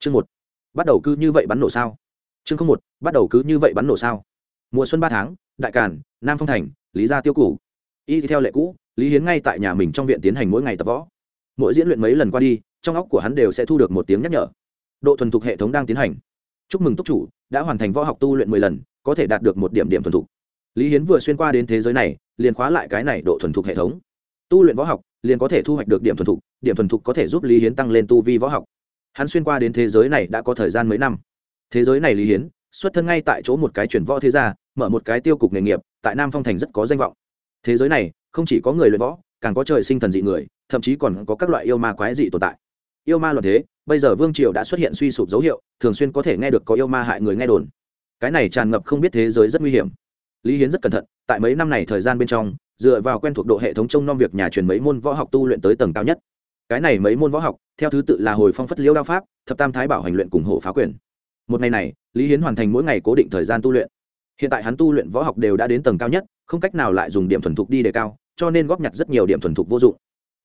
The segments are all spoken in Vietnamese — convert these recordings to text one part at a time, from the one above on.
chương một. Bắt đầu cứ như vậy bắn nổ sao? Chương không một. Bắt đầu cứ như vậy bắn nổ sao? Mùa xuân ba tháng, đại càn, nam phong thành, lý gia tiêu cũ y theo lệ cũ, lý hiến ngay tại nhà mình trong viện tiến hành mỗi ngày tập võ. Mỗi diễn luyện mấy lần qua đi, trong óc của hắn đều sẽ thu được một tiếng nhắc nhở. Độ thuần thục hệ thống đang tiến hành. Chúc mừng túc chủ, đã hoàn thành võ học tu luyện mười lần, có thể đạt được một điểm điểm thuần thục. Lý hiến vừa xuyên qua đến thế giới này, liền khóa lại cái này độ thuần thục hệ thống. Tu luyện võ học, liền có thể thu hoạch được điểm thuần thục, điểm thuần thục có thể giúp lý hiến tăng lên tu vi võ học hắn xuyên qua đến thế giới này đã có thời gian mấy năm. Thế giới này lý hiến, xuất thân ngay tại chỗ một cái chuyển võ thế gia, mở một cái tiêu cục nghề nghiệp, tại nam phong thành rất có danh vọng. Thế giới này, không chỉ có người luyện võ, càng có trời sinh thần dị người, thậm chí còn có các loại yêu ma quái dị tồn tại. Yêu ma loạn thế, bây giờ vương triều đã xuất hiện suy sụp dấu hiệu, thường xuyên có thể nghe được có yêu ma hại người nghe đồn. Cái này tràn ngập không biết thế giới rất nguy hiểm. Lý hiến rất cẩn thận, tại mấy năm này thời gian bên trong, dựa vào quen thuộc độ hệ thống trông nom việc nhà truyền mấy môn võ học tu luyện tới tầng cao nhất cái này mấy môn võ học, theo thứ tự là hồi phong phất liễu đao pháp, thập tam thái bảo hành luyện cùng hộ phá quyền. Một ngày này, lý hiến hoàn thành mỗi ngày cố định thời gian tu luyện. Hiện tại hắn tu luyện võ học đều đã đến tầng cao nhất, không cách nào lại dùng điểm thuần thục đi đề cao, cho nên góp nhặt rất nhiều điểm thuần thục vô dụng.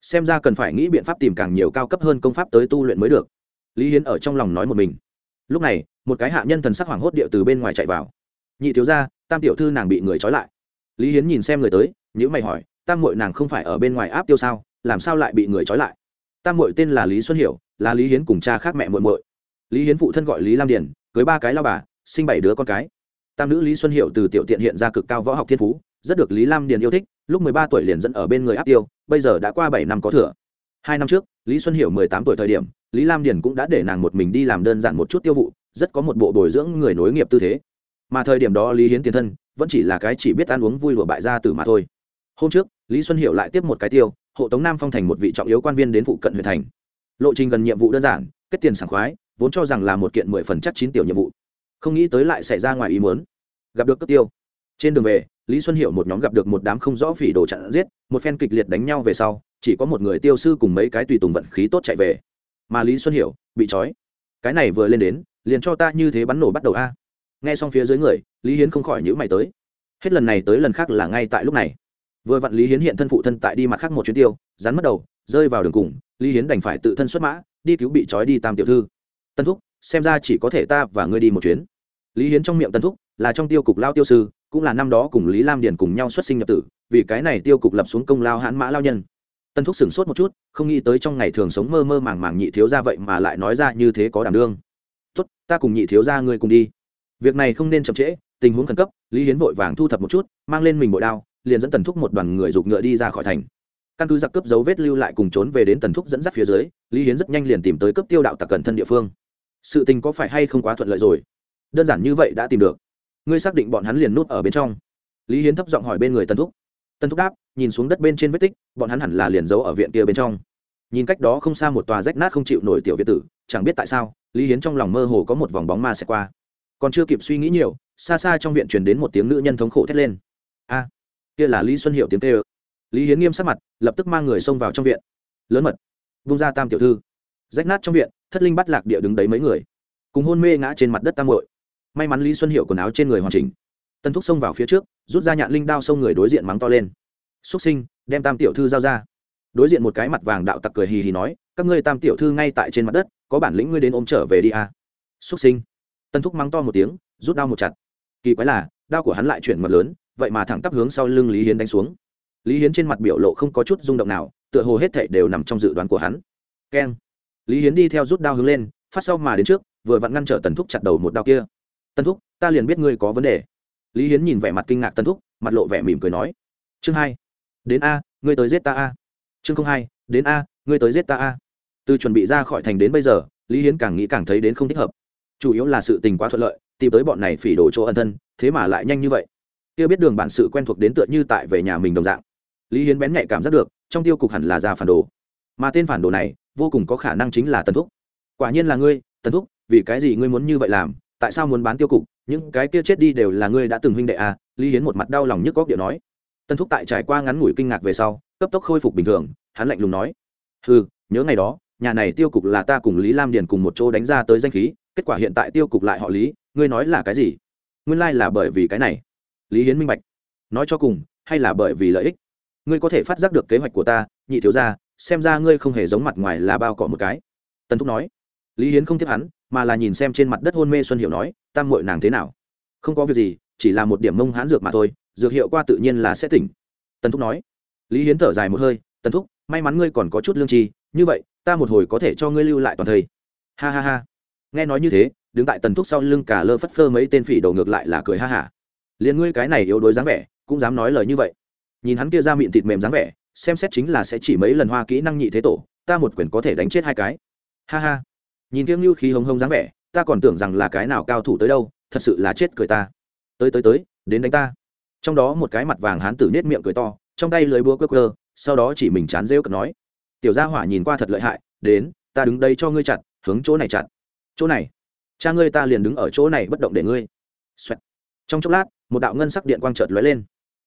Xem ra cần phải nghĩ biện pháp tìm càng nhiều cao cấp hơn công pháp tới tu luyện mới được. Lý hiến ở trong lòng nói một mình. Lúc này, một cái hạ nhân thần sắc hoảng hốt điệu từ bên ngoài chạy vào. Nhị thiếu ra tam tiểu thư nàng bị người trói lại. Lý hiến nhìn xem người tới nhữ mày hỏi, tam mội nàng không phải ở bên ngoài áp tiêu sao? Làm sao lại bị người trói lại? Tam mội tên là lý xuân hiểu, là lý hiến cùng cha khác mẹ muội muội. Lý hiến phụ thân gọi lý lam điền, cưới ba cái lao bà, sinh bảy đứa con cái. Tam nữ lý xuân hiểu từ tiểu tiện hiện ra cực cao võ học thiên phú, rất được lý lam điền yêu thích, lúc mười ba tuổi liền dẫn ở bên người áp tiêu, bây giờ đã qua bảy năm có thừa. Hai năm trước, lý xuân hiểu mười tám tuổi thời điểm, lý lam điền cũng đã để nàng một mình đi làm đơn giản một chút tiêu vụ, rất có một bộ bồi dưỡng người nối nghiệp tư thế. Mà thời điểm đó lý hiến tiền thân, vẫn chỉ là cái chỉ biết ăn uống vui lụa bại gia tử mà thôi. Hôm trước, lý xuân hiểu lại tiếp một cái tiêu hộ tống nam phong thành một vị trọng yếu quan viên đến phụ cận huyện thành. Lộ trình gần nhiệm vụ đơn giản, kết tiền sảng khoái, vốn cho rằng là một kiện mười phần chắc chín tiểu nhiệm vụ. Không nghĩ tới lại xảy ra ngoài ý muốn. Gặp được cấp tiêu. Trên đường về, lý xuân hiệu một nhóm gặp được một đám không rõ phỉ đồ chặn giết, một phen kịch liệt đánh nhau về sau, chỉ có một người tiêu sư cùng mấy cái tùy tùng vận khí tốt chạy về. Mà lý xuân hiệu bị trói. Cái này vừa lên đến, liền cho ta như thế bắn nổ bắt đầu a. Nghe xong phía dưới người, lý hiến không khỏi nhữ mày tới. Hết lần này tới lần khác là ngay tại lúc này vừa vặn lý hiến hiện thân phụ thân tại đi mặt khác một chuyến tiêu, rắn mất đầu, rơi vào đường cùng, lý hiến đành phải tự thân xuất mã, đi cứu bị trói đi tam tiểu thư. Tân thúc, xem ra chỉ có thể ta và ngươi đi một chuyến. Lý hiến trong miệng tân thúc, là trong tiêu cục lao tiêu sư, cũng là năm đó cùng lý lam điền cùng nhau xuất sinh nhập tử, vì cái này tiêu cục lập xuống công lao hãn mã lao nhân. Tân thúc sửng sốt một chút, không nghĩ tới trong ngày thường sống mơ mơ màng màng nhị thiếu ra vậy mà lại nói ra như thế có đảm đương. Tốt, ta cùng nhị thiếu ra ngươi cùng đi. Việc này không nên chậm trễ, tình huống khẩn cấp. Lý hiến vội vàng thu thập một chút, mang lên mình bội đao liền dẫn tần thúc một đoàn người giục ngựa đi ra khỏi thành. Căn cứ giặc cướp dấu vết lưu lại cùng trốn về đến tần thúc dẫn dắt phía dưới, lý hiến rất nhanh liền tìm tới cấp tiêu đạo tặc cẩn thân địa phương. Sự tình có phải hay không quá thuận lợi rồi? Đơn giản như vậy đã tìm được. Ngươi xác định bọn hắn liền nút ở bên trong. Lý hiến thấp giọng hỏi bên người tần thúc. Tần thúc đáp, nhìn xuống đất bên trên vết tích, bọn hắn hẳn là liền giấu ở viện kia bên trong. Nhìn cách đó không xa một tòa rách nát không chịu nổi tiểu việt tử, chẳng biết tại sao, lý hiến trong lòng mơ hồ có một vòng bóng ma xẹt qua. Còn chưa kịp suy nghĩ nhiều, xa xa trong viện truyền đến một tiếng nữ nhân thống khổ thét lên. A! Kia là lý xuân hiệu tiếng tê ơ lý hiến nghiêm sắc mặt, lập tức mang người xông vào trong viện. Lớn mật, vung ra tam tiểu thư. Rách nát trong viện, thất linh bắt lạc địa đứng đấy mấy người. Cùng hôn mê ngã trên mặt đất tam hội may mắn lý xuân hiệu quần áo trên người hoàn chỉnh. Tân thúc xông vào phía trước, rút ra nhạn linh đao xông người đối diện mắng to lên. Xúc sinh, đem tam tiểu thư giao ra. Đối diện một cái mặt vàng đạo tặc cười hì hì nói, các ngươi tam tiểu thư ngay tại trên mặt đất, có bản lĩnh ngươi đến ôm trở về đi a à. xúc sinh. Tân thúc mắng to một tiếng, rút đao một chặt. Kỳ quái là, đao của hắn lại chuyển mật lớn vậy mà thẳng tắp hướng sau lưng lý hiến đánh xuống. Lý hiến trên mặt biểu lộ không có chút rung động nào, tựa hồ hết thảy đều nằm trong dự đoán của hắn. Keng. Lý hiến đi theo rút đao hướng lên, phát sau mà đến trước, vừa vặn ngăn trở tần thúc chặt đầu một đao kia. Tần thúc, ta liền biết ngươi có vấn đề. Lý hiến nhìn vẻ mặt kinh ngạc tần thúc, mặt lộ vẻ mỉm cười nói. Chương hai. Đến a, ngươi tới giết ta a. Chương không hai. Đến a, ngươi tới giết ta a. Từ chuẩn bị ra khỏi thành đến bây giờ, lý hiến càng nghĩ càng thấy đến không thích hợp. Chủ yếu là sự tình quá thuận lợi, tìm tới bọn này phỉ đổ chỗ ân thân, thế mà lại nhanh như vậy kia biết đường bản sự quen thuộc đến tựa như tại về nhà mình đồng dạng. Lý hiến bén nhạy cảm giác được, trong tiêu cục hẳn là già phản đồ. Mà tên phản đồ này, vô cùng có khả năng chính là tần thúc. Quả nhiên là ngươi, tần thúc, vì cái gì ngươi muốn như vậy làm? Tại sao muốn bán tiêu cục? Những cái kia chết đi đều là ngươi đã từng huynh đệ à? Lý hiến một mặt đau lòng nhức góc điệu nói. Tần thúc tại trải qua ngắn ngủi kinh ngạc về sau, cấp tốc khôi phục bình thường, hắn lạnh lùng nói. Ừ nhớ ngày đó, nhà này tiêu cục là ta cùng lý lam điền cùng một chỗ đánh ra tới danh khí, kết quả hiện tại tiêu cục lại họ lý, ngươi nói là cái gì? Nguyên lai là bởi vì cái này lý hiến minh bạch. Nói cho cùng, hay là bởi vì lợi ích? Ngươi có thể phát giác được kế hoạch của ta, nhị thiếu ra xem ra ngươi không hề giống mặt ngoài là bao cỏ một cái. Tần thúc nói. Lý hiến không tiếp hắn, mà là nhìn xem trên mặt đất hôn mê xuân Hiệu nói tam mội nàng thế nào? Không có việc gì, chỉ là một điểm mông hãn dược mà thôi, dược hiệu qua tự nhiên là sẽ tỉnh. Tần thúc nói. Lý hiến thở dài một hơi, tần thúc, may mắn ngươi còn có chút lương tri, như vậy, ta một hồi có thể cho ngươi lưu lại toàn thây ha ha ha. Nghe nói như thế, đứng tại tần thúc sau lưng cả lơ phất phơ mấy tên phỉ đầu ngược lại là cười ha hả liền ngươi cái này yếu đuối dáng vẻ, cũng dám nói lời như vậy. Nhìn hắn kia ra miệng thịt mềm dáng vẻ, xem xét chính là sẽ chỉ mấy lần hoa kỹ năng nhị thế tổ, ta một quyền có thể đánh chết hai cái. Ha ha. Nhìn kiêng như khí hồng hồng dáng vẻ, ta còn tưởng rằng là cái nào cao thủ tới đâu, thật sự là chết cười ta. Tới tới tới, đến đánh ta. Trong đó một cái mặt vàng hán tử nết miệng cười to, trong tay lưới búa cơ cơ sau đó chỉ mình chán rêu cực nói. Tiểu gia hỏa nhìn qua thật lợi hại, đến, ta đứng đây cho ngươi chặt, hướng chỗ này chặt. Chỗ này. Cha ngươi ta liền đứng ở chỗ này bất động để ngươi. Xoẹt. trong chốc lát một đạo ngân sắc điện quang chợt lóe lên.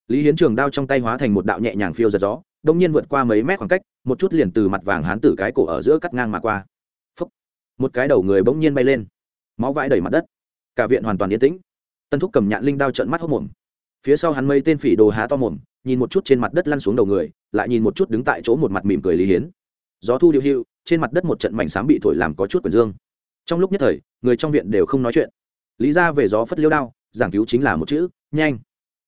Lý hiến trường đao trong tay hóa thành một đạo nhẹ nhàng phiêu giật gió, đông nhiên vượt qua mấy mét khoảng cách, một chút liền từ mặt vàng hán tử cái cổ ở giữa cắt ngang mà qua. Phúc. một cái đầu người bỗng nhiên bay lên, máu vãi đầy mặt đất. Cả viện hoàn toàn yên tĩnh. Tân thúc cầm nhạn linh đao trợn mắt hốc mồm. Phía sau hắn mây tên phỉ đồ há to mồm, nhìn một chút trên mặt đất lăn xuống đầu người, lại nhìn một chút đứng tại chỗ một mặt mỉm cười lý hiến. Gió thu điệu hưu trên mặt đất một trận mảnh xám bị thổi làm có chút quần dương. Trong lúc nhất thời, người trong viện đều không nói chuyện. Lý ra về gió phất liêu đao giảng cứu chính là một chữ, nhanh.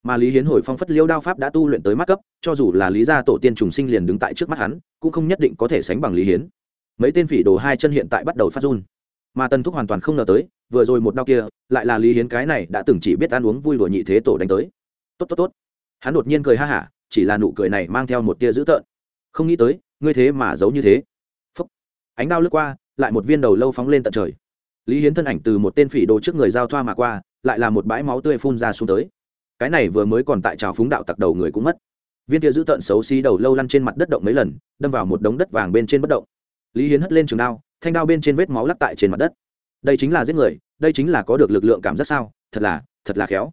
Mà lý hiến hồi phong phất liêu đao pháp đã tu luyện tới mắt cấp, cho dù là lý gia tổ tiên trùng sinh liền đứng tại trước mắt hắn, cũng không nhất định có thể sánh bằng lý hiến. Mấy tên phỉ đồ hai chân hiện tại bắt đầu phát run. Mà Tần thúc hoàn toàn không ngờ tới, vừa rồi một đau kia, lại là lý hiến cái này đã từng chỉ biết ăn uống vui đùa nhị thế tổ đánh tới. Tốt tốt tốt. Hắn đột nhiên cười ha hả, chỉ là nụ cười này mang theo một tia dữ tợn. Không nghĩ tới, ngươi thế mà giấu như thế. Phúc. Ánh đao lướt qua, lại một viên đầu lâu phóng lên tận trời. Lý hiến thân ảnh từ một tên phỉ đồ trước người giao thoa mà qua lại là một bãi máu tươi phun ra xuống tới. Cái này vừa mới còn tại trào phúng đạo tặc đầu người cũng mất. Viên kia giữ tợn xấu xí đầu lâu lăn trên mặt đất động mấy lần, đâm vào một đống đất vàng bên trên bất động. Lý hiến hất lên trường đao, thanh đao bên trên vết máu lắc tại trên mặt đất. Đây chính là giết người, đây chính là có được lực lượng cảm giác sao? Thật là thật là khéo.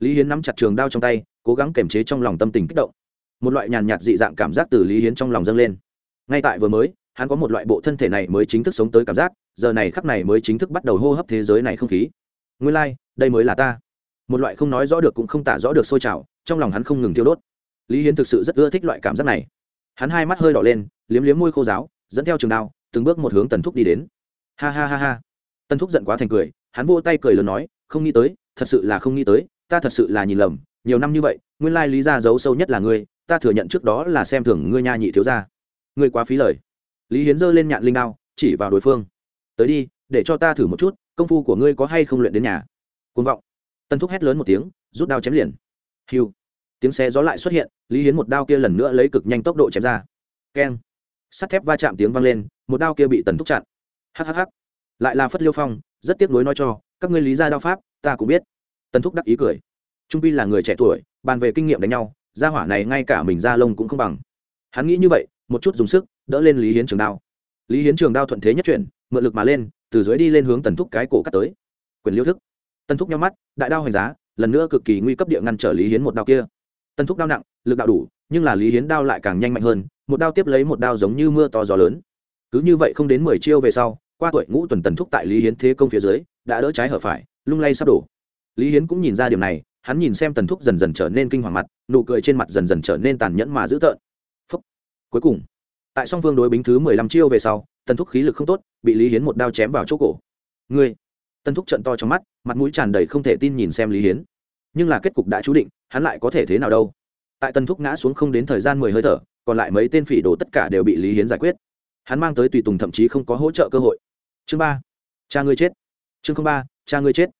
Lý hiến nắm chặt trường đao trong tay, cố gắng kiềm chế trong lòng tâm tình kích động. Một loại nhàn nhạt dị dạng cảm giác từ lý hiến trong lòng dâng lên. Ngay tại vừa mới, hắn có một loại bộ thân thể này mới chính thức sống tới cảm giác, giờ này khắc này mới chính thức bắt đầu hô hấp thế giới này không khí nguyên lai、like, đây mới là ta. Một loại không nói rõ được cũng không tả rõ được sôi trào trong lòng hắn không ngừng tiêu đốt. Lý hiến thực sự rất ưa thích loại cảm giác này. Hắn hai mắt hơi đỏ lên liếm liếm môi khô giáo dẫn theo trường đao từng bước một hướng tần thúc đi đến. Ha ha ha ha. Tần thúc giận quá thành cười hắn vô tay cười lớn nói không nghĩ tới thật sự là không nghĩ tới ta thật sự là nhìn lầm nhiều năm như vậy nguyên lai lý ra giấu sâu nhất là ngươi ta thừa nhận trước đó là xem thường ngươi nha nhị thiếu ra ngươi quá phí lời. Lý hiến giơ lên nhạn linh đao chỉ vào đối phương. Tới đi để cho ta thử một chút công phu của ngươi có hay không luyện đến nhà? Côn vọng. Tân thúc hét lớn một tiếng, rút đao chém liền. Hiu tiếng xe gió lại xuất hiện, lý hiến một đao kia lần nữa lấy cực nhanh tốc độ chém ra. Keng. Sắt thép va chạm tiếng vang lên, một đao kia bị tần thúc chặn. Hhh lại là phất liêu phong, rất tiếc nuối nói cho, các ngươi lý ra đao pháp, ta cũng biết. Tần thúc đắc ý cười. Trung pi là người trẻ tuổi, bàn về kinh nghiệm đánh nhau, gia hỏa này ngay cả mình ra lông cũng không bằng. Hắn nghĩ như vậy, một chút dùng sức, đỡ lên lý hiến trường đao. Lý hiến trường đao thuận thế nhất chuyển, mượn lực mà lên từ dưới đi lên hướng tần thúc cái cổ cắt tới. Quyền liêu thức. Tần thúc nhau mắt, đại đao hành giá, lần nữa cực kỳ nguy cấp địa ngăn trở lý hiến một đao kia. Tần thúc đao nặng, lực đạo đủ, nhưng là lý hiến đao lại càng nhanh mạnh hơn, một đao tiếp lấy một đao giống như mưa to gió lớn. Cứ như vậy không đến mười chiêu về sau, qua tuổi ngũ tuần tần thúc tại lý hiến thế công phía dưới, đã đỡ trái hở phải, lung lay sắp đổ. Lý hiến cũng nhìn ra điểm này, hắn nhìn xem tần thúc dần dần trở nên kinh hoàng mặt, nụ cười trên mặt dần dần trở nên tàn nhẫn mà dữ tợn. Phúc. Cuối cùng, tại song phương đối bính thứ mười lăm chiêu về sau tần thúc khí lực không tốt, bị lý hiến một đao chém vào chỗ cổ. Ngươi! Tần thúc trận to trong mắt, mặt mũi tràn đầy không thể tin nhìn xem lý hiến. Nhưng là kết cục đã chú định, hắn lại có thể thế nào đâu? Tại tần thúc ngã xuống không đến thời gian mười hơi thở, còn lại mấy tên phỉ đồ tất cả đều bị lý hiến giải quyết. Hắn mang tới tùy tùng thậm chí không có hỗ trợ cơ hội. Chương ba. Cha ngươi chết. Chương ba, cha ngươi chết.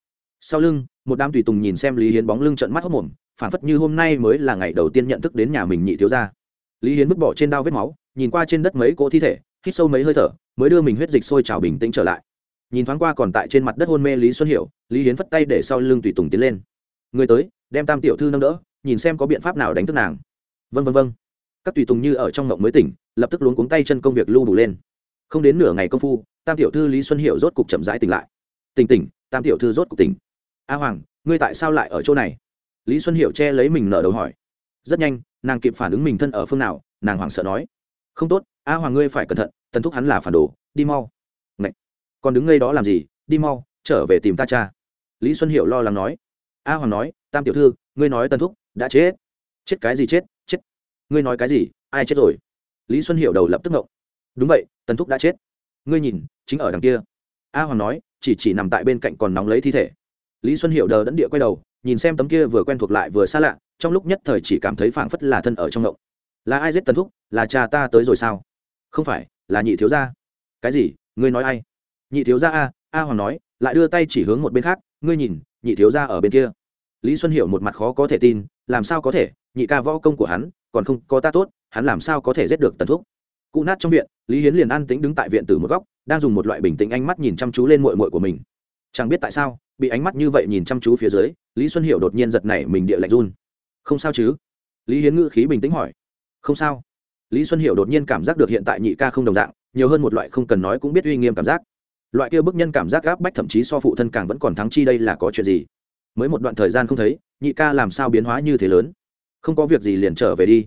Sau lưng, một đám tùy tùng nhìn xem lý hiến bóng lưng trận mắt hốc mồm phản phất như hôm nay mới là ngày đầu tiên nhận thức đến nhà mình nhị thiếu gia. lý hiến vứt bỏ trên đao vết máu, nhìn qua trên đất mấy cỗ thi thể hít sâu mấy hơi thở, mới đưa mình huyết dịch sôi trào bình tĩnh trở lại. Nhìn thoáng qua còn tại trên mặt đất hôn mê lý xuân hiểu, lý hiến phất tay để sau lưng tùy tùng tiến lên. Người tới, đem tam tiểu thư nâng đỡ, nhìn xem có biện pháp nào đánh thức nàng. Vân vân vân các tùy tùng như ở trong ngộng mới tỉnh, lập tức luống cuống tay chân công việc lưu đủ lên. Không đến nửa ngày công phu, tam tiểu thư lý xuân hiểu rốt cục chậm rãi tỉnh lại. Tỉnh tỉnh, tam tiểu thư rốt cục tỉnh. A hoàng, ngươi tại sao lại ở chỗ này? Lý xuân hiểu che lấy mình nở đầu hỏi. Rất nhanh, nàng kịp phản ứng mình thân ở phương nào, nàng hoảng sợ nói. Không tốt a hoàng ngươi phải cẩn thận, tần thúc hắn là phản đồ, đi mau. Ngậy! còn đứng ngay đó làm gì? Đi mau, trở về tìm ta cha. Lý xuân hiểu lo lắng nói. A hoàng nói, tam tiểu thư, ngươi nói tần thúc đã chết. Chết cái gì chết? Chết. Ngươi nói cái gì? Ai chết rồi? Lý xuân hiểu đầu lập tức ngộng. Đúng vậy, tần thúc đã chết. Ngươi nhìn, chính ở đằng kia. A hoàng nói, chỉ chỉ nằm tại bên cạnh còn nóng lấy thi thể. Lý xuân hiệu đờ đẫn địa quay đầu, nhìn xem tấm kia vừa quen thuộc lại vừa xa lạ, trong lúc nhất thời chỉ cảm thấy phảng phất là thân ở trong ngộng. Là ai giết tần thúc? Là cha ta tới rồi sao? Không phải, là nhị thiếu gia. Cái gì? Ngươi nói ai? Nhị thiếu gia a a hoàng nói, lại đưa tay chỉ hướng một bên khác, ngươi nhìn, nhị thiếu gia ở bên kia. Lý xuân hiểu một mặt khó có thể tin, làm sao có thể? Nhị ca võ công của hắn, còn không có ta tốt, hắn làm sao có thể giết được tần thúc? Cụ nát trong viện, lý hiến liền an tĩnh đứng tại viện từ một góc, đang dùng một loại bình tĩnh ánh mắt nhìn chăm chú lên mội mội của mình. Chẳng biết tại sao, bị ánh mắt như vậy nhìn chăm chú phía dưới, lý xuân hiểu đột nhiên giật nảy mình địa lạnh run. Không sao chứ? Lý hiến ngữ khí bình tĩnh hỏi. Không sao lý xuân hiểu đột nhiên cảm giác được hiện tại nhị ca không đồng dạng, nhiều hơn một loại không cần nói cũng biết uy nghiêm cảm giác. Loại kia bức nhân cảm giác gáp bách thậm chí so phụ thân càng vẫn còn thắng chi đây là có chuyện gì? Mới một đoạn thời gian không thấy, nhị ca làm sao biến hóa như thế lớn? Không có việc gì liền trở về đi.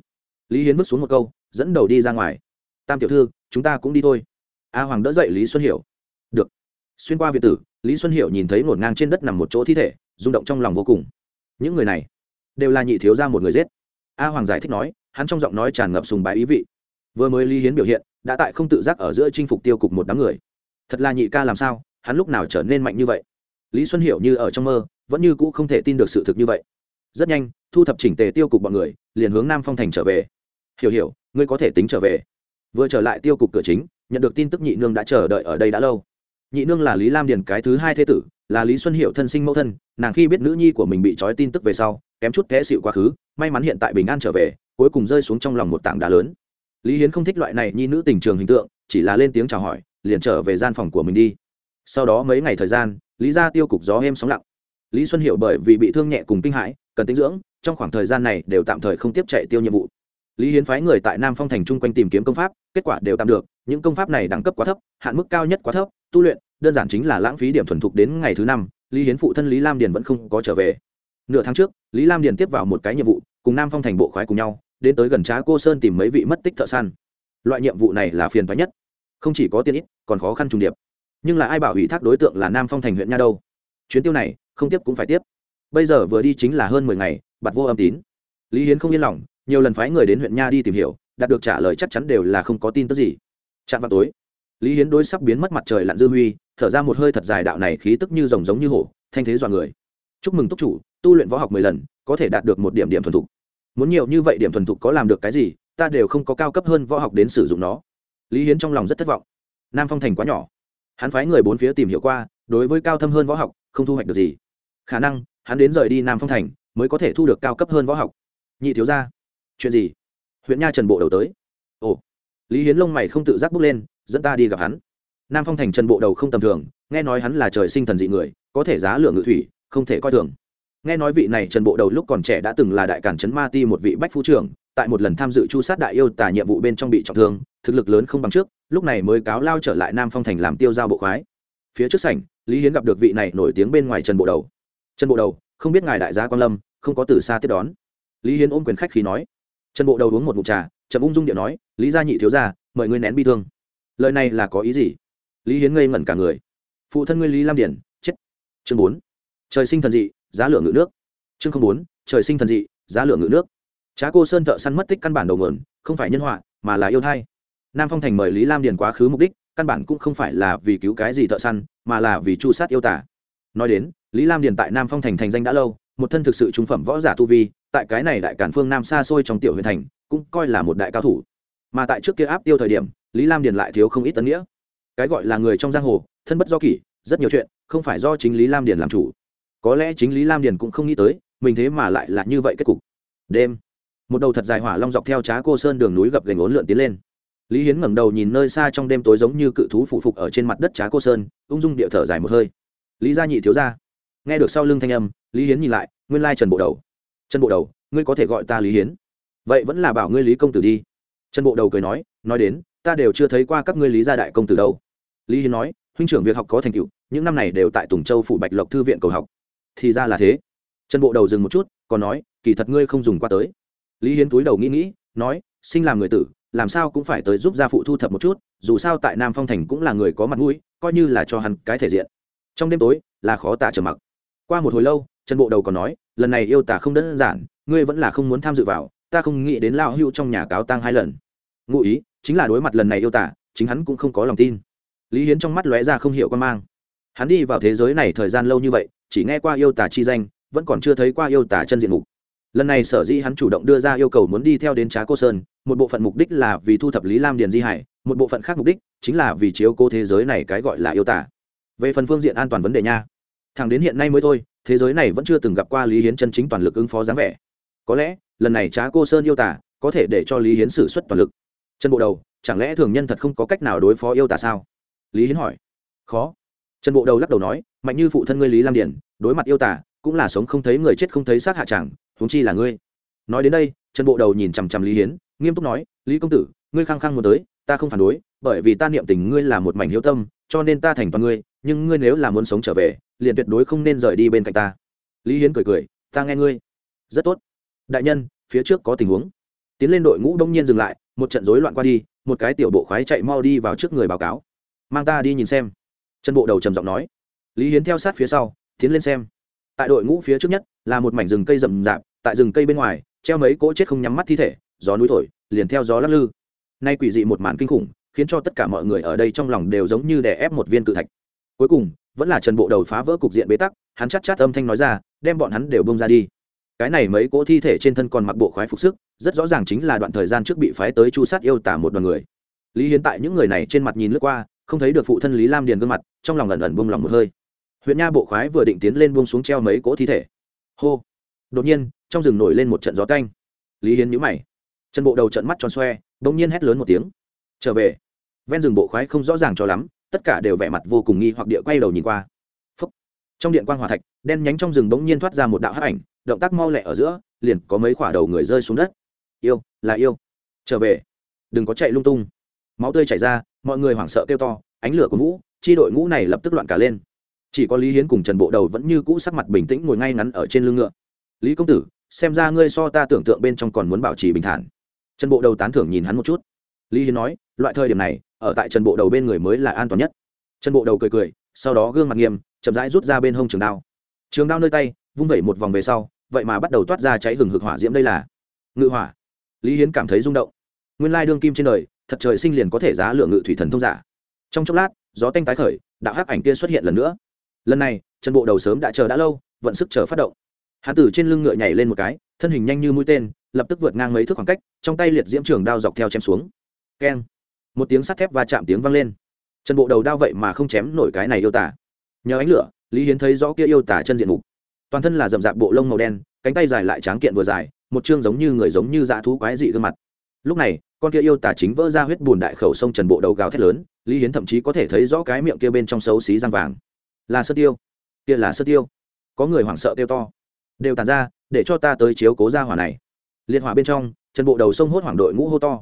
Lý hiến vứt xuống một câu, dẫn đầu đi ra ngoài. Tam tiểu thư, chúng ta cũng đi thôi. A hoàng đỡ dậy lý xuân hiểu. Được. Xuyên qua việt tử, lý xuân hiểu nhìn thấy ngổn ngang trên đất nằm một chỗ thi thể, rung động trong lòng vô cùng. Những người này đều là nhị thiếu ra một người giết. A hoàng giải thích nói hắn trong giọng nói tràn ngập sùng bái ý vị. Vừa mới lý hiến biểu hiện, đã tại không tự giác ở giữa chinh phục tiêu cục một đám người. Thật là nhị ca làm sao, hắn lúc nào trở nên mạnh như vậy? Lý xuân hiểu như ở trong mơ, vẫn như cũ không thể tin được sự thực như vậy. Rất nhanh, thu thập chỉnh tề tiêu cục bọn người, liền hướng nam phong thành trở về. Hiểu hiểu, ngươi có thể tính trở về. Vừa trở lại tiêu cục cửa chính, nhận được tin tức nhị nương đã chờ đợi ở đây đã lâu. Nhị nương là lý lam điền cái thứ hai thế tử, là lý xuân hiệu thân sinh mẫu thân, nàng khi biết nữ nhi của mình bị trói tin tức về sau, kém chút té xịu quá khứ, may mắn hiện tại bình an trở về cuối cùng rơi xuống trong lòng một tảng đá lớn. Lý hiến không thích loại này nhi nữ tình trường hình tượng, chỉ là lên tiếng chào hỏi, liền trở về gian phòng của mình đi. Sau đó mấy ngày thời gian, lý ra tiêu cục gió êm sóng lặng. Lý xuân hiểu bởi vì bị thương nhẹ cùng kinh hãi, cần tinh dưỡng, trong khoảng thời gian này đều tạm thời không tiếp chạy tiêu nhiệm vụ. Lý hiến phái người tại nam phong thành chung quanh tìm kiếm công pháp, kết quả đều tạm được, những công pháp này đẳng cấp quá thấp, hạn mức cao nhất quá thấp, tu luyện, đơn giản chính là lãng phí điểm thuần thục đến ngày thứ năm, lý hiến phụ thân lý lam điền vẫn không có trở về. Nửa tháng trước, lý lam điền tiếp vào một cái nhiệm vụ, cùng nam phong thành bộ khoái cùng nhau đến tới gần trá cô sơn tìm mấy vị mất tích thợ săn. Loại nhiệm vụ này là phiền toái nhất. Không chỉ có tiền ít, còn khó khăn trùng điệp. Nhưng là ai bảo ủy thác đối tượng là nam phong thành huyện nha đâu? Chuyến tiêu này, không tiếp cũng phải tiếp. Bây giờ vừa đi chính là hơn mười ngày bặt vô âm tín. Lý hiến không yên lòng, nhiều lần phái người đến huyện nha đi tìm hiểu, đạt được trả lời chắc chắn đều là không có tin tức gì. Chạm vào tối, lý hiến đôi sắp biến mất mặt trời lặn dư huy, thở ra một hơi thật dài đạo này khí tức như rồng giống như hổ, thanh thế dọa người. Chúc mừng túc chủ, tu luyện võ học mười lần, có thể đạt được một điểm điểm thuần thục muốn nhiều như vậy điểm thuần thục có làm được cái gì, ta đều không có cao cấp hơn võ học đến sử dụng nó. Lý hiến trong lòng rất thất vọng. Nam phong thành quá nhỏ. Hắn phái người bốn phía tìm hiểu qua, đối với cao thâm hơn võ học, không thu hoạch được gì. Khả năng, hắn đến rời đi nam phong thành, mới có thể thu được cao cấp hơn võ học. Nhị thiếu ra chuyện gì? Huyện nha trần bộ đầu tới. Ồ. Lý hiến lông mày không tự giác bước lên, dẫn ta đi gặp hắn. Nam phong thành trần bộ đầu không tầm thường, nghe nói hắn là trời sinh thần dị người, có thể giá lượng ngự thủy, không thể coi thường nghe nói vị này trần bộ đầu lúc còn trẻ đã từng là đại cản trấn ma ti một vị bách phu trưởng, tại một lần tham dự chu sát đại yêu tả nhiệm vụ bên trong bị trọng thương, thực lực lớn không bằng trước, lúc này mới cáo lao trở lại nam phong thành làm tiêu giao bộ khoái. Phía trước sảnh, lý hiến gặp được vị này nổi tiếng bên ngoài trần bộ đầu. Trần bộ đầu, không biết ngài đại gia quan lâm, không có từ xa tiếp đón. Lý hiến ôm quyền khách khí nói. Trần bộ đầu uống một mụt trà Trần ung dung điệu nói, lý gia nhị thiếu gia, mời ngươi nén bi thương. Lời này là có ý gì? Lý hiến ngây ngẩn cả người. Phụ thân ngươi lý lam điển, chết. Chương bốn. Trời sinh thần dị giá lửa ngự nước. Chương bốn, trời sinh thần dị, giá lửa ngự nước. Trá cô sơn thợ săn mất tích căn bản đầu nguồn, không phải nhân họa, mà là yêu thai. Nam phong thành mời lý lam điền quá khứ mục đích, căn bản cũng không phải là vì cứu cái gì thợ săn, mà là vì chu sát yêu tả. Nói đến, lý lam điền tại nam phong thành thành danh đã lâu, một thân thực sự trung phẩm võ giả tu vi, tại cái này đại cản phương nam xa xôi trong tiểu huyện thành, cũng coi là một đại cao thủ. Mà tại trước kia áp tiêu thời điểm, lý lam điền lại thiếu không ít tấn nghĩa. Cái gọi là người trong giang hồ, thân bất do kỷ, rất nhiều chuyện, không phải do chính lý lam điền làm chủ có lẽ chính lý lam điền cũng không nghĩ tới mình thế mà lại là như vậy kết cục đêm một đầu thật dài hỏa long dọc theo trá cô sơn đường núi gập gành ốn lượn tiến lên lý hiến ngẩng đầu nhìn nơi xa trong đêm tối giống như cự thú phụ phục ở trên mặt đất trá cô sơn ung dung điệu thở dài một hơi lý gia nhị thiếu gia nghe được sau lưng thanh âm lý hiến nhìn lại nguyên lai trần bộ đầu trần bộ đầu ngươi có thể gọi ta lý hiến vậy vẫn là bảo ngươi lý công tử đi trần bộ đầu cười nói nói đến ta đều chưa thấy qua các ngươi lý gia đại công tử đâu lý hiến nói huynh trưởng việc học có thành tựu những năm này đều tại tùng châu phủ bạch lộc thư viện cầu học thì ra là thế. Trần bộ đầu dừng một chút, còn nói, kỳ thật ngươi không dùng qua tới. Lý hiến túi đầu nghĩ nghĩ, nói, sinh làm người tử, làm sao cũng phải tới giúp gia phụ thu thập một chút, dù sao tại nam phong thành cũng là người có mặt mũi, coi như là cho hắn cái thể diện. Trong đêm tối, là khó tả trở mặc. Qua một hồi lâu, trần bộ đầu còn nói, lần này yêu tả không đơn giản, ngươi vẫn là không muốn tham dự vào, ta không nghĩ đến lao hưu trong nhà cáo tăng hai lần. Ngụ ý, chính là đối mặt lần này yêu tả, chính hắn cũng không có lòng tin. Lý hiến trong mắt lóe ra không hiểu quan mang. Hắn đi vào thế giới này thời gian lâu như vậy chỉ nghe qua yêu tả chi danh, vẫn còn chưa thấy qua yêu tả chân diện mục. Lần này sở dĩ hắn chủ động đưa ra yêu cầu muốn đi theo đến trá cô sơn, một bộ phận mục đích là vì thu thập lý lam điền di hải, một bộ phận khác mục đích chính là vì chiếu cố thế giới này cái gọi là yêu tả về phần phương diện an toàn vấn đề nha, thẳng đến hiện nay mới thôi, thế giới này vẫn chưa từng gặp qua lý hiến chân chính toàn lực ứng phó dáng vẻ. Có lẽ, lần này trá cô sơn yêu tả có thể để cho lý hiến xử suất toàn lực. Chân bộ đầu, chẳng lẽ thường nhân thật không có cách nào đối phó yêu tả sao? Lý hiến hỏi. Khó trần bộ đầu lắc đầu nói, mạnh như phụ thân ngươi lý lam điển đối mặt yêu tả, cũng là sống không thấy người chết không thấy xác hạ chẳng, huống chi là ngươi. Nói đến đây, trần bộ đầu nhìn chằm chằm lý hiến, nghiêm túc nói, lý công tử, ngươi khăng khăng muốn tới, ta không phản đối, bởi vì ta niệm tình ngươi là một mảnh hiếu tâm, cho nên ta thành toàn ngươi, nhưng ngươi nếu là muốn sống trở về, liền tuyệt đối không nên rời đi bên cạnh ta. Lý hiến cười cười, ta nghe ngươi. Rất tốt. Đại nhân, phía trước có tình huống. Tiến lên đội ngũ đông nhiên dừng lại, một trận rối loạn qua đi, một cái tiểu bộ khoái chạy mau đi vào trước người báo cáo. Mang ta đi nhìn xem trần bộ đầu trầm giọng nói. Lý hiến theo sát phía sau, tiến lên xem. Tại đội ngũ phía trước nhất, là một mảnh rừng cây rậm rạp, tại rừng cây bên ngoài, treo mấy cỗ chết không nhắm mắt thi thể, gió núi thổi, liền theo gió lắc lư. Nay quỷ dị một màn kinh khủng, khiến cho tất cả mọi người ở đây trong lòng đều giống như đè ép một viên cự thạch. Cuối cùng, vẫn là trần bộ đầu phá vỡ cục diện bế tắc, hắn chắc chát âm thanh nói ra, đem bọn hắn đều bông ra đi. Cái này mấy cỗ thi thể trên thân còn mặc bộ khoái phục sức, rất rõ ràng chính là đoạn thời gian trước bị phái tới chu sát yêu tả một đoàn người. Lý hiến tại những người này trên mặt nhìn lướt qua không thấy được phụ thân lý lam điền gương mặt, trong lòng ẩn ẩn bông lòng một hơi. Huyện nha bộ khoái vừa định tiến lên buông xuống treo mấy cỗ thi thể. Hô! Đột nhiên, trong rừng nổi lên một trận gió canh lý hiến nhíu mày. Chân bộ đầu trận mắt tròn xoe, bỗng nhiên hét lớn một tiếng. Trở về. Ven rừng bộ khoái không rõ ràng cho lắm, tất cả đều vẻ mặt vô cùng nghi hoặc địa quay đầu nhìn qua. Phúc. trong điện quan hòa thạch, đen nhánh trong rừng bỗng nhiên thoát ra một đạo hắc ảnh, động tác mau lẹ ở giữa, liền có mấy quả đầu người rơi xuống đất. Yêu, là yêu. Trở về. Đừng có chạy lung tung. Máu tươi chảy ra mọi người hoảng sợ kêu to, ánh lửa của vũ chi đội ngũ này lập tức loạn cả lên. Chỉ có lý hiến cùng trần bộ đầu vẫn như cũ sắc mặt bình tĩnh ngồi ngay ngắn ở trên lưng ngựa. Lý công tử, xem ra ngươi so ta tưởng tượng bên trong còn muốn bảo trì bình thản. Trần bộ đầu tán thưởng nhìn hắn một chút. Lý hiến nói, loại thời điểm này, ở tại trần bộ đầu bên người mới là an toàn nhất. Trần bộ đầu cười cười, sau đó gương mặt nghiêm, chậm rãi rút ra bên hông trường đao. Trường đao nơi tay, vung vẩy một vòng về sau, vậy mà bắt đầu toát ra cháy hừng hực hỏa diễm đây là. Ngự hỏa. Lý hiến cảm thấy rung động. Nguyên lai đương kim trên đời thật trời sinh liền có thể giá lượng ngự thủy thần thông giả. Trong chốc lát, gió tanh tái khởi, đạo hắc ảnh kia xuất hiện lần nữa. Lần này trần bộ đầu sớm đã chờ đã lâu, vận sức chờ phát động. Hán tử trên lưng ngựa nhảy lên một cái, thân hình nhanh như mũi tên, lập tức vượt ngang mấy thước khoảng cách, trong tay liệt diễm trường đao dọc theo chém xuống. Keng. Một tiếng sắt thép va chạm tiếng vang lên. Trần bộ đầu đao vậy mà không chém nổi cái này yêu tả nhờ ánh lửa, lý hiến thấy rõ kia yêu tả chân diện mục. Toàn thân là rậm rạp bộ lông màu đen, cánh tay dài lại tráng kiện vừa dài, một chương giống như người giống như dã thú quái dị gương mặt. Lúc này con kia yêu tả chính vỡ ra huyết bùn đại khẩu sông trần bộ đầu gào thét lớn, lý hiến thậm chí có thể thấy rõ cái miệng kia bên trong xấu xí răng vàng. Là sơ tiêu. Kia là sơ tiêu. Có người hoảng sợ tiêu to. Đều tàn ra, để cho ta tới chiếu cố ra hỏa này. Liên hỏa bên trong, trần bộ đầu sông hốt hoảng đội ngũ hô to.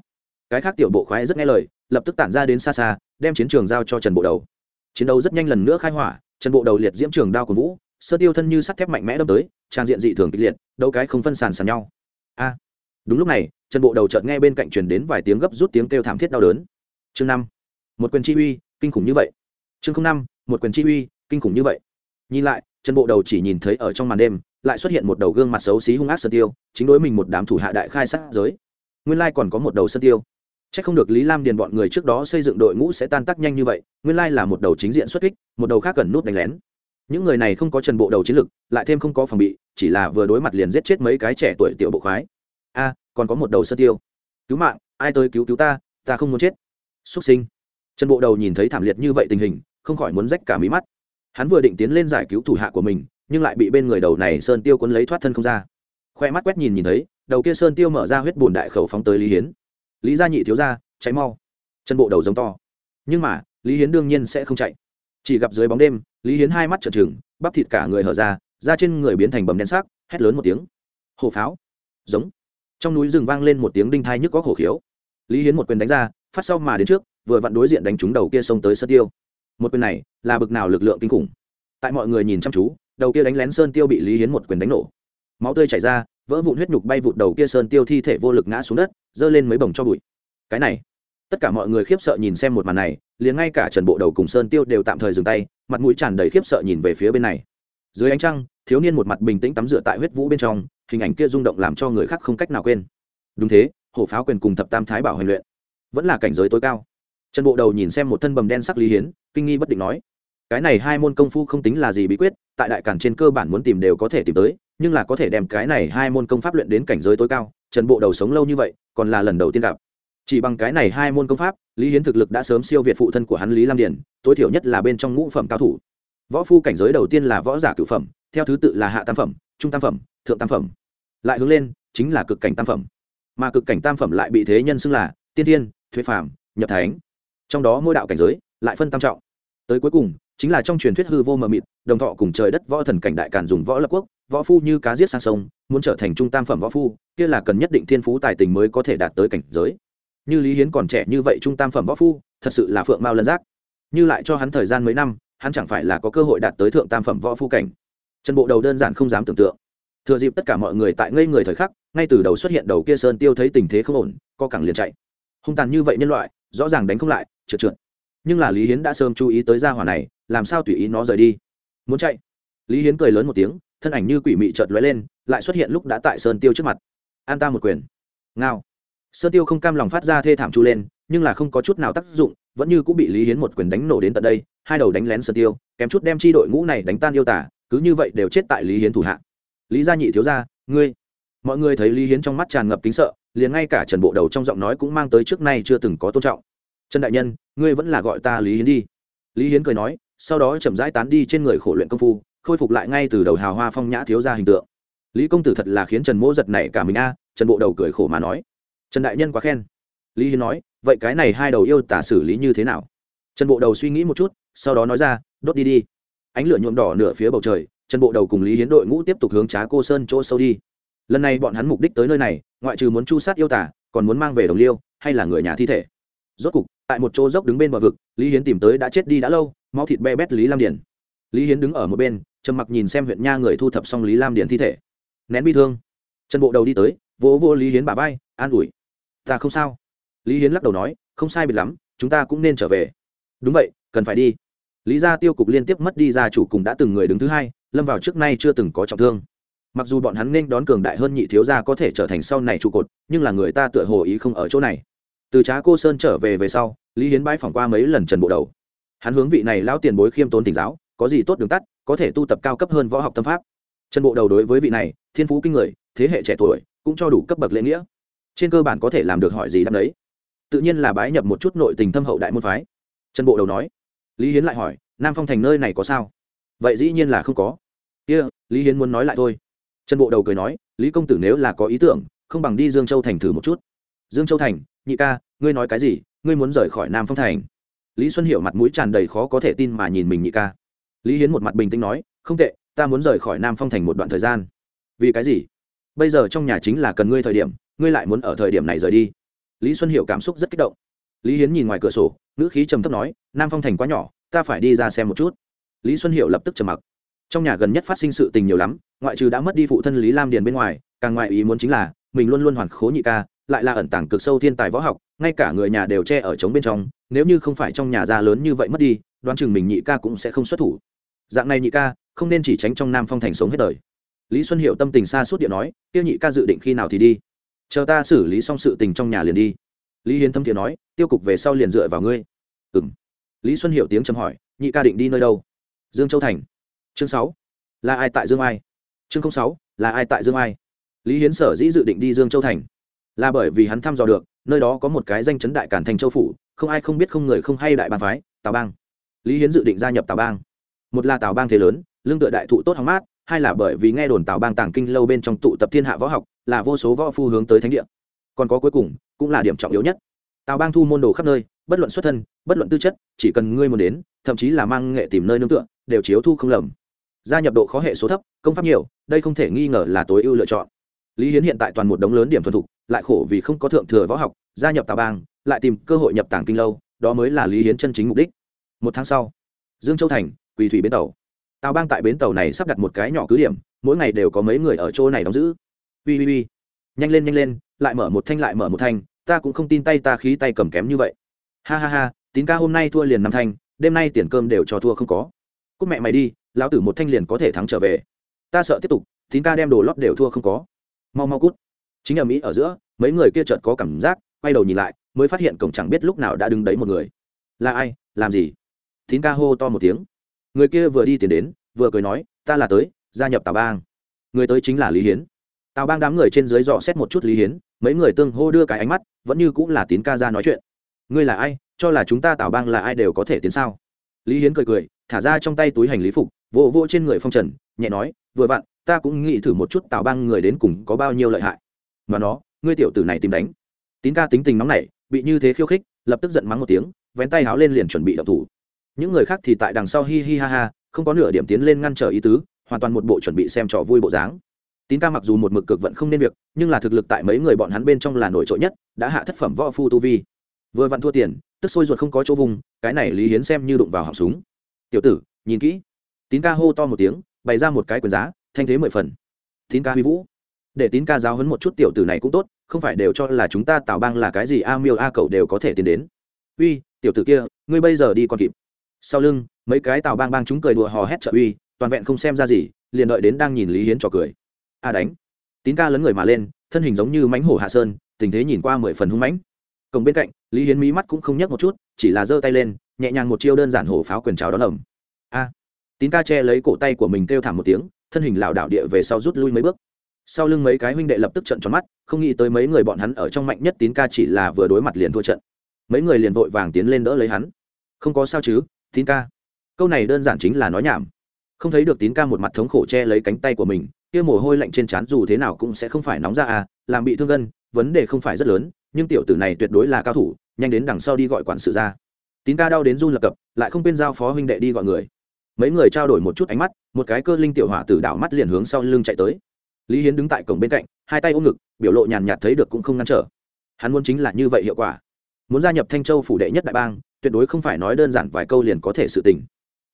Cái khác tiểu bộ khoái rất nghe lời, lập tức tản ra đến xa xa, đem chiến trường giao cho trần bộ đầu. Chiến đấu rất nhanh lần nữa khai hỏa, trần bộ đầu liệt diễm trường đao của vũ, sơ tiêu thân như sắt thép mạnh mẽ đâm tới, trang diện dị thường kịch liệt đâu cái không phân sàn sàn nhau. A, đúng lúc này trần bộ đầu chợt nghe bên cạnh truyền đến vài tiếng gấp rút tiếng kêu thảm thiết đau đớn. Chương năm. Một quyền chi uy, kinh khủng như vậy. Chương năm, một quyền chi uy, kinh khủng như vậy. Nhìn lại trần bộ đầu chỉ nhìn thấy ở trong màn đêm, lại xuất hiện một đầu gương mặt xấu xí hung ác sơn tiêu, chính đối mình một đám thủ hạ đại khai sát giới. Nguyên lai còn có một đầu sơn tiêu. Chắc không được lý lam điền bọn người trước đó xây dựng đội ngũ sẽ tan tác nhanh như vậy, nguyên lai là một đầu chính diện xuất kích, một đầu khác cần nút đánh lén. Những người này không có trần bộ đầu chiến lực, lại thêm không có phòng bị, chỉ là vừa đối mặt liền giết chết mấy cái trẻ tuổi tiểu bộ khoái. A còn có một đầu sơn tiêu. Cứu mạng, ai tới cứu cứu ta ta không muốn chết. Xuất sinh. Trần bộ đầu nhìn thấy thảm liệt như vậy tình hình, không khỏi muốn rách cả mí mắt. Hắn vừa định tiến lên giải cứu thủ hạ của mình, nhưng lại bị bên người đầu này sơn tiêu cuốn lấy thoát thân không ra. Khoe mắt quét nhìn nhìn thấy, đầu kia sơn tiêu mở ra huyết bùn đại khẩu phóng tới lý hiến. Lý gia nhị thiếu ra cháy mau. Chân bộ đầu giống to. Nhưng mà, lý hiến đương nhiên sẽ không chạy. Chỉ gặp dưới bóng đêm, lý hiến hai mắt trợn trừng, bắp thịt cả người hở ra, da trên người biến thành bầm đen sắc, hét lớn một tiếng. Hổ pháo. Giống trong núi rừng vang lên một tiếng đinh thai nhức có hổ khiếu. Lý hiến một quyền đánh ra, phát sau mà đến trước, vừa vặn đối diện đánh trúng đầu kia xông tới sơn tiêu. Một quyền này là bực nào lực lượng kinh khủng. Tại mọi người nhìn chăm chú, đầu kia đánh lén sơn tiêu bị lý hiến một quyền đánh nổ. Máu tươi chảy ra, vỡ vụn huyết nhục bay vụt đầu kia sơn tiêu thi thể vô lực ngã xuống đất, giơ lên mấy bồng cho bụi. Cái này, tất cả mọi người khiếp sợ nhìn xem một màn này, liền ngay cả trần bộ đầu cùng sơn tiêu đều tạm thời dừng tay, mặt mũi tràn đầy khiếp sợ nhìn về phía bên này. Dưới ánh trăng, thiếu niên một mặt bình tĩnh tắm rửa tại huyết vũ bên trong hình ảnh kia rung động làm cho người khác không cách nào quên. Đúng thế, hổ pháo quyền cùng thập tam thái bảo hành luyện, vẫn là cảnh giới tối cao. Trần bộ đầu nhìn xem một thân bầm đen sắc lý hiến, kinh nghi bất định nói, cái này hai môn công phu không tính là gì bí quyết, tại đại cản trên cơ bản muốn tìm đều có thể tìm tới, nhưng là có thể đem cái này hai môn công pháp luyện đến cảnh giới tối cao, trần bộ đầu sống lâu như vậy, còn là lần đầu tiên gặp. Chỉ bằng cái này hai môn công pháp, lý hiến thực lực đã sớm siêu việt phụ thân của hắn lý lam điển tối thiểu nhất là bên trong ngũ phẩm cao thủ. Võ phu cảnh giới đầu tiên là võ giả cửu phẩm, theo thứ tự là hạ tam phẩm, trung tam phẩm, thượng tam phẩm lại hướng lên, chính là cực cảnh tam phẩm. Mà cực cảnh tam phẩm lại bị thế nhân xưng là tiên thiên, thuế phàm, nhập thánh. Trong đó mỗi đạo cảnh giới lại phân tam trọng. Tới cuối cùng, chính là trong truyền thuyết hư vô mờ mịt, đồng thọ cùng trời đất võ thần cảnh đại càn dùng võ lập quốc, võ phu như cá giết sang sông, muốn trở thành trung tam phẩm võ phu, kia là cần nhất định thiên phú tài tình mới có thể đạt tới cảnh giới. Như lý hiến còn trẻ như vậy trung tam phẩm võ phu, thật sự là phượng mao lân giác. Như lại cho hắn thời gian mấy năm, hắn chẳng phải là có cơ hội đạt tới thượng tam phẩm võ phu cảnh. Trần bộ đầu đơn giản không dám tưởng tượng thừa dịp tất cả mọi người tại ngây người thời khắc, ngay từ đầu xuất hiện đầu kia sơn tiêu thấy tình thế không ổn, co cẳng liền chạy. Hung tàn như vậy nhân loại, rõ ràng đánh không lại, trượt trượt. Nhưng là lý hiến đã sớm chú ý tới gia hỏa này, làm sao tùy ý nó rời đi? Muốn chạy? Lý hiến cười lớn một tiếng, thân ảnh như quỷ mị chợt lóe lên, lại xuất hiện lúc đã tại sơn tiêu trước mặt. An ta một quyền. Ngao. Sơn tiêu không cam lòng phát ra thê thảm chu lên, nhưng là không có chút nào tác dụng, vẫn như cũng bị lý hiến một quyền đánh nổ đến tận đây, hai đầu đánh lén sơn tiêu, kém chút đem chi đội ngũ này đánh tan yêu tả, cứ như vậy đều chết tại lý hiến thủ hạ lý gia nhị thiếu gia, ngươi. Mọi người thấy lý hiến trong mắt tràn ngập kính sợ, liền ngay cả trần bộ đầu trong giọng nói cũng mang tới trước nay chưa từng có tôn trọng. Trần đại nhân, ngươi vẫn là gọi ta lý hiến đi. Lý hiến cười nói, sau đó chậm rãi tán đi trên người khổ luyện công phu, khôi phục lại ngay từ đầu hào hoa phong nhã thiếu gia hình tượng. Lý công tử thật là khiến trần mỗ giật này cả mình a, trần bộ đầu cười khổ mà nói. Trần đại nhân quá khen. Lý hiến nói, vậy cái này hai đầu yêu tả xử lý như thế nào? Trần bộ đầu suy nghĩ một chút, sau đó nói ra, đốt đi đi. Ánh lửa nhuộm đỏ nửa phía bầu trời trần bộ đầu cùng lý hiến đội ngũ tiếp tục hướng trá cô sơn chỗ sâu đi. Lần này bọn hắn mục đích tới nơi này, ngoại trừ muốn chu sát yêu tả, còn muốn mang về đồng liêu, hay là người nhà thi thể. Rốt cục, tại một chỗ dốc đứng bên bờ vực, lý hiến tìm tới đã chết đi đã lâu, máu thịt be bét lý lam điển lý hiến đứng ở một bên, trầm mặc nhìn xem huyện nha người thu thập xong lý lam điển thi thể. Nén bi thương. Trần bộ đầu đi tới, vỗ vô lý hiến bà vai, an ủi. Ta không sao. Lý hiến lắc đầu nói, không sai biệt lắm, chúng ta cũng nên trở về. Đúng vậy, cần phải đi. Lý gia tiêu cục liên tiếp mất đi gia chủ cùng đã từng người đứng thứ hai lâm vào trước nay chưa từng có trọng thương. Mặc dù bọn hắn nên đón cường đại hơn nhị thiếu gia có thể trở thành sau này trụ cột, nhưng là người ta tựa hồ ý không ở chỗ này. Từ trá cô sơn trở về về sau, lý hiến bãi phỏng qua mấy lần trần bộ đầu. Hắn hướng vị này lão tiền bối khiêm tốn tỉnh giáo, có gì tốt đường tắt, có thể tu tập cao cấp hơn võ học tâm pháp. Trần bộ đầu đối với vị này, thiên phú kinh người, thế hệ trẻ tuổi, cũng cho đủ cấp bậc lễ nghĩa. Trên cơ bản có thể làm được hỏi gì đáp đấy tự nhiên là bái nhập một chút nội tình thâm hậu đại môn phái. Trần bộ đầu nói. Lý hiến lại hỏi, nam phong thành nơi này có sao? Vậy dĩ nhiên là không có. Kia、yeah, lý hiến muốn nói lại thôi. Trần bộ đầu cười nói lý công tử nếu là có ý tưởng không bằng đi dương châu thành thử một chút. Dương châu thành nhị ca ngươi nói cái gì? Ngươi muốn rời khỏi nam phong thành. Lý xuân hiểu mặt mũi tràn đầy khó có thể tin mà nhìn mình nhị ca. Lý hiến một mặt bình tĩnh nói không tệ ta muốn rời khỏi nam phong thành một đoạn thời gian. Vì cái gì? Bây giờ trong nhà chính là cần ngươi thời điểm ngươi lại muốn ở thời điểm này rời đi. Lý xuân hiểu cảm xúc rất kích động. Lý hiến nhìn ngoài cửa sổ ngữ khí trầm thấp nói nam phong thành quá nhỏ ta phải đi ra xem một chút lý xuân Hiệu lập tức trầm mặc. Trong nhà gần nhất phát sinh sự tình nhiều lắm, ngoại trừ đã mất đi phụ thân lý lam điền bên ngoài, càng ngoại ý muốn chính là, mình luôn luôn hoàn khố nhị ca, lại là ẩn tàng cực sâu thiên tài võ học, ngay cả người nhà đều che ở trống bên trong, nếu như không phải trong nhà già lớn như vậy mất đi, đoán chừng mình nhị ca cũng sẽ không xuất thủ. Dạng này nhị ca, không nên chỉ tránh trong nam phong thành sống hết đời. Lý xuân hiệu tâm tình xa suốt điện nói, tiêu nhị ca dự định khi nào thì đi? Chờ ta xử lý xong sự tình trong nhà liền đi. Lý hiến thâm thiện nói, tiêu cục về sau liền dựa vào ngươi. Ừ m lý xuân hiệu tiếng chầm hỏi, nhị ca định đi nơi đâu? Dương châu thành. Chương sáu. Là ai tại dương ai chương sáu, là ai tại dương ai lý hiến sở dĩ dự định đi dương châu thành. Là bởi vì hắn thăm dò được, nơi đó có một cái danh chấn đại cản thành châu phủ, không ai không biết không người không hay đại bang phái, tào bang. Lý hiến dự định gia nhập tào bang. Một là tào bang thế lớn, lương tựa đại thụ tốt hóng mát, hai là bởi vì nghe đồn tào bang tàng kinh lâu bên trong tụ tập thiên hạ võ học, là vô số võ phu hướng tới thánh địa. Còn có cuối cùng, cũng là điểm trọng yếu nhất. Tào bang thu môn đồ khắp nơi, bất luận xuất thân, bất luận tư chất, chỉ cần ngươi muốn đến, thậm chí là mang nghệ tìm nơi nương tựa đều chiếu thu không lầm. Gia nhập độ khó hệ số thấp, công pháp nhiều, đây không thể nghi ngờ là tối ưu lựa chọn. Lý hiến hiện tại toàn một đống lớn điểm thuần thục, lại khổ vì không có thượng thừa võ học, gia nhập tà bang, lại tìm cơ hội nhập tàng kinh lâu, đó mới là lý hiến chân chính mục đích. Một tháng sau, dương châu thành, quỳ thủy bến tàu. Tàu bang tại bến tàu này sắp đặt một cái nhỏ cứ điểm, mỗi ngày đều có mấy người ở chỗ này đóng giữ. Ui ui ui nhanh lên nhanh lên, lại mở một thanh, lại mở một thanh, ta cũng không tin tay ta khí tay cầm kém như vậy. Ha ha ha, tín ca hôm nay thua liền năm thanh, đêm nay tiền cơm đều cho thua không có cúc mẹ mày đi, lão tử một thanh liền có thể thắng trở về. Ta sợ tiếp tục tín ca đem đồ lót đều thua không có. Mau mau cút. Chính ở mỹ ở giữa, mấy người kia chợt có cảm giác, quay đầu nhìn lại, mới phát hiện cổng chẳng biết lúc nào đã đứng đấy một người. Là ai, làm gì? Tín ca hô to một tiếng. Người kia vừa đi tiền đến, vừa cười nói, ta là tới, gia nhập tào bang. Người tới chính là lý hiến. Tào bang đám người trên dưới dò xét một chút lý hiến, mấy người tương hô đưa cái ánh mắt, vẫn như cũng là tín ca ra nói chuyện. Ngươi là ai? Cho là chúng ta tào bang là ai đều có thể tiến sao? Lý hiến cười cười, thả ra trong tay túi hành lý phục, vỗ vỗ trên người phong trần, nhẹ nói, vừa vặn, ta cũng nghĩ thử một chút tào bang người đến cùng có bao nhiêu lợi hại. Mà nó, ngươi tiểu tử này tìm đánh. Tín ca tính tình nóng nảy, bị như thế khiêu khích, lập tức giận mắng một tiếng, vén tay háo lên liền chuẩn bị đập thủ. Những người khác thì tại đằng sau hi hi ha ha, không có nửa điểm tiến lên ngăn trở ý tứ, hoàn toàn một bộ chuẩn bị xem trò vui bộ dáng. Tín ca mặc dù một mực cực vẫn không nên việc, nhưng là thực lực tại mấy người bọn hắn bên trong là nổi trội nhất, đã hạ thất phẩm võ phu tu vi vừa vặn thua tiền, tức sôi ruột không có chỗ vùng, cái này lý hiến xem như đụng vào họng súng. Tiểu tử, nhìn kỹ. Tín ca hô to một tiếng, bày ra một cái quyền giá, thanh thế mười phần. Tín ca huy vũ. Để tín ca giáo hấn một chút tiểu tử này cũng tốt, không phải đều cho là chúng ta tạo bang là cái gì a miêu a cậu đều có thể tiến đến. Uy, tiểu tử kia, ngươi bây giờ đi còn kịp. Sau lưng, mấy cái tàu bang bang chúng cười đùa hò hét trợ uy, toàn vẹn không xem ra gì, liền đợi đến đang nhìn lý hiến trò cười. A đánh. Tín ca lấn người mà lên, thân hình giống như mánh hổ hạ sơn, tình thế nhìn qua mười phần hung mãnh cổng bên cạnh, lý hiến mí mắt cũng không nhấc một chút, chỉ là giơ tay lên, nhẹ nhàng một chiêu đơn giản hổ pháo quyền cháo đón ẩm. A. Tín ca che lấy cổ tay của mình kêu thảm một tiếng, thân hình lảo đảo địa về sau rút lui mấy bước. Sau lưng mấy cái huynh đệ lập tức trận tròn mắt, không nghĩ tới mấy người bọn hắn ở trong mạnh nhất tín ca chỉ là vừa đối mặt liền thua trận. Mấy người liền vội vàng tiến lên đỡ lấy hắn. Không có sao chứ, tín ca. Câu này đơn giản chính là nói nhảm. Không thấy được tín ca một mặt thống khổ che lấy cánh tay của mình, kia mồ hôi lạnh trên trán dù thế nào cũng sẽ không phải nóng ra à làm bị thương gân vấn đề không phải rất lớn, nhưng tiểu tử này tuyệt đối là cao thủ, nhanh đến đằng sau đi gọi quản sự ra. Tín ca đau đến run lập cập, lại không quên giao phó huynh đệ đi gọi người. Mấy người trao đổi một chút ánh mắt, một cái cơ linh tiểu hỏa tử đảo mắt liền hướng sau lưng chạy tới. Lý hiến đứng tại cổng bên cạnh, hai tay ôm ngực, biểu lộ nhàn nhạt thấy được cũng không ngăn trở. Hắn muốn chính là như vậy hiệu quả. Muốn gia nhập thanh châu phủ đệ nhất đại bang, tuyệt đối không phải nói đơn giản vài câu liền có thể sự tình.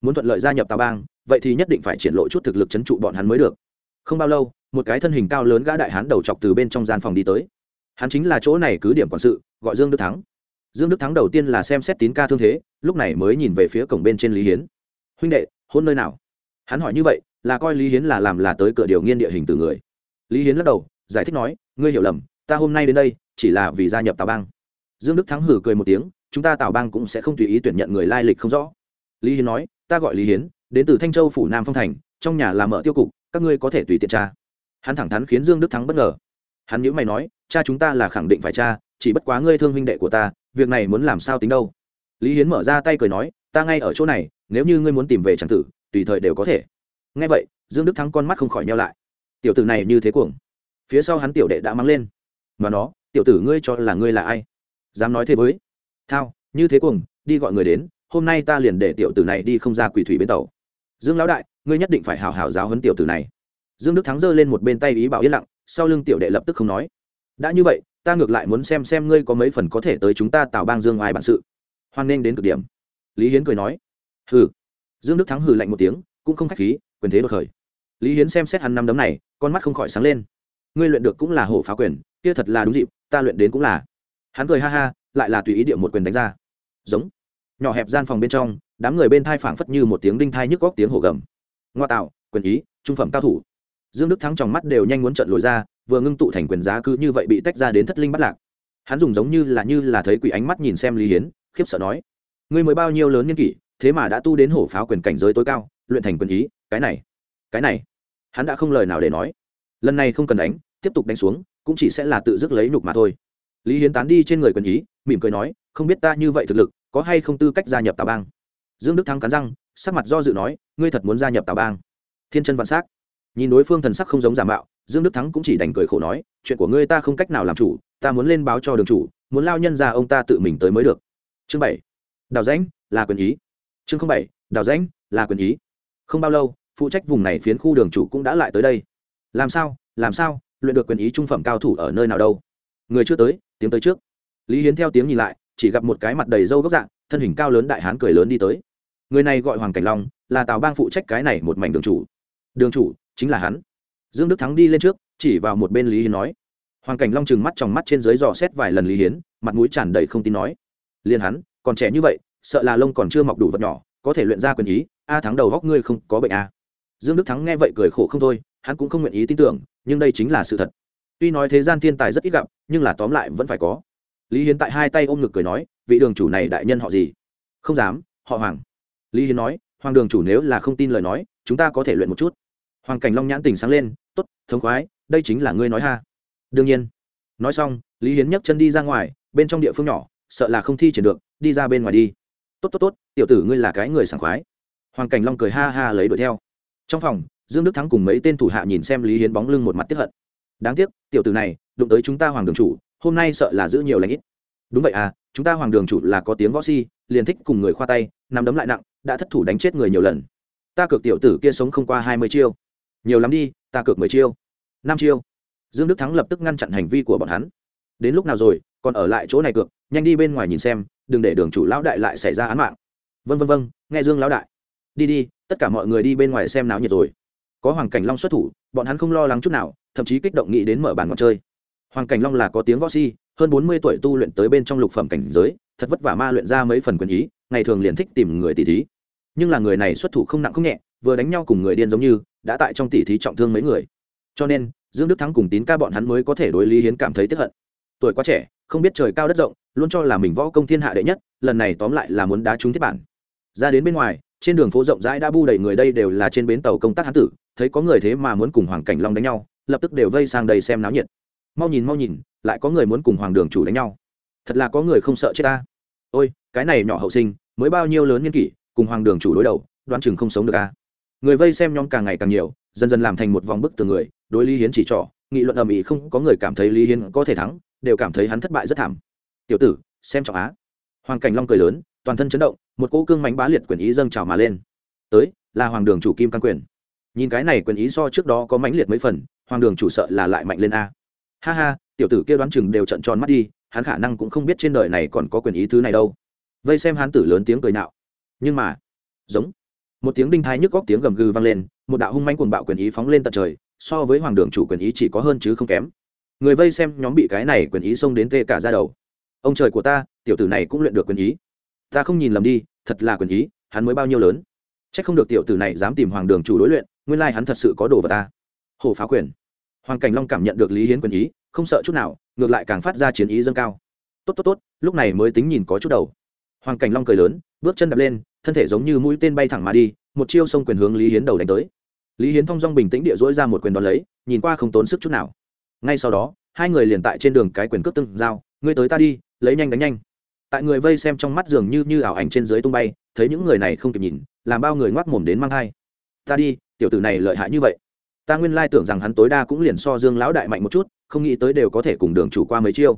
Muốn thuận lợi gia nhập tào bang, vậy thì nhất định phải triển lộ chút thực lực c h ấ n trụ bọn hắn mới được. Không bao lâu, một cái thân hình cao lớn gã đại hán đầu chọc từ bên trong gian phòng đi tới hắn chính là chỗ này cứ điểm quản sự, gọi dương đức thắng. Dương đức thắng đầu tiên là xem xét tín ca thương thế, lúc này mới nhìn về phía cổng bên trên lý hiến. Huynh đệ, hôn nơi nào? Hắn hỏi như vậy, là coi lý hiến là làm là tới cửa điều nghiên địa hình từ người. Lý hiến lắc đầu, giải thích nói, ngươi hiểu lầm, ta hôm nay đến đây, chỉ là vì gia nhập tào bang. Dương đức thắng hử cười một tiếng, chúng ta tào bang cũng sẽ không tùy ý tuyển nhận người lai lịch không rõ. Lý hiến nói, ta gọi lý hiến, đến từ thanh châu phủ nam phong thành, trong nhà làm ở tiêu cục, các ngươi có thể tùy tiện tra. Hắn thẳng thắn khiến dương đức thắng bất ngờ. Hắn nhữ mày nói cha chúng ta là khẳng định phải cha, chỉ bất quá ngươi thương huynh đệ của ta, việc này muốn làm sao tính đâu? Lý hiến mở ra tay cười nói, ta ngay ở chỗ này, nếu như ngươi muốn tìm về tràng tử, tùy thời đều có thể. Ngay vậy, dương đức thắng con mắt không khỏi nhau lại. Tiểu tử này như thế cuồng. Phía sau hắn tiểu đệ đã mang lên. Mà nó, tiểu tử ngươi cho là ngươi là ai? Dám nói thế với. Thao, như thế cuồng, đi gọi người đến, hôm nay ta liền để tiểu tử này đi không ra quỷ thủy bến tàu. Dương lão đại, ngươi nhất định phải hào hào giáo huấn tiểu tử này. Dương đức thắng giơ lên một bên tay ý bảo yên lặng, sau lưng tiểu đệ lập tức không nói đã như vậy, ta ngược lại muốn xem xem ngươi có mấy phần có thể tới chúng ta tạo bang dương ai bản sự. Hoan nghênh đến cực điểm. Lý hiến cười nói. Hừ. Dương đức thắng hừ lạnh một tiếng, cũng không khách khí, quyền thế đột khởi. Lý hiến xem xét hắn năm đấm này, con mắt không khỏi sáng lên. Ngươi luyện được cũng là hổ phá quyền, kia thật là đúng dịp, ta luyện đến cũng là. Hắn cười ha ha, lại là tùy ý địa một quyền đánh ra. Giống. Nhỏ hẹp gian phòng bên trong, đám người bên thai phảng phất như một tiếng đinh thai nhức góc tiếng hổ gầm. Ngoa tạo, quyền ý, trung phẩm cao thủ. Dương đức thắng trong mắt đều nhanh muốn trận lồi ra vừa ngưng tụ thành quyền giá cứ như vậy bị tách ra đến thất linh bắt lạc. Hắn dùng giống như là như là thấy quỷ ánh mắt nhìn xem lý hiến, khiếp sợ nói, ngươi mới bao nhiêu lớn nhân kỷ, thế mà đã tu đến hổ pháo quyền cảnh giới tối cao, luyện thành quyền ý, cái này cái này. Hắn đã không lời nào để nói. Lần này không cần đánh, tiếp tục đánh xuống, cũng chỉ sẽ là tự dứt lấy nhục mà thôi. Lý hiến tán đi trên người quyền ý, mỉm cười nói, không biết ta như vậy thực lực, có hay không tư cách gia nhập tào bang? Dương đức thắng cắn răng, sắc mặt do dự nói, ngươi thật muốn gia nhập tào bang? Thiên chân vạn s á c nhìn đối phương thần sắc không giống giả mạo dương đức thắng cũng chỉ đành cười khổ nói, chuyện của ngươi ta không cách nào làm chủ, ta muốn lên báo cho đường chủ, muốn lao nhân ra ông ta tự mình tới mới được. Chương bảy. Đào rãnh, là quyền ý. Chương bảy. Đào rãnh, là quyền ý. Không bao lâu, phụ trách vùng này phiến khu đường chủ cũng đã lại tới đây. Làm sao làm sao, luyện được quyền ý trung phẩm cao thủ ở nơi nào đâu? Người chưa tới tiếng tới trước. Lý hiến theo tiếng nhìn lại, chỉ gặp một cái mặt đầy râu gốc dạng, thân hình cao lớn đại hán cười lớn đi tới. Người này gọi hoàng cảnh long, là tào bang phụ trách cái này một mảnh đường chủ. Đường chủ, chính là hắn dương đức thắng đi lên trước, chỉ vào một bên lý hiến nói. Hoàng cảnh long trừng mắt trong mắt trên dưới dò xét vài lần lý hiến, mặt mũi tràn đầy không tin nói. Liền hắn, còn trẻ như vậy, sợ là lông còn chưa mọc đủ vật nhỏ, có thể luyện ra quyền ý, a thắng đầu góc ngươi không có bệnh a dương đức thắng nghe vậy cười khổ không thôi, hắn cũng không nguyện ý tin tưởng, nhưng đây chính là sự thật. Tuy nói thế gian thiên tài rất ít gặp, nhưng là tóm lại vẫn phải có. Lý hiến tại hai tay ôm ngực cười nói, vị đường chủ này đại nhân họ gì? Không dám, họ hoàng. Lý hiến nói, hoàng đường chủ nếu là không tin lời nói, chúng ta có thể luyện một chút. Hoàng cảnh long nhãn tình sáng lên tốt, thống khoái, đây chính là ngươi nói ha. Đương nhiên. Nói xong, lý hiến nhấc chân đi ra ngoài, bên trong địa phương nhỏ, sợ là không thi triển được, đi ra bên ngoài đi. Tốt tốt tốt, tiểu tử ngươi là cái người sảng khoái. Hoàng cảnh long cười ha ha lấy đuổi theo. Trong phòng, dương đức thắng cùng mấy tên thủ hạ nhìn xem lý hiến bóng lưng một mặt tiếp hận. Đáng tiếc, tiểu tử này, đụng tới chúng ta hoàng đường chủ, hôm nay sợ là giữ nhiều lãnh ít. Đúng vậy à chúng ta hoàng đường chủ là có tiếng võ si, liền thích cùng người khoa tay nằm đấm lại nặng, đã thất thủ đánh chết người nhiều lần. Ta cược tiểu tử kia sống không qua hai mươi chiêu. Nhiều lắm đi ta cược mười chiêu, năm chiêu. Dương đức thắng lập tức ngăn chặn hành vi của bọn hắn. Đến lúc nào rồi, còn ở lại chỗ này cược, nhanh đi bên ngoài nhìn xem, đừng để đường chủ lão đại lại xảy ra án mạng. Vân vân vân nghe dương lão đại. Đi đi, tất cả mọi người đi bên ngoài xem náo nhiệt rồi. Có hoàng cảnh long xuất thủ, bọn hắn không lo lắng chút nào, thậm chí kích động nghĩ đến mở bàn ngọn chơi. Hoàng cảnh long là có tiếng võ si, hơn bốn mươi tuổi tu luyện tới bên trong lục phẩm cảnh giới, thật vất vả ma luyện ra mấy phần quyền ý, ngày thường liền thích tìm người tỷ thí. Nhưng là người này xuất thủ không nặng không nhẹ vừa đánh nhau cùng người điên giống như, đã tại trong tỷ thí trọng thương mấy người. Cho nên, dương đức thắng cùng tín ca bọn hắn mới có thể đối lý hiến cảm thấy tiếp hận. Tuổi quá trẻ, không biết trời cao đất rộng, luôn cho là mình võ công thiên hạ đệ nhất, lần này tóm lại là muốn đá trúng thiết bản. Ra đến bên ngoài, trên đường phố rộng rãi đã bu đầy người đây đều là trên bến tàu công tác hán tử, thấy có người thế mà muốn cùng hoàng cảnh long đánh nhau, lập tức đều vây sang đây xem náo nhiệt. Mau nhìn mau nhìn, lại có người muốn cùng hoàng đường chủ đánh nhau. Thật là có người không sợ chết ta. Ôi, cái này nhỏ hậu sinh, mới bao nhiêu lớn nhân kỷ, cùng hoàng đường chủ đối đầu, đoán chừng không sống được à? Người vây xem nhóm càng ngày càng nhiều, dần dần làm thành một vòng bức từ người, đối lý hiến chỉ trỏ, nghị luận ầm ĩ không có người cảm thấy lý hiến có thể thắng, đều cảm thấy hắn thất bại rất thảm. Tiểu tử, xem trọng á. Hoàng cảnh long cười lớn, toàn thân chấn động, một cỗ cương mánh bá liệt quyền ý dâng trào mà lên. Tới, là hoàng đường chủ kim căn quyền. Nhìn cái này quyền ý so trước đó có mãnh liệt mấy phần, hoàng đường chủ sợ là lại mạnh lên a. Ha ha, tiểu tử kia đoán chừng đều trận tròn mắt đi, hắn khả năng cũng không biết trên đời này còn có quyền ý thứ này đâu. Vây xem hắn tử lớn tiếng cười nạo. Nhưng mà, giống một tiếng đinh thái nhức góc tiếng gầm gừ vang lên, một đạo hung manh cuồng bạo quyền ý phóng lên tận trời, so với hoàng đường chủ quyền ý chỉ có hơn chứ không kém. Người vây xem nhóm bị cái này quyền ý xông đến tê cả ra đầu. Ông trời của ta, tiểu tử này cũng luyện được quyền ý. Ta không nhìn lầm đi, thật là quyền ý, hắn mới bao nhiêu lớn. C h ắ c không được tiểu tử này dám tìm hoàng đường chủ đối luyện, nguyên lai hắn thật sự có đồ vật ta. Hồ phá quyền. Hoàng cảnh long cảm nhận được lý hiến quyền ý, không sợ chút nào, ngược lại càng phát ra chiến ý dâng cao. Tốt tốt tốt, lúc này mới tính nhìn có chút đầu. Hoàng cảnh long cười lớn, bước chân đập lên thân thể giống như mũi tên bay thẳng mà đi, một chiêu xông quyền hướng lý hiến đầu đánh tới. Lý hiến thong dong bình tĩnh địa dỗi ra một quyền đón lấy, nhìn qua không tốn sức chút nào. Ngay sau đó, hai người liền tại trên đường cái quyền cướp từng giao, ngươi tới ta đi, lấy nhanh đánh nhanh. Tại người vây xem trong mắt dường như như ảo ảnh trên dưới tung bay, thấy những người này không kịp nhìn, làm bao người ngoác mồm đến mang thai. Ta đi, tiểu tử này lợi hại như vậy. Ta nguyên lai tưởng rằng hắn tối đa cũng liền so dương lão đại mạnh một chút, không nghĩ tới đều có thể cùng đường chủ qua mấy chiêu.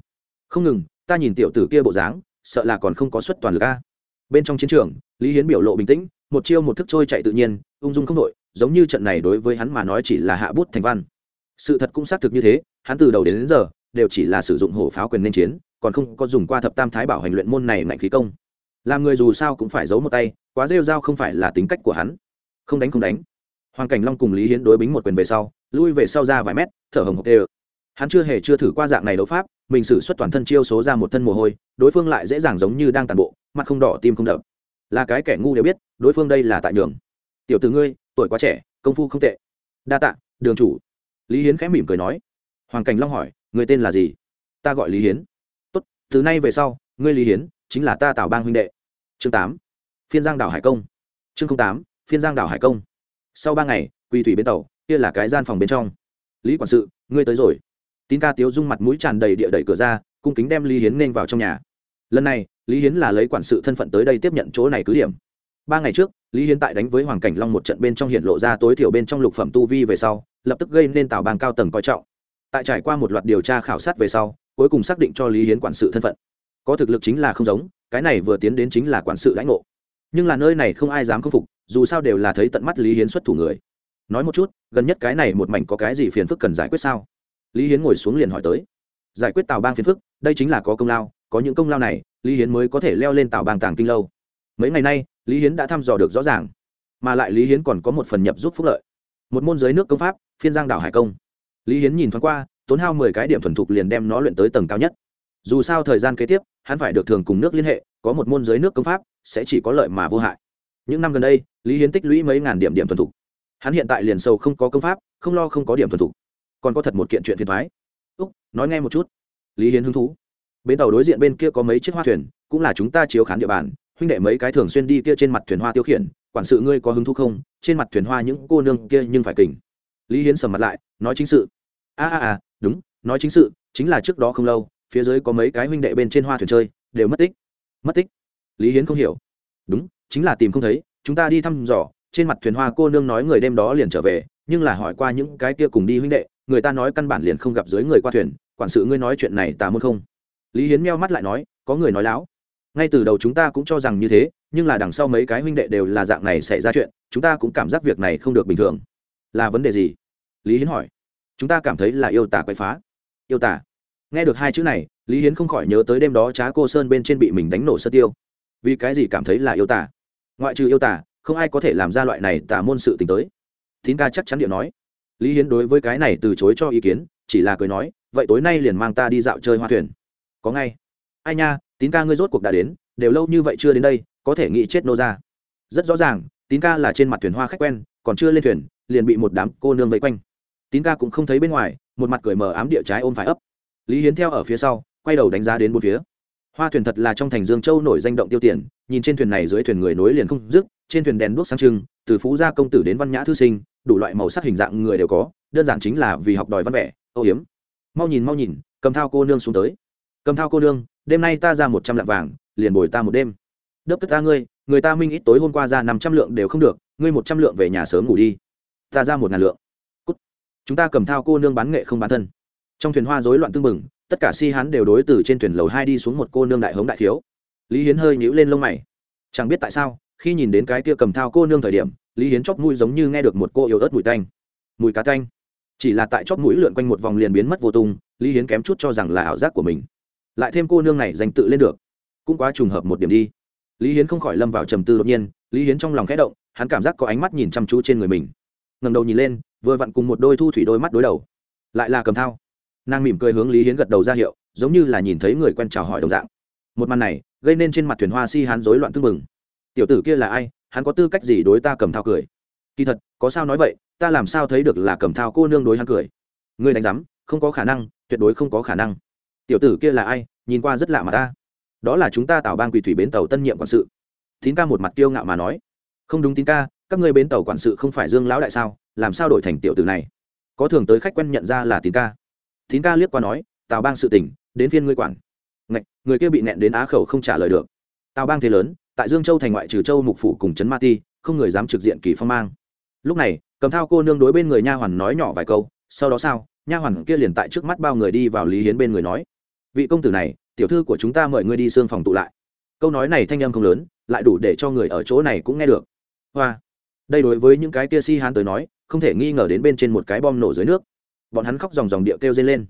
Không ngừng, ta nhìn tiểu tử kia bộ dáng, sợ là còn không có suất toàn lực a bên trong chiến trường lý hiến biểu lộ bình tĩnh một chiêu một thức trôi chạy tự nhiên ung dung không đội giống như trận này đối với hắn mà nói chỉ là hạ bút thành văn. Sự thật cũng xác thực như thế hắn từ đầu đến, đến giờ đều chỉ là sử dụng hổ pháo quyền nên chiến còn không có dùng qua thập tam thái bảo hành luyện môn này ngạnh khí công. Làm người dù sao cũng phải giấu một tay quá rêu dao không phải là tính cách của hắn. Không đánh không đánh. Hoàng cảnh long cùng lý hiến đối bính một quyền về sau lui về sau ra vài mét thở hồng hộc đê hắn chưa hề chưa thử qua dạng này đấu pháp mình xử suất toàn thân chiêu số ra một thân mồ hôi đối phương lại dễ dàng giống như đang tàn bộ mặt không đỏ tim không đập. Là cái kẻ ngu đều biết, đối phương đây là tại đường tiểu t ử ngươi, tuổi quá trẻ, công phu không tệ. Đa tạ, đường chủ. Lý hiến khẽ mỉm cười nói. Hoàng cảnh long hỏi, người tên là gì? Ta gọi lý hiến. Tốt, từ nay về sau, ngươi lý hiến, chính là ta tào bang huynh đệ. Chương tám, phiên giang đảo hải công. Chương tám, phiên giang đảo hải công. Sau ba ngày, quỳ thủy bên tàu, kia là cái gian phòng bên trong. Lý quản sự, ngươi tới rồi. Tín ca tiếu dung mặt mũi tràn đầy địa đẩy cửa ra, cung kính đem lý hiến nên vào trong nhà. Lần này lý hiến là lấy quản sự thân phận tới đây tiếp nhận chỗ này cứ điểm. Ba ngày trước, lý hiến tại đánh với hoàng cảnh long một trận bên trong hiện lộ ra tối thiểu bên trong lục phẩm tu vi về sau, lập tức gây nên tào bang cao tầng coi trọng. Tại trải qua một loạt điều tra khảo sát về sau, cuối cùng xác định cho lý hiến quản sự thân phận. Có thực lực chính là không giống, cái này vừa tiến đến chính là quản sự lãnh ngộ. Nhưng là nơi này không ai dám khâm phục, dù sao đều là thấy tận mắt lý hiến xuất thủ người. Nói một chút, gần nhất cái này một mảnh có cái gì phiền phức cần giải quyết sao? Lý hiến ngồi xuống liền hỏi tới. Giải quyết tào bang phiền phức, đây chính là có công lao, có những công lao này lý hiến mới có thể leo lên tàu bang tàng kinh lâu. Mấy ngày nay, lý hiến đã thăm dò được rõ ràng, mà lại lý hiến còn có một phần nhập giúp phúc lợi. Một môn giới nước công pháp, phiên giang đảo hải công. Lý hiến nhìn thoáng qua, tốn hao mười cái điểm thuần thục liền đem nó luyện tới tầng cao nhất. Dù sao thời gian kế tiếp, hắn phải được thường cùng nước liên hệ, có một môn giới nước công pháp, sẽ chỉ có lợi mà vô hại. Những năm gần đây, lý hiến tích lũy mấy ngàn điểm điểm thuần thục. Hắn hiện tại liền sâu không có công pháp, không lo không có điểm thuần thục. Còn có thật một kiện chuyện phiền thoái úc, nói nghe một chút. Lý hiến hứng thú bến tàu đối diện bên kia có mấy chiếc hoa thuyền, cũng là chúng ta chiếu khán địa bàn, huynh đệ mấy cái thường xuyên đi kia trên mặt thuyền hoa tiêu khiển, quản sự ngươi có hứng thú không? Trên mặt thuyền hoa những cô nương kia nhưng phải kỉnh lý hiến sầm mặt lại, nói chính sự. A a a, đúng, nói chính sự, chính là trước đó không lâu, phía dưới có mấy cái huynh đệ bên trên hoa thuyền chơi, đều mất tích. Mất tích? Lý hiến không hiểu. Đúng, chính là tìm không thấy, chúng ta đi thăm dò, trên mặt thuyền hoa cô nương nói người đêm đó liền trở về, nhưng là hỏi qua những cái kia cùng đi huynh đệ, người ta nói căn bản liền không gặp dưới người qua thuyền, quản sự ngươi nói chuyện này tà muốn không? Lý hiến meo mắt lại nói, có người nói láo. Ngay từ đầu chúng ta cũng cho rằng như thế, nhưng là đằng sau mấy cái huynh đệ đều là dạng này xảy ra chuyện, chúng ta cũng cảm giác việc này không được bình thường. Là vấn đề gì? Lý hiến hỏi. Chúng ta cảm thấy là yêu tả quậy phá. Yêu tả? Nghe được hai chữ này, lý hiến không khỏi nhớ tới đêm đó trá cô sơn bên trên bị mình đánh nổ sơ tiêu. Vì cái gì cảm thấy là yêu tả? Ngoại trừ yêu tả, không ai có thể làm ra loại này tả môn sự t ì n h tới. Tín ca chắc chắn điện nói. Lý hiến đối với cái này từ chối cho ý kiến, chỉ là cười nói, vậy tối nay liền mang ta đi dạo chơi hoa thuyền có ngay. Ai nha, tín ca ngươi rốt cuộc đã đến, đều lâu như vậy chưa đến đây, có thể nghĩ chết nô ra. Rất rõ ràng, tín ca là trên mặt thuyền hoa khách quen, còn chưa lên thuyền, liền bị một đám cô nương vây quanh. Tín ca cũng không thấy bên ngoài, một mặt cười mờ ám địa trái ôm phải ấp. Lý hiến theo ở phía sau, quay đầu đánh giá đến bốn phía. Hoa thuyền thật là trong thành dương châu nổi danh động tiêu tiền, nhìn trên thuyền này dưới thuyền người nối liền không dứt, trên thuyền đèn đuốc sáng trưng, từ phú gia công tử đến văn nhã thư sinh, đủ loại màu sắc hình dạng người đều có, đơn giản chính là vì học đòi văn vẻ âu hiếm. Mau nhìn mau nhìn, cầm thao cô nương xuống tới cầm thao cô nương, đêm nay ta ra một trăm lạng vàng, liền bồi ta một đêm. Đớp tức ta ngươi, người ta minh ít tối hôm qua ra năm trăm lượng đều không được, ngươi một trăm lượng về nhà sớm ngủ đi. Ta ra một ngàn lượng. Cút. chúng ta cầm thao cô nương bán nghệ không bán thân. Trong thuyền hoa rối loạn tương mừng tất cả si hán đều đối từ trên thuyền lầu hai đi xuống một cô nương đại hống đại thiếu. Lý hiến hơi nhíu lên lông mày. Chẳng biết tại sao, khi nhìn đến cái kia cầm thao cô nương thời điểm, lý hiến chóp mũi giống như nghe được một cô yếu ớt mùi tanh. Mùi cá tanh. Chỉ là tại chóp mũi lượn quanh một vòng liền biến mất vô tung, lý hiến kém chút cho rằng là ảo giác của mình lại thêm cô nương này danh tự lên được. Cũng quá trùng hợp một điểm đi. Lý hiến không khỏi lâm vào trầm tư đột nhiên, lý hiến trong lòng khẽ động, hắn cảm giác có ánh mắt nhìn chăm chú trên người mình. Ngầm đầu nhìn lên, vừa vặn cùng một đôi thu thủy đôi mắt đối đầu. Lại là cầm thao. Nàng mỉm cười hướng lý hiến gật đầu ra hiệu, giống như là nhìn thấy người quen chào hỏi đồng dạng. Một màn này, gây nên trên mặt thuyền hoa si hắn rối loạn tưng mừng tiểu tử kia là ai? Hắn có tư cách gì đối ta cầm thao cười? Kỳ thật, có sao nói vậy, ta làm sao thấy được là cầm thao cô nương đối hắn cười? Ngươi đánh giám, không có khả năng, tuyệt đối không có khả năng tiểu tử kia là ai nhìn qua rất lạ mà ta. Đó là chúng ta tạo bang quỳ thủy bến tàu tân nhiệm quản sự. Tín ca một mặt kiêu ngạo mà nói. Không đúng tín ca các ngươi bến tàu quản sự không phải dương lão đại sao làm sao đổi thành tiểu tử này? Có thường tới khách quen nhận ra là tín ca. Tín ca liếc qua nói tào bang sự tỉnh đến phiên ngươi quản. Ngạch, người kia bị nẹn đến á khẩu không trả lời được. Tào bang thế lớn tại dương châu thành ngoại trừ châu mục phủ cùng trấn ma ti không người dám trực diện kỳ phong mang. Lúc này cầm thao cô nương đối bên người nha hoàn nói nhỏ vài câu sau đó sao nha hoàn kia liền tại trước mắt bao người đi vào lý hiến bên người nói vị công tử này, tiểu thư của chúng ta mời ngươi đi xương phòng tụ lại. Câu nói này thanh âm không lớn, lại đủ để cho người ở chỗ này cũng nghe được. Hoa. Đây đối với những cái kia si hán tới nói, không thể nghi ngờ đến bên trên một cái bom nổ dưới nước. Bọn hắn khóc dòng dòng địa kêu dây lên.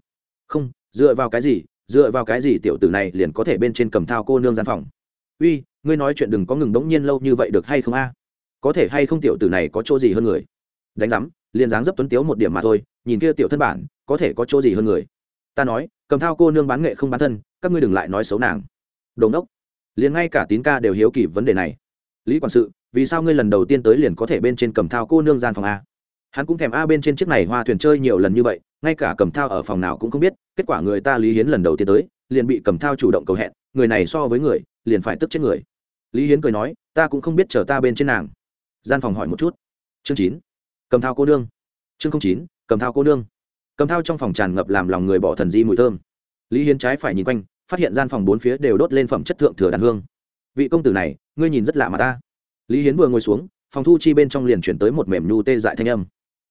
Không, dựa vào cái gì, dựa vào cái gì tiểu tử này liền có thể bên trên cầm thao cô nương gian phòng? Uy, ngươi nói chuyện đừng có ngừng đống nhiên lâu như vậy được hay không a? Có thể hay không tiểu tử này có chỗ gì hơn người? Đánh giám, liền dáng dấp tuấn tiếu một điểm mà thôi, nhìn kia tiểu thân bản, có thể có chỗ gì hơn người? Ta nói, cầm thao cô nương bán nghệ không bán thân, các ngươi đừng lại nói xấu nàng. Đồn đốc liền ngay cả tín ca đều hiếu kỳ vấn đề này. Lý quản sự, vì sao ngươi lần đầu tiên tới liền có thể bên trên cầm thao cô nương gian phòng a? Hắn cũng thèm a bên trên chiếc này hoa thuyền chơi nhiều lần như vậy, ngay cả cầm thao ở phòng nào cũng không biết, kết quả người ta lý hiến lần đầu tiên tới, liền bị cầm thao chủ động cầu hẹn, người này so với người, liền phải tức chết người. Lý hiến cười nói, ta cũng không biết chờ ta bên trên nàng. Gian phòng hỏi một chút. Chương chín. Cầm thao cô nương. Chương chín, cầm thao cô nương cầm thao trong phòng tràn ngập làm lòng người bỏ thần di mùi thơm. Lý hiến trái phải nhìn quanh, phát hiện gian phòng bốn phía đều đốt lên phẩm chất thượng thừa đàn hương. Vị công tử này, ngươi nhìn rất lạ mà ta. Lý hiến vừa ngồi xuống, phòng thu chi bên trong liền chuyển tới một mềm nhu tê dại thanh âm.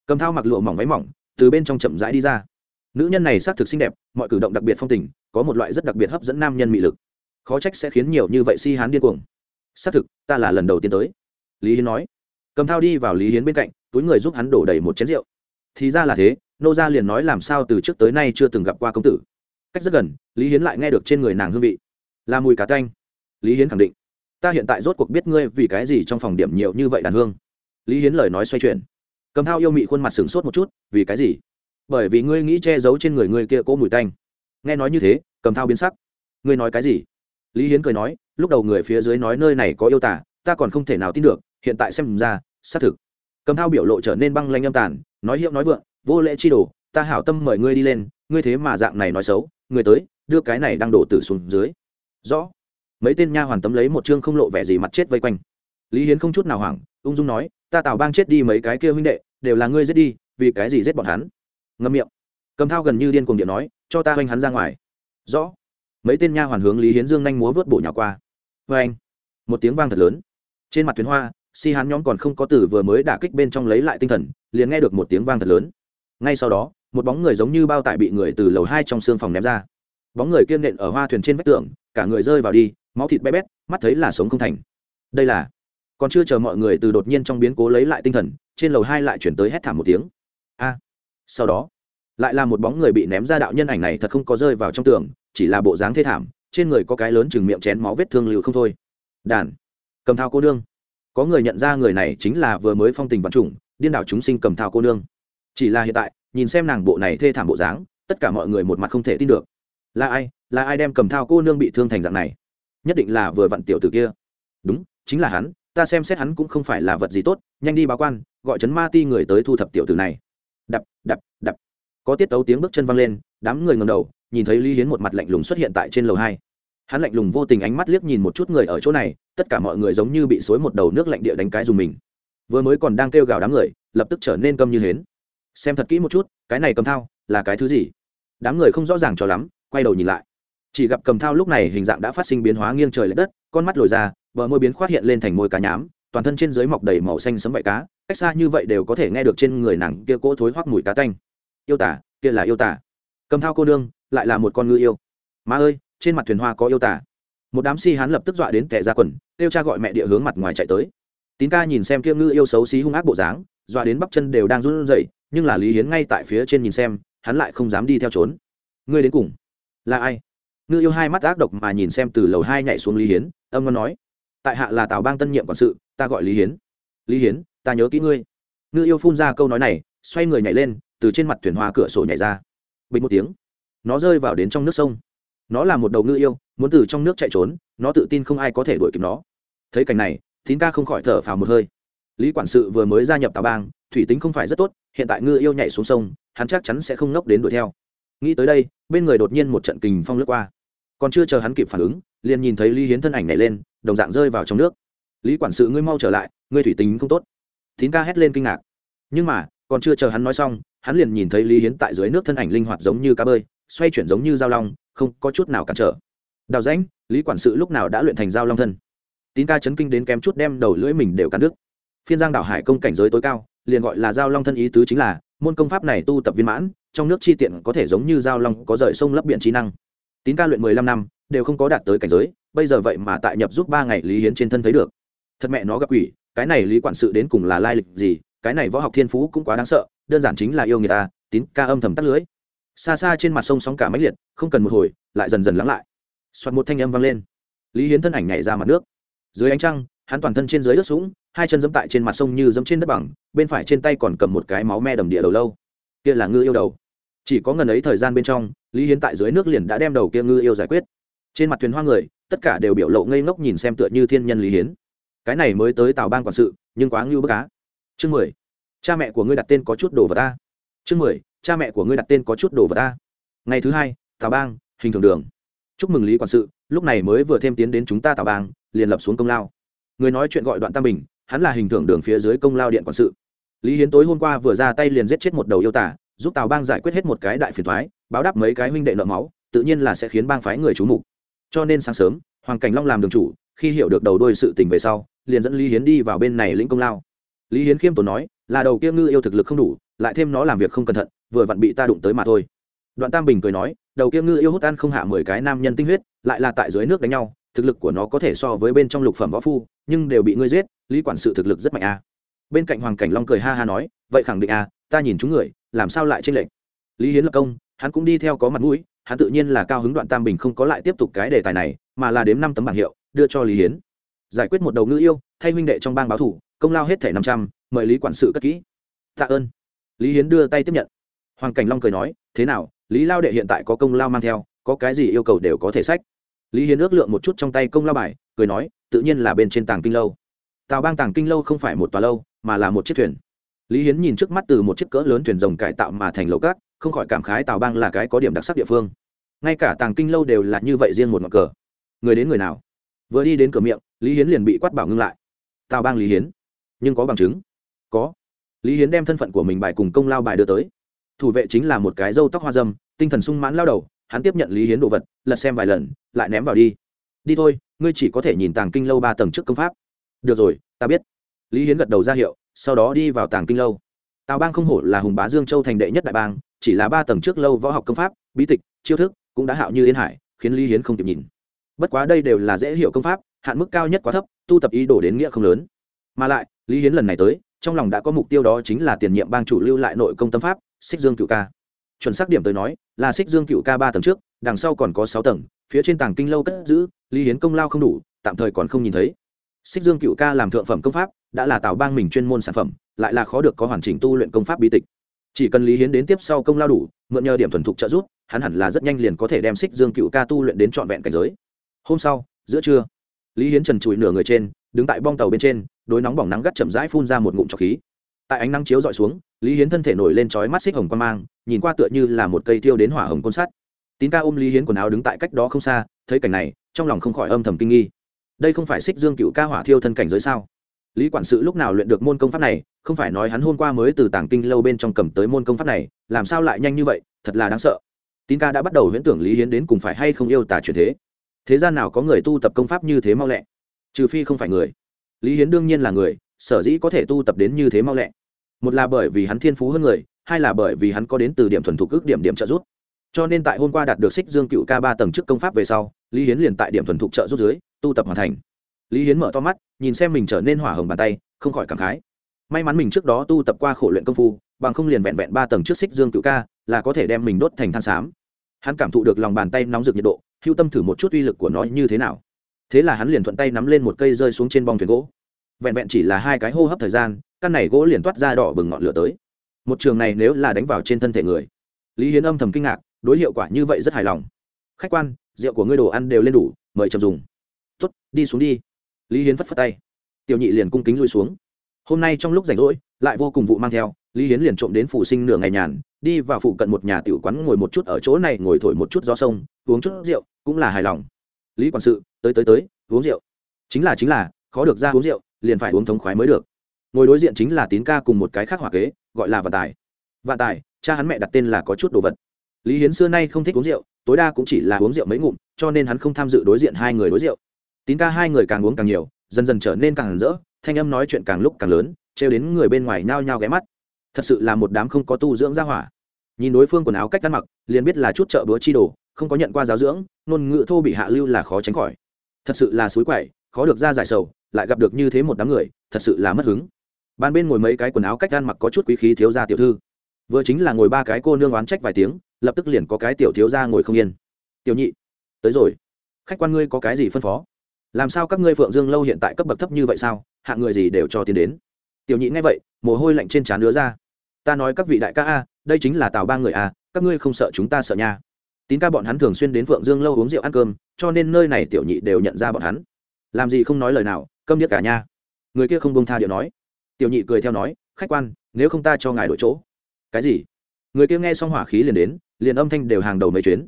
Cầm thao mặc lụa mỏng váy mỏng, từ bên trong chậm rãi đi ra. Nữ nhân này xác thực xinh đẹp, mọi cử động đặc biệt phong tình, có một loại rất đặc biệt hấp dẫn nam nhân mị lực. Khó trách sẽ khiến nhiều như vậy si hán điên cuồng. Xác thực, ta là lần đầu tiên tới. Lý hiến nói. Cầm thao đi vào lý hiến bên cạnh, túi người giúp hắn đổ đầy một chén rượu. Thì ra là thế nô gia liền nói làm sao từ trước tới nay chưa từng gặp qua công tử. Cách rất gần, lý hiến lại nghe được trên người nàng hương vị. Là mùi cá canh lý hiến khẳng định, ta hiện tại rốt cuộc biết ngươi vì cái gì trong phòng điểm nhiều như vậy đàn hương. Lý hiến lời nói xoay chuyển. Cầm thao yêu mị khuôn mặt sửng sốt một chút, vì cái gì? Bởi vì ngươi nghĩ che giấu trên người ngươi kia cỗ mùi tanh. Nghe nói như thế, cầm thao biến sắc. Ngươi nói cái gì? Lý hiến cười nói, lúc đầu người phía dưới nói nơi này có yêu tả ta còn không thể nào tin được, hiện tại xem ra, xác thực. Cầm thao biểu lộ trở nên băng lanh âm tàn, nói hiệu nói vượng vô lễ chi đồ, ta hảo tâm mời ngươi đi lên, ngươi thế mà dạng này nói xấu người tới, đưa cái này đang đổ tử xuống dưới. Rõ. Mấy tên nha hoàn tấm lấy một chương không lộ vẻ gì mặt chết vây quanh. Lý hiến không chút nào hoảng, ung dung nói, ta tào bang chết đi mấy cái kia huynh đệ, đều là ngươi giết đi, vì cái gì giết bọn hắn? Ngâm miệng. Cầm thao gần như điên cuồng điện nói, cho ta hoành hắn ra ngoài. Rõ. Mấy tên nha hoàn hướng lý hiến dương nhanh múa vớt bổ nhỏ qua. Vê anh một tiếng vang thật lớn. Trên mặt tuyến hoa, si hán nhóm còn không có từ vừa mới đả kích bên trong lấy lại tinh thần, liền nghe được một tiếng vang thật lớn ngay sau đó, một bóng người giống như bao tải bị người từ lầu hai trong xương phòng ném ra. Bóng người kiên nện ở hoa thuyền trên vách tường, cả người rơi vào đi, máu thịt bé bét, mắt thấy là sống không thành. Đây là còn chưa chờ mọi người từ đột nhiên trong biến cố lấy lại tinh thần, trên lầu hai lại chuyển tới hét thảm một tiếng. A! Sau đó, lại là một bóng người bị ném ra đạo nhân ảnh này thật không có rơi vào trong tường, chỉ là bộ dáng thê thảm, trên người có cái lớn chừng miệng chén máu vết thương lưu không thôi. Đàn! Cầm thao cô nương. Có người nhận ra người này chính là vừa mới phong tình văn chủng điên đảo chúng sinh cầm thao cô nương chỉ là hiện tại, nhìn xem nàng bộ này thê thảm bộ dáng, tất cả mọi người một mặt không thể tin được. Là ai? Là ai đem cầm thao cô nương bị thương thành dạng này? Nhất định là vừa vặn tiểu tử kia. Đúng, chính là hắn, ta xem xét hắn cũng không phải là vật gì tốt, nhanh đi báo quan, gọi chấn ma ti người tới thu thập tiểu tử này. Đập đập đập. Có tiết tấu tiếng bước chân văng lên, đám người ngầm đầu, nhìn thấy lý hiến một mặt lạnh lùng xuất hiện tại trên lầu hai. Hắn lạnh lùng vô tình ánh mắt liếc nhìn một chút người ở chỗ này, tất cả mọi người giống như bị xối một đầu nước lạnh địa đánh cái dùng mình. Vừa mới còn đang kêu gào đám người, lập tức trở nên câm như hến xem thật kỹ một chút, cái này cầm thao là cái thứ gì? Đám người không rõ ràng cho lắm, quay đầu nhìn lại. Chỉ gặp cầm thao lúc này hình dạng đã phát sinh biến hóa nghiêng trời l ệ đất, con mắt lồi ra, bờ môi biến khoát hiện lên thành môi cá nhám, toàn thân trên dưới mọc đầy màu xanh sấm vạy cá, cách xa như vậy đều có thể nghe được trên người nàng kia cỗ thối hoắc mùi cá tanh. Yêu tả kia là yêu tả cầm thao cô nương, lại là một con ngư yêu. Má ơi, trên mặt thuyền hoa có yêu tả một đám si hán lập tức dọa đến kẻ ra quần, kêu cha gọi mẹ địa hướng mặt ngoài chạy tới. Tín ca nhìn xem kia ngư yêu xấu xí hung ác bộ dáng dọa đến bắp chân đều đang run rẩy, nhưng là lý hiến ngay tại phía trên nhìn xem, hắn lại không dám đi theo trốn. Ngươi đến cùng là ai? Ngư yêu hai mắt ác độc mà nhìn xem từ lầu hai nhảy xuống lý hiến, âm ngon nói. Tại hạ là tào bang tân nhiệm quản sự, ta gọi lý hiến. Lý hiến, ta nhớ kỹ ngươi. Ngư yêu phun ra câu nói này, xoay người nhảy lên, từ trên mặt thuyền hoa cửa sổ nhảy ra. Bình một tiếng, nó rơi vào đến trong nước sông. Nó là một đầu ngư yêu, muốn từ trong nước chạy trốn, nó tự tin không ai có thể đuổi kịp nó. Thấy cảnh này, tín ca không khỏi thở phào một hơi lý quản sự vừa mới gia nhập tào bang, thủy tính không phải rất tốt, hiện tại ngư yêu nhảy xuống sông, hắn chắc chắn sẽ không nốc đến đuổi theo. Nghĩ tới đây, bên người đột nhiên một trận kình phong lướt qua. Còn chưa chờ hắn kịp phản ứng, liền nhìn thấy lý hiến thân ảnh nhảy lên, đồng dạng rơi vào trong nước. Lý quản sự, ngươi mau trở lại, ngươi thủy tính không tốt. Tín ca hét lên kinh ngạc. Nhưng mà, còn chưa chờ hắn nói xong, hắn liền nhìn thấy lý hiến tại dưới nước thân ảnh linh hoạt giống như cá bơi, xoay chuyển giống như dao long, không có chút nào cản trở. Đào rãnh, lý quản sự lúc nào đã luyện thành dao long thân? Tín ca chấn kinh đến kém chút đem đầu lưỡi mình đều cắn đứt phiên giang đảo hải công cảnh giới tối cao, liền gọi là giao long thân ý tứ chính là, môn công pháp này tu tập viên mãn, trong nước chi tiện có thể giống như giao long có rời sông lấp biển trí năng. Tín ca luyện mười lăm năm, đều không có đạt tới cảnh giới, bây giờ vậy mà tại nhập giúp ba ngày lý hiến trên thân thấy được. Thật mẹ nó gặp quỷ, cái này lý quản sự đến cùng là lai lịch gì, cái này võ học thiên phú cũng quá đáng sợ, đơn giản chính là yêu người ta, tín ca âm thầm tắt lưới. Xa xa trên mặt sông sóng cả máy liệt, không cần một hồi, lại dần dần lắng lại. Soạt một thanh âm vang lên. Lý hiến thân ảnh nhảy ra mặt nước. Dưới ánh trăng, hắn toàn thân trên dưới ướt sũng hai chân dẫm tại trên mặt sông như dẫm trên đất bằng, bên phải trên tay còn cầm một cái máu me đầm địa đầu lâu. Kia là ngư yêu đầu. Chỉ có ngần ấy thời gian bên trong, lý hiến tại dưới nước liền đã đem đầu kia ngư yêu giải quyết. Trên mặt thuyền hoa người, tất cả đều biểu lộ ngây ngốc nhìn xem tựa như thiên nhân lý hiến. Cái này mới tới tàu ban quản sự, nhưng quá ngưu bức cá chương mười. Cha mẹ của ngươi đặt tên có chút đồ vật ta chương mười. Cha mẹ của ngươi đặt tên có chút đồ vật ta ngày thứ hai, tào bang, hình thường đường. Chúc mừng lý quản sự, lúc này mới vừa thêm tiến đến chúng ta tào bang, liền lập xuống công lao. Người nói chuyện gọi đoạn tam bình hắn là hình thưởng đường phía dưới công lao điện quản sự. Lý hiến tối hôm qua vừa ra tay liền giết chết một đầu yêu tả giúp tào bang giải quyết hết một cái đại phiền thoái báo đáp mấy cái huynh đệ nợ máu, tự nhiên là sẽ khiến bang phái người trú mục. Cho nên sáng sớm, hoàng cảnh long làm đường chủ, khi hiểu được đầu đôi sự tình về sau, liền dẫn lý hiến đi vào bên này lĩnh công lao. Lý hiến khiêm tốn nói, là đầu kia ngư yêu thực lực không đủ, lại thêm nó làm việc không cẩn thận, vừa vặn bị ta đụng tới mà thôi. Đoạn tam bình cười nói, đầu kia ngư yêu hút ăn không hạ mười cái nam nhân tinh huyết, lại là tại dưới nước đánh nhau, thực lực của nó có thể so với bên trong lục phẩm võ phu nhưng đều bị ngươi giết, lý quản sự thực lực rất mạnh a. Bên cạnh hoàng cảnh long cười ha ha nói, vậy khẳng định a, ta nhìn chúng người, làm sao lại trên lệnh lý hiến lập công, hắn cũng đi theo có mặt mũi, hắn tự nhiên là cao hứng đoạn tam bình không có lại tiếp tục cái đề tài này, mà là đếm năm tấm bảng hiệu, đưa cho lý hiến. Giải quyết một đầu ngư yêu, thay huynh đệ trong bang báo thủ, công lao hết thẻ năm trăm, mời lý quản sự cất kỹ. Tạ ơn. Lý hiến đưa tay tiếp nhận. Hoàng cảnh long cười nói, thế nào, lý lao đệ hiện tại có công lao mang theo, có cái gì yêu cầu đều có thể sách lý hiến ước lượng một chút trong tay công lao bài, cười nói, tự nhiên là bên trên tàng kinh lâu. Tàu bang tàng kinh lâu không phải một tòa lâu, mà là một chiếc thuyền. Lý hiến nhìn trước mắt từ một chiếc cỡ lớn thuyền rồng cải tạo mà thành lầu cát, không khỏi cảm khái tàu bang là cái có điểm đặc sắc địa phương. Ngay cả tàng kinh lâu đều là như vậy riêng một ngọn cờ. Người đến người nào? Vừa đi đến cửa miệng, lý hiến liền bị quát bảo ngưng lại. Tàu bang lý hiến, nhưng có bằng chứng. Có. Lý hiến đem thân phận của mình bài cùng công lao bài đưa tới. Thủ vệ chính là một cái râu tóc hoa dâm, tinh thần sung mãn lao đầu hắn tiếp nhận lý hiến đồ vật, lật xem vài lần, lại ném vào đi. Đi thôi, ngươi chỉ có thể nhìn tàng kinh lâu ba tầng trước công pháp. Được rồi, ta biết. Lý hiến gật đầu ra hiệu, sau đó đi vào tàng kinh lâu. Tào bang không hổ là hùng bá dương châu thành đệ nhất đại bang, chỉ là ba tầng trước lâu võ học công pháp, bí tịch, chiêu thức cũng đã hạo như yên hải, khiến lý hiến không kịp nhìn. Bất quá đây đều là dễ hiểu công pháp, hạn mức cao nhất quá thấp, tu tập ý đồ đến nghĩa không lớn. Mà lại, lý hiến lần này tới, trong lòng đã có mục tiêu đó chính là tiền nhiệm bang chủ lưu lại nội công tâm pháp, xích dương cựu ca chuẩn xác điểm tới nói, là xích dương cựu ca ba tầng trước, đằng sau còn có sáu tầng, phía trên tàng kinh lâu cất giữ, lý hiến công lao không đủ, tạm thời còn không nhìn thấy. Xích dương cựu ca làm thượng phẩm công pháp, đã là tạo bang mình chuyên môn sản phẩm, lại là khó được có hoàn chỉnh tu luyện công pháp bí tịch. Chỉ cần lý hiến đến tiếp sau công lao đủ, mượn nhờ điểm thuần thục trợ giúp, hắn hẳn là rất nhanh liền có thể đem xích dương cựu ca tu luyện đến trọn vẹn cảnh giới. Hôm sau, giữa trưa, lý hiến trần trụi nửa người trên, đứng tại bong tàu bên trên, đối nóng bỏng nắng gắt chậm rãi phun ra một ngụm trọc khí. Tại ánh nắng chiếu dọi xuống lý hiến thân thể nổi lên trói mắt xích hồng quan mang, nhìn qua tựa như là một cây tiêu đến hỏa hồng côn sắt. Tín ca ôm lý hiến quần áo đứng tại cách đó không xa, thấy cảnh này, trong lòng không khỏi âm thầm kinh nghi. Đây không phải xích dương cựu ca hỏa thiêu thân cảnh giới sao? Lý quản sự lúc nào luyện được môn công pháp này, không phải nói hắn hôm qua mới từ tảng kinh lâu bên trong cầm tới môn công pháp này, làm sao lại nhanh như vậy, thật là đáng sợ. Tín ca đã bắt đầu huyễn tưởng lý hiến đến cùng phải hay không yêu tả truyền thế. Thế gian nào có người tu tập công pháp như thế mau lẹ? Trừ phi không phải người. Lý hiến đương nhiên là người, sở dĩ có thể tu tập đến như thế mau lẹ một là bởi vì hắn thiên phú hơn người, hai là bởi vì hắn có đến từ điểm thuần thục ước điểm điểm trợ giúp. Cho nên tại hôm qua đạt được xích dương cựu ca ba tầng trước công pháp về sau, lý hiến liền tại điểm thuần thục trợ giúp dưới, tu tập hoàn thành. Lý hiến mở to mắt, nhìn xem mình trở nên hỏa hồng bàn tay, không khỏi cảm khái. May mắn mình trước đó tu tập qua khổ luyện công phu, bằng không liền vẹn vẹn ba tầng trước xích dương cựu ca, là có thể đem mình đốt thành than xám. Hắn cảm thụ được lòng bàn tay nóng rực nhiệt độ, hưu tâm thử một chút uy lực của nó như thế nào. Thế là hắn liền thuận tay nắm lên một cây rơi xuống trên bong thuyền gỗ. Vẹn vẹn chỉ là hai cái hô hấp thời gian căn này gỗ liền toát ra đỏ bừng ngọn lửa tới. Một trường này nếu là đánh vào trên thân thể người, lý hiến âm thầm kinh ngạc, đối hiệu quả như vậy rất hài lòng. Khách quan, rượu của ngươi đồ ăn đều lên đủ, mời chậm dùng. Tuất đi xuống đi. Lý hiến phất phất tay. Tiểu nhị liền cung kính lui xuống. Hôm nay trong lúc rảnh rỗi, lại vô cùng vụ mang theo, lý hiến liền trộm đến phủ sinh nửa ngày nhàn, đi vào phụ cận một nhà tiểu quán ngồi một chút ở chỗ này, ngồi thổi một chút gió sông, uống chút rượu, cũng là hài lòng. Lý quản sự, tới tới tới, uống rượu. Chính là chính là, khó được ra uống rượu, liền phải uống thống khoái mới được ngồi đối diện chính là tín ca cùng một cái khác hỏa kế, gọi là vạn tài. Vạn tài, cha hắn mẹ đặt tên là có chút đồ vật. Lý hiến xưa nay không thích uống rượu, tối đa cũng chỉ là uống rượu mấy ngụm, cho nên hắn không tham dự đối diện hai người đối rượu. Tín ca hai người càng uống càng nhiều, dần dần trở nên càng rỡ, thanh âm nói chuyện càng lúc càng lớn, trêu đến người bên ngoài nhao nhao ghé mắt. Thật sự là một đám không có tu dưỡng ra hỏa. Nhìn đối phương quần áo cách ăn mặc, liền biết là chút chợ búa chi đồ, không có nhận qua giáo dưỡng, ngôn ngữ thô bị hạ lưu là khó tránh khỏi. Thật sự là suối quậy, khó được ra giải sầu, lại gặp được như thế một đám người, thật sự là mất hứng ban bên ngồi mấy cái quần áo cách ăn mặc có chút quý khí thiếu gia tiểu thư. Vừa chính là ngồi ba cái cô nương oán trách vài tiếng, lập tức liền có cái tiểu thiếu gia ngồi không yên. Tiểu nhị, tới rồi. Khách quan ngươi có cái gì phân phó? Làm sao các ngươi phượng dương lâu hiện tại cấp bậc thấp như vậy sao? Hạng người gì đều cho tiền đến. Tiểu nhị nghe vậy, mồ hôi lạnh trên trán đứa ra. Ta nói các vị đại ca a, đây chính là tào ba người a, các ngươi không sợ chúng ta sợ nha. Tín ca bọn hắn thường xuyên đến phượng dương lâu uống rượu ăn cơm, cho nên nơi này tiểu nhị đều nhận ra bọn hắn. Làm gì không nói lời nào, câm điếc cả nha người kia không bông tha điệu nói tiểu nhị cười theo nói, khách quan, nếu không ta cho ngài đổi chỗ. Cái gì? Người kia nghe xong hỏa khí liền đến, liền âm thanh đều hàng đầu mấy chuyến.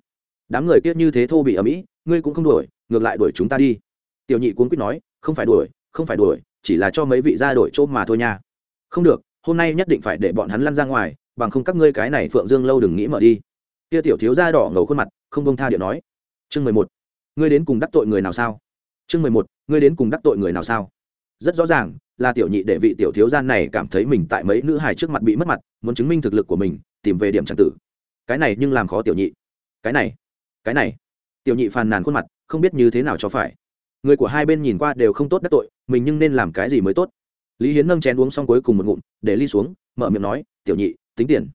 Đám người kia như thế thô bị ở mỹ, ngươi cũng không đuổi, ngược lại đuổi chúng ta đi. Tiểu nhị cuốn quýt nói, không phải đuổi, không phải đuổi, chỉ là cho mấy vị ra đổi chỗ mà thôi nha. Không được, hôm nay nhất định phải để bọn hắn lăn ra ngoài, bằng không các ngươi cái này phượng dương lâu đừng nghĩ mở đi. Kia tiểu thiếu da đỏ ngầu khuôn mặt, không bông tha điện nói. Chương mười một, ngươi đến cùng đắc tội người nào sao? Chương mười một, ngươi đến cùng đắc tội người nào sao? Rất rõ ràng là tiểu nhị để vị tiểu thiếu gian này cảm thấy mình tại mấy nữ hài trước mặt bị mất mặt, muốn chứng minh thực lực của mình, tìm về điểm tràng tử. Cái này nhưng làm khó tiểu nhị. Cái này cái này. Tiểu nhị phàn nàn khuôn mặt, không biết như thế nào cho phải. Người của hai bên nhìn qua đều không tốt đắc tội, mình nhưng nên làm cái gì mới tốt? Lý hiến nâng chén uống xong cuối cùng một ngụm, để ly xuống, mở miệng nói, tiểu nhị, tính tiền.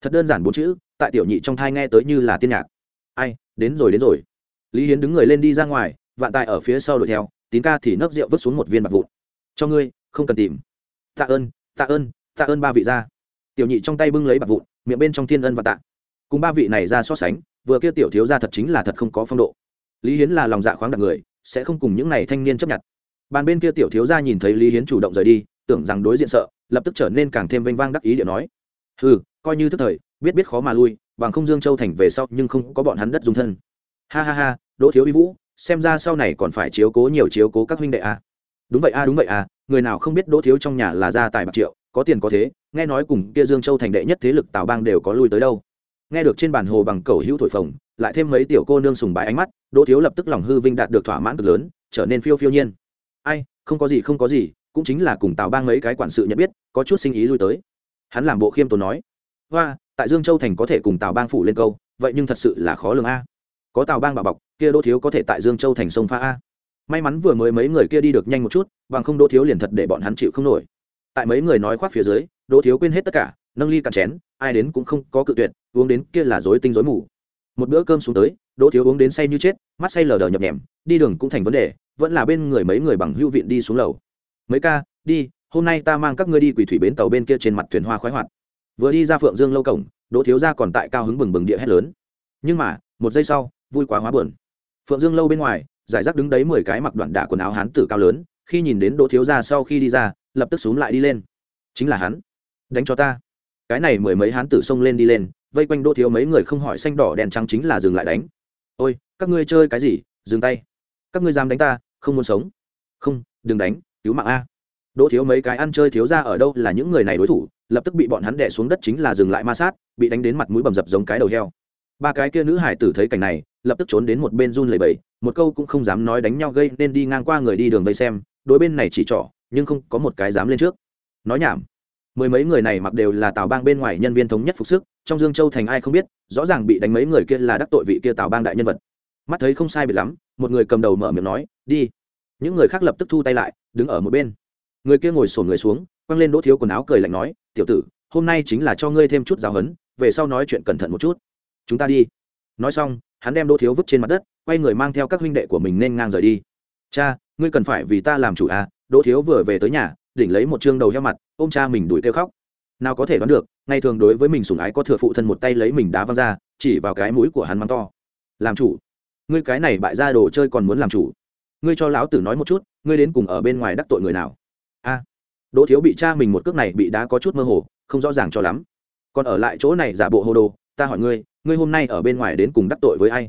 Thật đơn giản bốn chữ, tại tiểu nhị trong thai nghe tới như là tiên nhạc. Ai, đến rồi đến rồi. Lý hiến đứng người lên đi ra ngoài, vạn tài ở phía sau đuổi theo, tín ca thì nấc rượu vứt xuống một viên bạc vụn. Cho ngươi không cần tìm. Tạ ơn tạ ơn tạ ơn ba vị ra tiểu nhị trong tay bưng lấy bạc vụn, miệng bên trong thiên ân và tạ. Cùng ba vị này ra so sánh, vừa kia tiểu thiếu ra thật chính là thật không có phong độ. Lý hiến là lòng dạ khoáng đặc người, sẽ không cùng những này thanh niên chấp nhận. Bàn bên kia tiểu thiếu ra nhìn thấy lý hiến chủ động rời đi, tưởng rằng đối diện sợ, lập tức trở nên càng thêm vênh vang đắc ý điện nói. Ừ coi như thức thời, biết biết khó mà lui, bằng không dương châu thành về sau nhưng không có bọn hắn đất dung thân. Ha ha ha, đỗ thiếu uy vũ, xem ra sau này còn phải chiếu cố nhiều chiếu cố các huynh đệ a đúng vậy a, đúng vậy a, người nào không biết đỗ thiếu trong nhà là gia tài bạc triệu, có tiền có thế, nghe nói cùng kia dương châu thành đệ nhất thế lực tào bang đều có lui tới đâu. Nghe được trên bàn hồ bằng cầu hữu thổi phồng, lại thêm mấy tiểu cô nương sùng bái ánh mắt, đỗ thiếu lập tức lòng hư vinh đạt được thỏa mãn cực lớn, trở nên phiêu phiêu nhiên. Ai, không có gì, không có gì, cũng chính là cùng tào bang mấy cái quản sự nhận biết, có chút sinh ý lui tới. Hắn làm bộ khiêm tốn nói, hoa, tại dương châu thành có thể cùng tào bang phủ lên câu, vậy nhưng thật sự là khó lường a. Có tào bang bảo bọc, kia đỗ thiếu có thể tại dương châu thành sông pha a may mắn vừa mới mấy người kia đi được nhanh một chút, bằng không đỗ thiếu liền thật để bọn hắn chịu không nổi. Tại mấy người nói khoác phía dưới, đỗ thiếu quên hết tất cả, nâng ly cạn chén, ai đến cũng không có cự tuyệt, uống đến kia là dối tinh dối mù. Một bữa cơm xuống tới, đỗ thiếu uống đến say như chết, mắt say lờ đờ nhập nhèm, đi đường cũng thành vấn đề, vẫn là bên người mấy người bằng hữu viện đi xuống lầu. Mấy ca, đi, hôm nay ta mang các ngươi đi quỷ thủy bến tàu bên kia trên mặt thuyền hoa khoái hoạt. Vừa đi ra phượng dương lâu cổng, đỗ thiếu ra còn tại cao hứng bừng bừng địa hét lớn. Nhưng mà, một giây sau, vui quá hóa buồn. Phượng dương lâu bên ngoài giải rác đứng đấy mười cái mặc đoạn đả quần áo hán tử cao lớn, khi nhìn đến đỗ thiếu gia sau khi đi ra, lập tức xúm lại đi lên. Chính là hắn. Đánh cho ta. Cái này mười mấy hán tử xông lên đi lên, vây quanh đỗ thiếu mấy người không hỏi xanh đỏ đèn trắng chính là dừng lại đánh. Ôi, các ngươi chơi cái gì? Dừng tay. Các ngươi dám đánh ta, không muốn sống. Không, đừng đánh, cứu mạng a. Đỗ thiếu mấy cái ăn chơi thiếu ra ở đâu là những người này đối thủ, lập tức bị bọn hắn đẻ xuống đất chính là dừng lại ma sát, bị đánh đến mặt mũi bầm dập giống cái đầu heo. Ba cái kia nữ hải tử thấy cảnh này lập tức trốn đến một bên run lẩy bẩy, một câu cũng không dám nói đánh nhau gây nên đi ngang qua người đi đường vây xem đối bên này chỉ trỏ nhưng không có một cái dám lên trước. Nói nhảm. Mười mấy người này mặc đều là tào bang bên ngoài nhân viên thống nhất phục sức trong dương châu thành ai không biết rõ ràng bị đánh mấy người kia là đắc tội vị kia tào bang đại nhân vật. Mắt thấy không sai biệt lắm một người cầm đầu mở miệng nói đi. Những người khác lập tức thu tay lại đứng ở một bên. Người kia ngồi sổn người xuống quăng lên đỗ thiếu quần áo cười lạnh nói tiểu tử hôm nay chính là cho ngươi thêm chút giáo hấn về sau nói chuyện cẩn thận một chút. Chúng ta đi nói xong, hắn đem đỗ thiếu vứt trên mặt đất, quay người mang theo các huynh đệ của mình nên ngang rời đi. Cha, ngươi cần phải vì ta làm chủ à? Đỗ thiếu vừa về tới nhà, đỉnh lấy một chương đầu heo mặt, ôm cha mình đuổi kêu khóc. Nào có thể đoán được ngày thường đối với mình sủng ái có thừa phụ thân một tay lấy mình đá văng ra, chỉ vào cái mũi của hắn mắng to. Làm chủ? Ngươi cái này bại ra đồ chơi còn muốn làm chủ? Ngươi cho lão tử nói một chút, ngươi đến cùng ở bên ngoài đắc tội người nào? A. Đỗ thiếu bị cha mình một cước này bị đá có chút mơ hồ, không rõ ràng cho lắm. Còn ở lại chỗ này giả bộ hồ đồ ta hỏi ngươi ngươi hôm nay ở bên ngoài đến cùng đắc tội với ai?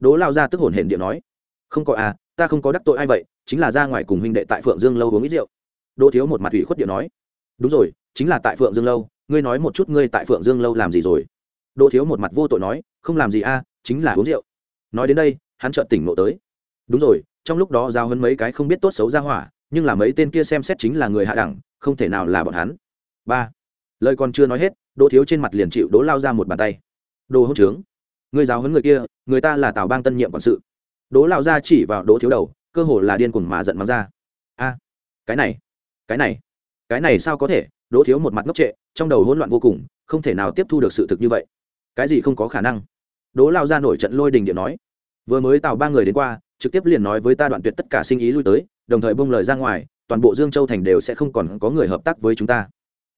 Đỗ lao ra tức hồn hển điện nói. Không có à ta không có đắc tội ai vậy, chính là ra ngoài cùng huynh đệ tại phượng dương lâu uống ít rượu. Đỗ thiếu một mặt ủy khuất điện nói. Đúng rồi, chính là tại phượng dương lâu, ngươi nói một chút ngươi tại phượng dương lâu làm gì rồi? Đỗ thiếu một mặt vô tội nói, không làm gì a chính là uống rượu. Nói đến đây, hắn chợt tỉnh nộ tới. Đúng rồi, trong lúc đó giao hơn mấy cái không biết tốt xấu ra hỏa, nhưng là mấy tên kia xem xét chính là người hạ đẳng, không thể nào là bọn hắn. Ba. Lời còn chưa nói hết, đỗ thiếu trên mặt liền chịu đỗ lao ra một bàn tay đồ hỗn trướng. Người giáo huấn người kia, người ta là tào bang tân nhiệm quản sự. Đỗ lao ra chỉ vào đỗ thiếu đầu, cơ hồ là điên cuồng mà giận mắng ra. A, cái này cái này cái này sao có thể? Đỗ thiếu một mặt ngốc trệ, trong đầu hỗn loạn vô cùng, không thể nào tiếp thu được sự thực như vậy. Cái gì không có khả năng? Đỗ lao ra nổi trận lôi đình điện nói. Vừa mới tào ba người đến qua, trực tiếp liền nói với ta đoạn tuyệt tất cả sinh ý lui tới, đồng thời bông lời ra ngoài, toàn bộ dương châu thành đều sẽ không còn có người hợp tác với chúng ta.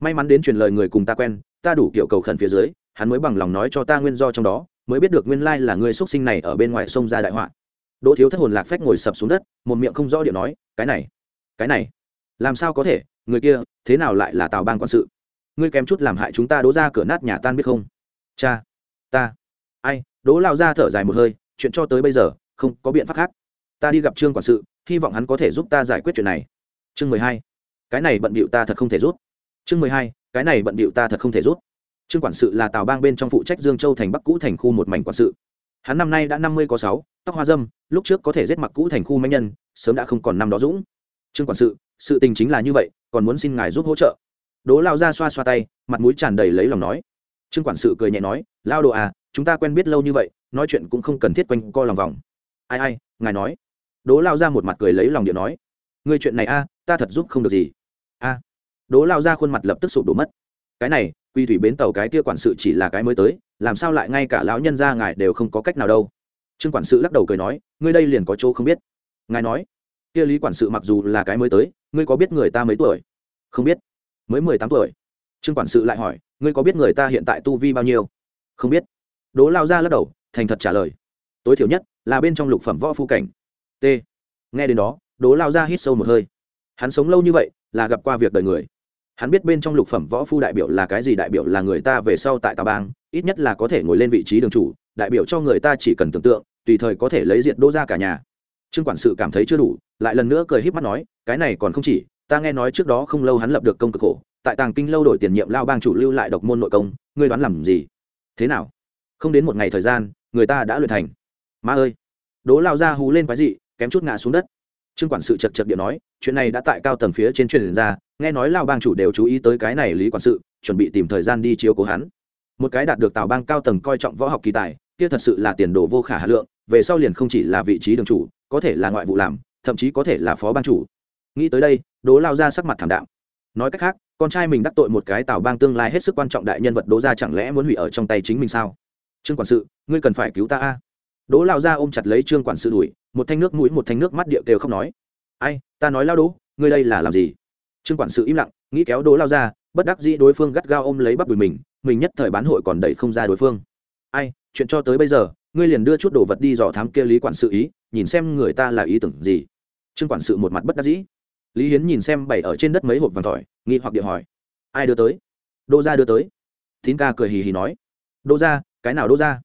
May mắn đến truyền lời người cùng ta quen, ta đủ kiểu cầu khẩn phía dưới hắn mới bằng lòng nói cho ta nguyên do trong đó, mới biết được nguyên lai là người xuất sinh này ở bên ngoài sông ra đại họa. Đỗ thiếu thất hồn lạc phách ngồi sập xuống đất, một miệng không rõ điệu nói, cái này cái này, làm sao có thể, người kia, thế nào lại là tào bang quản sự? Ngươi kém chút làm hại chúng ta đỗ ra cửa nát nhà tan biết không? Cha, ta, ai? Đỗ lao ra thở dài một hơi, chuyện cho tới bây giờ, không có biện pháp khác. Ta đi gặp trương quản sự, hy vọng hắn có thể giúp ta giải quyết chuyện này. Chương mười hai, cái này bận bịu ta thật không thể rút. Chương mười hai, cái này bận bịu ta thật không thể rút trương quản sự là tào bang bên trong phụ trách dương châu thành bắc cũ thành khu một mảnh quản sự. Hắn năm nay đã năm mươi có sáu, tóc hoa dâm, lúc trước có thể giết mặc cũ thành khu manh nhân, sớm đã không còn năm đó dũng. Trương quản sự sự tình chính là như vậy, còn muốn xin ngài giúp hỗ trợ. Đố lao ra xoa xoa tay, mặt mũi tràn đầy lấy lòng nói. Trương quản sự cười nhẹ nói, lao đồ à chúng ta quen biết lâu như vậy, nói chuyện cũng không cần thiết quanh co lòng vòng. Ai ai, ngài nói. Đố lao ra một mặt cười lấy lòng điện nói người chuyện này a, ta thật giúp không được gì. A. Đố lao ra khuôn mặt lập tức sụp đổ mất cái này, quy thủy bến tàu cái kia quản sự chỉ là cái mới tới, làm sao lại ngay cả lão nhân gia ngài đều không có cách nào đâu? Trương quản sự lắc đầu cười nói, ngươi đây liền có chỗ không biết. Ngài nói, kia lý quản sự mặc dù là cái mới tới, ngươi có biết người ta mấy tuổi? Không biết. Mới mười tám tuổi. Trương quản sự lại hỏi, ngươi có biết người ta hiện tại tu vi bao nhiêu? Không biết. Đố lao ra lắc đầu, thành thật trả lời. Tối thiểu nhất là bên trong lục phẩm võ phu cảnh. T. Nghe đến đó đố lao ra hít sâu một hơi. Hắn sống lâu như vậy, là gặp qua việc đời người hắn biết bên trong lục phẩm võ phu đại biểu là cái gì, đại biểu là người ta về sau tại tà bang, ít nhất là có thể ngồi lên vị trí đường chủ, đại biểu cho người ta chỉ cần tưởng tượng, tùy thời có thể lấy diện đô ra cả nhà. Trương quản sự cảm thấy chưa đủ, lại lần nữa cười h í p mắt nói, cái này còn không chỉ, ta nghe nói trước đó không lâu hắn lập được công cực khổ, tại tàng kinh lâu đổi tiền nhiệm lao bang chủ lưu lại độc môn nội công, ngươi đoán làm gì? Thế nào? Không đến một ngày thời gian, người ta đã luyện thành. Ma ơi! Đố lao ra hú lên quái dị, kém chút ngã xuống đất. Trương quản sự chật chật điện nói, chuyện này đã tại cao tầng phía trên truyền ra nghe nói lao bang chủ đều chú ý tới cái này lý quản sự, chuẩn bị tìm thời gian đi chiếu cố hắn. Một cái đạt được tào bang cao tầng coi trọng võ học kỳ tài, kia thật sự là tiền đồ vô khả hà lượng, về sau liền không chỉ là vị trí đường chủ, có thể là ngoại vụ làm, thậm chí có thể là phó bang chủ. Nghĩ tới đây đố lao ra sắc mặt thảm đạo nói cách khác, con trai mình đắc tội một cái tào bang tương lai hết sức quan trọng đại nhân vật đố ra chẳng lẽ muốn hủy ở trong tay chính mình sao? Trương quản sự, ngươi cần phải cứu ta a. Đố lao ra ôm chặt lấy trương quản sự đuổi, một thanh nước mũi, một thanh nước mắt địa kêu không nói. Ai, ta nói lao đố ngươi đây là làm gì? Trương quản sự im lặng nghĩ kéo đố lao ra bất đắc dĩ đối phương gắt gao ôm lấy bắp đùi mình mình nhất thời bán hội còn đẩy không ra đối phương. Ai chuyện cho tới bây giờ ngươi liền đưa chút đồ vật đi dò thám kia lý quản sự ý nhìn xem người ta là ý tưởng gì. Trương quản sự một mặt bất đắc dĩ. Lý hiến nhìn xem bày ở trên đất mấy hộp vàng tỏi nghi hoặc điện hỏi ai đưa tới? Đô Gia đưa tới. Tín ca cười hì hì nói đô Gia, cái nào đô Gia?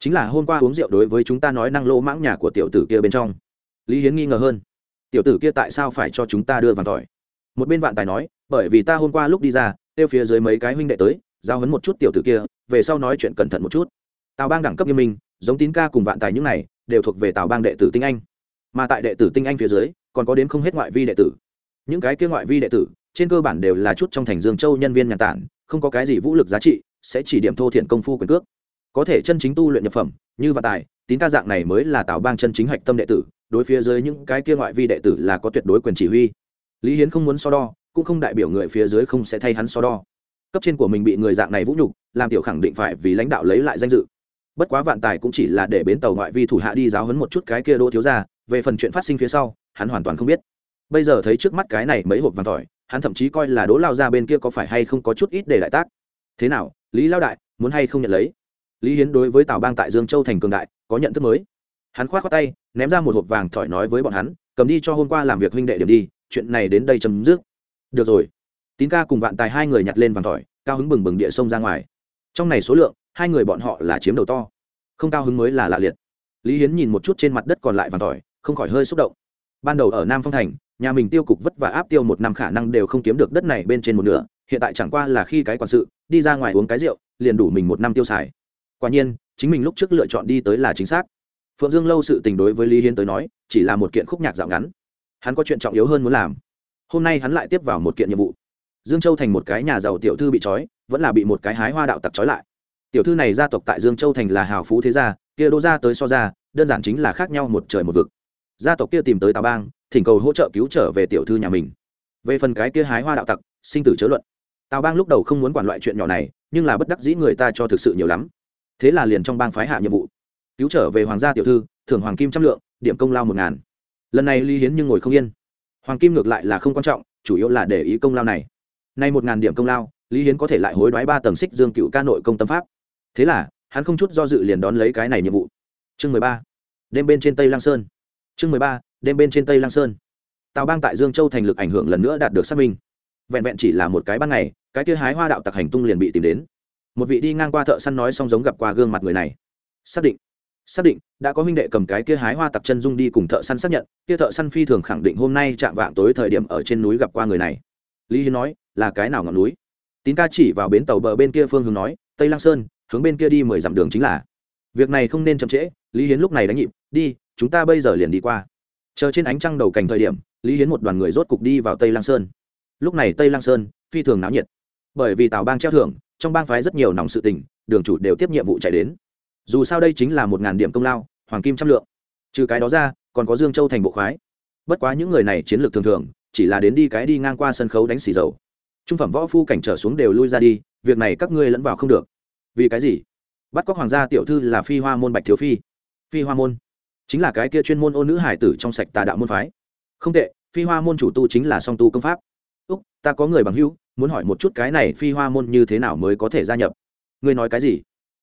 chính là hôm qua uống rượu đối với chúng ta nói năng lô mãng nhà của tiểu tử kia bên trong. Lý hiến nghi ngờ hơn tiểu tử kia tại sao phải cho chúng ta đưa vàng tỏi một bên vạn tài nói, bởi vì ta hôm qua lúc đi ra tiêu phía dưới mấy cái huynh đệ tới, giao hấn một chút tiểu tử kia, về sau nói chuyện cẩn thận một chút. Tào bang đẳng cấp nghiêm minh, giống tín ca cùng vạn tài những này, đều thuộc về tào bang đệ tử tinh anh. Mà tại đệ tử tinh anh phía dưới, còn có đến không hết ngoại vi đệ tử. Những cái kia ngoại vi đệ tử, trên cơ bản đều là chút trong thành dương châu nhân viên nhà tản, không có cái gì vũ lực giá trị, sẽ chỉ điểm thô thiện công phu quyền cước. Có thể chân chính tu luyện nhập phẩm, như vạn tài, tín ca dạng này mới là tào bang chân chính hạch tâm đệ tử, đối phía dưới những cái kia ngoại vi đệ tử là có tuyệt đối quyền chỉ huy lý hiến không muốn so đo, cũng không đại biểu người phía dưới không sẽ thay hắn so đo. Cấp trên của mình bị người dạng này vũ nhục, làm tiểu khẳng định phải vì lãnh đạo lấy lại danh dự. Bất quá vạn tài cũng chỉ là để bến tàu ngoại vi thủ hạ đi giáo hấn một chút cái kia đỗ thiếu ra về phần chuyện phát sinh phía sau, hắn hoàn toàn không biết. Bây giờ thấy trước mắt cái này mấy hộp vàng tỏi, hắn thậm chí coi là đỗ lao ra bên kia có phải hay không có chút ít để lại tác. Thế nào, lý lao đại, muốn hay không nhận lấy? Lý hiến đối với tào bang tại dương châu thành cường đại, có nhận thức mới. Hắn k h o á t khoác tay, ném ra một hộp vàng thỏi nói với bọn hắn, cầm đi cho hôm qua làm việc huynh đệ điểm đi chuyện này đến đây chấm dứt. Được rồi. Tín ca cùng vạn tài hai người nhặt lên vàng tỏi, cao hứng bừng bừng địa sông ra ngoài. Trong này số lượng, hai người bọn họ là chiếm đầu to. Không cao hứng mới là lạ liệt. Lý hiến nhìn một chút trên mặt đất còn lại vàng tỏi, không khỏi hơi xúc động. Ban đầu ở nam phong thành, nhà mình tiêu cục vất và áp tiêu một năm khả năng đều không kiếm được đất này bên trên một nửa, hiện tại chẳng qua là khi cái quản sự, đi ra ngoài uống cái rượu, liền đủ mình một năm tiêu xài. Quả nhiên, chính mình lúc trước lựa chọn đi tới là chính xác. Phượng dương lâu sự tình đối với lý hiến tới nói, chỉ là một kiện khúc nhạc dạo ngắn hắn có chuyện trọng yếu hơn muốn làm. Hôm nay hắn lại tiếp vào một kiện nhiệm vụ. Dương châu thành một cái nhà giàu tiểu thư bị trói, vẫn là bị một cái hái hoa đạo tặc trói lại. Tiểu thư này gia tộc tại dương châu thành là hào phú thế gia, kia đô ra tới so ra đơn giản chính là khác nhau một trời một vực. Gia tộc kia tìm tới tào bang, thỉnh cầu hỗ trợ cứu trở về tiểu thư nhà mình. Về phần cái kia hái hoa đạo tặc, sinh tử chớ luận. Tào bang lúc đầu không muốn quản loại chuyện nhỏ này, nhưng là bất đắc dĩ người ta cho thực sự nhiều lắm. Thế là liền trong bang phái hạ nhiệm vụ. Cứu trở về hoàng gia tiểu thư, thưởng hoàng kim trăm lượng, điểm công lao một ngàn lần này Lý hiến nhưng ngồi không yên. Hoàng kim ngược lại là không quan trọng, chủ yếu là để ý công lao này. Nay một ngàn điểm công lao, lý hiến có thể lại hối đoái ba tầng xích dương cựu ca nội công tâm pháp. Thế là, hắn không chút do dự liền đón lấy cái này nhiệm vụ. Chương mười ba. Đêm bên trên tây lang sơn. Chương mười ba. Đêm bên trên tây lang sơn. Tào bang tại dương châu thành lực ảnh hưởng lần nữa đạt được xác minh. Vẹn vẹn chỉ là một cái ban ngày, cái kia hái hoa đạo tặc hành tung liền bị tìm đến. Một vị đi ngang qua thợ săn nói xong giống gặp qua gương mặt người này. Xác định xác định, đã có huynh đệ cầm cái kia hái hoa tặc chân dung đi cùng thợ săn xác nhận, kia thợ săn phi thường khẳng định hôm nay chạm vạng tối thời điểm ở trên núi gặp qua người này. Lý hiến nói, là cái nào ngọn núi? Tín ca chỉ vào bến tàu bờ bên kia phương hướng nói, tây lang sơn, hướng bên kia đi mười dặm đường chính là. Việc này không nên chậm trễ, lý hiến lúc này đánh nhịp, đi, chúng ta bây giờ liền đi qua. Chờ trên ánh trăng đầu cảnh thời điểm, lý hiến một đoàn người rốt cục đi vào tây lang sơn. Lúc này tây lang sơn, phi thường náo nhiệt. Bởi vì tào bang treo thưởng, trong bang phái rất nhiều nòng sự tình, đường chủ đều tiếp nhiệm vụ chạy đến dù sao đây chính là một ngàn điểm công lao, hoàng kim trăm lượng. Trừ cái đó ra, còn có dương châu thành bộ khoái. Bất quá những người này chiến lược thường thường, chỉ là đến đi cái đi ngang qua sân khấu đánh xì dầu. Trung phẩm võ phu cảnh trở xuống đều lui ra đi, việc này các ngươi lẫn vào không được. Vì cái gì? Bắt cóc hoàng gia tiểu thư là phi hoa môn bạch thiếu phi. Phi hoa môn chính là cái kia chuyên môn ô nữ hải tử trong sạch tà đạo môn phái. Không tệ, phi hoa môn chủ tu chính là song tu công pháp. Úc, ta có người bằng hữu, muốn hỏi một chút cái này phi hoa môn như thế nào mới có thể gia nhập? Ngươi nói cái gì?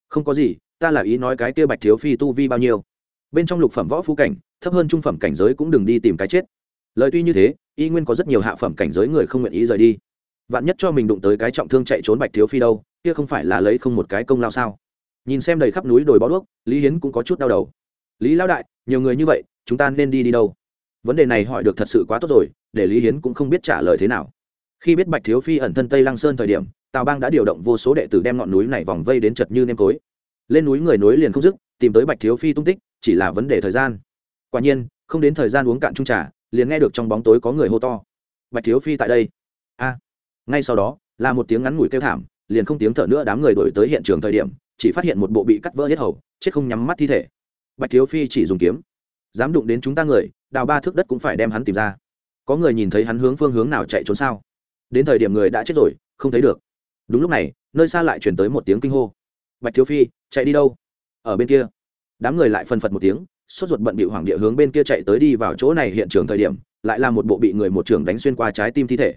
Không có gì ta là ý nói cái kia bạch thiếu phi tu vi bao nhiêu? Bên trong lục phẩm võ phu cảnh, thấp hơn trung phẩm cảnh giới cũng đừng đi tìm cái chết. Lời tuy như thế, y nguyên có rất nhiều hạ phẩm cảnh giới người không nguyện ý rời đi. Vạn nhất cho mình đụng tới cái trọng thương chạy trốn bạch thiếu phi đâu, kia không phải là lấy không một cái công lao sao? Nhìn xem đầy khắp núi đồi bó đuốc, lý hiến cũng có chút đau đầu. Lý Lão đại, nhiều người như vậy, chúng ta nên đi đi đâu? Vấn đề này hỏi được thật sự quá tốt rồi, để lý hiến cũng không biết trả lời thế nào. Khi biết bạch thiếu phi ẩn thân tây lăng sơn thời điểm, tào bang đã điều động vô số đệ tử đem ngọn núi này vòng vây đến chật như nêm tối lên núi người nối liền không dứt, tìm tới bạch thiếu phi tung tích, chỉ là vấn đề thời gian. Quả nhiên, không đến thời gian uống cạn trung trà, liền nghe được trong bóng tối có người hô to. Bạch thiếu phi tại đây. A. Ngay sau đó, là một tiếng ngắn ngủi kêu thảm, liền không tiếng thở nữa đám người đổi tới hiện trường thời điểm, chỉ phát hiện một bộ bị cắt vỡ hết hầu, chết không nhắm mắt thi thể. Bạch thiếu phi chỉ dùng kiếm. Dám đụng đến chúng ta người, đào ba thước đất cũng phải đem hắn tìm ra. Có người nhìn thấy hắn hướng phương hướng nào chạy trốn sao? Đến thời điểm người đã chết rồi, không thấy được. Đúng lúc này, nơi xa lại chuyển tới một tiếng kinh hô. Bạch thiếu phi chạy đi đâu? Ở bên kia. Đám người lại phân phật một tiếng, sốt ruột bận bị hoàng địa hướng bên kia chạy tới đi vào chỗ này hiện trường thời điểm, lại là một bộ bị người một trường đánh xuyên qua trái tim thi thể.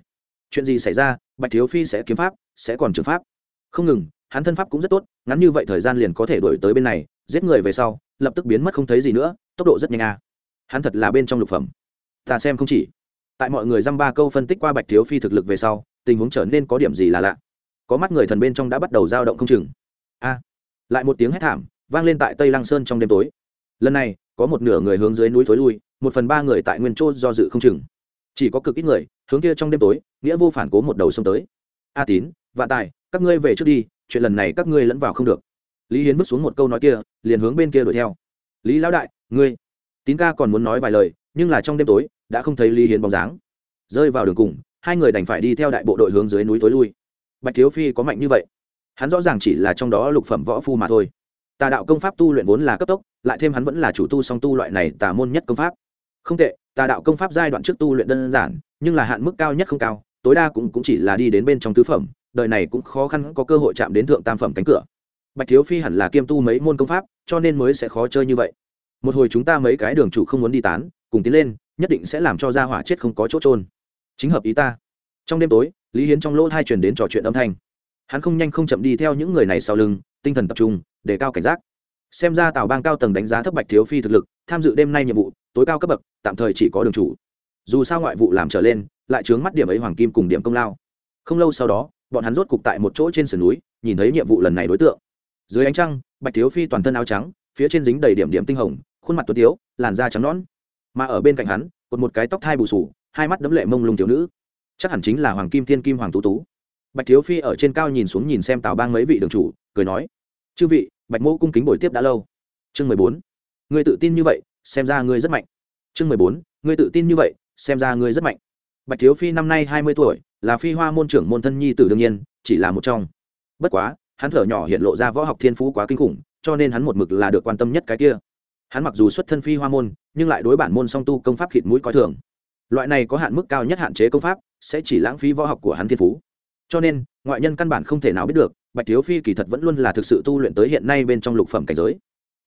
Chuyện gì xảy ra? Bạch thiếu phi sẽ kiếm pháp, sẽ còn trường pháp. Không ngừng, hắn thân pháp cũng rất tốt, ngắn như vậy thời gian liền có thể đổi tới bên này, giết người về sau, lập tức biến mất không thấy gì nữa, tốc độ rất nhanh à. hắn thật là bên trong lục phẩm. Ta xem không chỉ. Tại mọi người dăm ba câu phân tích qua bạch thiếu phi thực lực về sau, tình huống trở nên có điểm gì là lạ. Có mắt người thần bên trong đã bắt đầu dao động không chừng. A lại một tiếng hét thảm, vang lên tại tây lăng sơn trong đêm tối. Lần này, có một nửa người hướng dưới núi thối lui, một phần ba người tại nguyên chỗ do dự không chừng. Chỉ có cực ít người, hướng kia trong đêm tối, nghĩa vô phản cố một đầu xông tới. A tín, vạn tài, các ngươi về trước đi, chuyện lần này các ngươi lẫn vào không được. Lý hiến bước xuống một câu nói kia, liền hướng bên kia đuổi theo. Lý lão đại, ngươi. Tín ca còn muốn nói vài lời, nhưng là trong đêm tối, đã không thấy lý hiến bóng dáng. Rơi vào đường cùng, hai người đành phải đi theo đại bộ đội hướng dưới núi tối lui. Bạch thiếu phi có mạnh như vậy hắn rõ ràng chỉ là trong đó lục phẩm võ phu mà thôi. Tà đạo công pháp tu luyện vốn là cấp tốc lại thêm hắn vẫn là chủ tu song tu loại này tà môn nhất công pháp. Không tệ tà đạo công pháp giai đoạn trước tu luyện đơn giản nhưng là hạn mức cao nhất không cao tối đa cũng, cũng chỉ là đi đến bên trong tứ phẩm đời này cũng khó khăn có cơ hội chạm đến thượng tam phẩm cánh cửa. Bạch thiếu phi hẳn là kiêm tu mấy môn công pháp cho nên mới sẽ khó chơi như vậy. Một hồi chúng ta mấy cái đường chủ không muốn đi tán cùng tiến lên nhất định sẽ làm cho gia hỏa chết không có chỗ trôn chính hợp ý ta. Trong đêm tối lý hiến trong lỗ thai truyền đến trò chuyện âm thanh hắn không nhanh không chậm đi theo những người này sau lưng, tinh thần tập trung để cao cảnh giác. Xem ra tào bang cao tầng đánh giá thấp bạch thiếu phi thực lực, tham dự đêm nay nhiệm vụ, tối cao cấp bậc, tạm thời chỉ có đường chủ. Dù sao ngoại vụ làm trở lên, lại chướng mắt điểm ấy hoàng kim cùng điểm công lao. Không lâu sau đó, bọn hắn rốt cục tại một chỗ trên sườn núi, nhìn thấy nhiệm vụ lần này đối tượng. Dưới ánh trăng, bạch thiếu phi toàn thân áo trắng, phía trên dính đầy điểm điểm tinh hồng, khuôn mặt tuấn tiếu, làn da trắng nõn. Mà ở bên cạnh hắn, cột một cái tóc thai bù sù, hai mắt đấm lệ mông lung thiếu nữ. Chắc hẳn chính là hoàng kim thiên kim hoàng tú tú bạch thiếu phi ở trên cao nhìn xuống nhìn xem tào bang mấy vị đường chủ, cười nói, chư vị, bạch mô cung kính buổi tiếp đã lâu. Chương mười bốn người tự tin như vậy, xem ra ngươi rất mạnh. Chương mười bốn người tự tin như vậy, xem ra ngươi rất mạnh. Bạch thiếu phi năm nay hai mươi tuổi, là phi hoa môn trưởng môn thân nhi tử đương nhiên, chỉ là một trong. Bất quá, hắn thở nhỏ hiện lộ ra võ học thiên phú quá kinh khủng, cho nên hắn một mực là được quan tâm nhất cái kia. Hắn mặc dù xuất thân phi hoa môn, nhưng lại đối bản môn song tu công pháp khịt mũi coi thường. Loại này có hạn mức cao nhất hạn chế công pháp, sẽ chỉ lãng phí võ học của hắn thiên phú cho nên, ngoại nhân căn bản không thể nào biết được, bạch thiếu phi kỳ thật vẫn luôn là thực sự tu luyện tới hiện nay bên trong lục phẩm cảnh giới.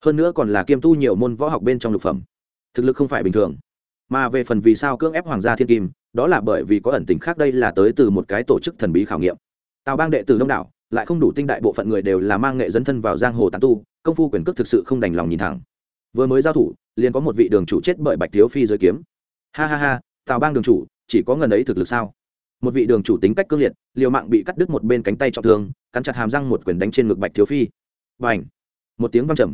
Hơn nữa còn là kiêm tu nhiều môn võ học bên trong lục phẩm. Thực lực không phải bình thường. Mà về phần vì sao cưỡng ép hoàng gia thiên kim, đó là bởi vì có ẩn tình khác đây là tới từ một cái tổ chức thần bí khảo nghiệm. Tào bang đệ tử đông đảo, lại không đủ tinh đại bộ phận người đều là mang nghệ dân thân vào giang hồ tán tu, công phu quyền cước thực sự không đành lòng nhìn thẳng. Vừa mới giao thủ, liền có một vị đường chủ chết bởi bạch thiếu phi dưới kiếm. Ha ha ha, tào bang đường chủ, chỉ có ngần ấy thực lực sao? Một vị đường chủ tính cách cương liệt, liều mạng bị cắt đứt một bên cánh tay trọng thương, cắn chặt hàm răng một quyền đánh trên ngực bạch thiếu phi. B à n h một tiếng văng trầm.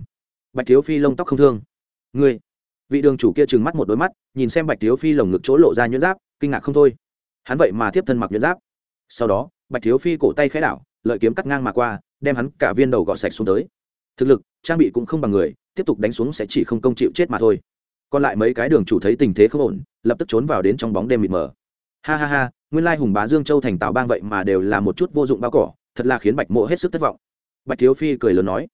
Bạch thiếu phi lông tóc không thương. Ngươi! Vị đường chủ kia trừng mắt một đôi mắt, nhìn xem bạch thiếu phi lồng ngực chỗ lộ ra nhuyễn giáp, kinh ngạc không thôi. Hắn vậy mà tiếp thân mặc nhuyễn giáp. Sau đó, bạch thiếu phi cổ tay khẽ đảo, lợi kiếm cắt ngang mà qua, đem hắn cả viên đầu gọt sạch xuống tới. Thực lực, trang bị cũng không bằng người, tiếp tục đánh xuống sẽ chỉ không công chịu chết mà thôi. Còn lại mấy cái đường chủ thấy tình thế không ổn, lập tức trốn vào đến trong bóng đêm mịt mờ. Ha ha ha nguyên lai hùng bá dương châu thành tào bang vậy mà đều là một chút vô dụng bao cỏ, thật là khiến bạch mộ hết sức thất vọng. Bạch thiếu phi cười lớn nói.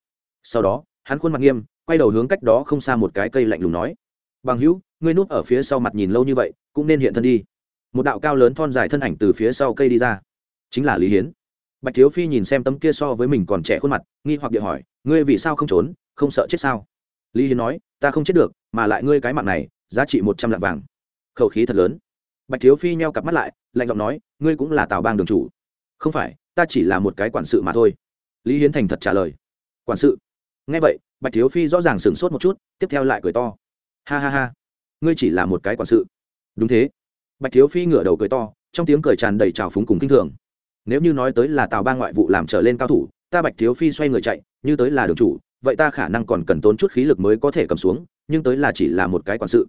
Sau đó, hắn khuôn mặt nghiêm, quay đầu hướng cách đó không xa một cái cây lạnh lùng nói. Bằng hữu, ngươi núp ở phía sau mặt nhìn lâu như vậy, cũng nên hiện thân đi. Một đạo cao lớn thon dài thân ảnh từ phía sau cây đi ra. Chính là lý hiến. Bạch thiếu phi nhìn xem tấm kia so với mình còn trẻ khuôn mặt, nghi hoặc điện hỏi, ngươi vì sao không trốn, không sợ chết sao? Lý hiến nói, ta không chết được, mà lại ngươi cái mạng này, giá trị một trăm lạng vàng. Khẩu khí thật lớn. Bạch thiếu phi nheo cặp mắt lại lạnh giọng nói, ngươi cũng là tào bang đường chủ. Không phải, ta chỉ là một cái quản sự mà thôi. Lý hiến thành thật trả lời. Quản sự? Nghe vậy, bạch thiếu phi rõ ràng sửng sốt một chút, tiếp theo lại cười to. Ha ha ha, ngươi chỉ là một cái quản sự. Đúng thế. Bạch thiếu phi ngửa đầu cười to, trong tiếng cười tràn đầy trào phúng cùng kinh thường. Nếu như nói tới là tào bang ngoại vụ làm trở lên cao thủ, ta bạch thiếu phi xoay người chạy, như tới là đường chủ, vậy ta khả năng còn cần tốn chút khí lực mới có thể cầm xuống, nhưng tới là chỉ là một cái quản sự.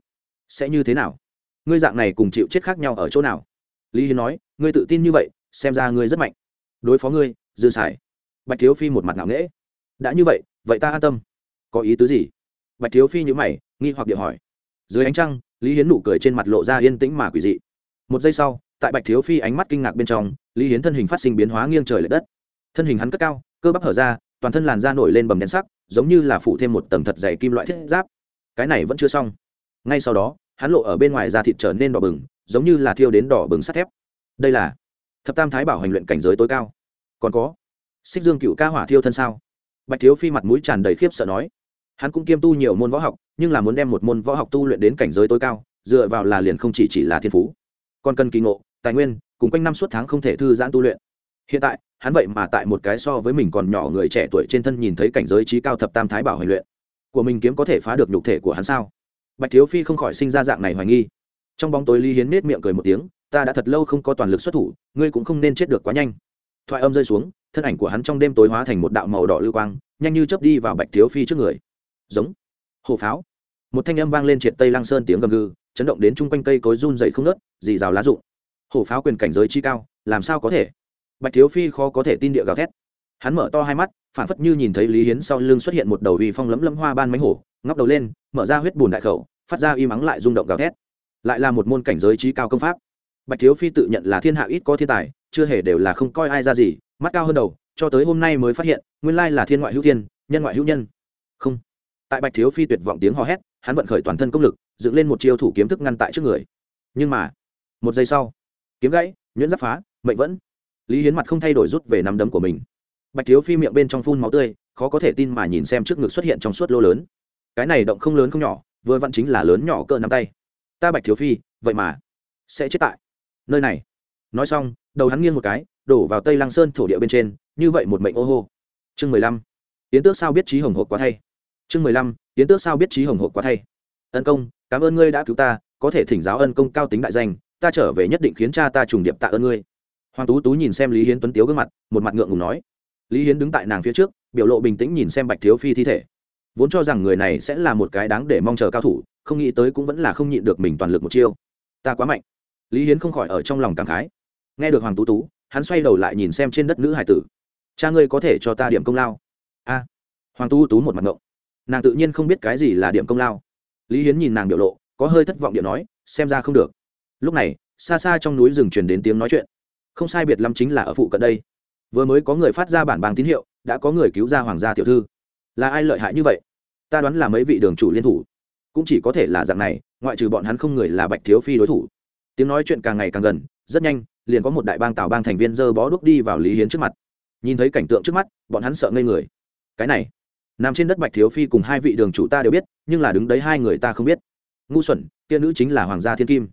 Sẽ như thế nào? Ngươi dạng này cùng chịu chết khác nhau ở chỗ nào? Lý hiến nói, ngươi tự tin như vậy, xem ra ngươi rất mạnh. Đối phó ngươi, dư xài bạch thiếu phi một mặt ngạo nghễ. Đã như vậy vậy ta an tâm. Có ý tứ gì? Bạch thiếu phi nhữ mày, nghi hoặc điện hỏi. Dưới ánh trăng, lý hiến nụ cười trên mặt lộ ra yên tĩnh mà quỷ dị. Một giây sau, tại bạch thiếu phi ánh mắt kinh ngạc bên trong, lý hiến thân hình phát sinh biến hóa nghiêng trời l ệ đất. Thân hình hắn cất cao, cơ bắp hở ra, toàn thân làn da nổi lên bầm đen sắc, giống như là phủ thêm một tầng thật dày kim loại thiết giáp. Cái này vẫn chưa xong. Ngay sau đó, hắn lộ ở bên ngoài da thịt trở nên đỏ bừng giống như là thiêu đến đỏ bừng sắt thép. Đây là thập tam thái bảo hành luyện cảnh giới tối cao. Còn có, xích dương cựu ca hỏa thiêu thân sao? Bạch thiếu phi mặt mũi tràn đầy khiếp sợ nói. Hắn cũng kiêm tu nhiều môn võ học, nhưng là muốn đem một môn võ học tu luyện đến cảnh giới tối cao, dựa vào là liền không chỉ chỉ là thiên phú. Còn cần kỳ ngộ, tài nguyên, cùng quanh năm suốt tháng không thể thư giãn tu luyện. Hiện tại, hắn vậy mà tại một cái so với mình còn nhỏ người trẻ tuổi trên thân nhìn thấy cảnh giới trí cao thập tam thái bảo hành luyện. Của mình kiếm có thể phá được nhục thể của hắn sao? Bạch thiếu phi không khỏi sinh ra dạng này hoài nghi trong bóng tối lý hiến nết miệng cười một tiếng, ta đã thật lâu không có toàn lực xuất thủ, ngươi cũng không nên chết được quá nhanh. Thoại âm rơi xuống, thân ảnh của hắn trong đêm tối hóa thành một đạo màu đỏ lưu quang, nhanh như chớp đi vào bạch thiếu phi trước người. Giống. Hồ pháo. Một thanh âm vang lên triệt tây lang sơn tiếng gầm gừ, chấn động đến chung quanh cây cối run dậy không nớt dì rào lá rụng. Hổ pháo quyền cảnh giới chi cao, làm sao có thể? Bạch thiếu phi khó có thể tin địa gào thét. Hắn mở to hai mắt, phản phất như nhìn thấy lý hiến sau lưng xuất hiện một đầu uy phong lấm lấm hoa ban mánh hổ, ngóc đầu lên, mở ra huyết bùn đại khẩu, phát ra y mắng lại rung động gào thét lại là một môn cảnh giới trí cao công pháp. Bạch thiếu phi tự nhận là thiên hạ ít có thiên tài, chưa hề đều là không coi ai ra gì, mắt cao hơn đầu, cho tới hôm nay mới phát hiện, nguyên lai là thiên ngoại hữu thiên, nhân ngoại hữu nhân. Không. Tại bạch thiếu phi tuyệt vọng tiếng hò hét, hắn vận khởi toàn thân công lực, dựng lên một chiêu thủ kiếm thức ngăn tại trước người. Nhưng mà, một giây sau, kiếm gãy, nhuyễn giáp phá, mệnh vẫn. Lý hiến mặt không thay đổi rút về nắm đấm của mình. Bạch thiếu phi miệng bên trong phun máu tươi, khó có thể tin mà nhìn xem trước ngực xuất hiện trong suốt lô lớn. Cái này động không lớn không nhỏ, vừa vặn chính là lớn nhỏ cỡ nắm tay ta bạch thiếu phi, vậy mà sẽ chết tại nơi này. Nói xong, đầu hắn nghiêng một cái, đổ vào tây lăng sơn thổ địa bên trên, như vậy một mệnh ô hô. Chương mười lăm tiến tước sao biết trí hồng hộp quá thay? Chương mười lăm tiến tước sao biết trí hồng hộp quá thay? Ân công, cảm ơn ngươi đã cứu ta, có thể thỉnh giáo ân công cao tính đại danh, ta trở về nhất định khiến cha ta trùng điệp tạ ơn ngươi. Hoàng tú tú nhìn xem lý hiến tuấn tiếu gương mặt, một mặt ngượng ngùng nói. Lý hiến đứng tại nàng phía trước, biểu lộ bình tĩnh nhìn xem bạch thiếu phi thi thể. Vốn cho rằng người này sẽ là một cái đáng để mong chờ cao thủ không nghĩ tới cũng vẫn là không nhịn được mình toàn lực một chiêu. Ta quá mạnh. Lý hiến không khỏi ở trong lòng cảm khái. Nghe được hoàng tú tú, hắn xoay đầu lại nhìn xem trên đất nữ hải tử. Cha ngươi có thể cho ta điểm công lao? A. Hoàng tú tú một mặt ngộng. Nàng tự nhiên không biết cái gì là điểm công lao. Lý hiến nhìn nàng biểu lộ, có hơi thất vọng điệu nói, xem ra không được. Lúc này, xa xa trong núi rừng truyền đến tiếng nói chuyện. Không sai biệt lắm chính là ở phụ cận đây. Vừa mới có người phát ra bản bằng tín hiệu, đã có người cứu ra hoàng gia tiểu thư. Là ai lợi hại như vậy? Ta đoán là mấy vị đường chủ liên thủ cũng chỉ có thể là dạng này, ngoại trừ bọn hắn không người là bạch thiếu phi đối thủ. Tiếng nói chuyện càng ngày càng gần, rất nhanh, liền có một đại bang tào bang thành viên dơ bó đuốc đi vào lý hiến trước mặt. Nhìn thấy cảnh tượng trước mắt, bọn hắn sợ ngây người. Cái này, nằm trên đất bạch thiếu phi cùng hai vị đường chủ ta đều biết, nhưng là đứng đấy hai người ta không biết. Ngu xuẩn, kia nữ chính là hoàng gia thiên kim.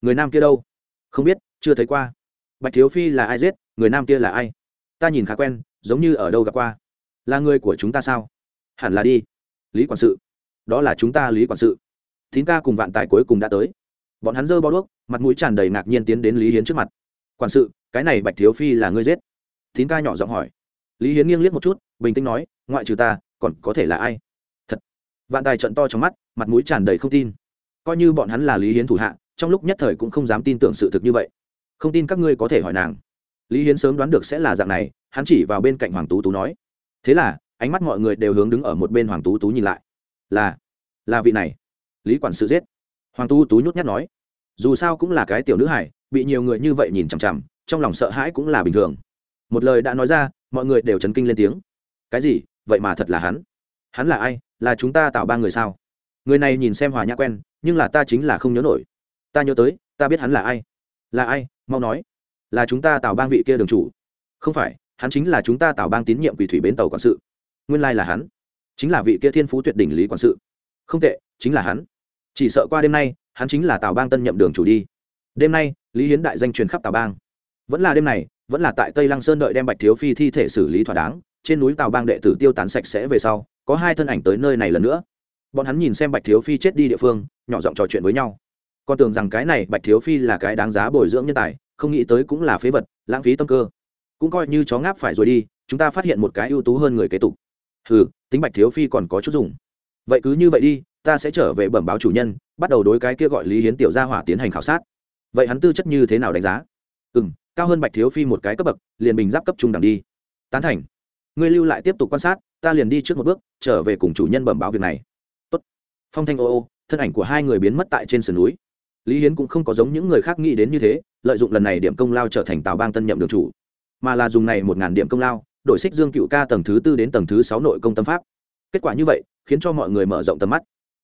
Người nam kia đâu? Không biết, chưa thấy qua. Bạch thiếu phi là ai giết, người nam kia là ai? Ta nhìn khá quen, giống như ở đâu gặp qua. Là người của chúng ta sao? Hẳn là đi. Lý quản sự đó là chúng ta lý quản sự. Thín ca cùng vạn tài cuối cùng đã tới. Bọn hắn dơ bao đuốc, mặt mũi tràn đầy ngạc nhiên tiến đến lý hiến trước mặt. Quản sự, cái này bạch thiếu phi là ngươi giết? Thín ca nhỏ giọng hỏi. Lý hiến nghiêng liếc một chút, bình tĩnh nói, ngoại trừ ta, còn có thể là ai? Thật. Vạn tài trận to trong mắt, mặt mũi tràn đầy không tin. Coi như bọn hắn là lý hiến thủ hạ, trong lúc nhất thời cũng không dám tin tưởng sự thực như vậy. Không tin các ngươi có thể hỏi nàng. Lý hiến sớm đoán được sẽ là dạng này, hắn chỉ vào bên cạnh hoàng tú tú nói. Thế là, ánh mắt mọi người đều hướng đứng ở một bên hoàng tú tú nhìn lại là là vị này. Lý quản sự giết. Hoàng tú tú nhút nhát nói. Dù sao cũng là cái tiểu nữ hải bị nhiều người như vậy nhìn chằm chằm, trong lòng sợ hãi cũng là bình thường. Một lời đã nói ra, mọi người đều chấn kinh lên tiếng. Cái gì? Vậy mà thật là hắn. Hắn là ai? Là chúng ta tạo ba người sao? Người này nhìn xem hòa nhã quen, nhưng là ta chính là không nhớ nổi. Ta nhớ tới, ta biết hắn là ai. Là ai? Mau nói. Là chúng ta tạo bang vị kia đường chủ. Không phải, hắn chính là chúng ta tạo bang tín nhiệm quỷ thủy bến tàu quản sự. Nguyên lai là hắn chính là vị kia thiên phú tuyệt đỉnh lý quản sự. Không tệ, chính là hắn. Chỉ sợ qua đêm nay, hắn chính là tào bang tân nhậm đường chủ đi. Đêm nay, lý hiến đại danh truyền khắp tào bang. Vẫn là đêm này, vẫn là tại tây lăng sơn đợi đem bạch thiếu phi thi thể xử lý thỏa đáng, trên núi tào bang đệ tử tiêu tán sạch sẽ về sau, có hai thân ảnh tới nơi này lần nữa. Bọn hắn nhìn xem bạch thiếu phi chết đi địa phương, nhỏ giọng trò chuyện với nhau. Con tưởng rằng cái này bạch thiếu phi là cái đáng giá bồi dưỡng nhân tài, không nghĩ tới cũng là phế vật, lãng phí tâm cơ. Cũng coi như chó ngáp phải rồi đi, chúng ta phát hiện một cái ưu tú hơn người kế tục. Ừ tính bạch thiếu phi còn có chút dùng. Vậy cứ như vậy đi, ta sẽ trở về bẩm báo chủ nhân, bắt đầu đối cái kia gọi lý hiến tiểu gia hỏa tiến hành khảo sát. Vậy hắn tư chất như thế nào đánh giá? Ừ m cao hơn bạch thiếu phi một cái cấp bậc, liền bình giáp cấp trung đẳng đi. Tán thành. Ngươi lưu lại tiếp tục quan sát, ta liền đi trước một bước, trở về cùng chủ nhân bẩm báo việc này. Tốt. phong thanh ô ô, thân ảnh của hai người biến mất tại trên sườn núi. Lý hiến cũng không có giống những người khác nghĩ đến như thế, lợi dụng lần này điểm công lao trở thành tào bang tân nhậm đường chủ, mà là dùng này một ngàn điểm công lao đổi xích dương cựu ca tầng thứ tư đến tầng thứ sáu nội công tâm pháp. Kết quả như vậy, khiến cho mọi người mở rộng tầm mắt.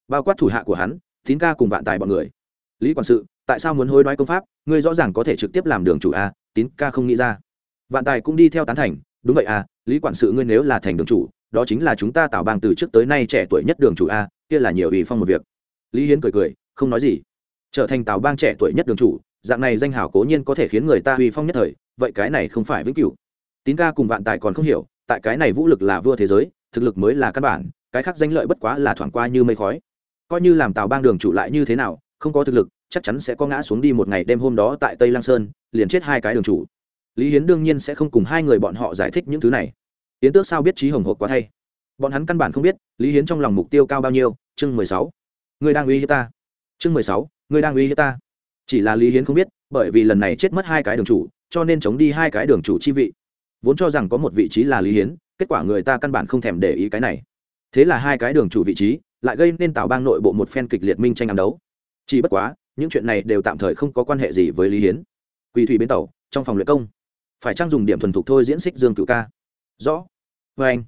Bao quát thủ hạ của hắn, tín ca cùng vạn tài bọn người. Lý quản sự, tại sao muốn hối đoái công pháp? Ngươi rõ ràng có thể trực tiếp làm đường chủ a tín ca không nghĩ ra. Vạn tài cũng đi theo tán thành. Đúng vậy a lý quản sự ngươi nếu là thành đường chủ, đó chính là chúng ta tạo bang từ trước tới nay trẻ tuổi nhất đường chủ a kia là nhiều ý phong một việc. Lý hiến cười cười, không nói gì. Trở thành tào bang trẻ tuổi nhất đường chủ, dạng này danh hảo cố nhiên có thể khiến người ta uy phong nhất thời, vậy cái này không phải vĩnh cửu tín ca cùng vạn tài còn không hiểu, tại cái này vũ lực là vua thế giới, thực lực mới là căn bản, cái khác danh lợi bất quá là thoảng qua như mây khói. Coi như làm tào bang đường chủ lại như thế nào, không có thực lực, chắc chắn sẽ có ngã xuống đi một ngày đêm hôm đó tại tây lang sơn, liền chết hai cái đường chủ. Lý hiến đương nhiên sẽ không cùng hai người bọn họ giải thích những thứ này. Yến tước sao biết trí hồng hộp quá thay? Bọn hắn căn bản không biết, lý hiến trong lòng mục tiêu cao bao nhiêu, chương mười sáu. Người đang uy hiếp ta. Chương mười sáu, người đang uy hiếp ta. Chỉ là lý hiến không biết, bởi vì lần này chết mất hai cái đường chủ, cho nên chống đi hai cái đường chủ chi vị vốn cho rằng có một vị trí là lý hiến, kết quả người ta căn bản không thèm để ý cái này. Thế là hai cái đường chủ vị trí lại gây nên tào bang nội bộ một phen kịch liệt minh tranh ám đấu. Chỉ bất quá, những chuyện này đều tạm thời không có quan hệ gì với lý hiến. Quỳ thủy bến tàu, trong phòng luyện công. Phải trang dùng điểm thuần thục thôi diễn xích dương cựu ca? Rõ. Vê anh,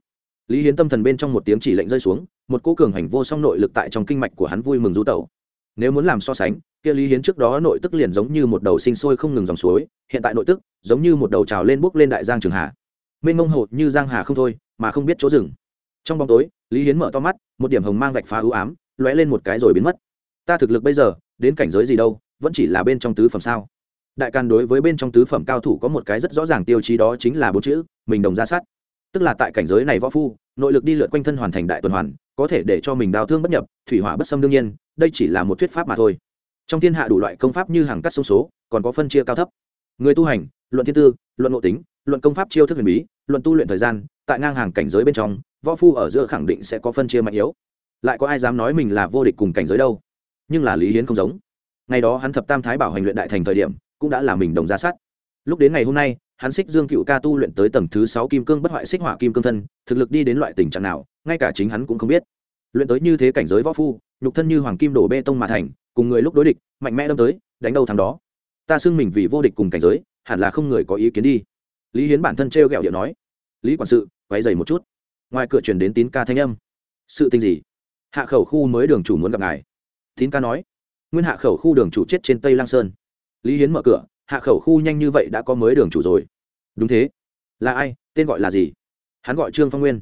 lý hiến tâm thần bên trong một tiếng chỉ lệnh rơi xuống, một cô cường hành vô song nội lực tại trong kinh mạch của hắn vui mừng du tẩu. Nếu muốn làm so sánh kia lý hiến trước đó nội tức liền giống như một đầu sinh sôi không ngừng dòng suối, hiện tại nội tức giống như một đầu trào lên bốc lên đại giang trường hà. Mênh mông hột như giang hà không thôi, mà không biết chỗ dừng. Trong bóng tối, lý hiến mở to mắt, một điểm hồng mang vạch phá ưu ám, lóe lên một cái rồi biến mất. Ta thực lực bây giờ, đến cảnh giới gì đâu, vẫn chỉ là bên trong tứ phẩm sao? Đại càn đối với bên trong tứ phẩm cao thủ có một cái rất rõ ràng tiêu chí đó chính là bốn chữ, mình đồng ra sát. Tức là tại cảnh giới này võ phu, nội lực đi lượn quanh thân hoàn thành đại tuần hoàn, có thể để cho mình đào thương bất nhập, thủy hỏa bất xâm đương nhiên, đây chỉ là một thuyết pháp mà thôi trong thiên hạ đủ loại công pháp như hàng cắt sông số, còn có phân chia cao thấp. Người tu hành, luận thiên tư, luận ngộ tính, luận công pháp chiêu thức huyền bí, luận tu luyện thời gian, tại ngang hàng cảnh giới bên trong, võ phu ở giữa khẳng định sẽ có phân chia mạnh yếu. Lại có ai dám nói mình là vô địch cùng cảnh giới đâu? Nhưng là lý hiến không giống. Ngày đó hắn thập tam thái bảo hành luyện đại thành thời điểm, cũng đã là mình đồng ra sát. Lúc đến ngày hôm nay, hắn xích dương cựu ca tu luyện tới tầng thứ sáu kim cương bất hoại xích hỏa kim cương thân, thực lực đi đến loại tình trạng nào, ngay cả chính hắn cũng không biết. Luyện tới như thế cảnh giới võ phu, nhục thân như hoàng kim đổ bê tông mà thành cùng người lúc đối địch, mạnh mẽ đâm tới, đánh đâu thằng đó. Ta xưng mình vì vô địch cùng cảnh giới, hẳn là không người có ý kiến đi. Lý hiến bản thân t r g điệu nói. Lý quản sự quay dày một chút. Ngoài cửa chuyển đến tín ca thanh âm. Sự tình gì? Hạ khẩu khu mới đường chủ muốn gặp ngài. Tín ca nói. Nguyên hạ khẩu khu đường chủ chết trên tây lang sơn. Lý hiến mở cửa, hạ khẩu khu nhanh như vậy đã có mới đường chủ rồi. Đúng thế. Là ai? Tên gọi là gì? Hắn gọi trương phong nguyên.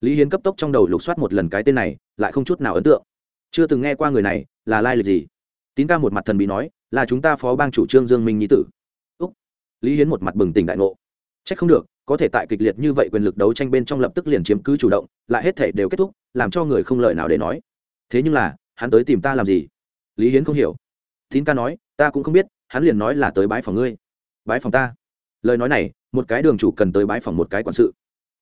Lý hiến cấp tốc trong đầu lục soát một lần cái tên này, lại không chút nào ấn tượng. Chưa từng nghe qua người này, là lai lịch gì? Tín ca một mặt thần bí nói, là chúng ta phó bang chủ trương dương minh nhí tử. Úc. Lý hiến một mặt bừng tỉnh đại ngộ. C h ắ c không được, có thể tại kịch liệt như vậy quyền lực đấu tranh bên trong lập tức liền chiếm cứ chủ động, lại hết thể đều kết thúc, làm cho người không lợi nào để nói. Thế nhưng là, hắn tới tìm ta làm gì? Lý hiến không hiểu. Tín ca nói, ta cũng không biết, hắn liền nói là tới bãi phòng ngươi. Bãi phòng ta? Lời nói này, một cái đường chủ cần tới bãi phòng một cái quản sự.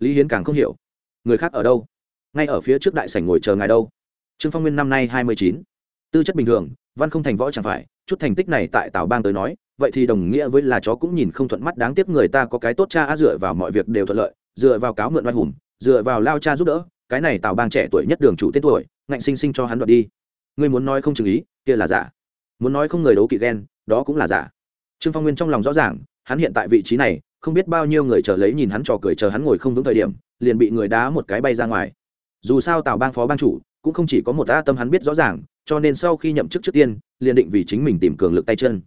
Lý hiến càng không hiểu. Người khác ở đâu? Ngay ở phía trước đại sảnh ngồi chờ ngài đâu. Trương phong nguyên năm nay hai mươi chín. Tư chất bình thường văn không thành võ chẳng phải, chút thành tích này tại tào bang tới nói, vậy thì đồng nghĩa với là chó cũng nhìn không thuận mắt, đáng tiếc người ta có cái tốt cha á dựa vào mọi việc đều thuận lợi, dựa vào cáo mượn oai hùng, dựa vào lao cha giúp đỡ, cái này tào bang trẻ tuổi nhất đường chủ tên tuổi, ngạnh sinh sinh cho hắn đoạt đi. Ngươi muốn nói không chừng ý, kia là giả. Muốn nói không người đấu kỵ ghen, đó cũng là giả. Trương phong nguyên trong lòng rõ ràng, hắn hiện tại vị trí này, không biết bao nhiêu người chờ lấy nhìn hắn trò cười chờ hắn ngồi không vững thời điểm, liền bị người đá một cái bay ra ngoài. Dù sao tào bang phó bang chủ, cũng không chỉ có một a tâm hắn biết rõ ràng cho nên sau khi nhậm chức trước tiên, liền định vì chính mình tìm cường lực tay chân.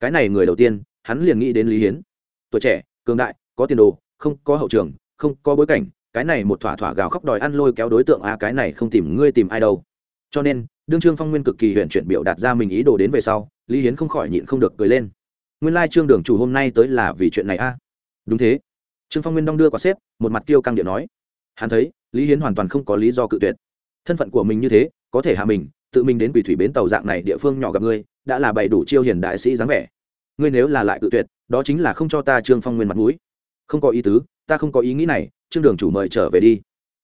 Cái này người đầu tiên, hắn liền nghĩ đến lý hiến. Tuổi trẻ, cường đại, có tiền đồ, không có hậu trường, không có bối cảnh, cái này một thỏa thỏa gào khóc đòi ăn lôi kéo đối tượng a cái này không tìm ngươi tìm ai đâu. Cho nên, đương trương phong nguyên cực kỳ huyện chuyển biểu đạt ra mình ý đồ đến về sau, lý hiến không khỏi nhịn không được cười lên. Nguyên lai trương đường chủ hôm nay tới là vì chuyện này a đúng thế. Trương phong nguyên đong đưa quả xếp, một mặt kiêu căng điện nói. Hắn thấy, lý hiến hoàn toàn không có lý do cự tuyệt. Thân phận của mình như thế, có thể hạ mình tự mình đến quỷ thủy bến tàu dạng này địa phương nhỏ gặp ngươi, đã là bày đủ chiêu hiền đại sĩ dáng vẻ. Ngươi nếu là lại cự tuyệt, đó chính là không cho ta trương phong nguyên mặt mũi. Không có ý tứ, ta không có ý nghĩ này, trương đường chủ mời trở về đi.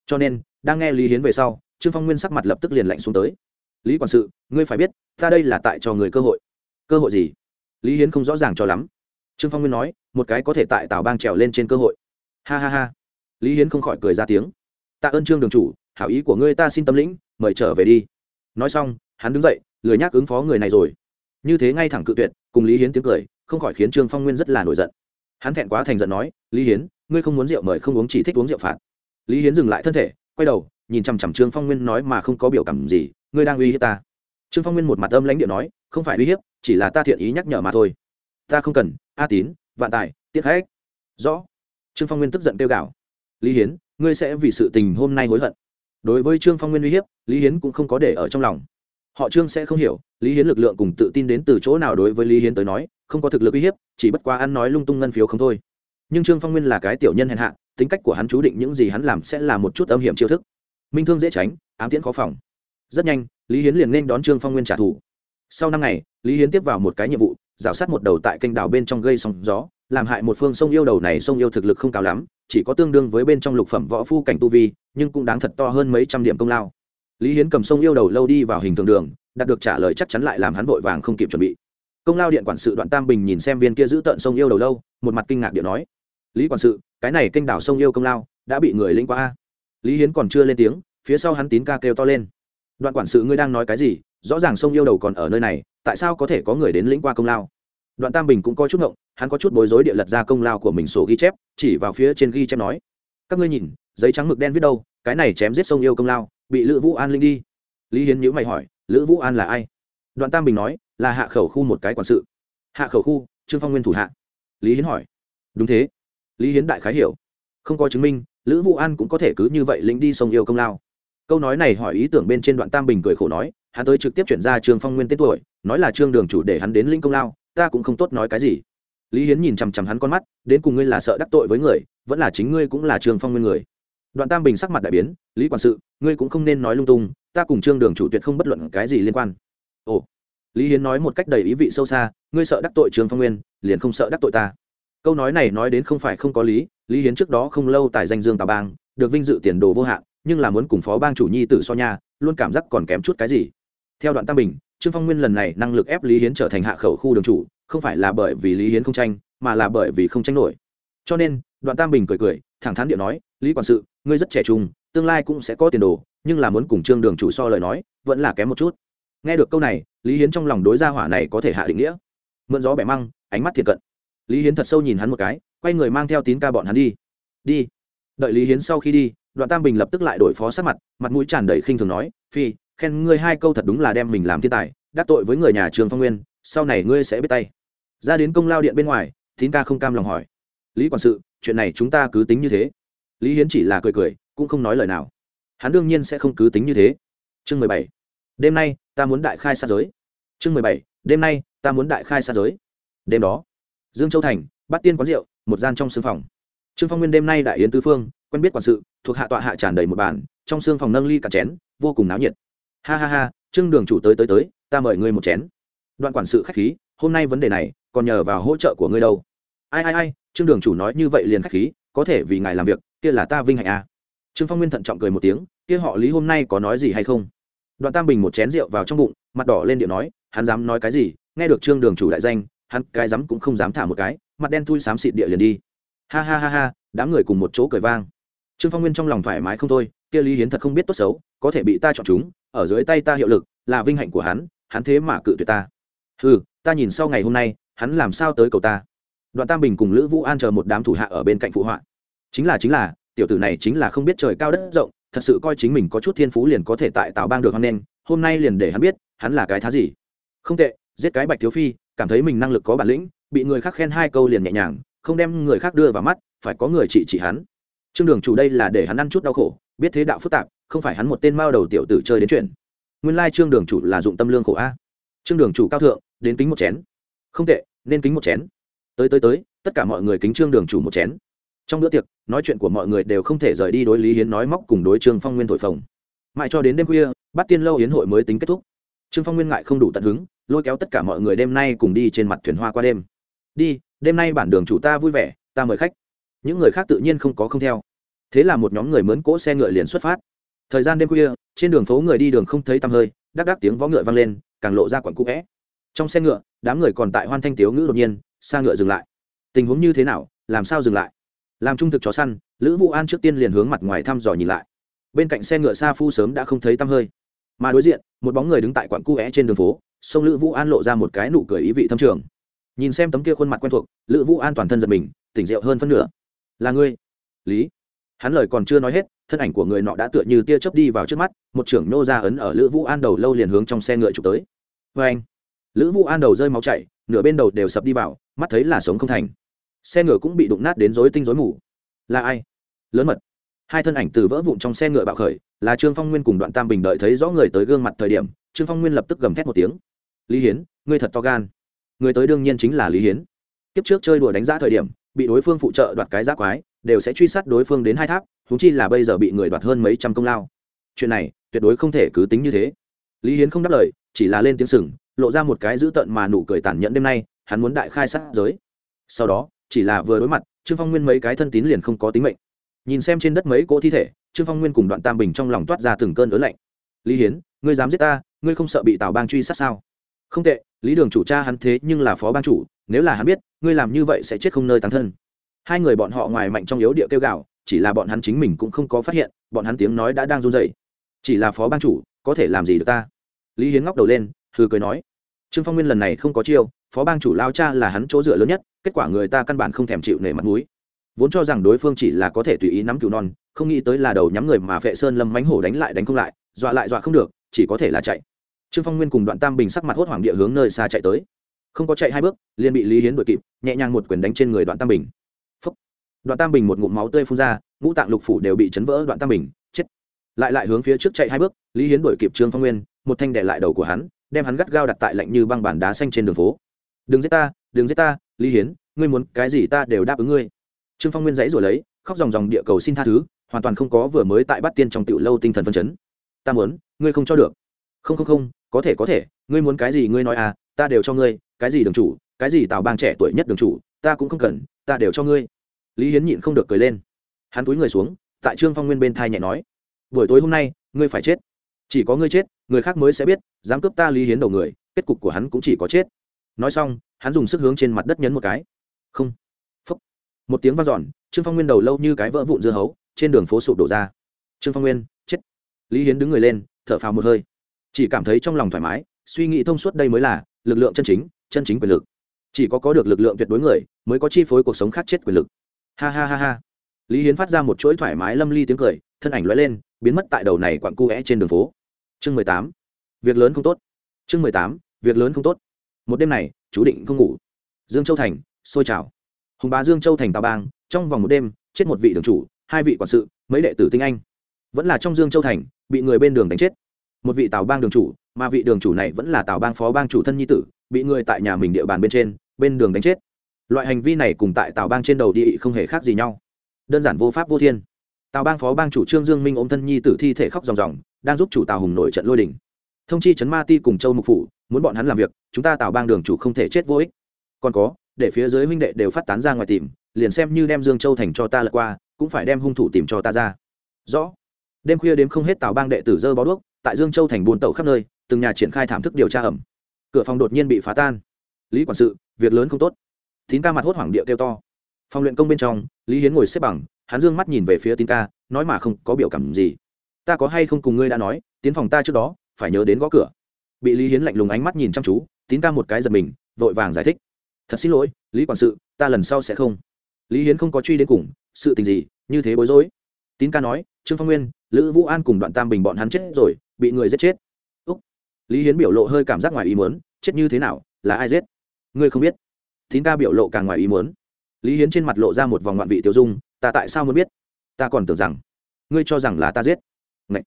Cho nên, đang nghe lý hiến về sau, trương phong nguyên sắc mặt lập tức liền lạnh xuống tới. Lý quản sự, ngươi phải biết, ta đây là tại cho người cơ hội. Cơ hội gì? Lý hiến không rõ ràng cho lắm. Trương phong nguyên nói, một cái có thể tại tào bang trèo lên trên cơ hội. Ha ha ha. Lý hiến không khỏi cười ra tiếng. Tạ ơn trương đường chủ, hảo ý của ngươi ta xin tâm lĩnh, mời trở về đi nói xong, hắn đứng dậy, lười nhác ứng phó người này rồi. Như thế ngay thẳng cự tuyệt, cùng lý hiến tiếng cười, không khỏi khiến trương phong nguyên rất là nổi giận. Hắn thẹn quá thành giận nói, lý hiến, ngươi không muốn rượu mời không uống chỉ thích uống rượu phạt. Lý hiến dừng lại thân thể, quay đầu, nhìn chằm chằm trương phong nguyên nói mà không có biểu cảm gì, ngươi đang uy hiếp ta. Trương phong nguyên một mặt âm lãnh điện nói, không phải uy hiếp, chỉ là ta thiện ý nhắc nhở mà thôi. Ta không cần, a tín, vạn tài, tiết khách. Rõ. Trương phong nguyên tức giận kêu gào. Lý hiến, ngươi sẽ vì sự tình hôm nay hối hận đối với trương phong nguyên uy hiếp, lý hiến cũng không có để ở trong lòng. Họ trương sẽ không hiểu, lý hiến lực lượng cùng tự tin đến từ chỗ nào đối với lý hiến tới nói, không có thực lực uy hiếp, chỉ bất quá ăn nói lung tung ngân phiếu không thôi. Nhưng trương phong nguyên là cái tiểu nhân hèn hạ, tính cách của hắn chú định những gì hắn làm sẽ là một chút âm hiểm chiêu thức. Minh thương dễ tránh, ám tiễn khó phòng. Rất nhanh, lý hiến liền nên đón trương phong nguyên trả thù. Sau năm ngày, lý hiến tiếp vào một cái nhiệm vụ rào sát một đầu tại kênh đảo bên trong gây sóng gió, làm hại một phương sông yêu đầu này sông yêu thực lực không cao lắm, chỉ có tương đương với bên trong lục phẩm võ phu cảnh tu vi, nhưng cũng đáng thật to hơn mấy trăm điểm công lao. Lý hiến cầm sông yêu đầu lâu đi vào hình thường đường, đạt được trả lời chắc chắn lại làm hắn vội vàng không kịp chuẩn bị. Công lao điện quản sự đoạn tam bình nhìn xem viên kia giữ tận sông yêu đầu lâu, một mặt kinh ngạc điện nói, lý quản sự, cái này kênh đảo sông yêu công lao đã bị người linh qua lý hiến còn chưa lên tiếng, phía sau hắn tín ca kêu to lên. Đoạn quản sự, ngươi đang nói cái gì? Rõ ràng sông yêu đầu còn ở nơi này, tại sao có thể có người đến lĩnh qua công lao? Đoạn tam bình cũng có chút ngộng, hắn có chút bối rối địa lật ra công lao của mình sổ ghi chép, chỉ vào phía trên ghi chép nói, các ngươi nhìn, giấy trắng mực đen viết đâu, cái này chém giết sông yêu công lao, bị lữ vũ an linh đi. Lý hiến nhữ mày hỏi, lữ vũ an là ai? Đoạn tam bình nói, là hạ khẩu khu một cái quản sự. Hạ khẩu khu, trương phong nguyên thủ hạ. Lý hiến hỏi, đúng thế. Lý hiến đại khái hiểu, không có chứng minh, lữ vũ an cũng có thể cứ như vậy lĩnh đi sông yêu công lao. Câu nói này hỏi ý tưởng bên trên đoạn tam bình cười khổ nói hắn tới trực tiếp chuyển ra trương phong nguyên tên tuổi, nói là trương đường chủ để hắn đến linh công lao, ta cũng không tốt nói cái gì. Lý hiến nhìn chằm chằm hắn con mắt, đến cùng ngươi là sợ đắc tội với người, vẫn là chính ngươi cũng là trương phong nguyên người. Đoạn tam bình sắc mặt đại biến, lý quản sự, ngươi cũng không nên nói lung tung, ta cùng trương đường chủ tuyệt không bất luận cái gì liên quan. Ồ. Lý hiến nói một cách đầy ý vị sâu xa, ngươi sợ đắc tội trương phong nguyên, liền không sợ đắc tội ta. Câu nói này nói đến không phải không có lý lý hiến trước đó không lâu tại danh dương tà bang, được vinh dự tiền đồ vô hạn, nhưng là muốn cùng phó bang chủ nhi tử so nha, luôn cảm giác còn kém chút cái gì theo đoạn tam bình, trương phong nguyên lần này năng lực ép lý hiến trở thành hạ khẩu khu đường chủ, không phải là bởi vì lý hiến không tranh, mà là bởi vì không tranh nổi. Cho nên, đoạn tam bình cười cười, thẳng thắn điện nói, lý quản sự, ngươi rất trẻ trung, tương lai cũng sẽ có tiền đồ, nhưng là muốn cùng trương đường chủ so lời nói, vẫn là kém một chút. Nghe được câu này, lý hiến trong lòng đối gia hỏa này có thể hạ định nghĩa. Mượn gió bẻ măng, ánh mắt thiệt cận. Lý hiến thật sâu nhìn hắn một cái, quay người mang theo tín ca bọn hắn đi. Đi. Đợi lý hiến sau khi đi, đoạn tam bình lập tức lại đổi phó sát mặt mặt mũi tràn đầy khinh thường nói, phi khen ngươi hai câu thật đúng là đem mình làm thiên tài, đắc tội với người nhà trường phong nguyên, sau này ngươi sẽ biết tay. Ra đến công lao điện bên ngoài, tín ca không cam lòng hỏi. Lý quản sự, chuyện này chúng ta cứ tính như thế. Lý hiến chỉ là cười cười, cũng không nói lời nào. Hắn đương nhiên sẽ không cứ tính như thế. Chương mười bảy. Đêm nay, ta muốn đại khai sát giới. Chương mười bảy. Đêm nay, ta muốn đại khai sát giới. Đêm đó, dương châu thành, bắt tiên quán rượu, một gian trong sương phòng. Trương phong nguyên đêm nay đại yến tứ phương, quen biết quản sự, thuộc hạ tọa hạ tràn đầy một bàn, trong sương phòng nâng ly cả chén, vô cùng náo nhiệt ha ha ha, trương đường chủ tới tới tới, ta mời ngươi một chén. Đoạn quản sự khách khí, hôm nay vấn đề này, còn nhờ vào hỗ trợ của ngươi đâu. Ai ai ai, trương đường chủ nói như vậy liền khách khí, có thể vì ngài làm việc, kia là ta vinh hạnh à. trương phong nguyên thận trọng cười một tiếng, kia họ lý hôm nay có nói gì hay không? Đoạn tam bình một chén rượu vào trong bụng, mặt đỏ lên điệu nói, hắn dám nói cái gì, nghe được trương đường chủ đại danh, hắn cái dám cũng không dám thả một cái, mặt đen thui xám xịt địa liền đi. Ha ha ha ha, đám người cùng một chỗ cười vang. Trương phong nguyên trong lòng thoải mái không thôi kia lý hiến thật không biết tốt xấu, có thể bị ta chọn chúng, ở dưới tay ta hiệu lực, là vinh hạnh của hắn hắn thế mà cự tuyệt ta. Ừ ta nhìn sau ngày hôm nay, hắn làm sao tới cầu ta? Đoạn tam bình cùng lữ vũ an chờ một đám thủ hạ ở bên cạnh phụ họa. Chính là chính là, tiểu tử này chính là không biết trời cao đất rộng, thật sự coi chính mình có chút thiên phú liền có thể tại tạo bang được hắn nên hôm nay liền để hắn biết, hắn là cái thá gì. Không tệ, giết cái bạch thiếu phi, cảm thấy mình năng lực có bản lĩnh, bị người khác khen hai câu liền nhẹ nhàng, không đem người khác đưa vào mắt, phải có người trị trị hắn. Trương đường chủ đây là để hắn ăn chút đau khổ biết thế đạo phức tạp, không phải hắn một tên mao đầu tiểu tử chơi đến chuyện. Nguyên lai trương đường chủ là dụng tâm lương khổ a. Trương đường chủ cao thượng, đến kính một chén. Không tệ, nên kính một chén. Tới tới tới, tất cả mọi người kính trương đường chủ một chén. Trong bữa tiệc, nói chuyện của mọi người đều không thể rời đi đối lý hiến nói móc cùng đối trương phong nguyên thổi phồng. Mãi cho đến đêm khuya bắt tiên lâu hiến hội mới tính kết thúc. Trương phong nguyên ngại không đủ tận hứng, lôi kéo tất cả mọi người đêm nay cùng đi trên mặt thuyền hoa qua đêm. Đi, đêm nay bản đường chủ ta vui vẻ, ta mời khách. Những người khác tự nhiên không có không theo thế là một nhóm người mướn cỗ xe ngựa liền xuất phát. Thời gian đêm khuya, trên đường phố người đi đường không thấy tăm hơi, đắc đắc tiếng vó ngựa vang lên, càng lộ ra quặn cũ vẽ. Trong xe ngựa, đám người còn tại hoan thanh tiếu ngữ đột nhiên, xa ngựa dừng lại. Tình huống như thế nào, làm sao dừng lại? Làm trung thực chó săn, lữ vũ an trước tiên liền hướng mặt ngoài thăm dò nhìn lại. Bên cạnh xe ngựa xa phu sớm đã không thấy tăm hơi. Mà đối diện, một bóng người đứng tại quặn cũ vẽ trên đường phố, sông lữ vũ an lộ ra một cái nụ cười ý vị thâm trường. Nhìn xem tấm kia khuôn mặt quen thuộc, lữ vũ an toàn thân giật mình, tỉnh rượu hơn phân nửa. Là ngươi? Lý hắn lời còn chưa nói hết, thân ảnh của người nọ đã tựa như tia chớp đi vào trước mắt, một trưởng nô ra ấn ở lữ vũ an đầu lâu liền hướng trong xe ngựa trục tới. Vê anh, lữ vũ an đầu rơi máu chảy, nửa bên đầu đều sập đi vào, mắt thấy là sống không thành. Xe ngựa cũng bị đụng nát đến rối tinh rối mù. Là ai? Lớn mật. Hai thân ảnh từ vỡ vụn trong xe ngựa bạo khởi, là trương phong nguyên cùng đoạn tam bình đợi thấy rõ người tới gương mặt thời điểm, trương phong nguyên lập tức gầm thét một tiếng. Lý hiến, ngươi thật to gan. Người tới đương nhiên chính là lý hiến. Kiếp trước chơi đùa đánh giá thời điểm, bị đối phương phụ trợ đoạt cái giá quái đều sẽ truy sát đối phương đến hai tháp húng chi là bây giờ bị người đoạt hơn mấy trăm công lao. Chuyện này, tuyệt đối không thể cứ tính như thế. Lý hiến không đáp lời, chỉ là lên tiếng sừng, lộ ra một cái dữ tợn mà nụ cười tàn nhẫn đêm nay, hắn muốn đại khai sát giới. Sau đó, chỉ là vừa đối mặt, trương phong nguyên mấy cái thân tín liền không có tính mệnh. Nhìn xem trên đất mấy cỗ thi thể, trương phong nguyên cùng đoạn tam bình trong lòng toát ra từng cơn ớn lạnh. Lý hiến, ngươi dám giết ta, ngươi không sợ bị tào bang truy sát sao? Không tệ, lý đường chủ cha hắn thế nhưng là phó bang chủ, nếu là hắn biết, ngươi làm như vậy sẽ chết không nơi tán thân hai người bọn họ ngoài mạnh trong yếu địa kêu gạo chỉ là bọn hắn chính mình cũng không có phát hiện, bọn hắn tiếng nói đã đang run dậy chỉ là phó bang chủ, có thể làm gì được ta? Lý hiến ngóc đầu lên, hừ cười nói. Trương phong nguyên lần này không có chiêu, phó bang chủ lao cha là hắn chỗ dựa lớn nhất, kết quả người ta căn bản không thèm chịu nể mặt mũi. Vốn cho rằng đối phương chỉ là có thể tùy ý nắm cừu non, không nghĩ tới là đầu nhắm người mà vệ sơn lâm mánh hổ đánh lại đánh không lại, dọa lại dọa không được, chỉ có thể là chạy. Trương phong nguyên cùng đoạn tam bình sắc mặt hốt hoảng địa hướng nơi xa chạy tới. Không có chạy hai bước, liền bị lý hiến đuổi kịp, nhẹ nhàng một quyền đánh trên người đoạn tam bình đoạn tam bình một ngụm máu tươi phun ra, ngũ tạng lục phủ đều bị chấn vỡ, đoạn tam bình, chết. Lại lại hướng phía trước chạy hai bước, lý hiến đuổi kịp trương phong nguyên, một thanh đẻ lại đầu của hắn, đem hắn gắt gao đặt tại lạnh như băng bàn đá xanh trên đường phố. Đừng giết ta, đừng giết ta, lý hiến, ngươi muốn cái gì ta đều đáp ứng ngươi. Trương phong nguyên dãy rồi lấy, khóc dòng dòng địa cầu xin tha thứ, hoàn toàn không có vừa mới tại bắt tiên trong tiểu lâu tinh thần phân chấn. Ta muốn, ngươi không cho được. Không không không, có thể có thể, ngươi muốn cái gì ngươi nói à ta đều cho ngươi, cái gì đường chủ, cái gì tào bang trẻ tuổi nhất đường chủ, ta cũng không cần, ta đều cho ngươi lý hiến nhịn không được cười lên. Hắn túi người xuống, tại trương phong nguyên bên thai nhẹ nói, buổi tối hôm nay, ngươi phải chết. Chỉ có ngươi chết, người khác mới sẽ biết, dám cướp ta lý hiến đầu người, kết cục của hắn cũng chỉ có chết. Nói xong, hắn dùng sức hướng trên mặt đất nhấn một cái. Không. Phấp một tiếng v a n giòn trương phong nguyên đầu lâu như cái vỡ vụn dưa hấu, trên đường phố sụp đổ ra. Trương phong nguyên, chết. Lý hiến đứng người lên, thở phào một hơi. Chỉ cảm thấy trong lòng thoải mái, suy nghĩ thông suốt đây mới là, lực lượng chân chính chân chính quyền lực. Chỉ có có được lực lượng tuyệt đối người, mới có chi phối cuộc sống khác chết quyền lực ha ha ha ha. Lý hiến phát ra một chuỗi thoải mái lâm ly tiếng cười, thân ảnh l lên, biến mất tại đầu này quặn cu vẽ trên đường phố. Chương mười tám. Việc lớn không tốt. Chương mười tám. Việc lớn không tốt. Một đêm này, chú định không ngủ. Dương châu thành, xôi trào. Hùng bá dương châu thành tào bang, trong vòng một đêm, chết một vị đường chủ, hai vị quản sự, mấy đệ tử tinh anh. Vẫn là trong dương châu thành, bị người bên đường đánh chết. Một vị tào bang đường chủ, mà vị đường chủ này vẫn là tào bang phó bang chủ thân nhi tử, bị người tại nhà mình địa bàn bên trên, bên đường đánh chết loại hành vi này cùng tại tào bang trên đầu địa không hề khác gì nhau. Đơn giản vô pháp vô thiên. Tào bang phó bang chủ trương dương minh ôm thân nhi tử thi thể khóc ròng ròng, đang giúp chủ tào hùng nổi trận lôi đình. Thông chi Trấn ma ti cùng châu mục phủ, muốn bọn hắn làm việc, chúng ta tào bang đường chủ không thể chết vô ích. Còn có, để phía dưới huynh đệ đều phát tán ra ngoài tìm, liền xem như đem dương châu thành cho ta lật qua, cũng phải đem hung thủ tìm cho ta ra. Rõ. Đêm khuya đếm không hết tào bang đệ tử dơ bó đuốc, tại dương châu thành buôn tẩu khắp nơi, từng nhà triển khai thảm thức điều tra ẩm. Cửa phòng đột nhiên bị phá tan. Lý quản sự, việc lớn không tốt tín ca mặt hốt hoảng địa kêu to. Phòng luyện công bên trong, lý hiến ngồi xếp bằng, hắn dương mắt nhìn về phía tín ca, nói mà không có biểu cảm gì. Ta có hay không cùng ngươi đã nói, tiến phòng ta trước đó, phải nhớ đến gõ cửa. Bị lý hiến lạnh lùng ánh mắt nhìn chăm chú, tín ca một cái giật mình, vội vàng giải thích. Thật xin lỗi, lý quản sự, ta lần sau sẽ không. Lý hiến không có truy đến cùng, sự tình gì, như thế bối rối. Tín ca nói, trương phong nguyên, lữ vũ an cùng đoạn tam bình bọn hắn chết rồi, bị người giết chết. Úc. Lý hiến biểu lộ hơi cảm giác ngoài ý muốn, chết như thế nào, là ai giết? Ngươi không biết tín ca biểu lộ càng ngoài ý muốn. Lý hiến trên mặt lộ ra một vòng ngoạn vị tiêu dung, ta tại sao muốn biết? Ta còn tưởng rằng ngươi cho rằng là ta giết. Ngậy.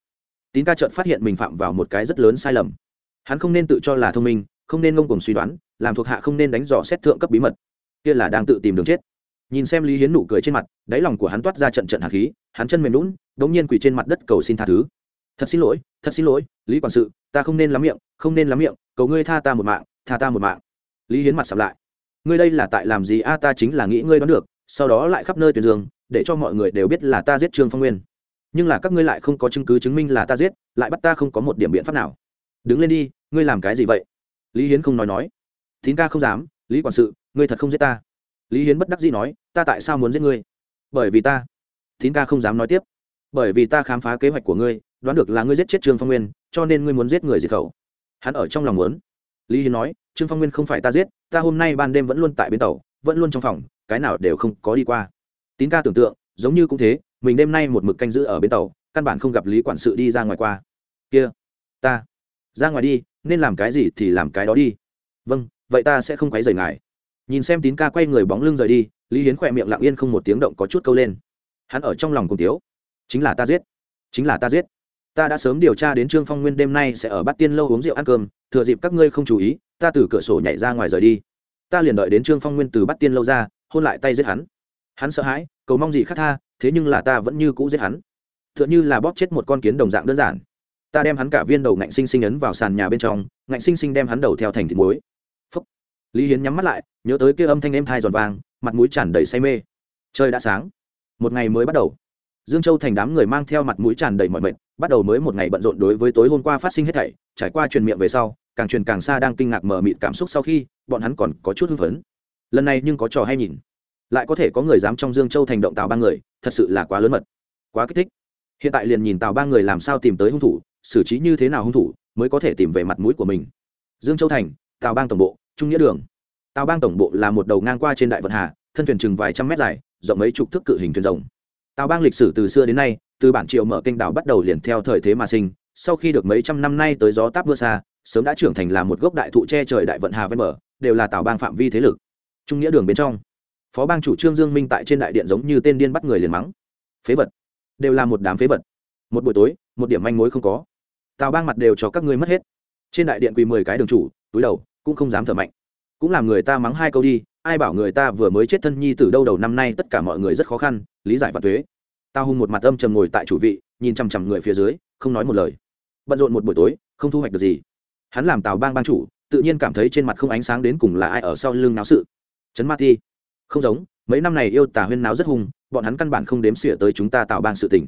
tín ca chợt phát hiện mình phạm vào một cái rất lớn sai lầm. Hắn không nên tự cho là thông minh, không nên ngông cùng suy đoán, làm thuộc hạ không nên đánh dò xét thượng cấp bí mật. Kia là đang tự tìm đường chết. Nhìn xem lý hiến nụ cười trên mặt, đáy lòng của hắn toát ra trận trận hạt khí, hắn chân mềm lún đ ố n g nhiên quỳ trên mặt đất cầu xin tha thứ. Thật xin lỗi, thật xin lỗi, lý quản sự, ta không nên lắm miệng, không nên lắm miệng, cầu ngươi tha ta một mạng, tha ta một mạng. Lý hiến mặt sập lại ngươi đây là tại làm gì? A, ta chính là nghĩ ngươi đoán được, sau đó lại khắp nơi tuyên dương, để cho mọi người đều biết là ta giết trương phong nguyên. Nhưng là các ngươi lại không có chứng cứ chứng minh là ta giết, lại bắt ta không có một điểm biện pháp nào. Đứng lên đi, ngươi làm cái gì vậy? Lý hiến không nói nói. Tín ca không dám, lý quản sự, ngươi thật không giết ta. Lý hiến bất đắc dĩ nói, ta tại sao muốn giết ngươi? Bởi vì ta. Tín ca không dám nói tiếp. Bởi vì ta khám phá kế hoạch của ngươi, đoán được là ngươi giết chết trương phong nguyên, cho nên ngươi muốn giết người diệt khẩu. Hắn ở trong lòng muốn. Lý hiến nói, trương phong nguyên không phải ta giết ta hôm nay ban đêm vẫn luôn tại bến tàu, vẫn luôn trong phòng, cái nào đều không có đi qua. Tín ca tưởng tượng, giống như cũng thế, mình đêm nay một mực canh giữ ở bến tàu, căn bản không gặp lý quản sự đi ra ngoài qua. Kia, ta, ra ngoài đi, nên làm cái gì thì làm cái đó đi. Vâng vậy ta sẽ không quấy rời ngài. Nhìn xem tín ca quay người bóng lưng rời đi, lý hiến khỏe miệng lặng yên không một tiếng động có chút câu lên. Hắn ở trong lòng cùng tiếu. Chính là ta giết. Chính là ta giết. Ta đã sớm điều tra đến trương phong nguyên đêm nay sẽ ở bát tiên lâu uống rượu ăn cơm, thừa dịp các ngươi không chú ý ta từ cửa sổ nhảy ra ngoài rời đi. Ta liền đợi đến trương phong nguyên từ bắt tiên lâu ra, hôn lại tay giết hắn. Hắn sợ hãi, cầu mong gì khác tha, thế nhưng là ta vẫn như cũ giết hắn. T h ư ợ n h ư là bóp chết một con kiến đồng dạng đơn giản. Ta đem hắn cả viên đầu ngạnh sinh sinh ấn vào sàn nhà bên trong, ngạnh sinh sinh đem hắn đầu theo thành thịt muối. Phúc. Lý hiến nhắm mắt lại, nhớ tới kia âm thanh êm thai giòn vàng mặt mũi tràn đầy say mê. Trời đã sáng. Một ngày mới bắt đầu. Dương châu thành đám người mang theo mặt mũi tràn đầy mọi mệt, bắt đầu mới một ngày bận rộn đối với tối hôm qua phát sinh hết thảy, trải qua truyền miệng về sau càng truyền càng xa đang kinh ngạc mờ mịt cảm xúc sau khi, bọn hắn còn có chút hưng phấn. Lần này nhưng có trò hay nhìn. Lại có thể có người dám trong dương châu thành động tào ba người, thật sự là quá lớn mật, quá kích thích. Hiện tại liền nhìn tào ba người làm sao tìm tới hung thủ, xử trí như thế nào hung thủ, mới có thể tìm về mặt mũi của mình. Dương châu thành, tào bang tổng bộ, trung nghĩa đường. Tào bang tổng bộ là một đầu ngang qua trên đại vận hà, thân thuyền chừng vài trăm mét dài, rộng mấy chục thước cự hình thuyền rồng. Tào bang lịch sử từ xưa đến nay, từ bản triệu mở kênh đảo bắt đầu liền theo thời thế mà sinh, sau khi được mấy trăm năm nay tới gió táp mưa xa sớm đã trưởng thành là một gốc đại thụ che trời đại vận hà ven bờ, đều là tào bang phạm vi thế lực. Trung nghĩa đường bên trong, phó bang chủ trương dương minh tại trên đại điện giống như tên điên bắt người liền mắng. Phế vật. Đều là một đám phế vật. Một buổi tối, một điểm manh mối không có. Tào bang mặt đều cho các ngươi mất hết. Trên đại điện quỳ mười cái đường chủ, túi đầu, cũng không dám thở mạnh. Cũng làm người ta mắng hai câu đi, ai bảo người ta vừa mới chết thân nhi từ đâu đầu năm nay, tất cả mọi người rất khó khăn, lý giải và thuế tao hùng một mặt âm trầm ngồi tại chủ vị, nhìn chằm chằm người phía dưới, không nói một lời. Bận rộn một buổi tối, không thu hoạch được gì hắn làm tào bang ban chủ, tự nhiên cảm thấy trên mặt không ánh sáng đến cùng là ai ở sau lưng náo sự. Trấn ma thi không giống, mấy năm này yêu tà huyên náo rất hung, bọn hắn căn bản không đếm xỉa tới chúng ta tạo bang sự tình.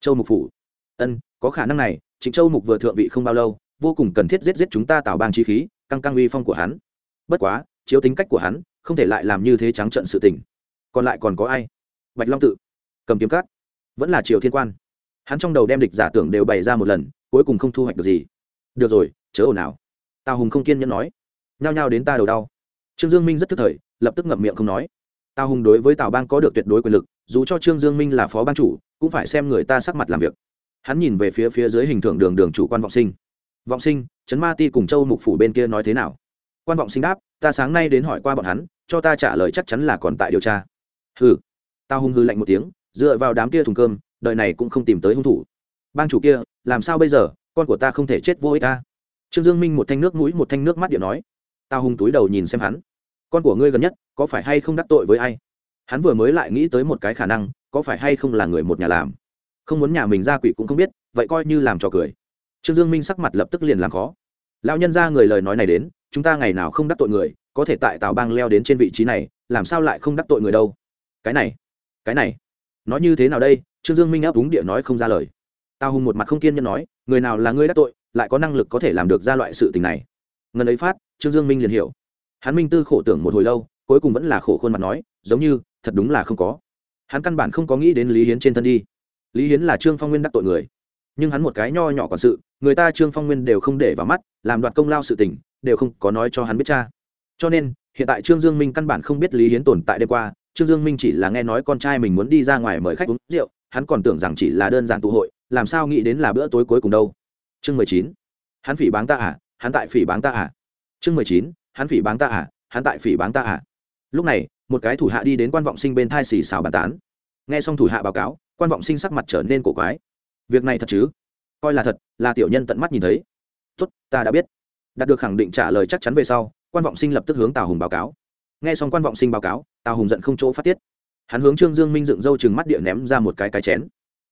Châu mục phủ, ân, có khả năng này, trịnh châu mục vừa thượng vị không bao lâu, vô cùng cần thiết giết giết chúng ta tạo bang chi khí, căng căng uy phong của hắn. Bất quá, chiếu tính cách của hắn, không thể lại làm như thế trắng trận sự tình. Còn lại còn có ai? Bạch long tự, cầm kiếm cắt vẫn là triều thiên quan. Hắn trong đầu đem địch giả tưởng đều bày ra một lần, cuối cùng không thu hoạch được gì. Được rồi chớ ồn ào. Tào hùng không kiên nhẫn nói. Nhao nhao đến ta đầu đau. Trương dương minh rất thức thời, lập tức ngậm miệng không nói. Tào hùng đối với tào bang có được tuyệt đối quyền lực, dù cho trương dương minh là phó ban chủ, cũng phải xem người ta sắc mặt làm việc. Hắn nhìn về phía phía dưới hình thưởng đường đường chủ quan vọng sinh. Vọng sinh, trấn ma ti cùng châu mục phủ bên kia nói thế nào? Quan vọng sinh đáp, ta sáng nay đến hỏi qua bọn hắn, cho ta trả lời chắc chắn là còn tại điều tra. Hừ. Tào hùng hư lạnh một tiếng, dựa vào đám kia thùng cơm đợi này cũng không tìm tới hung thủ. Bang chủ kia, làm sao bây giờ? Con của ta không thể chết vô ích ta trương dương minh một thanh nước mũi, một thanh nước mắt điện nói, tào hùng túi đầu nhìn xem hắn. Con của ngươi gần nhất, có phải hay không đắc tội với ai? Hắn vừa mới lại nghĩ tới một cái khả năng, có phải hay không là người một nhà làm? Không muốn nhà mình ra quỷ cũng không biết, vậy coi như làm trò cười. Trương dương minh sắc mặt lập tức liền làm khó. Lão nhân ra người lời nói này đến, chúng ta ngày nào không đắc tội người, có thể tại tào bang leo đến trên vị trí này, làm sao lại không đắc tội người đâu? Cái này cái này, nói như thế nào đây? Trương dương minh áp đúng địa nói không ra lời. Tào hùng một mặt không kiên nhẫn nói, người nào là ngươi đắc tội lại có năng lực có thể làm được ra loại sự tình này. Ngần ấy phát, trương dương minh liền hiểu. Hắn minh tư khổ tưởng một hồi lâu, cuối cùng vẫn là khổ khuôn mặt nói, giống như, thật đúng là không có. Hắn căn bản không có nghĩ đến lý hiến trên thân đi. Lý hiến là trương phong nguyên đắc tội người. Nhưng hắn một cái nho nhỏ còn sự, người ta trương phong nguyên đều không để vào mắt, làm đoạt công lao sự tình, đều không có nói cho hắn biết cha. Cho nên, hiện tại trương dương minh căn bản không biết lý hiến tồn tại đêm qua, trương dương minh chỉ là nghe nói con trai mình muốn đi ra ngoài mời khách uống rượu, hắn còn tưởng rằng chỉ là đơn giản tụ hội, làm sao nghĩ đến là bữa tối cuối cùng đâu chương mười chín. Hắn phỉ báng ta à hắn tại phỉ báng ta à. Chương mười chín. Hắn phỉ báng ta à hắn tại phỉ báng ta à. Lúc này, một cái thủ hạ đi đến quan vọng sinh bên thai xì xào bàn tán. Nghe xong thủ hạ báo cáo, quan vọng sinh sắc mặt trở nên cổ quái. Việc này thật chứ? Coi là thật, là tiểu nhân tận mắt nhìn thấy. Tốt, ta đã biết. Đạt được khẳng định trả lời chắc chắn về sau, quan vọng sinh lập tức hướng tào hùng báo cáo. Nghe xong quan vọng sinh báo cáo, tào hùng giận không chỗ phát tiết. Hắn hướng trương dương minh dựng râu chừng mắt địa ném ra một cái cái chén.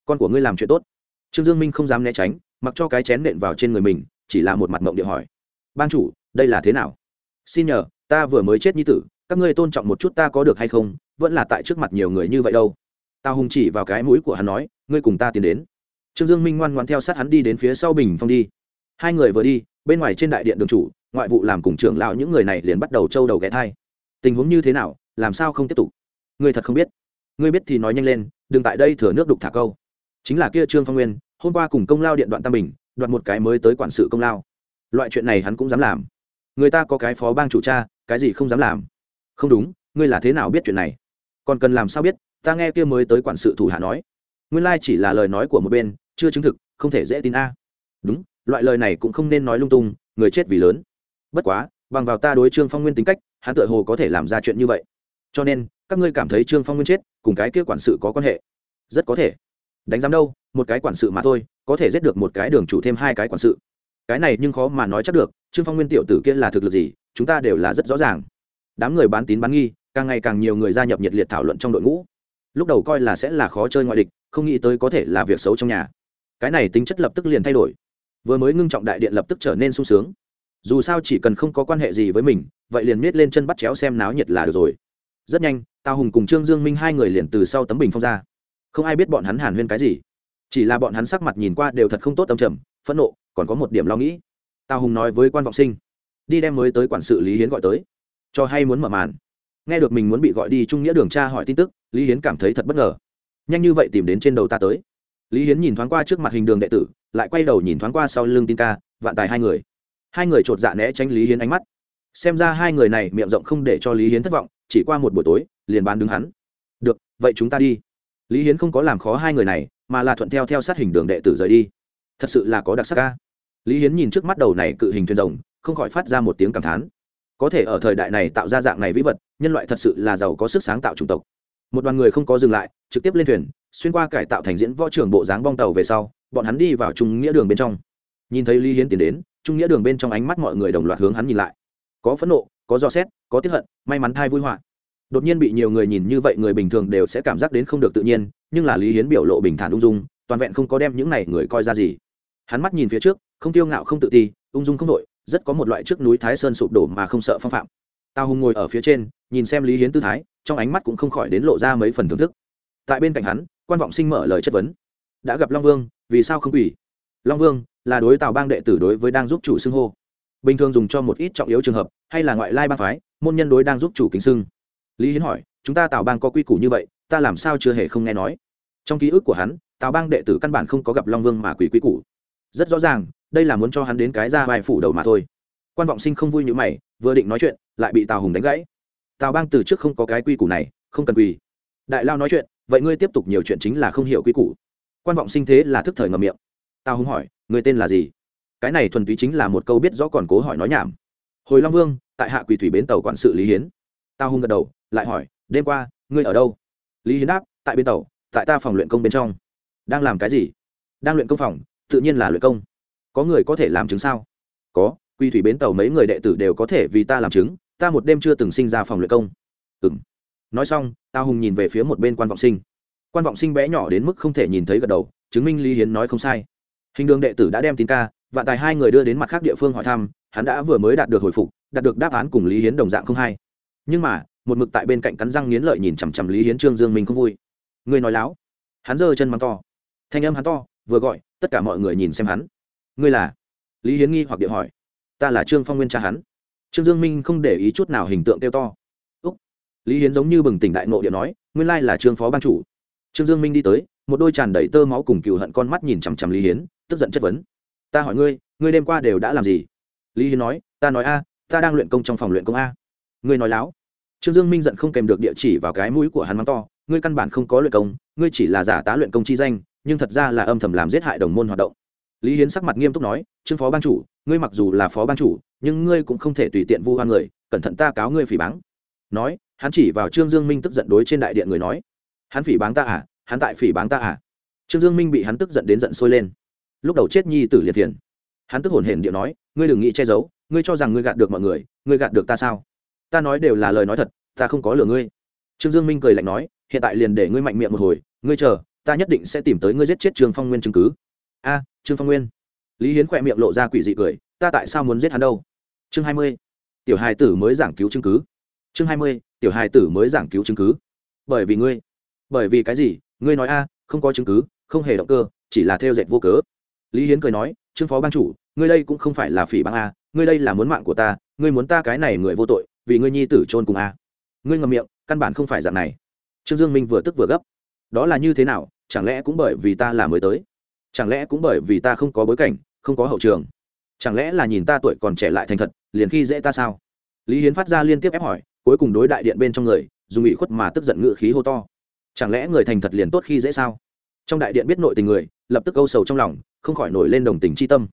Con của ngươi làm chuyện tốt. Trương dương minh không dám né tránh mặc cho cái chén nện vào trên người mình, chỉ là một mặt mộng địa hỏi. Ban chủ, đây là thế nào? Xin nhờ, ta vừa mới chết như tử, các ngươi tôn trọng một chút ta có được hay không, vẫn là tại trước mặt nhiều người như vậy đâu. Tao hùng chỉ vào cái mũi của hắn nói, ngươi cùng ta tiến đến. Trương dương minh ngoan ngoan theo sát hắn đi đến phía sau bình phong đi. Hai người vừa đi, bên ngoài trên đại điện đường chủ, ngoại vụ làm cùng trưởng lão những người này liền bắt đầu trâu đầu ghé thai. Tình huống như thế nào, làm sao không tiếp tục? Ngươi thật không biết. Ngươi biết thì nói nhanh lên, đừng tại đây thừa nước đục thả câu. Chính là kia trương phong nguyên hôm qua cùng công lao điện đoạn tam bình, đoạt một cái mới tới quản sự công lao. Loại chuyện này hắn cũng dám làm. Người ta có cái phó bang chủ cha, cái gì không dám làm? Không đúng, ngươi là thế nào biết chuyện này? Còn cần làm sao biết? Ta nghe kia mới tới quản sự thủ hạ nói. Nguyên lai chỉ là lời nói của một bên, chưa chứng thực, không thể dễ tin a. Đúng, loại lời này cũng không nên nói lung tung, người chết vì lớn. Bất quá, bằng vào ta đối trương phong nguyên tính cách, hắn tự hồ có thể làm ra chuyện như vậy. Cho nên, các ngươi cảm thấy trương phong nguyên chết, cùng cái kia quản sự có quan hệ? Rất có thể. Đánh giám đâu? Một cái quản sự mà thôi, có thể giết được một cái đường chủ thêm hai cái quản sự. Cái này nhưng khó mà nói chắc được, trương phong nguyên tiểu tử kia là thực lực gì, chúng ta đều là rất rõ ràng. Đám người bán tín bán nghi, càng ngày càng nhiều người gia nhập nhiệt liệt thảo luận trong đội ngũ. Lúc đầu coi là sẽ là khó chơi ngoại địch, không nghĩ tới có thể là việc xấu trong nhà. Cái này tính chất lập tức liền thay đổi. Vừa mới ngưng trọng đại điện lập tức trở nên sung sướng. Dù sao chỉ cần không có quan hệ gì với mình, vậy liền miết lên chân bắt chéo xem náo nhiệt là được rồi. Rất nhanh, tào hùng cùng trương dương minh hai người liền từ sau tấm bình phong ra. Không ai biết bọn hắn hàn huyên cái gì chỉ là bọn hắn sắc mặt nhìn qua đều thật không tốt tâm trầm, phẫn nộ, còn có một điểm lo nghĩ. Tào hùng nói với quan vọng sinh, đi đem mới tới quản sự lý hiến gọi tới, cho hay muốn mở màn. Nghe được mình muốn bị gọi đi trung nghĩa đường tra hỏi tin tức, lý hiến cảm thấy thật bất ngờ. Nhanh như vậy tìm đến trên đầu ta tới. Lý hiến nhìn thoáng qua trước mặt hình đường đệ tử, lại quay đầu nhìn thoáng qua sau lưng tin ca, vạn tài hai người. Hai người chột dạ né tránh lý hiến ánh mắt. Xem ra hai người này miệng rộng không để cho lý hiến thất vọng, chỉ qua một buổi tối, liền bán đứng hắn. Được, vậy chúng ta đi. Lý hiến không có làm khó hai người này mà là thuận theo theo sát hình đường đệ tử rời đi. Thật sự là có đặc sắc ca lý hiến nhìn trước mắt đầu này cự hình thuyền rồng, không khỏi phát ra một tiếng cảm thán. Có thể ở thời đại này tạo ra dạng này vĩ vật, nhân loại thật sự là giàu có sức sáng tạo chủng tộc. Một đoàn người không có dừng lại, trực tiếp lên thuyền, xuyên qua cải tạo thành diễn võ trưởng bộ dáng bong tàu về sau, bọn hắn đi vào trung nghĩa đường bên trong. Nhìn thấy lý hiến tiến đến, trung nghĩa đường bên trong ánh mắt mọi người đồng loạt hướng hắn nhìn lại. Có phẫn nộ, có do xét, có tiếp hận, may mắn thai vui họa đột nhiên bị nhiều người nhìn như vậy, người bình thường đều sẽ cảm giác đến không được tự nhiên, nhưng là lý hiến biểu lộ bình thản ung dung, toàn vẹn không có đem những này người coi ra gì. Hắn mắt nhìn phía trước, không tiêu ngạo, không tự ti, ung dung không đội rất có một loại trước núi thái sơn sụp đổ mà không sợ phong phạm. Tào hùng ngồi ở phía trên, nhìn xem lý hiến tư thái, trong ánh mắt cũng không khỏi đến lộ ra mấy phần thưởng thức. Tại bên cạnh hắn, quan vọng sinh mở lời chất vấn. Đã gặp long vương, vì sao không quỷ long vương, là đối tào bang đệ tử đối với đang giúp chủ xưng hô. Bình thường dùng cho một ít trọng yếu trường hợp, hay là ngoại lai bang phái, môn nhân đối đang giúp chủ kính xưng lý hiến hỏi, chúng ta tào bang có quy củ như vậy, ta làm sao chưa hề không nghe nói? Trong ký ức của hắn, tào bang đệ tử căn bản không có gặp long vương mà quỷ quy củ. Rất rõ ràng, đây là muốn cho hắn đến cái ra vai phủ đầu mà thôi. Quan vọng sinh không vui như mày, vừa định nói chuyện, lại bị tào hùng đánh gãy. Tào bang từ trước không có cái quy củ này, không cần quỳ. Đại lao nói chuyện, vậy ngươi tiếp tục nhiều chuyện chính là không hiểu quy củ. Quan vọng sinh thế là thức thời ngầm miệng. Tào hùng hỏi người tên là gì? Cái này thuần túy chính là một câu biết rõ còn cố hỏi nói nhảm. Hồi long vương, tại hạ quỳ thủy bến tàu quản sự lý hiến. Tào hùng gật đầu lại hỏi, đêm qua, ngươi ở đâu? Lý hiến đáp, tại bên tàu, tại ta phòng luyện công bên trong. Đang làm cái gì? Đang luyện công phòng, tự nhiên là luyện công. Có người có thể làm chứng sao? Có, quy thủy bến tàu mấy người đệ tử đều có thể vì ta làm chứng, ta một đêm chưa từng sinh ra phòng luyện công. Ừ m nói xong tao hùng nhìn về phía một bên quan vọng sinh. Quan vọng sinh bé nhỏ đến mức không thể nhìn thấy gật đầu, chứng minh lý hiến nói không sai. Hình đường đệ tử đã đem tin ca, vạn tài hai người đưa đến mặt khác địa phương hỏi thăm, hắn đã vừa mới đạt được hồi phục, đạt được đáp án cùng lý hiến đồng dạng không hay. Nhưng mà một mực tại bên cạnh cắn răng nghiến lợi nhìn chằm chằm lý hiến trương dương minh không vui. Ngươi nói láo. Hắn giơ chân mắng to. Thanh âm hắn to, vừa gọi, tất cả mọi người nhìn xem hắn. Ngươi là? Lý hiến nghi hoặc điệu hỏi. Ta là trương phong nguyên cha hắn. Trương dương minh không để ý chút nào hình tượng kêu to. Úc. Lý hiến giống như bừng tỉnh đại nộ điệu nói, nguyên lai là trương phó ban chủ. Trương dương minh đi tới, một đôi tràn đầy tơ máu cùng cựu hận con mắt nhìn chằm chằm lý hiến, tức giận chất vấn. Ta hỏi ngươi ngươi đêm qua đều đã làm gì? Lý hiến nói, ta nói a, ta đang luyện công trong phòng luyện công a. Ngươi nói láo trương dương minh giận không kèm được địa chỉ vào cái mũi của hắn mắng to, ngươi căn bản không có luyện công, ngươi chỉ là giả tá luyện công chi danh, nhưng thật ra là âm thầm làm giết hại đồng môn hoạt động. Lý hiến sắc mặt nghiêm túc nói, trương phó ban chủ, ngươi mặc dù là phó ban chủ, nhưng ngươi cũng không thể tùy tiện vu hoan người, cẩn thận ta cáo ngươi phỉ báng. Nói, hắn chỉ vào trương dương minh tức giận đối trên đại điện người nói, hắn phỉ báng ta à? Hắn tại phỉ báng ta à? Trương dương minh bị hắn tức giận đến giận sôi lên. Lúc đầu chết nhi tử liệt thiền hắn tức hồn hển điệu nói, ngươi đừng nghĩ che giấu, ngươi cho rằng ngươi gạt được mọi người, ngươi gạt được ta sao? Ta nói đều là lời nói thật, ta không có lừa ngươi. Trương dương minh cười lạnh nói, hiện tại liền để ngươi mạnh miệng một hồi, ngươi chờ, ta nhất định sẽ tìm tới ngươi giết chết trương phong nguyên chứng cứ. A, trương phong nguyên. Lý hiến khỏe miệng lộ ra quỷ dị cười, ta tại sao muốn giết hắn đâu? Chương hai mươi, tiểu hài tử mới giảng cứu chứng cứ. Chương hai mươi, tiểu hài tử mới giảng cứu chứng cứ. Bởi vì ngươi, bởi vì cái gì? Ngươi nói a, không có chứng cứ, không hề động cơ, chỉ là theo dệt vô cớ. Lý hiến cười nói, trương phó ban chủ, ngươi đây cũng không phải là phỉ băng a, ngươi đây là muốn mạng của ta, ngươi muốn ta cái này người vô tội vì ngươi nhi tử trôn cùng a. Ngươi ngậm miệng căn bản không phải dạng này. Trương dương minh vừa tức vừa gấp. Đó là như thế nào chẳng lẽ cũng bởi vì ta là mới tới? Chẳng lẽ cũng bởi vì ta không có bối cảnh không có hậu trường? Chẳng lẽ là nhìn ta tuổi còn trẻ lại thành thật liền khi dễ ta sao? Lý hiến phát ra liên tiếp ép hỏi cuối cùng đối đại điện bên trong người dùng ủy khuất mà tức giận ngự khí hô to. Chẳng lẽ người thành thật liền tốt khi dễ sao? Trong đại điện biết nội tình người lập tức câu sầu trong lòng không khỏi nổi lên đồng tình c h i tâm.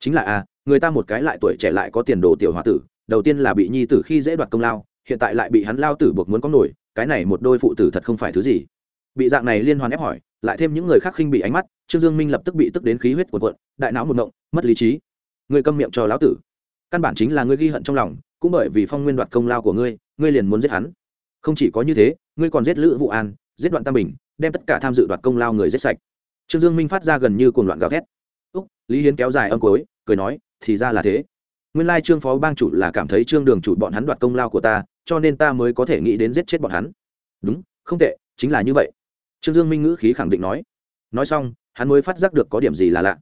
Chính là a à, người ta một cái lại tuổi trẻ lại có tiền đồ tiểu h o a tử đầu tiên là bị nhi tử khi dễ đoạt công lao, hiện tại lại bị hắn lao tử buộc muốn có nổi, cái này một đôi phụ tử thật không phải thứ gì. Bị dạng này liên hoàn ép hỏi, lại thêm những người khác khinh bị ánh mắt, trương dương minh lập tức bị tức đến khí huyết cuộn cuộn, đại não một động mất lý trí. Người câm miệng cho lão tử. Căn bản chính là ngươi ghi hận trong lòng, cũng bởi vì phong nguyên đoạt công lao của ngươi ngươi liền muốn giết hắn. Không chỉ có như thế, ngươi còn giết lữ vụ an, giết đoạn tam bình, đem tất cả tham dự đoạt công lao người giết sạch. Trương dương minh phát ra gần như cuồng loạn gào thét. Úc, lý hiến kéo dài âm cối cười nói, thì ra là thế nguyên lai trương phó bang chủ là cảm thấy trương đường chủ bọn hắn đoạt công lao của ta, cho nên ta mới có thể nghĩ đến giết chết bọn hắn. Đúng, không tệ, chính là như vậy. Trương dương minh ngữ khí khẳng định nói. Nói xong, hắn mới phát giác được có điểm gì là lạ.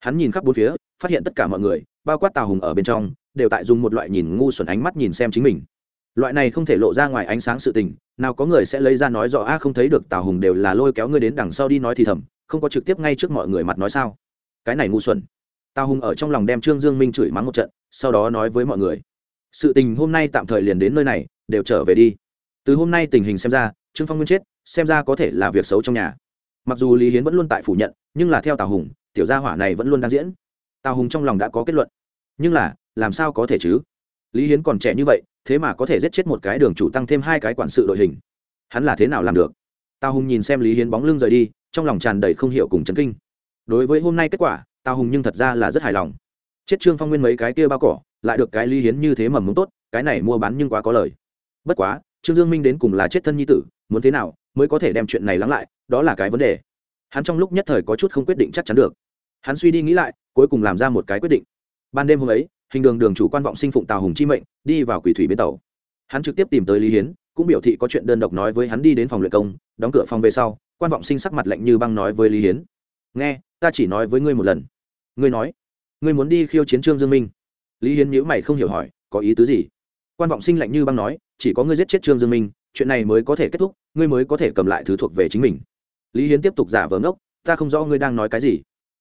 Hắn nhìn khắp bốn phía, phát hiện tất cả mọi người, bao quát tào hùng ở bên trong, đều tại dùng một loại nhìn ngu xuẩn ánh mắt nhìn xem chính mình. Loại này không thể lộ ra ngoài ánh sáng sự tình, nào có người sẽ lấy ra nói rõ, a, không thấy được, tào hùng đều là lôi kéo ngươi đến đằng sau đi nói thì thầm, không có trực tiếp ngay trước mọi người mặt nói sao? Cái này ngu xuẩn. Tào hùng ở trong lòng đem trương dương minh chửi mắng một trận sau đó nói với mọi người. Sự tình hôm nay tạm thời liền đến nơi này, đều trở về đi. Từ hôm nay tình hình xem ra, trương phong nguyên chết, xem ra có thể là việc xấu trong nhà. Mặc dù lý hiến vẫn luôn tại phủ nhận, nhưng là theo tào hùng, tiểu gia hỏa này vẫn luôn đang diễn. Tào hùng trong lòng đã có kết luận. Nhưng là, làm sao có thể chứ? Lý hiến còn trẻ như vậy, thế mà có thể giết chết một cái đường chủ tăng thêm hai cái quản sự đội hình. Hắn là thế nào làm được? Tào hùng nhìn xem lý hiến bóng lưng rời đi, trong lòng tràn đầy không hiểu cùng chấn kinh. Đối với hôm nay kết quả, tào hùng nhưng thật ra là rất hài lòng chết trương phong nguyên mấy cái kia bao cỏ, lại được cái ly hiến như thế mầm mống tốt, cái này mua bán nhưng quá có lời. Bất quá, trương dương minh đến cùng là chết thân nhi tử, muốn thế nào mới có thể đem chuyện này lắng lại, đó là cái vấn đề. Hắn trong lúc nhất thời có chút không quyết định chắc chắn được. Hắn suy đi nghĩ lại, cuối cùng làm ra một cái quyết định. Ban đêm hôm ấy, hình đường đường chủ quan vọng sinh phụng tào hùng chi mệnh, đi vào quỷ thủy bến tàu. Hắn trực tiếp tìm tới lý hiến, cũng biểu thị có chuyện đơn độc nói với hắn đi đến phòng luyện công, đóng cửa phòng về sau, quan vọng sinh sắc mặt lạnh như băng nói với lý hiến. Nghe, ta chỉ nói với ngươi một lần. Ngươi nói? Ngươi muốn đi khiêu chiến trương dương minh? Lý hiến nhữ mày không hiểu hỏi, có ý tứ gì? Quan vọng sinh lạnh như băng nói, chỉ có ngươi giết chết trương dương minh, chuyện này mới có thể kết thúc, ngươi mới có thể cầm lại thứ thuộc về chính mình. Lý hiến tiếp tục giả vờ ngốc, ta không rõ ngươi đang nói cái gì.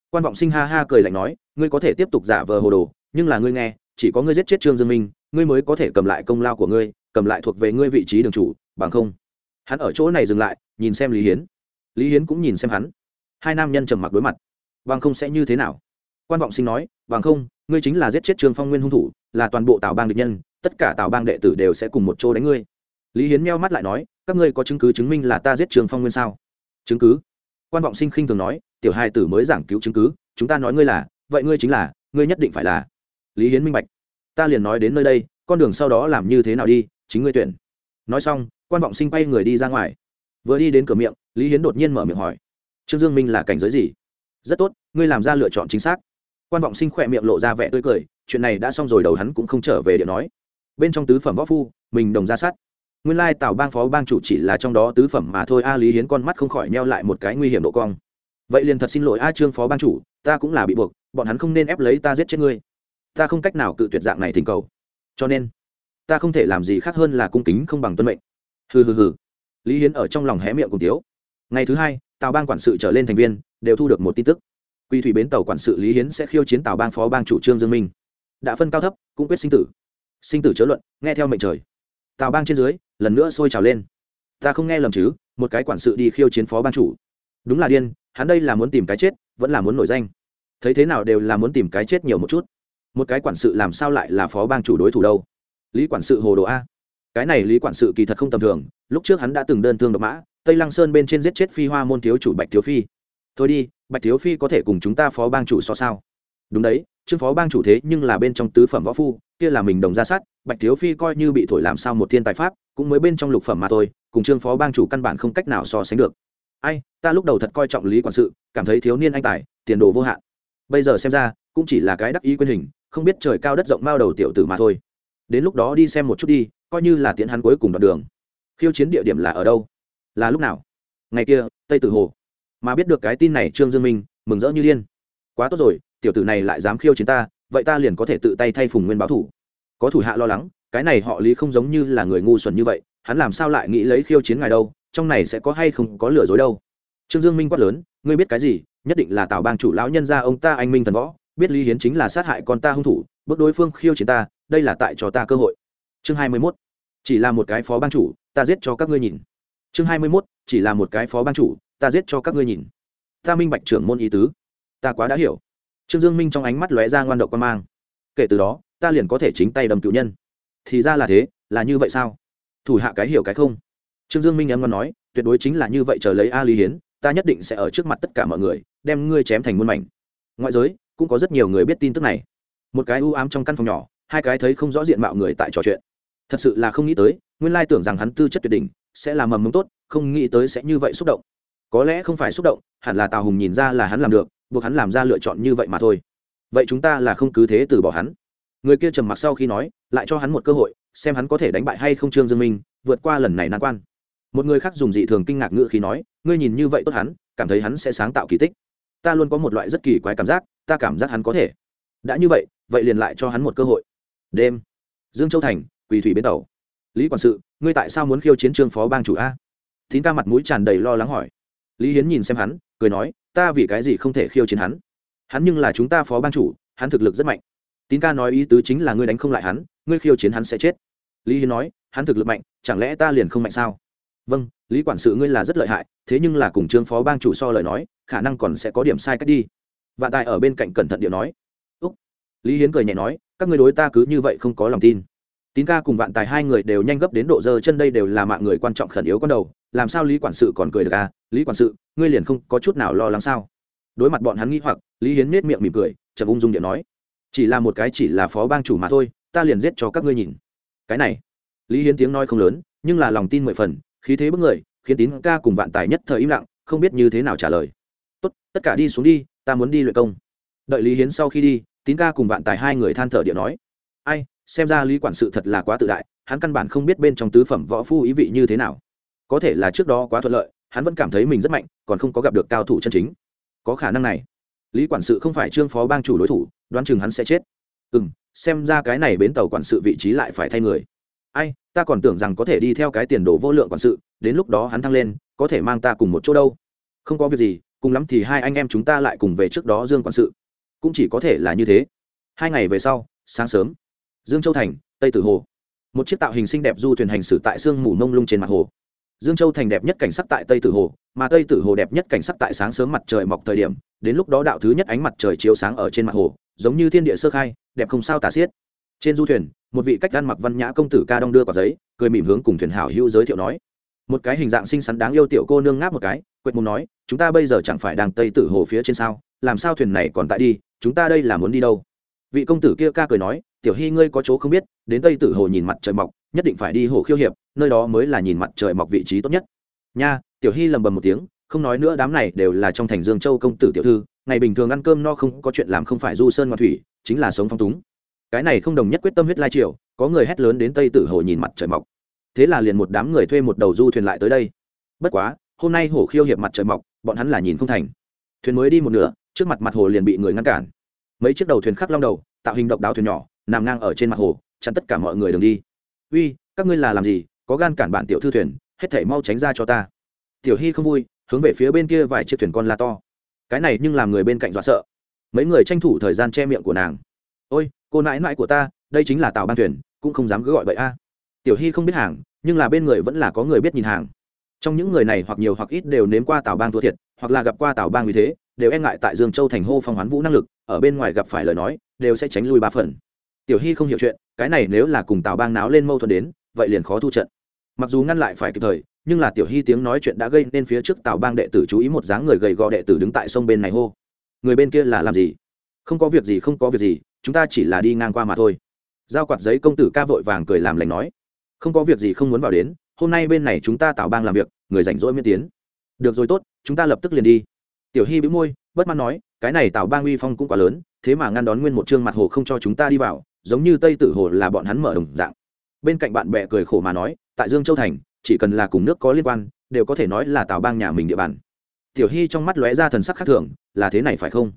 Quan vọng sinh ha ha cười lạnh nói, ngươi có thể tiếp tục giả vờ hồ đồ, nhưng là ngươi nghe, chỉ có ngươi giết chết trương dương minh, ngươi mới có thể cầm lại công lao của ngươi, cầm lại thuộc về ngươi vị trí đường chủ, bằng không. Hắn ở chỗ này dừng lại, nhìn xem lý hiến. Lý hiến cũng nhìn xem hắn. Hai nam nhân trầm mặc đối mặt. Bằng không sẽ như thế nào? Quan vọng sinh nói bằng không, ngươi chính là giết chết trương phong nguyên hung thủ, là toàn bộ tào bang địch nhân, tất cả tào bang đệ tử đều sẽ cùng một chỗ đánh ngươi. Lý hiến meo mắt lại nói, các ngươi có chứng cứ chứng minh là ta giết trương phong nguyên sao? Chứng cứ? Quan vọng sinh khinh thường nói, tiểu hai tử mới giảng cứu chứng cứ, chúng ta nói ngươi là, vậy ngươi chính là, ngươi nhất định phải là. Lý hiến minh bạch, ta liền nói đến nơi đây, con đường sau đó làm như thế nào đi, chính ngươi tuyển. Nói xong, quan vọng sinh bay người đi ra ngoài. Vừa đi đến cửa miệng, lý hiến đột nhiên mở miệng hỏi, trương dương minh là cảnh giới gì? Rất tốt, ngươi làm ra lựa chọn chính xác quan vọng sinh khỏe miệng lộ ra vẻ tươi cười, chuyện này đã xong rồi, đầu hắn cũng không trở về điện nói. Bên trong tứ phẩm võ phu, mình đồng ra sát. Nguyên lai tào bang phó bang chủ chỉ là trong đó tứ phẩm mà thôi, a lý hiến con mắt không khỏi neo lại một cái nguy hiểm độ cong. Vậy liền thật xin lỗi a trương phó bang chủ, ta cũng là bị buộc, bọn hắn không nên ép lấy ta giết chết ngươi. Ta không cách nào cự tuyệt dạng này thỉnh cầu. Cho nên, ta không thể làm gì khác hơn là cung kính không bằng tuân mệnh. Hừ hừ hừ. Lý hiến ở trong lòng hé miệng cùng tiếu. Ngày thứ hai, tào bang quản sự trở lên thành viên, đều thu được một tin tức quy thủy bến tàu quản sự lý hiến sẽ khiêu chiến tàu bang phó bang chủ trương dương minh. Đã phân cao thấp, cũng quyết sinh tử. Sinh tử chớ luận, nghe theo mệnh trời. Tàu bang trên dưới, lần nữa sôi trào lên. Ta không nghe lầm chứ, một cái quản sự đi khiêu chiến phó bang chủ. Đúng là điên, hắn đây là muốn tìm cái chết, vẫn là muốn nổi danh. Thấy thế nào đều là muốn tìm cái chết nhiều một chút. Một cái quản sự làm sao lại là phó bang chủ đối thủ đâu? Lý quản sự hồ đồ a. Cái này lý quản sự kỳ thật không tầm thường, lúc trước hắn đã từng đơn thương độc mã, tây lăng sơn bên trên giết chết phi hoa môn thiếu chủ bạch thiếu phi. Thôi đi bạch thiếu phi có thể cùng chúng ta phó bang chủ so sao? Đúng đấy, trương phó bang chủ thế nhưng là bên trong tứ phẩm võ phu, kia là mình đồng ra sát, bạch thiếu phi coi như bị thổi làm sao một thiên tài pháp, cũng mới bên trong lục phẩm mà thôi, cùng trương phó bang chủ căn bản không cách nào so sánh được. Ai, ta lúc đầu thật coi trọng lý quản sự, cảm thấy thiếu niên anh tài, tiền đồ vô hạn. Bây giờ xem ra, cũng chỉ là cái đắc ý quyên hình, không biết trời cao đất rộng bao đầu tiểu tử mà thôi. Đến lúc đó đi xem một chút đi, coi như là tiễn hắn cuối cùng đoạn đường. Khiêu chiến địa điểm là ở đâu? Là lúc nào? Ngày kia, tây tử hồ mà biết được cái tin này trương dương minh, mừng rỡ như điên quá tốt rồi, tiểu tử này lại dám khiêu chiến ta, vậy ta liền có thể tự tay thay phùng nguyên báo thủ có thủ hạ lo lắng, cái này họ lý không giống như là người ngu xuẩn như vậy, hắn làm sao lại nghĩ lấy khiêu chiến ngài đâu, trong này sẽ có hay không có lừa dối đâu trương dương minh quát lớn, ngươi biết cái gì, nhất định là tào bang chủ lão nhân gia ông ta anh minh thần võ, biết lý hiến chính là sát hại con ta hung thủ, bước đối phương khiêu chiến ta, đây là tại cho ta cơ hội chương hai mươi 21. chỉ là một cái phó bang chủ, ta giết cho các ngươi nhìn chương hai mươi 21. chỉ là một cái phó bang chủ ta giết cho các ngươi nhìn. Ta minh bạch trưởng môn ý tứ. Ta quá đã hiểu. Trương dương minh trong ánh mắt lóe ra ngoan độc quan mang. Kể từ đó, ta liền có thể chính tay đâm cựu nhân. Thì ra là thế, là như vậy sao? Thủ hạ cái hiểu cái không? Trương dương minh em ngon nói, tuyệt đối chính là như vậy chờ lấy a lý hiến, ta nhất định sẽ ở trước mặt tất cả mọi người, đem ngươi chém thành muôn mảnh. Ngoại giới, cũng có rất nhiều người biết tin tức này. Một cái u ám trong căn phòng nhỏ, hai cái thấy không rõ diện mạo người tại trò chuyện. Thật sự là không nghĩ tới, nguyên lai tưởng rằng hắn tư chất tuyệt đỉnh, sẽ là mầm mống tốt, không nghĩ tới sẽ như vậy xúc động có lẽ không phải xúc động, hẳn là tào hùng nhìn ra là hắn làm được, buộc hắn làm ra lựa chọn như vậy mà thôi. Vậy chúng ta là không cứ thế từ bỏ hắn. Người kia trầm mặc sau khi nói, lại cho hắn một cơ hội, xem hắn có thể đánh bại hay không trương dương minh, vượt qua lần này nan quan. Một người khác dùng dị thường kinh ngạc ngữ khi nói, ngươi nhìn như vậy tốt hắn, cảm thấy hắn sẽ sáng tạo kỳ tích. Ta luôn có một loại rất kỳ quái cảm giác, ta cảm giác hắn có thể. Đã như vậy vậy liền lại cho hắn một cơ hội. Đêm. Dương châu thành, quỳ thủy bến tàu. Lý quản sự, ngươi tại sao muốn khiêu chiến trương phó bang chủ a? Thín ca mặt mũi tràn đầy lo lắng hỏi lý hiến nhìn xem hắn, cười nói, ta vì cái gì không thể khiêu chiến hắn? Hắn nhưng là chúng ta phó bang chủ, hắn thực lực rất mạnh. Tín ca nói ý tứ chính là ngươi đánh không lại hắn, ngươi khiêu chiến hắn sẽ chết. Lý hiến nói, hắn thực lực mạnh, chẳng lẽ ta liền không mạnh sao? Vâng lý quản sự ngươi là rất lợi hại, thế nhưng là cùng trương phó bang chủ so lời nói, khả năng còn sẽ có điểm sai cách đi. Vạn tài ở bên cạnh cẩn thận điệu nói. Úc. Lý hiến cười nhẹ nói, các ngươi đối ta cứ như vậy không có lòng tin. Tín ca cùng vạn tài hai người đều nhanh gấp đến độ dơ chân đây đều là mạng người quan trọng khẩn yếu con đầu, làm sao lý quản sự còn cười được à? Lý quản sự, ngươi liền không có chút nào lo lắng sao? Đối mặt bọn hắn nghĩ hoặc, lý hiến nết miệng mỉm cười, chậm ung dung điện nói, chỉ là một cái chỉ là phó bang chủ mà thôi, ta liền giết cho các ngươi nhìn. Cái này, lý hiến tiếng nói không lớn, nhưng là lòng tin mười phần, khí thế bức người, khiến tín ca cùng vạn tài nhất thời im lặng, không biết như thế nào trả lời. Tốt, tất cả đi xuống đi, ta muốn đi luyện công. Đợi lý hiến sau khi đi, tín ca cùng vạn tài hai người than thở điện nói, ai, xem ra lý quản sự thật là quá tự đại, hắn căn bản không biết bên trong tứ phẩm võ phu ý vị như thế nào. Có thể là trước đó quá thuận lợi hắn vẫn cảm thấy mình rất mạnh, còn không có gặp được cao thủ chân chính. Có khả năng này. Lý quản sự không phải trương phó bang chủ đối thủ, đoán chừng hắn sẽ chết. Ừ m xem ra cái này bến tàu quản sự vị trí lại phải thay người. Ai, ta còn tưởng rằng có thể đi theo cái tiền đồ vô lượng quản sự, đến lúc đó hắn thăng lên, có thể mang ta cùng một chỗ đâu. Không có việc gì, cùng lắm thì hai anh em chúng ta lại cùng về trước đó dương quản sự. Cũng chỉ có thể là như thế. Hai ngày về sau, sáng sớm. Dương châu thành, tây tử hồ. Một chiếc tạo hình xinh đẹp du thuyền hành xử tại sương mù nông lung trên mặt hồ dương châu thành đẹp nhất cảnh sắc tại tây tử hồ, mà tây tử hồ đẹp nhất cảnh sắc tại sáng sớm mặt trời mọc thời điểm, đến lúc đó đạo thứ nhất ánh mặt trời chiếu sáng ở trên mặt hồ, giống như thiên địa sơ khai, đẹp không sao tả xiết. Trên du thuyền, một vị cách ăn mặc văn nhã công tử ca đong đưa quả giấy, cười mỉm hướng cùng thuyền hảo hữu giới thiệu nói. Một cái hình dạng xinh xắn đáng yêu tiểu cô nương ngáp một cái, quệt mồm nói, chúng ta bây giờ chẳng phải đang tây tử hồ phía trên sao? Làm sao thuyền này còn tại đi? Chúng ta đây là muốn đi đâu? Vị công tử kia ca cười nói, tiểu hy ngươi có chỗ không biết, đến tây tử hồ nhìn mặt trời mọc, nhất định phải đi hồ khiêu hiệp nơi đó mới là nhìn mặt trời mọc vị trí tốt nhất. Nha, tiểu hy lầm bầm một tiếng, không nói nữa đám này đều là trong thành dương châu công tử tiểu thư, ngày bình thường ăn cơm no không có chuyện làm không phải du sơn ngoan thủy, chính là sống phong túng. Cái này không đồng nhất quyết tâm huyết lai triều, có người hét lớn đến tây tử hồ nhìn mặt trời mọc. Thế là liền một đám người thuê một đầu du thuyền lại tới đây. Bất quá, hôm nay hồ khiêu hiệp mặt trời mọc, bọn hắn là nhìn không thành. Thuyền mới đi một nửa, trước mặt mặt hồ liền bị người ngăn cản. Mấy chiếc đầu thuyền khắc long đầu, tạo hình độc đáo thuyền nhỏ, nằm ngang ở trên mặt hồ, chặn tất cả mọi người đường đi. Uy, các ngươi là làm gì? Có gan cản bản tiểu thư thuyền, hết thể mau tránh ra cho ta. Tiểu hy không vui, hướng về phía bên kia vài chiếc thuyền con la to. Cái này nhưng làm người bên cạnh dọa sợ. Mấy người tranh thủ thời gian che miệng của nàng. Ôi, cô nãi nãi của ta, đây chính là tàu ban thuyền, cũng không dám cứ gọi vậy a. Tiểu hy không biết hàng, nhưng là bên người vẫn là có người biết nhìn hàng. Trong những người này hoặc nhiều hoặc ít đều nếm qua tàu bang thua thiệt, hoặc là gặp qua tàu bang như thế, đều e ngại tại dương châu thành hô phong hoán vũ năng lực, ở bên ngoài gặp phải lời nói, đều sẽ tránh lui ba phần. Tiểu hy không hiểu chuyện, cái này nếu là cùng tào bang náo lên mâu thuẫn đến, vậy liền khó thu trận mặc dù ngăn lại phải kịp thời, nhưng là tiểu hy tiếng nói chuyện đã gây nên phía trước tào bang đệ tử chú ý một dáng người gầy gò đệ tử đứng tại sông bên này hô. Người bên kia là làm gì? Không có việc gì, không có việc gì, chúng ta chỉ là đi ngang qua mà thôi. Giao quạt giấy công tử ca vội vàng cười làm lành nói. Không có việc gì, không muốn vào đến, hôm nay bên này chúng ta tào bang làm việc, người rảnh rỗi miễn tiến. Được rồi tốt, chúng ta lập tức liền đi. Tiểu hy bĩu môi, bất mãn nói, cái này tào bang uy phong cũng quá lớn, thế mà ngăn đón nguyên một Trương mặt hồ không cho chúng ta đi vào, giống như tây tử hồ là bọn hắn mở đồng dạng. Bên cạnh bạn bè cười khổ mà nói tại dương châu thành, chỉ cần là cùng nước có liên quan, đều có thể nói là tào bang nhà mình địa bàn. Tiểu hy trong mắt lóe ra thần sắc khác thường, là thế này phải không?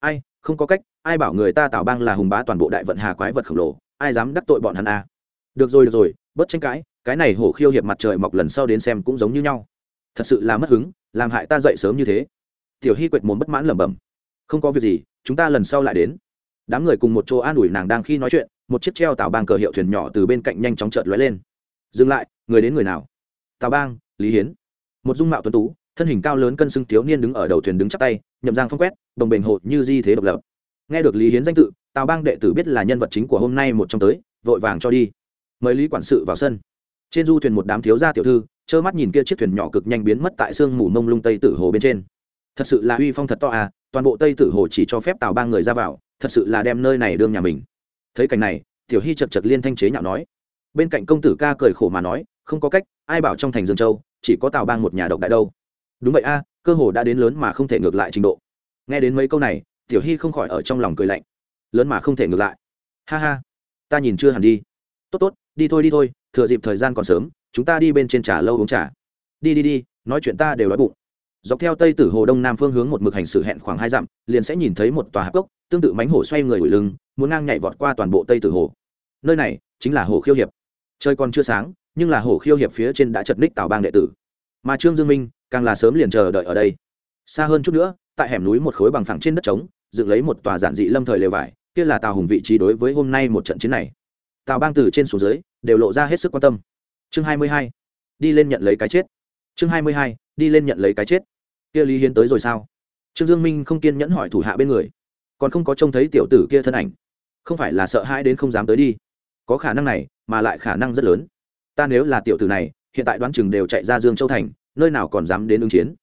Ai, không có cách, ai bảo người ta tào bang là hùng bá toàn bộ đại vận hà quái vật khổng lồ, ai dám đắc tội bọn hắn à. được rồi được rồi, bớt tranh cãi, cái này hổ khiêu hiệp mặt trời mọc lần sau đến xem cũng giống như nhau. Thật sự là mất hứng, làm hại ta dậy sớm như thế. Tiểu hy quệt mồm bất mãn lẩm bẩm. Không có việc gì, chúng ta lần sau lại đến. Đám người cùng một chỗ an ủi nàng đang khi nói chuyện, một chiếc treo tàu bang cờ hiệu thuyền nhỏ từ bên cạnh nhanh chóng chợt lóe lên dừng lại, người đến người nào? Tào bang, lý hiến. Một dung mạo tuấn tú, thân hình cao lớn cân xưng thiếu niên đứng ở đầu thuyền đứng chắp tay, nhậm giang phong quét, đồng bền hộ như di thế độc lập. Nghe được lý hiến danh tự, tào bang đệ tử biết là nhân vật chính của hôm nay một trong tới, vội vàng cho đi. Mời lý quản sự vào sân. Trên du thuyền một đám thiếu gia tiểu thư, trơ mắt nhìn kia chiếc thuyền nhỏ cực nhanh biến mất tại sương mù mông lung tây tử hồ bên trên. Thật sự là uy phong thật to à toàn bộ tây tử hồ chỉ cho phép tào bang người ra vào, thật sự là đem nơi này đương nhà mình. Thấy cảnh này, tiểu hy chật chật liên thanh chế nhạo nói bên cạnh công tử ca cười khổ mà nói, không có cách, ai bảo trong thành dương châu, chỉ có tào bang một nhà độc đại đâu. Đúng vậy a, cơ hồ đã đến lớn mà không thể ngược lại trình độ. Nghe đến mấy câu này, tiểu hy không khỏi ở trong lòng cười lạnh. Lớn mà không thể ngược lại. Ha ha, ta nhìn chưa hẳn đi. Tốt tốt, đi thôi đi thôi, thừa dịp thời gian còn sớm, chúng ta đi bên trên trà lâu uống trà. Đi đi đi, nói chuyện ta đều đói bụng. Dọc theo tây tử hồ đông nam phương hướng một mực hành xử hẹn khoảng hai dặm, liền sẽ nhìn thấy một tòa hạp cốc, tương tự mánh hổ xoay người ủi lưng, muốn ngang nhảy vọt qua toàn bộ tây tử hồ. Nơi này chính là hồ khiêu hiệp trời còn chưa sáng, nhưng là hổ khiêu hiệp phía trên đã chật ních tào bang đệ tử. Mà trương dương minh, càng là sớm liền chờ đợi ở đây. Xa hơn chút nữa, tại hẻm núi một khối bằng phẳng trên đất trống, dựng lấy một tòa giản dị lâm thời lều vải, kia là tào hùng vị trí đối với hôm nay một trận chiến này. Tào bang từ trên xuống dưới, đều lộ ra hết sức quan tâm. Chương hai mươi hai, đi lên nhận lấy cái chết. Chương hai mươi hai, đi lên nhận lấy cái chết. Kia lý hiến tới rồi sao? Trương dương minh không kiên nhẫn hỏi thủ hạ bên người. Còn không có trông thấy tiểu tử kia thân ảnh. Không phải là sợ hãi đến không dám tới đi. Có khả năng này mà lại khả năng rất lớn. Ta nếu là tiểu tử này, hiện tại đoán chừng đều chạy ra dương châu thành, nơi nào còn dám đến ứng chiến.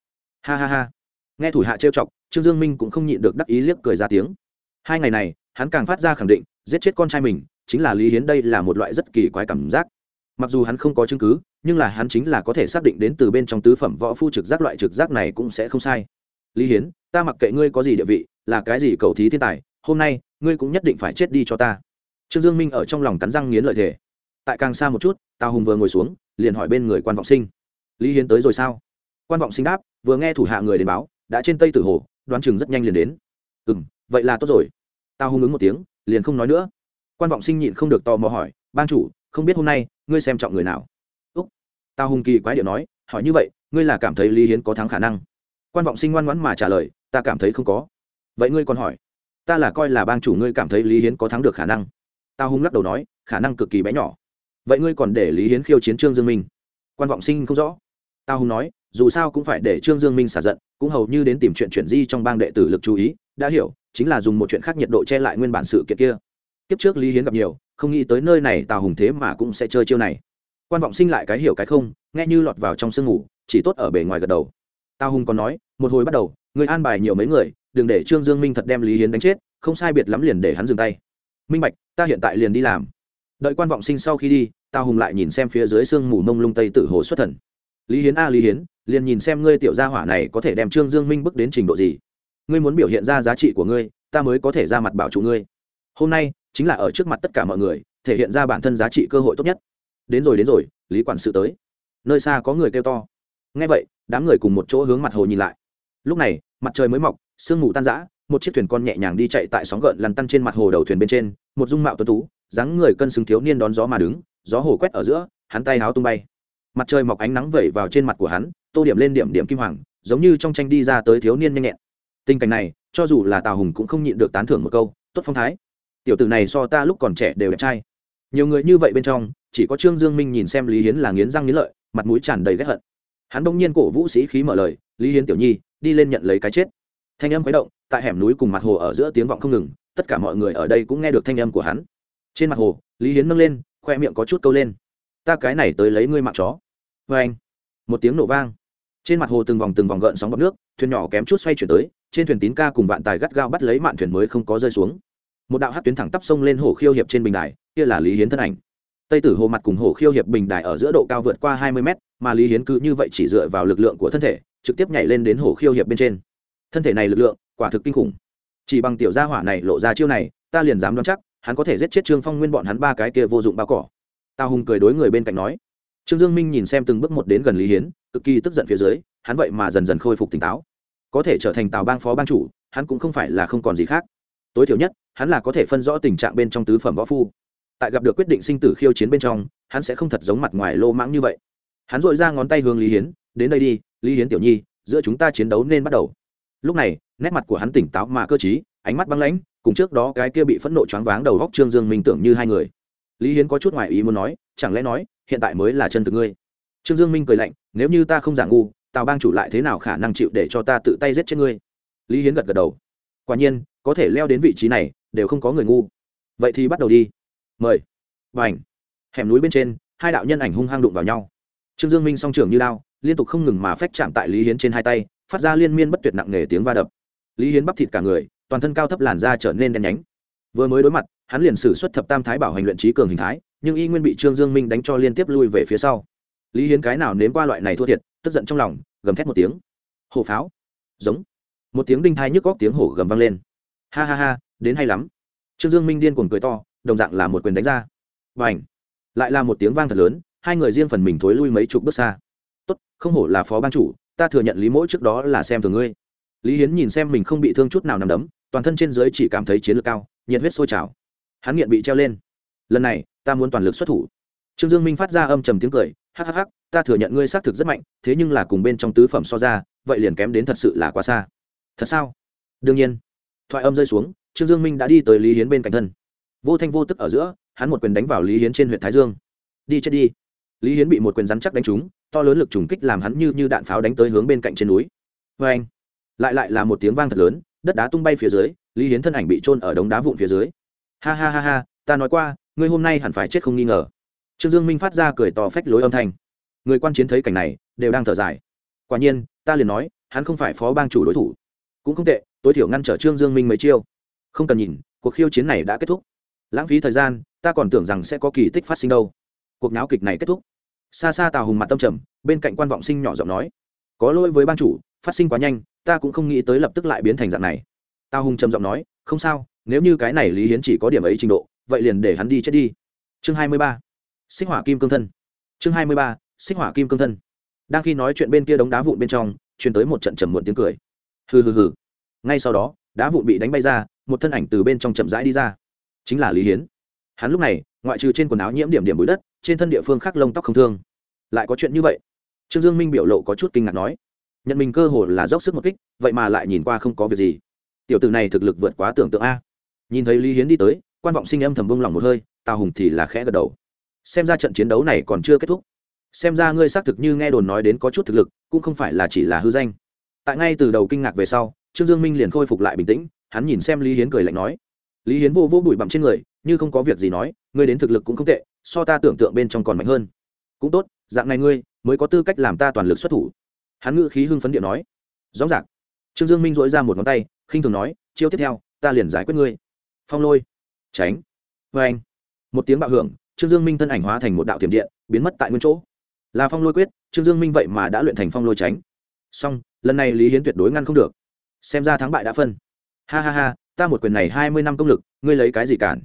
Ha ha ha. Nghe thủ hạ trêu chọc, trương dương minh cũng không nhịn được đắc ý liếc cười ra tiếng. Hai ngày này, hắn càng phát ra khẳng định, giết chết con trai mình, chính là lý hiến đây là một loại rất kỳ quái cảm giác. Mặc dù hắn không có chứng cứ, nhưng là hắn chính là có thể xác định đến từ bên trong tứ phẩm võ phu trực giác loại trực giác này cũng sẽ không sai. Lý hiến, ta mặc kệ ngươi có gì địa vị, là cái gì cầu thí thiên tài, hôm nay, ngươi cũng nhất định phải chết đi cho ta. Trương dương minh ở trong lòng cắn răng nghiến lợi thể tại càng xa một chút, tào hùng vừa ngồi xuống, liền hỏi bên người quan vọng sinh. Lý hiến tới rồi sao? Quan vọng sinh đáp, vừa nghe thủ hạ người đến báo, đã trên tây tử hồ, đoán chừng rất nhanh liền đến. Ừ m vậy là tốt rồi. Tao hung ứng một tiếng, liền không nói nữa. Quan vọng sinh nhịn không được tò mò hỏi, ban chủ, không biết hôm nay, ngươi xem trọng người nào? Úc. Tao hung kỳ quái điệu nói, hỏi như vậy, ngươi là cảm thấy lý hiến có thắng khả năng? Quan vọng sinh ngoan ngoãn mà trả lời, ta cảm thấy không có. Vậy ngươi còn hỏi, ta là coi là bang chủ ngươi cảm thấy lý hiến có thắng được khả năng? Tao hung lắc đầu nói, khả năng cực kỳ bé nhỏ vậy ngươi còn để lý hiến khiêu chiến trương dương minh? Quan vọng sinh không rõ. Tao Hùng nói, dù sao cũng phải để trương dương minh xả giận, cũng hầu như đến tìm chuyện chuyện di trong bang đệ tử lực chú ý, đã hiểu, chính là dùng một chuyện khác nhiệt độ che lại nguyên bản sự kiện kia. Kiếp trước lý hiến gặp nhiều, không nghĩ tới nơi này tào hùng thế mà cũng sẽ chơi chiêu này. Quan vọng sinh lại cái hiểu cái không, nghe như lọt vào trong sương ngủ, chỉ tốt ở bề ngoài gật đầu. Tào hùng còn nói, một hồi bắt đầu, người an bài nhiều mấy người, đừng để trương dương minh thật đem lý hiến đánh chết, không sai biệt lắm liền để hắn dừng tay. Minh bạch, ta hiện tại liền đi làm đợi quan vọng sinh sau khi đi, tào hùng lại nhìn xem phía dưới sương mù mông lung tây tử hồ xuất thần. Lý hiến a, lý hiến, liền nhìn xem ngươi tiểu gia hỏa này có thể đem trương dương minh bước đến trình độ gì. Ngươi muốn biểu hiện ra giá trị của ngươi, ta mới có thể ra mặt bảo chủ ngươi. Hôm nay, chính là ở trước mặt tất cả mọi người, thể hiện ra bản thân giá trị cơ hội tốt nhất. Đến rồi đến rồi, lý quản sự tới. Nơi xa có người kêu to. Ngay vậy, đám người cùng một chỗ hướng mặt hồ nhìn lại. Lúc này, mặt trời mới mọc, sương mù tan rã, một chiếc thuyền con nhẹ nhàng đi chạy tại sóng gợn lăn tăn trên mặt hồ đầu thuyền bên trên, một dung mạo tuấn tú dáng người cân xứng thiếu niên đón gió mà đứng, gió hồ quét ở giữa, hắn tay háo tung bay. Mặt trời mọc ánh nắng vẩy vào trên mặt của hắn, tô điểm lên điểm điểm kim hoàng, giống như trong tranh đi ra tới thiếu niên nhanh nhẹn. Tình cảnh này, cho dù là tào hùng cũng không nhịn được tán thưởng một câu, tốt phong thái. Tiểu tử này so ta lúc còn trẻ đều đẹp trai. Nhiều người như vậy bên trong, chỉ có trương dương minh nhìn xem lý hiến là nghiến răng nghiến lợi, mặt mũi tràn đầy ghét hận. Hắn bỗng nhiên cổ vũ sĩ khí mở lời, lý hiến tiểu nhi, đi lên nhận lấy cái chết. Thanh âm khuấy động, tại hẻm núi cùng mặt hồ ở giữa tiếng vọng không ngừng, tất cả mọi người ở đây cũng nghe được thanh âm của hắn trên mặt hồ, lý hiến nâng lên, khoe miệng có chút câu lên. Ta cái này tới lấy ngươi mạng chó. Vê anh, một tiếng nổ vang. Trên mặt hồ từng vòng từng vòng gợn sóng bọc nước, thuyền nhỏ kém chút xoay chuyển tới, trên thuyền tín ca cùng vạn tài gắt gao bắt lấy mạn thuyền mới không có rơi xuống. Một đạo hát tuyến thẳng tắp sông lên hồ khiêu hiệp trên bình đài, kia là lý hiến thân ảnh. Tây tử hồ mặt cùng hồ khiêu hiệp bình đài ở giữa độ cao vượt qua hai mươi mét, mà lý hiến cứ như vậy chỉ dựa vào lực lượng của thân thể, trực tiếp nhảy lên đến hồ khiêu hiệp bên trên. Thân thể này lực lượng, quả thực kinh khủng. Chỉ bằng tiểu gia hỏa này lộ ra chiêu này, ta liền dám đoán chắc hắn có thể giết chết trương phong nguyên bọn hắn ba cái kia vô dụng bao cỏ. Tào hùng cười đối người bên cạnh nói. Trương dương minh nhìn xem từng bước một đến gần lý hiến, cực kỳ tức giận phía dưới, hắn vậy mà dần dần khôi phục tỉnh táo. Có thể trở thành tào bang phó bang chủ, hắn cũng không phải là không còn gì khác. Tối thiểu nhất, hắn là có thể phân rõ tình trạng bên trong tứ phẩm võ phu. Tại gặp được quyết định sinh tử khiêu chiến bên trong, hắn sẽ không thật giống mặt ngoài lô mãng như vậy. Hắn dội ra ngón tay hướng lý hiến, đến đây đi, lý hiến tiểu nhi, giữa chúng ta chiến đấu nên bắt đầu. Lúc này, nét mặt của hắn tỉnh táo mà cơ t ánh mắt băng lãnh cùng trước đó cái kia bị phẫn nộ choáng váng đầu góc trương dương minh tưởng như hai người. Lý hiến có chút ngoại ý muốn nói, chẳng lẽ nói, hiện tại mới là chân thực ngươi? Trương dương minh cười lạnh, nếu như ta không giả ngu, tào bang chủ lại thế nào khả năng chịu để cho ta tự tay giết chết ngươi? Lý hiến gật gật đầu. Quả nhiên, có thể leo đến vị trí này, đều không có người ngu. Vậy thì bắt đầu đi. Mời. Và ảnh hẻm núi bên trên, hai đạo nhân ảnh hung hăng đụng vào nhau. Trương dương minh song trưởng như lao, liên tục không ngừng mà phách chạm tại lý hiến trên hai tay, phát ra liên miên bất tuyệt nặng nề tiếng va đập. Lý hiến bắp thịt cả người toàn thân cao thấp làn da trở nên đen nhánh. Vừa mới đối mặt, hắn liền sử xuất thập tam thái bảo hành luyện trí cường hình thái, nhưng y nguyên bị trương dương minh đánh cho liên tiếp lui về phía sau. Lý hiến cái nào nếm qua loại này thua thiệt, tức giận trong lòng, gầm thét một tiếng. Hổ pháo. Giống. Một tiếng đinh thai nhức góc tiếng hổ gầm vang lên. Ha ha ha, đến hay lắm. Trương dương minh điên cuồng cười to, đồng dạng là một quyền đánh ra. Và ảnh lại là một tiếng vang thật lớn, hai người riêng phần mình thối lui mấy chục bước xa. Tốt, không hổ là phó ban chủ, ta thừa nhận lý mỗi trước đó là xem thường ngươi. Lý hiến nhìn xem mình không bị thương chút nào nằm đấm toàn thân trên dưới chỉ cảm thấy chiến lược cao, nhiệt huyết sôi trào. Hắn nghiện bị treo lên. Lần này, ta muốn toàn lực xuất thủ. Trương dương minh phát ra âm trầm tiếng cười hhh ta thừa nhận ngươi xác thực rất mạnh, thế nhưng là cùng bên trong tứ phẩm so ra, vậy liền kém đến thật sự là quá xa. Thật sao? Đương nhiên. Thoại âm rơi xuống, trương dương minh đã đi tới lý hiến bên cạnh thân. Vô thanh vô tức ở giữa, hắn một quyền đánh vào lý hiến trên huyện thái dương. Đi chết đi. Lý hiến bị một quyền rắn chắc đánh trúng, to lớn lực trùng kích làm hắn như như đạn pháo đánh tới hướng bên cạnh trên núi. Vê anh lại lại là một tiếng vang thật lớn đất đá tung bay phía dưới, lý hiến thân ảnh bị trôn ở đống đá vụn phía dưới. Ha ha ha ha, ta nói qua, ngươi hôm nay hẳn phải chết không nghi ngờ. Trương dương minh phát ra cười to phách lối âm thanh. Người quan chiến thấy cảnh này, đều đang thở dài. Quả nhiên, ta liền nói, hắn không phải phó bang chủ đối thủ. Cũng không tệ, tối thiểu ngăn trở trương dương minh mấy chiêu. Không cần nhìn, cuộc khiêu chiến này đã kết thúc. Lãng phí thời gian, ta còn tưởng rằng sẽ có kỳ tích phát sinh đâu. Cuộc náo kịch này kết thúc. Xa xa tào hùng mặt tâm trầm, bên cạnh quan vọng sinh nhỏ giọng nói, có lỗi với ban chủ, phát sinh quá nhanh ta cũng không nghĩ tới lập tức lại biến thành dạng này. Tào hùng trầm giọng nói, không sao, nếu như cái này lý hiến chỉ có điểm ấy trình độ, vậy liền để hắn đi chết đi. Chương hai mươi ba, xích hỏa kim cương thân. Chương hai mươi ba, xích hỏa kim cương thân. Đang khi nói chuyện bên kia đống đá vụn bên trong, truyền tới một trận trầm muộn tiếng cười. Hừ hừ hừ. Ngay sau đó, đá vụn bị đánh bay ra, một thân ảnh từ bên trong chậm rãi đi ra. Chính là lý hiến. Hắn lúc này, ngoại trừ trên quần áo nhiễm điểm điểm bụi đất, trên thân địa phương khác lông tóc không thương. Lại có chuyện như vậy? Trương dương minh biểu lộ có chút kinh ngạc nói nhận mình cơ hội là dốc sức một kích, vậy mà lại nhìn qua không có việc gì. Tiểu tử này thực lực vượt quá tưởng tượng a. Nhìn thấy lý hiến đi tới, quan vọng sinh âm thầm bông lòng một hơi, tào hùng thì là khẽ gật đầu. Xem ra trận chiến đấu này còn chưa kết thúc. Xem ra ngươi xác thực như nghe đồn nói đến có chút thực lực, cũng không phải là chỉ là hư danh. Tại ngay từ đầu kinh ngạc về sau, trương dương minh liền khôi phục lại bình tĩnh, hắn nhìn xem lý hiến cười lạnh nói. Lý hiến vô vô bụi bặm trên người, như không có việc gì nói, ngươi đến thực lực cũng không tệ, so ta tưởng tượng bên trong còn mạnh hơn. Cũng tốt, dạng này ngươi, mới có tư cách làm ta toàn lực xuất thủ hắn ngữ khí hưng phấn điện nói. Rõ ràng. Trương dương minh dỗi ra một ngón tay, khinh thường nói, chiêu tiếp theo, ta liền giải quyết ngươi. Phong lôi. Tránh. Vê anh một tiếng bạo hưởng, trương dương minh thân ảnh hóa thành một đạo tiềm điện, biến mất tại nguyên chỗ. Là phong lôi quyết, trương dương minh vậy mà đã luyện thành phong lôi tránh. Song lần này lý hiến tuyệt đối ngăn không được. Xem ra thắng bại đã phân. Ha ha ha, ta một quyền này hai mươi năm công lực, ngươi lấy cái gì cản?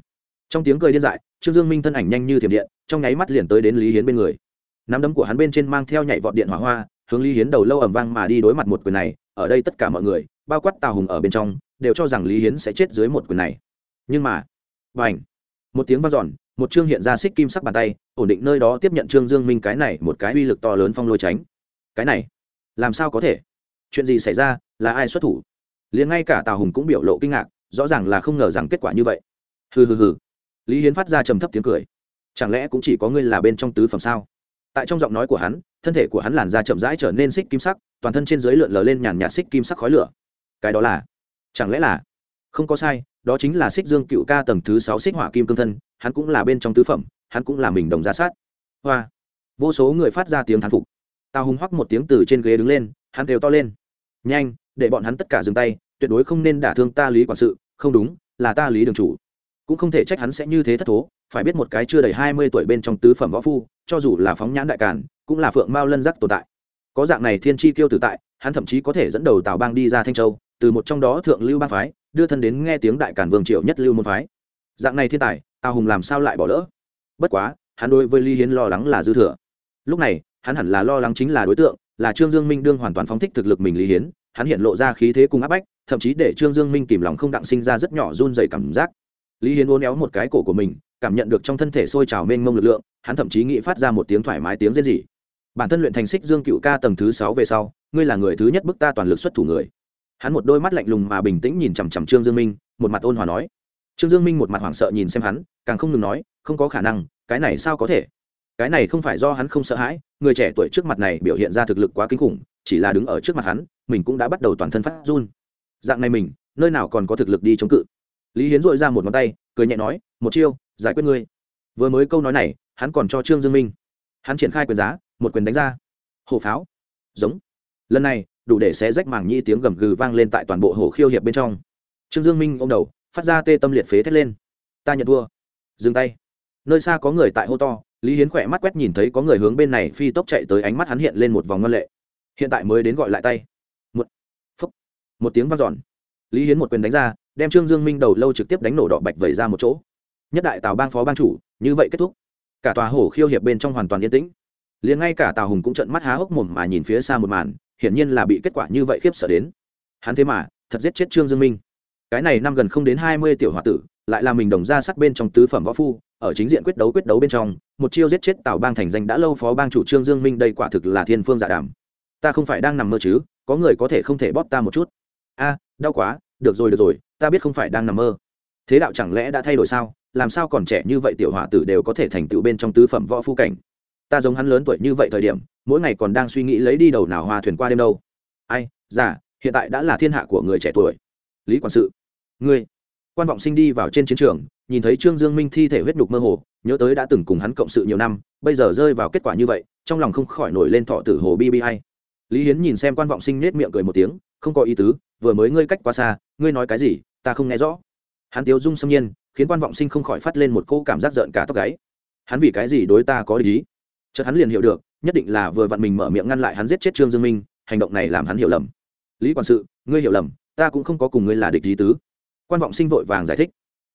Trong tiếng cười điên dại, trương dương minh thân ảnh nhanh như thiểm điện, trong nháy mắt liền tới đến lý hiến bên người. Nắm đấm của hắn bên trên mang theo nhảy vọt điện hỏa hoa hướng lý hiến đầu lâu ẩm vang mà đi đối mặt một quyền này, ở đây tất cả mọi người, bao quát tào hùng ở bên trong, đều cho rằng lý hiến sẽ chết dưới một quyền này. Nhưng mà và ảnh một tiếng vang dọn, một chương hiện ra xích kim sắc bàn tay, ổn định nơi đó tiếp nhận trương dương minh cái này một cái uy lực to lớn phong lôi tránh. Cái này, làm sao có thể? Chuyện gì xảy ra? Là ai xuất thủ? Liền ngay cả tào hùng cũng biểu lộ kinh ngạc, rõ ràng là không ngờ rằng kết quả như vậy. Hừ hừ hừ. Lý hiến phát ra trầm thấp tiếng cười. Chẳng lẽ cũng chỉ có ngươi là bên trong tứ phẩm sao? Tại trong giọng nói của hắn thân thể của hắn làn da chậm rãi trở nên xích kim sắc, toàn thân trên dưới lượn lờ lên nhàn nhạt xích kim sắc khói lửa. Cái đó là, chẳng lẽ là, không có sai, đó chính là xích dương cựu ca tầng thứ sáu xích hỏa kim cương thân, hắn cũng là bên trong tứ phẩm, hắn cũng là mình đồng giá sát. Hoa, vô số người phát ra tiếng thán phục. Tào hùng hoắc một tiếng từ trên ghế đứng lên, hắn đều to lên. Nhanh, để bọn hắn tất cả dừng tay, tuyệt đối không nên đả thương ta lý quản sự, không đúng, là ta lý đường chủ cũng không thể trách hắn sẽ như thế thất thố, phải biết một cái chưa đầy hai mươi tuổi bên trong tứ phẩm võ phu, cho dù là phóng nhãn đại cản cũng là phượng mao lân giác tồn tại. Có dạng này thiên chi kiêu tử tại, hắn thậm chí có thể dẫn đầu tào bang đi ra thanh châu, từ một trong đó thượng lưu bang phái, đưa thân đến nghe tiếng đại cản vương triệu nhất lưu môn phái. Dạng này thiên tài, tào hùng làm sao lại bỏ lỡ? Bất quá, hắn đối với ly hiến lo lắng là dư thừa. Lúc này, hắn hẳn là lo lắng chính là đối tượng, là trương dương minh đương hoàn toàn phóng thích thực lực mình lý hiến, hắn hiện lộ ra khí thế cùng áp bách, thậm chí để trương dương minh kìm lòng không đặng sinh ra rất nhỏ run dày cảm giác lý hiến uốn éo một cái cổ của mình, cảm nhận được trong thân thể sôi trào mênh mông lực lượng, hắn thậm chí nghĩ phát ra một tiếng thoải mái tiếng rên rỉ. Bản thân luyện thành xích dương cựu ca tầng thứ sáu về sau, ngươi là người thứ nhất bức ta toàn lực xuất thủ người. Hắn một đôi mắt lạnh lùng mà bình tĩnh nhìn chằm chằm trương dương minh, một mặt ôn hòa nói. Trương dương minh một mặt hoảng sợ nhìn xem hắn, càng không ngừng nói, không có khả năng, cái này sao có thể? Cái này không phải do hắn không sợ hãi, người trẻ tuổi trước mặt này biểu hiện ra thực lực quá kinh khủng, chỉ là đứng ở trước mặt hắn, mình cũng đã bắt đầu toàn thân phát run. Dạng này mình, nơi nào còn có thực lực đi chống cự? Lý hiến dội ra một ngón tay, cười nhẹ nói, một chiêu, giải quyết ngươi. Vừa mới câu nói này, hắn còn cho trương dương minh. Hắn triển khai quyền giá, một quyền đánh ra. Hổ pháo. Giống. Lần này, đủ để xé rách màng nhĩ tiếng gầm gừ vang lên tại toàn bộ hồ khiêu hiệp bên trong. Trương dương minh ô m đầu, phát ra tê tâm liệt phế thét lên. Ta nhận thua. Dừng tay. Nơi xa có người tại hô to, lý hiến khỏe mắt quét nhìn thấy có người hướng bên này phi tốc chạy tới ánh mắt hắn hiện lên một vòng ngân lệ. Hiện tại mới đến gọi lại tay. Một. Phúc. Một tiếng vang dọn lý hiến một quyền đánh ra, đem trương dương minh đầu lâu trực tiếp đánh nổ đỏ bạch vẩy ra một chỗ. Nhất đại tào bang phó bang chủ, như vậy kết thúc. Cả tòa hổ khiêu hiệp bên trong hoàn toàn yên tĩnh. Liền ngay cả tào hùng cũng trận mắt há hốc mồm mà nhìn phía xa một màn, hiển nhiên là bị kết quả như vậy khiếp sợ đến. Hắn thế mà, thật giết chết trương dương minh. Cái này năm gần không đến hai mươi tiểu h o a tử, lại là mình đồng ra sắc bên trong tứ phẩm võ phu, ở chính diện quyết đấu quyết đấu bên trong, một chiêu giết chết tào bang thành danh đã lâu phó bang chủ trương dương minh đây quả thực là thiên phương giả đàm. Ta không phải đang nằm mơ chứ, có người có thể không thể bóp ta một chút. A đau quá, được rồi được rồi, ta biết không phải đang nằm mơ. Thế đạo chẳng lẽ đã thay đổi sao? Làm sao còn trẻ như vậy tiểu hòa tử đều có thể thành tựu bên trong tứ phẩm võ phu cảnh? Ta giống hắn lớn tuổi như vậy thời điểm, mỗi ngày còn đang suy nghĩ lấy đi đầu nào hoa thuyền qua đêm đâu. Ai giả hiện tại đã là thiên hạ của người trẻ tuổi. Lý quản sự, ngươi. Quan vọng sinh đi vào trên chiến trường, nhìn thấy trương dương minh thi thể huyết nhục mơ hồ, nhớ tới đã từng cùng hắn cộng sự nhiều năm, bây giờ rơi vào kết quả như vậy, trong lòng không khỏi nổi lên thọ tử hồ bbi lý hiến nhìn xem quan vọng sinh nết miệng cười một tiếng, không có ý tứ vừa mới ngươi cách quá xa, ngươi nói cái gì, ta không nghe rõ. Hắn tiếu dung xâm nhiên, khiến quan vọng sinh không khỏi phát lên một cô cảm giác giận cả tóc gáy. Hắn vì cái gì đối ta có lý chợt hắn liền hiểu được, nhất định là vừa vặn mình mở miệng ngăn lại hắn giết chết trương dương minh, hành động này làm hắn hiểu lầm. Lý quản sự, ngươi hiểu lầm, ta cũng không có cùng ngươi là địch lý tứ. Quan vọng sinh vội vàng giải thích.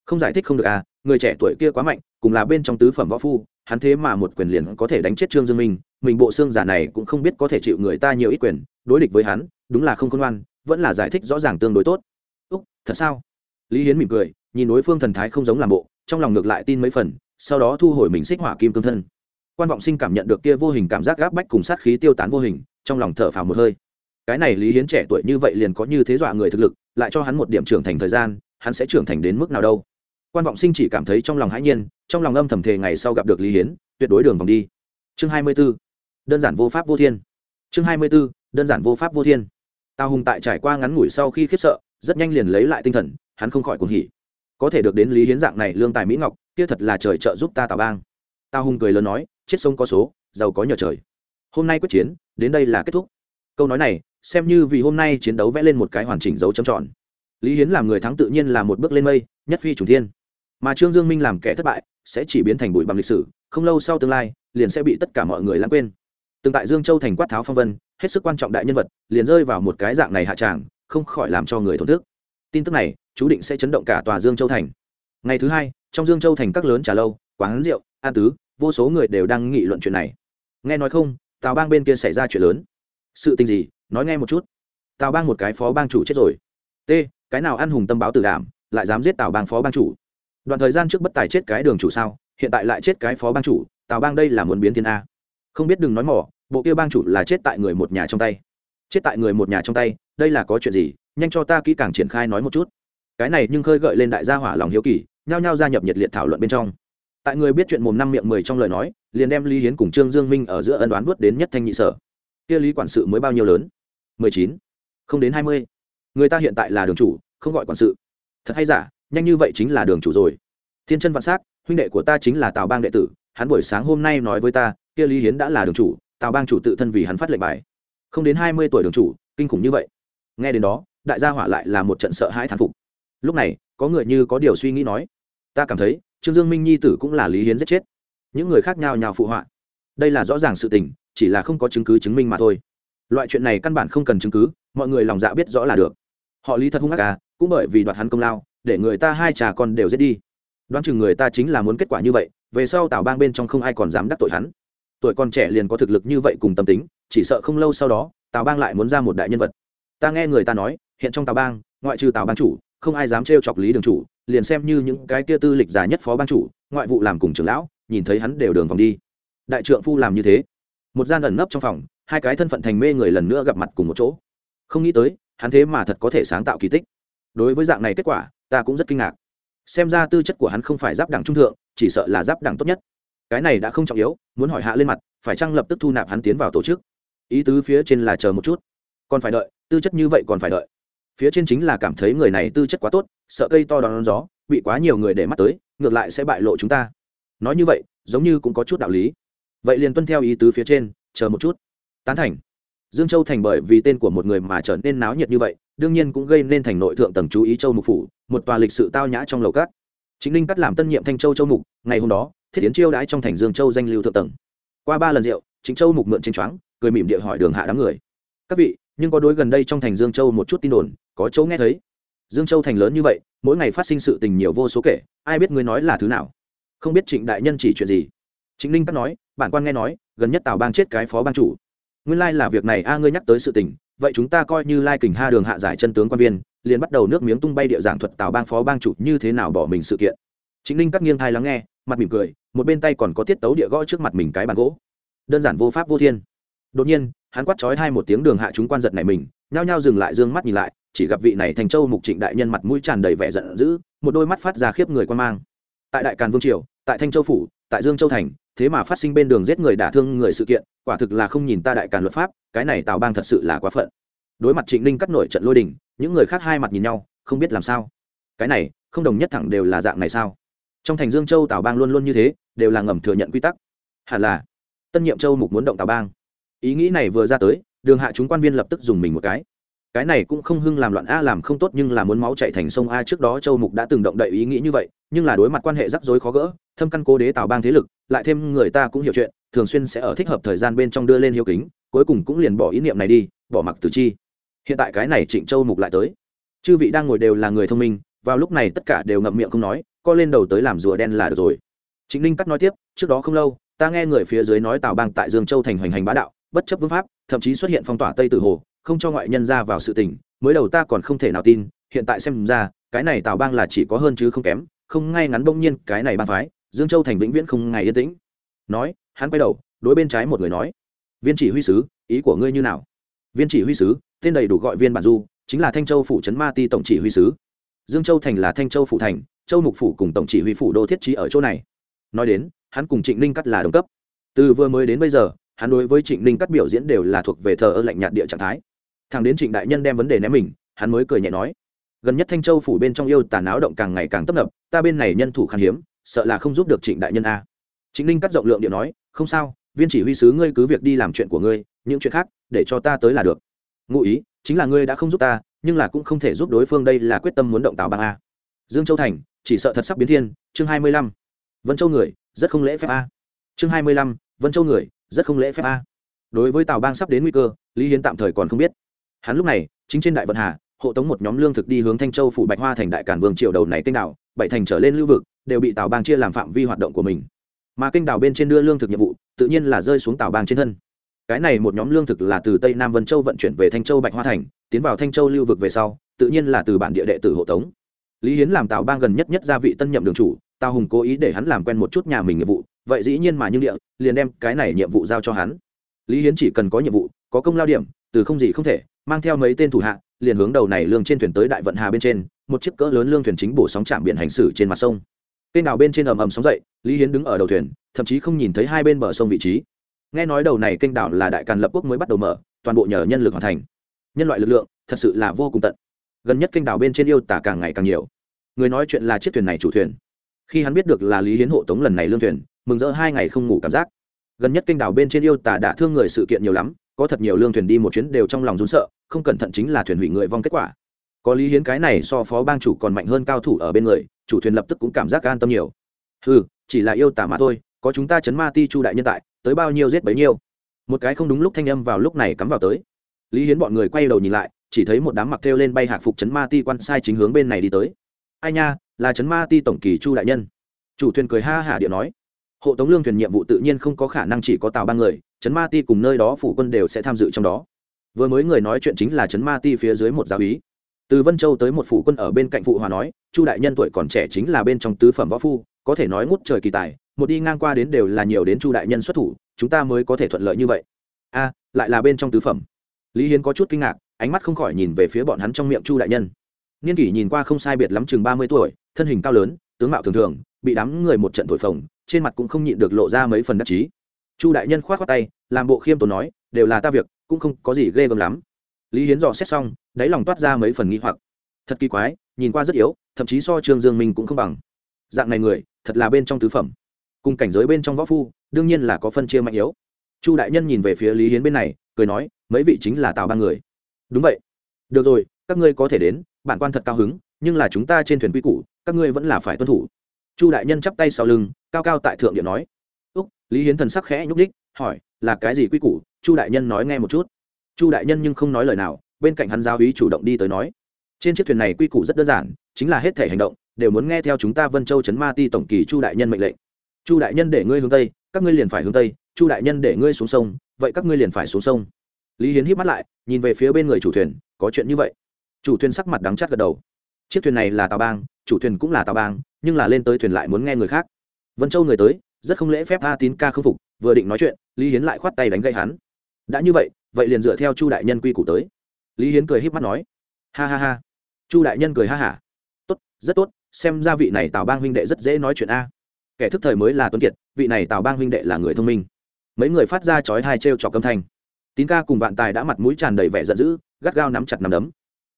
Không giải thích không được à người trẻ tuổi kia quá mạnh, cùng là bên trong tứ phẩm võ phu, hắn thế mà một quyền liền có thể đánh chết trương dương minh, mình bộ xương giả này cũng không biết có thể chịu người ta nhiều ít quyền, đối địch với hắn, đúng là không khôn ngoan vẫn là giải thích rõ ràng tương đối tốt. Úc, thật sao? Lý hiến mỉm cười, nhìn đối phương thần thái không giống làm bộ, trong lòng ngược lại tin mấy phần, sau đó thu hồi mình xích hỏa kim cương thân. Quan vọng sinh cảm nhận được kia vô hình cảm giác gáp bách cùng sát khí tiêu tán vô hình, trong lòng thở phào một hơi. Cái này lý hiến trẻ tuổi như vậy liền có như thế dọa người thực lực, lại cho hắn một điểm trưởng thành thời gian, hắn sẽ trưởng thành đến mức nào đâu? Quan vọng sinh chỉ cảm thấy trong lòng hãi nhiên, trong lòng âm thầm thề ngày sau gặp được lý hiến, tuyệt đối đường vòng đi. Chương hai mươi b ố đơn giản vô pháp vô thiên. Chương hai mươi b ố đơn giản vô pháp vô thiên tào hùng tại trải qua ngắn ngủi sau khi khiếp sợ, rất nhanh liền lấy lại tinh thần, hắn không khỏi cuồng hỉ. Có thể được đến lý hiến dạng này lương tài mỹ ngọc, kia thật là trời trợ giúp ta tào bang. Tào hùng cười lớn nói, chết sông có số, giàu có nhờ trời. Hôm nay quyết chiến, đến đây là kết thúc. Câu nói này, xem như vì hôm nay chiến đấu vẽ lên một cái hoàn chỉnh dấu trầm tròn. Lý hiến làm người thắng tự nhiên là một bước lên mây, nhất phi trùng thiên. Mà trương dương minh làm kẻ thất bại, sẽ chỉ biến thành bụi bằng lịch sử, không lâu sau tương lai, liền sẽ bị tất cả mọi người lãng quên từng tại dương châu thành quát tháo phong vân, hết sức quan trọng đại nhân vật, liền rơi vào một cái dạng này hạ tràng, không khỏi làm cho người thổn thức. Tin tức này, chú định sẽ chấn động cả tòa dương châu thành. Ngày thứ hai, trong dương châu thành các lớn trà lâu, quán rượu an tứ, vô số người đều đang nghị luận chuyện này. Nghe nói không, tào bang bên kia xảy ra chuyện lớn. Sự tình gì? Nói nghe một chút. Tào bang một cái phó bang chủ chết rồi. T, cái nào ăn hùng tâm báo tử đảm, lại dám giết tào bang phó bang chủ? Đoạn thời gian trước bất tài chết cái đường chủ sao, hiện tại lại chết cái phó bang chủ, tào bang đây là muốn biến thiên a. Không biết đừng nói mỏ bộ kia bang chủ là chết tại người một nhà trong tay. Chết tại người một nhà trong tay, đây là có chuyện gì? Nhanh cho ta kỹ càng triển khai nói một chút. Cái này nhưng khơi gợi lên đại gia hỏa lòng hiếu kỳ, nhao nhao gia nhập nhiệt liệt thảo luận bên trong. Tại người biết chuyện mồm năm miệng mười trong lời nói, liền đem lý hiến cùng trương dương minh ở giữa ân đoán vớt đến nhất thanh nhị sở. Kia lý quản sự mới bao nhiêu lớn? mười chín, không đến hai mươi. Người ta hiện tại là đường chủ, không gọi quản sự. Thật hay giả, nhanh như vậy chính là đường chủ rồi. Thiên chân vạn s á c huynh đệ của ta chính là tào bang đệ tử, hắn buổi sáng hôm nay nói với ta, kia lý hiến đã là đường chủ tào bang chủ tự thân vì hắn phát lệnh bài. Không đến hai mươi tuổi đường chủ, kinh khủng như vậy. Nghe đến đó, đại gia hỏa lại là một trận sợ hãi thán phục. Lúc này, có người như có điều suy nghĩ nói, ta cảm thấy, trương dương minh nhi tử cũng là lý hiến giết chết. Những người khác nhau nhào phụ họa. Đây là rõ ràng sự tình, chỉ là không có chứng cứ chứng minh mà thôi. Loại chuyện này căn bản không cần chứng cứ, mọi người lòng dạ biết rõ là được. Họ lý thật hung ác à cũng bởi vì đoạt hắn công lao, để người ta hai trà con đều giết đi. Đoán chừng người ta chính là muốn kết quả như vậy, về sau tào bang bên trong không ai còn dám đắc tội hắn tuổi còn trẻ liền có thực lực như vậy cùng tâm tính, chỉ sợ không lâu sau đó, tào bang lại muốn ra một đại nhân vật. Ta nghe người ta nói, hiện trong tào bang, ngoại trừ tào bang chủ, không ai dám trêu chọc lý đường chủ, liền xem như những cái kia tư lịch già nhất phó ban chủ, ngoại vụ làm cùng trưởng lão, nhìn thấy hắn đều đường vòng đi. Đại trượng phu làm như thế. Một gian ẩn nấp trong phòng, hai cái thân phận thành mê người lần nữa gặp mặt cùng một chỗ. Không nghĩ tới, hắn thế mà thật có thể sáng tạo kỳ tích. Đối với dạng này kết quả, ta cũng rất kinh ngạc. Xem ra tư chất của hắn không phải giáp đẳng trung thượng, chỉ sợ là giáp đẳng tốt nhất cái này đã không trọng yếu, muốn hỏi hạ lên mặt, phải chăng lập tức thu nạp hắn tiến vào tổ chức? Ý tứ phía trên là chờ một chút. Còn phải đợi, tư chất như vậy còn phải đợi. Phía trên chính là cảm thấy người này tư chất quá tốt, sợ cây to đón gió, bị quá nhiều người để mắt tới, ngược lại sẽ bại lộ chúng ta. Nói như vậy, giống như cũng có chút đạo lý. Vậy liền tuân theo ý tứ phía trên, chờ một chút. Tán thành. Dương châu thành bởi vì tên của một người mà trở nên náo nhiệt như vậy, đương nhiên cũng gây nên thành nội thượng tầng chú ý châu mục phủ, một tòa lịch sự tao nhã trong lầu cát. Chính linh cắt làm tân nhiệm thanh châu châu mục, ngày hôm đó thiết tiến chiêu đãi trong thành dương châu danh lưu thượng tầng. Qua ba lần rượu chính châu mục mượn tranh choáng, cười mỉm địa hỏi đường hạ đám người. Các vị, nhưng có đối gần đây trong thành dương châu một chút tin đồn, có chỗ nghe thấy. Dương châu thành lớn như vậy, mỗi ngày phát sinh sự tình nhiều vô số kể, ai biết ngươi nói là thứ nào? Không biết trịnh đại nhân chỉ chuyện gì? Chính linh cắt nói, bản quan nghe nói, gần nhất tào bang chết cái phó ban chủ. Nguyên lai là việc này a, ngươi nhắc tới sự tình, vậy chúng ta coi như lai kình ha đường hạ giải chân tướng quan viên, liền bắt đầu nước miếng tung bay địa giảng thuật tào bang phó bang chủ như thế nào bỏ mình sự kiện. Chính linh cắt nghiêng thai lắng nghe mặt mỉm cười, một bên tay còn có tiết tấu địa gõ trước mặt mình cái bàn gỗ. Đơn giản vô pháp vô thiên. Đột nhiên, hắn quát trói hai một tiếng đường hạ chúng quan giật này mình, nhao nhao dừng lại d ư ơ n g mắt nhìn lại, chỉ gặp vị này thành châu mục trịnh đại nhân mặt mũi tràn đầy vẻ giận dữ, một đôi mắt phát ra khiếp người quan mang. Tại đại càn vương triều, tại thanh châu phủ, tại dương châu thành, thế mà phát sinh bên đường giết người đả thương người sự kiện, quả thực là không nhìn ta đại càn luật pháp, cái này tào bang thật sự là quá phận. Đối mặt trịnh ninh cắt nổi trận lôi đình, những người khác hai mặt nhìn nhau, không biết làm sao. Cái này, không đồng nhất thẳng đều là dạng này sao? Trong thành dương châu tào bang luôn luôn như thế, đều là ngầm thừa nhận quy tắc. Hẳn là, tân nhiệm châu mục muốn động tào bang. Ý nghĩ này vừa ra tới, đường hạ chúng quan viên lập tức dùng mình một cái. Cái này cũng không hưng làm loạn a làm không tốt nhưng là muốn máu chạy thành sông a trước đó châu mục đã từng động đậy ý nghĩ như vậy, nhưng là đối mặt quan hệ rắc rối khó gỡ, thâm căn cố đế tào bang thế lực, lại thêm người ta cũng hiểu chuyện, thường xuyên sẽ ở thích hợp thời gian bên trong đưa lên hiếu kính, cuối cùng cũng liền bỏ ý niệm này đi, bỏ mặc từ chi. Hiện tại cái này trịnh châu mục lại tới. Chư vị đang ngồi đều là người thông minh, vào lúc này tất cả đều ngậm miệng không nói co lên đầu tới làm rùa đen là được rồi. Chính linh cắt nói tiếp, trước đó không lâu, ta nghe người phía dưới nói tào bang tại dương châu thành hoành hành bá đạo, bất chấp vương pháp, thậm chí xuất hiện phong tỏa tây tử hồ, không cho ngoại nhân ra vào sự tình, mới đầu ta còn không thể nào tin, hiện tại xem ra, cái này tào bang là chỉ có hơn chứ không kém, không ngay ngắn bỗng nhiên cái này bang phái, dương châu thành vĩnh viễn không ngày yên tĩnh. Nói, hắn quay đầu, đối bên trái một người nói, viên chỉ huy sứ, ý của ngươi như nào? Viên chỉ huy sứ, tên đầy đủ gọi viên bản du, chính là thanh châu phủ trấn ma ti tổng chỉ huy sứ. Dương châu thành là thanh châu phủ thành châu mục phủ cùng tổng chỉ huy phủ đô thiết trí ở chỗ này. Nói đến, hắn cùng trịnh ninh cắt là đồng cấp. Từ vừa mới đến bây giờ, hắn đối với trịnh ninh cắt biểu diễn đều là thuộc về thờ ơ lạnh nhạt địa trạng thái. Thằng đến trịnh đại nhân đem vấn đề ném mình, hắn mới cười nhẹ nói, gần nhất thanh châu phủ bên trong yêu tàn áo động càng ngày càng tấp nập, ta bên này nhân thủ khan hiếm, sợ là không giúp được trịnh đại nhân a. Trịnh ninh cắt rộng lượng điện nói, không sao, viên chỉ huy sứ ngươi cứ việc đi làm chuyện của ngươi, những chuyện khác, để cho ta tới là được. Ngụ ý, chính là ngươi đã không giúp ta, nhưng là cũng không thể giúp đối phương, đây là quyết tâm muốn động tào bang a. Dương châu thành chỉ sợ thật sắp biến thiên, chương hai mươi lăm. Vân châu người, rất không lễ phép a. Chương hai mươi lăm, vân châu người, rất không lễ phép a. Đối với tào bang sắp đến nguy cơ, lý hiến tạm thời còn không biết. Hắn lúc này, chính trên đại vận hà, hộ tống một nhóm lương thực đi hướng thanh châu phủ bạch hoa thành đại cản vương triều đầu này kênh đảo, bảy thành trở lên lưu vực, đều bị tào bang chia làm phạm vi hoạt động của mình. Mà kênh đảo bên trên đưa lương thực nhiệm vụ, tự nhiên là rơi xuống tào bang trên thân. Cái này một nhóm lương thực là từ tây nam vân châu vận chuyển về thanh châu bạch hoa thành, tiến vào thanh châu lưu vực về sau, tự nhiên là từ bản địa đệ tử hộ tống lý hiến làm tào bang gần nhất nhất gia vị tân nhậm đường chủ, tào hùng cố ý để hắn làm quen một chút nhà mình nhiệm vụ, vậy dĩ nhiên mà như địa, liền đem cái này nhiệm vụ giao cho hắn. Lý hiến chỉ cần có nhiệm vụ, có công lao điểm, từ không gì không thể, mang theo mấy tên thủ hạ, liền hướng đầu này lương trên thuyền tới đại vận hà bên trên, một chiếc cỡ lớn lương thuyền chính bổ sóng chạm biển hành xử trên mặt sông. Kênh đào bên trên ầm ầm sóng dậy, lý hiến đứng ở đầu thuyền, thậm chí không nhìn thấy hai bên bờ sông vị trí. Nghe nói đầu này kênh đảo là đại càn lập quốc mới bắt đầu mở, toàn bộ nhờ nhân lực hoàn thành. Nhân loại lực lượng, thật sự là vô cùng tận gần nhất kênh đảo bên trên yêu tả càng ngày càng nhiều. Người nói chuyện là chiếc thuyền này chủ thuyền. Khi hắn biết được là lý hiến hộ tống lần này lương thuyền, mừng rỡ hai ngày không ngủ cảm giác. Gần nhất kênh đảo bên trên yêu tả đã thương người sự kiện nhiều lắm, có thật nhiều lương thuyền đi một chuyến đều trong lòng rún sợ, không cẩn thận chính là thuyền hủy người vong kết quả. Có lý hiến cái này so phó bang chủ còn mạnh hơn cao thủ ở bên người, chủ thuyền lập tức cũng cảm giác an tâm nhiều. Ừ chỉ là yêu tả mà thôi, có chúng ta chấn ma ti chu đại nhân tại, tới bao nhiêu giết bấy nhiêu. Một cái không đúng lúc thanh âm vào lúc này cắm vào tới. Lý hiến bọn người quay đầu nhìn lại chỉ thấy một đám mặc theo lên bay hạc phục chấn ma ti quan sai chính hướng bên này đi tới. Ai nha, là chấn ma ti tổng kỳ chu đại nhân. Chủ thuyền cười ha hả điện nói. Hộ tống lương thuyền nhiệm vụ tự nhiên không có khả năng chỉ có tàu ba người, chấn ma ti cùng nơi đó phủ quân đều sẽ tham dự trong đó. Vừa mới người nói chuyện chính là chấn ma ti phía dưới một giáo ý từ vân châu tới một phủ quân ở bên cạnh phụ hòa nói, chu đại nhân tuổi còn trẻ chính là bên trong tứ phẩm võ phu, có thể nói ngút trời kỳ tài, một đi ngang qua đến đều là nhiều đến chu đại nhân xuất thủ, chúng ta mới có thể thuận lợi như vậy. A, lại là bên trong tứ phẩm. Lý hiến có chút kinh ngạc ánh mắt không khỏi nhìn về phía bọn hắn trong miệng chu đại nhân. Niên kỷ nhìn qua không sai biệt lắm chừng ba mươi tuổi, thân hình cao lớn, tướng mạo thường thường, bị đám người một trận thổi phồng, trên mặt cũng không nhịn được lộ ra mấy phần đắc chí. Chu đại nhân k h o á t khoác tay, làm bộ khiêm tốn nói, đều là ta việc, cũng không có gì ghê gớm lắm. Lý hiến dò xét xong, đáy lòng toát ra mấy phần nghi hoặc. Thật kỳ quái, nhìn qua rất yếu, thậm chí so trương dương minh cũng không bằng. Dạng này người, thật là bên trong tứ phẩm. Cùng cảnh giới bên trong võ phu, đương nhiên là có phân chia mạnh yếu. Chu đại nhân nhìn về phía lý hiến bên này, cười nói, mấy vị chính là tào ba người đúng vậy. Được rồi, các ngươi có thể đến, bản quan thật cao hứng, nhưng là chúng ta trên thuyền quy củ, các ngươi vẫn là phải tuân thủ. Chu đại nhân chắp tay sau lưng, cao cao tại thượng điện nói. Úc, lý hiến thần sắc khẽ nhúc đích hỏi, là cái gì quy củ? Chu đại nhân nói nghe một chút. Chu đại nhân nhưng không nói lời nào, bên cạnh hắn giáo hí chủ động đi tới nói. Trên chiếc thuyền này quy củ rất đơn giản, chính là hết thể hành động, đều muốn nghe theo chúng ta vân châu chấn ma ti tổng kỳ chu đại nhân mệnh lệnh. Chu đại nhân để ngươi hướng tây, các ngươi liền phải hướng tây, chu đại nhân để ngươi xuống sông, vậy các ngươi liền phải xuống sông lý hiến hít mắt lại, nhìn về phía bên người chủ thuyền, có chuyện như vậy. Chủ thuyền sắc mặt đắng chắt gật đầu. Chiếc thuyền này là tàu bang, chủ thuyền cũng là tàu bang, nhưng là lên tới thuyền lại muốn nghe người khác. Vân châu người tới, rất không lễ phép a tín ca không phục, vừa định nói chuyện, lý hiến lại khoát tay đánh gậy hắn. Đã như vậy vậy liền dựa theo chu đại nhân quy củ tới. Lý hiến cười h mắt nói. Ha ha ha. Chu đại nhân cười ha hả. Tốt, rất tốt, xem ra vị này tào bang huynh đệ rất dễ nói chuyện a. Kẻ thức thời mới là tuấn kiệt, vị này tào bang huynh đệ là người thông minh. Mấy người phát ra chói hai t r e o trọc âm thanh tín ca cùng vạn tài đã mặt mũi tràn đầy vẻ giận dữ, gắt gao nắm chặt nắm đấm.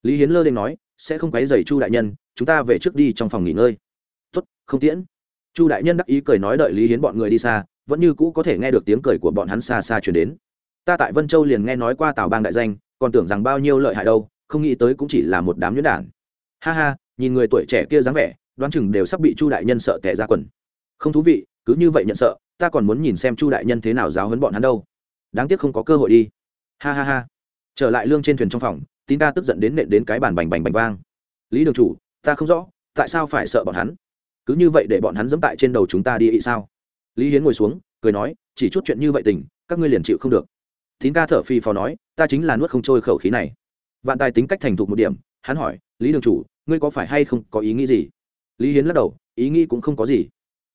Lý hiến lơ lên nói, sẽ không quấy dày chu đại nhân, chúng ta về trước đi trong phòng nghỉ ngơi. Tuất không tiễn. Chu đại nhân đắc ý cười nói đợi lý hiến bọn người đi xa, vẫn như cũ có thể nghe được tiếng cười của bọn hắn xa xa chuyển đến. Ta tại vân châu liền nghe nói qua tào bang đại danh, còn tưởng rằng bao nhiêu lợi hại đâu, không nghĩ tới cũng chỉ là một đám nhuyễn đản. Ha ha, nhìn người tuổi trẻ kia dáng vẻ, đoán chừng đều sắp bị chu đại nhân sợ tẻ ra quần. Không thú vị, cứ như vậy nhận sợ, ta còn muốn nhìn xem chu đại nhân thế nào giáo hấn bọn hắn đâu đáng tiếc không có cơ hội đi. Ha ha ha. Trở lại lương trên thuyền trong phòng, tín ca tức giận đến nện đến cái bàn bành bành bành vang. Lý đường chủ, ta không rõ, tại sao phải sợ bọn hắn? Cứ như vậy để bọn hắn dẫm tại trên đầu chúng ta đi ị sao? Lý hiến ngồi xuống, cười nói, chỉ chút chuyện như vậy tình, các ngươi liền chịu không được. Tín ca thở phi phò nói, ta chính là nuốt không trôi khẩu khí này. Vạn tài tính cách thành thục một điểm, hắn hỏi, lý đường chủ, ngươi có phải hay không có ý nghĩ gì? Lý hiến lắc đầu, ý nghĩ cũng không có gì.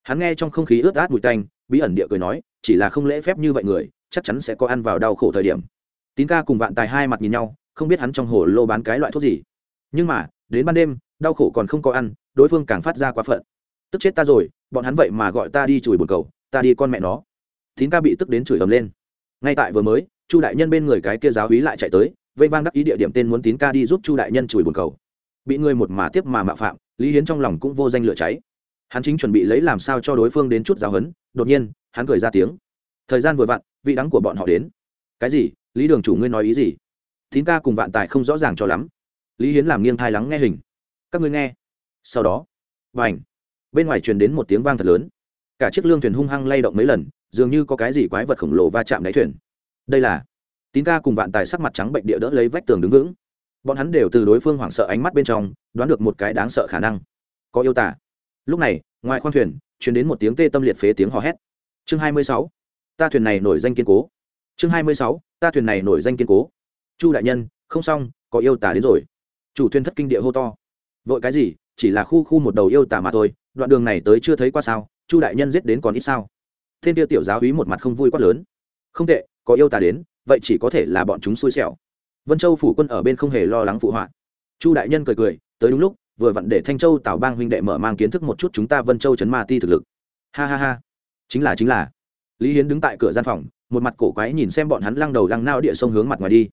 Hắn nghe trong không khí ướt át mùi tanh, bí ẩn địa cười nói, chỉ là không lễ phép như vậy người chắc chắn sẽ có ăn vào đau khổ thời điểm. Tín ca cùng vạn tài hai mặt nhìn nhau, không biết hắn trong hồ lô bán cái loại thuốc gì. Nhưng mà, đến ban đêm, đau khổ còn không có ăn, đối phương càng phát ra quá phận. Tức chết ta rồi, bọn hắn vậy mà gọi ta đi chùi bồn cầu, ta đi con mẹ nó. Tín ca bị tức đến chửi ầm lên. Ngay tại vừa mới, chu đại nhân bên người cái kia giáo hí lại chạy tới, vây vang đắc ý địa điểm tên muốn tín ca đi giúp chu đại nhân chùi bồn cầu. Bị người một mà tiếp mà mạo phạm, lý hiến trong lòng cũng vô danh lửa cháy. Hắn chính chuẩn bị lấy làm sao cho đối phương đến chút giáo hấn đột nhiên, hắn cười ra tiếng. Thời gian vừa vặn vị đắng của bọn họ đến. Cái gì? Lý đường chủ ngươi nói ý gì? Thín ca cùng vạn tài không rõ ràng cho lắm. Lý hiến làm nghiêng thai lắng nghe hình. Các ngươi nghe. Sau đó và ảnh bên ngoài truyền đến một tiếng vang thật lớn. Cả chiếc lương thuyền hung hăng lay động mấy lần, dường như có cái gì quái vật khổng lồ va chạm đáy thuyền. Đây là tín ca cùng vạn tài sắc mặt trắng bệnh địa đỡ lấy vách tường đứng vững. Bọn hắn đều từ đối phương hoảng sợ ánh mắt bên trong, đoán được một cái đáng sợ khả năng. Có yêu tả lúc này, ngoài khoang thuyền, truyền đến một tiếng tê tâm liệt phế tiếng hò hét. Chương hai mươi sáu ta thuyền này nổi danh kiên cố. Chương hai mươi sáu, ta thuyền này nổi danh kiên cố. Chu đại nhân, không xong, có yêu tả đến rồi. Chủ thuyền thất kinh địa hô to. Vội cái gì, chỉ là khu khu một đầu yêu tả mà thôi, đoạn đường này tới chưa thấy qua sao, chu đại nhân giết đến còn ít sao. Thiên tiêu tiểu giáo hí một mặt không vui quát lớn. Không tệ, có yêu tả đến, vậy chỉ có thể là bọn chúng xui xẻo. Vân châu phủ quân ở bên không hề lo lắng phụ họa. Chu đại nhân cười cười, tới đúng lúc, vừa vặn để thanh châu tào bang huynh đệ mở mang kiến thức một chút chúng ta vân châu chấn ma ti thực lực. Ha ha ha. Chính là chính là lý hiến đứng tại cửa gian phòng một mặt cổ quái nhìn xem bọn hắn lăng đầu lăng nao địa sông hướng mặt ngoài đi.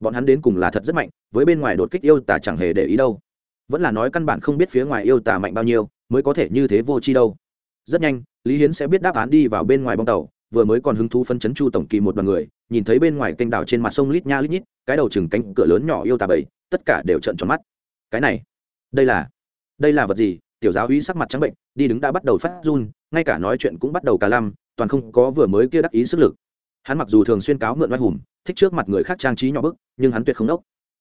Bọn hắn đến cùng là thật rất mạnh với bên ngoài đột kích yêu tả chẳng hề để ý đâu. Vẫn là nói căn bản không biết phía ngoài yêu tả mạnh bao nhiêu mới có thể như thế vô chi đâu. Rất nhanh lý hiến sẽ biết đáp án đi vào bên ngoài bong tàu vừa mới còn hứng thú phân chấn chu tổng kỳ một đoàn người nhìn thấy bên ngoài kênh đảo trên mặt sông lít nha lít nhít cái đầu chừng cánh cửa lớn nhỏ yêu tà bầy, tất cả đều trợn tròn mắt. Cái này đây là đây là vật gì? Tiểu giáo uy sắc mặt trắng bệnh đi đứng đã bắt đầu phát run ngay cả nói chuyện cũng bắt đầu cả lăm toàn không có vừa mới kia đắc ý sức lực. Hắn mặc dù thường xuyên cáo mượn oai hùng, thích trước mặt người khác trang trí nhỏ bức, nhưng hắn tuyệt không đốc.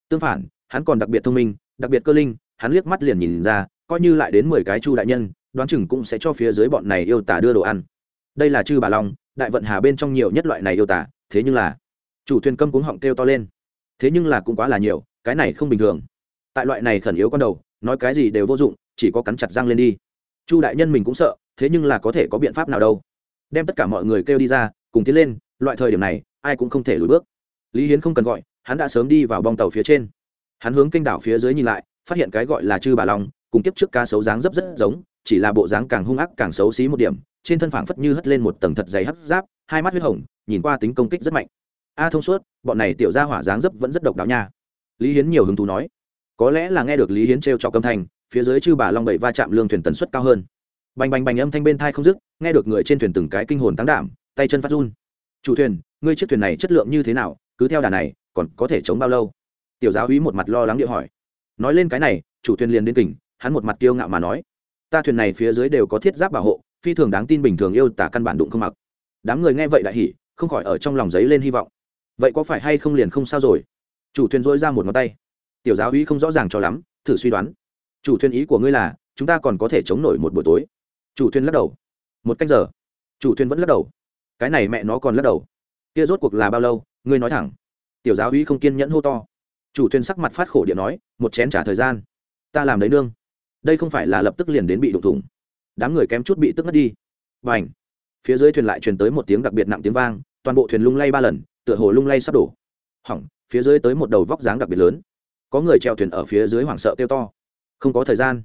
Tương phản, hắn còn đặc biệt thông minh, đặc biệt cơ linh, hắn liếc mắt liền nhìn ra, coi như lại đến mười cái chu đại nhân, đoán chừng cũng sẽ cho phía dưới bọn này yêu tả đưa đồ ăn. Đây là chư bà long, đại vận hà bên trong nhiều nhất loại này yêu tả thế nhưng là, chủ thuyền câm cuống họng kêu to lên. Thế nhưng là cũng quá là nhiều, cái này không bình thường. Tại loại này khẩn yếu con đầu, nói cái gì đều vô dụng, chỉ có cắn chặt răng lên đi. Chu đại nhân mình cũng sợ, thế nhưng là có thể có biện pháp nào đâu đem tất cả mọi người kêu đi ra, cùng tiến lên, loại thời điểm này, ai cũng không thể lùi bước. Lý hiến không cần gọi, hắn đã sớm đi vào bong tàu phía trên. Hắn hướng kênh đảo phía dưới nhìn lại, phát hiện cái gọi là chư bà long, cùng kiếp trước ca xấu dáng dấp rất giống, chỉ là bộ dáng càng hung ác càng xấu xí một điểm, trên thân phảng phất như hất lên một tầng thật dày hấp giáp, hai mắt huyết hồng, nhìn qua tính công kích rất mạnh. A thông suốt, bọn này tiểu ra hỏa dáng dấp vẫn rất độc đáo nha. Lý hiến nhiều hứng thú nói. Có lẽ là nghe được lý hiến t r trọc âm thanh, phía dưới chư bà long bảy va chạm lương thuyền tần suất cao hơn bành bành bành âm thanh bên thai không dứt, nghe được người trên thuyền từng cái kinh hồn tán đảm, tay chân phát run. Chủ thuyền, ngươi chiếc thuyền này chất lượng như thế nào? Cứ theo đà này, còn có thể chống bao lâu? Tiểu giáo húy một mặt lo lắng địa hỏi. Nói lên cái này, chủ thuyền liền đến tỉnh, hắn một mặt kiêu ngạo mà nói. Ta thuyền này phía dưới đều có thiết giáp bảo hộ, phi thường đáng tin bình thường yêu tả căn bản đụng không mặc. Đám người nghe vậy đại hỉ, không khỏi ở trong lòng giấy lên hy vọng. Vậy có phải hay không liền không sao rồi? Chủ thuyền dỗi ra một ngón tay. Tiểu giáo húy không rõ ràng cho lắm, thử suy đoán. Chủ thuyền ý của ngươi là, chúng ta còn có thể chống nổi một buổi tối chủ thuyền lắc đầu. Một cách giờ. Chủ thuyền vẫn lắc đầu. Cái này mẹ nó còn lắc đầu. Kia rốt cuộc là bao lâu? Ngươi nói thẳng. Tiểu giáo uy không kiên nhẫn hô to. Chủ thuyền sắc mặt phát khổ điện nói, một chén trả thời gian. Ta làm đấy nương. Đây không phải là lập tức liền đến bị đụng thủng. Đám người kém chút bị tức mất đi. Và ảnh phía dưới thuyền lại truyền tới một tiếng đặc biệt nặng tiếng vang, toàn bộ thuyền lung lay ba lần, tựa hồ lung lay sắp đổ. Hỏng, phía dưới tới một đầu vóc dáng đặc biệt lớn. Có người treo thuyền ở phía dưới hoảng sợ kêu to. Không có thời gian.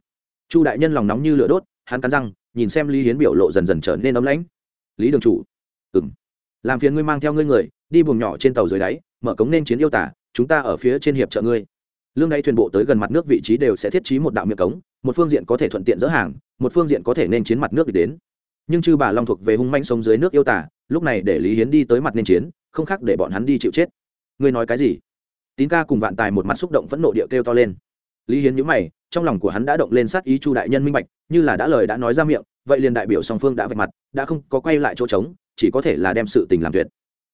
Chu đại nhân lòng nóng như lửa đốt, hắn cắn răng nhìn xem lý hiến biểu lộ dần dần trở nên ấm lãnh. Lý đường chủ. Ừng làm phiền ngươi mang theo ngươi người, đi buồng nhỏ trên tàu dưới đáy, mở cống nên chiến yêu tả, chúng ta ở phía trên hiệp trợ ngươi. Lương đáy thuyền bộ tới gần mặt nước vị trí đều sẽ thiết trí một đạo miệng cống, một phương diện có thể thuận tiện dỡ hàng, một phương diện có thể nên chiến mặt nước để đến. Nhưng chư bà long thuộc về hung manh sống dưới nước yêu tả, lúc này để lý hiến đi tới mặt nên chiến, không khác để bọn hắn đi chịu chết. Ngươi nói cái gì? Tín ca cùng vạn tài một mặt xúc động phẫn nộ địa kêu to lên lý hiến nhữ mày trong lòng của hắn đã động lên sát ý chu đại nhân minh bạch như là đã lời đã nói ra miệng vậy liền đại biểu song phương đã vạch mặt đã không có quay lại chỗ trống chỉ có thể là đem sự tình làm tuyệt.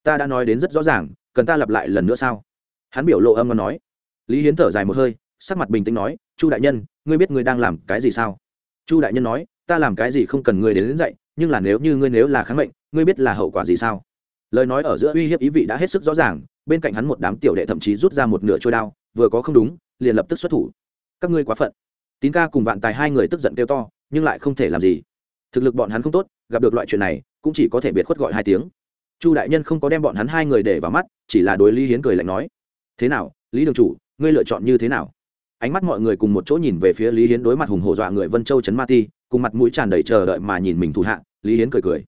Ta đã nói đến rất rõ ràng cần ta lặp lại lần nữa sao? Hắn biểu lộ âm ngon nói. Lý hiến thở dài một hơi sắc mặt bình tĩnh nói chu đại nhân ngươi biết ngươi đang làm cái gì sao? Chu đại nhân nói ta làm cái gì không cần ngươi đến, đến dậy nhưng là nếu như ngươi nếu là kháng mệnh ngươi biết là hậu quả gì sao? Lời nói ở giữa uy hiếp ý vị đã hết sức rõ ràng bên cạnh hắn một đám tiểu đệ thậm chí rút ra một nửa trôi đao vừa có không đúng liền lập tức xuất thủ các ngươi quá phận. Tín ca cùng vạn tài hai người tức giận kêu to, nhưng lại không thể làm gì. Thực lực bọn hắn không tốt, gặp được loại chuyện này, cũng chỉ có thể biệt khuất gọi hai tiếng. Chu đại nhân không có đem bọn hắn hai người để vào mắt, chỉ là đối lý hiến cười lạnh nói, thế nào, lý đường chủ, ngươi lựa chọn như thế nào? Ánh mắt mọi người cùng một chỗ nhìn về phía lý hiến đối mặt hùng hổ dọa người vân châu trấn ma ti, cùng mặt mũi tràn đầy chờ đợi mà nhìn mình thủ hạ, lý hiến cười cười.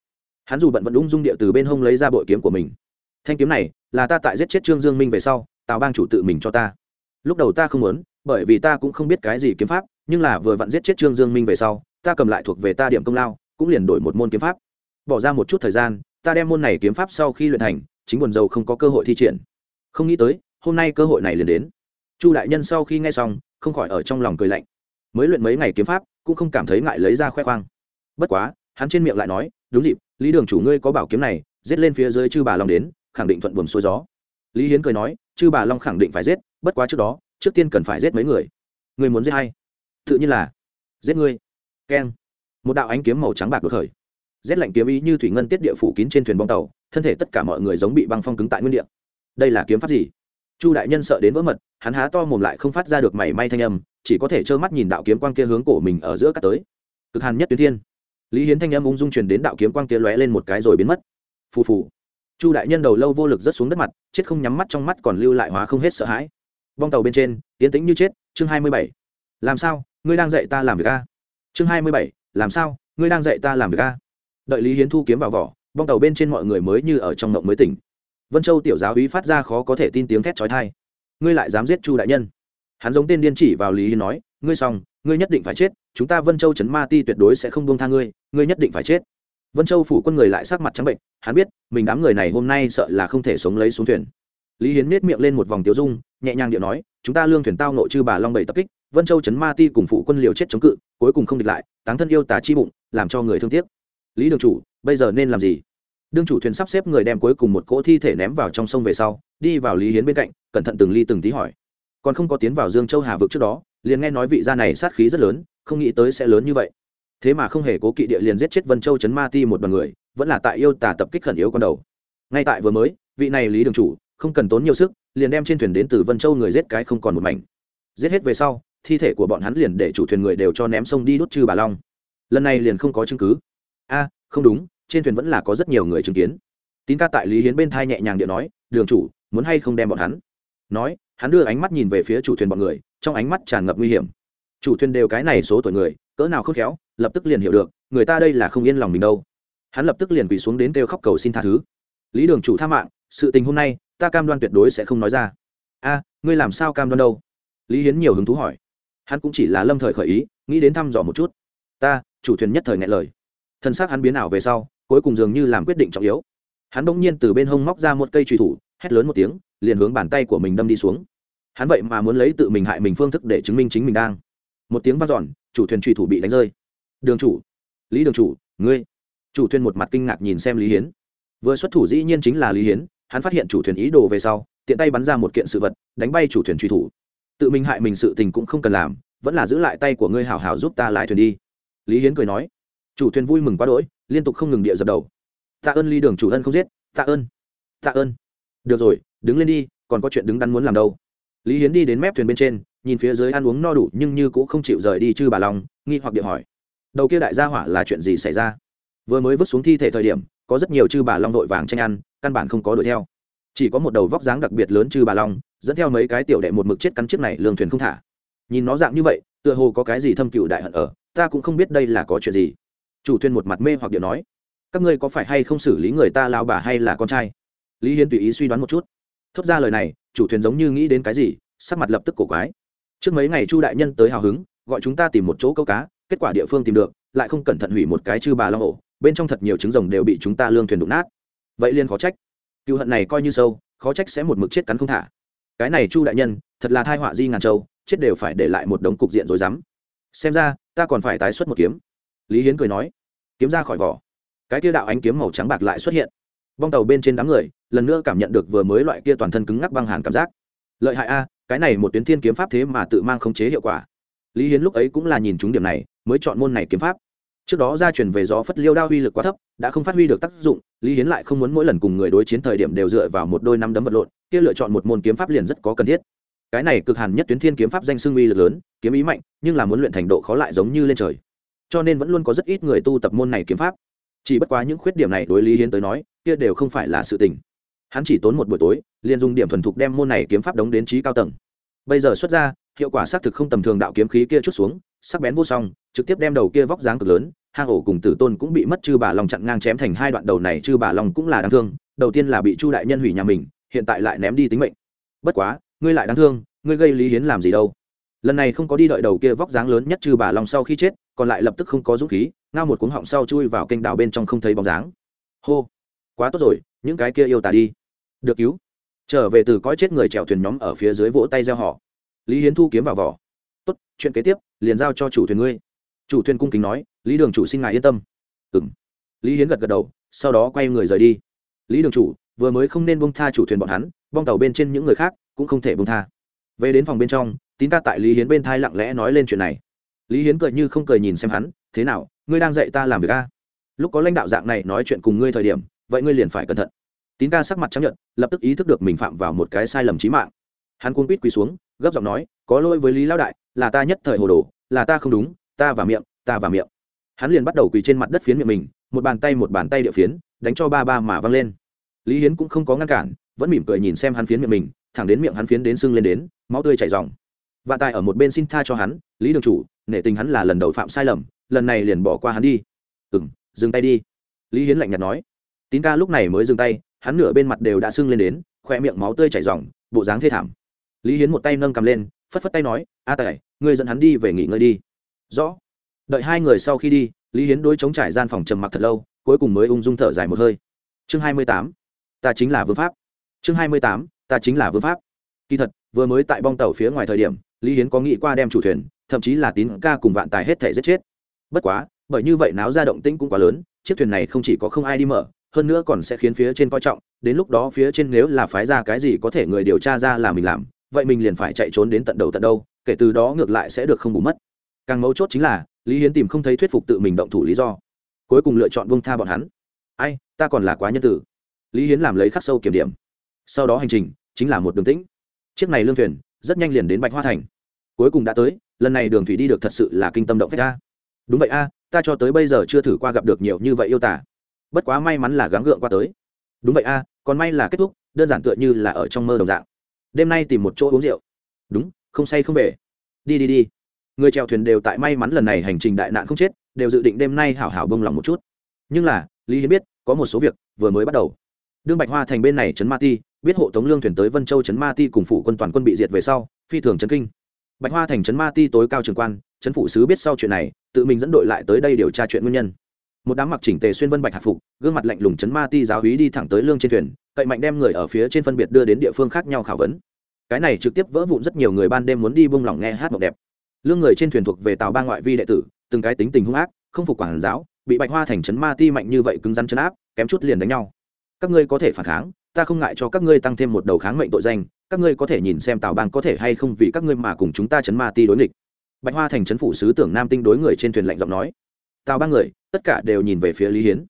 Hắn dù bận vẫn ung dung địa từ bên hông lấy ra bội kiếm của mình. Thanh kiếm này là ta tại giết chết trương dương minh về sau, tào bang chủ tự mình cho ta. Lúc đầu ta không muốn bởi vì ta cũng không biết cái gì kiếm pháp, nhưng là vừa vặn giết chết trương dương minh về sau, ta cầm lại thuộc về ta điểm công lao, cũng liền đổi một môn kiếm pháp. Bỏ ra một chút thời gian, ta đem môn này kiếm pháp sau khi luyện thành, chính buồn dầu không có cơ hội thi triển. Không nghĩ tới, hôm nay cơ hội này liền đến. Chu đại nhân sau khi nghe xong, không khỏi ở trong lòng cười lạnh. Mới luyện mấy ngày kiếm pháp, cũng không cảm thấy ngại lấy ra khoe khoang. Bất quá, hắn trên miệng lại nói, đúng dịp, lý đường chủ ngươi có bảo kiếm này, giết lên phía dưới chư bà long đến, khẳng định thuận buồm xuôi gió. Lý hiến cười nói, chư bà long khẳng định phải giết, bất quá trước đó trước tiên cần phải giết mấy người. Người muốn giết hay tự nhiên là giết ngươi. Keng. Một đạo ánh kiếm màu trắng bạc đột khởi. Rét lạnh kiếm ý như thủy ngân tiết địa phủ kín trên thuyền bong tàu, thân thể tất cả mọi người giống bị băng phong cứng tại nguyên địa. Đây là kiếm pháp gì? Chu đại nhân sợ đến vỡ mật, hắn há to mồm lại không phát ra được mảy may thanh âm, chỉ có thể trơ mắt nhìn đạo kiếm quang kia hướng cổ mình ở giữa cắt tới. Cực hàn nhất tuyến thiên. Lý hiến thanh âm ung dung truyền đến đạo kiếm quang kia lóe lên một cái rồi biến mất. Phù phù. Chu đại nhân đầu lâu vô lực rớt xuống đất mặt, chết không nhắm mắt trong mắt còn lưu lại hóa không hết sợ hãi bong tàu bên trên tiến tĩnh như chết, chương hai mươi bảy. Làm sao, ngươi đang dạy ta làm việc a? Chương hai mươi bảy, làm sao, ngươi đang dạy ta làm việc a? Đợi lý hiến thu kiếm vào vỏ bong tàu bên trên mọi người mới như ở trong mộng mới tỉnh. Vân châu tiểu giáo úy phát ra khó có thể tin tiếng thét trói thai ngươi lại dám giết chu đại nhân? Hắn giống tên điên chỉ vào lý hiến nói, ngươi xong, ngươi nhất định phải chết, chúng ta vân châu chấn ma ti tuyệt đối sẽ không buông tha ngươi ngươi nhất định phải chết. Vân châu phủ quân người lại sắc mặt trắng bệnh, hắn biết, mình đám người này hôm nay sợ là không thể sống lấy xuống thuyền. Lý hiến miết miệng lên một vòng tiêu dung nhẹ nhàng điệu nói, chúng ta lương thuyền tao nội chư bà long bảy tập kích, vân châu Trấn ma ti cùng phụ quân liều chết chống cự, cuối cùng không địch lại, táng thân yêu tà chi bụng, làm cho người thương tiếc. Lý đường chủ, bây giờ nên làm gì? Đương chủ thuyền sắp xếp người đem cuối cùng một cỗ thi thể ném vào trong sông về sau, đi vào lý hiến bên cạnh, cẩn thận từng ly từng tí hỏi. Còn không có tiến vào dương châu hà vực trước đó, liền nghe nói vị gia này sát khí rất lớn, không nghĩ tới sẽ lớn như vậy. Thế mà không hề cố kỵ địa liền giết chết vân châu Trấn ma ti một đoàn người, vẫn là tại yêu tà tập kích khẩn yếu con đầu. Ngay tại vừa mới, vị này lý đường chủ, không cần tốn nhiều sức liền đem trên thuyền đến từ vân châu người giết cái không còn một mảnh. Giết hết về sau, thi thể của bọn hắn liền để chủ thuyền người đều cho ném sông đi đốt chư bà long. Lần này liền không có chứng cứ. A, không đúng, trên thuyền vẫn là có rất nhiều người chứng kiến. Tín ca tại lý hiến bên thai nhẹ nhàng điện nói, đường chủ, muốn hay không đem bọn hắn? Nói, hắn đưa ánh mắt nhìn về phía chủ thuyền bọn người, trong ánh mắt tràn ngập nguy hiểm. Chủ thuyền đều cái này số tuổi người, cỡ nào khôn khéo, lập tức liền hiểu được, người ta đây là không yên lòng mình đâu. Hắn lập tức liền quỳ xuống đến kêu khóc cầu xin tha thứ. Lý đường chủ tha mạng sự tình hôm nay, ta cam đoan tuyệt đối sẽ không nói ra. A, ngươi làm sao cam đoan đâu? Lý hiến nhiều hứng thú hỏi. Hắn cũng chỉ là lâm thời khởi ý, nghĩ đến thăm dò một chút. Ta, chủ thuyền nhất thời ngại lời. Thân xác hắn biến ảo về sau, cuối cùng dường như làm quyết định trọng yếu. Hắn bỗng nhiên từ bên hông móc ra một cây truy thủ, hét lớn một tiếng, liền hướng bàn tay của mình đâm đi xuống. Hắn vậy mà muốn lấy tự mình hại mình phương thức để chứng minh chính mình đang. Một tiếng vang dọn, chủ thuyền truy thủ bị đánh rơi. Đường chủ. Lý đường chủ, ngươi. Chủ thuyền một mặt kinh ngạc nhìn xem lý hiến. Vừa xuất thủ dĩ nhiên chính là lý hiến hắn phát hiện chủ thuyền ý đồ về sau, tiện tay bắn ra một kiện sự vật, đánh bay chủ thuyền truy thủ. Tự mình hại mình sự tình cũng không cần làm, vẫn là giữ lại tay của ngươi hào hào giúp ta lái thuyền đi. Lý hiến cười nói. Chủ thuyền vui mừng quá đỗi, liên tục không ngừng địa dập đầu. Tạ ơn ly đường chủ ân không giết, tạ ơn tạ ơn. Được rồi, đứng lên đi, còn có chuyện đứng đắn muốn làm đâu. Lý hiến đi đến mép thuyền bên trên, nhìn phía dưới ăn uống no đủ nhưng như cũng không chịu rời đi chư bà long, nghi hoặc địa hỏi. Đầu kia đại gia hỏa là chuyện gì xảy ra? Vừa mới vứt xuống thi thể thời điểm, có rất nhiều chư bà long vội vàng tranh ăn căn bản không có đuổi theo. Chỉ có một đầu vóc dáng đặc biệt lớn trừ bà long, dẫn theo mấy cái tiểu đệ một mực chết cắn chiếc này lương thuyền không thả. Nhìn nó dạng như vậy, tựa hồ có cái gì thâm cựu đại hận ở, ta cũng không biết đây là có chuyện gì. Chủ thuyền một mặt mê hoặc điệu nói, các ngươi có phải hay không xử lý người ta lao bà hay là con trai? Lý hiến tùy ý suy đoán một chút. Thốt ra lời này, chủ thuyền giống như nghĩ đến cái gì, sắc mặt lập tức cổ quái. Trước mấy ngày chu đại nhân tới hào hứng, gọi chúng ta tìm một chỗ câu cá, kết quả địa phương tìm được, lại không cẩn thận hủy một cái chư bà long ổ, bên trong thật nhiều trứng rồng đều bị chúng ta lương thuyền đụng nát vậy liên khó trách. Cựu hận này coi như sâu, khó trách sẽ một mực chết cắn không thả. Cái này chu đại nhân, thật là thai họa di ngàn châu, chết đều phải để lại một đống cục diện rồi dám xem ra, ta còn phải tái xuất một kiếm. Lý hiến cười nói. Kiếm ra khỏi vỏ. Cái kia đạo ánh kiếm màu trắng bạc lại xuất hiện. Bong tàu bên trên đám người, lần nữa cảm nhận được vừa mới loại kia toàn thân cứng ngắc băng hàn cảm giác. Lợi hại a, cái này một tuyến thiên kiếm pháp thế mà tự mang khống chế hiệu quả. Lý hiến lúc ấy cũng là nhìn chúng điểm này, mới chọn môn này kiếm pháp trước đó gia truyền về gió phất liêu đao uy lực quá thấp, đã không phát huy được tác dụng, lý hiến lại không muốn mỗi lần cùng người đối chiến thời điểm đều dựa vào một đôi năm đấm vật lộn, kia lựa chọn một môn kiếm pháp liền rất có cần thiết. Cái này cực hàn nhất tuyến thiên kiếm pháp danh xưng uy lực lớn, kiếm ý mạnh, nhưng là muốn luyện thành độ khó lại giống như lên trời. Cho nên vẫn luôn có rất ít người tu tập môn này kiếm pháp. Chỉ bất quá những khuyết điểm này đối lý hiến tới nói, kia đều không phải là sự tình. Hắn chỉ tốn một buổi tối, liền dùng điểm thuần thục đem môn này kiếm pháp đóng đến trí cao tầng. Bây giờ xuất ra, hiệu quả xác thực không tầm thường, đạo kiếm khí kia chút xuống sắc bén vô song, trực tiếp đem đầu kia vóc dáng cực lớn, hang ổ cùng tử tôn cũng bị mất chư bà lòng chặn ngang chém thành hai đoạn đầu này chư bà lòng cũng là đáng thương, đầu tiên là bị chu đại nhân hủy nhà mình, hiện tại lại ném đi tính mệnh. Bất quá, ngươi lại đáng thương, ngươi gây lý hiến làm gì đâu? Lần này không có đi đợi đầu kia vóc dáng lớn nhất trừ bà long sau khi chết, còn lại lập tức không có dũng khí, ngao một cuống họng sau chui vào kênh đào bên trong không thấy bóng dáng. Hô, quá tốt rồi, những cái kia yêu tả đi. Được cứu. Trở về từ cõi chết người chèo thuyền nhóm ở phía dưới vỗ tay gieo họ. Lý hiến thu kiếm vào vỏ tốt, chuyện kế tiếp, liền giao cho chủ thuyền ngươi. Chủ thuyền cung kính nói, lý đường chủ xin ngài yên tâm. Ừ m lý hiến gật gật đầu, sau đó quay người rời đi. Lý đường chủ, vừa mới không nên bông tha chủ thuyền bọn hắn, bong tàu bên trên những người khác cũng không thể bông tha. Về đến phòng bên trong, tín ca tại lý hiến bên thai lặng lẽ nói lên chuyện này. Lý hiến cười như không cười nhìn xem hắn, thế nào, ngươi đang dạy ta làm việc a? Lúc có lãnh đạo dạng này nói chuyện cùng ngươi thời điểm, vậy ngươi liền phải cẩn thận. Tín ca sắc mặt chấp nhận lập tức ý thức được mình phạm vào một cái sai lầm trí mạng. Hắn cuốn quýt quỳ xuống, gấp giọng nói, có lỗi với lý lão đại là ta nhất thời hồ đồ, là ta không đúng, ta và miệng, ta và miệng. Hắn liền bắt đầu quỳ trên mặt đất phiến miệng mình, một bàn tay một bàn tay địa phiến, đánh cho ba ba mà văng lên. Lý hiến cũng không có ngăn cản, vẫn mỉm cười nhìn xem hắn phiến miệng mình, thẳng đến miệng hắn phiến đến sưng lên đến, máu tươi chảy dòng và tài ở một bên xin tha cho hắn, lý đường chủ, nể tình hắn là lần đầu phạm sai lầm, lần này liền bỏ qua hắn đi. Ừ m dừng tay đi. Lý hiến lạnh nhạt nói. Tín ca lúc này mới dừng tay, hắn nửa bên mặt đều đã sưng lên đến, khoe miệng máu tươi chảy r bộ dáng thê thảm. Lý hiến một tay nâng cầm lên, phất phất tay nói, a tài ngươi dẫn hắn đi về nghỉ ngơi đi. Rõ. Đợi hai người sau khi đi, lý hiến đối chống trải gian phòng trầm mặc thật lâu, cuối cùng mới ung dung thở dài một hơi. Chương hai mươi tám. Ta chính là vương pháp. Chương hai mươi tám. Ta chính là vương pháp. Kỳ thật, vừa mới tại bong tàu phía ngoài thời điểm, lý hiến có nghĩ qua đem chủ thuyền, thậm chí là tín ca cùng vạn tài hết thể giết chết. Bất quá, bởi như vậy náo ra động tĩnh cũng quá lớn, chiếc thuyền này không chỉ có không ai đi mở, hơn nữa còn sẽ khiến phía trên coi trọng, đến lúc đó phía trên nếu là phái ra cái gì có thể người điều tra ra là mình làm, vậy mình liền phải chạy trốn đến tận đầu tận đâu kể từ đó ngược lại sẽ được không bù mất. Càng mấu chốt chính là, lý hiến tìm không thấy thuyết phục tự mình động thủ lý do. Cuối cùng lựa chọn bông tha bọn hắn. Ai, ta còn là quá nhân tử. Lý hiến làm lấy khắc sâu kiểm điểm. Sau đó hành trình chính là một đường tĩnh. Chiếc này lương thuyền rất nhanh liền đến bạch hoa thành. Cuối cùng đã tới, lần này đường thủy đi được thật sự là kinh tâm động phách ta đúng vậy a, ta cho tới bây giờ chưa thử qua gặp được nhiều như vậy yêu tả. Bất quá may mắn là gắng gượng qua tới. Đúng vậy a, còn may là kết thúc, đơn giản tựa như là ở trong mơ đồng dạng. Đêm nay tìm một chỗ uống rượu. Đúng không say không về. Đi đi đi. Người chèo thuyền đều tại may mắn lần này hành trình đại nạn không chết, đều dự định đêm nay hảo hảo bông lòng một chút. Nhưng là, lý hiến biết, có một số việc vừa mới bắt đầu. Đương bạch hoa thành bên này trấn ma ti, biết hộ tống lương thuyền tới vân châu trấn ma ti cùng phủ quân toàn quân bị diệt về sau, phi thường trấn kinh. Bạch hoa thành trấn ma ti tối cao trường quan, trấn phủ sứ biết sau chuyện này, tự mình dẫn đội lại tới đây điều tra chuyện nguyên nhân. Một đám mặc chỉnh tề xuyên vân bạch hạc phục, gương mặt lạnh lùng chấn ma ti giáo hí đi thẳng tới lương trên thuyền, cậy mạnh đem người ở phía trên phân biệt đưa đến địa phương khác nhau khảo vấn cái này trực tiếp vỡ vụn rất nhiều người ban đêm muốn đi bông lỏng nghe hát mộng đẹp. Lương người trên thuyền thuộc về tàu ba ngoại vi đệ tử, từng cái tính tình hung ác, không phục quản giáo, bị bạch hoa thành chấn ma ti mạnh như vậy cứng rắn chấn áp, kém chút liền đánh nhau. Các ngươi có thể phản kháng, ta không ngại cho các ngươi tăng thêm một đầu kháng mệnh tội danh, các ngươi có thể nhìn xem tào bang có thể hay không vì các ngươi mà cùng chúng ta chấn ma ti đối nghịch. Bạch hoa thành chấn phủ sứ tưởng nam tinh đối người trên thuyền lạnh giọng nói. Tào ba người, tất cả đều nhìn về phía lý hiến.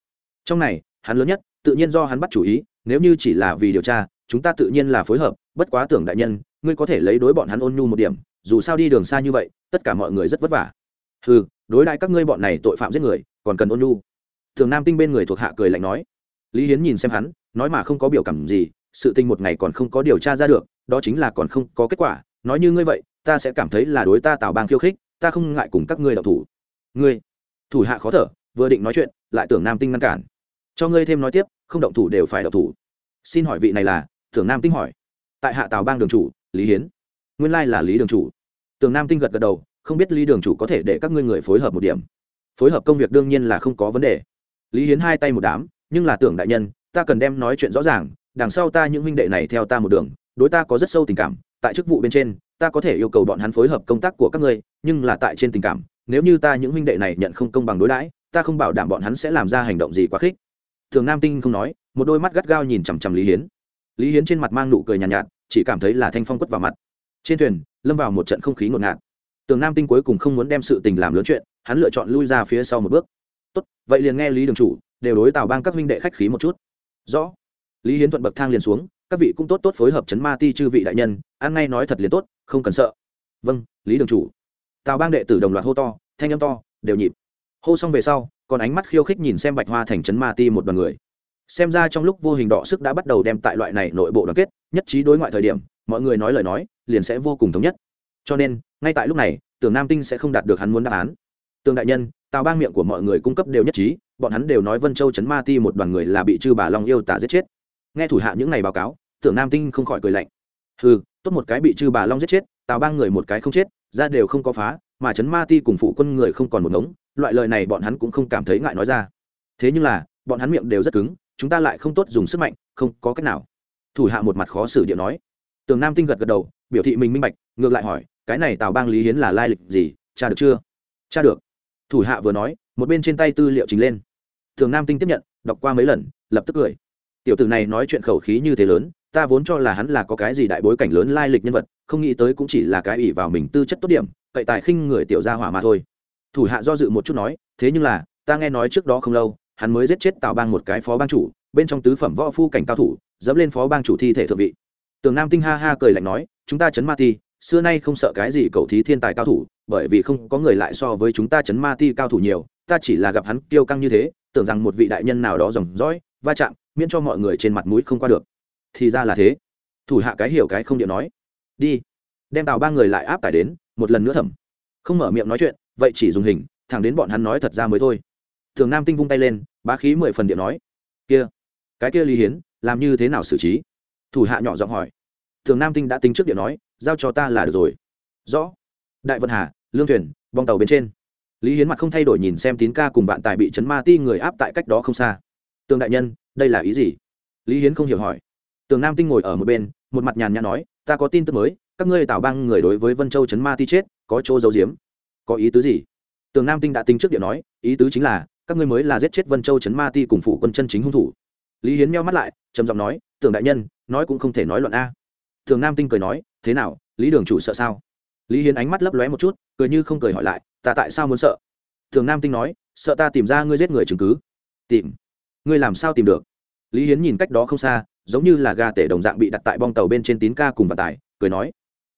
Trong này, hắn lớn nhất, tự nhiên do hắn bắt chủ ý, nếu như chỉ là vì điều tra chúng ta tự nhiên là phối hợp, bất quá tưởng đại nhân, ngươi có thể lấy đối bọn hắn ôn nhu một điểm, dù sao đi đường xa như vậy, tất cả mọi người rất vất vả. Ừ đối đại các ngươi bọn này tội phạm giết người, còn cần ôn nhu. Thường nam tinh bên người thuộc hạ cười lạnh nói. Lý hiến nhìn xem hắn, nói mà không có biểu cảm gì, sự tình một ngày còn không có điều tra ra được, đó chính là còn không có kết quả. Nói như ngươi vậy, ta sẽ cảm thấy là đối ta tạo bang khiêu khích, ta không ngại cùng các ngươi đậu thủ. Ngươi, thủ hạ khó thở, vừa định nói chuyện, lại tưởng nam tinh ngăn cản. Cho ngươi thêm nói tiếp, không động thủ đều phải động thủ. Xin hỏi vị này là tưởng nam tinh hỏi. Tại hạ tào bang đường chủ, lý hiến. Nguyên lai là lý đường chủ. Tưởng nam tinh gật gật đầu, không biết lý đường chủ có thể để các ngươi người phối hợp một điểm. Phối hợp công việc đương nhiên là không có vấn đề. Lý hiến hai tay một đám, nhưng là tưởng đại nhân, ta cần đem nói chuyện rõ ràng, đằng sau ta những huynh đệ này theo ta một đường, đối ta có rất sâu tình cảm, tại chức vụ bên trên, ta có thể yêu cầu bọn hắn phối hợp công tác của các ngươi, nhưng là tại trên tình cảm, nếu như ta những huynh đệ này nhận không công bằng đối đãi, ta không bảo đảm bọn hắn sẽ làm ra hành động gì quá khích. Thường nam tinh không nói, một đôi mắt gắt gao nhìn chằm chằm lý hiến lý hiến trên mặt mang nụ cười nhàn nhạt, nhạt chỉ cảm thấy là thanh phong quất vào mặt. Trên thuyền lâm vào một trận không khí ngột ngạt. Tường nam tinh cuối cùng không muốn đem sự tình làm lớn chuyện hắn lựa chọn lui ra phía sau một bước. Tốt vậy liền nghe lý đường chủ đều đối tào bang các huynh đệ khách khí một chút. Rõ. Lý hiến thuận bậc thang liền xuống các vị cũng tốt tốt phối hợp chấn ma ti chư vị đại nhân ăn ngay nói thật liền tốt không cần sợ. Vâng lý đường chủ. Tào bang đệ tử đồng loạt hô to thanh âm to đều nhịp. Hô xong về sau còn ánh mắt khiêu khích nhìn xem bạch hoa thành chấn ma ti một đoàn người xem ra trong lúc vô hình đỏ sức đã bắt đầu đem tại loại này nội bộ đoàn kết, nhất trí đối ngoại thời điểm, mọi người nói lời nói, liền sẽ vô cùng thống nhất. Cho nên, ngay tại lúc này, tưởng nam tinh sẽ không đạt được hắn muốn đáp án. Tường đại nhân, tào bang miệng của mọi người cung cấp đều nhất trí, bọn hắn đều nói vân châu chấn ma ti một đoàn người là bị chư bà long yêu tả giết chết. Nghe thủ hạ những ngày báo cáo, tưởng nam tinh không khỏi cười lạnh. Ừ tốt một cái bị chư bà long giết chết, tào bang người một cái không chết, ra đều không có phá, mà chấn ma ti cùng phụ quân người không còn một ngống, loại lời này bọn hắn cũng không cảm thấy ngại nói ra. Thế nhưng là, bọn hắn miệng đều rất cứng chúng ta lại không tốt dùng sức mạnh, không có cách nào. Thủ hạ một mặt khó xử điện nói. Tường nam tinh gật gật đầu, biểu thị mình minh bạch, ngược lại hỏi, cái này tào bang lý hiến là lai lịch gì cha được chưa? Cha được. Thủ hạ vừa nói, một bên trên tay tư liệu trình lên. Tường nam tinh tiếp nhận, đọc qua mấy lần, lập tức cười. Tiểu tử này nói chuyện khẩu khí như thế lớn, ta vốn cho là hắn là có cái gì đại bối cảnh lớn lai lịch nhân vật, không nghĩ tới cũng chỉ là cái ỷ vào mình tư chất tốt điểm, cậy tài khinh người tiểu gia hỏa mà thôi. Thủ hạ do dự một chút nói, thế nhưng là, ta nghe nói trước đó không lâu hắn mới giết chết tào bang một cái phó bang chủ, bên trong tứ phẩm võ phu cảnh cao thủ, dẫm lên phó bang chủ thi thể thượng vị. Tường nam tinh ha ha cười lạnh nói, chúng ta chấn ma ti, xưa nay không sợ cái gì cầu thí thiên tài cao thủ, bởi vì không có người lại so với chúng ta chấn ma ti cao thủ nhiều, ta chỉ là gặp hắn kiêu căng như thế, tưởng rằng một vị đại nhân nào đó dòng dõi, va chạm, miễn cho mọi người trên mặt mũi không qua được. Thì ra là thế. Thủ hạ cái hiểu cái không điện nói, đi, đem tào ba người lại áp tải đến, một lần nữa thẩm. Không mở miệng nói chuyện, vậy chỉ dùng hình, thẳng đến bọn hắn nói thật ra mới thôi thường nam tinh vung tay lên, bá khí mười phần điện nói. Kia, cái kia lý hiến, làm như thế nào xử trí? Thủ hạ nhỏ giọng hỏi. Thường nam tinh đã tính trước điện nói, giao cho ta là được rồi. Rõ. Đại vận hà, lương thuyền, bong tàu bên trên. Lý hiến mặt không thay đổi nhìn xem tín ca cùng bạn tài bị chấn ma ti người áp tại cách đó không xa. Tường đại nhân, đây là ý gì? Lý hiến không hiểu hỏi. Tường nam tinh ngồi ở một bên, một mặt nhàn nhã nói, ta có tin tức mới, các ngươi tạo băng người đối với vân châu chấn ma ti chết, có chỗ giấu giếm. Có ý tứ gì? Tường nam tinh đã tính trước điện nói, ý tứ chính là các ngươi mới là giết chết vân châu chấn ma ti cùng phụ quân chân chính hung thủ. Lý hiến meo mắt lại, trầm giọng nói, tưởng đại nhân, nói cũng không thể nói luận a. Thường nam tinh cười nói, thế nào, lý đường chủ sợ sao? Lý hiến ánh mắt lấp lóe một chút, cười như không cười hỏi lại, ta tại sao muốn sợ? Thường nam tinh nói, sợ ta tìm ra ngươi giết người chứng cứ. Tìm? Ngươi làm sao tìm được? Lý hiến nhìn cách đó không xa, giống như là gà tể đồng dạng bị đặt tại bong tàu bên trên tín ca cùng vận tải cười nói,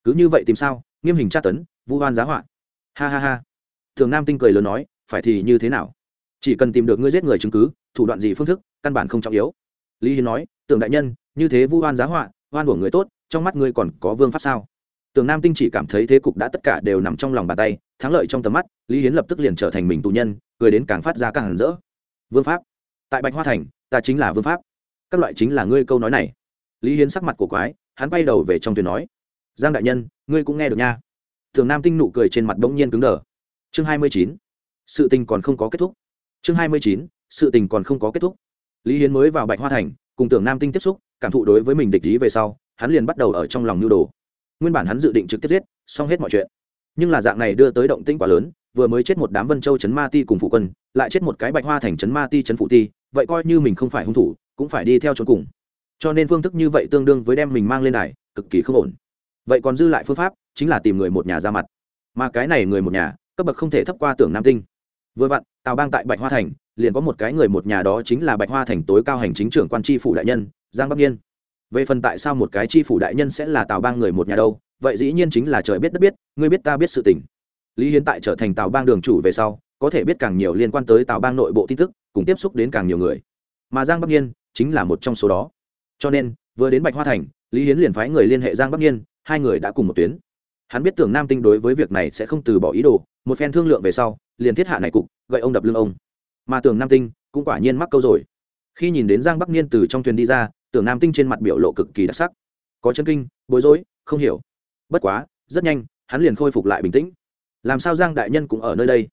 cứ như vậy tìm sao? Nghiêm hình tra tấn, vu hoan giá họa. Ha ha ha. Thường nam tinh cười lớn nói, phải thì như thế nào? Chỉ cần tìm được ngươi giết người chứng cứ, thủ đoạn gì phương thức, căn bản không trọng yếu. Lý hiến nói, tưởng đại nhân, như thế vu oan giá họa, oan của người tốt, trong mắt ngươi còn có vương pháp sao? Tưởng nam tinh chỉ cảm thấy thế cục đã tất cả đều nằm trong lòng bàn tay, thắng lợi trong tầm mắt, lý hiến lập tức liền trở thành mình tù nhân, cười đến càng phát ra càng hẳn rỡ. Vương pháp? Tại bạch hoa thành, ta chính là vương pháp. Các loại chính là ngươi câu nói này. Lý hiến sắc mặt của quái, hắn bay đầu về trong thuyền nói, giang đại nhân, ngươi cũng nghe được nha. Thường nam tinh nụ cười trên mặt bỗng nhiên cứng đờ. Chương hai mươi chín. Sự tình còn không có kết thúc chương hai mươi chín, sự tình còn không có kết thúc. Lý hiến mới vào bạch hoa thành, cùng tưởng nam tinh tiếp xúc, cảm thụ đối với mình địch ý về sau, hắn liền bắt đầu ở trong lòng nhu đồ. Nguyên bản hắn dự định trực tiếp giết, xong hết mọi chuyện. Nhưng là dạng này đưa tới động tĩnh quá lớn, vừa mới chết một đám vân châu chấn ma ti cùng phụ quân, lại chết một cái bạch hoa thành chấn ma ti chấn phụ ti, vậy coi như mình không phải hung thủ, cũng phải đi theo trốn cùng. Cho nên phương thức như vậy tương đương với đem mình mang lên đài, cực kỳ không ổn. Vậy còn dư lại phương pháp, chính là tìm người một nhà ra mặt. Mà cái này người một nhà, cấp bậc không thể thấp qua tưởng nam tinh vừa vặn, tào bang tại bạch hoa thành, liền có một cái người một nhà đó chính là bạch hoa thành tối cao hành chính trưởng quan tri phủ đại nhân, giang bắc nhiên về phần tại sao một cái tri phủ đại nhân sẽ là tào bang người một nhà đâu, vậy dĩ nhiên chính là trời biết đất biết, ngươi biết ta biết sự tình. Lý hiến tại trở thành tào bang đường chủ về sau, có thể biết càng nhiều liên quan tới tào bang nội bộ tin tức, cùng tiếp xúc đến càng nhiều người. Mà giang bắc nhiên chính là một trong số đó. Cho nên, vừa đến bạch hoa thành, lý hiến liền phái người liên hệ giang bắc nhiên hai người đã cùng một tuyến. Hắn biết tưởng nam tinh đối với việc này sẽ không từ bỏ ý đồ một phen thương lượng về sau, liền thiết hạ này cục, gậy ông đập lưng ông. Mà tưởng nam tinh cũng quả nhiên mắc câu rồi. Khi nhìn đến giang bắc niên từ trong thuyền đi ra, tưởng nam tinh trên mặt biểu lộ cực kỳ đặc sắc. Có chân kinh, bối rối, không hiểu. Bất quá, rất nhanh, hắn liền khôi phục lại bình tĩnh. Làm sao giang đại nhân cũng ở nơi đây?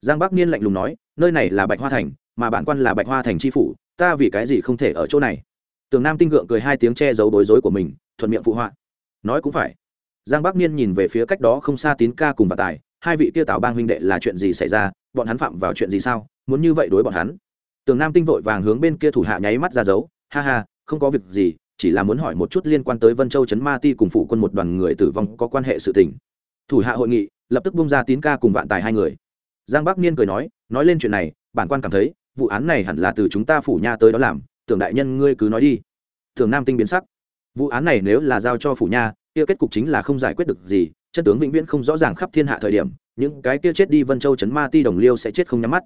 Giang bắc niên lạnh lùng nói, nơi này là bạch hoa thành, mà bản quan là bạch hoa thành tri phủ, ta vì cái gì không thể ở chỗ này? Tường nam tinh gượng cười hai tiếng che giấu bối rối của mình, thuận miệng phụ họa. Nói cũng phải. Giang bắc niên nhìn về phía cách đó không xa tín ca cùng bà tài hai vị kia tào bang huynh đệ là chuyện gì xảy ra? Bọn hắn phạm vào chuyện gì sao? Muốn như vậy đối bọn hắn? Tường nam tinh vội vàng hướng bên kia thủ hạ nháy mắt ra dấu. Ha ha, không có việc gì, chỉ là muốn hỏi một chút liên quan tới vân châu trấn ma ti cùng phụ quân một đoàn người tử vong có quan hệ sự tình. Thủ hạ hội nghị, lập tức bung ra tín ca cùng vạn tài hai người. Giang bắc niên cười nói nói lên chuyện này, bản quan cảm thấy, vụ án này hẳn là từ chúng ta phủ nha tới đó làm, tưởng đại nhân ngươi cứ nói đi. Tưởng nam tinh biến sắc. Vụ án này nếu là giao cho phủ nha, kia kết cục chính là không giải quyết được gì chân tướng vĩnh viễn không rõ ràng khắp thiên hạ thời điểm, những cái kia chết đi vân châu chấn ma ti đồng liêu sẽ chết không nhắm mắt.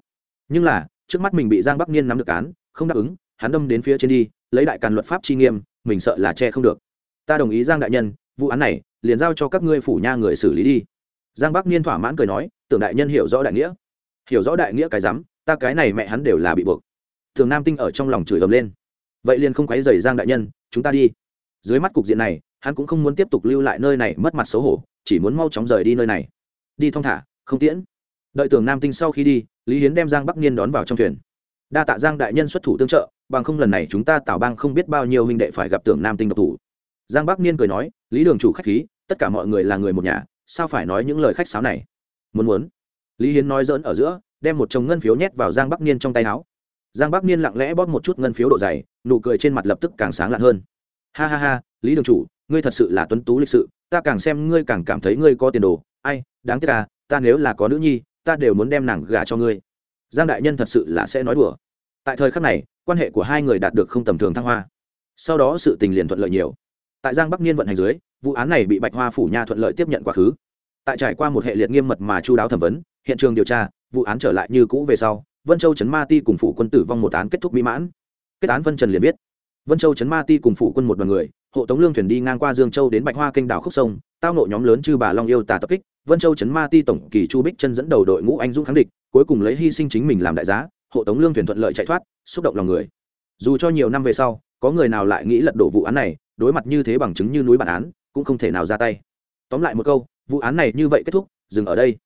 Nhưng là, trước mắt mình bị giang bắc niên nắm được án, không đáp ứng, hắn đâm đến phía trên đi, lấy đại càn luật pháp chi nghiêm, mình sợ là che không được. Ta đồng ý giang đại nhân, vụ án này, liền giao cho các ngươi phủ nha người xử lý đi. Giang bắc niên thỏa mãn cười nói, tưởng đại nhân hiểu rõ đại nghĩa. Hiểu rõ đại nghĩa cái rắm, ta cái này mẹ hắn đều là bị buộc. Thường nam tinh ở trong lòng chửi ầm lên. Vậy liền không quấy dày giang đại nhân, chúng ta đi. Dưới mắt cục diện này, hắn cũng không muốn tiếp tục lưu lại nơi này mất mặt xấu hổ chỉ muốn mau chóng rời đi nơi này. Đi thong thả, không tiễn. Đợi tưởng nam tinh sau khi đi, lý hiến đem giang bắc niên đón vào trong thuyền. Đa tạ giang đại nhân xuất thủ tương trợ, bằng không lần này chúng ta tảo bang không biết bao nhiêu huynh đệ phải gặp tưởng nam tinh độc thủ. Giang bắc niên cười nói, lý đường chủ khách khí, tất cả mọi người là người một nhà, sao phải nói những lời khách sáo này? Muốn muốn. Lý hiến nói dỡn ở giữa, đem một chồng ngân phiếu nhét vào giang bắc niên trong tay áo. Giang bắc niên lặng lẽ bóp một chút ngân phiếu độ dày, nụ cười trên mặt lập tức càng sáng lạn hơn. Ha ha ha, lý đường chủ, ngươi thật sự là tuấn tú lịch sự ta càng xem ngươi càng cảm thấy ngươi có tiền đồ, ai, đáng tiếc à ta nếu là có nữ nhi, ta đều muốn đem nàng gả cho ngươi. Giang đại nhân thật sự là sẽ nói đùa. Tại thời khắc này, quan hệ của hai người đạt được không tầm thường thăng hoa. Sau đó sự tình liền thuận lợi nhiều. Tại giang bắc niên vận hành dưới, vụ án này bị bạch hoa phủ nha thuận lợi tiếp nhận quá khứ. Tại trải qua một hệ liệt nghiêm mật mà chu đáo thẩm vấn, hiện trường điều tra, vụ án trở lại như cũ về sau, vân châu Trấn ma ti cùng phủ quân tử vong một án kết thúc mỹ mãn. Kết án vân trần liền viết. Vân châu Trấn ma ti cùng phủ quân một đoàn người hộ tống lương thuyền đi ngang qua dương châu đến bạch hoa kênh đảo khúc sông, tao nộ nhóm lớn chư bà long yêu tà tập kích, vân châu chấn ma ti tổng kỳ chu bích chân dẫn đầu đội ngũ anh dũng kháng địch, cuối cùng lấy hy sinh chính mình làm đại giá, hộ tống lương thuyền thuận lợi chạy thoát, xúc động lòng người. Dù cho nhiều năm về sau, có người nào lại nghĩ lật đổ vụ án này, đối mặt như thế bằng chứng như núi bản án, cũng không thể nào ra tay. Tóm lại một câu, vụ án này như vậy kết thúc, dừng ở đây.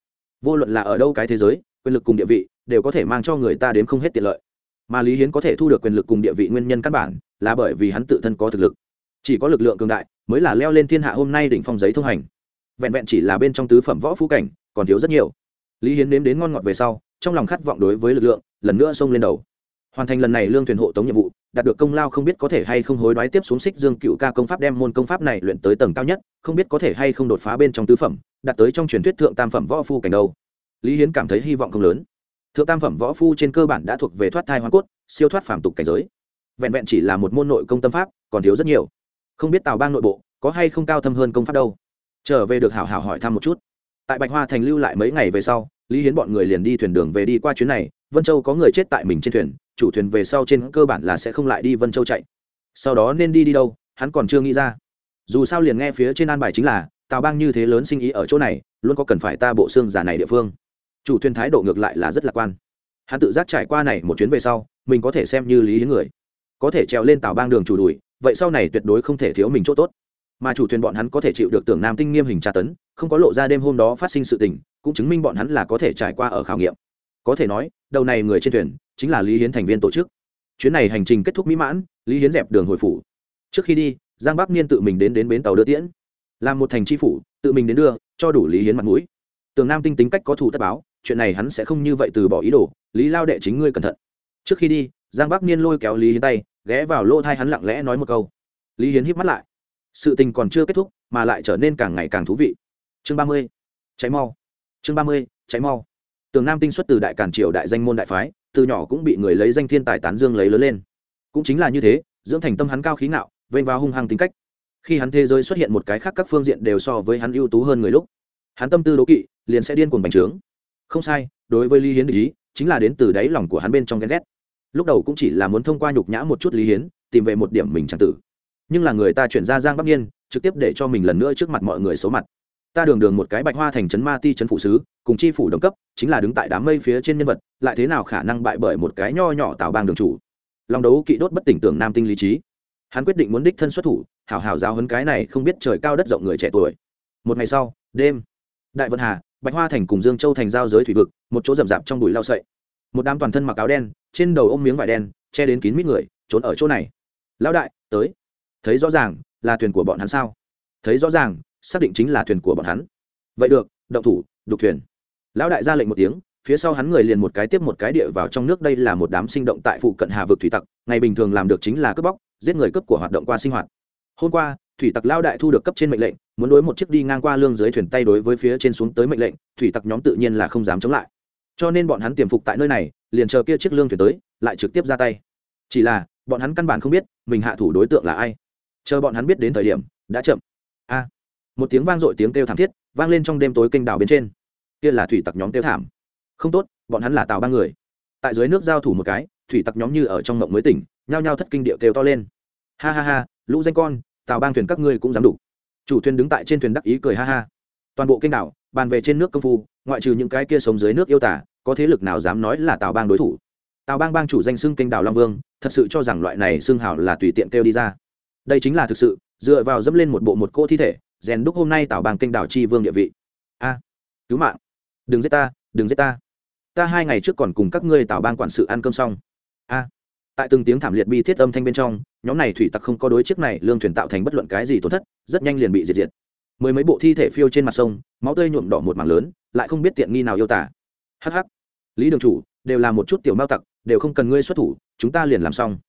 Vô luận là ở đâu cái thế giới, quyền lực cùng địa vị, đều có thể mang cho người ta đến không hết tiện lợi. Mà lý hiến có thể thu được quyền lực cùng địa vị nguyên nhân căn bản, là bởi vì hắn tự thân có thực lực chỉ có lực lượng cường đại mới là leo lên thiên hạ hôm nay đỉnh phong giấy thông hành. Vẹn vẹn chỉ là bên trong tứ phẩm võ phú cảnh, còn thiếu rất nhiều. Lý hiến nếm đến ngon ngọt về sau, trong lòng khát vọng đối với lực lượng, lần nữa xông lên đầu. Hoàn thành lần này lương thuyền hộ tống nhiệm vụ, đạt được công lao không biết có thể hay không hối đoái tiếp xuống xích dương cựu ca công pháp đem môn công pháp này luyện tới tầng cao nhất, không biết có thể hay không đột phá bên trong tứ phẩm, đạt tới trong truyền thuyết thượng tam phẩm võ phu cảnh đâu. Lý hiến cảm thấy hy vọng không lớn. Thượng tam phẩm võ phu trên cơ bản đã thuộc về thoát thai hoa cốt, siêu thoát phàm tục cảnh giới. Vẹn vẹn chỉ là một môn nội công tâm pháp, còn thiếu rất nhiều không biết tào bang nội bộ có hay không cao thâm hơn công pháp đâu. Trở về được hảo hảo hỏi thăm một chút. Tại bạch hoa thành lưu lại mấy ngày về sau, lý hiến bọn người liền đi thuyền đường về đi qua chuyến này. Vân châu có người chết tại mình trên thuyền, chủ thuyền về sau trên cơ bản là sẽ không lại đi vân châu chạy. Sau đó nên đi đi đâu, hắn còn chưa nghĩ ra. Dù sao liền nghe phía trên an bài chính là, tào bang như thế lớn sinh ý ở chỗ này, luôn có cần phải ta bộ xương giả này địa phương. Chủ thuyền thái độ ngược lại là rất lạc quan. Hắn tự giác trải qua này một chuyến về sau, mình có thể xem như lý hiến người. Có thể trèo lên tào bang đường chủ đùi vậy sau này tuyệt đối không thể thiếu mình chỗ tốt. Mà chủ thuyền bọn hắn có thể chịu được tưởng nam tinh nghiêm hình tra tấn, không có lộ ra đêm hôm đó phát sinh sự tình, cũng chứng minh bọn hắn là có thể trải qua ở khảo nghiệm. Có thể nói, đầu này người trên thuyền, chính là lý hiến thành viên tổ chức. Chuyến này hành trình kết thúc mỹ mãn, lý hiến dẹp đường hồi phủ. Trước khi đi, giang bắc niên tự mình đến đến bến tàu đưa tiễn. Làm một thành tri phủ, tự mình đến đưa, cho đủ lý hiến mặt mũi. Tường nam tinh tính cách có thủ tất báo, chuyện này hắn sẽ không như vậy từ bỏ ý đồ, lý lao đệ chính ngươi cẩn thận. Trước khi đi, giang bắc niên lôi kéo lý hiến tay ghé vào lỗ thai hắn lặng lẽ nói một câu. Lý hiến hít mắt lại. Sự tình còn chưa kết thúc, mà lại trở nên càng ngày càng thú vị. Chương ba mươi. Cháy mau. Chương ba mươi, cháy mau. Tường nam tinh xuất từ đại cản triều đại danh môn đại phái, từ nhỏ cũng bị người lấy danh thiên tài tán dương lấy lớn lên. Cũng chính là như thế, dưỡng thành tâm hắn cao khí ngạo, vênh vào hung hăng tính cách. Khi hắn thế giới xuất hiện một cái khác các phương diện đều so với hắn ưu tú hơn người lúc, hắn tâm tư đố kỵ, liền sẽ điên cuồng bành trướng. Không sai, đối với lý hiến ý, chính là đến từ đáy lòng của hắn bên trong ghen ghét lúc đầu cũng chỉ là muốn thông qua nhục nhã một chút lý hiến, tìm về một điểm mình chẳng tử. Nhưng là người ta chuyển ra giang bắc nhiên trực tiếp để cho mình lần nữa trước mặt mọi người xấu mặt. Ta đường đường một cái bạch hoa thành trấn ma ti trấn phụ sứ, cùng chi phủ đồng cấp, chính là đứng tại đám mây phía trên nhân vật, lại thế nào khả năng bại bởi một cái nho nhỏ tạo bang đường chủ? Lòng đấu kỵ đốt bất tỉnh tưởng nam tinh lý trí. Hắn quyết định muốn đích thân xuất thủ, hảo hảo giáo hấn cái này không biết trời cao đất rộng người trẻ tuổi. Một ngày sau, đêm, đại vận hà, bạch hoa thành cùng dương châu thành giao giới thủy vực, một chỗ rậm rạp trong bụi lao sậy một đám toàn thân mặc áo đen, trên đầu ôm miếng vải đen, che đến kín mít người, trốn ở chỗ này. Lão đại, tới. Thấy rõ ràng là thuyền của bọn hắn sao? Thấy rõ ràng, xác định chính là thuyền của bọn hắn. Vậy được, động thủ, đục thuyền. Lão đại ra lệnh một tiếng, phía sau hắn người liền một cái tiếp một cái địa vào trong nước. Đây là một đám sinh động tại phụ cận hà vực thủy tặc, ngày bình thường làm được chính là cướp bóc, giết người cướp của hoạt động qua sinh hoạt. Hôm qua, thủy tặc lao đại thu được cấp trên mệnh lệnh, muốn đối một chiếc đi ngang qua lương dưới thuyền tay đối với phía trên xuống tới mệnh lệnh, thủy tặc nhóm tự nhiên là không dám chống lại cho nên bọn hắn tiềm phục tại nơi này, liền chờ kia chiếc lương thuyền tới, lại trực tiếp ra tay. Chỉ là, bọn hắn căn bản không biết, mình hạ thủ đối tượng là ai. Chờ bọn hắn biết đến thời điểm, đã chậm. A. Một tiếng vang dội tiếng kêu thảm thiết, vang lên trong đêm tối kênh đảo bên trên. Kia là thủy tặc nhóm kêu thảm. Không tốt, bọn hắn là tàu ba người. Tại dưới nước giao thủ một cái, thủy tặc nhóm như ở trong mộng mới tỉnh, nhao nhao thất kinh điệu kêu to lên. Ha ha ha, lũ danh con tàu bang thuyền các ngươi cũng dám đủ chủ thuyền đứng tại trên thuyền đắc ý cười ha ha toàn bộ kênh đảo, bàn về trên nước công phu, ngoại trừ những cái kia sống dưới nước yêu tả, có thế lực nào dám nói là tào bang đối thủ? Tào bang bang chủ danh xưng kênh đảo long vương, thật sự cho rằng loại này xưng hảo là tùy tiện kêu đi ra. Đây chính là thực sự, dựa vào dẫm lên một bộ một cô thi thể, rèn đúc hôm nay tào bang kênh đảo chi vương địa vị. A à, cứu mạng. Đừng giết ta, đừng giết ta. Ta hai ngày trước còn cùng các ngươi tào bang quản sự ăn cơm xong. A à, tại từng tiếng thảm liệt bi thiết âm thanh bên trong, nhóm này thủy tặc không có đối chiếc này lương thuyền tạo thành bất luận cái gì tổn thất, rất nhanh liền bị diệt diệt mười mấy bộ thi thể phiêu trên mặt sông, máu tươi nhuộm đỏ một mảng lớn, lại không biết tiện nghi nào yêu tả. Hh lý đường chủ, đều là một chút tiểu mao tặc, đều không cần ngươi xuất thủ, chúng ta liền làm xong.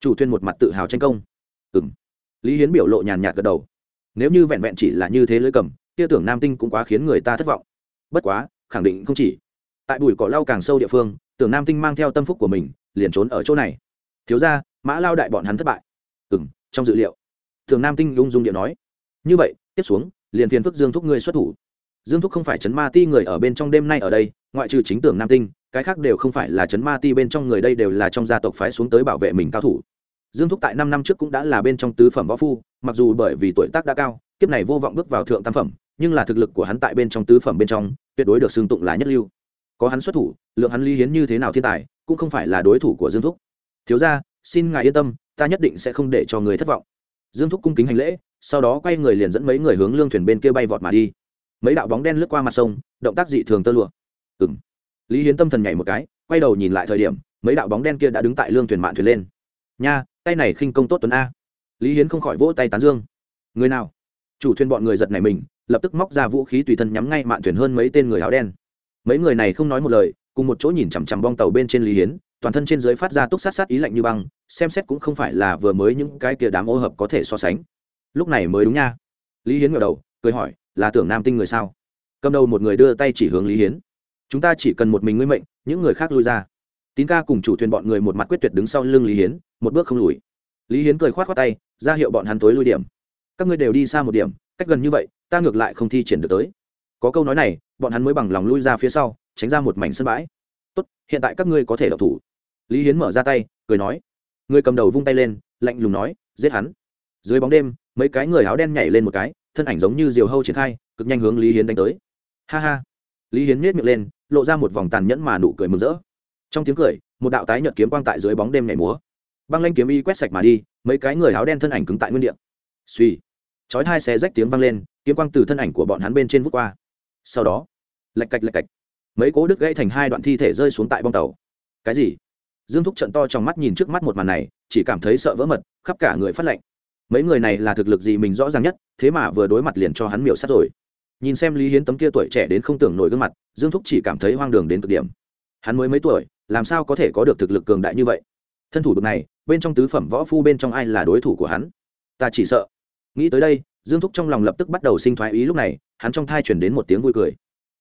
Chủ Thuyên một mặt tự hào tranh công. Ừ m lý hiến biểu lộ nhàn nhạt gật đầu. Nếu như vẹn vẹn chỉ là như thế lưới cầm, tia tưởng nam tinh cũng quá khiến người ta thất vọng. Bất quá, khẳng định không chỉ. Tại bụi cỏ lau càng sâu địa phương, tưởng nam tinh mang theo tâm phúc của mình, liền trốn ở chỗ này. Thiếu ra mã lao đại bọn hắn thất bại. Ừ m trong dự liệu, tưởng nam tinh lung dung điện nói. Như vậy, tiếp xuống liền phiền phức dương thúc ngươi xuất thủ. Dương thúc không phải chấn ma ti người ở bên trong đêm nay ở đây, ngoại trừ chính tưởng nam tinh, cái khác đều không phải là chấn ma ti bên trong người đây đều là trong gia tộc phái xuống tới bảo vệ mình cao thủ. Dương thúc tại năm năm trước cũng đã là bên trong tứ phẩm võ phu, mặc dù bởi vì tuổi tác đã cao, kiếp này vô vọng bước vào thượng tam phẩm, nhưng là thực lực của hắn tại bên trong tứ phẩm bên trong, tuyệt đối được xưng tụng là nhất lưu. Có hắn xuất thủ, lượng hắn ly hiến như thế nào thiên tài, cũng không phải là đối thủ của dương thúc. Thiếu ra xin ngài yên tâm, ta nhất định sẽ không để cho người thất vọng. Dương thúc cung kính hành lễ sau đó quay người liền dẫn mấy người hướng lương thuyền bên kia bay vọt mà đi. Mấy đạo bóng đen lướt qua mặt sông, động tác dị thường tơ lụa. Ừng lý hiến tâm thần nhảy một cái, quay đầu nhìn lại thời điểm, mấy đạo bóng đen kia đã đứng tại lương thuyền mạn thuyền lên. Nha, tay này khinh công tốt tuấn a. Lý hiến không khỏi vỗ tay tán dương. Người nào? Chủ thuyền bọn người giật này mình, lập tức móc ra vũ khí tùy thân nhắm ngay mạn thuyền hơn mấy tên người áo đen. Mấy người này không nói một lời, cùng một chỗ nhìn chằm chằm bong tàu bên trên lý hiến, toàn thân trên dưới phát ra túc sát sát ý lạnh như băng, xem xét cũng không phải là vừa mới những cái kia đám ô hợp có thể so sánh lúc này mới đúng nha. Lý hiến ngờ đầu, cười hỏi, là tưởng nam tinh người sao? Cầm đầu một người đưa tay chỉ hướng lý hiến. Chúng ta chỉ cần một mình ngươi mệnh, những người khác lui ra. Tín ca cùng chủ thuyền bọn người một mặt quyết tuyệt đứng sau lưng lý hiến, một bước không lùi. Lý hiến cười k h o á t khoác tay, ra hiệu bọn hắn tối lui điểm. Các ngươi đều đi xa một điểm, cách gần như vậy, ta ngược lại không thi triển được tới. Có câu nói này, bọn hắn mới bằng lòng lui ra phía sau, tránh ra một mảnh sân bãi. Tốt, hiện tại các ngươi có thể đọc thủ. Lý hiến mở ra tay, cười nói. Người cầm đầu vung tay lên, lạnh lùng nói, giết hắn. Dưới bóng đêm mấy cái người áo đen nhảy lên một cái, thân ảnh giống như diều hâu triển khai, cực nhanh hướng lý hiến đánh tới. Ha ha. Lý hiến nhét miệng lên, lộ ra một vòng tàn nhẫn mà nụ cười mừng rỡ. Trong tiếng cười, một đạo tái nhợt kiếm quang tại dưới bóng đêm nhảy múa. Băng lanh kiếm y quét sạch mà đi, mấy cái người áo đen thân ảnh cứng tại nguyên đ ị suy chói hai xe rách tiếng vang lên, kiếm quang từ thân ảnh của bọn hắn bên trên vút qua. Sau đó, lạch cạch lạch cạch. Mấy cố đứt gãy thành hai đoạn thi thể rơi xuống tại bong tàu. Cái gì? Dương thúc trận to trong mắt nhìn trước mắt một màn này, chỉ cảm thấy sợ vỡ mật, khắp cả người phát lạnh mấy người này là thực lực gì mình rõ ràng nhất, thế mà vừa đối mặt liền cho hắn miểu sát rồi. Nhìn xem lý hiến tấm kia tuổi trẻ đến không tưởng nổi gương mặt, dương thúc chỉ cảm thấy hoang đường đến cực điểm. Hắn mới mấy tuổi, làm sao có thể có được thực lực cường đại như vậy? Thân thủ bực này, bên trong tứ phẩm võ phu bên trong ai là đối thủ của hắn? Ta chỉ sợ. Nghĩ tới đây, dương thúc trong lòng lập tức bắt đầu sinh thoái ý lúc này, hắn trong thai chuyển đến một tiếng vui cười.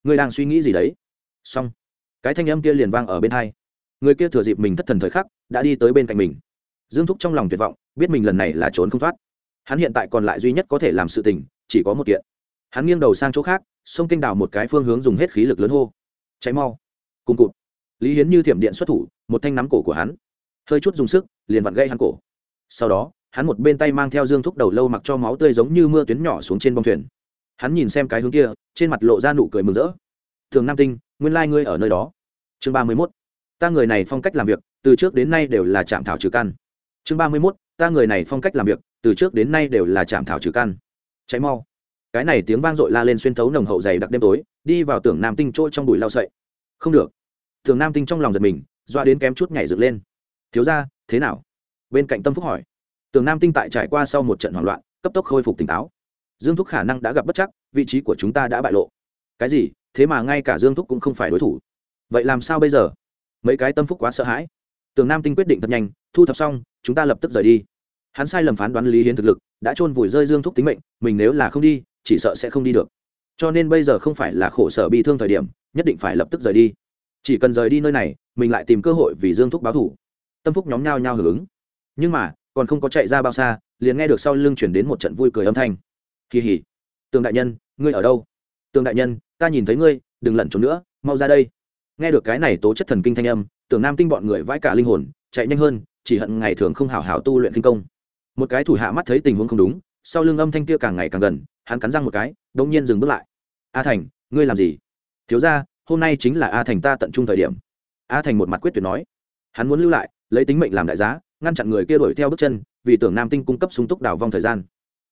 Người đang suy nghĩ gì đấy? Xong. Cái thanh âm kia liền vang ở bên thai người kia thừa dịp mình thất thần thời khắc, đã đi tới bên cạnh mình dương thúc trong lòng tuyệt vọng, biết mình lần này là trốn không thoát. Hắn hiện tại còn lại duy nhất có thể làm sự tình, chỉ có một kiện. Hắn nghiêng đầu sang chỗ khác, sông kinh đào một cái phương hướng dùng hết khí lực lớn hô. Cháy mau. Cùng cụt. Lý hiến như thiểm điện xuất thủ, một thanh nắm cổ của hắn. Hơi chút dùng sức, liền vặn gây hắn cổ. Sau đó, hắn một bên tay mang theo dương thúc đầu lâu mặc cho máu tươi giống như mưa tuyến nhỏ xuống trên bông thuyền. Hắn nhìn xem cái hướng kia, trên mặt lộ ra nụ cười mừng rỡ. Thường nam tinh, nguyên lai、like、ngươi ở nơi đó. Chương ba mươi mốt. Ta người này phong cách làm việc, từ trước đến nay đều là chạm thảo trừ căn chương ba mươi mốt, ta người này phong cách làm việc, từ trước đến nay đều là chạm thảo trừ căn. Cháy mau. Cái này tiếng vang dội la lên xuyên thấu nồng hậu dày đặc đêm tối, đi vào tưởng nam tinh trôi trong bụi lao sậy. Không được. Thường nam tinh trong lòng giật mình, doa đến kém chút nhảy dựng lên. Thiếu ra thế nào? Bên cạnh tâm phúc hỏi. Tường nam tinh tại trải qua sau một trận hoảng loạn, cấp tốc khôi phục tỉnh táo. Dương thúc khả năng đã gặp bất chắc, vị trí của chúng ta đã bại lộ. Cái gì? Thế mà ngay cả dương thúc cũng không phải đối thủ. Vậy làm sao bây giờ? Mấy cái tâm phúc quá sợ hãi tường nam tinh quyết định thật nhanh, thu thập xong, chúng ta lập tức rời đi. Hắn sai lầm phán đoán lý hiến thực lực, đã chôn vùi rơi dương thúc tính mệnh, mình nếu là không đi, chỉ sợ sẽ không đi được. Cho nên bây giờ không phải là khổ sở bị thương thời điểm, nhất định phải lập tức rời đi. Chỉ cần rời đi nơi này, mình lại tìm cơ hội vì dương thúc báo thủ tâm phúc nhóm nhao nhao hưởng ứng. Nhưng mà, còn không có chạy ra bao xa, liền nghe được sau lưng chuyển đến một trận vui cười âm thanh. Kỳ hỉ. Tường đại nhân, ngươi ở đâu? Tường đại nhân, ta nhìn thấy ngươi, đừng lẩn trốn nữa, mau ra đây nghe được cái này tố chất thần kinh thanh âm, tưởng nam tinh bọn người vãi cả linh hồn, chạy nhanh hơn, chỉ hận ngày thường không hảo hảo tu luyện kinh công. Một cái thủ hạ mắt thấy tình huống không đúng, sau lưng âm thanh kia càng ngày càng gần, hắn cắn răng một cái đ ỗ n g nhiên dừng bước lại. A thành, ngươi làm gì? Thiếu ra hôm nay chính là a thành ta tận trung thời điểm. A thành một mặt quyết tuyệt nói. Hắn muốn lưu lại, lấy tính mệnh làm đại giá, ngăn chặn người kia đuổi theo bước chân, vì tưởng nam tinh cung cấp súng túc đào vong thời gian.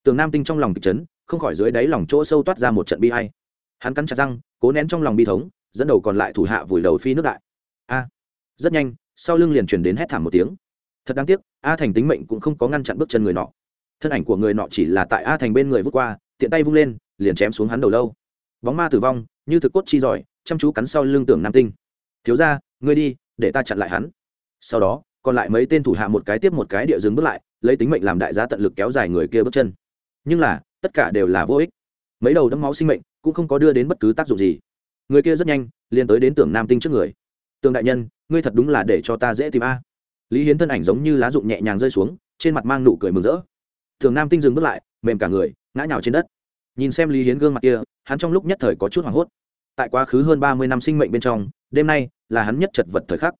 Tưởng nam tinh trong lòng kịch chấn, không khỏi dưới đáy lòng chỗ sâu toát ra một trận bi hay hắn cắn chặt răng, cố nén trong lòng bi thống dẫn đầu còn lại thủ hạ vùi đầu phi nước đại. A, rất nhanh, sau lưng liền chuyển đến hét thảm một tiếng. Thật đáng tiếc, a thành tính mệnh cũng không có ngăn chặn bước chân người nọ. Thân ảnh của người nọ chỉ là tại a thành bên người vút qua, tiện tay vung lên, liền chém xuống hắn đầu lâu. Bóng ma tử vong, như thực cốt chi giỏi, chăm chú cắn sau lưng tưởng nam tinh. Thiếu ra ngươi đi, để ta chặn lại hắn. Sau đó, còn lại mấy tên thủ hạ một cái tiếp một cái địa dừng bước lại, lấy tính mệnh làm đại giá tận lực kéo dài người kia bước chân. Nhưng là, tất cả đều là vô ích. Mấy đầu đấm máu sinh mệnh cũng không có đưa đến bất cứ tác dụng gì người kia rất nhanh liền tới đến tưởng nam tinh trước người. Tường đại nhân, ngươi thật đúng là để cho ta dễ tìm a. Lý hiến thân ảnh giống như lá rụng nhẹ nhàng rơi xuống, trên mặt mang nụ cười mừng rỡ. Tường nam tinh dừng bước lại, mềm cả người, ngã nhào trên đất. Nhìn xem lý hiến gương mặt kia, hắn trong lúc nhất thời có chút hoảng hốt. Tại quá khứ hơn ba mươi năm sinh mệnh bên trong, đêm nay là hắn nhất chật vật thời khắc.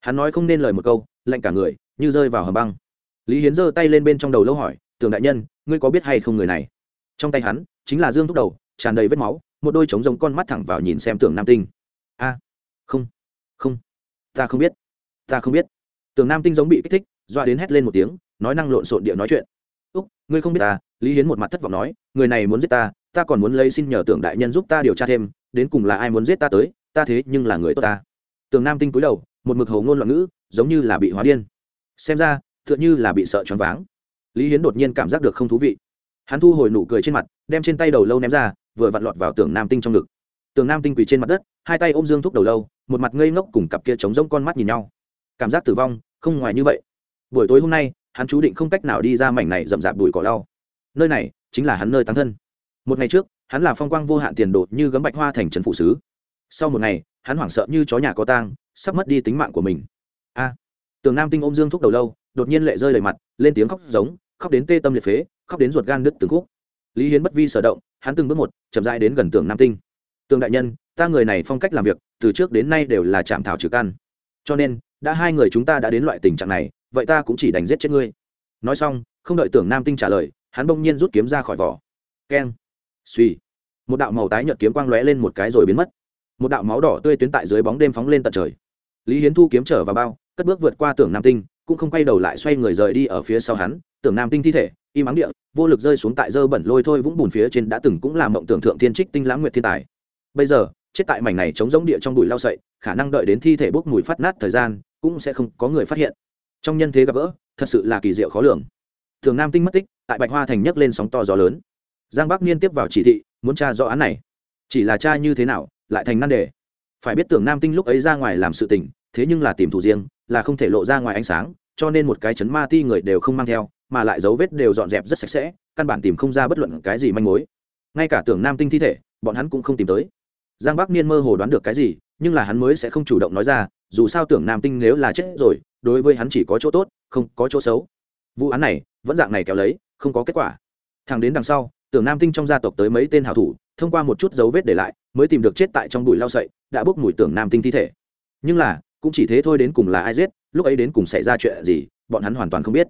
Hắn nói không nên lời một câu, lạnh cả người, như rơi vào hầm băng. Lý hiến giơ tay lên bên trong đầu lâu hỏi, tường đại nhân, ngươi có biết hay không người này? Trong tay hắn chính là dương thúc đầu, tràn đầy vết máu một đôi trống giống con mắt thẳng vào nhìn xem Tưởng nam tinh. A, không không, ta không biết, ta không biết. Tưởng nam tinh giống bị kích thích, doa đến hét lên một tiếng, nói năng lộn xộn địa nói chuyện. Úc, ngươi không biết ta? Lý hiến một mặt thất vọng nói, người này muốn giết ta ta còn muốn lấy xin nhờ tưởng đại nhân giúp ta điều tra thêm, đến cùng là ai muốn giết ta tới, ta thế nhưng là người tốt ta. Tưởng nam tinh cúi đầu, một mực hầu ngôn loạn ngữ, giống như là bị hóa điên. Xem ra, tựa như là bị sợ choáng váng. Lý hiến đột nhiên cảm giác được không thú vị hắn thu hồi nụ cười trên mặt, đem trên tay đầu lâu ném ra, vừa vặn lọt vào tường nam tinh trong ngực. Tường nam tinh quỳ trên mặt đất, hai tay ôm dương thúc đầu lâu, một mặt ngây ngốc cùng cặp kia trống rỗng con mắt nhìn nhau. Cảm giác tử vong, không ngoài như vậy. Buổi tối hôm nay, hắn chú định không cách nào đi ra mảnh này rậm rạp đùi cỏ lau. Nơi này chính là hắn nơi tăng thân. Một ngày trước, hắn là phong quang vô hạn tiền đột như gấm bạch hoa thành trấn phụ sứ. Sau một ngày, hắn hoảng sợ như chó nhà có tang, sắp mất đi tính mạng của mình. A! Tường nam tinh ôm dương thúc đầu lâu, đột nhiên lệ rơi đầy mặt, lên tiếng khóc giống, khóc đến tê tâm liệt phế khóc đến ruột gan đứt từng khúc. Lý hiến bất vi sở động, hắn từng bước một, chậm rãi đến gần tường nam tinh. Tường đại nhân, ta người này phong cách làm việc, từ trước đến nay đều là chạm thảo trừ căn. Cho nên, đã hai người chúng ta đã đến loại tình trạng này, vậy ta cũng chỉ đánh giết chết ngươi. Nói xong, không đợi tưởng nam tinh trả lời, hắn bỗng nhiên rút kiếm ra khỏi vỏ. Keng. Suy một đạo màu tái nhợt kiếm quang lóe lên một cái rồi biến mất. Một đạo máu đỏ tươi tuyến tại dưới bóng đêm phóng lên tận trời. Lý hiến thu kiếm trở vào bao, cất bước vượt qua tưởng nam tinh, cũng không quay đầu lại xoay người rời đi ở phía sau hắn tưởng nam tinh thi thể, im ắng địa, vô lực rơi xuống tại dơ bẩn lôi thôi vũng bùn phía trên đã từng cũng là mộng tưởng thượng thiên trích tinh lãng nguyệt thiên tài. Bây giờ, chết tại mảnh này chống giống địa trong bụi lao sậy, khả năng đợi đến thi thể bốc mùi phát nát thời gian, cũng sẽ không có người phát hiện. Trong nhân thế gặp gỡ, thật sự là kỳ diệu khó lường. Thường nam tinh mất tích, tại bạch hoa thành nhấc lên sóng to gió lớn. Giang bắc liên tiếp vào chỉ thị, muốn tra rõ án này. Chỉ là cha như thế nào, lại thành nan đề. Phải biết tưởng nam tinh lúc ấy ra ngoài làm sự tình, thế nhưng là tìm thủ riêng, là không thể lộ ra ngoài ánh sáng, cho nên một cái chấn ma ti người đều không mang theo mà lại dấu vết đều dọn dẹp rất sạch sẽ, căn bản tìm không ra bất luận cái gì manh mối. Ngay cả tưởng nam tinh thi thể, bọn hắn cũng không tìm tới. Giang bắc niên mơ hồ đoán được cái gì, nhưng là hắn mới sẽ không chủ động nói ra, dù sao tưởng nam tinh nếu là chết rồi, đối với hắn chỉ có chỗ tốt, không có chỗ xấu. Vụ án này, vẫn dạng này kéo lấy, không có kết quả. Thằng đến đằng sau, tưởng nam tinh trong gia tộc tới mấy tên hảo thủ, thông qua một chút dấu vết để lại, mới tìm được chết tại trong bụi lao sậy, đã bốc mùi tưởng nam tinh thi thể. Nhưng là, cũng chỉ thế thôi đến cùng là ai giết, lúc ấy đến cùng xảy ra chuyện gì, bọn hắn hoàn toàn không biết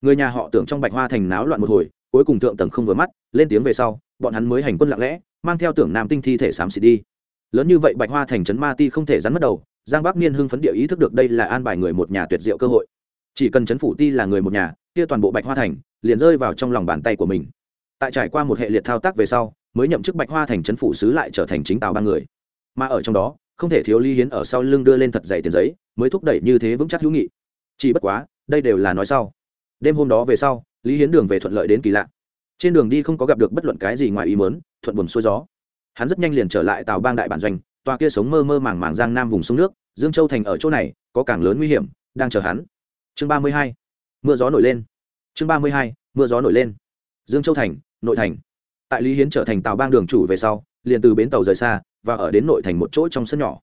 người nhà họ tưởng trong bạch hoa thành náo loạn một hồi, cuối cùng thượng tầng không vừa mắt, lên tiếng về sau, bọn hắn mới hành quân lặng lẽ, mang theo tưởng nam tinh thi thể xám xịt đi. Lớn như vậy bạch hoa thành trấn ma ti không thể rắn mất đầu, giang bắc niên hưng phấn địa ý thức được đây là an bài người một nhà tuyệt diệu cơ hội. Chỉ cần trấn phủ ti là người một nhà, kia toàn bộ bạch hoa thành liền rơi vào trong lòng bàn tay của mình. Tại trải qua một hệ liệt thao tác về sau, mới nhậm chức bạch hoa thành trấn phủ sứ lại trở thành chính tàu ba người. Mà ở trong đó, không thể thiếu ly hiến ở sau lưng đưa lên thật dày tiền giấy, mới thúc đẩy như thế vững chắc hữu nghị. Chỉ bất quá, đây đều là nói sau đêm hôm đó về sau, lý hiến đường về thuận lợi đến kỳ lạ. Trên đường đi không có gặp được bất luận cái gì ngoài ý mớn thuận buồn xuôi gió. Hắn rất nhanh liền trở lại tàu bang đại bản doanh, tòa kia sống mơ mơ màng màng giang nam vùng sông nước, dương châu thành ở chỗ này, có càng lớn nguy hiểm, đang chờ hắn. Chương ba mươi hai, mưa gió nổi lên. Chương ba mươi hai, mưa gió nổi lên. Dương châu thành, nội thành. Tại lý hiến trở thành tàu bang đường chủ về sau, liền từ bến tàu rời xa và ở đến nội thành một chỗ trong sân nhỏ.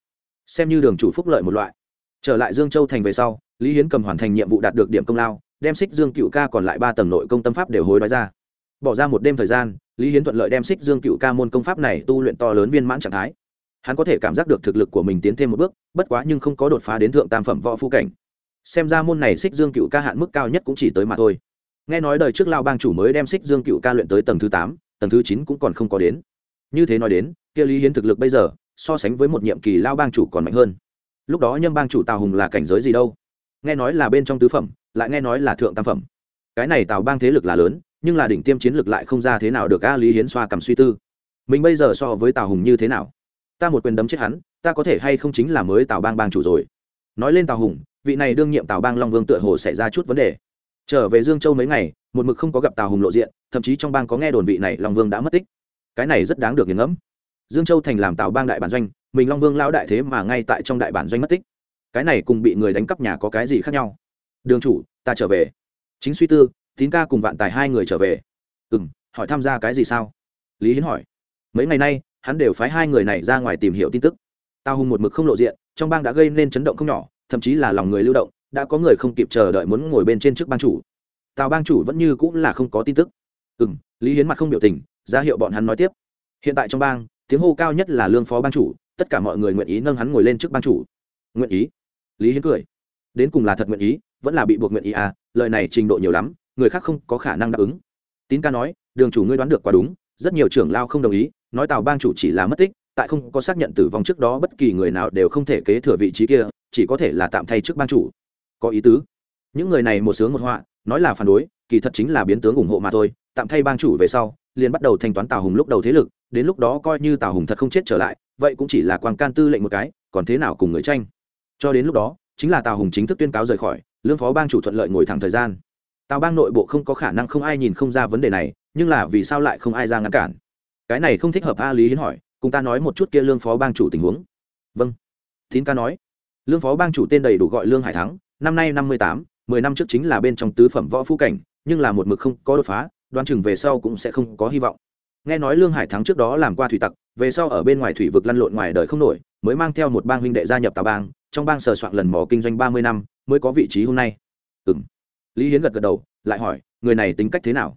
Xem như đường chủ phúc lợi một loại. Trở lại dương châu thành về sau, lý hiến cầm hoàn thành nhiệm vụ đạt được điểm công lao đem xích dương cựu ca còn lại ba tầng nội công tâm pháp đều hối đoái ra. Bỏ ra một đêm thời gian, lý hiến thuận lợi đem xích dương cựu ca môn công pháp này tu luyện to lớn viên mãn trạng thái. Hắn có thể cảm giác được thực lực của mình tiến thêm một bước, bất quá nhưng không có đột phá đến thượng tam phẩm võ phu cảnh. Xem ra môn này xích dương cựu ca hạn mức cao nhất cũng chỉ tới mà thôi. Nghe nói đời trước lao bang chủ mới đem xích dương cựu ca luyện tới tầng thứ tám, tầng thứ chín cũng còn không có đến. Như thế nói đến, kia lý hiến thực lực bây giờ, so sánh với một nhiệm kỳ lao bang chủ còn mạnh hơn. Lúc đó nhâm bang chủ tào hùng là cảnh giới gì đâu? Nghe nói là bên trong tứ phẩm lại nghe nói là thượng tam phẩm. Cái này tào bang thế lực là lớn, nhưng là đỉnh tiêm chiến lực lại không ra thế nào được a lý hiến xoa cầm suy tư. Mình bây giờ so với tào hùng như thế nào? Ta một quyền đấm chết hắn, ta có thể hay không chính là mới tào bang bang chủ rồi? Nói lên tào hùng, vị này đương nhiệm tào bang long vương tựa hồ xảy ra chút vấn đề. Trở về dương châu mấy ngày, một mực không có gặp tào hùng lộ diện, thậm chí trong bang có nghe đồn vị này long vương đã mất tích. Cái này rất đáng được nghiền ngẫm. Dương châu thành làm tào bang đại bản doanh, mình long vương lão đại thế mà ngay tại trong đại bản doanh mất tích. Cái này cùng bị người đánh cắp nhà có cái gì khác nhau? Đường chủ, ta trở về. Chính suy tư, tín ca cùng vạn tài hai người trở về. Ừ m hỏi tham gia cái gì sao? Lý hiến hỏi. Mấy ngày nay, hắn đều phái hai người này ra ngoài tìm hiểu tin tức. Tao hùng một mực không lộ diện, trong bang đã gây nên chấn động không nhỏ, thậm chí là lòng người lưu động, đã có người không kịp chờ đợi muốn ngồi bên trên trước bang chủ. Tào bang chủ vẫn như cũng là không có tin tức. Ừ m lý hiến mặt không biểu tình, ra hiệu bọn hắn nói tiếp. Hiện tại trong bang, tiếng hô cao nhất là lương phó bang chủ, tất cả mọi người nguyện ý nâng hắn ngồi lên trước bang chủ. Nguyện ý? Lý hiến cười. Đến cùng là thật nguyện ý vẫn là bị buộc nguyện ý à lời này trình độ nhiều lắm, người khác không có khả năng đáp ứng. Tín ca nói, đường chủ ngươi đoán được quá đúng, rất nhiều trưởng lao không đồng ý, nói tào bang chủ chỉ là mất tích, tại không có xác nhận tử vong trước đó bất kỳ người nào đều không thể kế thừa vị trí kia, chỉ có thể là tạm thay trước bang chủ. Có ý tứ. Những người này một sướng một họa, nói là phản đối, kỳ thật chính là biến tướng ủng hộ mà thôi, tạm thay bang chủ về sau, liền bắt đầu thanh toán tào hùng lúc đầu thế lực, đến lúc đó coi như tào hùng thật không chết trở lại, vậy cũng chỉ là quan can tư lệnh một cái, còn thế nào cùng người tranh. Cho đến lúc đó, chính là tào hùng chính thức tuyên cáo rời khỏi lương phó bang chủ thuận lợi ngồi thẳng thời gian. Tào bang nội bộ không có khả năng không ai nhìn không ra vấn đề này, nhưng là vì sao lại không ai ra ngăn cản? Cái này không thích hợp a lý hiến hỏi, cùng ta nói một chút kia lương phó bang chủ tình huống. Vâng. Tín ca nói. Lương phó bang chủ tên đầy đủ gọi lương hải thắng, năm nay năm mươi tám, mười năm trước chính là bên trong tứ phẩm võ phu cảnh, nhưng là một mực không có đột phá, đoán chừng về sau cũng sẽ không có hy vọng. Nghe nói lương hải thắng trước đó làm qua thủy tặc, về sau ở bên ngoài thủy vực lăn lộn ngoài đời không nổi, mới mang theo một bang huynh đệ gia nhập tào bang trong bang sờ soạn lần mò kinh doanh ba mươi năm, mới có vị trí hôm nay. Ừ lý hiến gật gật đầu, lại hỏi, người này tính cách thế nào?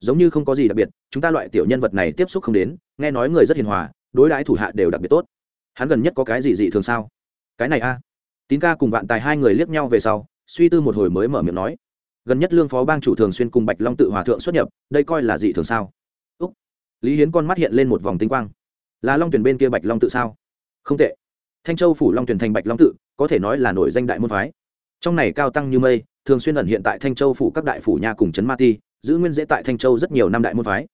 Giống như không có gì đặc biệt, chúng ta loại tiểu nhân vật này tiếp xúc không đến, nghe nói người rất hiền hòa, đối đãi thủ hạ đều đặc biệt tốt. Hắn gần nhất có cái gì dị thường sao? Cái này a. Tín ca cùng vạn tài hai người liếc nhau về sau, suy tư một hồi mới mở miệng nói. Gần nhất lương phó bang chủ thường xuyên cùng bạch long tự hòa thượng xuất nhập, đây coi là dị thường sao? Úc. Lý hiến con mắt hiện lên một vòng tinh quang. Là long tuyển bên kia bạch long tự sao? Không tệ thanh châu phủ long tuyển thành bạch long tự, có thể nói là nổi danh đại môn phái. Trong này cao tăng như mây, thường xuyên ẩn hiện tại thanh châu phủ các đại phủ nhà cùng trấn ma ti, giữ nguyên dễ tại thanh châu rất nhiều năm đại môn phái.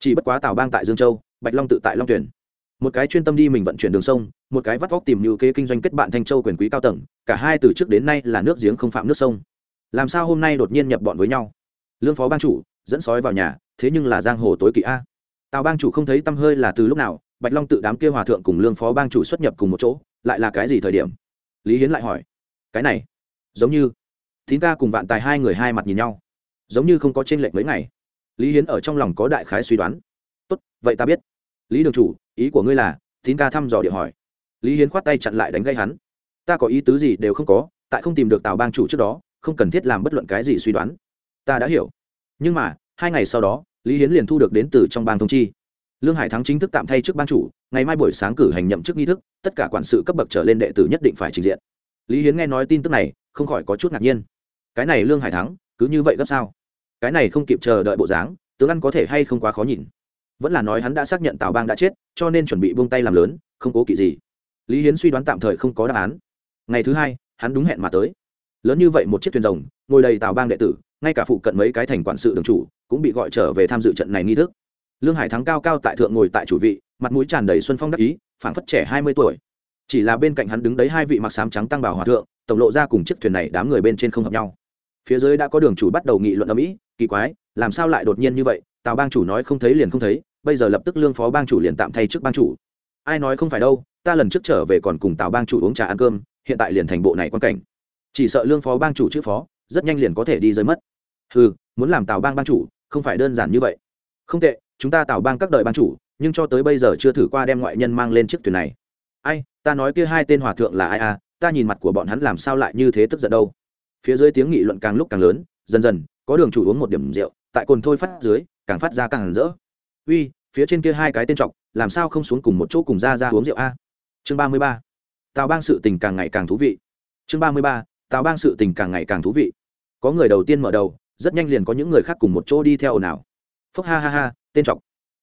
Chỉ bất quá tào bang tại dương châu, bạch long tự tại long tuyển một cái chuyên tâm đi mình vận chuyển đường sông, một cái vắt vóc tìm như kế kinh doanh kết bạn thanh châu quyền quý cao tầng, cả hai từ trước đến nay là nước giếng không phạm nước sông. Làm sao hôm nay đột nhiên nhập bọn với nhau? Lương phó bang chủ, dẫn sói vào nhà, thế nhưng là giang hồ tối kỵ a. Tào bang chủ không thấy tâm hơi là từ lúc nào, bạch long tự đám kia hòa thượng cùng lương phó bang chủ xuất nhập cùng một chỗ lại là cái gì thời điểm? Lý hiến lại hỏi. Cái này, giống như thín ca cùng vạn tài hai người hai mặt nhìn nhau, giống như không có t r ê n lệch mấy ngày. Lý hiến ở trong lòng có đại khái suy đoán. Tốt, vậy ta biết. Lý đường chủ, ý của ngươi là thín ca thăm dò địa hỏi. Lý hiến khoát tay chặn lại đánh gây hắn. Ta có ý tứ gì đều không có, tại không tìm được tào bang chủ trước đó, không cần thiết làm bất luận cái gì suy đoán. Ta đã hiểu. Nhưng mà, hai ngày sau đó, lý hiến liền thu được đến từ trong bang thông chi lương hải thắng chính thức tạm thay trước ban chủ, ngày mai buổi sáng cử hành nhậm chức nghi thức, tất cả quản sự cấp bậc trở lên đệ tử nhất định phải trình diện. Lý hiến nghe nói tin tức này, không khỏi có chút ngạc nhiên. Cái này lương hải thắng, cứ như vậy gấp sao? Cái này không kịp chờ đợi bộ dáng, tướng ăn có thể hay không quá khó nhìn. Vẫn là nói hắn đã xác nhận tào bang đã chết, cho nên chuẩn bị buông tay làm lớn, không cố kỵ gì. Lý hiến suy đoán tạm thời không có đáp án. Ngày thứ hai, hắn đúng hẹn mà tới. Lớn như vậy một chiếc thuyền rồng, ngồi đầy tào bang đệ tử, ngay cả phụ cận mấy cái thành quản sự đường chủ cũng bị gọi trở về tham dự trận này nghi thức lương hải thắng cao cao tại thượng ngồi tại chủ vị, mặt mũi tràn đầy xuân phong đắc ý, phảng phất trẻ hai mươi tuổi. Chỉ là bên cạnh hắn đứng đấy hai vị mặc sám trắng tăng bảo hòa thượng, tổng lộ ra cùng chiếc thuyền này đám người bên trên không hợp nhau. Phía dưới đã có đường chủ bắt đầu nghị luận ở mỹ kỳ quái, làm sao lại đột nhiên như vậy? Tào bang chủ nói không thấy liền không thấy, bây giờ lập tức lương phó bang chủ liền tạm thay trước bang chủ. Ai nói không phải đâu, ta lần trước trở về còn cùng tào bang chủ uống trà ăn cơm, hiện tại liền thành bộ này quan cảnh. Chỉ sợ lương phó bang chủ chữ phó, rất nhanh liền có thể đi rơi mất. Ừ muốn làm tào bang bang chủ, không phải đơn giản như vậy. Không tệ chúng ta tạo bang các đời ban chủ, nhưng cho tới bây giờ chưa thử qua đem ngoại nhân mang lên chiếc thuyền này. Ai, ta nói kia hai tên hòa thượng là ai à ta nhìn mặt của bọn hắn làm sao lại như thế tức giận đâu. Phía dưới tiếng nghị luận càng lúc càng lớn, dần dần, có đường chủ uống một điểm rượu, tại cồn thôi phát dưới, càng phát ra càng rỡ. Uy, phía trên kia hai cái tên trọc, làm sao không xuống cùng một chỗ cùng ra ra uống rượu a? Chương ba mươi ba. Tào bang sự tình càng ngày càng thú vị. Chương ba mươi ba. Tào bang sự tình càng ngày càng thú vị. Có người đầu tiên mở đầu, rất nhanh liền có những người khác cùng một chỗ đi theo ồn ào phúc ha ha ha, tên trọc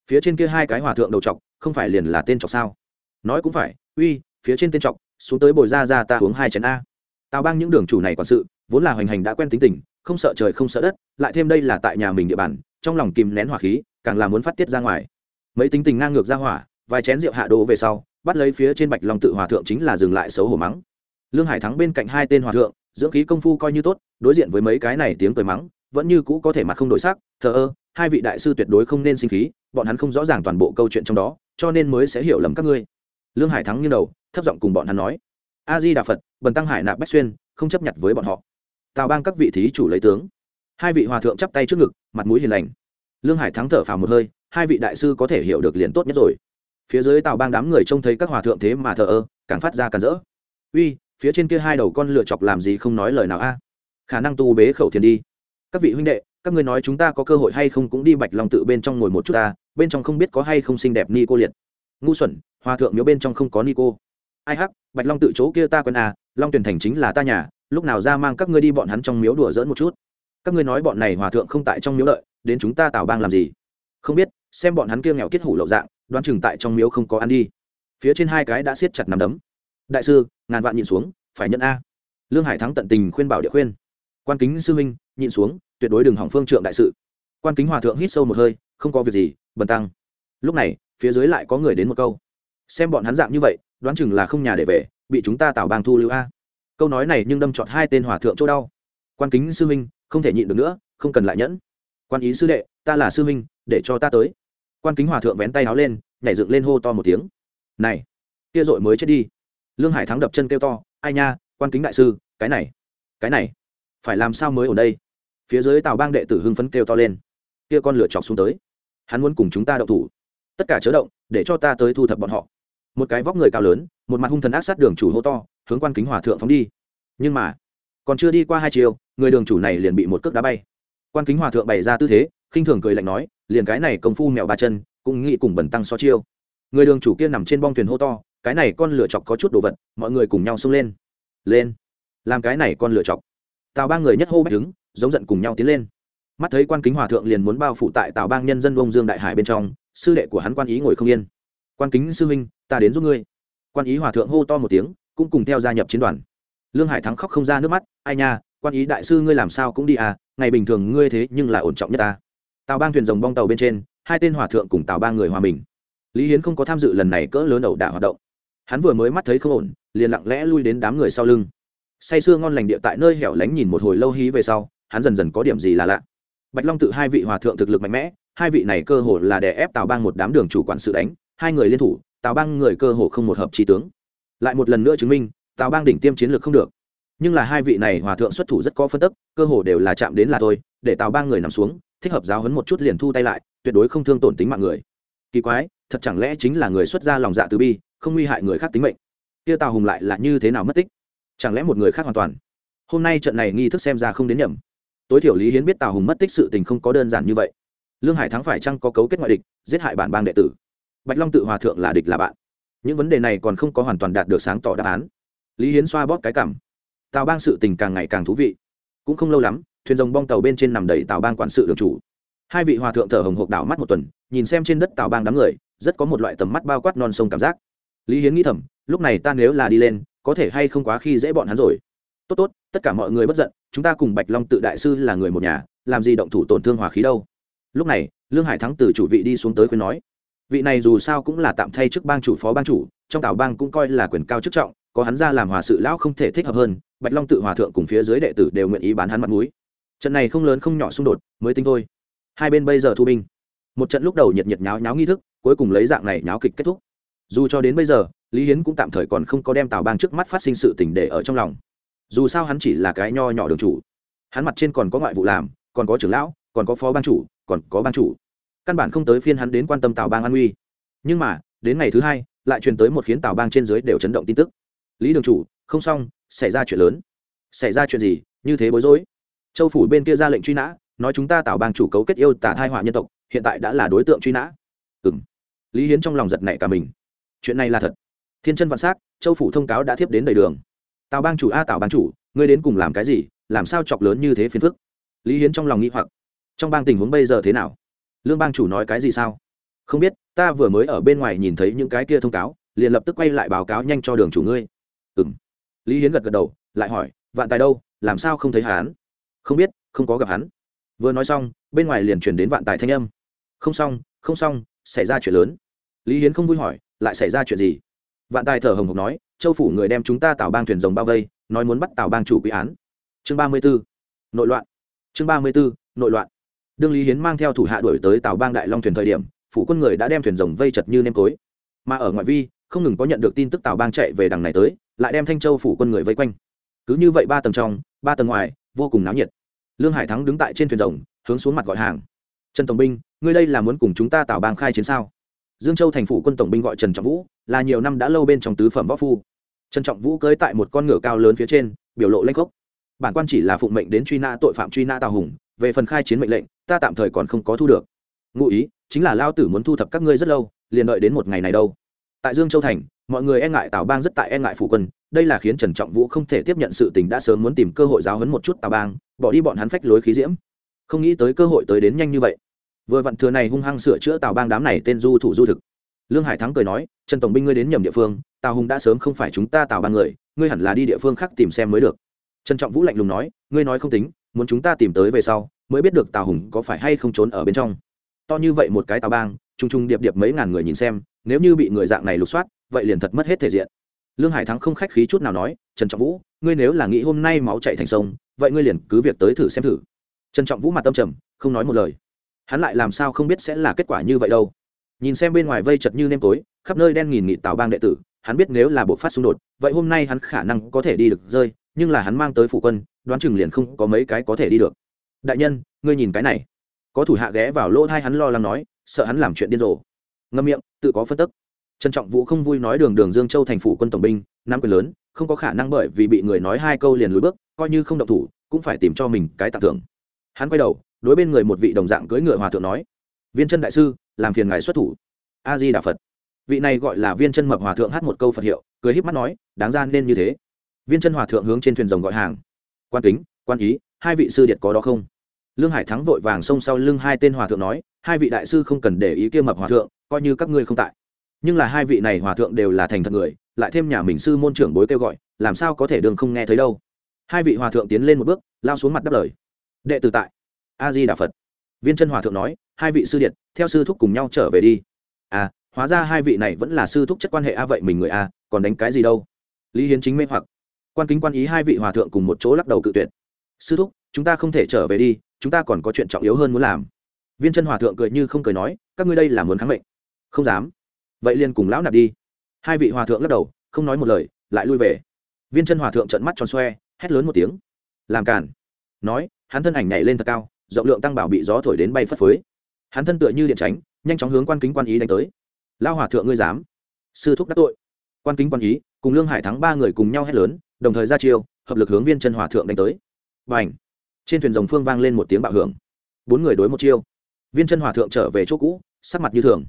phía trên kia hai cái hòa thượng đầu trọc không phải liền là tên trọc sao? Nói cũng phải, uy, phía trên tên trọc xuống tới bồi ra ra ta uống hai chén a. Tào bang những đường chủ này quản sự, vốn là hoành hành đã quen tính tình, không sợ trời không sợ đất, lại thêm đây là tại nhà mình địa bàn, trong lòng kìm nén hỏa khí, càng là muốn phát tiết ra ngoài. Mấy tính tình ngang ngược ra hỏa, vài chén rượu hạ đỗ về sau, bắt lấy phía trên bạch long tự hòa thượng chính là dừng lại xấu hổ mắng. Lương hải thắng bên cạnh hai tên hòa thượng, dưỡng khí công phu coi như tốt, đối diện với mấy cái này tiếng cười mắng vẫn như cũ có thể mặt không đổi sắc, thờ ơ, hai vị đại sư tuyệt đối không nên sinh khí, bọn hắn không rõ ràng toàn bộ câu chuyện trong đó, cho nên mới sẽ hiểu lầm các ngươi. Lương hải thắng nghiêng đầu, thấp giọng cùng bọn hắn nói, a di đà phật, bần tăng hải nạp bách xuyên, không chấp nhận với bọn họ. Tào bang các vị thí chủ lấy tướng. Hai vị hòa thượng chắp tay trước ngực, mặt mũi hiền lành. Lương hải thắng thở phào một hơi, hai vị đại sư có thể hiểu được liền tốt nhất rồi. Phía dưới tào bang đám người trông thấy các hòa thượng thế mà thờ ơ, càng phát ra càng rỡ. Uy, phía trên kia hai đầu con lựa chọc làm gì không nói lời nào a? Khả năng tu bế khẩu thiền đi các vị huynh đệ, các người nói chúng ta có cơ hội hay không cũng đi bạch long tự bên trong ngồi một chút ta, bên trong không biết có hay không xinh đẹp ni cô liệt. Ngu xuẩn, hòa thượng miếu bên trong không có ni cô ai hắc, bạch long tự chỗ kia ta quen à long tuyển thành chính là ta nhà, lúc nào ra mang các ngươi đi bọn hắn trong miếu đùa dỡn một chút. Các ngươi nói bọn này hòa thượng không tại trong miếu đợi, đến chúng ta tào bang làm gì? Không biết, xem bọn hắn kia nghèo kết hủ lậu dạng, đoán chừng tại trong miếu không có ăn đi. Phía trên hai cái đã siết chặt nằm đấm. Đại sư, ngàn vạn nhịn xuống, phải nhận a. Lương hải thắng tận tình khuyên bảo địa khuyên quan kính sư huynh, nhịn xuống, tuyệt đối đừng hỏng phương trượng đại sự. Quan kính hòa thượng hít sâu một hơi, không có việc gì, bần tăng. Lúc này, phía dưới lại có người đến một câu. Xem bọn hắn dạng như vậy, đoán chừng là không nhà để về, bị chúng ta tạo bang thu lưu a. Câu nói này nhưng đâm trọt hai tên hòa thượng chỗ đau. Quan kính sư huynh, không thể nhịn được nữa, không cần lại nhẫn. Quan ý sư đệ, ta là sư huynh, để cho ta tới. Quan kính hòa thượng vén tay áo lên, nhảy dựng lên hô to một tiếng. Này, kia dội mới chết đi. Lương hải thắng đập chân kêu to, ai nha, quan kính đại sư, cái này cái này phải làm sao mới ở đây? Phía dưới tàu bang đệ tử hưng phấn kêu to lên. Kia con lửa chọc xuống tới. Hắn muốn cùng chúng ta đậu thủ. Tất cả chớ động, để cho ta tới thu thập bọn họ. Một cái vóc người cao lớn, một mặt hung thần ác sát đường chủ hô to, hướng quan kính hòa thượng phóng đi. Nhưng mà, còn chưa đi qua hai chiều, người đường chủ này liền bị một cước đá bay. Quan kính hòa thượng bày ra tư thế, khinh thường cười lạnh nói, liền cái này công phu mèo ba chân, cũng nghĩ cùng bẩn tăng so chiêu. Người đường chủ kia nằm trên bong thuyền hô to, cái này con lửa chọc có chút đồ vật, mọi người cùng nhau xông lên. Lên. Làm cái này con lửa chọc tào ba người nhất hô bách đứng, giống giận cùng nhau tiến lên. Mắt thấy quan kính hòa thượng liền muốn bao phủ tại tào bang nhân dân bông dương đại hải bên trong, sư đệ của hắn quan ý ngồi không yên. Quan kính sư huynh, ta đến giúp ngươi. Quan ý hòa thượng hô to một tiếng, cũng cùng theo gia nhập chiến đoàn. Lương hải thắng khóc không ra nước mắt, ai nha, quan ý đại sư ngươi làm sao cũng đi à ngày bình thường ngươi thế nhưng là ổn trọng nhất ta. Tào bang thuyền rồng bong tàu bên trên, hai tên hòa thượng cùng tào ba người hòa mình. Lý hiến không có tham dự lần này cỡ lớn ẩu đả hoạt động. Hắn vừa mới mắt thấy không ổn, liền lặng lẽ lui đến đám người sau lưng say sưa ngon lành địa tại nơi hẻo lánh nhìn một hồi lâu hí về sau, hắn dần dần có điểm gì là lạ. Bạch long tự hai vị hòa thượng thực lực mạnh mẽ, hai vị này cơ hồ là đè ép tào bang một đám đường chủ quản sự đánh, hai người liên thủ, tào bang người cơ hồ không một hợp trí tướng. Lại một lần nữa chứng minh, tào bang đỉnh tiêm chiến lược không được. Nhưng là hai vị này hòa thượng xuất thủ rất có phân tức, cơ hồ đều là chạm đến là thôi, để tào bang người nằm xuống, thích hợp giáo hấn một chút liền thu tay lại, tuyệt đối không thương tổn tính mạng người. Kỳ quái, thật chẳng lẽ chính là người xuất ra lòng dạ từ bi, không nguy hại người khác tính mệnh? Kia tào hùng lại là như thế nào mất tích? Chẳng lẽ một người khác hoàn toàn? Hôm nay trận này nghi thức xem ra không đến nhầm. Tối thiểu lý hiến biết tào hùng mất tích sự tình không có đơn giản như vậy. Lương hải thắng phải chăng có cấu kết ngoại địch, giết hại bản bang đệ tử? Bạch long tự hòa thượng là địch là bạn. Những vấn đề này còn không có hoàn toàn đạt được sáng tỏ đáp án. Lý hiến xoa bóp cái cảm. Tào bang sự tình càng ngày càng thú vị. Cũng không lâu lắm, thuyền rồng bong tàu bên trên nằm đầy tào bang quản sự đường chủ. Hai vị hòa thượng thở hồng hộc đảo mắt một tuần, nhìn xem trên đất tào bang đám người, rất có một loại tầm mắt bao quát non sông cảm giác. Lý hiến nghĩ thầm, lúc này ta nếu là đi lên có thể hay không quá khi dễ bọn hắn rồi. Tốt tốt, tất cả mọi người bất giận, chúng ta cùng bạch long tự đại sư là người một nhà, làm gì động thủ tổn thương hòa khí đâu. Lúc này, lương hải thắng từ chủ vị đi xuống tới khuyên nói, vị này dù sao cũng là tạm thay chức bang chủ phó bang chủ, trong tào bang cũng coi là quyền cao chức trọng, có hắn ra làm hòa sự lão không thể thích hợp hơn, bạch long tự hòa thượng cùng phía dưới đệ tử đều nguyện ý bán hắn mặt mũi. Trận này không lớn không nhỏ xung đột, mới tính thôi. Hai bên bây giờ thu binh. Một trận lúc đầu nhiệt nhiệt nháo nháo nghi thức, cuối cùng lấy dạng này nháo kịch kết thúc dù cho đến bây giờ, lý hiến cũng tạm thời còn không có đem tào bang trước mắt phát sinh sự tình để ở trong lòng. Dù sao hắn chỉ là cái nho nhỏ đường chủ. Hắn mặt trên còn có ngoại vụ làm, còn có trưởng lão, còn có phó ban chủ, còn có ban chủ. Căn bản không tới phiên hắn đến quan tâm tào bang an uy nhưng mà, đến ngày thứ hai, lại truyền tới một khiến tào bang trên dưới đều chấn động tin tức. Lý đường chủ, không xong, xảy ra chuyện lớn. Xảy ra chuyện gì, như thế bối rối. Châu phủ bên kia ra lệnh truy nã, nói chúng ta tào bang chủ cấu kết yêu tả thai họa nhân tộc, hiện tại đã là đối tượng truy nã. Ừ m lý hiến trong lòng giật nảy cả mình chuyện này là thật. Thiên chân vạn s á c châu phủ thông cáo đã thiếp đến đầy đường. Tào bang chủ a tào bang chủ, ngươi đến cùng làm cái gì, làm sao chọc lớn như thế phiền phức? Lý hiến trong lòng nghĩ hoặc. Trong bang tình huống bây giờ thế nào? Lương bang chủ nói cái gì sao? Không biết, ta vừa mới ở bên ngoài nhìn thấy những cái kia thông cáo, liền lập tức quay lại báo cáo nhanh cho đường chủ ngươi. Ừ m lý hiến gật gật đầu, lại hỏi, vạn tài đâu, làm sao không thấy hắn? Không biết, không có gặp hắn. Vừa nói xong, bên ngoài liền chuyển đến vạn tài thanh âm. Không xong không xong, xảy ra chuyện lớn. Lý hiến không vui hỏi lại xảy ra chuyện gì? Vạn tài thở hồng hộc nói, châu phủ người đem chúng ta tạo bang thuyền rồng bao vây, nói muốn bắt tào bang chủ quy án. Chương ba mươi b ố nội loạn. Chương ba mươi b ố nội loạn. Đương lý hiến mang theo thủ hạ đuổi tới tào bang đại long thuyền thời điểm, phủ quân người đã đem thuyền rồng vây chật như nêm cối. mà ở ngoại vi, không ngừng có nhận được tin tức tào bang chạy về đằng này tới, lại đem thanh châu phủ quân người vây quanh. Cứ như vậy ba tầng trong, ba tầng ngoài, vô cùng náo nhiệt. Lương hải thắng đứng tại trên thuyền rồng, hướng xuống mặt gọi hàng. Trần tổng binh, ngươi đây là muốn cùng chúng ta tào bang khai chiến sao? Dương châu thành phủ quân tổng binh gọi trần trọng vũ, là nhiều năm đã lâu bên trong tứ phẩm võ phu. Trần trọng vũ cưới tại một con ngựa cao lớn phía trên, biểu lộ lanh cốc bản quan chỉ là phụng mệnh đến truy nã tội phạm truy nã tào hùng, về phần khai chiến mệnh lệnh, ta tạm thời còn không có thu được. Ngụ ý, chính là lao tử muốn thu thập các ngươi rất lâu, liền đợi đến một ngày này đâu. Tại dương châu thành, mọi người e ngại tào bang rất tại e ngại phủ quân, đây là khiến trần trọng vũ không thể tiếp nhận sự tình đã sớm muốn tìm cơ hội giáo hấn một chút tào bang, bỏ đi bọn hắn phách lối khí diễm. Không nghĩ tới cơ hội tới đến nhanh như vậy vừa vặn thừa này hung hăng sửa chữa tào bang đám này tên du thủ du thực. Lương hải thắng cười nói, trần tổng binh ngươi đến nhầm địa phương, tào hùng đã sớm không phải chúng ta tào bang người, ngươi hẳn là đi địa phương khác tìm xem mới được. Trần trọng vũ lạnh lùng nói, ngươi nói không tính, muốn chúng ta tìm tới về sau, mới biết được tào hùng có phải hay không trốn ở bên trong. To như vậy một cái tào bang t r u n g t r u n g điệp điệp mấy ngàn người nhìn xem, nếu như bị người dạng này lục soát, vậy liền thật mất hết thể diện. Lương hải thắng không khách khí chút nào nói, trần trọng vũ, ngươi nếu là nghĩ hôm nay máu chạy thành sông, vậy ngươi liền cứ việc tới thử xem thử. Trần trọng vũ mặt tâm trầm, không nói một lời hắn lại làm sao không biết sẽ là kết quả như vậy đâu. Nhìn xem bên ngoài vây chật như nêm tối, khắp nơi đen nghìn nghị tào bang đệ tử, hắn biết nếu là bộ phát xung đột, vậy hôm nay hắn khả năng có thể đi được rơi, nhưng là hắn mang tới phủ quân, đoán chừng liền không có mấy cái có thể đi được. Đại nhân, ngươi nhìn cái này. Có thủ hạ ghé vào lỗ thai hắn lo lắng nói, sợ hắn làm chuyện điên rồ. Ngâm miệng, tự có phân tức. Trần trọng vũ không vui nói đường đường dương châu thành phủ quân tổng binh nam quyền lớn, không có khả năng bởi vì bị người nói hai câu liền lùi bước, coi như không động thủ, cũng phải tìm cho mình cái tặng thưởng. Hắn quay đầu đối bên người một vị đồng dạng cưỡi ngựa hòa thượng nói, viên chân đại sư, làm phiền ngài xuất thủ. A di đà phật. Vị này gọi là viên chân mập hòa thượng hát một câu phật hiệu, cười híp mắt nói, đáng ra nên như thế. Viên chân hòa thượng hướng trên thuyền rồng gọi hàng. Quan kính, quan ý, hai vị sư điện có đó không? Lương hải thắng vội vàng xông sau lưng hai tên hòa thượng nói, hai vị đại sư không cần để ý kia mập hòa thượng, coi như các ngươi không tại. Nhưng là hai vị này hòa thượng đều là thành thật người, lại thêm nhà mình sư môn trưởng bối kêu gọi, làm sao có thể đường không nghe thấy đâu. Hai vị hòa thượng tiến lên một bước, lao xuống mặt đáp lời. Đệ tử tại a di đà phật. Viên chân hòa thượng nói, hai vị sư điện theo sư thúc cùng nhau trở về đi. À hóa ra hai vị này vẫn là sư thúc chất quan hệ a, vậy mình người a, còn đánh cái gì đâu? Lý hiến chính mê hoặc. Quan kính quan ý hai vị hòa thượng cùng một chỗ lắc đầu cự tuyệt. Sư thúc, chúng ta không thể trở về đi, chúng ta còn có chuyện trọng yếu hơn muốn làm. Viên chân hòa thượng cười như không cười nói, các ngươi đây là muốn kháng mệnh. Không dám. Vậy liền cùng lão nạp đi. Hai vị hòa thượng lắc đầu, không nói một lời, lại lui về. Viên chân hòa thượng trận mắt tròn xoe, hét lớn một tiếng. Làm cản nói, hắn thân ảnh nhảy lên thật cao rộng lượng tăng bảo bị gió thổi đến bay phất phới. Hắn thân tựa như điện tránh, nhanh chóng hướng quan kính quan ý đánh tới. Lao hòa thượng ngươi dám? Sư thúc đắc tội. Quan kính quan ý, cùng lương hải thắng ba người cùng nhau hét lớn, đồng thời ra chiêu, hợp lực hướng viên chân hòa thượng đánh tới. Và ảnh trên thuyền rồng phương vang lên một tiếng bạo hưởng. Bốn người đối một chiêu. Viên chân hòa thượng trở về chỗ cũ, sắc mặt như thường.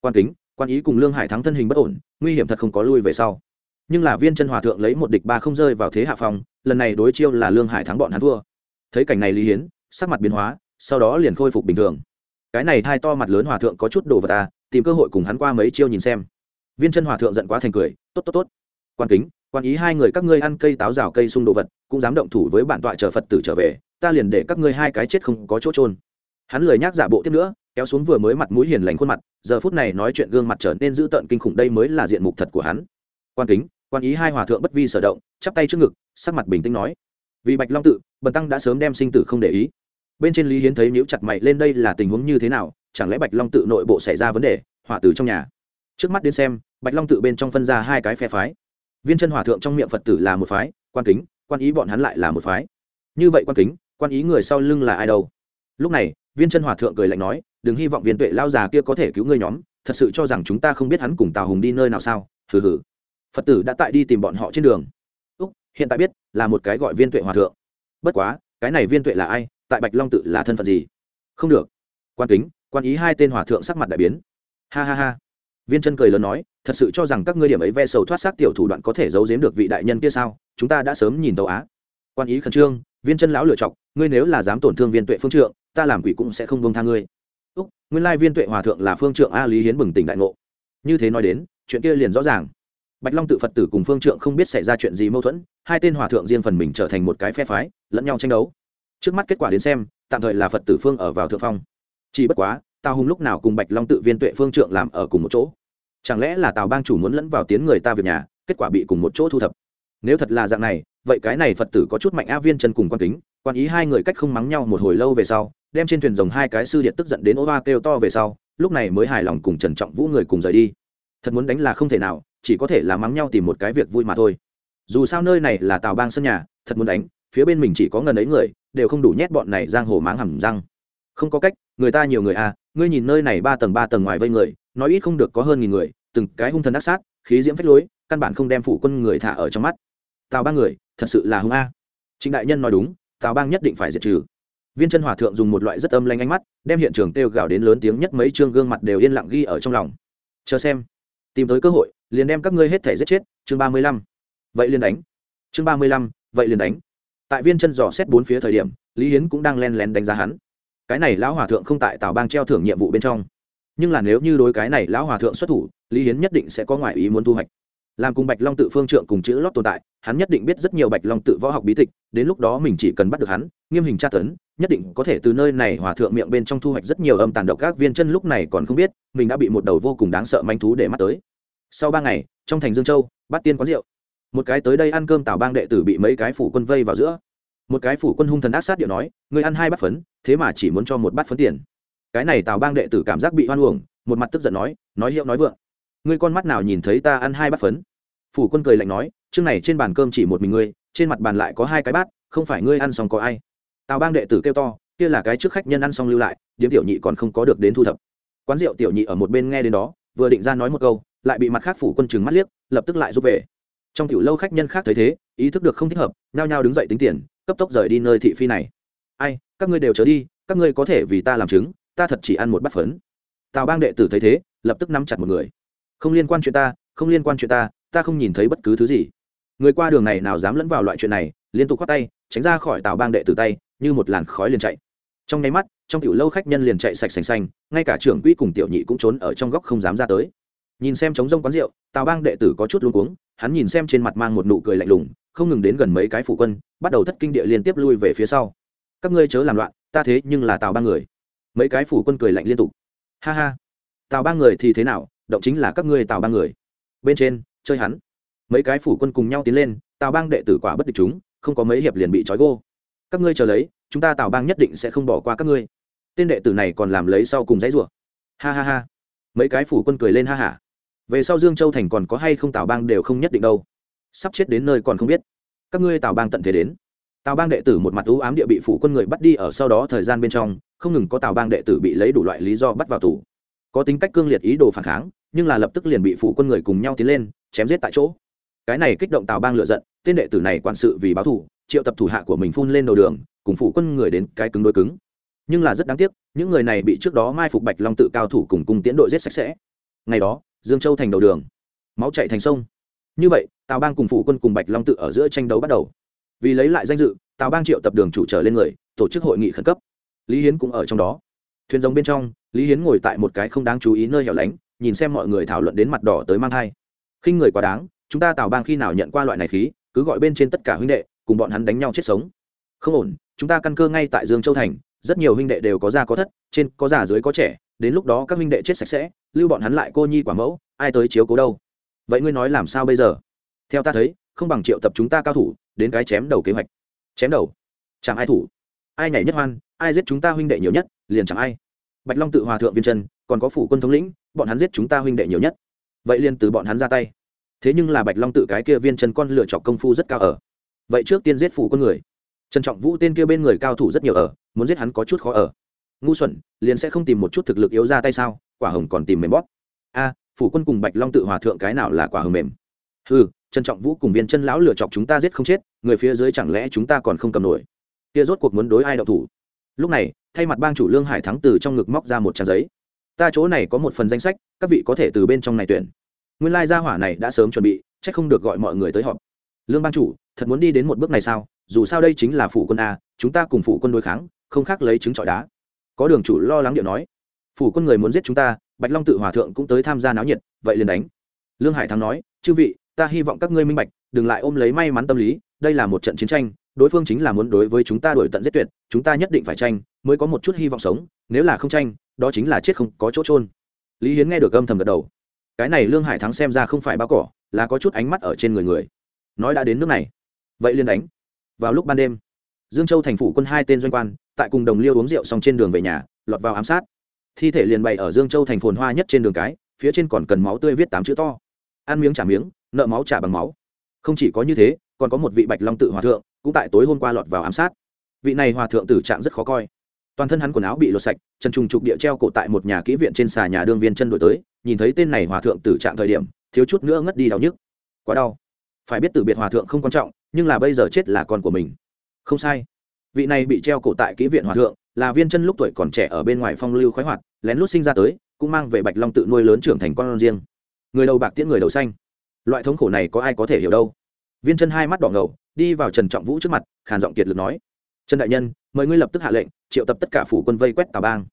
Quan kính, quan ý cùng lương hải thắng thân hình bất ổn, nguy hiểm thật không có lui về sau. Nhưng là viên chân hòa thượng lấy một địch ba không rơi vào thế hạ phòng lần này đối chiêu là lương hải thắng bọn hắn thua. Thấy cảnh này lý hiến sắc mặt biến hóa sau đó liền khôi phục bình thường. Cái này thai to mặt lớn hòa thượng có chút đồ vật à, tìm cơ hội cùng hắn qua mấy chiêu nhìn xem. Viên chân hòa thượng giận quá thành cười tốt tốt tốt. Quan kính quan ý hai người các ngươi ăn cây táo rào cây sung đồ vật cũng dám động thủ với bản tọa chờ phật tử trở về ta liền để các ngươi hai cái chết không có chỗ trôn hắn lười nhác giả bộ tiếp nữa kéo xuống vừa mới mặt mũi hiền lành khuôn mặt giờ phút này nói chuyện gương mặt trở nên dữ tợn kinh khủng đây mới là diện mục thật của hắn. Quan kính quan ý hai hòa thượng bất vi sở động chắp tay trước ngực sắc mặt bình tĩnh nói. Vì bạch long tự bần tăng đã sớm đem sinh tử không để ý bên trên lý hiến thấy nhíu chặt mày lên đây là tình huống như thế nào, chẳng lẽ bạch long tự nội bộ xảy ra vấn đề, hỏa tử trong nhà? Trước mắt đến xem, bạch long tự bên trong phân ra hai cái phe phái. Viên chân hòa thượng trong miệng phật tử là một phái, quan kính, quan ý bọn hắn lại là một phái. Như vậy quan kính, quan ý người sau lưng là ai đâu? Lúc này, viên chân hòa thượng cười lạnh nói, đừng hy vọng viên tuệ lao già kia có thể cứu ngươi nhóm, thật sự cho rằng chúng ta không biết hắn cùng tào hùng đi nơi nào sao? Hừ hừ. Phật tử đã tại đi tìm bọn họ trên đường. Úc, hiện tại biết, là một cái gọi viên tuệ hòa thượng. Bất quá, cái này viên tuệ là ai? Tại bạch long tự là thân phận gì? Không được. Quan kính, quan ý hai tên hòa thượng sắc mặt đại biến. Ha ha ha. Viên chân cười lớn nói, thật sự cho rằng các ngươi điểm ấy ve sầu thoát xác tiểu thủ đoạn có thể giấu giếm được vị đại nhân kia sao? Chúng ta đã sớm nhìn tàu á. Quan ý khẩn trương, viên chân lão lựa chọc, ngươi nếu là dám tổn thương viên tuệ phương trượng, ta làm quỷ cũng sẽ không bông tha ngươi. Úc, nguyên lai viên tuệ hòa thượng là phương trượng a lý hiến bừng tỉnh đại ngộ. Như thế nói đến, chuyện kia liền rõ ràng. Bạch long tự phật tử cùng phương trượng không biết xảy ra chuyện gì mâu thuẫn, hai tên hòa thượng riêng phần mình trở thành một cái phe phái, lẫn nhau tranh đấu trước mắt kết quả đến xem, tạm thời là phật tử phương ở vào thượng phong. Chỉ bất quá, tào hùng lúc nào cùng bạch long tự viên tuệ phương trượng làm ở cùng một chỗ? Chẳng lẽ là tào bang chủ muốn lẫn vào tiến người ta việc nhà, kết quả bị cùng một chỗ thu thập? Nếu thật là dạng này, vậy cái này phật tử có chút mạnh a viên chân cùng quan kính, quan ý hai người cách không mắng nhau một hồi lâu về sau, đem trên thuyền rồng hai cái sư điện tức giận đến ô ba kêu to về sau, lúc này mới hài lòng cùng trần trọng vũ người cùng rời đi. Thật muốn đánh là không thể nào, chỉ có thể là mắng nhau tìm một cái việc vui mà thôi. Dù sao nơi này là tào bang sân nhà, thật muốn đánh, phía bên mình chỉ có ngần ấy người đều không đủ nhét bọn này giang hồ máng hầm răng. Không có cách, người ta nhiều người à ngươi nhìn nơi này ba tầng ba tầng ngoài vây người, nói ít không được có hơn nghìn người, từng cái hung thần ác sát, khí diễm phách lối, căn bản không đem phụ quân người thả ở trong mắt. Tào ba người, thật sự là hung a. Trịnh đại nhân nói đúng, tào bang nhất định phải diệt trừ. Viên chân hòa thượng dùng một loại rất âm lanh ánh mắt, đem hiện trường kêu gào đến lớn tiếng nhất mấy chương gương mặt đều yên lặng ghi ở trong lòng. Chờ xem. Tìm tới cơ hội, liền đem các ngươi hết thể giết chết, chương ba mươi lăm. Vậy liền đánh. Chương ba mươi lăm, vậy liền đánh tại viên chân dò xét bốn phía thời điểm, lý hiến cũng đang len lén đánh giá hắn. Cái này lão hòa thượng không tại tào bang treo thưởng nhiệm vụ bên trong. Nhưng là nếu như đối cái này lão hòa thượng xuất thủ, lý hiến nhất định sẽ có ngoại ý muốn thu hoạch. Làm cùng bạch long tự phương trượng cùng chữ lót tồn tại, hắn nhất định biết rất nhiều bạch long tự võ học bí tịch, đến lúc đó mình chỉ cần bắt được hắn, nghiêm hình tra tấn, nhất định có thể từ nơi này hòa thượng miệng bên trong thu hoạch rất nhiều âm tàn độc các viên chân lúc này còn không biết, mình đã bị một đầu vô cùng đáng sợ manh thú để mắt tới. Sau ba ngày, trong thành dương châu, bắt tiên quán rượu một cái tới đây ăn cơm tào bang đệ tử bị mấy cái phủ quân vây vào giữa. Một cái phủ quân hung thần ác sát điệu nói người ăn hai bát phấn, thế mà chỉ muốn cho một bát phấn tiền. Cái này tào bang đệ tử cảm giác bị hoan uổng, một mặt tức giận nói nói hiệu nói vượng, ngươi con mắt nào nhìn thấy ta ăn hai bát phấn? Phủ quân cười lạnh nói, chương này trên bàn cơm chỉ một mình ngươi, trên mặt bàn lại có hai cái bát, không phải ngươi ăn xong có ai. Tào bang đệ tử kêu to, kia là cái trước khách nhân ăn xong lưu lại, điếm tiểu nhị còn không có được đến thu thập. Quán rượu tiểu nhị ở một bên nghe đến đó, vừa định ra nói một câu, lại bị mặt khác phủ quân chừng mắt liếc, lập tức lại rút về trong tiểu lâu khách nhân khác thấy thế, ý thức được không thích hợp, nhao nhao đứng dậy tính tiền, cấp tốc rời đi nơi thị phi này. Ai, các ngươi đều trở đi, các ngươi có thể vì ta làm chứng, ta thật chỉ ăn một bát phấn. Tào bang đệ tử thấy thế, lập tức nắm chặt một người. Không liên quan chuyện ta, không liên quan chuyện ta ta không nhìn thấy bất cứ thứ gì. Người qua đường này nào dám lẫn vào loại chuyện này, liên tục khoát tay, tránh ra khỏi tào bang đệ tử tay, như một làn khói liền chạy. Trong nháy mắt, trong tiểu lâu khách nhân liền chạy sạch sành xanh, ngay cả trưởng quỹ cùng tiểu nhị cũng trốn ở trong góc không dám ra tới nhìn xem trống rông quán rượu, tào bang đệ tử có chút luống cuống, hắn nhìn xem trên mặt mang một nụ cười lạnh lùng, không ngừng đến gần mấy cái phủ quân, bắt đầu thất kinh địa liên tiếp lui về phía sau. Các ngươi chớ làm loạn, ta thế nhưng là tào ba người. Mấy cái phủ quân cười lạnh liên tục. Ha ha. Tào ba người thì thế nào, động chính là các ngươi tào ba người. Bên trên, chơi hắn. Mấy cái phủ quân cùng nhau tiến lên, tào bang đệ tử quả bất địch chúng, không có mấy hiệp liền bị trói gô. Các ngươi chờ lấy, chúng ta tào bang nhất định sẽ không bỏ qua các ngươi. Tên đệ tử này còn làm lấy sau cùng dãy rủa. Ha ha ha. Mấy cái phủ quân cười lên ha hả về sau dương châu thành còn có hay không tào bang đều không nhất định đâu. Sắp chết đến nơi còn không biết. Các ngươi tào bang tận thế đến. Tào bang đệ tử một mặt ưu ám địa bị phủ quân người bắt đi ở sau đó thời gian bên trong, không ngừng có tào bang đệ tử bị lấy đủ loại lý do bắt vào tù. Có tính cách cương liệt ý đồ phản kháng, nhưng là lập tức liền bị phủ quân người cùng nhau tiến lên, chém giết tại chỗ. Cái này kích động tào bang lựa giận, tên đệ tử này quản sự vì báo thù, triệu tập thủ hạ của mình phun lên đầu đường, cùng phủ quân người đến cái cứng đôi cứng. Nhưng là rất đáng tiếc, những người này bị trước đó mai phục bạch long tự cao thủ cùng cung tiến đội giết sạch sẽ. Ngày đó dương châu thành đầu đường. Máu chạy thành sông. Như vậy, tào bang cùng phủ quân cùng bạch long tự ở giữa tranh đấu bắt đầu. Vì lấy lại danh dự, tào bang triệu tập đường chủ trở lên người, tổ chức hội nghị khẩn cấp. Lý hiến cũng ở trong đó. Thuyền giống bên trong, lý hiến ngồi tại một cái không đáng chú ý nơi hẻo lánh, nhìn xem mọi người thảo luận đến mặt đỏ tới mang thai. Khinh người quá đáng, chúng ta tào bang khi nào nhận qua loại này khí, cứ gọi bên trên tất cả huynh đệ, cùng bọn hắn đánh nhau chết sống. Không ổn, chúng ta căn cơ ngay tại dương châu thành, rất nhiều huynh đệ đều có già có thất, trên có già dưới có trẻ đến lúc đó các huynh đệ chết sạch sẽ, lưu bọn hắn lại cô nhi quả mẫu, ai tới chiếu cố đâu? Vậy ngươi nói làm sao bây giờ? Theo ta thấy, không bằng triệu tập chúng ta cao thủ, đến cái chém đầu kế hoạch. Chém đầu? Chẳng ai thủ? Ai nhảy nhất hoan, ai giết chúng ta huynh đệ nhiều nhất, liền chẳng ai. Bạch long tự hòa thượng viên trần, còn có phủ quân thống lĩnh, bọn hắn giết chúng ta huynh đệ nhiều nhất. Vậy liền từ bọn hắn ra tay. Thế nhưng là bạch long tự cái kia viên trần con lựa chọc công phu rất cao ở. Vậy trước tiên giết phủ quân người. Trần trọng vũ tên kia bên người cao thủ rất nhiều ở, muốn giết hắn có chút khó ở ngu xuẩn, liền sẽ không tìm một chút thực lực yếu ra tay sao? Quả hồng còn tìm mềm bóp. A, phủ quân cùng bạch long tự hòa thượng cái nào là quả hồng mềm? Ừ Trân trọng vũ cùng viên chân lão lựa chọc chúng ta giết không chết, người phía dưới chẳng lẽ chúng ta còn không cầm nổi? Kia rốt cuộc muốn đối ai đậu thủ? Lúc này, thay mặt bang chủ lương hải thắng từ trong ngực móc ra một trang giấy. Ta chỗ này có một phần danh sách, các vị có thể từ bên trong này tuyển. Nguyên lai gia hỏa này đã sớm chuẩn bị c h ắ c không được gọi mọi người tới họp. Lương bang chủ, thật muốn đi đến một bước này sao? Dù sao đây chính là phủ quân a, chúng ta cùng phủ quân đối kháng, không khác lấy trứng trọi đá có đường chủ lo lắng điệu nói, phủ quân người muốn giết chúng ta, bạch long tự hòa thượng cũng tới tham gia náo nhiệt, vậy liền đánh. Lương hải thắng nói, chư vị, ta hy vọng các ngươi minh bạch, đừng lại ôm lấy may mắn tâm lý, đây là một trận chiến tranh, đối phương chính là muốn đối với chúng ta đổi tận giết tuyệt, chúng ta nhất định phải tranh, mới có một chút hy vọng sống, nếu là không tranh, đó chính là chết không có chỗ trôn lý hiến nghe được âm thầm gật đầu. Cái này lương hải thắng xem ra không phải bao cỏ, là có chút ánh mắt ở trên người người. Nói đã đến nước này, vậy liền đánh. Vào lúc ban đêm dương châu thành phủ quân hai tên doanh quan, tại cùng đồng liêu uống rượu xong trên đường về nhà, lọt vào ám sát. Thi thể liền bày ở dương châu thành phồn hoa nhất trên đường cái, phía trên còn cần máu tươi viết tám chữ to. Ăn miếng trả miếng, nợ máu trả bằng máu. Không chỉ có như thế, còn có một vị bạch long tự hòa thượng, cũng tại tối hôm qua lọt vào ám sát. Vị này hòa thượng tử trạng rất khó coi. Toàn thân hắn quần áo bị lột sạch, chân trùng trục địa treo cổ tại một nhà kỹ viện trên xà nhà đương viên chân đổi tới, nhìn thấy tên này hòa thượng tử trạng thời điểm, thiếu chút nữa ngất đi đau nhức. Quá đau. Phải biết từ biệt hòa thượng không quan trọng, nhưng là bây giờ chết là con của mình không sai. Vị này bị treo cổ tại kỹ viện hòa thượng, là viên chân lúc tuổi còn trẻ ở bên ngoài phong lưu khoái hoạt, lén lút sinh ra tới, cũng mang về bạch long tự nuôi lớn trưởng thành con riêng. Người đầu bạc tiễn người đầu xanh. Loại thống khổ này có ai có thể hiểu đâu? Viên chân hai mắt đỏ ngầu, đi vào trần trọng vũ trước mặt, khàn giọng kiệt lực nói, trần đại nhân, mời ngươi lập tức hạ lệnh, triệu tập tất cả phủ quân vây quét tà bang.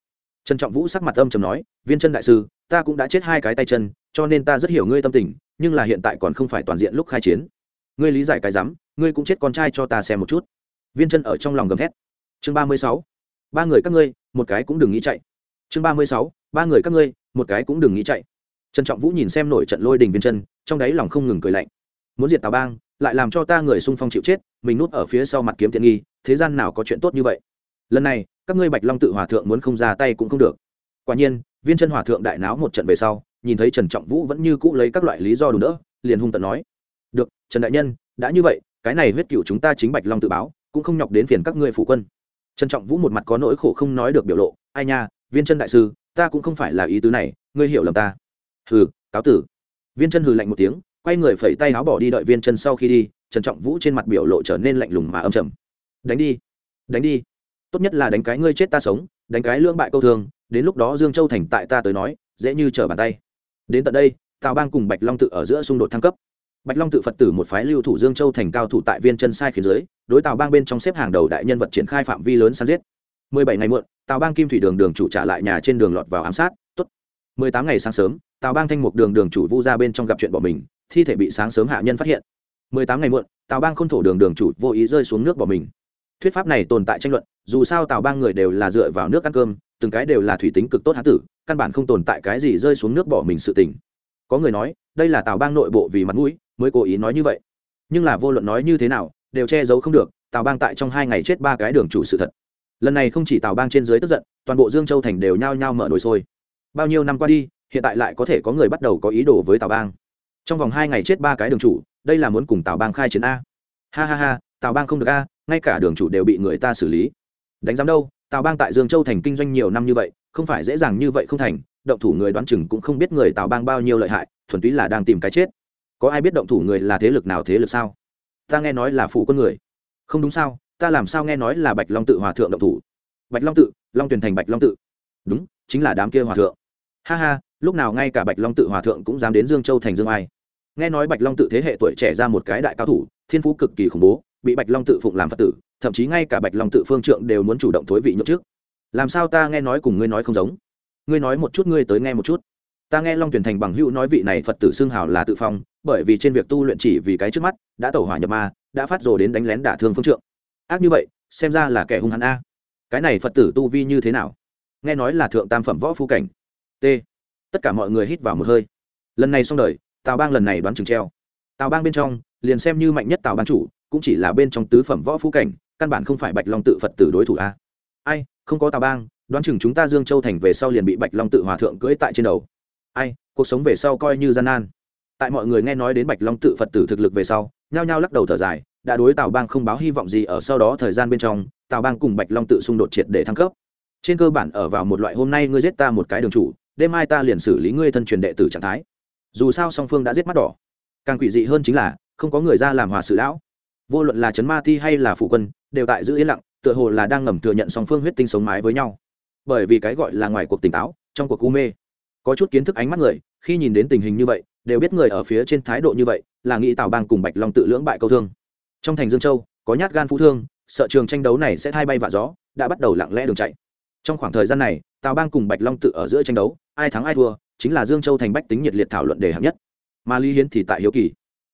Trần trọng vũ sắc mặt âm trầm nói, viên chân đại sư, ta cũng đã chết hai cái tay chân, cho nên ta rất hiểu ngươi tâm tình, nhưng là hiện tại còn không phải toàn diện lúc khai chiến. Ngươi lý giải cái rắm, ngươi cũng chết con trai cho ta xem một chút viên chân ở trong lòng gầm thét. Chương ba mươi sáu, ba người các ngươi, một cái cũng đừng nghĩ chạy. Chương ba mươi sáu, ba người các ngươi, một cái cũng đừng nghĩ chạy. Trần trọng vũ nhìn xem nổi trận lôi đình viên chân, trong đáy lòng không ngừng cười lạnh. Muốn diệt tào bang, lại làm cho ta người xung phong chịu chết, mình núp ở phía sau mặt kiếm tiện nghi, thế gian nào có chuyện tốt như vậy? Lần này, các ngươi bạch long tự hòa thượng muốn không ra tay cũng không được. Quả nhiên, viên chân hòa thượng đại náo một trận về sau, nhìn thấy trần trọng vũ vẫn như cũ lấy các loại lý do đủ nữa liền hung tận nói, được, trần đại nhân, đã như vậy, cái này huyết cựu chúng ta chính bạch long tự báo cũng không nhọc đến phiền các ngươi phủ quân. Trần trọng vũ một mặt có nỗi khổ không nói được biểu lộ, ai nha, viên chân đại sư, ta cũng không phải là ý tứ này, ngươi hiểu lầm ta. Hừ, cáo tử. Viên chân hừ lạnh một tiếng, quay người phẩy tay áo bỏ đi đợi viên chân sau khi đi, trần trọng vũ trên mặt biểu lộ trở nên lạnh lùng mà âm trầm. Đánh đi đánh đi. Tốt nhất là đánh cái ngươi chết ta sống, đánh cái lương bại câu thường. đến lúc đó dương châu thành tại ta tới nói, dễ như trở bàn tay. Đến tận đây, tào bang cùng bạch long tự ở giữa xung đột thăng cấp bạch long tự phật tử một phái lưu thủ dương châu thành cao thủ tại viên chân sai khiến giới, đối tào bang bên trong xếp hàng đầu đại nhân vật triển khai phạm vi lớn săn giết. Mười bảy ngày muộn, tào bang kim thủy đường đường chủ trả lại nhà trên đường lọt vào ám sát, tốt. Mười tám ngày sáng sớm, tào bang thanh mục đường đường chủ vu ra bên trong gặp chuyện bỏ mình, thi thể bị sáng sớm hạ nhân phát hiện. Mười tám ngày muộn, tào bang khôn thổ đường đường chủ vô ý rơi xuống nước bỏ mình. Thuyết pháp này tồn tại tranh luận, dù sao tào bang người đều là dựa vào nước ăn cơm, từng cái đều là thủy tính cực tốt hán tử, căn bản không tồn tại cái gì rơi xuống nước bỏ mình sự tình. Có người nói, đây là tào bang nội bộ vì mặt mũi mới cố ý nói như vậy. Nhưng là vô luận nói như thế nào, đều che giấu không được, tào bang tại trong hai ngày chết ba cái đường chủ sự thật. Lần này không chỉ tào bang trên dưới tức giận, toàn bộ dương châu thành đều nhao nhao mở nổi sôi. Bao nhiêu năm qua đi, hiện tại lại có thể có người bắt đầu có ý đồ với tào bang. Trong vòng hai ngày chết ba cái đường chủ, đây là muốn cùng tào bang khai chiến a. Ha ha ha, tào bang không được a, ngay cả đường chủ đều bị người ta xử lý. Đánh giám đâu, tào bang tại dương châu thành kinh doanh nhiều năm như vậy, không phải dễ dàng như vậy không thành, động thủ người đoán chừng cũng không biết người tào bang bao nhiêu lợi hại, thuần túy là đang tìm cái chết có ai biết động thủ người là thế lực nào thế lực sao? Ta nghe nói là phụ quân người. Không đúng sao? Ta làm sao nghe nói là bạch long tự hòa thượng động thủ? Bạch long tự, long tuyển thành bạch long tự. Đúng, chính là đám kia hòa thượng. Ha ha, lúc nào ngay cả bạch long tự hòa thượng cũng dám đến dương châu thành dương ai. Nghe nói bạch long tự thế hệ tuổi trẻ ra một cái đại cao thủ, thiên phú cực kỳ khủng bố, bị bạch long tự phụng làm phật tử, thậm chí ngay cả bạch long tự phương trượng đều muốn chủ động thối vị nhậu trước. Làm sao ta nghe nói cùng ngươi nói không giống? Ngươi nói một chút, ngươi tới nghe một chút ta nghe long tuyển thành bằng hữu nói vị này phật tử xưng hào là tự phong, bởi vì trên việc tu luyện chỉ vì cái trước mắt, đã tẩu hỏa nhập ma, đã phát rồ đến đánh lén đả thương phương trượng. Ác như vậy, xem ra là kẻ hung hắn a. Cái này phật tử tu vi như thế nào? Nghe nói là thượng tam phẩm võ phu cảnh. T. Tất cả mọi người hít vào một hơi. Lần này xong đời, tào bang lần này đoán chừng treo. Tào bang bên trong, liền xem như mạnh nhất tào bang chủ, cũng chỉ là bên trong tứ phẩm võ phu cảnh, căn bản không phải bạch long tự phật tử đối thủ a. Ai, không có tào bang, đoán chừng chúng ta dương châu thành về sau liền bị bạch long tự hòa thượng cưỡi tại trên đầu ai, cuộc sống về sau coi như gian nan. Tại mọi người nghe nói đến bạch long tự phật tử thực lực về sau, nhao nhao lắc đầu thở dài, đã đối tào bang không báo hy vọng gì ở sau đó thời gian bên trong, tào bang cùng bạch long tự xung đột triệt để thăng cấp. Trên cơ bản ở vào một loại hôm nay ngươi giết ta một cái đường chủ, đêm mai ta liền xử lý ngươi thân truyền đệ tử trạng thái. Dù sao song phương đã giết mắt đỏ. Càng quỷ dị hơn chính là, không có người ra làm hòa sự lão. Vô luận là trấn ma ti hay là phụ quân, đều tại giữ yên lặng, tựa hồ là đang ngầm thừa nhận song phương huyết tinh sống mái với nhau. Bởi vì cái gọi là ngoài cuộc tỉnh táo, trong cuộc u mê có chút kiến thức ánh mắt người, khi nhìn đến tình hình như vậy, đều biết người ở phía trên thái độ như vậy, là nghĩ tào bang cùng bạch long tự lưỡng bại câu thương. Trong thành dương châu, có nhát gan phú thương, sợ trường tranh đấu này sẽ thay bay vạ gió, đã bắt đầu lặng lẽ đường chạy. Trong khoảng thời gian này, tào bang cùng bạch long tự ở giữa tranh đấu, ai thắng ai thua, chính là dương châu thành bách tính nhiệt liệt thảo luận đề hạng nhất. Mà lý hiến thì tại hiếu kỳ.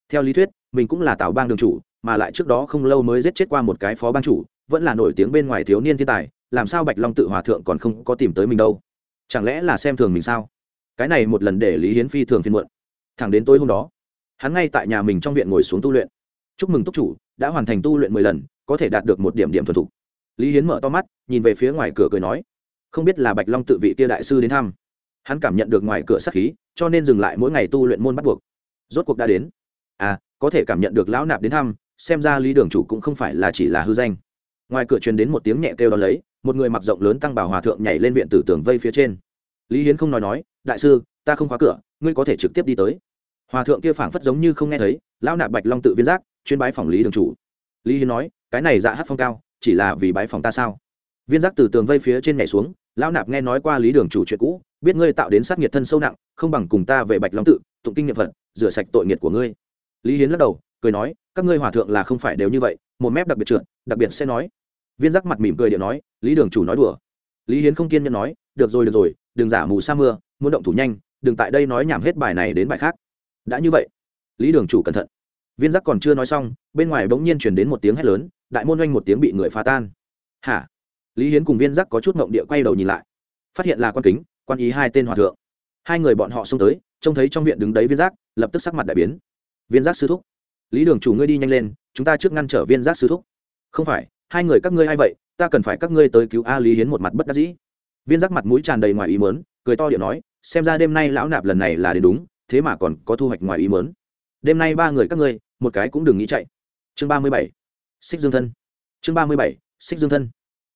Theo lý thuyết, mình cũng là tào bang đường chủ, mà lại trước đó không lâu mới giết chết qua một cái phó bang chủ, vẫn là nổi tiếng bên ngoài thiếu niên thiên tài, làm sao bạch long tự hòa thượng còn không có tìm tới mình đâu? Chẳng lẽ là xem thường mình sao? Cái này một lần để lý hiến phi thường phiên muộn. Thẳng đến tối hôm đó, hắn ngay tại nhà mình trong viện ngồi xuống tu luyện. Chúc mừng túc chủ, đã hoàn thành tu luyện mười lần, có thể đạt được một điểm điểm thuần thục. Lý hiến mở to mắt, nhìn về phía ngoài cửa cười nói, không biết là bạch long tự vị kia đại sư đến thăm. Hắn cảm nhận được ngoài cửa sắc khí, cho nên dừng lại mỗi ngày tu luyện môn bắt buộc. Rốt cuộc đã đến. À có thể cảm nhận được lão nạp đến thăm, xem ra lý đường chủ cũng không phải là chỉ là hư danh. Ngoài cửa truyền đến một tiếng nhẹ kêu đ ó lấy, một người mặc rộng lớn tăng bảo hòa thượng nhảy lên viện tử tường vây phía trên lý hiến không nói nói, đại sư, ta không khóa cửa, ngươi có thể trực tiếp đi tới. Hòa thượng kia phảng phất giống như không nghe thấy, lão nạp bạch long tự viên giác, chuyên bái phòng lý đường chủ. Lý hiến nói, cái này dạ hát phong cao, chỉ là vì bái phòng ta sao? Viên giác từ tường vây phía trên nhảy xuống, lão nạp nghe nói qua lý đường chủ chuyện cũ, biết ngươi tạo đến sát nghiệt thân sâu nặng, không bằng cùng ta về bạch long tự, tụng kinh nghiệm phật, rửa sạch tội nghiệt của ngươi. Lý hiến lắc đầu, cười nói, các ngươi hòa thượng là không phải đều như vậy, một mép đặc biệt trượt, đặc biệt sẽ nói. Viên giác mặt mỉm cười điệu nói, lý đường chủ nói đùa lý hiến không kiên nhẫn nói, được rồi được rồi, đừng giả mù sa mưa, muốn động thủ nhanh, đừng tại đây nói nhảm hết bài này đến bài khác. Đã như vậy, lý đường chủ cẩn thận. Viên giác còn chưa nói xong, bên ngoài bỗng nhiên chuyển đến một tiếng hét lớn, đại môn oanh một tiếng bị người phá tan. Hả? Lý hiến cùng viên giác có chút mộng địa quay đầu nhìn lại. Phát hiện là quan kính, quan ý hai tên hòa thượng. Hai người bọn họ xông tới, trông thấy trong viện đứng đấy viên giác, lập tức sắc mặt đại biến. Viên giác sư thúc, lý đường chủ ngươi đi nhanh lên, chúng ta trước ngăn trở viên giác sư thúc. Không phải, hai người các ngươi a i vậy? Ta cần phải các ngươi tới cứu a lý hiến một mặt bất đắc dĩ. Viên giác mặt mũi tràn đầy ngoài ý mớn cười to điện nói, xem ra đêm nay lão nạp lần này là đến đúng, thế mà còn có thu hoạch ngoài ý mớn đêm nay ba người các ngươi, một cái cũng đừng nghĩ chạy. Chương ba mươi bảy, xích dương thân. Chương ba mươi bảy, xích dương thân.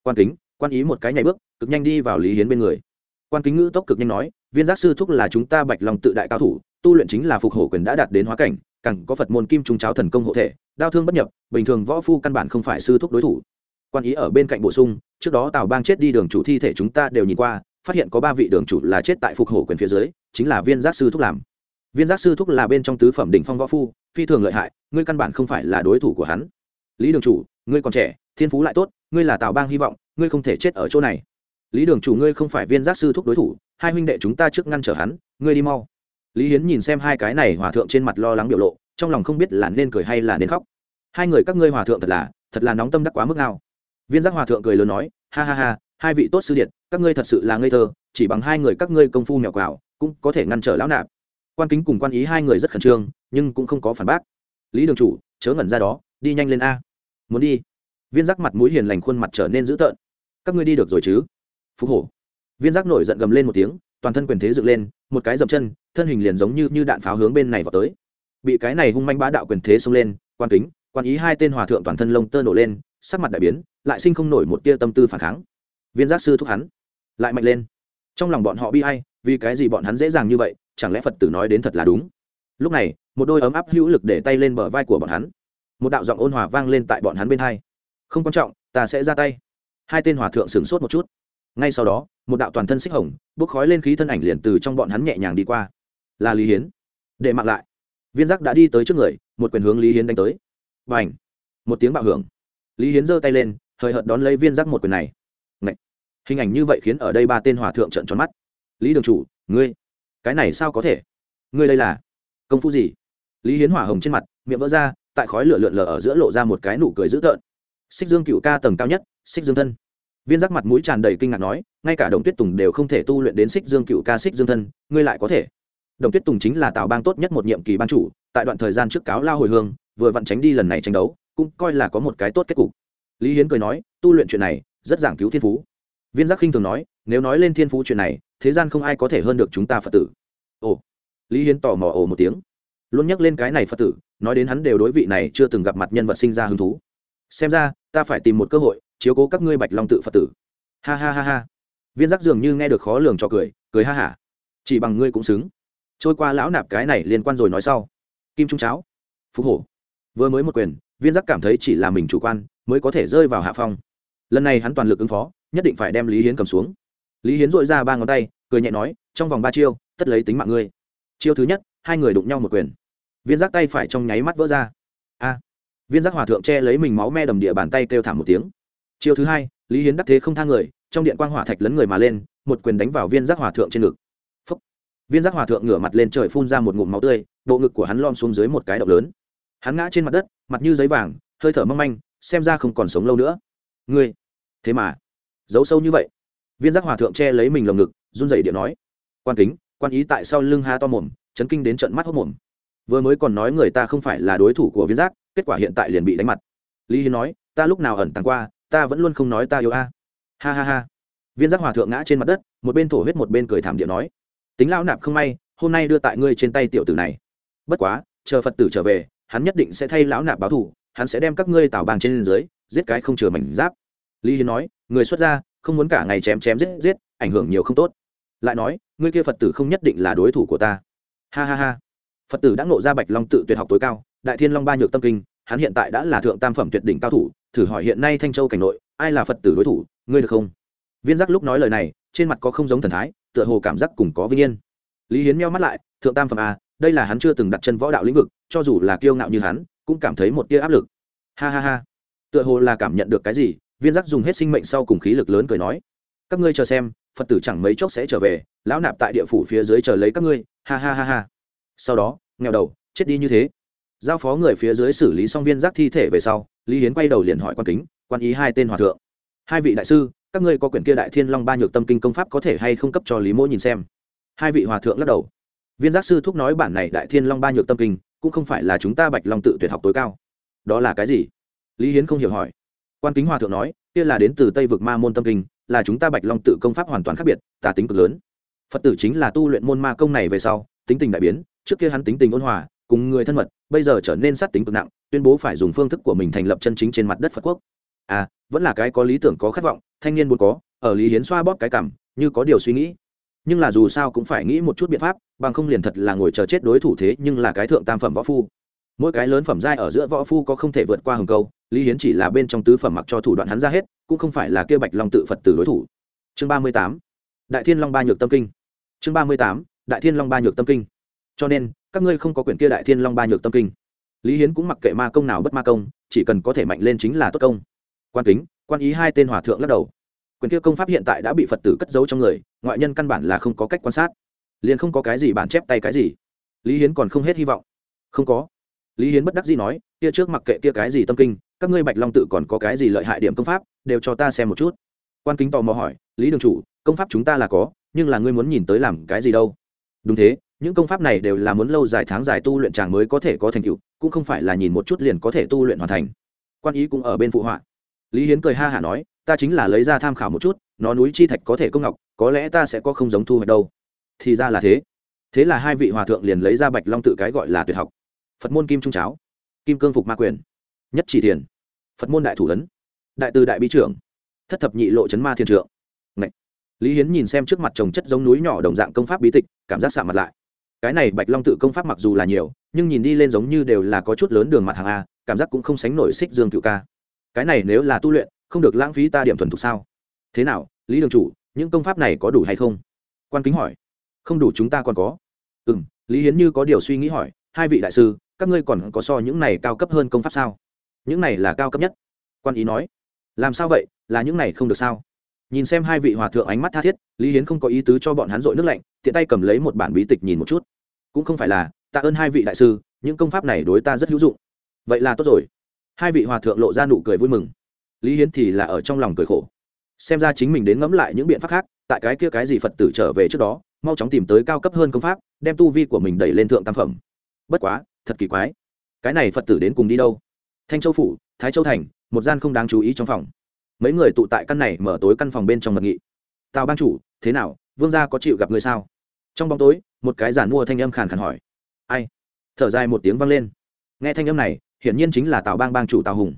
Quan kính, quan ý một cái nhảy bước, cực nhanh đi vào lý hiến bên người. Quan kính ngữ tốc cực nhanh nói, viên giác sư thúc là chúng ta bạch lòng tự đại cao thủ, tu luyện chính là phục hổ quyền đã đạt đến hóa cảnh, càng có phật môn kim trung cháo thần công hộ thể đau thương bất nhập, bình thường võ phu căn bản không phải sư thúc đối thủ quan ý ở bên cạnh bổ sung, trước đó tào bang chết đi đường chủ thi thể chúng ta đều nhìn qua, phát hiện có ba vị đường chủ là chết tại phục hổ quyền phía dưới, chính là viên giác sư thúc làm. Viên giác sư thúc là bên trong tứ phẩm đỉnh phong võ phu, phi thường lợi hại, ngươi căn bản không phải là đối thủ của hắn. Lý đường chủ, ngươi còn trẻ, thiên phú lại tốt, ngươi là tào bang hy vọng, ngươi không thể chết ở chỗ này. Lý đường chủ, ngươi không phải viên giác sư thúc đối thủ, hai huynh đệ chúng ta trước ngăn trở hắn, ngươi đi mau. Lý hiến nhìn xem hai cái này hòa thượng trên mặt lo lắng biểu lộ, trong lòng không biết là nên cười hay là nên khóc. Hai người các ngươi hòa thượng thật là thật là nóng tâm đắc quá mức nào viên giác hòa thượng cười lớn nói, ha ha ha, hai vị tốt sư điện các ngươi thật sự là ngây thơ, chỉ bằng hai người các ngươi công phu mèo quào cũng có thể ngăn trở lão nạp. Quan kính cùng quan ý hai người rất khẩn trương, nhưng cũng không có phản bác. Lý đường chủ, chớ ngẩn ra đó, đi nhanh lên a. Muốn đi? Viên giác mặt mũi hiền lành, khuôn mặt trở nên dữ tợn. Các ngươi đi được rồi chứ? Phú hổ. Viên giác nổi giận gầm lên một tiếng, toàn thân quyền thế dựng lên, một cái dậm chân, thân hình liền giống như như đạn pháo hướng bên này vào tới. Bị cái này hung manh bá đạo quyền thế xông lên, quan kính, quan ý hai tên hòa thượng toàn thân lông tơ nổ lên sắc mặt đại biến, lại sinh không nổi một tia tâm tư phản kháng. Viên giác sư thúc hắn, lại mạnh lên. Trong lòng bọn họ bi hay vì cái gì bọn hắn dễ dàng như vậy, chẳng lẽ phật tử nói đến thật là đúng? Lúc này, một đôi ấm áp hữu lực để tay lên bờ vai của bọn hắn. Một đạo giọng ôn hòa vang lên tại bọn hắn bên hai. Không quan trọng, ta sẽ ra tay. Hai tên hòa thượng sửng sốt một chút. Ngay sau đó, một đạo toàn thân xích hồng, bốc khói lên khí thân ảnh liền từ trong bọn hắn nhẹ nhàng đi qua. Là lý hiến. Để mặc lại. Viên giác đã đi tới trước người, một quyền hướng lý hiến đánh tới. Và ảnh một tiếng bạo hưởng lý hiến giơ tay lên, hời hợt đón lấy viên giác một quyền này. Ngậy! hình ảnh như vậy khiến ở đây ba tên hòa thượng trợn tròn mắt. Lý đường chủ, ngươi, cái này sao có thể? Ngươi đây là công phu gì? Lý hiến hỏa hồng trên mặt, miệng vỡ ra, tại khói lửa lượn lờ ở giữa lộ ra một cái nụ cười dữ tợn. Xích dương cựu ca tầng cao nhất, xích dương thân. Viên giác mặt mũi tràn đầy kinh ngạc nói, ngay cả đồng tuyết tùng đều không thể tu luyện đến xích dương cựu ca, xích dương thân, ngươi lại có thể. Đồng tuyết tùng chính là tào bang tốt nhất một nhiệm kỳ ban chủ, tại đoạn thời gian trước cáo lao hồi hương, vừa vặn tránh đi lần này tranh đấu cũng coi là có một cái tốt kết cục. Lý hiến cười nói, tu luyện chuyện này, rất giảng cứu thiên phú. Viên giác khinh thường nói, nếu nói lên thiên phú chuyện này, thế gian không ai có thể hơn được chúng ta phật tử. Ồ. Lý hiến tò mò ồ một tiếng. Luôn nhắc lên cái này phật tử, nói đến hắn đều đối vị này chưa từng gặp mặt nhân vật sinh ra hứng thú. Xem ra, ta phải tìm một cơ hội, chiếu cố các ngươi bạch long tự phật tử. Ha ha ha ha. Viên giác dường như nghe được khó lường cho cười cười ha hả. Chỉ bằng ngươi cũng xứng. Trôi qua lão nạp cái này liên quan rồi nói sau. Kim trung cháo. Phú hổ vừa mới một quyền, viên giác cảm thấy chỉ là mình chủ quan, mới có thể rơi vào hạ phong. Lần này hắn toàn lực ứng phó, nhất định phải đem lý hiến cầm xuống. Lý hiến dội ra ba ngón tay, cười nhẹ nói, trong vòng ba chiêu, tất lấy tính mạng ngươi. Chiêu thứ nhất, hai người đụng nhau một quyền. Viên giác tay phải trong nháy mắt vỡ ra. A! Viên giác hòa thượng che lấy mình máu me đầm địa bàn tay kêu thảm một tiếng. Chiêu thứ hai, lý hiến đắc thế không thang người, trong điện quang hỏa thạch lấn người mà lên, một quyền đánh vào viên giác hòa thượng trên ngực. Phúc. viên giác hòa thượng ngửa mặt lên trời phun ra một ngụm máu tươi, bộ ngực của hắn lom xuống dưới một cái động lớn hắn ngã trên mặt đất, mặt như giấy vàng, hơi thở mong manh, xem ra không còn sống lâu nữa. Ngươi? Thế mà? Giấu sâu như vậy? Viên giác hòa thượng che lấy mình lồng ngực, run rẩy điện nói. Quan kính, quan ý tại sau lưng ha to mồm, chấn kinh đến trận mắt hốc mồm. Vừa mới còn nói người ta không phải là đối thủ của viên giác, kết quả hiện tại liền bị đánh mặt. Lý hiến nói, ta lúc nào ẩn tàng qua, ta vẫn luôn không nói ta yêu a. Ha ha ha. Viên giác hòa thượng ngã trên mặt đất, một bên thổ huyết một bên cười thảm điện nói. Tính lao nạp không may, hôm nay đưa tại ngươi trên tay tiểu tử này. Bất quá, chờ phật tử trở về hắn nhất định sẽ thay lão nạp báo thù, hắn sẽ đem các ngươi tảo bàng trên dưới, giết cái không chừa mảnh giáp. Lý hiến nói, người xuất gia, không muốn cả ngày chém chém giết giết, ảnh hưởng nhiều không tốt. Lại nói, ngươi kia phật tử không nhất định là đối thủ của ta. Ha ha ha. Phật tử đã nộ ra bạch long tự tuyệt học tối cao, đại thiên long ba nhược tâm kinh, hắn hiện tại đã là thượng tam phẩm tuyệt đỉnh cao thủ, thử hỏi hiện nay thanh châu cảnh nội, ai là phật tử đối thủ, ngươi được không? Viên giác lúc nói lời này, trên mặt có không giống thần thái, tựa hồ cảm giác cùng có vinh yên lý hiến meo mắt lại, thượng tam phẩm a đây là hắn chưa từng đặt chân võ đạo lĩnh vực, cho dù là kiêu ngạo như hắn, cũng cảm thấy một tia áp lực. Ha ha ha. Tựa hồ là cảm nhận được cái gì, viên giác dùng hết sinh mệnh sau cùng khí lực lớn cười nói, các ngươi chờ xem, phật tử chẳng mấy chốc sẽ trở về, lão nạp tại địa phủ phía dưới chờ lấy các ngươi. Ha ha ha ha. Sau đó, nghèo đầu, chết đi như thế. Giao phó người phía dưới xử lý xong viên giác thi thể về sau, lý hiến quay đầu liền hỏi quan kính, quan ý hai tên hòa thượng. Hai vị đại sư, các ngươi có quyển kia đại thiên long ba nhược tâm kinh công pháp có thể hay không cấp cho lý mỗ nhìn xem? Hai vị hòa thượng lắc đầu. Viên giác sư thúc nói bản này đại thiên long ba nhược tâm kinh, cũng không phải là chúng ta bạch long tự tuyệt học tối cao. Đó là cái gì? Lý hiến không hiểu hỏi. Quan kính hòa thượng nói, kia là đến từ tây vực ma môn tâm kinh, là chúng ta bạch long tự công pháp hoàn toàn khác biệt tả tính cực lớn. Phật tử chính là tu luyện môn ma công này về sau, tính tình đại biến, trước kia hắn tính tình ôn hòa, cùng người thân mật, bây giờ trở nên sát tính cực nặng, tuyên bố phải dùng phương thức của mình thành lập chân chính trên mặt đất phật quốc. À vẫn là cái có lý tưởng, có khát vọng, thanh niên muốn có, ở lý hiến xoa bóp cái cảm, như có điều suy nghĩ nhưng là dù sao cũng phải nghĩ một chút biện pháp, bằng không liền thật là ngồi chờ chết đối thủ thế nhưng là cái thượng tam phẩm võ phu. Mỗi cái lớn phẩm giai ở giữa võ phu có không thể vượt qua hừng câu, lý hiến chỉ là bên trong tứ phẩm mặc cho thủ đoạn hắn ra hết, cũng không phải là kia bạch long tự phật tử đối thủ. Chương ba mươi tám, đại thiên long ba nhược tâm kinh. Chương ba mươi tám, đại thiên long ba nhược tâm kinh. Cho nên, các ngươi không có quyển kia đại thiên long ba nhược tâm kinh. Lý hiến cũng mặc kệ ma công nào bất ma công, chỉ cần có thể mạnh lên chính là tốt công. Quan kính, quan ý hai tên hòa thượng lắc đầu quyển kia công pháp hiện tại đã bị phật tử cất giấu trong người, ngoại nhân căn bản là không có cách quan sát. Liền không có cái gì bản chép tay cái gì. Lý hiến còn không hết hy vọng. Không có. Lý hiến bất đắc dĩ nói, kia trước mặc kệ kia cái gì tâm kinh, các ngươi bạch long tự còn có cái gì lợi hại điểm công pháp, đều cho ta xem một chút. Quan kính tò mò hỏi, lý đường chủ, công pháp chúng ta là có, nhưng là ngươi muốn nhìn tới làm cái gì đâu? Đúng thế, những công pháp này đều là muốn lâu dài tháng dài tu luyện chàng mới có thể có thành tựu, cũng không phải là nhìn một chút liền có thể tu luyện hoàn thành. Quan ý cũng ở bên phụ họa. Lý hiến cười ha hả nói ta chính là lấy ra tham khảo một chút, nó núi chi thạch có thể công ngọc, có lẽ ta sẽ có không giống thu hoạch đâu. Thì ra là thế. Thế là hai vị hòa thượng liền lấy ra bạch long tự cái gọi là tuyệt học. Phật môn kim trung cháo, kim cương phục ma quyền, nhất chỉ thiền. Phật môn đại thủ ấn, đại từ đại bi trưởng, thất thập nhị lộ chấn ma thiên trượng. Ngậy. lý hiến nhìn xem trước mặt trồng chất giống núi nhỏ đồng dạng công pháp bí tịch, cảm giác sạ mặt lại. Cái này bạch long tự công pháp mặc dù là nhiều, nhưng nhìn đi lên giống như đều là có chút lớn đường mặt hàng a, cảm giác cũng không sánh nổi xích dương cựu ca. Cái này nếu là tu luyện không được lãng phí ta điểm thuần thục sao? Thế nào, lý đường chủ, những công pháp này có đủ hay không? Quan kính hỏi. Không đủ chúng ta còn có. Ừ m lý hiến như có điều suy nghĩ hỏi, hai vị đại sư, các ngươi còn có so những này cao cấp hơn công pháp sao? Những này là cao cấp nhất. Quan ý nói. Làm sao vậy, là những này không được sao? Nhìn xem hai vị hòa thượng ánh mắt tha thiết, lý hiến không có ý tứ cho bọn hắn dội nước lạnh, tiện tay cầm lấy một bản bí tịch nhìn một chút. Cũng không phải là, tạ ơn hai vị đại sư, những công pháp này đối ta rất hữu dụng. Vậy là tốt rồi. Hai vị hòa thượng lộ ra nụ cười vui mừng lý hiến thì là ở trong lòng cười khổ. Xem ra chính mình đến ngẫm lại những biện pháp khác, tại cái kia cái gì phật tử trở về trước đó, mau chóng tìm tới cao cấp hơn công pháp, đem tu vi của mình đẩy lên thượng tam phẩm. Bất quá, thật kỳ quái. Cái này phật tử đến cùng đi đâu? Thanh châu phủ, thái châu thành, một gian không đáng chú ý trong phòng. Mấy người tụ tại căn này mở tối căn phòng bên trong mật nghị. Tào ban chủ, thế nào? Vương gia có chịu gặp người sao? Trong bóng tối, một cái giản mua thanh âm khàn khàn hỏi. Ai? Thở dài một tiếng vang lên. Nghe thanh âm này, hiển nhiên chính là tào bang bang chủ tào hùng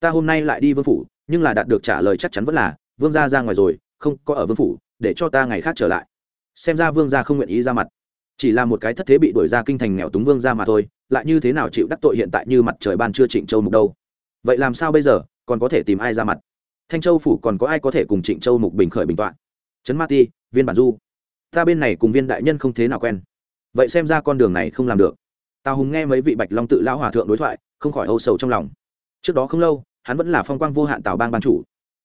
ta hôm nay lại đi vương phủ, nhưng là đạt được trả lời chắc chắn vẫn là, vương gia ra ngoài rồi, không có ở vương phủ, để cho ta ngày khác trở lại. Xem ra vương gia không nguyện ý ra mặt. Chỉ là một cái thất thế bị đuổi ra kinh thành nghèo túng vương gia mà thôi, lại như thế nào chịu đắc tội hiện tại như mặt trời ban chưa trịnh châu mục đâu? Vậy làm sao bây giờ, còn có thể tìm ai ra mặt? Thanh châu phủ còn có ai có thể cùng trịnh châu mục bình khởi bình tọa trấn ma ti, viên bản du, ta bên này cùng viên đại nhân không thế nào quen. Vậy xem ra con đường này không làm được. Tào hùng nghe mấy vị bạch long tự lão hòa thượng đối thoại, không khỏi âu sầu trong lòng trước đó không lâu, hắn vẫn là phong quang vô hạn tào bang ban chủ.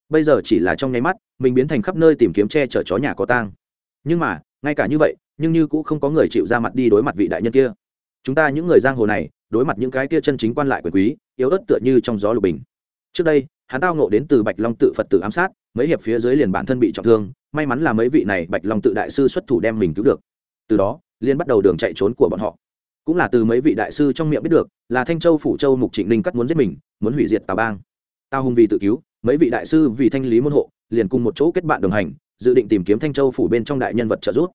Bây giờ chỉ là trong nháy mắt, mình biến thành khắp nơi tìm kiếm che chở chó nhà có tang. Nhưng mà, ngay cả như vậy, nhưng như cũng không có người chịu ra mặt đi đối mặt vị đại nhân kia. Chúng ta những người giang hồ này, đối mặt những cái kia chân chính quan lại quyền quý, yếu ớt tựa như trong gió lục bình. Trước đây, hắn tao nộ đến từ bạch long tự phật tử ám sát, mấy hiệp phía dưới liền bản thân bị trọng thương, may mắn là mấy vị này bạch long tự đại sư xuất thủ đem mình cứu được. Từ đó liên bắt đầu đường chạy trốn của bọn họ cũng là từ mấy vị đại sư trong miệng biết được, là thanh châu phủ châu mục trịnh ninh cắt muốn giết mình, muốn hủy diệt tào bang. Tào hùng vì tự cứu, mấy vị đại sư vì thanh lý môn hộ, liền cùng một chỗ kết bạn đồng hành, dự định tìm kiếm thanh châu phủ bên trong đại nhân vật trợ giúp.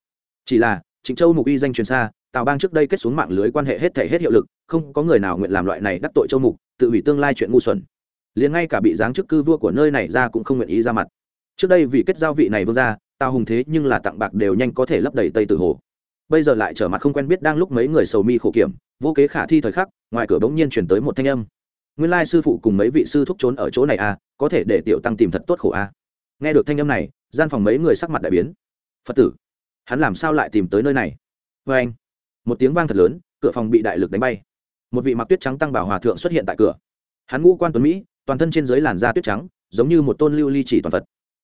Chỉ là, trịnh châu mục y danh truyền xa, tào bang trước đây kết xuống mạng lưới quan hệ hết thể hết hiệu lực, không có người nào nguyện làm loại này đắc tội châu mục, tự hủy tương lai chuyện ngu xuẩn. Liền ngay cả bị giáng chức cư vua của nơi này ra cũng không nguyện ý ra mặt. Trước đây vì kết giao vị này vương ra tào hùng thế nhưng là tặng bạc đều nhanh có thể lấp đầy tây tử hồ bây giờ lại trở mặt không quen biết đang lúc mấy người sầu mi khổ kiểm, vô kế khả thi thời khắc, ngoài cửa bỗng nhiên chuyển tới một thanh âm. Nguyên lai sư phụ cùng mấy vị sư thúc trốn ở chỗ này à có thể để tiểu tăng tìm thật tốt khổ à. Nghe được thanh âm này, gian phòng mấy người sắc mặt đại biến. Phật tử, hắn làm sao lại tìm tới nơi này? Vê anh, một tiếng vang thật lớn, cửa phòng bị đại lực đánh bay. Một vị mặc tuyết trắng tăng bảo hòa thượng xuất hiện tại cửa. Hắn ngũ quan tuấn mỹ, toàn thân trên dưới làn da tuyết trắng, giống như một tôn lưu ly chỉ toàn phật.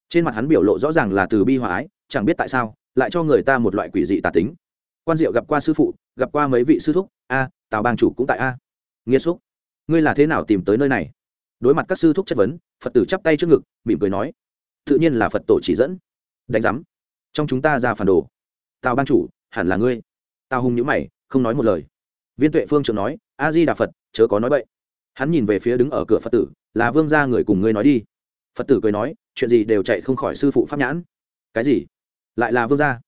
Trên mặt hắn biểu lộ rõ ràng là từ bi hòa ái, chẳng biết tại sao, lại cho người ta một loại quỷ dị tà tính quan diệu gặp qua sư phụ, gặp qua mấy vị sư thúc, a, tào bang chủ cũng tại a. Nghĩa xúc, ngươi là thế nào tìm tới nơi này? Đối mặt các sư thúc chất vấn, phật tử chắp tay trước ngực, mỉm cười nói, tự nhiên là phật tổ chỉ dẫn. Đánh giám, trong chúng ta ra phản đồ. Tào Bang chủ, hẳn là ngươi. Tào hùng nhữ mày, không nói một lời. Viên tuệ phương trưởng nói a di đà phật, chớ có nói vậy hắn nhìn về phía đứng ở cửa phật tử, là vương gia người cùng ngươi nói đi. Phật tử cười nói, chuyện gì đều chạy không khỏi sư phụ pháp nhãn. Cái gì? Lại là vương gia.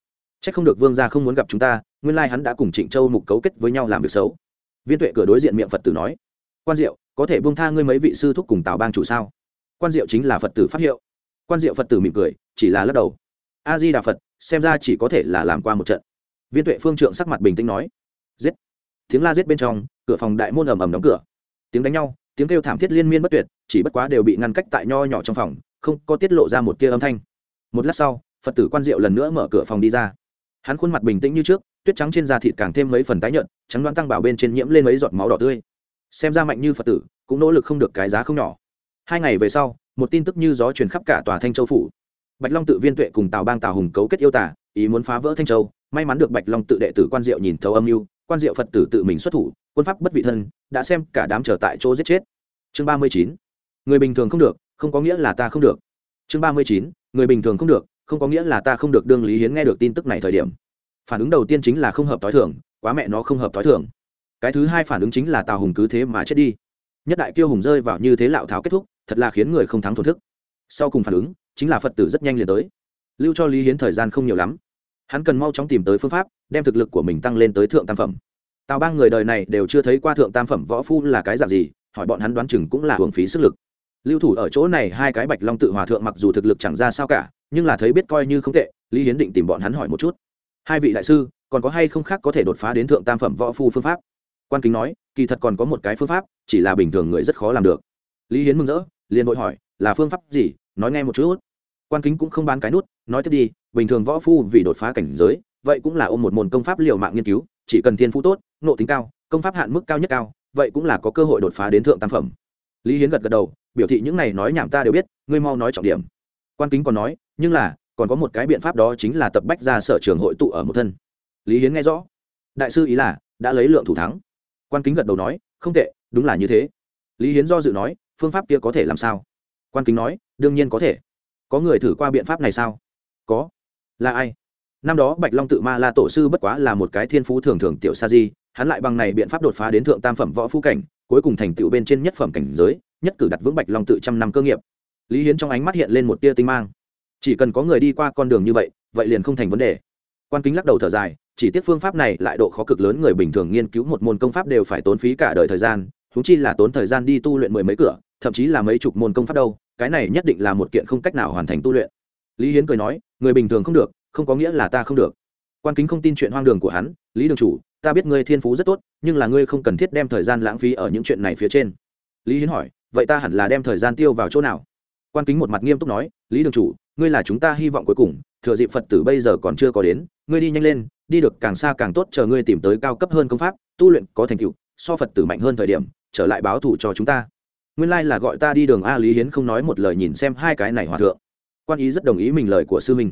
Chắc không được vương gia không muốn gặp chúng ta, nguyên lai hắn đã cùng trịnh châu mục cấu kết với nhau làm việc xấu. Viên tuệ cửa đối diện miệng phật tử nói, quan diệu, có thể buông tha ngươi mấy vị sư thúc cùng tào bang chủ sao? Quan diệu chính là phật tử pháp hiệu. Quan diệu phật tử mỉm cười, chỉ là lắc đầu. A di đà phật, xem ra chỉ có thể là làm qua một trận. Viên tuệ phương trượng sắc mặt bình tĩnh nói, giết. Tiếng la giết bên trong, cửa phòng đại môn ầm ầm đóng cửa. Tiếng đánh nhau, tiếng kêu thảm thiết liên miên bất tuyệt, chỉ bất quá đều bị ngăn cách tại nho nhỏ trong phòng, không có tiết lộ ra một tia âm thanh. Một lát sau, phật tử quan diệu lần nữa mở cửa phòng đi ra hắn khuôn mặt bình tĩnh như trước, tuyết trắng trên da thịt càng thêm mấy phần tái nhợt, trắng đoán tăng bảo bên trên nhiễm lên mấy giọt máu đỏ tươi. Xem ra mạnh như phật tử, cũng nỗ lực không được cái giá không nhỏ. Hai ngày về sau, một tin tức như gió truyền khắp cả tòa thanh châu phủ. Bạch long tự viên tuệ cùng tào bang tào hùng cấu kết yêu tả ý muốn phá vỡ thanh châu, may mắn được bạch long tự đệ tử quan diệu nhìn thấu âm mưu, quan diệu phật tử tự mình xuất thủ, quân pháp bất vị thân, đã xem cả đám trở tại chỗ giết chết. Chương ba mươi chín. Người bình thường không được, không có nghĩa là ta không được. Chương ba mươi chín. Người bình thường không được không có nghĩa là ta không được đương lý hiến nghe được tin tức này thời điểm. Phản ứng đầu tiên chính là không hợp t h i thường, quá mẹ nó không hợp t h i thường. Cái thứ hai phản ứng chính là tào hùng cứ thế mà chết đi. Nhất đại kiêu hùng rơi vào như thế lạo tháo kết thúc, thật là khiến người không thắng thổn thức. Sau cùng phản ứng, chính là phật tử rất nhanh liền tới. Lưu cho lý hiến thời gian không nhiều lắm. Hắn cần mau chóng tìm tới phương pháp, đem thực lực của mình tăng lên tới thượng tam phẩm. Tào bang người đời này đều chưa thấy qua thượng tam phẩm võ phu là cái dạng gì, hỏi bọn hắn đoán chừng cũng là hưởng phí sức lực lưu thủ ở chỗ này hai cái bạch long tự hòa thượng mặc dù thực lực chẳng ra sao cả, nhưng là thấy biết coi như không tệ, lý hiến định tìm bọn hắn hỏi một chút. Hai vị đại sư, còn có hay không khác có thể đột phá đến thượng tam phẩm võ phu phương pháp? Quan kính nói, kỳ thật còn có một cái phương pháp, chỉ là bình thường người rất khó làm được. Lý hiến mừng rỡ, liền vội hỏi, là phương pháp gì? Nói nghe một chút. Quan kính cũng không bán cái nút, nói tiếp đi, bình thường võ phu vì đột phá cảnh giới, vậy cũng là ôm một môn công pháp liều mạng nghiên cứu, chỉ cần thiên phú tốt, nộ tính cao, công pháp hạn mức cao nhất cao, vậy cũng là có cơ hội đột phá đến thượng tam phẩm. Lý hiến gật gật đầu biểu thị những này nói nhảm ta đều biết, ngươi mau nói trọng điểm. Quan kính còn nói, nhưng là, còn có một cái biện pháp đó chính là tập bách ra sở trường hội tụ ở một thân. Lý hiến nghe rõ. Đại sư ý là, đã lấy lượng thủ thắng. Quan kính gật đầu nói, không tệ, đúng là như thế. Lý hiến do dự nói, phương pháp kia có thể làm sao? Quan kính nói, đương nhiên có thể. Có người thử qua biện pháp này sao? Có. Là ai? Năm đó bạch long tự ma la tổ sư bất quá là một cái thiên phú thường thường tiểu sa di, hắn lại bằng này biện pháp đột phá đến thượng tam phẩm võ phu cảnh, cuối cùng thành tựu bên trên nhất phẩm cảnh giới nhất cử đặt vững bạch long tự trăm năm cơ nghiệp. Lý hiến trong ánh mắt hiện lên một tia tinh mang. Chỉ cần có người đi qua con đường như vậy vậy liền không thành vấn đề. Quan kính lắc đầu thở dài, chỉ tiếc phương pháp này lại độ khó cực lớn, người bình thường nghiên cứu một môn công pháp đều phải tốn phí cả đời thời gian húng chi là tốn thời gian đi tu luyện mười mấy cửa, thậm chí là mấy chục môn công pháp đâu, cái này nhất định là một kiện không cách nào hoàn thành tu luyện. Lý hiến cười nói, người bình thường không được, không có nghĩa là ta không được. Quan kính không tin chuyện hoang đường của hắn, lý đường chủ, ta biết ngươi thiên phú rất tốt, nhưng là ngươi không cần thiết đem thời gian lãng phí ở những chuyện này phía trên. Lý hiến hỏi vậy ta hẳn là đem thời gian tiêu vào chỗ nào? Quan kính một mặt nghiêm túc nói, lý đường chủ, ngươi là chúng ta hy vọng cuối cùng, thừa dịp phật tử bây giờ còn chưa có đến, ngươi đi nhanh lên, đi được càng xa càng tốt, chờ ngươi tìm tới cao cấp hơn công pháp, tu luyện có thành tựu, so phật tử mạnh hơn thời điểm, trở lại báo thủ cho chúng ta. Nguyên lai、like、là gọi ta đi đường a lý hiến không nói một lời nhìn xem hai cái này hòa thượng. Quan ý rất đồng ý mình lời của sư minh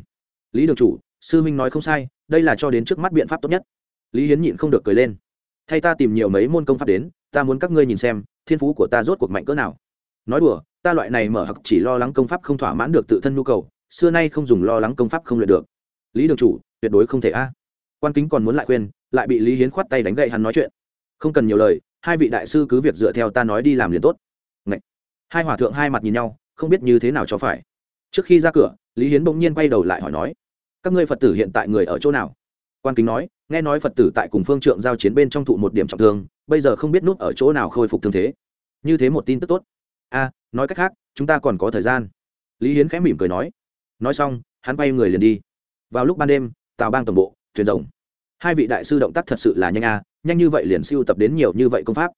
lý đường chủ, sư minh nói không sai, đây là cho đến trước mắt biện pháp tốt nhất. Lý hiến nhịn không được cười lên. Thay ta tìm nhiều mấy môn công pháp đến, ta muốn các ngươi nhìn xem thiên phú của ta rốt cuộc mạnh cỡ nào. Nói đùa, ta loại này mở hặc chỉ lo lắng công pháp không thỏa mãn được tự thân nhu cầu, xưa nay không dùng lo lắng công pháp không luyện được. Lý đường chủ, tuyệt đối không thể a. À. Quan kính còn muốn lại khuyên, lại bị lý hiến khoát tay đánh gậy hắn nói chuyện. Không cần nhiều lời, hai vị đại sư cứ việc dựa theo ta nói đi làm liền tốt. Ngậy. hai hòa thượng hai mặt nhìn nhau, không biết như thế nào cho phải. Trước khi ra cửa, lý hiến bỗng nhiên quay đầu lại hỏi nói, các ngươi phật tử hiện tại người ở chỗ nào? Quan kính nói, nghe nói phật tử tại cùng phương trượng giao chiến bên trong thụ một điểm trọng thương, bây giờ không biết nút ở chỗ nào khôi phục thương thế. Như thế một tin tức tốt. A, nói cách khác, chúng ta còn có thời gian. Lý hiến khẽ mỉm cười nói. Nói xong, hắn bay người liền đi. Vào lúc ban đêm, tào bang tổng bộ, thuyền rồng. Hai vị đại sư động tác thật sự là nhanh a, nhanh như vậy liền siêu tập đến nhiều như vậy công pháp.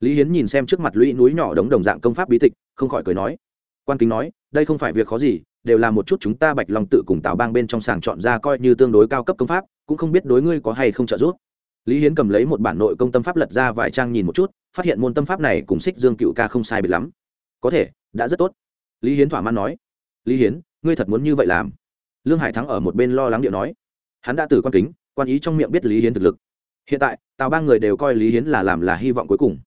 Lý hiến nhìn xem trước mặt lũy núi nhỏ đống đồng dạng công pháp bí tịch, không khỏi cười nói. Quan kính nói, đây không phải việc khó gì, đều là một chút chúng ta bạch lòng tự cùng tào bang bên trong sàng chọn ra coi như tương đối cao cấp công pháp cũng không biết đối ngươi có hay không trợ giúp. Lý hiến cầm lấy một bản nội công tâm pháp lật ra vài trang nhìn một chút, phát hiện môn tâm pháp này cùng xích dương cựu ca không sai biệt lắm. Có thể, đã rất tốt. Lý hiến thỏa mãn nói. Lý hiến, ngươi thật muốn như vậy làm? Lương hải thắng ở một bên lo lắng điệu nói. Hắn đã từ quan kính, quan ý trong miệng biết lý hiến thực lực. Hiện tại, tào ba người đều coi lý hiến là làm là hy vọng cuối cùng.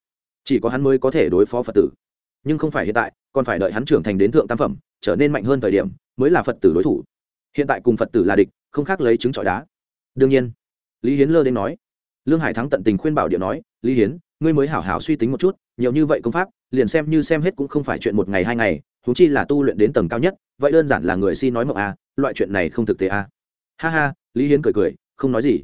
Chỉ có hắn mới có thể đối phó phật tử. Nhưng không phải hiện tại, còn phải đợi hắn trưởng thành đến thượng tam phẩm, trở nên mạnh hơn thời điểm, mới là phật tử đối thủ. Hiện tại cùng phật tử là địch, không khác lấy trứng trọi đá đương nhiên lý hiến lơ đến nói lương hải thắng tận tình khuyên bảo điện nói lý hiến ngươi mới hảo hảo suy tính một chút nhiều như vậy công pháp liền xem như xem hết cũng không phải chuyện một ngày hai ngày thú chi là tu luyện đến tầng cao nhất vậy đơn giản là người si nói mộng à, loại chuyện này không thực tế à. ha ha lý hiến cười cười không nói gì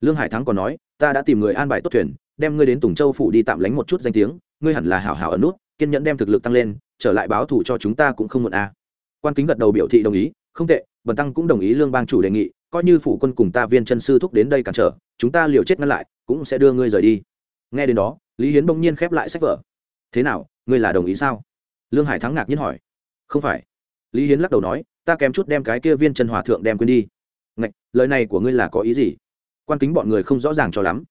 lương hải thắng còn nói ta đã tìm người an bài tốt thuyền đem ngươi đến tùng châu phủ đi tạm lánh một chút danh tiếng ngươi hẳn là hảo hảo ở nút kiên nhẫn đem thực lực tăng lên trở lại báo thù cho chúng ta cũng không muộn à. quan kính gật đầu biểu thị đồng ý không tệ bần tăng cũng đồng ý lương bang chủ đề nghị coi như phủ quân cùng ta viên chân sư thúc đến đây cản trở, chúng ta liều chết ngăn lại, cũng sẽ đưa ngươi rời đi. Nghe đến đó, lý hiến bỗng nhiên khép lại sách vở. Thế nào, ngươi là đồng ý sao? Lương hải thắng ngạc nhiên hỏi. Không phải. Lý hiến lắc đầu nói, ta kém chút đem cái kia viên chân hòa thượng đem quên đi. Ngạch, lời này của ngươi là có ý gì? Quan kính bọn người không rõ ràng cho lắm.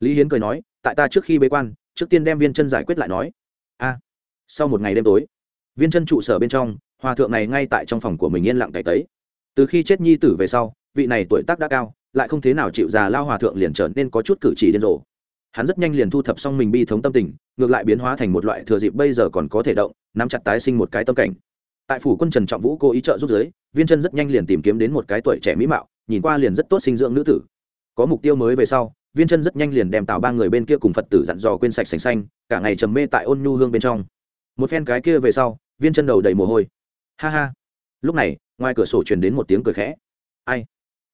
Lý hiến cười nói, tại ta trước khi bế quan, trước tiên đem viên chân giải quyết lại nói. A, sau một ngày đêm tối, viên chân trụ sở bên trong, hòa thượng này ngay tại trong phòng của mình yên lặng cày tấy. Từ khi chết nhi tử về sau vị này tuổi tác đã cao, lại không thế nào chịu già lao hòa thượng liền trở nên có chút cử chỉ điên rồ. Hắn rất nhanh liền thu thập xong mình bi thống tâm tình, ngược lại biến hóa thành một loại thừa dịp bây giờ còn có thể động, nắm chặt tái sinh một cái tâm cảnh. Tại phủ quân trần trọng vũ cố ý trợ giúp giới, viên chân rất nhanh liền tìm kiếm đến một cái tuổi trẻ mỹ mạo, nhìn qua liền rất tốt sinh dưỡng nữ tử. Có mục tiêu mới về sau, viên chân rất nhanh liền đem tạo ba người bên kia cùng phật tử dặn dò quên sạch sành xanh, cả ngày trầm mê tại ôn nhu hương bên trong. Một phen cái kia về sau, viên chân đầu đầy mồ hôi. Ha ha. Lúc này, ngoài cửa sổ truyền đến một tiếng cười khẽ. Ai?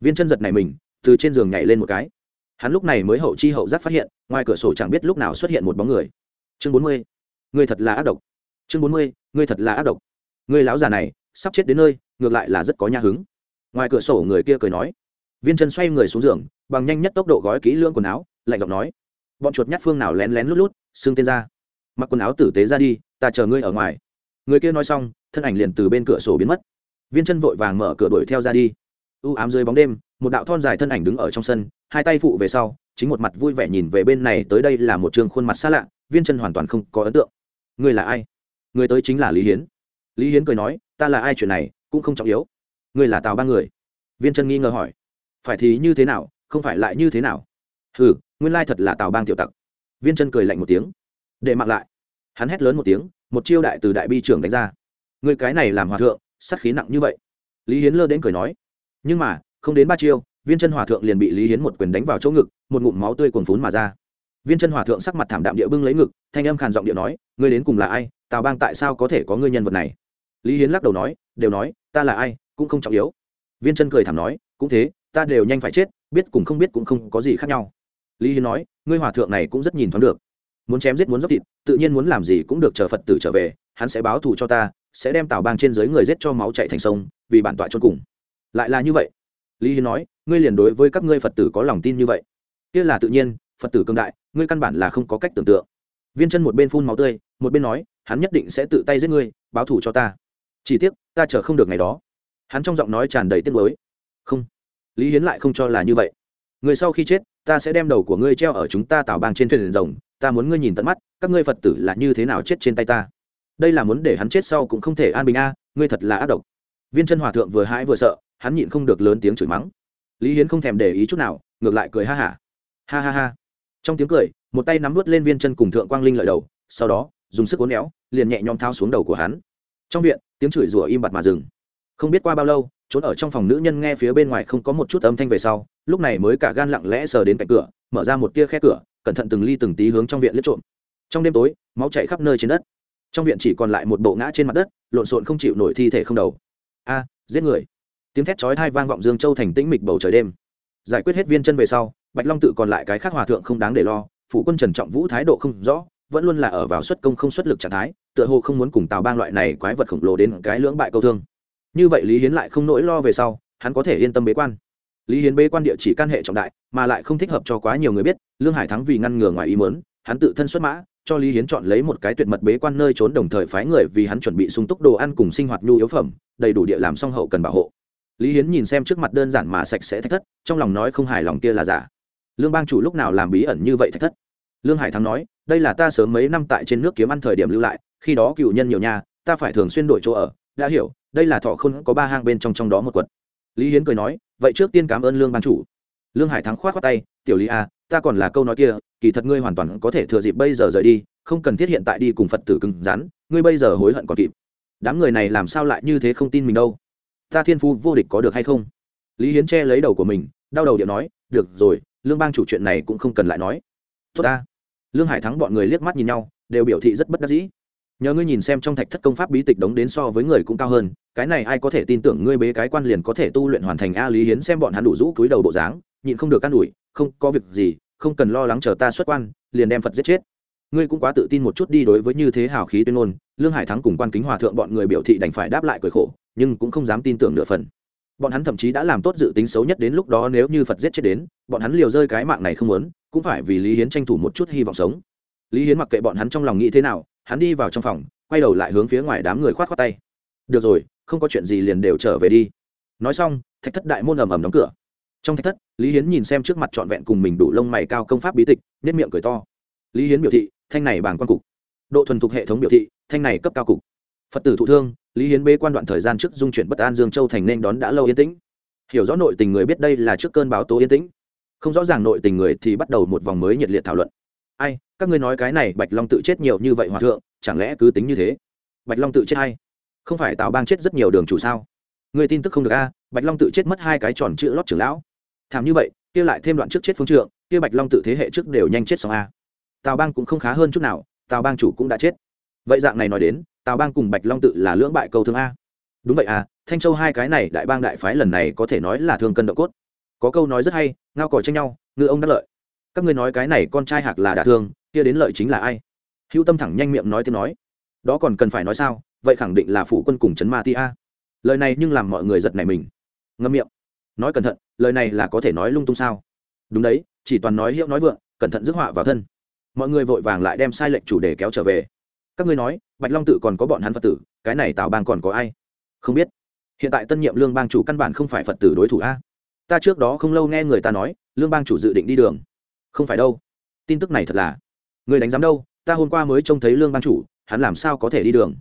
Viên chân giật này mình, từ trên giường nhảy lên một cái. Hắn lúc này mới hậu chi hậu giác phát hiện, ngoài cửa sổ chẳng biết lúc nào xuất hiện một bóng người. Chương bốn mươi. Người thật là ác độc. Chương bốn mươi người thật là ác độc. Người lão già này, sắp chết đến nơi, ngược lại là rất có nhà hứng. Ngoài cửa sổ người kia cười nói. Viên chân xoay người xuống giường, bằng nhanh nhất tốc độ gói kỹ lưỡng quần áo, lạnh giọng nói. Bọn chuột nhát phương nào lén lén lút lút, xương tên ra. Mặc quần áo tử tế ra đi, ta chờ ngươi ở ngoài. Người kia nói xong, thân ảnh liền từ bên cửa sổ biến mất. Viên chân vội vàng mở cửa đuổi theo ra đi u ám dưới bóng đêm, một đạo thon dài thân ảnh đứng ở trong sân, hai tay phụ về sau, chính một mặt vui vẻ nhìn về bên này tới đây là một trường khuôn mặt xa lạ, viên chân hoàn toàn không có ấn tượng. Người là ai? Người tới chính là lý hiến. Lý hiến cười nói, ta là ai chuyện này, cũng không trọng yếu. Người là tào ba người. Viên chân nghi ngờ hỏi, phải thì như thế nào, không phải lại như thế nào? Hừ, nguyên lai thật là tào bang tiểu tặc. Viên chân cười lạnh một tiếng, để mặc lại. Hắn hét lớn một tiếng, một chiêu đại từ đại bi trưởng đánh ra. Người cái này làm hòa thượng, sát khí nặng như vậy. Lý hiến lơ đến cười nói nhưng mà, không đến ba chiêu, viên chân hòa thượng liền bị lý hiến một quyền đánh vào chỗ ngực, một ngụm máu tươi cuồn phún mà ra. Viên chân hòa thượng sắc mặt thảm đạm địa bưng lấy ngực, thanh âm khàn giọng địa nói, ngươi đến cùng là ai? Tào bang tại sao có thể có ngươi nhân vật này? Lý hiến lắc đầu nói, đều nói, ta là ai, cũng không trọng yếu. Viên chân cười thảm nói, cũng thế, ta đều nhanh phải chết, biết cùng không biết cũng không có gì khác nhau. Lý hiến nói, ngươi hòa thượng này cũng rất nhìn thoáng được. Muốn chém giết muốn dốc thịt, tự nhiên muốn làm gì cũng được chờ phật tử trở về, hắn sẽ báo thù cho ta, sẽ đem tào bang trên dưới người giết cho máu chạy thành sông, vì bản tọa chôn cùng lại là như vậy. Lý hiến nói, ngươi liền đối với các ngươi phật tử có lòng tin như vậy. Kia là tự nhiên, phật tử cương đại, ngươi căn bản là không có cách tưởng tượng. Viên chân một bên phun máu tươi, một bên nói, hắn nhất định sẽ tự tay giết ngươi, báo thù cho ta. Chỉ tiếc, ta chờ không được ngày đó. Hắn trong giọng nói tràn đầy tiếc mới không. Lý hiến lại không cho là như vậy. Người sau khi chết, ta sẽ đem đầu của ngươi treo ở chúng ta tảo bang trên thuyền rồng, ta muốn ngươi nhìn tận mắt, các ngươi phật tử là như thế nào chết trên tay ta. Đây là muốn để hắn chết sau cũng không thể an bình a, ngươi thật là ác độc. Viên chân hòa thượng vừa hãi vừa sợ hắn nhịn không được lớn tiếng chửi mắng. Lý hiến không thèm để ý chút nào ngược lại cười ha hả. Ha. ha ha. Ha trong tiếng cười một tay nắm vớt lên viên chân cùng thượng quang linh lợi đầu sau đó dùng sức uốn néo, liền nhẹ nhõm thao xuống đầu của hắn. Trong viện tiếng chửi rủa im bặt mà dừng. Không biết qua bao lâu trốn ở trong phòng nữ nhân nghe phía bên ngoài không có một chút âm thanh về sau lúc này mới cả gan lặng lẽ sờ đến cạnh cửa mở ra một tia khe cửa cẩn thận từng ly từng tí hướng trong viện lướt trộm. Trong đêm tối máu chạy khắp nơi trên đất. Trong viện chỉ còn lại một bộ ngã trên mặt đất lộn xộn không chịu nổi thi thể không đầu. A giết người tiếng thét chói thai vang vọng dương châu thành tĩnh mịch bầu trời đêm. Giải quyết hết viên chân về sau, bạch long tự còn lại cái khác hòa thượng không đáng để lo, phủ quân trần trọng vũ thái độ không rõ, vẫn luôn là ở vào xuất công không xuất lực trạng thái, tựa hồ không muốn cùng tào bang loại này quái vật khổng lồ đến cái lưỡng bại câu thương. Như vậy lý hiến lại không nỗi lo về sau, hắn có thể yên tâm bế quan. Lý hiến bế quan địa chỉ căn hệ trọng đại, mà lại không thích hợp cho quá nhiều người biết, lương hải thắng vì ngăn ngừa ngoài ý mớn hắn tự thân xuất mã, cho lý hiến chọn lấy một cái tuyệt mật bế quan nơi trốn đồng thời phái người vì hắn chuẩn bị sung túc đồ ăn cùng sinh hoạt nhu yếu phẩm, đầy đủ địa làm song hậu cần bảo hộ lý hiến nhìn xem trước mặt đơn giản mà sạch sẽ thách thất trong lòng nói không hài lòng kia là giả. Lương bang chủ lúc nào làm bí ẩn như vậy thách thất? Lương hải thắng nói đây là ta sớm mấy năm tại trên nước kiếm ăn thời điểm lưu lại khi đó cựu nhân nhiều nhà ta phải thường xuyên đổi chỗ ở. Đã hiểu đây là thọ không có ba hang bên trong trong đó một quật lý hiến cười nói vậy trước tiên cảm ơn lương ban chủ. Lương hải thắng khoát khoác tay tiểu lý a à, ta còn là câu nói kia kỳ thật ngươi hoàn toàn có thể thừa dịp bây giờ rời đi không cần thiết hiện tại đi cùng phật tử cứng rắn ngươi bây giờ hối hận còn kịp. Đám người này làm sao lại như thế không tin mình đâu? Ta thiên phu vô địch có được hay không? Lý hiến che lấy đầu của mình, đau đầu điện nói, được rồi, lương bang chủ chuyện này cũng không cần lại nói. Tốt ta. Lương hải thắng bọn người liếc mắt nhìn nhau, đều biểu thị rất bất đắc dĩ. Nhờ ngươi nhìn xem trong thạch thất công pháp bí tịch đống đến so với người cũng cao hơn, cái này ai có thể tin tưởng ngươi bế cái quan liền có thể tu luyện hoàn thành a lý hiến xem bọn hắn đủ rũ cúi đầu bộ dáng, nhịn không được can ủi, không, có việc gì, không cần lo lắng chờ ta xuất quan, liền đem phật giết chết. Ngươi cũng quá tự tin một chút đi đối với như thế hào khí tuyên ngôn, lương hải thắng cùng quan kính hòa thượng bọn người biểu thị đành phải đáp lại cười khổ nhưng cũng không dám tin tưởng nửa phần. Bọn hắn thậm chí đã làm tốt dự tính xấu nhất đến lúc đó nếu như phật giết chết đến, bọn hắn liều rơi cái mạng này không muốn, cũng phải vì lý hiến tranh thủ một chút hy vọng sống. Lý hiến mặc kệ bọn hắn trong lòng nghĩ thế nào, hắn đi vào trong phòng, quay đầu lại hướng phía ngoài đám người khoát khoát tay. Được rồi, không có chuyện gì liền đều trở về đi. Nói xong, thạch thất đại môn ầm ầm đóng cửa. Trong thạch thất, lý hiến nhìn xem trước mặt trọn vẹn cùng mình đủ lông mày cao công pháp bí tịch nếp miệng cười to. Lý hiến biểu thị, thanh này bảng quan cục. Độ thuần thục hệ thống biểu thị, thanh này cấp cao cục. Phật tử thụ thương lý hiến bê quan đoạn thời gian trước dung chuyển bất an dương châu thành nên đón đã lâu yên tĩnh. Hiểu rõ nội tình người biết đây là trước cơn báo tố yên tĩnh. Không rõ ràng nội tình người thì bắt đầu một vòng mới nhiệt liệt thảo luận. Ai, các ngươi nói cái này bạch long tự chết nhiều như vậy hòa thượng, chẳng lẽ cứ tính như thế? Bạch long tự chết hay không phải tào bang chết rất nhiều đường chủ sao? Người tin tức không được a, bạch long tự chết mất hai cái tròn chữ lót trưởng lão. Thảm như vậy, kia lại thêm đoạn trước chết phương trượng, kia bạch long tự thế hệ trước đều nhanh chết xong a. Tào bang cũng không khá hơn chút nào, tào bang chủ cũng đã chết vậy dạng này nói đến, tào bang cùng bạch long tự là lưỡng bại câu thương a. Đúng vậy à thanh châu hai cái này đại bang đại phái lần này có thể nói là thương cân độ cốt. Có câu nói rất hay, ngao còi tranh nhau, ngư ông đắc lợi. Các ngươi nói cái này con trai hạc là đả thương, kia đến lợi chính là ai? Hữu tâm thẳng nhanh miệng nói tiếng nói. Đó còn cần phải nói sao, vậy khẳng định là phủ quân cùng trấn ma ti a. Lời này nhưng làm mọi người giật này mình. Ngâm miệng. Nói cẩn thận, lời này là có thể nói lung tung sao? Đúng đấy, chỉ toàn nói hiệu nói vượng, cẩn thận rước họa vào thân. Mọi người vội vàng lại đem sai lệnh chủ đề kéo trở về các ngươi nói, bạch long tự còn có bọn hắn phật tử, cái này tào bang còn có ai? Không biết. Hiện tại tân nhiệm lương bang chủ căn bản không phải phật tử đối thủ a. Ta trước đó không lâu nghe người ta nói, lương bang chủ dự định đi đường. Không phải đâu. Tin tức này thật là. Người đánh giám đâu, ta hôm qua mới trông thấy lương bang chủ, hắn làm sao có thể đi đường?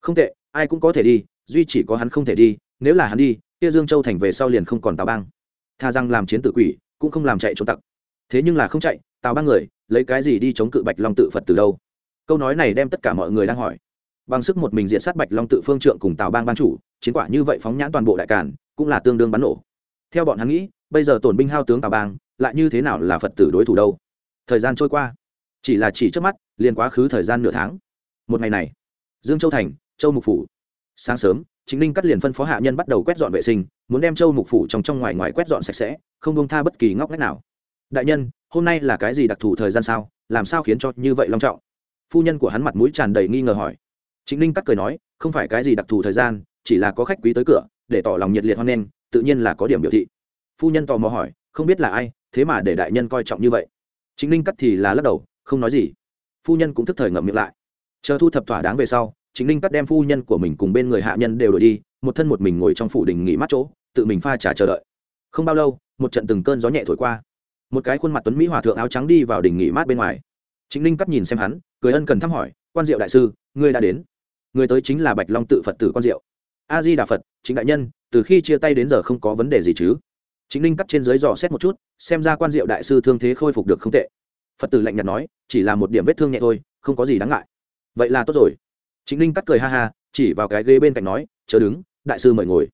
Không tệ, ai cũng có thể đi, duy chỉ có hắn không thể đi, nếu là hắn đi, kia dương châu thành về sau liền không còn tào bang. Tha rằng làm chiến tử quỷ, cũng không làm chạy trốn tặc. Thế nhưng là không chạy, tào bang người, lấy cái gì đi chống cự bạch long tự phật từ đâu? Câu nói này đem tất cả mọi người đang hỏi. Bằng sức một mình diện sát bạch long tự phương trượng cùng tào bang ban chủ, chiến quả như vậy phóng nhãn toàn bộ đại cản cũng là tương đương bắn nổ. Theo bọn hắn nghĩ, bây giờ tổn binh hao tướng tào bang, lại như thế nào là phật tử đối thủ đâu? Thời gian trôi qua. Chỉ là chỉ trước mắt, liền quá khứ thời gian nửa tháng. Một ngày này, dương châu thành, châu mục phủ. Sáng sớm, chính ninh cắt liền phân phó hạ nhân bắt đầu quét dọn vệ sinh, muốn đem châu mục phủ trong trong ngoài ngoài quét dọn sạch sẽ, không bông tha bất kỳ ngóc ngách nào. Đại nhân, hôm nay là cái gì đặc thù thời gian sao? Làm sao khiến cho như vậy long trọng? Phu nhân của hắn mặt mũi tràn đầy nghi ngờ hỏi. Chính ninh cắt cười nói, không phải cái gì đặc thù thời gian, chỉ là có khách quý tới cửa, để tỏ lòng nhiệt liệt hoan nghênh, tự nhiên là có điểm biểu thị. Phu nhân tò mò hỏi, không biết là ai, thế mà để đại nhân coi trọng như vậy. Chính ninh cắt thì là lắc đầu, không nói gì. Phu nhân cũng thức thời ngậm miệng lại. Chờ thu thập thỏa đáng về sau chính ninh cắt đem phu nhân của mình cùng bên người hạ nhân đều đổi đi, một thân một mình ngồi trong phủ đình nghỉ mát chỗ, tự mình pha trà chờ đợi. Không bao lâu, một trận từng cơn gió nhẹ thổi qua. Một cái khuôn mặt tuấn mỹ hòa thượng áo trắng đi vào đình nghỉ mát bên ngoài chính ninh cắt nhìn xem hắn, cười ân cần thăm hỏi, quan diệu đại sư, ngươi đã đến. Người tới chính là bạch long tự phật tử quan diệu. A di đà phật chính đại nhân, từ khi chia tay đến giờ không có vấn đề gì chứ? Chính ninh cắt trên dưới dò xét một chút, xem ra quan diệu đại sư thương thế khôi phục được không tệ. Phật tử lạnh nhạt nói, chỉ là một điểm vết thương nhẹ thôi, không có gì đáng ngại. Vậy là tốt rồi. Chính ninh cắt cười ha ha, chỉ vào cái ghế bên cạnh nói chờ đứng, đại sư mời ngồi.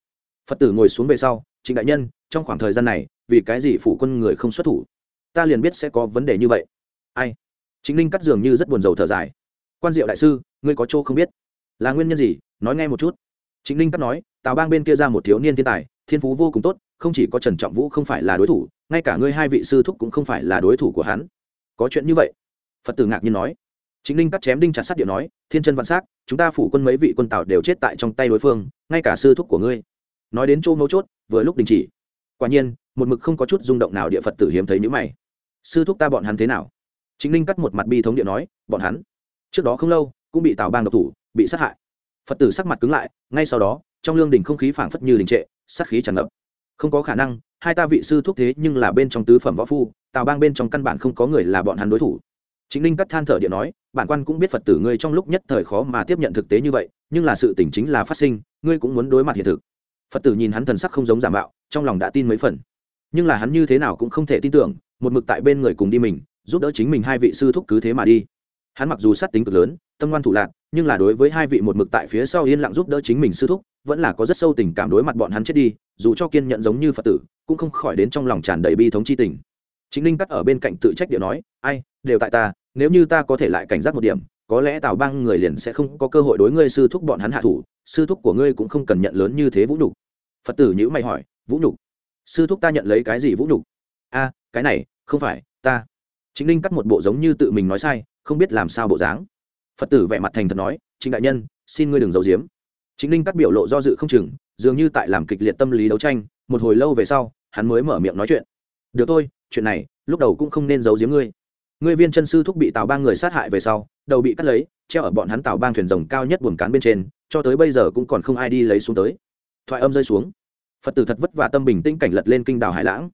Phật tử ngồi xuống về sau chính đại nhân, trong khoảng thời gian này, vì cái gì phủ quân người không xuất thủ? Ta liền biết sẽ có vấn đề như vậy. Ai? Chính ninh cắt dường như rất buồn rầu thở dài. Quan diệu đại sư, ngươi có chỗ không biết? Là nguyên nhân gì? Nói nghe một chút. Chính ninh cắt nói, tào bang bên kia ra một thiếu niên thiên tài, thiên phú vô cùng tốt, không chỉ có trần trọng vũ không phải là đối thủ, ngay cả ngươi hai vị sư thúc cũng không phải là đối thủ của hắn. Có chuyện như vậy? Phật tử ngạc nhiên nói. Chính ninh cắt chém đinh chặt sát điện nói, thiên chân vạn s á c chúng ta phủ quân mấy vị quân tào đều chết tại trong tay đối phương, ngay cả sư thúc của ngươi. Nói đến chỗ mấu chốt, vừa lúc đình chỉ. Quả nhiên, một mực không có chút rung động nào địa phật tử hiếm thấy nhữ mày. Sư thúc ta bọn hắn thế nào? Chính ninh cắt một mặt bi thống điện nói, bọn hắn, trước đó không lâu, cũng bị tào bang độc thủ, bị sát hại. Phật tử sắc mặt cứng lại, ngay sau đó, trong lương đình không khí phảng phất như đình trệ, sát khí tràn ngập. Không có khả năng, hai ta vị sư thúc thế nhưng là bên trong tứ phẩm võ phu, tào bang bên trong căn bản không có người là bọn hắn đối thủ. Chính ninh cắt than thở điện nói, bản quan cũng biết phật tử ngươi trong lúc nhất thời khó mà tiếp nhận thực tế như vậy, nhưng là sự tỉnh chính là phát sinh, ngươi cũng muốn đối mặt hiện thực. Phật tử nhìn hắn thần sắc không giống giả mạo, trong lòng đã tin mấy phần. Nhưng là hắn như thế nào cũng không thể tin tưởng, một mực tại bên người cùng đi mình giúp đỡ chính mình hai vị sư thúc cứ thế mà đi. Hắn mặc dù sát tính cực lớn, tâm ngoan thủ lạc nhưng là đối với hai vị một mực tại phía sau yên lặng giúp đỡ chính mình sư thúc, vẫn là có rất sâu tình cảm đối mặt bọn hắn chết đi, dù cho kiên nhận giống như phật tử, cũng không khỏi đến trong lòng tràn đầy bi thống chi tình. Chính linh cắt ở bên cạnh tự trách điệu nói, ai, đều tại ta, nếu như ta có thể lại cảnh giác một điểm, có lẽ tào bang người liền sẽ không có cơ hội đối ngươi sư thúc bọn hắn hạ thủ, sư thúc của ngươi cũng không cần nhận lớn như thế vũ nhục. Phật tử nhữ mày hỏi, vũ nhục? Sư thúc ta nhận lấy cái gì vũ nhục? A, cái này, không phải, ta chính linh cắt một bộ giống như tự mình nói sai, không biết làm sao bộ dáng. Phật tử vẻ mặt thành thật nói chính đại nhân, xin ngươi đừng giấu giếm. Chính linh cắt biểu lộ do dự không chừng, dường như tại làm kịch liệt tâm lý đấu tranh, một hồi lâu về sau, hắn mới mở miệng nói chuyện. Được thôi, chuyện này, lúc đầu cũng không nên giấu giếm ngươi. Ngươi viên chân sư thúc bị tào bang người sát hại về sau, đầu bị cắt lấy, treo ở bọn hắn tào bang thuyền rồng cao nhất buồng cán bên trên, cho tới bây giờ cũng còn không ai đi lấy xuống tới. Thoại âm rơi xuống. Phật tử thật vất vả tâm bình tĩnh cảnh lật lên kinh đảo hải lãng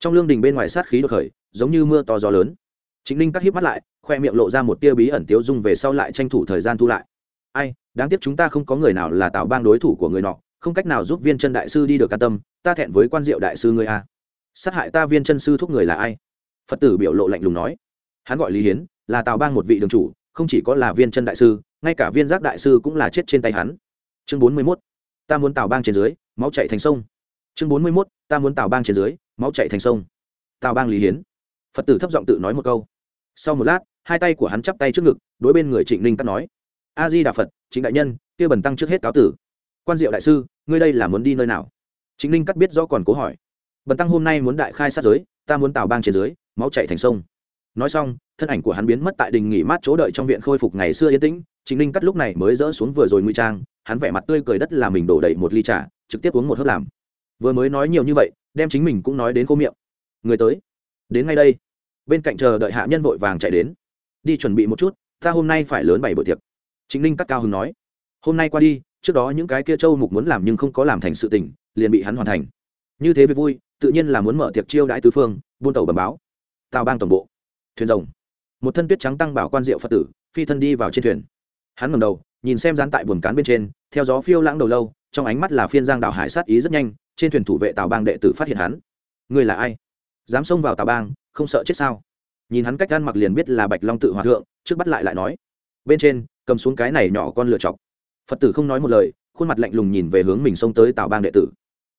trong lương đình bên ngoài sát khí đột khởi, giống như mưa to gió lớn. Chính ninh cắt híp mắt lại, khoe miệng lộ ra một tia bí ẩn tiếu dung về sau lại tranh thủ thời gian thu lại. Ai, đáng tiếc chúng ta không có người nào là tạo bang đối thủ của người nọ, không cách nào giúp viên chân đại sư đi được an tâm, ta thẹn với quan diệu đại sư ngươi a. Sát hại ta viên chân sư thúc người là ai? Phật tử biểu lộ lạnh lùng nói. Hắn gọi lý hiến, là tào bang một vị đường chủ, không chỉ có là viên chân đại sư, ngay cả viên giác đại sư cũng là chết trên tay hắn. Chương bốn mươi mốt. Ta muốn tào bang trên dưới, máu chạy thành sông chương bốn mươi mốt, ta muốn tào bang trên dưới, máu chạy thành sông. Tào bang lý hiến. Phật tử thấp giọng tự nói một câu. Sau một lát, hai tay của hắn chắp tay trước ngực, đối bên người trịnh ninh cắt nói, a di đà phật chính đại nhân, kia bần tăng trước hết cáo tử. Quan diệu đại sư, ngươi đây là muốn đi nơi nào? Chính ninh cắt biết rõ còn cố hỏi, bần tăng hôm nay muốn đại khai sát giới, ta muốn tào bang trên dưới, máu chạy thành sông. Nói xong, thân ảnh của hắn biến mất tại đình nghỉ mát chỗ đợi trong viện khôi phục ngày xưa yên tĩnh. Chính ninh cắt lúc này mới dỡ xuống vừa rồi nguy trang, hắn vẻ mặt tươi cười đất là mình đổ đầy một ly trà, trực tiếp uống một hớp làm vừa mới nói nhiều như vậy, đem chính mình cũng nói đến cô miệng. Người tới. Đến ngay đây. Bên cạnh chờ đợi hạ nhân vội vàng chạy đến. Đi chuẩn bị một chút, ta hôm nay phải lớn bảy bữa tiệc. Chính ninh cắt cao hưng nói. Hôm nay qua đi, trước đó những cái kia châu mục muốn làm nhưng không có làm thành sự tình, liền bị hắn hoàn thành. Như thế việc vui, tự nhiên là muốn mở tiệc chiêu đãi tứ phương, buôn tàu bẩm báo. Tào bang toàn bộ. Thuyền rồng. Một thân tuyết trắng tăng bảo quan diệu phật tử, phi thân đi vào trên thuyền. Hắn ngầm đầu, nhìn xem dán tại buồng cán bên trên, theo gió phiêu lãng đầu lâu, trong ánh mắt là phiên giang đảo hải sát ý rất nhanh trên thuyền thủ vệ tào bang đệ tử phát hiện hắn. Người là ai? Dám xông vào tào bang, không sợ chết sao? Nhìn hắn cách ăn mặc liền biết là bạch long tự hòa thượng, trước bắt lại lại nói. Bên trên, cầm xuống cái này nhỏ con lựa chọc. Phật tử không nói một lời, khuôn mặt lạnh lùng nhìn về hướng mình xông tới tào bang đệ tử.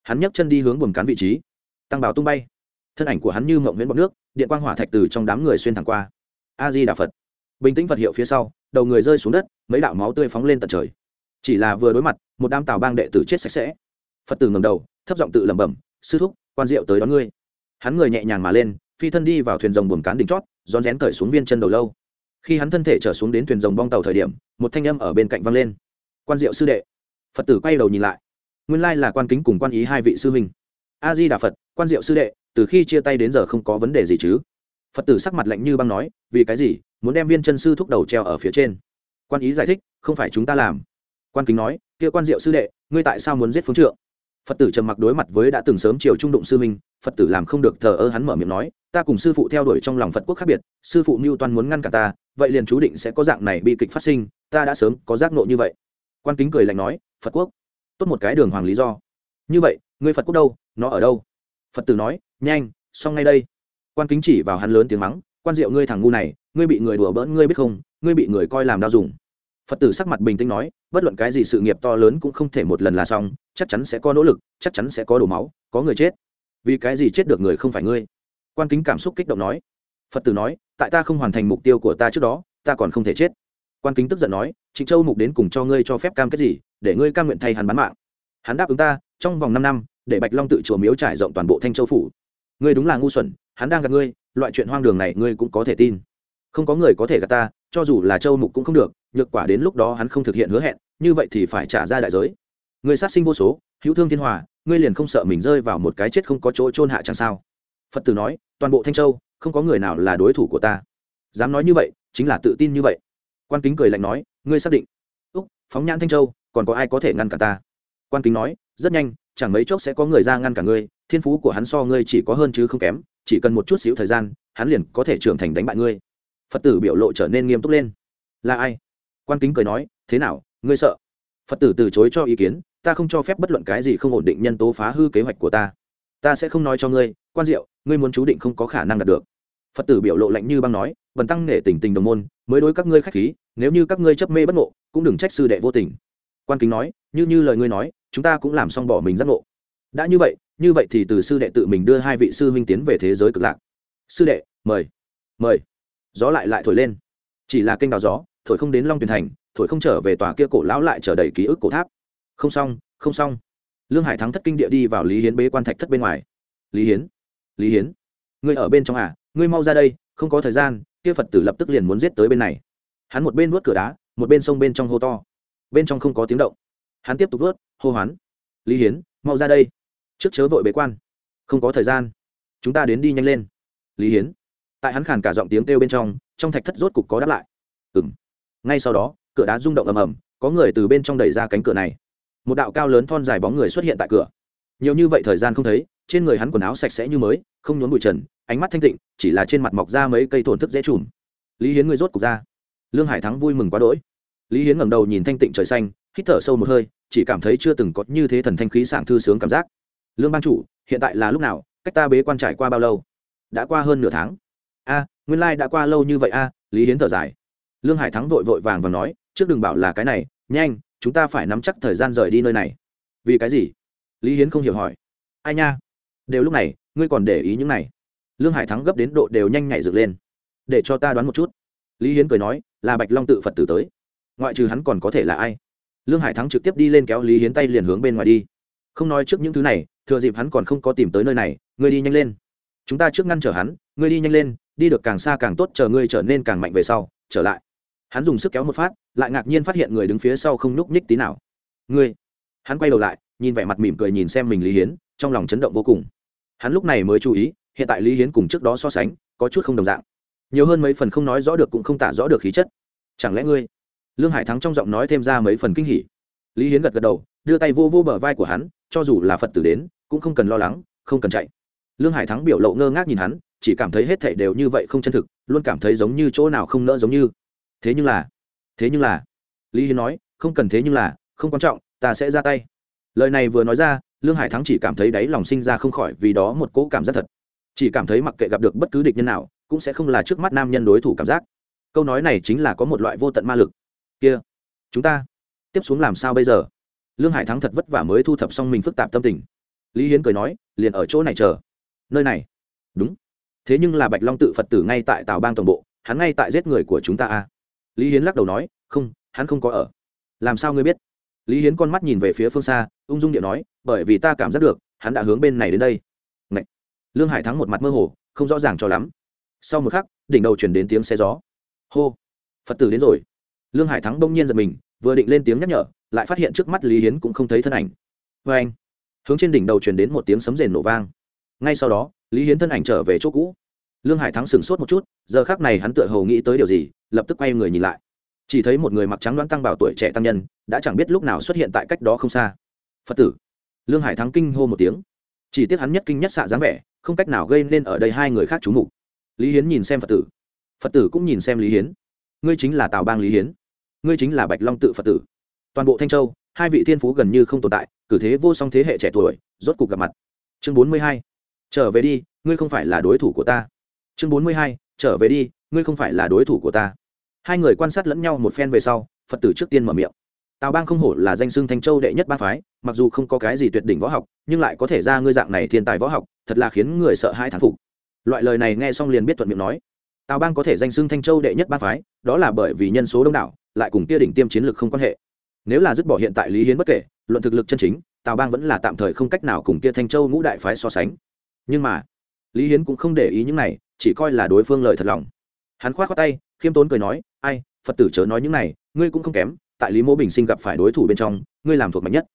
Hắn nhấc chân đi hướng buồng cán vị trí. Tăng bảo tung bay. Thân ảnh của hắn như mộng miễn bọc nước, điện quang hỏa thạch từ trong đám người xuyên thẳng qua. A di đà phật. Bình tĩnh phật hiệu phía sau, đầu người rơi xuống đất, mấy đạo máu tươi phóng lên tận trời. Chỉ là vừa đối mặt, một đám tào bang đệ tử chết sạch sẽ phật tử ngầm đầu, thấp giọng tự lẩm bẩm, sư thúc, quan diệu tới đón ngươi. Hắn người nhẹ nhàng mà lên, phi thân đi vào thuyền rồng buồm cán đỉnh chót, rón rén cởi xuống viên chân đầu lâu. Khi hắn thân thể trở xuống đến thuyền rồng bong tàu thời điểm, một thanh âm ở bên cạnh văng lên. Quan diệu sư đệ. Phật tử quay đầu nhìn lại. Nguyên lai là quan kính cùng quan ý hai vị sư huynh. A di đà phật, quan diệu sư đệ, từ khi chia tay đến giờ không có vấn đề gì chứ? Phật tử sắc mặt lạnh như băng nói, vì cái gì? Muốn đem viên chân sư thúc đầu treo ở phía trên. Quan ý giải thích, không phải chúng ta làm. Quan kính nói, kia quan diệu sư đệ, ngươi tại sao muốn giết phương trượng? Phật tử trầm mặc đối mặt với đã từng sớm chiều trung đụng sư minh phật tử làm không được thờ ơ hắn mở miệng nói, ta cùng sư phụ theo đuổi trong lòng phật quốc khác biệt, sư phụ mưu toan muốn ngăn cả ta, vậy liền chú định sẽ có dạng này bi kịch phát sinh, ta đã sớm có giác nộ như vậy. Quan kính cười lạnh nói, phật quốc? Tốt một cái đường hoàng lý do. Như vậy, ngươi phật quốc đâu? Nó ở đâu? Phật tử nói, nhanh, xong ngay đây. Quan kính chỉ vào hắn lớn tiếng mắng, quan diệu ngươi thằng ngu này, ngươi bị người đùa bỡn ngươi biết không? Ngươi bị người coi làm đau dùng. Phật tử sắc mặt bình tĩnh nói bất luận cái gì sự nghiệp to lớn cũng không thể một lần là xong, chắc chắn sẽ có nỗ lực, chắc chắn sẽ có đổ máu, có người chết. Vì cái gì chết được người không phải ngươi? Quan kính cảm xúc kích động nói. Phật tử nói, tại ta không hoàn thành mục tiêu của ta trước đó, ta còn không thể chết. Quan kính tức giận nói, trịnh châu mục đến cùng cho ngươi cho phép cam kết gì, để ngươi cam nguyện thay hắn bán mạng. Hắn đáp ứng ta, trong vòng năm năm, để bạch long tự chùa miếu trải rộng toàn bộ thanh châu phủ. Ngươi đúng là ngu xuẩn, hắn đang gặp ngươi, loại chuyện hoang đường này ngươi cũng có thể tin không có người có thể gạt ta, cho dù là châu mục cũng không được, nhược quả đến lúc đó hắn không thực hiện hứa hẹn, như vậy thì phải trả ra đại giới. Người sát sinh vô số, hữu thương thiên hòa, ngươi liền không sợ mình rơi vào một cái chết không có chỗ trôn hạ chẳng sao? Phật tử nói, toàn bộ thanh châu, không có người nào là đối thủ của ta. Dám nói như vậy, chính là tự tin như vậy. Quan kính cười lạnh nói, ngươi xác định. Úc, phóng nhãn thanh châu, còn có ai có thể ngăn cả ta? Quan kính nói, rất nhanh, chẳng mấy chốc sẽ có người ra ngăn cả ngươi, thiên phú của hắn so ngươi chỉ có hơn chứ không kém, chỉ cần một chút xíu thời gian, hắn liền có thể trưởng thành đánh bại ngươi phật tử biểu lộ trở nên nghiêm túc lên. Là ai? Quan kính cười nói, thế nào, ngươi sợ? Phật tử từ chối cho ý kiến, ta không cho phép bất luận cái gì không ổn định nhân tố phá hư kế hoạch của ta. Ta sẽ không nói cho ngươi, quan diệu, ngươi muốn chú định không có khả năng đạt được. Phật tử biểu lộ lạnh như băng nói vần tăng nể tình tình đồng môn, mới đối các ngươi khách khí, nếu như các ngươi chấp mê bất ngộ, cũng đừng trách sư đệ vô tình. Quan kính nói, như như lời ngươi nói, chúng ta cũng làm xong bỏ mình giác ngộ. Đã như vậy như vậy thì từ sư đệ tự mình đưa hai vị sư huynh tiến về thế giới cực lạc. Sư đệ, mời mời gió lại lại thổi lên. Chỉ là kênh đào gió, thổi không đến long tuyền thành, thổi không trở về tòa kia cổ lão lại trở đầy ký ức cổ tháp. Không xong không xong. Lương hải thắng thất kinh địa đi vào lý hiến bế quan thạch thất bên ngoài. Lý hiến lý hiến, ngươi ở bên trong à ngươi mau ra đây, không có thời gian, kia phật tử lập tức liền muốn giết tới bên này. Hắn một bên vuốt cửa đá, một bên sông bên trong hô to. Bên trong không có tiếng động. Hắn tiếp tục vuốt, hô hoán. Lý hiến, mau ra đây. Trước chớ vội bế quan. Không có thời gian. Chúng ta đến đi nhanh lên. Lý hiến tại hắn khàn cả giọng tiếng kêu bên trong trong thạch thất rốt cục có đáp lại. Ừng ngay sau đó, cửa đá rung động ầm ầm, có người từ bên trong đẩy ra cánh cửa này. Một đạo cao lớn thon dài bóng người xuất hiện tại cửa. Nhiều như vậy thời gian không thấy, trên người hắn quần áo sạch sẽ như mới, không nhốn bụi trần, ánh mắt thanh tịnh, chỉ là trên mặt mọc ra mấy cây thổn thức dễ trùm. Lý hiến người rốt cục ra. Lương hải thắng vui mừng quá đỗi. Lý hiến ngẩng đầu nhìn thanh tịnh trời xanh, hít thở sâu một hơi, chỉ cảm thấy chưa từng có như thế thần thanh khí sảng thư sướng cảm giác. Lương ban chủ, hiện tại là lúc nào, cách ta bế quan trải qua bao lâu? Đã qua hơn nửa tháng a, nguyên lai đã qua lâu như vậy a, lý hiến thở dài. Lương hải thắng vội vội vàng và nói, trước đừng bảo là cái này, nhanh, chúng ta phải nắm chắc thời gian rời đi nơi này. Vì cái gì? Lý hiến không hiểu hỏi. Ai nha? Đều lúc này, ngươi còn để ý những này. Lương hải thắng gấp đến độ đều nhanh nhảy dựng lên. Để cho ta đoán một chút. Lý hiến cười nói, là bạch long tự phật tử tới. Ngoại trừ hắn còn có thể là ai? Lương hải thắng trực tiếp đi lên kéo lý hiến tay liền hướng bên ngoài đi. Không nói trước những thứ này, thừa dịp hắn còn không có tìm tới nơi này, ngươi đi nhanh lên. Chúng ta trước ngăn trở hắn, ngươi đi nhanh lên đi được càng xa càng tốt, chờ ngươi trở nên càng mạnh về sau, trở lại. Hắn dùng sức kéo một phát, lại ngạc nhiên phát hiện người đứng phía sau không nhúc nhích tí nào. Ngươi. Hắn quay đầu lại, nhìn vẻ mặt mỉm cười nhìn xem mình lý hiến, trong lòng chấn động vô cùng. Hắn lúc này mới chú ý, hiện tại lý hiến cùng trước đó so sánh, có chút không đồng dạng. Nhiều hơn mấy phần không nói rõ được cũng không tả rõ được khí chất. Chẳng lẽ ngươi? Lương hải thắng trong giọng nói thêm ra mấy phần kinh hỉ. Lý hiến gật gật đầu, đưa tay vô vô bờ vai của hắn, cho dù là phật tử đến, cũng không cần lo lắng, không cần chạy. Lương hải thắng biểu lộ ngơ ngác nhìn hắn chỉ cảm thấy hết thảy đều như vậy không chân thực, luôn cảm thấy giống như chỗ nào không nỡ giống như. Thế nhưng là, thế nhưng là, lý hiến nói, không cần thế nhưng là, không quan trọng, ta sẽ ra tay. Lời này vừa nói ra, lương hải thắng chỉ cảm thấy đáy lòng sinh ra không khỏi vì đó một cỗ cảm giác thật. Chỉ cảm thấy mặc kệ gặp được bất cứ địch nhân nào, cũng sẽ không là trước mắt nam nhân đối thủ cảm giác. Câu nói này chính là có một loại vô tận ma lực. Kia, chúng ta tiếp xuống làm sao bây giờ? Lương hải thắng thật vất vả mới thu thập xong mình phức tạp tâm tình. Lý hiến cười nói, liền ở chỗ này chờ. Nơi này. Đúng thế nhưng là bạch long tự phật tử ngay tại tào bang tổng bộ, hắn ngay tại giết người của chúng ta à? Lý hiến lắc đầu nói, không, hắn không có ở. Làm sao ngươi biết? Lý hiến con mắt nhìn về phía phương xa, ung dung điện nói, bởi vì ta cảm giác được, hắn đã hướng bên này đến đây. Ngậy! lương hải thắng một mặt mơ hồ, không rõ ràng cho lắm. Sau một khắc, đỉnh đầu chuyển đến tiếng xe gió. Hô! Phật tử đến rồi. Lương hải thắng đông nhiên giật mình, vừa định lên tiếng nhắc nhở, lại phát hiện trước mắt lý hiến cũng không thấy thân ảnh. Vê anh, hướng trên đỉnh đầu chuyển đến một tiếng sấm rền nổ vang ngay sau đó, lý hiến thân ảnh trở về chỗ cũ. Lương hải thắng sửng sốt một chút, giờ khác này hắn tựa hầu nghĩ tới điều gì, lập tức quay người nhìn lại. Chỉ thấy một người mặc trắng đoán tăng bảo tuổi trẻ tăng nhân, đã chẳng biết lúc nào xuất hiện tại cách đó không xa. Phật tử. Lương hải thắng kinh hô một tiếng. Chỉ tiếc hắn nhất kinh nhất xạ dáng vẻ, không cách nào gây nên ở đây hai người khác trú mục. Lý hiến nhìn xem phật tử. Phật tử cũng nhìn xem lý hiến. Ngươi chính là tào bang lý hiến. Ngươi chính là bạch long tự phật tử. Toàn bộ thanh châu, hai vị thiên phú gần như không tồn tại, cử thế vô song thế hệ trẻ tuổi, rốt cuộc gặp mặt. Chương bốn mươi hai trở về đi, ngươi không phải là đối thủ của ta. Chương bốn mươi hai, trở về đi, ngươi không phải là đối thủ của ta. Hai người quan sát lẫn nhau một phen về sau, phật tử trước tiên mở miệng. Tào bang không hổ là danh xưng thanh châu đệ nhất ba phái, mặc dù không có cái gì tuyệt đỉnh võ học, nhưng lại có thể ra ngươi dạng này thiên tài võ học, thật là khiến người sợ hai thán phục. Loại lời này nghe xong liền biết thuận miệng nói. Tào bang có thể danh xưng thanh châu đệ nhất ba phái, đó là bởi vì nhân số đông đảo, lại cùng Tia đỉnh tiêm chiến lược không quan hệ. Nếu là dứt bỏ hiện tại lý hiến bất kể, luận thực lực chân chính, tào bang vẫn là tạm thời không cách nào cùng Tia thanh châu ngũ đại phái so sánh nhưng mà, lý hiến cũng không để ý những này, chỉ coi là đối phương lời thật lòng. Hắn khoát khoác tay, khiêm tốn cười nói, ai, phật tử chớ nói những này, ngươi cũng không kém, tại lý mô bình sinh gặp phải đối thủ bên trong, ngươi làm thuộc mạnh nhất.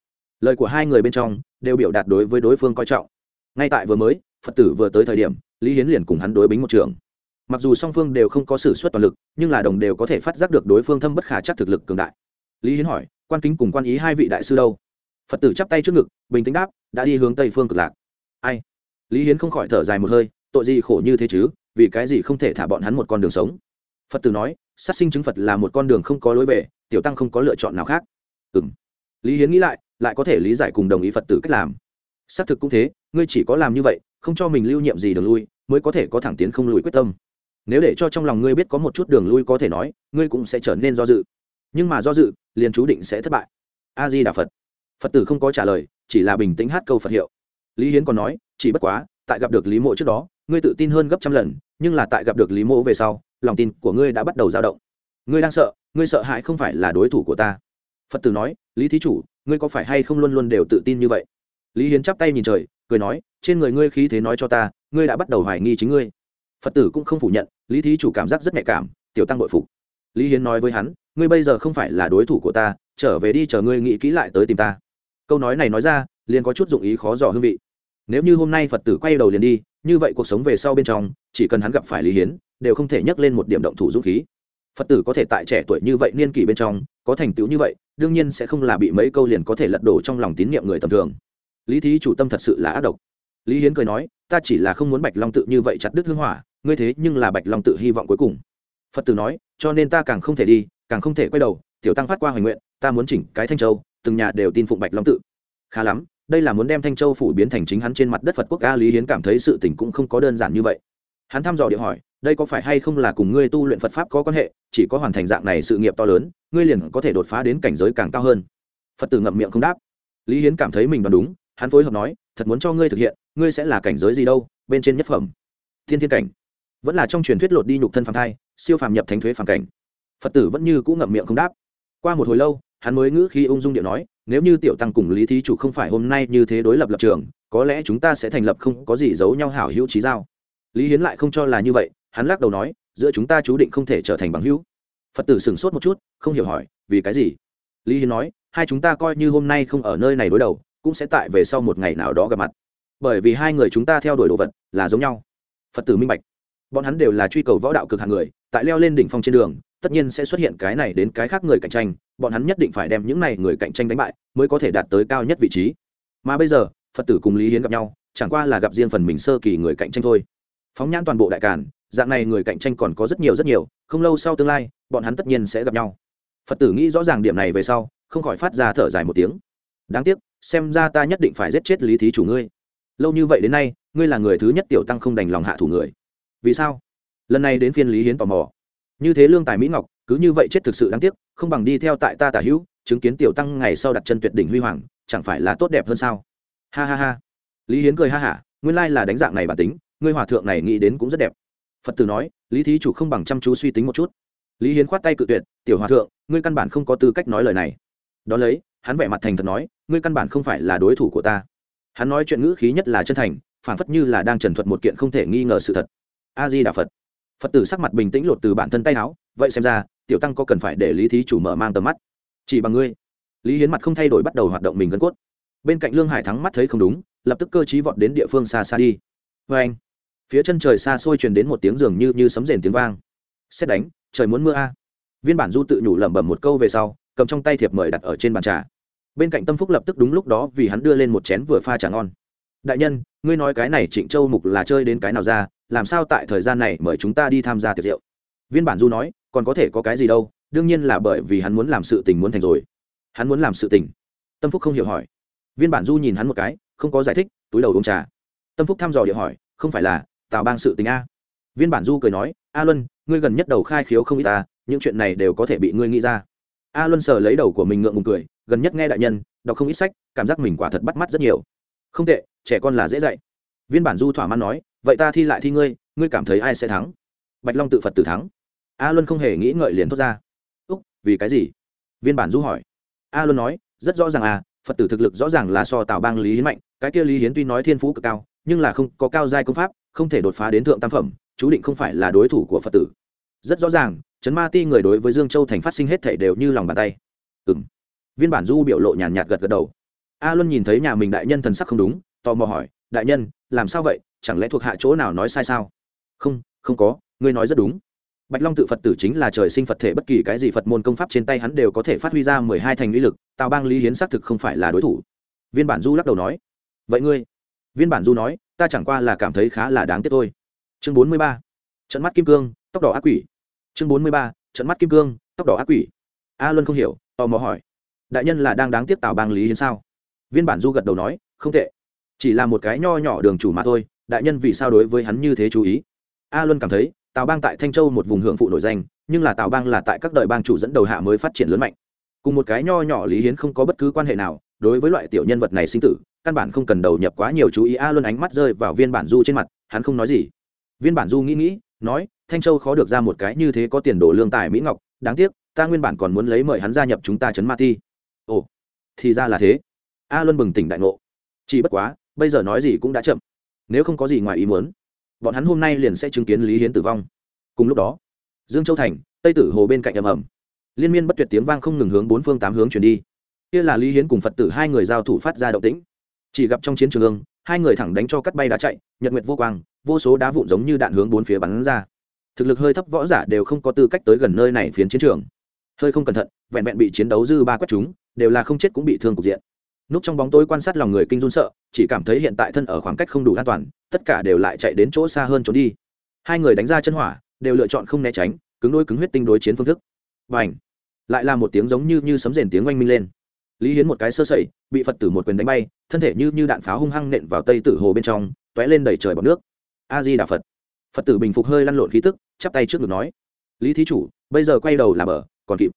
Lời của hai người bên trong đều biểu đạt đối với đối phương coi trọng. Ngay tại vừa mới, phật tử vừa tới thời điểm, lý hiến liền cùng hắn đối bính một trường. Mặc dù song phương đều không có s ử suất toàn lực, nhưng là đồng đều có thể phát giác được đối phương thâm bất khả chắc thực lực cường đại. Lý hiến hỏi, quan kính cùng quan ý hai vị đại sư đâu? Phật tử chắp tay trước ngực, bình tĩnh đáp, đã đi hướng tây phương cực lạc. Ai? Lý hiến không khỏi thở dài một hơi, tội gì khổ như thế chứ, vì cái gì không thể thả bọn hắn một con đường sống? Phật tử nói, sát sinh chứng phật là một con đường không có lối về, tiểu tăng không có lựa chọn nào khác. Ừ m lý hiến nghĩ lại lại có thể lý giải cùng đồng ý phật tử cách làm. Xác thực cũng thế, ngươi chỉ có làm như vậy, không cho mình lưu nhiệm gì đường lui, mới có thể có thẳng tiến không lùi quyết tâm. Nếu để cho trong lòng ngươi biết có một chút đường lui có thể nói, ngươi cũng sẽ trở nên do dự. Nhưng mà do dự, liền chú định sẽ thất bại. A di đà phật. Phật tử không có trả lời, chỉ là bình tĩnh hát câu phật hiệu. Lý hiến còn nói chỉ bất quá, tại gặp được lý mộ trước đó, ngươi tự tin hơn gấp trăm lần, nhưng là tại gặp được lý mộ về sau, lòng tin của ngươi đã bắt đầu dao động. Ngươi đang sợ, ngươi sợ hãi không phải là đối thủ của ta. Phật tử nói, lý thí chủ, ngươi có phải hay không luôn luôn đều tự tin như vậy? Lý hiến chắp tay nhìn trời, cười nói, trên người ngươi khí thế nói cho ta, ngươi đã bắt đầu hoài nghi chính ngươi. Phật tử cũng không phủ nhận, lý thí chủ cảm giác rất nhạy cảm, tiểu tăng bội phục. Lý hiến nói với hắn, ngươi bây giờ không phải là đối thủ của ta, trở về đi chờ ngươi nghĩ kỹ lại tới tìm ta. Câu nói này nói ra, liền có chút dụng ý khó dò hương vị nếu như hôm nay phật tử quay đầu liền đi, như vậy cuộc sống về sau bên trong, chỉ cần hắn gặp phải lý hiến, đều không thể nhắc lên một điểm động thủ dũng khí. Phật tử có thể tại trẻ tuổi như vậy niên kỷ bên trong, có thành tựu như vậy, đương nhiên sẽ không là bị mấy câu liền có thể lật đổ trong lòng tín nhiệm người tầm thường. Lý thí chủ tâm thật sự là ác độc. Lý hiến cười nói, ta chỉ là không muốn bạch long tự như vậy chặt đứt hương hỏa, ngươi thế nhưng là bạch long tự hy vọng cuối cùng. Phật tử nói, cho nên ta càng không thể đi, càng không thể quay đầu, tiểu tăng phát qua hoài nguyện, ta muốn chỉnh cái thanh châu, từng nhà đều tin phụng bạch long tự. Khá lắm đây là muốn đem thanh châu phủ biến thành chính hắn trên mặt đất phật quốc ca lý hiến cảm thấy sự tình cũng không có đơn giản như vậy hắn thăm dò địa hỏi đây có phải hay không là cùng ngươi tu luyện phật pháp có quan hệ chỉ có hoàn thành dạng này sự nghiệp to lớn ngươi liền có thể đột phá đến cảnh giới càng cao hơn phật tử ngậm miệng không đáp lý hiến cảm thấy mình đoán đúng hắn phối hợp nói thật muốn cho ngươi thực hiện ngươi sẽ là cảnh giới gì đâu bên trên nhất phẩm thiên thiên cảnh vẫn là trong truyền thuyết lột đi nhục thân phàm thai siêu phàm nhập thánh thuế phàm cảnh phật tử vẫn như cũng ngậm miệng không đáp qua một hồi lâu hắn mới ngữ khi ung dung điệu nói nếu như tiểu tăng cùng lý thí chủ không phải hôm nay như thế đối lập lập trường, có lẽ chúng ta sẽ thành lập không có gì giấu nhau hảo hữu trí giao. Lý hiến lại không cho là như vậy, hắn lắc đầu nói, giữa chúng ta chú định không thể trở thành bằng hữu. Phật tử sửng sốt một chút, không hiểu hỏi, vì cái gì? Lý hiến nói, hai chúng ta coi như hôm nay không ở nơi này đối đầu, cũng sẽ tại về sau một ngày nào đó gặp mặt. Bởi vì hai người chúng ta theo đuổi đồ vật là giống nhau. Phật tử minh bạch. Bọn hắn đều là truy cầu võ đạo cực hạng người, tại leo lên đỉnh phong trên đường tất nhiên sẽ xuất hiện cái này đến cái khác người cạnh tranh, bọn hắn nhất định phải đem những này người cạnh tranh đánh bại mới có thể đạt tới cao nhất vị trí. Mà bây giờ, phật tử cùng lý hiến gặp nhau, chẳng qua là gặp riêng phần mình sơ kỳ người cạnh tranh thôi. Phóng nhãn toàn bộ đại càn, dạng này người cạnh tranh còn có rất nhiều rất nhiều, không lâu sau tương lai, bọn hắn tất nhiên sẽ gặp nhau. Phật tử nghĩ rõ ràng điểm này về sau, không khỏi phát ra thở dài một tiếng. Đáng tiếc, xem ra ta nhất định phải giết chết lý thí chủ ngươi. Lâu như vậy đến nay, ngươi là người thứ nhất tiểu tăng không đành lòng hạ thủ người. Vì sao? Lần này đến phiên lý hiến tò mò như thế lương tài mỹ ngọc, cứ như vậy chết thực sự đáng tiếc, không bằng đi theo tại ta tả hữu, chứng kiến tiểu tăng ngày sau đặt chân tuyệt đỉnh huy hoàng, chẳng phải là tốt đẹp hơn sao? Ha ha ha. Lý hiến cười ha hả, nguyên lai là đánh dạng này bản tính, ngươi hòa thượng này nghĩ đến cũng rất đẹp. Phật tử nói, lý thí chủ không bằng chăm chú suy tính một chút. Lý hiến khoát tay cự tuyệt, tiểu hòa thượng, ngươi căn bản không có tư cách nói lời này. Đón lấy, hắn vẻ mặt thành thật nói, ngươi căn bản không phải là đối thủ của ta. Hắn nói chuyện ngữ khí nhất là chân thành phản phất như là đang trần thuật một kiện không thể nghi ngờ sự thật. A di đà phật phật tử sắc mặt bình tĩnh lột từ bản thân tay áo, vậy xem ra, tiểu tăng có cần phải để lý thí chủ mở mang tầm mắt. Chỉ bằng ngươi. Lý hiến mặt không thay đổi bắt đầu hoạt động mình gân cốt. Bên cạnh lương hải thắng mắt thấy không đúng, lập tức cơ t vọt đến địa phương xa xa đi. Vê anh, phía chân trời xa xôi truyền đến một tiếng giường như như sấm rền tiếng vang. Xét đánh, trời muốn mưa a. Viên bản du tự nhủ lẩm bẩm một câu về sau, cầm trong tay thiệp mời đặt ở trên bàn trà. Bên cạnh tâm phúc lập tức đúng lúc đó vì hắn đưa lên một chén vừa pha trà ngon. Đại nhân, ngươi nói cái này trịnh châu mục là chơi đến cái nào ra làm sao tại thời gian này mời chúng ta đi tham gia tiệc rượu? Viên bản du nói, còn có thể có cái gì đâu, đương nhiên là bởi vì hắn muốn làm sự tình muốn thành rồi. Hắn muốn làm sự tình. Tâm phúc không hiểu hỏi. Viên bản du nhìn hắn một cái, không có giải thích, túi đầu uống trà. Tâm phúc thăm dò địa hỏi, không phải là, tào bang sự tình a? Viên bản du cười nói, a luân, ngươi gần nhất đầu khai khiếu không ít ta những chuyện này đều có thể bị ngươi nghĩ ra. A luân sờ lấy đầu của mình ngượng ngùng cười, gần nhất nghe đại nhân, đọc không ít sách, cảm giác mình quả thật bắt mắt rất nhiều. Không tệ, trẻ con là dễ dạy. Viên bản du thỏa mãn nói vậy ta thi lại thi ngươi ngươi cảm thấy ai sẽ thắng? Bạch long tự phật tử thắng. A luân không hề nghĩ ngợi liền thốt ra. Úc, vì cái gì? Viên bản du hỏi. A luân nói, rất rõ ràng à phật tử thực lực rõ ràng là so tào bang lý hiến mạnh, cái kia lý hiến tuy nói thiên phú cực cao, nhưng là không có cao giai công pháp, không thể đột phá đến thượng tam phẩm, chú định không phải là đối thủ của phật tử. Rất rõ ràng trấn ma ti người đối với dương châu thành phát sinh hết thể đều như lòng bàn tay. Ừ m viên bản du biểu lộ nhàn nhạt gật gật đầu. A luân nhìn thấy nhà mình đại nhân thần sắc không đúng, tò mò hỏi đại nhân, làm sao vậy? Chẳng lẽ thuộc hạ chỗ nào nói sai sao? Không không có, ngươi nói rất đúng. Bạch long tự phật tử chính là trời sinh phật thể, bất kỳ cái gì phật môn công pháp trên tay hắn đều có thể phát huy ra mười hai thành uy lực, tào bang lý hiến xác thực không phải là đối thủ. Viên bản du lắc đầu nói, vậy ngươi? Viên bản du nói, ta chẳng qua là cảm thấy khá là đáng tiếc thôi. Chương bốn mươi ba, trận mắt kim cương, tóc đỏ ác quỷ. Chương bốn mươi ba, trận mắt kim cương, tóc đỏ ác quỷ. A luân không hiểu, tò mò hỏi, đại nhân là đang đáng tiếc tào bang lý hiến sao? Viên bản du gật đầu nói, không tệ chỉ là một cái nho nhỏ đường chủ mà thôi, đại nhân vì sao đối với hắn như thế chú ý? A luân cảm thấy, tào bang tại thanh châu một vùng hưởng phụ nổi danh, nhưng là tào bang là tại các đời bang chủ dẫn đầu hạ mới phát triển lớn mạnh. Cùng một cái nho nhỏ lý hiến không có bất cứ quan hệ nào, đối với loại tiểu nhân vật này sinh tử, căn bản không cần đầu nhập quá nhiều chú ý. A luân ánh mắt rơi vào viên bản du trên mặt, hắn không nói gì. Viên bản du nghĩ nghĩ, nói, thanh châu khó được ra một cái như thế có tiền đồ lương tài mỹ ngọc, đáng tiếc, ta nguyên bản còn muốn lấy mời hắn gia nhập chúng ta chấn ma ti ồ, thì ra là thế. A luân bừng tỉnh đại ngộ. Chỉ bất quá bây giờ nói gì cũng đã chậm. Nếu không có gì ngoài ý muốn, bọn hắn hôm nay liền sẽ chứng kiến lý hiến tử vong. Cùng lúc đó, dương châu thành, tây tử hồ bên cạnh ầm ầm. Liên miên bất tuyệt tiếng vang không ngừng hướng bốn phương tám hướng chuyển đi. Kia là lý hiến cùng phật tử hai người giao thủ phát ra động tĩnh. Chỉ gặp trong chiến trường ương, hai người thẳng đánh cho cắt bay đá chạy, nhật nguyệt vô quang, vô số đá vụn giống như đạn hướng bốn phía bắn ra. Thực lực hơi thấp võ giả đều không có tư cách tới gần nơi này phiến chiến trường. Hơi không cẩn thận, vẹn vẹn bị chiến đấu dư ba quét chúng, đều là không chết cũng bị thương cục diện núp trong bóng tối quan sát lòng người kinh run sợ, chỉ cảm thấy hiện tại thân ở khoảng cách không đủ an toàn, tất cả đều lại chạy đến chỗ xa hơn trốn đi. Hai người đánh ra chân hỏa, đều lựa chọn không né tránh, cứng đôi cứng huyết tinh đối chiến phương thức. Và ảnh lại là một tiếng giống như như sấm rền tiếng oanh minh lên. Lý hiến một cái sơ sẩy, bị phật tử một quyền đánh bay, thân thể như như đạn pháo hung hăng nện vào tây tử hồ bên trong t ó é lên đầy trời bọc nước. A di đà phật. Phật tử bình phục hơi lăn lộn khí tức, chắp tay trước ngực nói, lý thí chủ, bây giờ quay đầu làm ở còn kịp.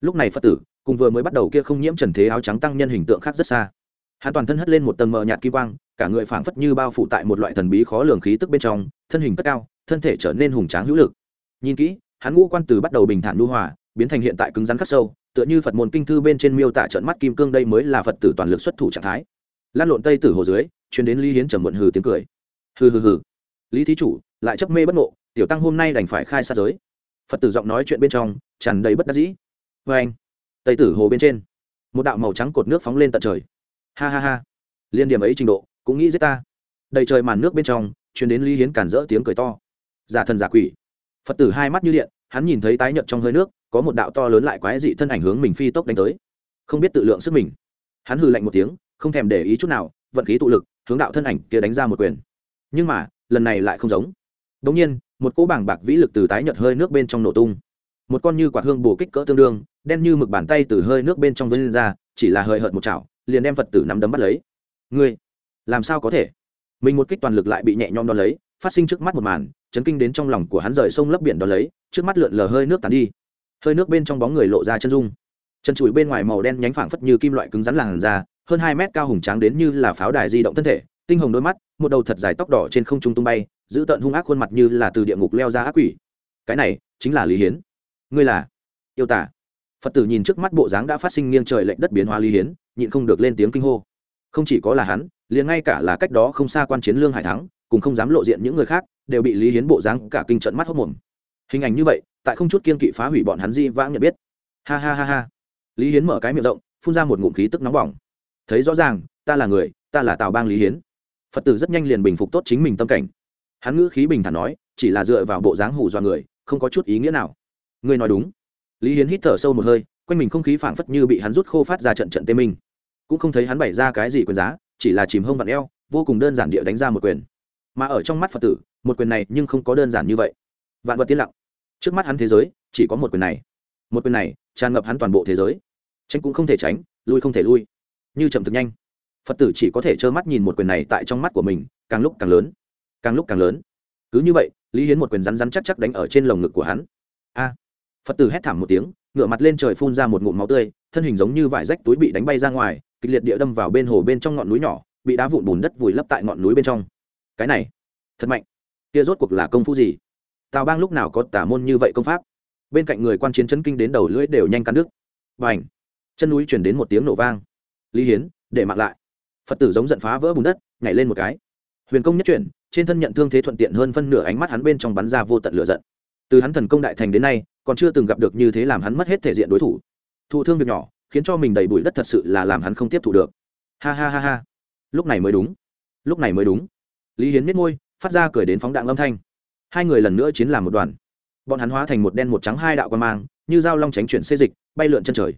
Lúc này phật tử cùng vừa mới bắt đầu kia không nhiễm trần thế áo trắng tăng nhân hình tượng khác rất xa. Hắn toàn thân hất lên một tầng mờ nhạt kim quang, cả người phảng phất như bao phủ tại một loại thần bí khó lường khí tức bên trong, thân hình cất cao, thân thể trở nên hùng tráng hữu lực. Nhìn kỹ, hắn ngũ quan từ bắt đầu bình thản nu hòa, biến thành hiện tại cứng rắn khắc sâu, tựa như phật môn kinh thư bên trên miêu tả trận mắt kim cương đây mới là phật tử toàn lực xuất thủ trạng thái. Lan lộn tây tử hồ dưới chuyến đến lý hiến trầm muộn hừ tiếng cười. Hừ hừ hừ. Lý thí chủ, lại chấp mê bất ngộ, tiểu tăng hôm nay đành phải khai sát giới. Phật tử giọng nói chuyện bên trong, tràn đầy bất đắc dĩ. Vê anh tây tử hồ bên trên. Một đạo màu trắng cột nước phóng lên tận trời. Ha ha ha. Liên điểm ấy trình độ, cũng nghĩ giết ta. Đầy trời màn nước bên trong chuyển đến lý hiến cản rỡ tiếng cười to. Giả thần giả quỷ. Phật tử hai mắt như điện, hắn nhìn thấy tái nhợt trong hơi nước, có một đạo to lớn lại quái dị thân ảnh hướng mình phi tốc đánh tới. Không biết tự lượng sức mình. Hắn hừ lạnh một tiếng, không thèm để ý chút nào, vận khí tụ lực, hướng đạo thân ảnh kia đánh ra một quyền. Nhưng mà, lần này lại không giống. Đ nhiên, một cỗ bảng bạc vĩ lực từ tái nhợt hơi nước bên trong nổ tung. Một con như quả hương bổ kích cỡ tương đương đen như mực bàn tay từ hơi nước bên trong vân lên ra, chỉ là hơi hợt một chảo, liền đem phật tử nắm đấm bắt lấy. Ngươi, làm sao có thể? Mình một kích toàn lực lại bị nhẹ nhõm đón lấy, phát sinh trước mắt một màn, chấn kinh đến trong lòng của hắn rời sông lấp biển đón lấy, trước mắt lượn lờ hơi nước tàn đi. Hơi nước bên trong bóng người lộ ra chân dung. Chân chùi bên ngoài màu đen nhánh phảng phất như kim loại cứng rắn làn ra hơn hai mét cao hùng tráng đến như là pháo đài di động thân thể, tinh hồng đôi mắt, một đầu thật dài tóc đỏ trên không trung tung bay, giữ tận hung ác khuôn mặt như là từ địa ngục leo ra ác quỷ. Cái này chính là lý hiến. Ngươi là yêu tả phật tử nhìn trước mắt bộ dáng đã phát sinh nghiêng trời lệnh đất biến hóa lý hiến, nhịn không được lên tiếng kinh hô. Không chỉ có là hắn, liền ngay cả là cách đó không xa quan chiến lương hải thắng cùng không dám lộ diện những người khác, đều bị lý hiến bộ dáng cả kinh trận mắt hốc mồm. Hình ảnh như vậy, tại không chút kiên kỵ phá hủy bọn hắn di vãng nhận biết. Ha ha ha ha. Lý hiến mở cái miệng rộng, phun ra một ngụm khí tức nóng bỏng. Thấy rõ ràng, ta là người, ta là tào bang lý hiến. Phật tử rất nhanh liền bình phục tốt chính mình tâm cảnh. Hắn ngữ khí bình thản nói, chỉ là dựa vào bộ dáng hù dọa người, không có chút ý nghĩa nào. Ngươi nói đúng lý hiến hít thở sâu một hơi, quanh mình không khí phảng phất như bị hắn rút khô phát ra trận trận tê minh. Cũng không thấy hắn bày ra cái gì quyền giá, chỉ là chìm hông vặn eo, vô cùng đơn giản địa đánh ra một quyền. Mà ở trong mắt phật tử, một quyền này nhưng không có đơn giản như vậy. Vạn vật tiên lặng. Trước mắt hắn thế giới, chỉ có một quyền này. Một quyền này, tràn ngập hắn toàn bộ thế giới. Tránh cũng không thể tránh, lui không thể lui. Như chậm thực nhanh. Phật tử chỉ có thể trơ mắt nhìn một quyền này tại trong mắt của mình, càng lúc càng lớn. Càng lúc càng lớn. Cứ như vậy, lý hiến một quyền rắn rắn chắc chắc đánh ở trên lồng ngực của hắn. A! Phật tử hét thảm một tiếng ngựa mặt lên trời phun ra một ngụm máu tươi, thân hình giống như vải rách túi bị đánh bay ra ngoài, kịch liệt địa đâm vào bên hồ bên trong ngọn núi nhỏ, bị đá vụn bùn đất vùi lấp tại ngọn núi bên trong. Cái này, thật mạnh. Kia rốt cuộc là công phu gì? Tào bang lúc nào có tả môn như vậy công pháp? Bên cạnh người quan chiến chấn kinh đến đầu lưỡi đều nhanh cắn đứt. Và ảnh chân núi chuyển đến một tiếng nổ vang. Lý hiến, để mặc lại. Phật tử giống giận phá vỡ bùn đất, nhảy lên một cái. Huyền công nhất chuyển, trên thân nhận thương thế thuận tiện hơn phân nửa ánh mắt hắn bên trong bắn ra vô tận lửa giận. Từ hắn thần công đại thành đến nay còn chưa từng gặp được như thế làm hắn mất hết thể diện đối thủ. Thụ thương việc nhỏ, khiến cho mình đầy bụi đất thật sự là làm hắn không tiếp thụ được. Ha ha ha ha. Lúc này mới đúng. Lúc này mới đúng. Lý hiến miết môi, phát ra cười đến phóng đạn âm thanh. Hai người lần nữa chiến làm một đoàn. Bọn hắn hóa thành một đen một trắng hai đạo quan mang, như dao long tránh chuyển xê dịch, bay lượn chân trời.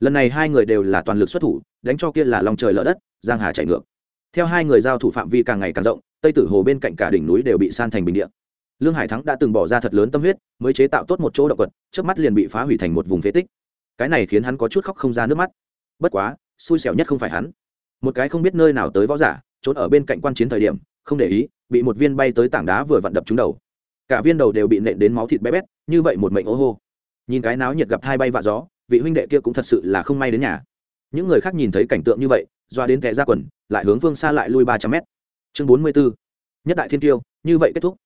Lần này hai người đều là toàn lực xuất thủ, đánh cho kia là lòng trời lỡ đất, giang hà chạy ngược. Theo hai người giao thủ phạm vi càng ngày càng rộng, tây tử hồ bên cạnh cả đỉnh núi đều bị san thành bình địa lương hải thắng đã từng bỏ ra thật lớn tâm huyết, mới chế tạo tốt một chỗ động vật trước mắt liền bị phá hủy thành một vùng phế tích. Cái này khiến hắn có chút khóc không ra nước mắt. Bất quá, xui xẻo nhất không phải hắn. Một cái không biết nơi nào tới võ giả, trốn ở bên cạnh quan chiến thời điểm, không để ý, bị một viên bay tới tảng đá vừa vặn đập trúng đầu. Cả viên đầu đều bị nện đến máu thịt bé bét, như vậy một mệnh ô hô. Nhìn cái náo nhiệt gặp hai bay vạ gió, vị huynh đệ kia cũng thật sự là không may đến nhà. Những người khác nhìn thấy cảnh tượng như vậy, doa đến kẻ ra quần, lại hướng phương xa lại lui ba trăm mét. Chương bốn mươi bốn nhất đại thiên tiêu, như vậy kết thúc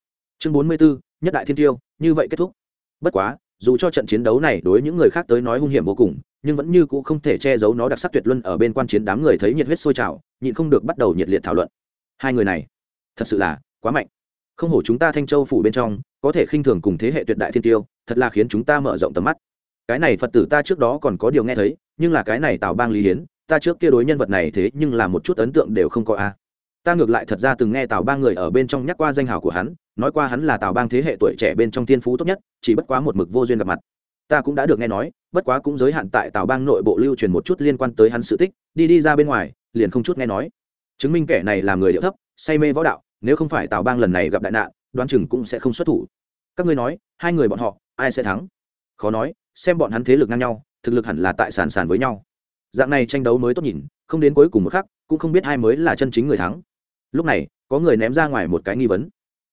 chương bốn mươi bốn nhất đại thiên tiêu, như vậy kết thúc. Bất quá, dù cho trận chiến đấu này đối những người khác tới nói hung hiểm vô cùng, nhưng vẫn như cũ không thể che giấu nó đặc sắc tuyệt luân ở bên quan chiến đám người thấy nhiệt huyết sôi trào, nhịn không được bắt đầu nhiệt liệt thảo luận. Hai người này, thật sự là quá mạnh. Không hổ chúng ta thanh châu phủ bên trong, có thể khinh thường cùng thế hệ tuyệt đại thiên tiêu, thật là khiến chúng ta mở rộng tầm mắt. Cái này phật tử ta trước đó còn có điều nghe thấy, nhưng là cái này tào bang lý hiến, ta trước kia đối nhân vật này thế nhưng là một chút ấn tượng đều không có a ta ngược lại thật ra từng nghe tào bang người ở bên trong nhắc qua danh hào của hắn, nói qua hắn là tào bang thế hệ tuổi trẻ bên trong thiên phú tốt nhất, chỉ bất quá một mực vô duyên gặp mặt. Ta cũng đã được nghe nói, bất quá cũng giới hạn tại tào bang nội bộ lưu truyền một chút liên quan tới hắn sự tích, đi đi ra bên ngoài, liền không chút nghe nói. Chứng minh kẻ này là người điệu thấp, say mê võ đạo, nếu không phải tào bang lần này gặp đại nạn, đoán chừng cũng sẽ không xuất thủ. Các ngươi nói, hai người bọn họ, ai sẽ thắng? Khó nói, xem bọn hắn thế lực ngang nhau, thực lực hẳn là tại sàn sàn với nhau. Dạng này tranh đấu mới tốt nhìn, không đến cuối cùng một khắc, cũng không biết hai mới là chân chính người thắng lúc này, có người ném ra ngoài một cái nghi vấn.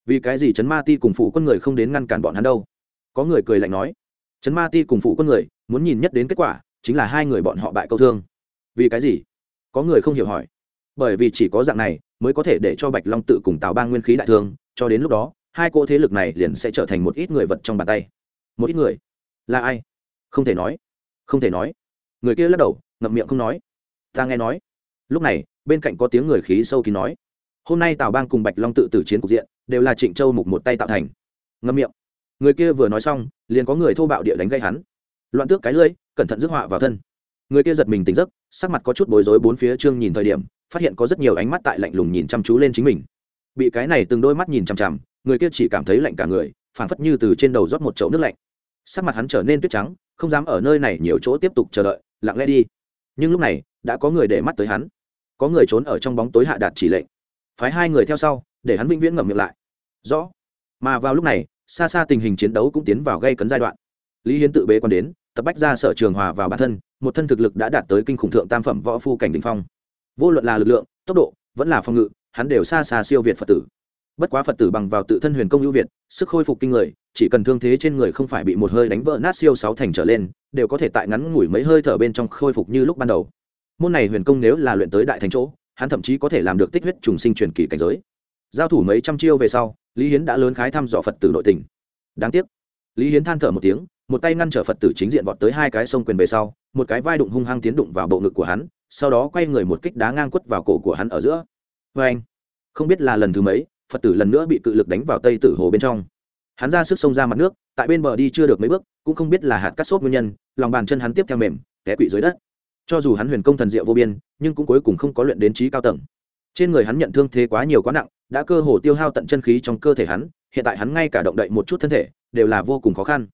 Vì cái gì trấn ma ti cùng phụ quân người không đến ngăn cản bọn hắn đâu? Có người cười lạnh nói. Trấn ma ti cùng phụ quân người, muốn nhìn nhất đến kết quả, chính là hai người bọn họ bại câu thương. Vì cái gì? Có người không hiểu hỏi. Bởi vì chỉ có dạng này, mới có thể để cho bạch long tự cùng tào bang nguyên khí đại thương, cho đến lúc đó, hai cô thế lực này liền sẽ trở thành một ít người vật trong bàn tay. Một ít người? Là ai? Không thể nói. Không thể nói. Người kia lắc đầu, ngậm miệng không nói. Ta nghe nói. Lúc này, bên cạnh có tiếng người khí sâu kín nói hôm nay tào bang cùng bạch long tự tử chiến cục diện đều là trịnh châu mục một tay tạo thành Ngâm miệng người kia vừa nói xong liền có người thô bạo địa đánh gây hắn loạn tước cái lưỡi cẩn thận rước họa vào thân người kia giật mình tỉnh giấc sắc mặt có chút bối rối bốn phía trương nhìn thời điểm phát hiện có rất nhiều ánh mắt tại lạnh lùng nhìn chăm chú lên chính mình bị cái này từng đôi mắt nhìn chằm chằm người kia chỉ cảm thấy lạnh cả người phảng phất như từ trên đầu rót một chậu nước lạnh sắc mặt hắn trở nên tuyết trắng không dám ở nơi này nhiều chỗ tiếp tục chờ đợi lặng lẽ đi nhưng lúc này đã có người để mắt tới hắn có người trốn ở trong bóng tối hạ đạt chỉ lệnh phái hai người theo sau, để hắn vĩnh viễn ngậm miệng lại. Rõ. Mà vào lúc này, xa xa tình hình chiến đấu cũng tiến vào gây cấn giai đoạn. Lý hiến tự bế quan đến, tập bách ra sở trường hòa vào bản thân, một thân thực lực đã đạt tới kinh khủng thượng tam phẩm võ phu cảnh đình phong. Vô luận là lực lượng, tốc độ, vẫn là phòng ngự, hắn đều xa xa siêu việt phật tử. Bất quá phật tử bằng vào tự thân huyền công ưu việt, sức khôi phục kinh người, chỉ cần thương thế trên người không phải bị một hơi đánh vỡ nát siêu sáu thành trở lên, đều có thể tại ngắn ngủi mấy hơi thở bên trong khôi phục như lúc ban đầu. Môn này huyền công nếu là luyện tới đại thành chỗ hắn thậm chí có thể làm được tích huyết trùng sinh truyền kỳ cảnh giới. Giao thủ mấy trăm chiêu về sau, lý hiến đã lớn khái thăm dò phật tử nội tình. Đáng tiếc, lý hiến than thở một tiếng, một tay ngăn trở phật tử chính diện vọt tới hai cái sông quyền về sau, một cái vai đụng hung hăng tiến đụng vào bộ ngực của hắn, sau đó quay người một kích đá ngang quất vào cổ của hắn ở giữa. Vê anh, không biết là lần thứ mấy, phật tử lần nữa bị cự lực đánh vào tây tử hồ bên trong. Hắn ra sức xông ra mặt nước, tại bên bờ đi chưa được mấy bước, cũng không biết là hạt cắt sốt nguyên nhân, lòng bàn chân hắn tiếp theo mềm, té quỵ dưới đất cho dù hắn huyền công thần diệu vô biên, nhưng cũng cuối cùng không có luyện đến trí cao tầng. Trên người hắn nhận thương thế quá nhiều quá nặng, đã cơ hồ tiêu hao tận chân khí trong cơ thể hắn, hiện tại hắn ngay cả động đậy một chút thân thể, đều là vô cùng khó khăn.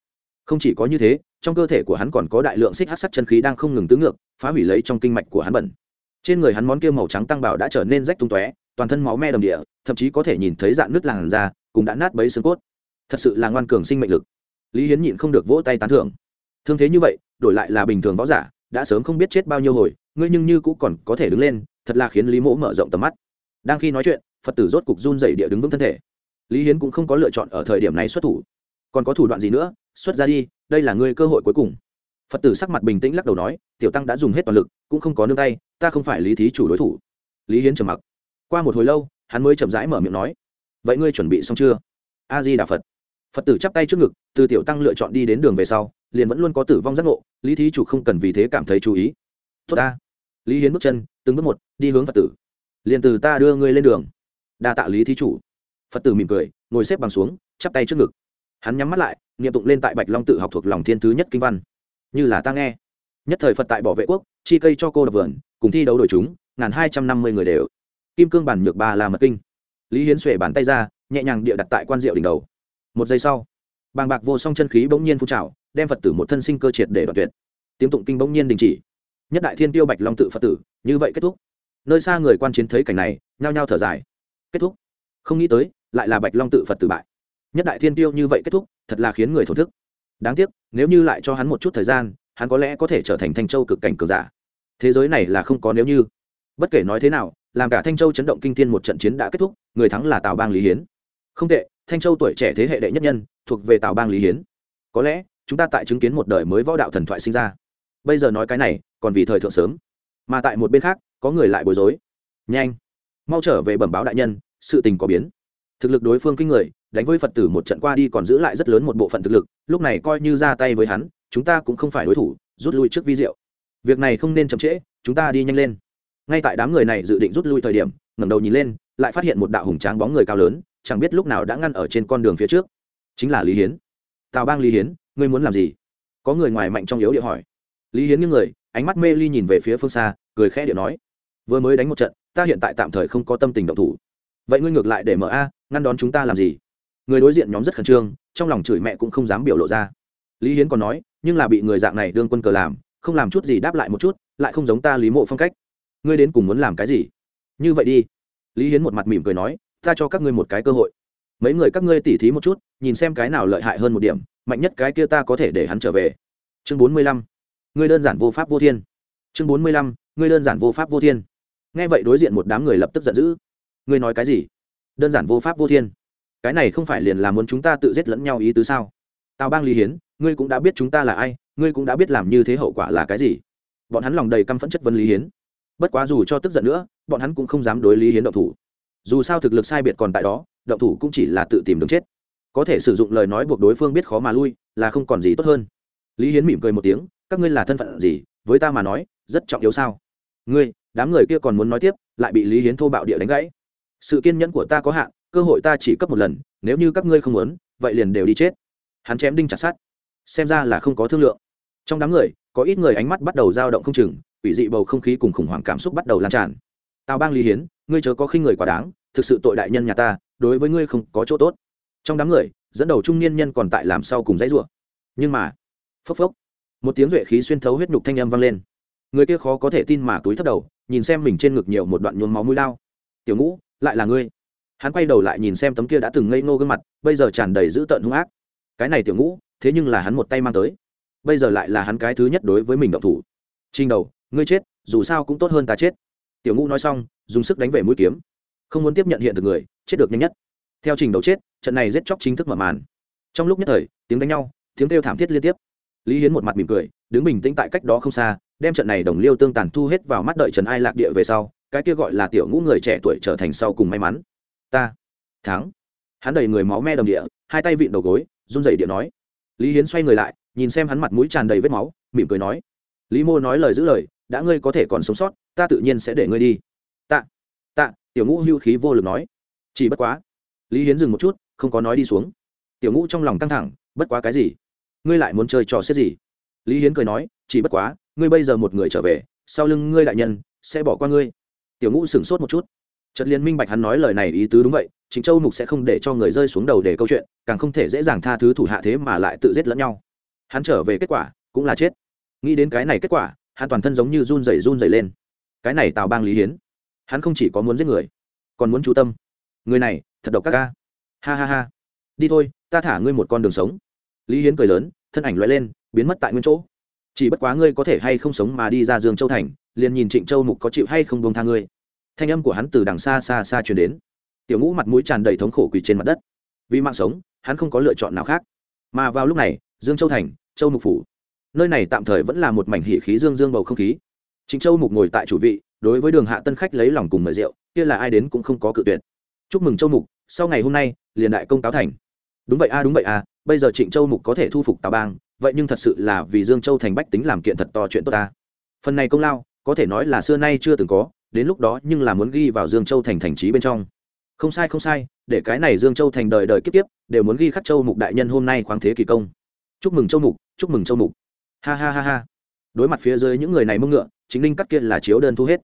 Không chỉ có như thế, trong cơ thể của hắn còn có đại lượng xích hát sắc chân khí đang không ngừng tứ ngược, phá hủy lấy trong kinh mạch của hắn bẩn. Trên người hắn món kia màu trắng tăng bảo đã trở nên rách tung tóe, toàn thân máu me đầm địa, thậm chí có thể nhìn thấy dạng nước làn da, cũng đã nát bấy xương cốt. Thật sự là ngoan cường sinh mệnh lực. Lý hiến nhịn không được vỗ tay tán thưởng. Thương thế như vậy, đổi lại là bình thường võ giả đã sớm không biết chết bao nhiêu hồi, ngươi nhưng như cũng còn có thể đứng lên, thật là khiến lý mỗ mở rộng tầm mắt. Đang khi nói chuyện, phật tử rốt cục run dày địa đứng vững thân thể. Lý hiến cũng không có lựa chọn ở thời điểm này xuất thủ. Còn có thủ đoạn gì nữa? Xuất ra đi, đây là ngươi cơ hội cuối cùng. Phật tử sắc mặt bình tĩnh lắc đầu nói, tiểu tăng đã dùng hết toàn lực, cũng không có nương tay, ta không phải lý thí chủ đối thủ. Lý hiến trầm mặc. Qua một hồi lâu, hắn mới chậm rãi mở miệng nói, vậy ngươi chuẩn bị xong chưa? A di đà phật phật tử chắp tay trước ngực, từ tiểu tăng lựa chọn đi đến đường về sau, liền vẫn luôn có tử vong giác ngộ, lý thí chủ không cần vì thế cảm thấy chú ý. Tốt ta. Lý hiến bước chân, từng bước một, đi hướng phật tử. Liền từ ta đưa ngươi lên đường. Đa tạ lý thí chủ. Phật tử mỉm cười, ngồi xếp bằng xuống, chắp tay trước ngực. Hắn nhắm mắt lại, niệm tụng lên tại bạch long tự học thuộc lòng thiên thứ nhất kinh văn. Như là ta nghe. Nhất thời phật tại bảo vệ quốc, chi cây cho cô đập vườn, cùng thi đấu đội chúng, ngàn hai trăm năm mươi người đều. Kim cương bản nhược ba là mật kinh. Lý hiến xuể bàn tay ra, nhẹ nhàng địa đặt tại quan diệu đỉnh đầu một giây sau, bàng bạc vô song chân khí bỗng nhiên phun trào, đem phật tử một thân sinh cơ triệt để đoạt tuyệt. Tiếng tụng kinh bỗng nhiên đình chỉ. Nhất đại thiên tiêu bạch long tự phật tử, như vậy kết thúc. Nơi xa người quan chiến thấy cảnh này, nhao nhao thở dài. Kết thúc. Không nghĩ tới, lại là bạch long tự phật tử bại. Nhất đại thiên tiêu như vậy kết thúc, thật là khiến người thổ thức. Đáng tiếc, nếu như lại cho hắn một chút thời gian, hắn có lẽ có thể trở thành thanh châu cực cảnh cường giả. Thế giới này là không có nếu như. Bất kể nói thế nào, làm cả thanh châu chấn động kinh thiên một trận chiến đã kết thúc, người thắng là tào bang lý hiến. Không tệ thanh châu tuổi trẻ thế hệ đệ nhất nhân, thuộc về tào bang lý hiến. Có lẽ, chúng ta tại chứng kiến một đời mới võ đạo thần thoại sinh ra. Bây giờ nói cái này, còn vì thời thượng sớm. Mà tại một bên khác, có người lại bối rối. Nhanh! Mau trở về bẩm báo đại nhân, sự tình có biến. Thực lực đối phương kinh người, đánh với phật tử một trận qua đi còn giữ lại rất lớn một bộ phận thực lực, lúc này coi như ra tay với hắn, chúng ta cũng không phải đối thủ, rút lui trước vi diệu. Việc này không nên chậm trễ, chúng ta đi nhanh lên. Ngay tại đám người này dự định rút lui thời điểm, ngẩng đầu nhìn lên, lại phát hiện một đạo hùng tráng bóng người cao lớn chẳng biết lúc nào đã ngăn ở trên con đường phía trước. Chính là lý hiến. Tào bang lý hiến, ngươi muốn làm gì? Có người ngoài mạnh trong yếu địa hỏi. Lý hiến những người, ánh mắt mê ly nhìn về phía phương xa, cười khẽ điện nói. Vừa mới đánh một trận, ta hiện tại tạm thời không có tâm tình động thủ. Vậy ngươi ngược lại để mở a, ngăn đón chúng ta làm gì? Người đối diện nhóm rất khẩn trương, trong lòng chửi mẹ cũng không dám biểu lộ ra. Lý hiến còn nói, nhưng là bị người dạng này đương quân cờ làm, không làm chút gì đáp lại một chút, lại không giống ta lý mộ phong cách. Ngươi đến cùng muốn làm cái gì? Như vậy đi. Lý hiến một mặt mỉm cười nói ta cho các ngươi một cái cơ hội. Mấy người các ngươi tỉ thí một chút, nhìn xem cái nào lợi hại hơn một điểm, mạnh nhất cái kia ta có thể để hắn trở về. Chương bốn mươi lăm. Ngươi đơn giản vô pháp vô thiên. Chương bốn mươi lăm. Ngươi đơn giản vô pháp vô thiên. Nghe vậy đối diện một đám người lập tức giận dữ. Ngươi nói cái gì? Đơn giản vô pháp vô thiên. Cái này không phải liền là muốn chúng ta tự giết lẫn nhau ý tứ sao? Tào bang lý hiến, ngươi cũng đã biết chúng ta là ai, ngươi cũng đã biết làm như thế hậu quả là cái gì. Bọn hắn lòng đầy căm phẫn chất vấn lý hiến. Bất quá dù cho tức giận nữa, bọn hắn cũng không dám đối lý hiến động thủ dù sao thực lực sai biệt còn tại đó, động thủ cũng chỉ là tự tìm đường chết. Có thể sử dụng lời nói buộc đối phương biết khó mà lui, là không còn gì tốt hơn. Lý hiến mỉm cười một tiếng, các ngươi là thân phận gì, với ta mà nói, rất trọng yếu sao? Ngươi, đám người kia còn muốn nói tiếp, lại bị lý hiến thô bạo địa đánh gãy. Sự kiên nhẫn của ta có hạn, cơ hội ta chỉ cấp một lần, nếu như các ngươi không muốn, vậy liền đều đi chết. Hắn chém đinh chặt sát xem ra là không có thương lượng. Trong đám người, có ít người ánh mắt bắt đầu dao động không chừng ủy dị bầu không khí cùng khủng hoảng cảm xúc bắt đầu lan tràn. Tào bang lý hiến, ngươi chớ có khinh người quá đáng thực sự tội đại nhân nhà ta, đối với ngươi không có chỗ tốt. Trong đám người, dẫn đầu trung niên nhân còn tại làm sau cùng dãy rủa. Nhưng mà, phốc phốc, một tiếng duệ khí xuyên thấu huyết nhục thanh âm vang lên. Người kia khó có thể tin mà túi thấp đầu, nhìn xem mình trên ngực nhiều một đoạn nhuốm máu mũi lao. Tiểu ngũ, lại là ngươi? Hắn quay đầu lại nhìn xem tấm kia đã từng ngây ngô gương mặt, bây giờ tràn đầy dữ tợn hung ác. Cái này tiểu ngũ, thế nhưng là hắn một tay mang tới. Bây giờ lại là hắn cái thứ nhất đối với mình động thủ. Trình đầu, ngươi chết, dù sao cũng tốt hơn ta chết. Tiểu ngũ nói xong, dùng sức đánh về mũi kiếm không muốn tiếp nhận hiện thực người, chết được nhanh nhất. Theo trình đầu chết, trận này giết chóc chính thức mở màn. Trong lúc nhất thời, tiếng đánh nhau, tiếng kêu thảm thiết liên tiếp. Lý hiến một mặt mỉm cười, đứng bình tĩnh tại cách đó không xa, đem trận này đồng liêu tương tàn thu hết vào mắt đợi trần ai lạc địa về sau, cái kia gọi là tiểu ngũ người trẻ tuổi trở thành sau cùng may mắn. Ta, thắng. Hắn đầy người máu me đồng địa, hai tay vịn đầu gối, run rẩy địa nói. Lý hiến xoay người lại, nhìn xem hắn mặt mũi tràn đầy vết máu, mỉm cười nói. Lý mô nói lời giữ lời, đã ngươi có thể còn sống sót, ta tự nhiên sẽ để ngươi đi. Tạ tạ tiểu ngũ hưu khí vô lực nói, chỉ bất quá. Lý hiến dừng một chút, không có nói đi xuống. Tiểu ngũ trong lòng căng thẳng, bất quá cái gì? Ngươi lại muốn chơi trò xếp gì? Lý hiến cười nói, chỉ bất quá, ngươi bây giờ một người trở về, sau lưng ngươi đại nhân, sẽ bỏ qua ngươi. Tiểu ngũ sửng sốt một chút. Trật liên minh bạch hắn nói lời này ý tứ đúng vậy chính châu mục sẽ không để cho người rơi xuống đầu để câu chuyện, càng không thể dễ dàng tha thứ thủ hạ thế mà lại tự giết lẫn nhau. Hắn trở về kết quả cũng là chết. Nghĩ đến cái này kết quả, hắn toàn thân giống như run rẩy run rẩy lên. Cái này tào bang lý hiến hắn không chỉ có muốn giết người, còn muốn chú tâm. Người này, thật độc các ca. Ha ha ha. Đi thôi, ta thả ngươi một con đường sống. Lý hiến cười lớn, thân ảnh loại lên, biến mất tại nguyên chỗ. Chỉ bất quá ngươi có thể hay không sống mà đi ra dương châu thành, liền nhìn trịnh châu mục có chịu hay không bông tha ngươi. Thanh âm của hắn từ đằng xa xa xa chuyển đến. Tiểu ngũ mặt mũi tràn đầy thống khổ quỳ trên mặt đất. Vì mạng sống, hắn không có lựa chọn nào khác. Mà vào lúc này, dương châu thành, châu mục phủ. Nơi này tạm thời vẫn là một mảnh hỉ khí dương dương bầu không khí trịnh châu mục ngồi tại chủ vị, đối với đường hạ tân khách lấy lòng cùng mời rượu, kia là ai đến cũng không có cự tuyệt. Chúc mừng châu mục, sau ngày hôm nay, liền đại công cáo thành. Đúng vậy a, đúng vậy a, bây giờ trịnh châu mục có thể thu phục tào bang, vậy nhưng thật sự là vì dương châu thành bách tính làm kiện thật to chuyện tốt ta. Phần này công lao, có thể nói là xưa nay chưa từng có, đến lúc đó nhưng là muốn ghi vào dương châu thành thành trí bên trong. Không sai không sai, để cái này dương châu thành đời đời kiếp kiếp, đều muốn ghi khắc châu mục đại nhân hôm nay khoáng thế kỳ công. Chúc mừng châu mục, chúc mừng châu mục. Ha ha ha ha. Đối mặt phía dưới những người này mông ngựa chính Linh cắt kia là chiếu đơn thu hết.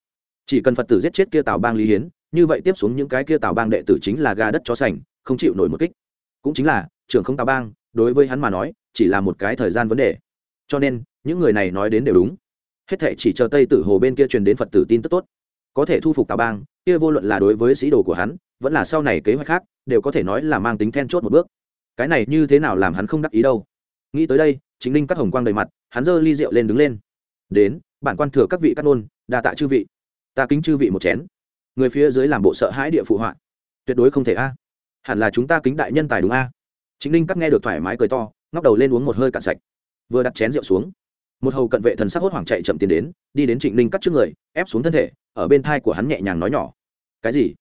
Chỉ cần phật tử giết chết kia tào bang lý hiến, như vậy tiếp xuống những cái kia tào bang đệ tử chính là gà đất chó sành, không chịu nổi một kích. Cũng chính là, trưởng không tào bang, đối với hắn mà nói, chỉ là một cái thời gian vấn đề. Cho nên, những người này nói đến đều đúng. Hết thệ chỉ chờ tây tử hồ bên kia truyền đến phật tử tin tức tốt. Có thể thu phục tào bang, kia vô luận là đối với sĩ đồ của hắn, vẫn là sau này kế hoạch khác, đều có thể nói là mang tính then chốt một bước. Cái này như thế nào làm hắn không đắc ý đâu. Nghĩ tới đây, chính Linh cắt hồng quang đầy mặt, hắn giơ ly rượu lên đứng lên. Đến bản quan thừa các vị cắt nôn, đa tạ chư vị. Ta kính chư vị một chén. Người phía dưới làm bộ sợ hãi địa phụ họa. Tuyệt đối không thể a. Hẳn là chúng ta kính đại nhân tài đúng a. Chính linh cắt nghe được thoải mái cười to, ngóc đầu lên uống một hơi cạn sạch. Vừa đặt chén rượu xuống, một hầu cận vệ thần sắc hốt hoảng chạy chậm tiến đến, đi đến trịnh ninh cắt trước người, ép xuống thân thể, ở bên thai của hắn nhẹ nhàng nói nhỏ. Cái gì?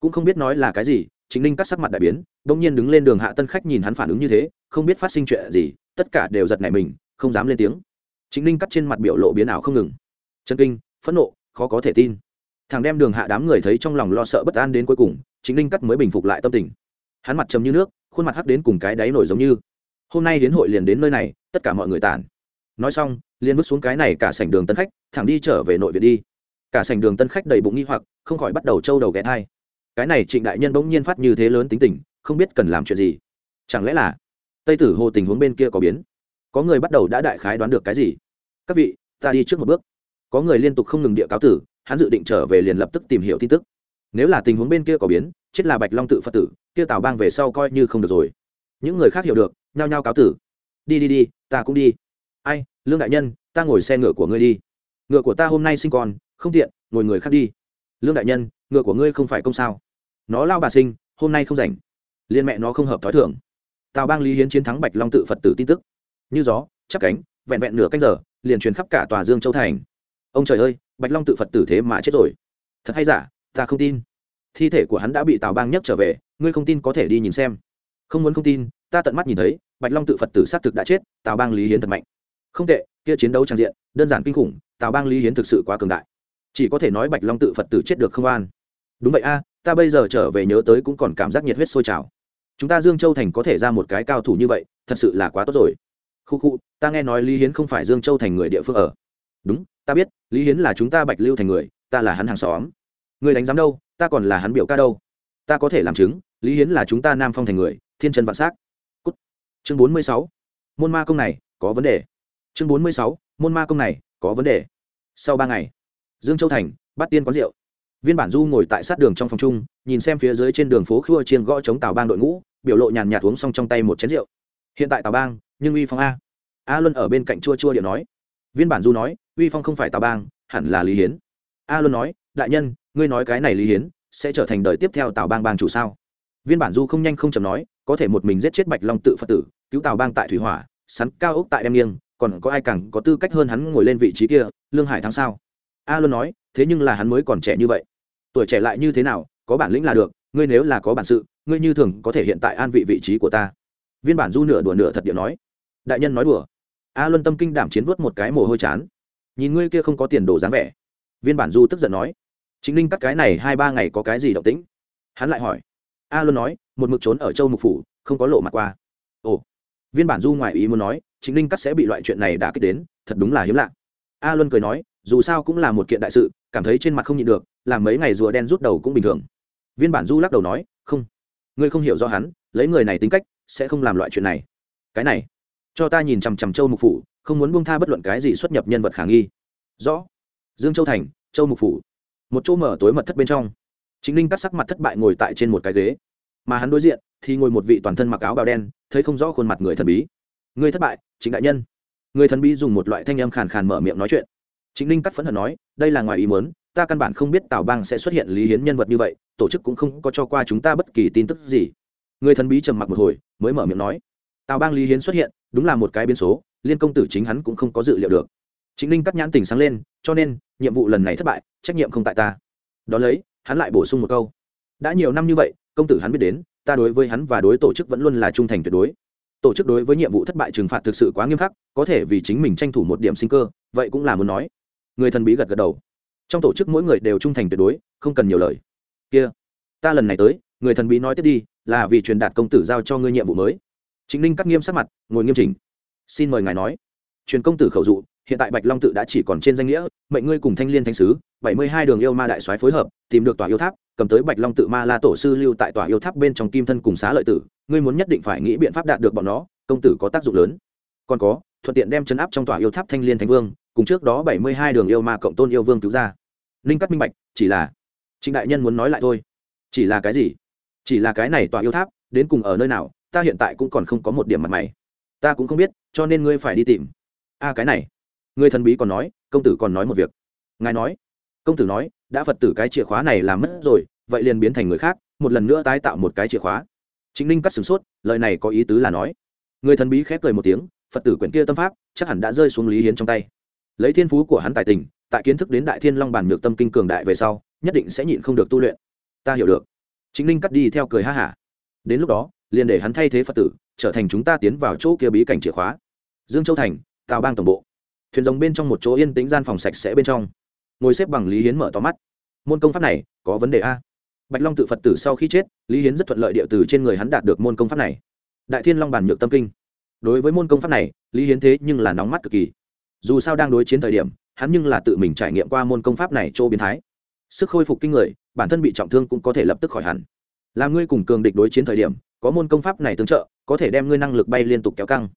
Cũng không biết nói là cái gì, trịnh ninh cắt sắc mặt đại biến đ ỗ n g nhiên đứng lên đường hạ tân khách nhìn hắn phản ứng như thế, không biết phát sinh chuyện gì, tất cả đều giật nảy mình, không dám lên tiếng. Chính ninh cắt trên mặt biểu lộ biến ảo không ngừng. Chân kinh, phẫn nộ, khó có thể tin. Thằng đem đường hạ đám người thấy trong lòng lo sợ bất an đến cuối cùng Chính ninh cắt mới bình phục lại tâm tình. Hắn mặt trầm như nước, khuôn mặt hắc đến cùng cái đáy nổi giống như. Hôm nay đến hội liền đến nơi này, tất cả mọi người tản. Nói xong, liền vứt xuống cái này cả sảnh đường tân khách, thẳng đi trở về nội viện đi. Cả sảnh đường tân khách đầy bụng nghi hoặc, không khỏi bắt đầu trâu đầu ghé thai. Cái này trịnh đại nhân bỗng nhiên phát như thế lớn tính tình, không biết cần làm chuyện gì. Chẳng lẽ là tây tử hồ tình huống bên kia có biến? Có người bắt đầu đã đại khái đoán được cái gì? Các vị, ta đi trước một bước. Có người liên tục không ngừng địa cáo tử, hắn dự định trở về liền lập tức tìm hiểu tin tức. Nếu là tình huống bên kia có biến, chết là bạch long tự phật tử, kia tào bang về sau coi như không được rồi. Những người khác hiểu được, nhao nhao cáo tử. Đi đi đi, ta cũng đi. Ai, lương đại nhân, ta ngồi xe ngựa của ngươi đi. Ngựa của ta hôm nay sinh con, không tiện, ngồi người khác đi. Lương đại nhân, ngựa của ngươi không phải công sao? Nó lao bà sinh, hôm nay không rảnh. Liên mẹ nó không hợp thói thưởng tào bang lý hiến chiến thắng bạch long tự phật tử tin tức như gió chắc cánh, vẹn vẹn nửa canh giờ, liền truyền khắp cả tòa dương châu thành. Ông trời ơi, bạch long tự phật tử thế mà chết rồi. Thật hay giả, ta không tin. Thi thể của hắn đã bị tào bang nhấc trở về, ngươi không tin có thể đi nhìn xem. Không muốn không tin, ta tận mắt nhìn thấy, bạch long tự phật tử xác thực đã chết, tào bang lý hiến thật mạnh. Không tệ, kia chiến đấu trang diện, đơn giản kinh khủng, tào bang lý hiến thực sự quá cường đại. Chỉ có thể nói bạch long tự phật tử chết được không an. Đúng vậy a, ta bây giờ trở về nhớ tới cũng còn cảm giác nhiệt huyết sôi trào. Chúng ta dương châu thành có thể ra một cái cao thủ như vậy, thật sự là quá tốt rồi khu khu, ta nghe nói lý hiến không phải dương châu thành người địa phương ở. Đúng, ta biết, lý hiến là chúng ta bạch lưu thành người, ta là hắn hàng xóm. Người đánh giám đâu, ta còn là hắn biểu ca đâu. Ta có thể làm chứng, lý hiến là chúng ta nam phong thành người, thiên trần vạn s á c Cút. chương bốn mươi sáu. Môn ma công này, có vấn đề. Chương bốn mươi sáu. Môn ma công này, có vấn đề. Sau ba ngày, dương châu thành, bắt tiên quán rượu. Viên bản du ngồi tại sát đường trong phòng chung, nhìn xem phía dưới trên đường phố khua chiên gõ chống tàu bang đội ngũ, biểu lộ nhàn nhạt uống xong trong tay một chén rượu. Hiện tại tàu bang nhưng uy phong a. A luân ở bên cạnh chua chua điệu nói. Viên bản du nói, uy phong không phải tào bang, hẳn là lý hiến. A luân nói, đại nhân, ngươi nói cái này lý hiến, sẽ trở thành đời tiếp theo tào bang bang chủ sao? Viên bản du không nhanh không chầm nói, có thể một mình giết chết bạch long tự phật tử, cứu tào bang tại thủy hỏa, sắn cao ốc tại đem nghiêng, còn có ai càng có tư cách hơn hắn ngồi lên vị trí kia, lương hải thắng sao? A luân nói, thế nhưng là hắn mới còn trẻ như vậy. Tuổi trẻ lại như thế nào, có bản lĩnh là được, ngươi nếu là có bản sự, ngươi như thường có thể hiện tại an vị vị trí của ta. Viên bản du nửa đùa nửa thật điệu nói đại nhân nói đùa. A luân tâm kinh đảm chiến vớt một cái mồ hôi chán. Nhìn ngươi kia không có tiền đồ dáng vẻ. Viên bản du tức giận nói. Chính linh cắt cái này hai ba ngày có cái gì động tĩnh? Hắn lại hỏi. A luân nói, một mực trốn ở châu mục phủ, không có lộ mặt qua. Ồ. Viên bản du ngoài ý muốn nói chính linh cắt sẽ bị loại chuyện này đã kích đến, thật đúng là hiếm lạ. A luân cười nói, dù sao cũng là một kiện đại sự, cảm thấy trên mặt không nhịn được, làm mấy ngày rùa đen rút đầu cũng bình thường. Viên bản du lắc đầu nói, không. Ngươi không hiểu do hắn, lấy người này tính cách, sẽ không làm loại chuyện này. Cái này cho ta nhìn chằm chằm châu mục phủ, không muốn buông tha bất luận cái gì xuất nhập nhân vật khả nghi. Rõ. Dương châu thành, châu mục phủ. Một chỗ mở tối mật thất bên trong. Chính Linh cắt sắc mặt thất bại ngồi tại trên một cái ghế. Mà hắn đối diện thì ngồi một vị toàn thân mặc áo bào đen, thấy không rõ khuôn mặt người thần bí. Người thất bại chính đại nhân. Người thần bí dùng một loại thanh âm khàn khàn mở miệng nói chuyện. Chính Linh cắt phẫn hận nói, đây là ngoài ý muốn, ta căn bản không biết tào bang sẽ xuất hiện lý hiến nhân vật như vậy, tổ chức cũng không có cho qua chúng ta bất kỳ tin tức gì. Người thần bí trầm mặc một hồi, mới mở miệng nói, tào bang lý hiến xuất hiện đúng là một cái biến số, liên công tử chính hắn cũng không có dự liệu được. Chính ninh cắt nhãn tình sáng lên, cho nên, nhiệm vụ lần này thất bại, trách nhiệm không tại ta. Đón lấy, hắn lại bổ sung một câu. Đã nhiều năm như vậy, công tử hắn biết đến, ta đối với hắn và đối tổ chức vẫn luôn là trung thành tuyệt đối. Tổ chức đối với nhiệm vụ thất bại trừng phạt thực sự quá nghiêm khắc, có thể vì chính mình tranh thủ một điểm sinh cơ, vậy cũng là muốn nói. Người thần bí gật gật đầu. Trong tổ chức mỗi người đều trung thành tuyệt đối, không cần nhiều lời. Kia, ta lần này tới, người thần bí nói tiếp đi, là vì truyền đạt công tử giao cho ngươi nhiệm vụ mới chính ninh cắt nghiêm sắc mặt, ngồi nghiêm chỉnh. Xin mời ngài nói. Truyền công tử khẩu dụ, hiện tại bạch long tự đã chỉ còn trên danh nghĩa, mệnh ngươi cùng thanh liên thanh sứ, bảy mươi hai đường yêu ma đại soái phối hợp, tìm được tòa yêu tháp, cầm tới bạch long tự ma la tổ sư lưu tại tòa yêu tháp bên trong kim thân cùng xá lợi tử, ngươi muốn nhất định phải nghĩ biện pháp đạt được bọn nó, công tử có tác dụng lớn. Còn có, thuận tiện đem chấn áp trong tòa yêu tháp thanh liên thánh vương, cùng trước đó bảy mươi hai đường yêu ma cộng tôn yêu vương cứu ra. Linh cắt minh bạch, chỉ là, trịnh đại nhân muốn nói lại thôi. Chỉ là cái gì? Chỉ là cái này tòa yêu tháp, đến cùng ở nơi nào? Ta hiện tại cũng còn không có một điểm mặt mày. Ta cũng không biết, cho nên ngươi phải đi tìm. A cái này. Người thần bí còn nói, công tử còn nói một việc. Ngài nói. Công tử nói, đã phật tử cái chìa khóa này làm mất rồi, vậy liền biến thành người khác, một lần nữa tái tạo một cái chìa khóa. Chính ninh cắt sửng sốt, lời này có ý tứ là nói. Người thần bí khép cười một tiếng, phật tử quyển kia tâm pháp, chắc hẳn đã rơi xuống lý hiến trong tay. Lấy thiên phú của hắn tài tình, tại kiến thức đến đại thiên long bản nhược tâm kinh cường đại về sau, nhất định sẽ nhịn không được tu luyện. Ta hiểu được. Chính ninh cắt đi theo cười ha hả. Đến lúc đó liền để hắn thay thế phật tử, trở thành chúng ta tiến vào chỗ kia bí cảnh chìa khóa. Dương châu thành, tào bang tổng bộ. Thuyền rồng bên trong một chỗ yên tĩnh gian phòng sạch sẽ bên trong. Ngồi xếp bằng lý hiến mở to mắt. Môn công pháp này, có vấn đề a? Bạch long tự phật tử sau khi chết, lý hiến rất thuận lợi địa từ trên người hắn đạt được môn công pháp này. Đại thiên long bản nhược tâm kinh. Đối với môn công pháp này, lý hiến thế nhưng là nóng mắt cực kỳ. Dù sao đang đối chiến thời điểm, hắn nhưng là tự mình trải nghiệm qua môn công pháp này chỗ biến thái. Sức khôi phục kinh người, bản thân bị trọng thương cũng có thể lập tức khỏi hẳn. Là ngươi cùng cường địch đối chiến thời điểm có môn công pháp này tương trợ, có thể đem ngươi năng lực bay liên tục kéo căng.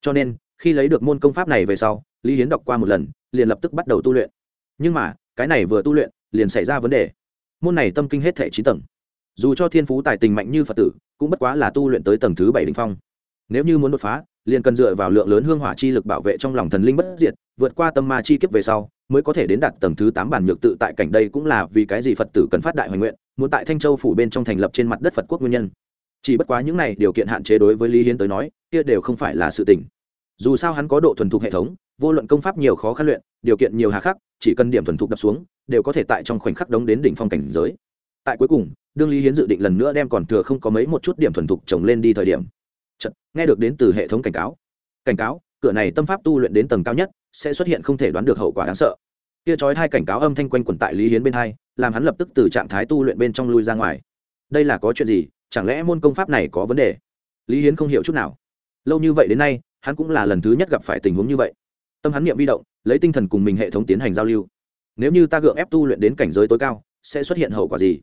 Cho nên, khi lấy được môn công pháp này về sau, lý hiến đọc qua một lần, liền lập tức bắt đầu tu luyện. Nhưng mà, cái này vừa tu luyện, liền xảy ra vấn đề. Môn này tâm kinh hết thể trí tầng. Dù cho thiên phú tài tình mạnh như phật tử, cũng bất quá là tu luyện tới tầng thứ bảy đ ỉ n h phong. Nếu như muốn đột phá, liền cần dựa vào lượng lớn hương hỏa chi lực bảo vệ trong lòng thần linh bất diệt, vượt qua tâm ma chi kiếp về sau, mới có thể đến đạt tầng thứ tám bản nhược tự tại cảnh đây cũng là vì cái gì phật tử cần phát đại hoành nguyện, muốn tại thanh châu phủ bên trong thành lập trên mặt đất phật quốc nguyên nhân chỉ bất quá những này điều kiện hạn chế đối với lý hiến tới nói kia đều không phải là sự tình. Dù sao hắn có độ thuần thục hệ thống vô luận công pháp nhiều khó khăn luyện điều kiện nhiều hà khắc chỉ cần điểm thuần thục đập xuống đều có thể tại trong khoảnh khắc đống đến đỉnh phong cảnh giới. Tại cuối cùng đương lý hiến dự định lần nữa đem còn thừa không có mấy một chút điểm thuần thục trồng lên đi thời điểm. Chật, nghe được đến từ hệ thống cảnh cáo. Cảnh cáo cửa này tâm pháp tu luyện đến tầng cao nhất sẽ xuất hiện không thể đoán được hậu quả đáng sợ. Kia trói hai cảnh cáo âm thanh quanh quẩn tại lý hiến bên hai làm hắn lập tức từ trạng thái tu luyện bên trong lui ra ngoài. Đây là có chuyện gì? Chẳng lẽ môn công pháp này có vấn đề? Lý hiến không hiểu chút nào. Lâu như vậy đến nay, hắn cũng là lần thứ nhất gặp phải tình huống như vậy. Tâm hắn niệm vi động, lấy tinh thần cùng mình hệ thống tiến hành giao lưu. Nếu như ta gượng ép tu luyện đến cảnh giới tối cao, sẽ xuất hiện hậu quả gì?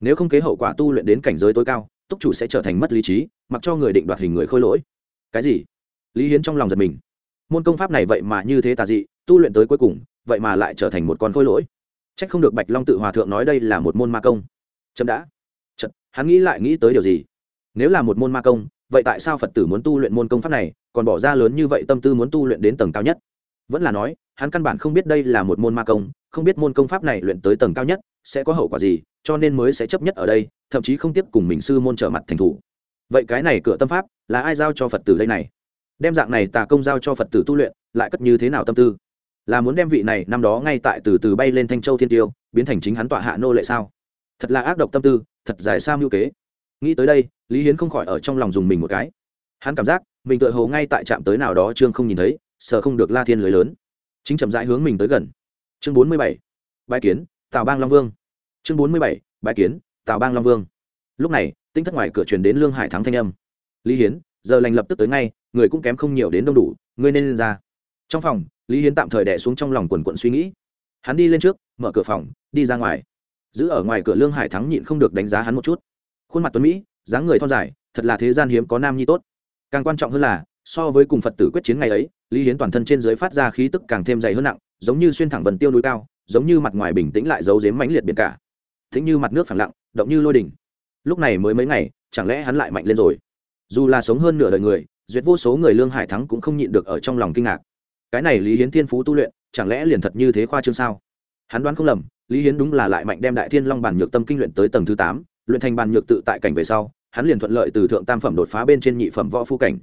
Nếu không kế hậu quả tu luyện đến cảnh giới tối cao, túc chủ sẽ trở thành mất lý trí, mặc cho người định đoạt hình người khôi lỗi. Cái gì? Lý hiến trong lòng giật mình. Môn công pháp này vậy mà như thế tà dị, tu luyện tới cuối cùng, vậy mà lại trở thành một con khôi lỗi. C h ắ c không được bạch long tự hòa thượng nói đây là một môn ma công. Chậm đã hắn nghĩ lại nghĩ tới điều gì? Nếu là một môn ma công, vậy tại sao phật tử muốn tu luyện môn công pháp này, còn bỏ ra lớn như vậy tâm tư muốn tu luyện đến tầng cao nhất? Vẫn là nói, hắn căn bản không biết đây là một môn ma công, không biết môn công pháp này luyện tới tầng cao nhất sẽ có hậu quả gì, cho nên mới sẽ chấp nhất ở đây, thậm chí không tiếp cùng mình sư môn trở mặt thành thủ. Vậy cái này cửa tâm pháp là ai giao cho phật tử đây này? Đem dạng này tà công giao cho phật tử tu luyện, lại cất như thế nào tâm tư? Là muốn đem vị này năm đó ngay tại từ từ bay lên thanh châu thiên tiêu, biến thành chính hắn tọa hạ nô lệ sao? Thật là ác độc tâm tư, thật dài sao mưu kế. Nghĩ tới đây, lý hiến không khỏi ở trong lòng dùng mình một cái. Hắn cảm giác, mình tự hồ ngay tại trạm tới nào đó trương không nhìn thấy sợ không được la thiên lưới lớn. Chính chậm rãi hướng mình tới gần. Chương bốn mươi bảy, bãi kiến, tào bang long vương. Chương bốn mươi bảy, bãi kiến, tào bang long vương. Lúc này, tinh thất ngoài cửa truyền đến lương hải thắng thanh âm. Lý hiến, giờ lành lập tức tới ngay, người cũng kém không nhiều đến đông đủ, ngươi nên lên ra. Trong phòng, lý hiến tạm thời đẻ xuống trong lòng quần quận suy nghĩ. Hắn đi lên trước, mở cửa phòng, đi ra ngoài giữ ở ngoài cửa lương hải thắng nhịn không được đánh giá hắn một chút. Khuôn mặt tuấn mỹ, dáng người thon dài, thật là thế gian hiếm có nam nhi tốt. Càng quan trọng hơn là, so với cùng phật tử quyết chiến ngày ấy, lý hiến toàn thân trên dưới phát ra khí tức càng thêm dày hơn nặng, giống như xuyên thẳng vần tiêu núi cao, giống như mặt ngoài bình tĩnh lại giấu dếm mãnh liệt biển cả. Thính như mặt nước phẳng lặng, động như lôi đỉnh. Lúc này mới mấy ngày, chẳng lẽ hắn lại mạnh lên rồi? Dù là sống hơn nửa đời người, duyệt vô số người lương hải thắng cũng không nhịn được ở trong lòng kinh ngạc. Cái này lý hiến thiên phú tu luyện, chẳng lẽ liền thật như thế khoa trương sao? Hắn đoán không lầm, lý hiến đúng là lại mạnh đem đại thiên long bản nhược tâm kinh luyện tới tầng thứ tám, luyện thành bàn nhược tự tại cảnh về sau, hắn liền thuận lợi từ thượng tam phẩm đột phá bên trên nhị phẩm võ phu cảnh.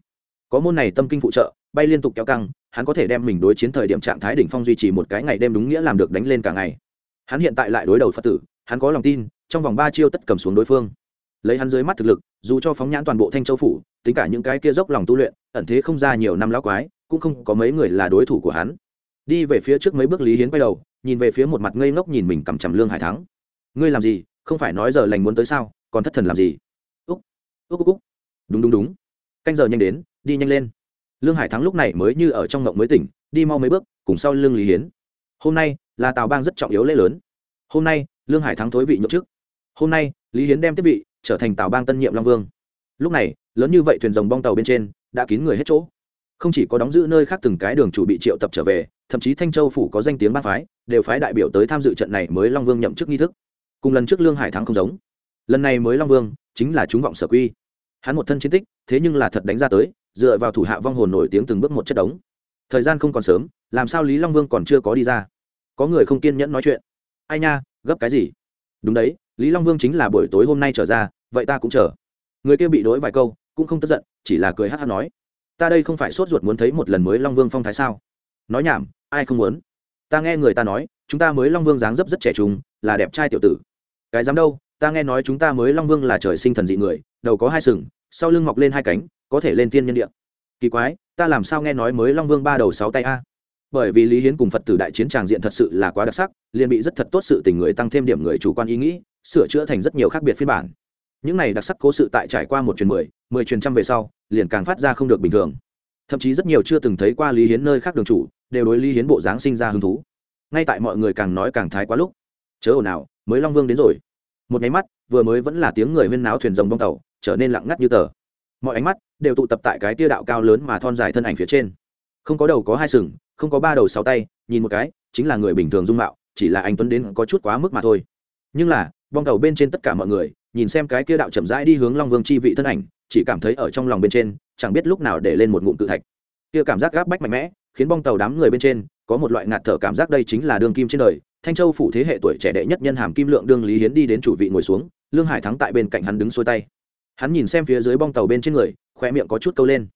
Có môn này tâm kinh phụ trợ, bay liên tục kéo căng, hắn có thể đem mình đối chiến thời điểm trạng thái đỉnh phong duy trì một cái ngày đêm đúng nghĩa làm được đánh lên cả ngày. Hắn hiện tại lại đối đầu phật tử, hắn có lòng tin, trong vòng ba chiêu tất cầm xuống đối phương. Lấy hắn dưới mắt thực lực, dù cho phóng nhãn toàn bộ thanh châu phủ, tính cả những cái kia dốc lòng tu luyện, ẩn thế không ra nhiều năm lão quái, cũng không có mấy người là đối thủ của hắn đi về phía trước mấy bước lý hiến quay đầu, nhìn về phía một mặt ngây ngốc nhìn mình cầm chằm lương hải thắng. Ngươi làm gì? Không phải nói giờ lành muốn tới sao? Còn thất thần làm gì? Úc úc úc úc. Đúng đúng đúng. Canh giờ nhanh đến, đi nhanh lên. Lương hải thắng lúc này mới như ở trong ngộng mới tỉnh, đi mau mấy bước, cùng sau lương lý hiến. Hôm nay là tào bang rất trọng yếu lễ lớn. Hôm nay, lương hải thắng thối vị nhậm chức. Hôm nay, lý hiến đem tiếp vị trở thành tào bang tân nhiệm long vương. Lúc này, lớn như vậy thuyền rồng bong tàu bên trên đã kín người hết chỗ không chỉ có đóng giữ nơi khác từng cái đường chủ bị triệu tập trở về, thậm chí thanh châu phủ có danh tiếng bác phái, đều phái đại biểu tới tham dự trận này mới long vương nhậm chức nghi thức. Cùng lần trước lương hải thắng không giống. Lần này mới long vương, chính là chúng vọng sở quy. Hắn một thân chiến tích, thế nhưng là thật đánh ra tới, dựa vào thủ hạ vong hồn nổi tiếng từng bước một chất đống. Thời gian không còn sớm, làm sao lý long vương còn chưa có đi ra? Có người không kiên nhẫn nói chuyện. Ai nha, gấp cái gì? Đúng đấy, lý long vương chính là buổi tối hôm nay trở ra, vậy ta cũng chờ. Người kia bị đối vài câu, cũng không tức giận, chỉ là cười hát hát nói ta đây không phải sốt ruột muốn thấy một lần mới long vương phong thái sao? Nói nhảm, ai không muốn? Ta nghe người ta nói, chúng ta mới long vương dáng dấp rất trẻ trung, là đẹp trai tiểu tử. Cái dám đâu, ta nghe nói chúng ta mới long vương là trời sinh thần dị người, đầu có hai sừng, sau lưng mọc lên hai cánh, có thể lên tiên nhân địa. Kỳ quái, ta làm sao nghe nói mới long vương ba đầu sáu tay a? Bởi vì lý hiến cùng phật tử đại chiến tràng diện thật sự là quá đặc sắc, liền bị rất thật tốt sự tình người tăng thêm điểm người chủ quan ý nghĩ, sửa chữa thành rất nhiều khác biệt phiên bản những này đặc sắc cố sự tại trải qua một truyền mười mười truyền trăm về sau, liền càng phát ra không được bình thường. Thậm chí rất nhiều chưa từng thấy qua lý hiến nơi khác đường chủ, đều đối lý hiến bộ dáng sinh ra hứng thú. Ngay tại mọi người càng nói càng thái quá lúc, chớ ồn ào, mới long vương đến rồi. Một nháy mắt, vừa mới vẫn là tiếng người huyên náo thuyền rồng bông tàu, trở nên lặng ngắt như tờ. Mọi ánh mắt đều tụ tập tại cái tia đạo cao lớn mà thon dài thân ảnh phía trên. Không có đầu có hai sừng, không có ba đầu sáu tay, nhìn một cái, chính là người bình thường dung mạo, chỉ là anh tuấn đến có chút quá mức mà thôi. Nhưng là, bong tàu bên trên tất cả mọi người nhìn xem cái kia đạo chậm rãi đi hướng long vương chi vị thân ảnh, chỉ cảm thấy ở trong lòng bên trên, chẳng biết lúc nào để lên một ngụm tự thạch. Kia cảm giác gáp bách mạnh mẽ, khiến bong tàu đám người bên trên, có một loại ngạt thở cảm giác đây chính là đường kim trên đời. Thanh châu phủ thế hệ tuổi trẻ đệ nhất nhân hàm kim lượng đương lý hiến đi đến chủ vị ngồi xuống, lương hải thắng tại bên cạnh hắn đứng xuôi tay. Hắn nhìn xem phía dưới bong tàu bên trên người khoe miệng có chút câu lên.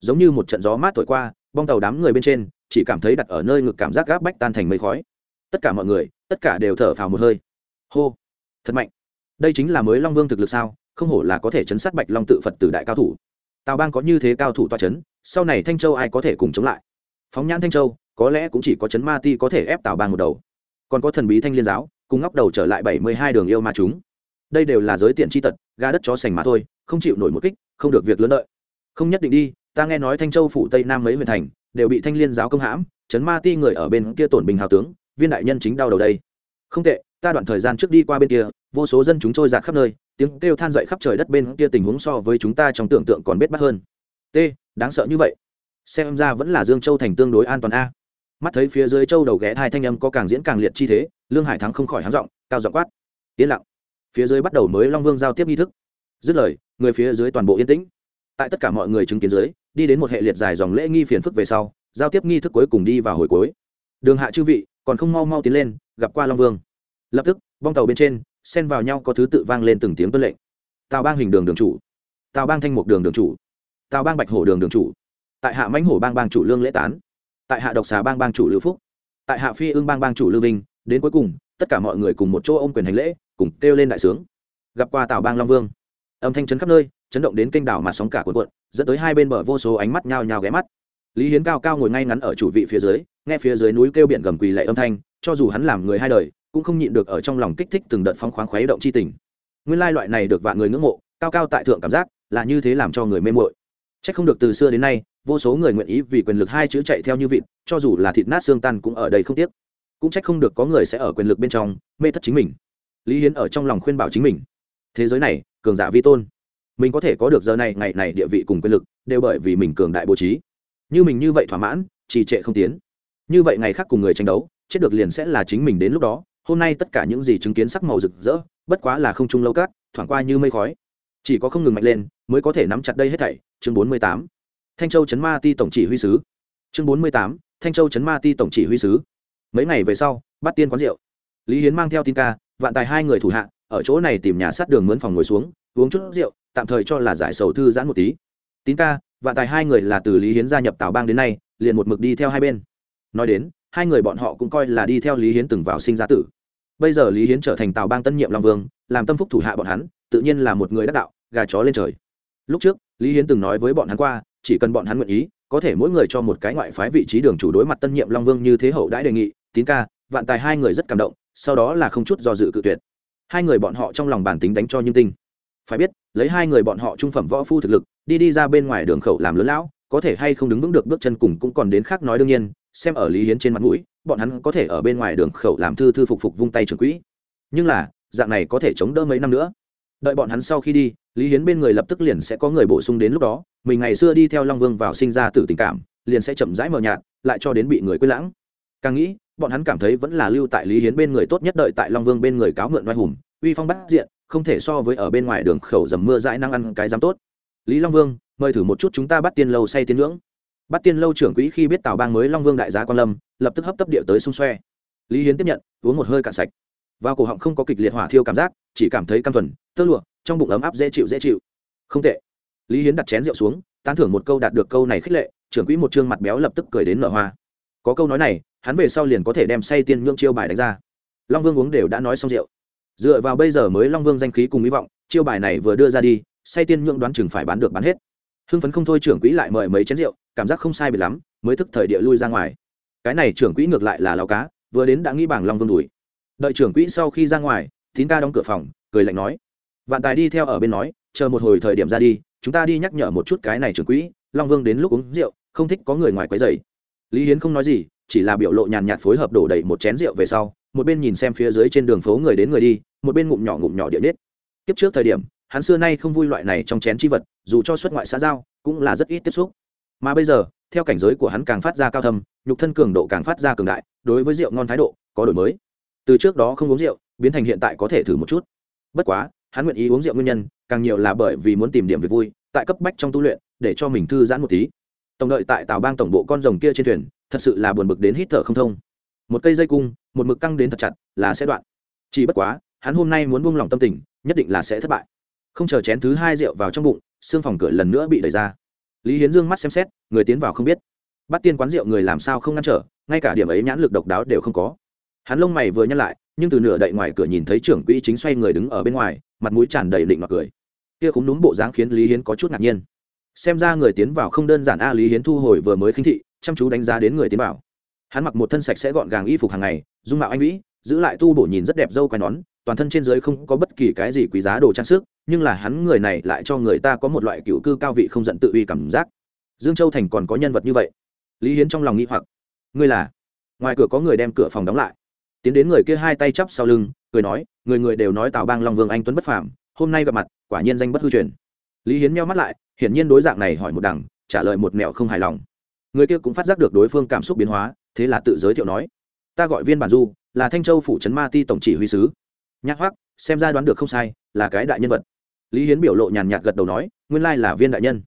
Giống như một trận gió mát thổi qua, bong tàu đám người bên trên, chỉ cảm thấy đặt ở nơi ngực cảm giác gáp bách tan thành mây khói. Tất cả mọi người, tất cả đều thở phào một hơi. Hô. Thật mạnh đây chính là mới long vương thực lực sao? Không hổ là có thể chấn sát bạch long tự phật tử đại cao thủ. Tào bang có như thế cao thủ toa chấn, sau này thanh châu ai có thể cùng chống lại? Phóng nhãn thanh châu, có lẽ cũng chỉ có chấn ma ti có thể ép tào bang một đầu. Còn có thần bí thanh liên giáo, cùng ngóc đầu trở lại bảy mươi hai đường yêu ma chúng. Đây đều là giới tiện tri tật ga đất chó sành mà thôi, không chịu nổi một kích, không được việc lớn lợi không nhất định đi, ta nghe nói thanh châu phủ tây nam mấy huyện thành, đều bị thanh liên giáo công hãm, chấn ma ti người ở bên kia tổn bình hào tướng, viên đại nhân chính đau đầu đây. Không tệ ta đoạn thời gian trước đi qua bên kia, vô số dân chúng trôi giạt khắp nơi, tiếng kêu than dậy khắp trời đất bên kia tình huống so với chúng ta trong tưởng tượng còn bết bắt hơn. T, đáng sợ như vậy. Xem ra vẫn là dương châu thành tương đối an toàn a. Mắt thấy phía dưới châu đầu ghé hai thanh âm có càng diễn càng liệt chi thế, lương hải thắng không khỏi háng giọng, cao giọng quát. Yên lặng. Phía dưới bắt đầu mới long vương giao tiếp nghi thức. Dứt lời, người phía dưới toàn bộ yên tĩnh. Tại tất cả mọi người chứng kiến dưới, đi đến một hệ liệt dài dòng lễ nghi phiền phức về sau, giao tiếp nghi thức cuối cùng đi vào hồi cuối. Đường hạ chư vị, còn không mau mau tiến lên, gặp qua long vương lập tức, bong tàu bên trên, xen vào nhau có thứ tự vang lên từng tiếng tuân lệnh. Tàu bang hình đường đường chủ. Tàu bang thanh mục đường đường chủ. Tàu bang bạch hổ đường đường chủ. Tại hạ mãnh hổ bang bang chủ lương lễ tán. Tại hạ độc xà bang bang chủ lưu phúc. Tại hạ phi ương bang bang chủ lưu vinh. Đến cuối cùng, tất cả mọi người cùng một chỗ ôm quyền hành lễ, cùng kêu lên đại sướng. Gặp qua tào bang long vương. Âm thanh chấn khắp nơi, chấn động đến kênh đảo mà sóng cả cuộn cuộn, dẫn tới hai bên bờ vô số ánh mắt nhao nhao ghé mắt. Lý hiến cao cao ngồi ngay ngắn ở chủ vị phía dưới, nghe phía dưới núi kêu biển gầm quỳ lệ âm thanh, cho dù hắn làm người hai đời cũng không nhịn được ở trong lòng kích thích từng đợt phong khoáng khuấy động chi tình nguyên lai loại này được vạn người ngưỡng mộ cao cao tại thượng cảm giác là như thế làm cho người mê mội Chắc không được từ xưa đến nay, vô số người nguyện ý vì quyền lực hai chữ chạy theo như vịt, cho dù là thịt nát xương tan cũng ở đây không tiếc. Cũng trách không được có người sẽ ở quyền lực bên trong mê thất chính mình. Lý Hiến ở trong lòng khuyên bảo chính mình. Thế giới này, cường giả vi tôn. Mình có thể có được giờ này ngày này địa vị cùng quyền lực, đều bởi vì mình cường đại bố trí. Như mình như vậy thỏa mãn, trì trệ không tiến. Như vậy ngày khác cùng người tranh đấu, chết được liền sẽ là chính mình đến lúc đó. Hôm nay tất cả những gì chứng kiến sắc màu rực rỡ, bất quá là không trung lâu cát, thoảng qua như mây khói. Chỉ có không ngừng mạnh lên, mới có thể nắm chặt đây hết thảy. Chương bốn mươi tám. Thanh châu chấn ma ti tổng chỉ huy sứ. Chương bốn mươi tám. Thanh châu chấn ma ti tổng chỉ huy sứ. Mấy ngày về sau bắt tiên quán rượu. Lý hiến mang theo tin ca vạn tài hai người thủ hạ ở chỗ này tìm nhà sát đường mướn phòng ngồi xuống uống chút rượu tạm thời cho là giải sầu thư giãn một tí. Tín ca vạn tài hai người là từ lý hiến gia nhập tào bang đến nay liền một mực đi theo hai bên. Nói đến hai người bọn họ cũng coi là đi theo lý hiến từng vào sinh ra tử bây giờ lý hiến trở thành tào bang tân nhiệm long vương, làm tâm phúc thủ hạ bọn hắn, tự nhiên là một người đắc đạo, gà chó lên trời. Lúc trước, lý hiến từng nói với bọn hắn qua, chỉ cần bọn hắn nguyện ý, có thể mỗi người cho một cái ngoại phái vị trí đường chủ đối mặt tân nhiệm long vương như thế hậu đãi đề nghị, tín ca, vạn tài hai người rất cảm động, sau đó là không chút do dự cự tuyệt. Hai người bọn họ trong lòng bản tính đánh cho như tinh. Phải biết, lấy hai người bọn họ trung phẩm võ phu thực lực, đi đi ra bên ngoài đường khẩu làm lớn lão, có thể hay không đứng vững được bước chân cùng cũng còn đến khác nói đương nhiên xem ở lý hiến trên mặt mũi, bọn hắn có thể ở bên ngoài đường khẩu làm thư thư phục phục vung tay trường quỹ. Nhưng là, dạng này có thể chống đỡ mấy năm nữa. Đợi bọn hắn sau khi đi, lý hiến bên người lập tức liền sẽ có người bổ sung đến lúc đó, mình ngày xưa đi theo long vương vào sinh ra tử tình cảm, liền sẽ chậm rãi mờ nhạt, lại cho đến bị người quên lãng. Càng nghĩ, bọn hắn cảm thấy vẫn là lưu tại lý hiến bên người tốt nhất đợi tại long vương bên người cáo mượn oai hùng, uy phong bắt diện, không thể so với ở bên ngoài đường khẩu dầm mưa dãi năng ăn cái dám tốt. Lý long vương, mời thử một chút chúng ta bắt tiên lâu say tiên ngưỡng bắt tiên lâu trưởng quỹ khi biết tào bang mới long vương đại giá quan lâm, lập tức hấp tấp địa tới xung xoe. Lý hiến tiếp nhận, uống một hơi cạn sạch. Vào cổ họng không có kịch liệt hỏa thiêu cảm giác, chỉ cảm thấy căm thuần, tơ lụa, trong bụng ấm áp dễ chịu dễ chịu. Không tệ. Lý hiến đặt chén rượu xuống, tán thưởng một câu đạt được câu này khích lệ, trưởng quỹ một chương mặt béo lập tức cười đến nở hoa. Có câu nói này, hắn về sau liền có thể đem say tiên nhượng chiêu bài đánh ra. Long vương uống đều đã nói xong rượu. Dựa vào bây giờ mới long vương danh khí cùng hy vọng, chiêu bài này vừa đưa ra đi, say tiên nhượng đoán chừng phải bán được bán hết. Hưng phấn không thôi trưởng quỹ lại mời mấy chén rượu cảm giác không sai biệt lắm, mới thức thời địa lui ra ngoài. Cái này trưởng quỹ ngược lại là lao cá, vừa đến đã nghĩ bảng long vương đùi đợi trưởng quỹ sau khi ra ngoài, tín ca đóng cửa phòng, cười lạnh nói, vạn tài đi theo ở bên nói, chờ một hồi thời điểm ra đi, chúng ta đi nhắc nhở một chút cái này trưởng quỹ, long vương đến lúc uống rượu, không thích có người ngoài quấy dày lý hiến không nói gì, chỉ là biểu lộ nhàn nhạt phối hợp đổ đầy một chén rượu về sau, một bên nhìn xem phía dưới trên đường phố người đến người đi, một bên ngụm nhỏ ngụm nhỏ địa nết. Kiếp trước thời điểm, hắn xưa nay không vui loại này trong chén chi vật, dù cho xuất ngoại xã giao, cũng là rất ít tiếp xúc mà bây giờ, theo cảnh giới của hắn càng phát ra cao thâm, nhục thân cường độ càng phát ra cường đại, đối với rượu ngon thái độ, có đổi mới. Từ trước đó không uống rượu, biến thành hiện tại có thể thử một chút. Bất quá, hắn nguyện ý uống rượu nguyên nhân, càng nhiều là bởi vì muốn tìm điểm việc vui, tại cấp bách trong tu luyện, để cho mình thư giãn một tí. Tổng đợi tại tàu bang tổng bộ con rồng kia trên thuyền, thật sự là buồn bực đến hít thở không thông. Một cây dây cung, một mực căng đến thật chặt, là sẽ đoạn. Chỉ bất quá, hắn hôm nay muốn buông lỏng tâm tình, nhất định là sẽ thất bại. Không chờ chén thứ hai rượu vào trong bụng, xương phòng cửa lần nữa bị đẩy ra lý hiến dương mắt xem xét, người tiến vào không biết. Bắt tiên quán rượu người làm sao không ngăn trở, ngay cả điểm ấy nhãn lực độc đáo đều không có. Hắn lông mày vừa nhăn lại, nhưng từ nửa đậy ngoài cửa nhìn thấy trưởng quỹ chính xoay người đứng ở bên ngoài, mặt mũi tràn đầy định mặc cười. Kia cũng đúng bộ dáng khiến lý hiến có chút ngạc nhiên. Xem ra người tiến vào không đơn giản a, lý hiến thu hồi vừa mới khinh thị, chăm chú đánh giá đến người tiến vào. Hắn mặc một thân sạch sẽ gọn gàng y phục hàng ngày, dung mạo anh vĩ giữ lại tu bổ nhìn rất đẹp dâu quai nón, toàn thân trên dưới không có bất kỳ cái gì quý giá đồ trang sức, nhưng là hắn người này lại cho người ta có một loại cựu cư cao vị không giận tự uy cảm giác. Dương châu thành còn có nhân vật như vậy? Lý hiến trong lòng nghĩ hoặc. Ngươi là? Ngoài cửa có người đem cửa phòng đóng lại. Tiến đến người kia hai tay chắp sau lưng, cười nói, người người đều nói tào bang long vương anh tuấn bất phàm, hôm nay gặp mặt, quả nhiên danh bất hư truyền. Lý hiến meo mắt lại, hiển nhiên đối dạng này hỏi một đằng, trả lời một mẹo không hài lòng. Người kia cũng phát giác được đối phương cảm xúc biến hóa, thế là tự giới thiệu nói, ta gọi viên bản du là thanh châu phủ trấn ma ti tổng chỉ huy sứ. Nhắc hoắc, xem ra đoán được không sai, là cái đại nhân vật. Lý hiến biểu lộ nhàn nhạt gật đầu nói, nguyên lai là viên đại nhân.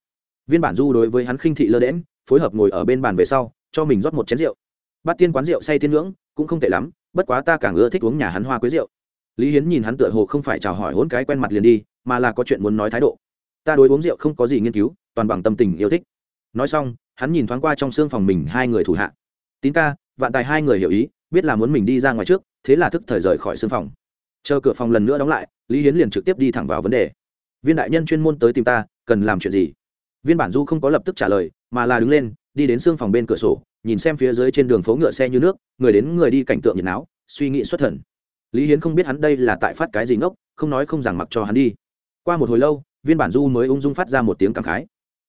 Viên bản du đối với hắn khinh thị lơ đễm phối hợp ngồi ở bên bàn về sau, cho mình rót một chén rượu. Bát tiên quán rượu say tiên ngưỡng, cũng không tệ lắm, bất quá ta càng ưa thích uống nhà hắn hoa quế rượu. Lý hiến nhìn hắn tựa hồ không phải chào hỏi hôn cái quen mặt liền đi, mà là có chuyện muốn nói thái độ. Ta đối uống rượu không có gì nghiên cứu, toàn bằng tâm tình yêu thích. Nói xong, hắn nhìn thoáng qua trong xương phòng mình hai người thủ hạ. Tín ca, vạn tài hai người hiểu ý biết là muốn mình đi ra ngoài trước, thế là thức thời rời khỏi xương phòng. Chờ cửa phòng lần nữa đóng lại, lý hiến liền trực tiếp đi thẳng vào vấn đề. Viên đại nhân chuyên môn tới tìm ta, cần làm chuyện gì? Viên bản du không có lập tức trả lời, mà là đứng lên, đi đến xương phòng bên cửa sổ, nhìn xem phía dưới trên đường phố ngựa xe như nước, người đến người đi cảnh tượng nhiệt náo, suy nghĩ xuất thần. Lý hiến không biết hắn đây là tại phát cái gì ngốc, không nói không rằng mặc cho hắn đi. Qua một hồi lâu, viên bản du mới ung dung phát ra một tiếng cảm khái.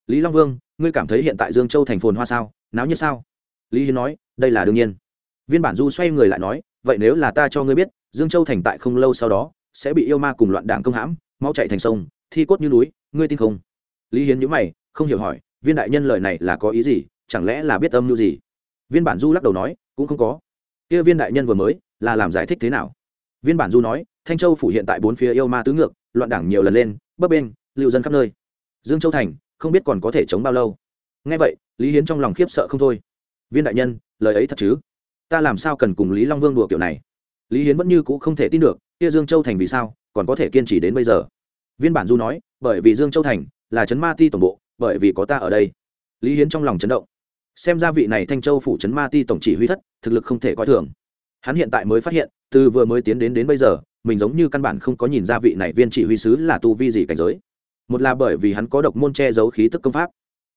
Lý long vương, ngươi cảm thấy hiện tại dương châu thành phồn hoa sao? Náo như sao? Lý hiến nói, đây là đương nhiên viên bản du xoay người lại nói vậy nếu là ta cho ngươi biết dương châu thành tại không lâu sau đó sẽ bị yêu ma cùng loạn đảng công hãm mau chạy thành sông thi cốt như núi ngươi tin không? Lý hiến nhữ mày không hiểu hỏi viên đại nhân lời này là có ý gì? Chẳng lẽ là biết âm mưu gì? Viên bản du lắc đầu nói cũng không có. Kia viên đại nhân vừa mới là làm giải thích thế nào? Viên bản du nói thanh châu phủ hiện tại bốn phía yêu ma tứ ngược loạn đảng nhiều lần lên bấp bênh, lưu dân khắp nơi. Dương châu thành không biết còn có thể chống bao lâu. Nghe vậy lý hiến trong lòng khiếp sợ không thôi. Viên đại nhân lời ấy thật chứ? Ta làm sao cần cùng lý long vương đùa kiểu này? Lý hiến vẫn như c ũ không thể tin được, kia dương châu thành vì sao, còn có thể kiên trì đến bây giờ? Viên bản du nói, bởi vì dương châu thành là trấn ma ti tổng bộ, bởi vì có ta ở đây. Lý hiến trong lòng chấn động. Xem ra vị này thanh châu phủ trấn ma ti tổng chỉ huy thất, thực lực không thể coi thường. Hắn hiện tại mới phát hiện, từ vừa mới tiến đến đến bây giờ, mình giống như căn bản không có nhìn ra vị này viên chỉ huy sứ là tu vi gì cảnh giới. Một là bởi vì hắn có độc môn che giấu khí tức công pháp.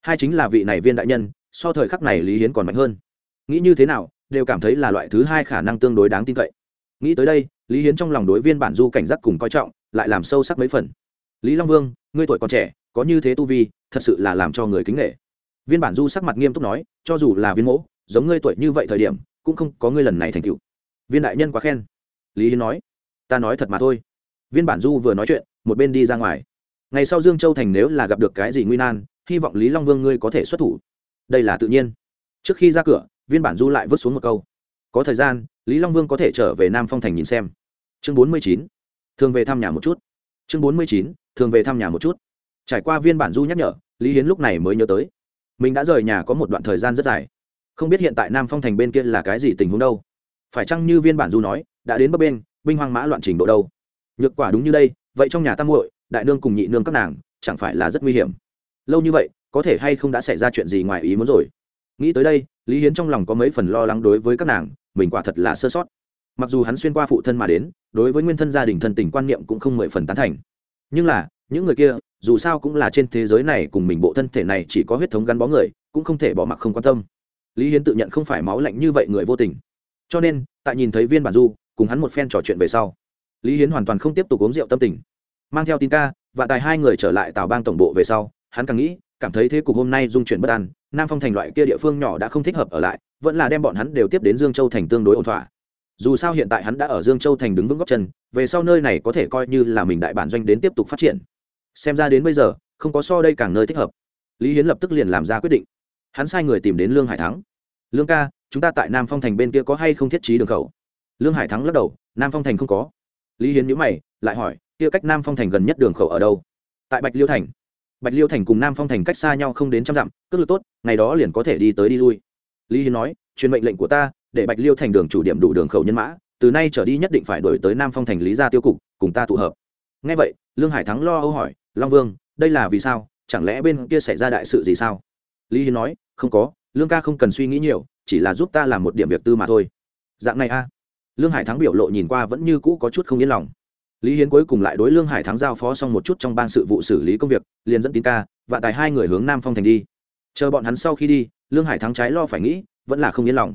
Hai chính là vị này viên đại nhân, so thời khắc này lý hiến còn mạnh hơn. Nghĩ như thế nào đều cảm thấy là loại thứ hai khả năng tương đối đáng tin cậy. Nghĩ tới đây lý hiến trong lòng đối viên bản du cảnh giác cùng coi trọng lại làm sâu sắc mấy phần. Lý long vương ngươi tuổi còn trẻ có như thế tu vi thật sự là làm cho người kính nghệ viên bản du sắc mặt nghiêm túc nói cho dù là viên mẫu, giống ngươi tuổi như vậy thời điểm cũng không có ngươi lần này thành cựu viên đại nhân quá khen. Lý hiến nói ta nói thật mà thôi. Viên bản du vừa nói chuyện một bên đi ra ngoài. Ngày sau dương châu thành nếu là gặp được cái gì nguy nan hy vọng lý long vương ngươi có thể xuất thủ. Đây là tự nhiên. Trước khi ra cửa viên bản du lại vứt xuống một câu. Có thời gian, lý long vương có thể trở về nam phong thành nhìn xem. Chương bốn mươi chín. Thường về thăm nhà một chút. Chương bốn mươi chín, thường về thăm nhà một chút. Trải qua viên bản du nhắc nhở, lý hiến lúc này mới nhớ tới. Mình đã rời nhà có một đoạn thời gian rất dài. Không biết hiện tại nam phong thành bên kia là cái gì tình huống đâu. Phải chăng như viên bản du nói, đã đến bấp bên binh hoang mã loạn trình độ đâu? Nhược quả đúng như đây, vậy trong nhà tam muội, đại nương cùng nhị nương các nàng, chẳng phải là rất nguy hiểm. Lâu như vậy, có thể hay không đã xảy ra chuyện gì ngoài ý muốn rồi? Nghĩ tới đây lý hiến trong lòng có mấy phần lo lắng đối với các nàng, mình quả thật là sơ sót. Mặc dù hắn xuyên qua phụ thân mà đến, đối với nguyên thân gia đình thân tình quan niệm cũng không mười phần tán thành. Nhưng là, những người kia, dù sao cũng là trên thế giới này cùng mình bộ thân thể này chỉ có huyết thống gắn bó người, cũng không thể bỏ mặc không quan tâm. Lý hiến tự nhận không phải máu lạnh như vậy người vô tình. Cho nên, tại nhìn thấy viên bản du, cùng hắn một phen trò chuyện về sau, lý hiến hoàn toàn không tiếp tục uống rượu tâm tình. Mang theo tin ca, và tài hai người trở lại tào bang tổng bộ về sau, hắn càng nghĩ, cảm thấy thế cục hôm nay dung chuyển bất an nam phong thành loại kia địa phương nhỏ đã không thích hợp ở lại, vẫn là đem bọn hắn đều tiếp đến dương châu thành tương đối ổn thỏa. Dù sao hiện tại hắn đã ở dương châu thành đứng vững góc chân, về sau nơi này có thể coi như là mình đại bản doanh đến tiếp tục phát triển. Xem ra đến bây giờ, không có so đây càng nơi thích hợp. Lý hiến lập tức liền làm ra quyết định. Hắn sai người tìm đến lương hải thắng. Lương ca, chúng ta tại nam phong thành bên kia có hay không thiết trí đường khẩu? Lương hải thắng lắc đầu, nam phong thành không có. Lý hiến nhữ mày, lại hỏi, kia cách nam phong thành gần nhất đường khẩu ở đâu? Tại bạch liêu thành bạch liêu thành cùng nam phong thành cách xa nhau không đến trăm dặm cước lực tốt, ngày đó liền có thể đi tới đi lui. Lý hiến nói, truyền mệnh lệnh của ta, để bạch liêu thành đường chủ điểm đủ đường khẩu nhân mã, từ nay trở đi nhất định phải đổi tới nam phong thành lý gia tiêu cục, cùng ta tụ hợp. Ngay vậy, lương hải thắng lo âu hỏi, long vương, đây là vì sao? Chẳng lẽ bên kia xảy ra đại sự gì sao? Lý hiến nói, không có, lương ca không cần suy nghĩ nhiều, chỉ là giúp ta làm một điểm việc tư mà thôi. Dạng này a. Lương hải thắng biểu lộ nhìn qua vẫn như cũ có chút không yên lòng lý hiến cuối cùng lại đối lương hải thắng giao phó xong một chút trong ban sự vụ xử lý công việc, liền dẫn tín ca và tài hai người hướng nam phong thành đi. Chờ bọn hắn sau khi đi, lương hải thắng trái lo phải nghĩ, vẫn là không yên lòng.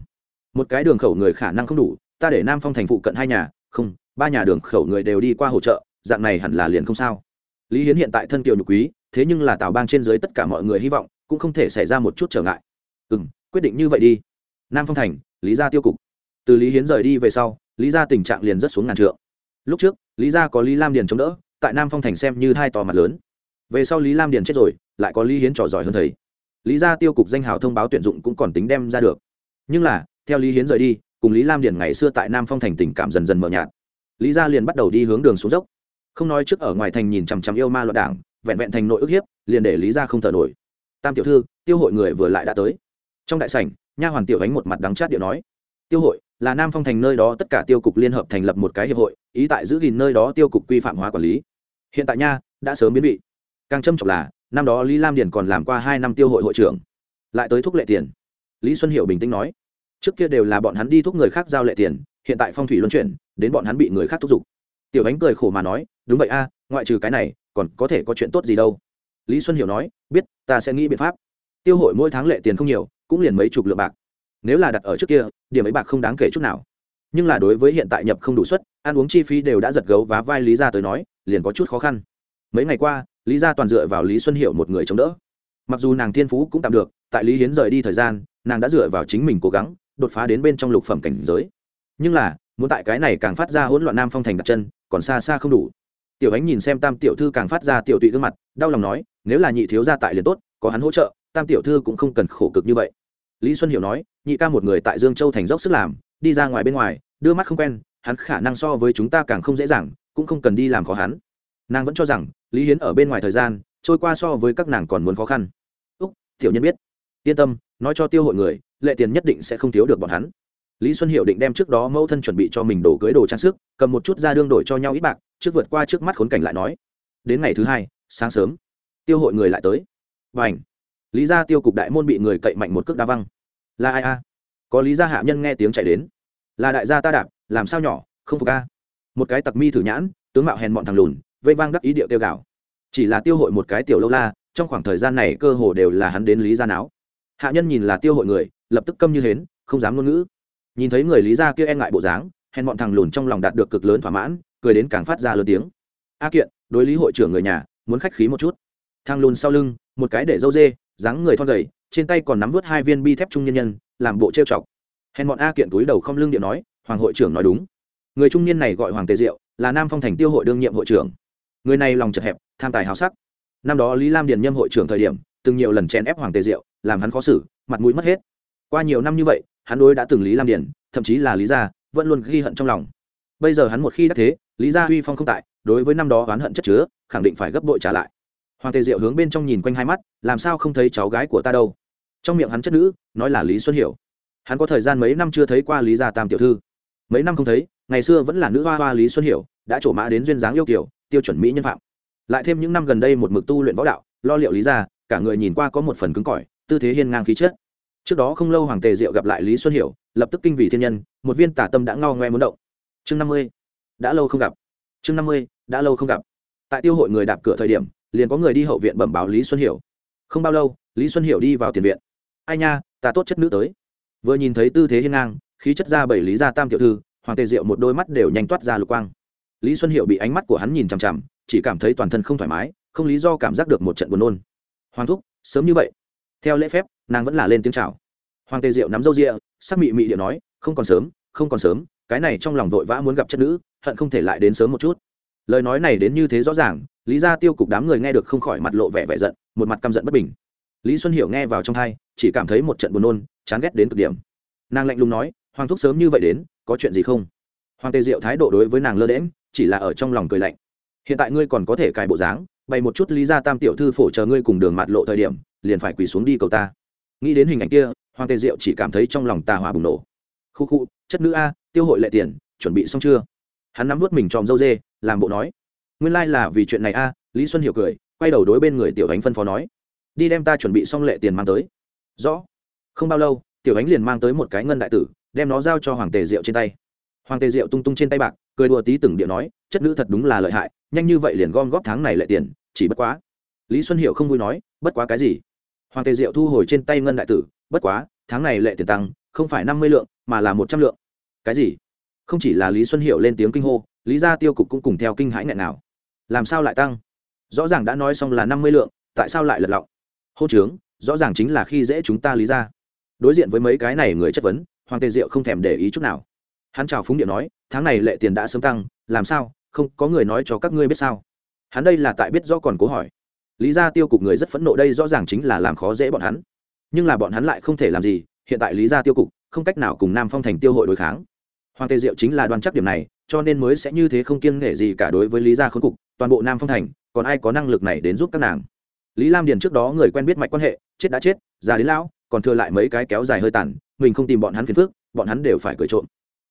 Một cái đường khẩu người khả năng không đủ, ta để nam phong thành phụ cận hai nhà, không, ba nhà đường khẩu người đều đi qua hỗ trợ, dạng này hẳn là liền không sao. Lý hiến hiện tại thân kiều nhục quý, thế nhưng là tào bang trên dưới tất cả mọi người hy vọng, cũng không thể xảy ra một chút trở ngại. Ừ m quyết định như vậy đi. Nam phong thành, lý gia tiêu cục. Từ lý hiến rời đi về sau, lý gia tình trạng liền rất xuống ngàn trượng. Lúc trước lý gia có lý lam điền chống đỡ, tại nam phong thành xem như hai tò mặt lớn. Về sau lý lam điền chết rồi, lại có lý hiến trò giỏi hơn thầy. Lý gia tiêu cục danh hào thông báo tuyển dụng cũng còn tính đem ra được. Nhưng là, theo lý hiến rời đi, cùng lý lam điền ngày xưa tại nam phong thành tình cảm dần dần mờ nhạt. Lý gia liền bắt đầu đi hướng đường xuống dốc. Không nói trước ở ngoài thành nhìn chằm chằm yêu ma loạn đảng, vẹn vẹn thành nội ức hiếp, liền để lý gia không thở nổi. Tam tiểu thư, tiêu hội người vừa lại đã tới. Trong đại sảnh, nha hoàn tiểu ánh một mặt đắng chát điệu nói. Tiêu hội, là nam phong thành nơi đó tất cả tiêu cục liên hợp thành lập một cái hiệp hội ý tại giữ gìn nơi đó tiêu cục quy phạm hóa quản lý. Hiện tại nha, đã sớm biến vị. Càng trâm trọng là, năm đó lý lam điền còn làm qua hai năm tiêu hội hội trưởng. Lại tới thúc lệ tiền. Lý xuân hiệu bình tĩnh nói, trước kia đều là bọn hắn đi thúc người khác giao lệ tiền, hiện tại phong thủy luân chuyển, đến bọn hắn bị người khác thúc giục. Tiểu ánh cười khổ mà nói, đúng vậy a, ngoại trừ cái này, còn có thể có chuyện tốt gì đâu. Lý xuân hiểu nói, biết, ta sẽ nghĩ biện pháp. Tiêu hội mỗi tháng lệ tiền không nhiều, cũng liền mấy chục lượng bạc. Nếu là đặt ở trước kia, điểm ấy bạc không đáng kể chút nào. Nhưng là đối với hiện tại nhập không đủ suất ăn uống chi phí đều đã giật gấu và vai lý ra tới nói, liền có chút khó khăn. Mấy ngày qua, lý gia toàn dựa vào lý xuân hiệu một người chống đỡ. Mặc dù nàng thiên phú cũng tạm được, tại lý hiến rời đi thời gian, nàng đã dựa vào chính mình cố gắng, đột phá đến bên trong lục phẩm cảnh giới. Nhưng là, muốn tại cái này càng phát ra hỗn loạn nam phong thành đặt chân, còn xa xa không đủ. Tiểu ánh nhìn xem tam tiểu thư càng phát ra tiểu tụy gương mặt, đau lòng nói, nếu là nhị thiếu gia tại liền tốt, có hắn hỗ trợ, tam tiểu thư cũng không cần khổ cực như vậy. Lý xuân hiểu nói, nhị ca một người tại dương châu thành dốc sức làm, đi ra ngoài bên ngoài, đưa mắt không quen hắn khả năng so với chúng ta càng không dễ dàng, cũng không cần đi làm khó hắn. Nàng vẫn cho rằng, lý hiến ở bên ngoài thời gian, trôi qua so với các nàng còn muốn khó khăn. Úc, tiểu nhân biết. Yên tâm, nói cho tiêu hội người, lệ tiền nhất định sẽ không thiếu được bọn hắn. Lý xuân hiệu định đem trước đó mẫu thân chuẩn bị cho mình đổ cưới đồ trang sức, cầm một chút ra đương đổi cho nhau ít bạc, trước vượt qua trước mắt khốn cảnh lại nói. Đến ngày thứ hai, sáng sớm, tiêu hội người lại tới. Và ảnh lý gia tiêu cục đại môn bị người cậy mạnh một cước đa văng. Là ai a? Có lý gia hạ nhân nghe tiếng chạy đến. Là đại gia ta đạp làm sao nhỏ, không phục a. Một cái tặc mi thử nhãn, tướng mạo hèn bọn thằng lùn, vây vang đắc ý điệu tiêu gạo. Chỉ là tiêu hội một cái tiểu lâu la, trong khoảng thời gian này cơ hồ đều là hắn đến lý gia náo. Hạ nhân nhìn là tiêu hội người, lập tức câm như hến, không dám ngôn ngữ. Nhìn thấy người lý gia kia e ngại bộ dáng, hèn bọn thằng lùn trong lòng đạt được cực lớn thỏa mãn, cười đến càng phát ra lớn tiếng. A kiện, đối lý hội trưởng người nhà, muốn khách khí một chút. Thằng lùn sau lưng, một cái để dâu dê, dáng người thon gầy, trên tay còn nắm vớt hai viên bi thép trung nhân nhân, làm bộ trêu chọc. Hèn bọn a kiện túi đầu không lưng điện nói hoàng hội trưởng nói đúng. Người trung niên này gọi hoàng tề diệu, là nam phong thành tiêu hội đương nhiệm hội trưởng. Người này lòng chật hẹp, tham tài hào sắc. Năm đó lý lam điền nhâm hội trưởng thời điểm, từng nhiều lần chèn ép hoàng tề diệu, làm hắn khó xử, mặt mũi mất hết. Qua nhiều năm như vậy, hắn đối đã từng lý lam điền, thậm chí là lý gia, vẫn luôn ghi hận trong lòng. Bây giờ hắn một khi đã thế, lý gia huy phong không tại, đối với năm đó oán hận chất chứa, khẳng định phải gấp bội trả lại. Hoàng tề diệu hướng bên trong nhìn quanh hai mắt, làm sao không thấy cháu gái của ta đâu? Trong miệng hắn chất nữ, nói là lý xuân hiểu. Hắn có thời gian mấy năm chưa thấy qua lý gia tam tiểu thư mấy năm không thấy, ngày xưa vẫn là nữ hoa hoa lý xuân hiểu, đã trổ mã đến duyên dáng yêu kiểu tiêu chuẩn mỹ nhân phạm. Lại thêm những năm gần đây một mực tu luyện võ đạo, lo liệu lý gia, cả người nhìn qua có một phần cứng cỏi, tư thế hiên ngang khí chất. Trước đó không lâu hoàng tề diệu gặp lại lý xuân hiểu, lập tức kinh vì thiên nhân, một viên tả tâm đã ngao ngoe muốn động. Chương năm mươi, đã lâu không gặp. Chương năm mươi, đã lâu không gặp. Tại tiêu hội người đạp cửa thời điểm, liền có người đi hậu viện bẩm báo lý xuân hiểu. Không bao lâu, lý xuân hiểu đi vào tiền viện. Ai nha, ta tốt chất nữ tới. Vừa nhìn thấy tư thế hiên ngang khí chất ra bảy lý gia tam tiểu thư, hoàng tề diệu một đôi mắt đều nhanh toát ra lục quang. Lý xuân hiệu bị ánh mắt của hắn nhìn chằm chằm, chỉ cảm thấy toàn thân không thoải mái, không lý do cảm giác được một trận buồn nôn. Hoàng thúc, sớm như vậy. Theo lễ phép, nàng vẫn là lên tiếng chào. Hoàng tề diệu nắm râu rịa sắc mị mị điệu nói, không còn sớm, không còn sớm, cái này trong lòng vội vã muốn gặp chất nữ, hận không thể lại đến sớm một chút. Lời nói này đến như thế rõ ràng, lý ra tiêu cục đám người nghe được không khỏi mặt lộ vẻ vẻ giận, một mặt căm giận bất bình. Lý xuân hiểu nghe vào trong thai chỉ cảm thấy một trận buồn nôn, chán ghét đến cực điểm. Nàng lạnh lùng nói hoàng thúc sớm như vậy đến, có chuyện gì không? Hoàng tề diệu thái độ đối với nàng lơ đễm chỉ là ở trong lòng cười lạnh. Hiện tại ngươi còn có thể cài bộ dáng, bày một chút lý ra tam tiểu thư phổ chờ ngươi cùng đường mạt lộ thời điểm, liền phải quỳ xuống đi cầu ta. Nghĩ đến hình ảnh kia, hoàng tề diệu chỉ cảm thấy trong lòng tà hỏa bùng nổ. Khu khu, chất nữ a, tiêu hội lệ tiền, chuẩn bị xong chưa? Hắn nắm vớt mình tròm dâu dê, làm bộ nói. Nguyên lai、like、là vì chuyện này a, lý xuân hiểu cười, quay đầu đối bên người tiểu ánh phân phó nói. Đi đem ta chuẩn bị xong lệ tiền mang tới. Rõ. Không bao lâu, tiểu ánh liền mang tới một cái ngân đại tử đem nó giao cho hoàng tề diệu trên tay. Hoàng tề diệu tung tung trên tay bạc, cười đùa tí từng điện nói, chất nữ thật đúng là lợi hại, nhanh như vậy liền gom góp tháng này lệ tiền, chỉ bất quá. Lý xuân hiệu không vui nói, bất quá cái gì? Hoàng tề diệu thu hồi trên tay ngân đại tử, bất quá, tháng này lệ tiền tăng, không phải năm mươi lượng, mà là một trăm lượng. Cái gì? Không chỉ là lý xuân hiệu lên tiếng kinh hô, lý gia tiêu cục cũng cùng theo kinh hãi nghẹn nào. Làm sao lại tăng? Rõ ràng đã nói xong là năm mươi lượng, tại sao lại lật lọng? Hô trướng rõ ràng chính là khi dễ chúng ta lý ra đối diện với mấy cái này người chất vấn hoàng tề diệu không thèm để ý chút nào. Hắn chào phúng điện nói, tháng này lệ tiền đã sớm tăng, làm sao? Không, có người nói cho các ngươi biết sao? Hắn đây là tại biết rõ còn cố hỏi. Lý ra tiêu cục người rất phẫn nộ đây rõ ràng chính là làm khó dễ bọn hắn. Nhưng là bọn hắn lại không thể làm gì, hiện tại lý ra tiêu cục không cách nào cùng nam phong thành tiêu hội đối kháng. Hoàng tề diệu chính là đoàn chắc điểm này, cho nên mới sẽ như thế không kiêng nể gì cả đối với lý gia khốn cục, toàn bộ nam phong thành, còn ai có năng lực này đến giúp các nàng? Lý lam điền trước đó người quen biết mạch quan hệ, chết đã chết, già đến lão, còn thừa lại mấy cái kéo dài hơi tàn mình không tìm bọn hắn phiền phước bọn hắn đều phải cười trộm.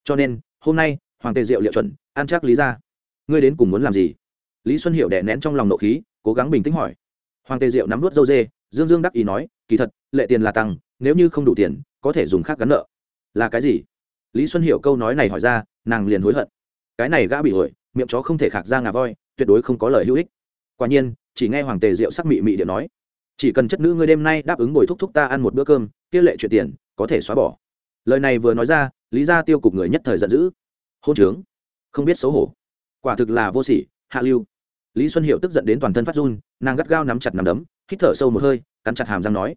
Cho nên, hôm nay, hoàng tề diệu liệu chuẩn, an chắc lý ra ngươi đến cùng muốn làm gì? Lý xuân hiệu đè nén trong lòng nộ khí, cố gắng bình tĩnh hỏi. Hoàng tề diệu nắm vớt dâu dê, dương dương đắc ý nói, kỳ thật, lệ tiền là tăng, nếu như không đủ tiền, có thể dùng khác gắn nợ. Là cái gì? Lý xuân hiệu câu nói này hỏi ra, nàng liền hối hận. Cái này gã bị hổi miệng chó không thể khạc ra ngà voi, tuyệt đối không có lời hữu ích. Quả nhiên, chỉ nghe hoàng tề diệu sắc mị mị điện nói chỉ cần chất nữ ngươi đêm nay đáp ứng bồi thúc thúc ta ăn một bữa cơm, kia lệ chuyện tiền, có thể xóa bỏ. Lời này vừa nói ra, lý ra tiêu cục người nhất thời giận dữ. Hôn trướng. Không biết xấu hổ. Quả thực là vô sỉ, hạ lưu. Lý xuân hiệu tức giận đến toàn thân phát run, nàng gắt gao nắm chặt nằm đấm, hít thở sâu một hơi, cắn chặt hàm răng nói,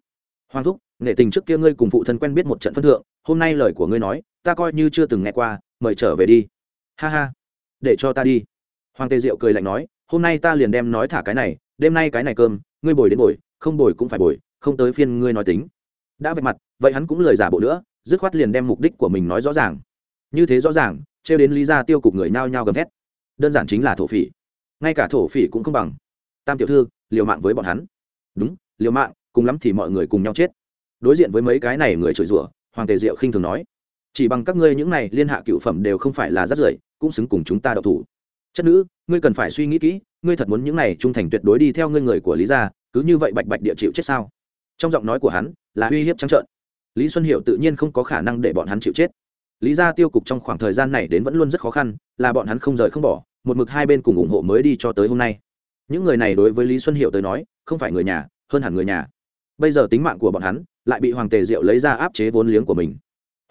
hoàng thúc, nghệ tình trước kia ngươi cùng phụ thân quen biết một trận phân thượng, hôm nay lời của ngươi nói, ta coi như chưa từng nghe qua, mời trở về đi. Ha ha, để cho ta đi. Hoàng tề diệu cười lạnh nói, hôm nay ta liền đem nói thả cái này, đêm nay cái này cơm, ngươi bồi đến bồi không bồi cũng phải bồi, không tới phiên ngươi nói tính. Đã vạch mặt, vậy hắn cũng lời giả bộ nữa, dứt khoát liền đem mục đích của mình nói rõ ràng. Như thế rõ ràng, trêu đến lý ra tiêu cục người nhao nhao gầm thét. Đơn giản chính là thổ phỉ. Ngay cả thổ phỉ cũng không bằng. Tam tiểu thư, liều mạng với bọn hắn. Đúng, liều mạng, cùng lắm thì mọi người cùng nhau chết. Đối diện với mấy cái này người chửi rủa, hoàng tề diệu khinh thường nói. Chỉ bằng các ngươi những này liên hạ cựu phẩm đều không phải là rất rưởi, cũng xứng cùng chúng ta đậu thủ. Chất nữ, ngươi cần phải suy nghĩ kỹ, ngươi thật muốn những này trung thành tuyệt đối đi theo ngươi người của lý gia cứ như vậy bạch bạch địa chịu chết sao? Trong giọng nói của hắn là uy hiếp trắng trợn. Lý xuân hiệu tự nhiên không có khả năng để bọn hắn chịu chết. Lý gia tiêu cục trong khoảng thời gian này đến vẫn luôn rất khó khăn, là bọn hắn không rời không bỏ, một mực hai bên cùng ủng hộ mới đi cho tới hôm nay. Những người này đối với lý xuân hiệu tới nói, không phải người nhà, hơn hẳn người nhà. Bây giờ tính mạng của bọn hắn lại bị hoàng tề diệu lấy ra áp chế vốn liếng của mình.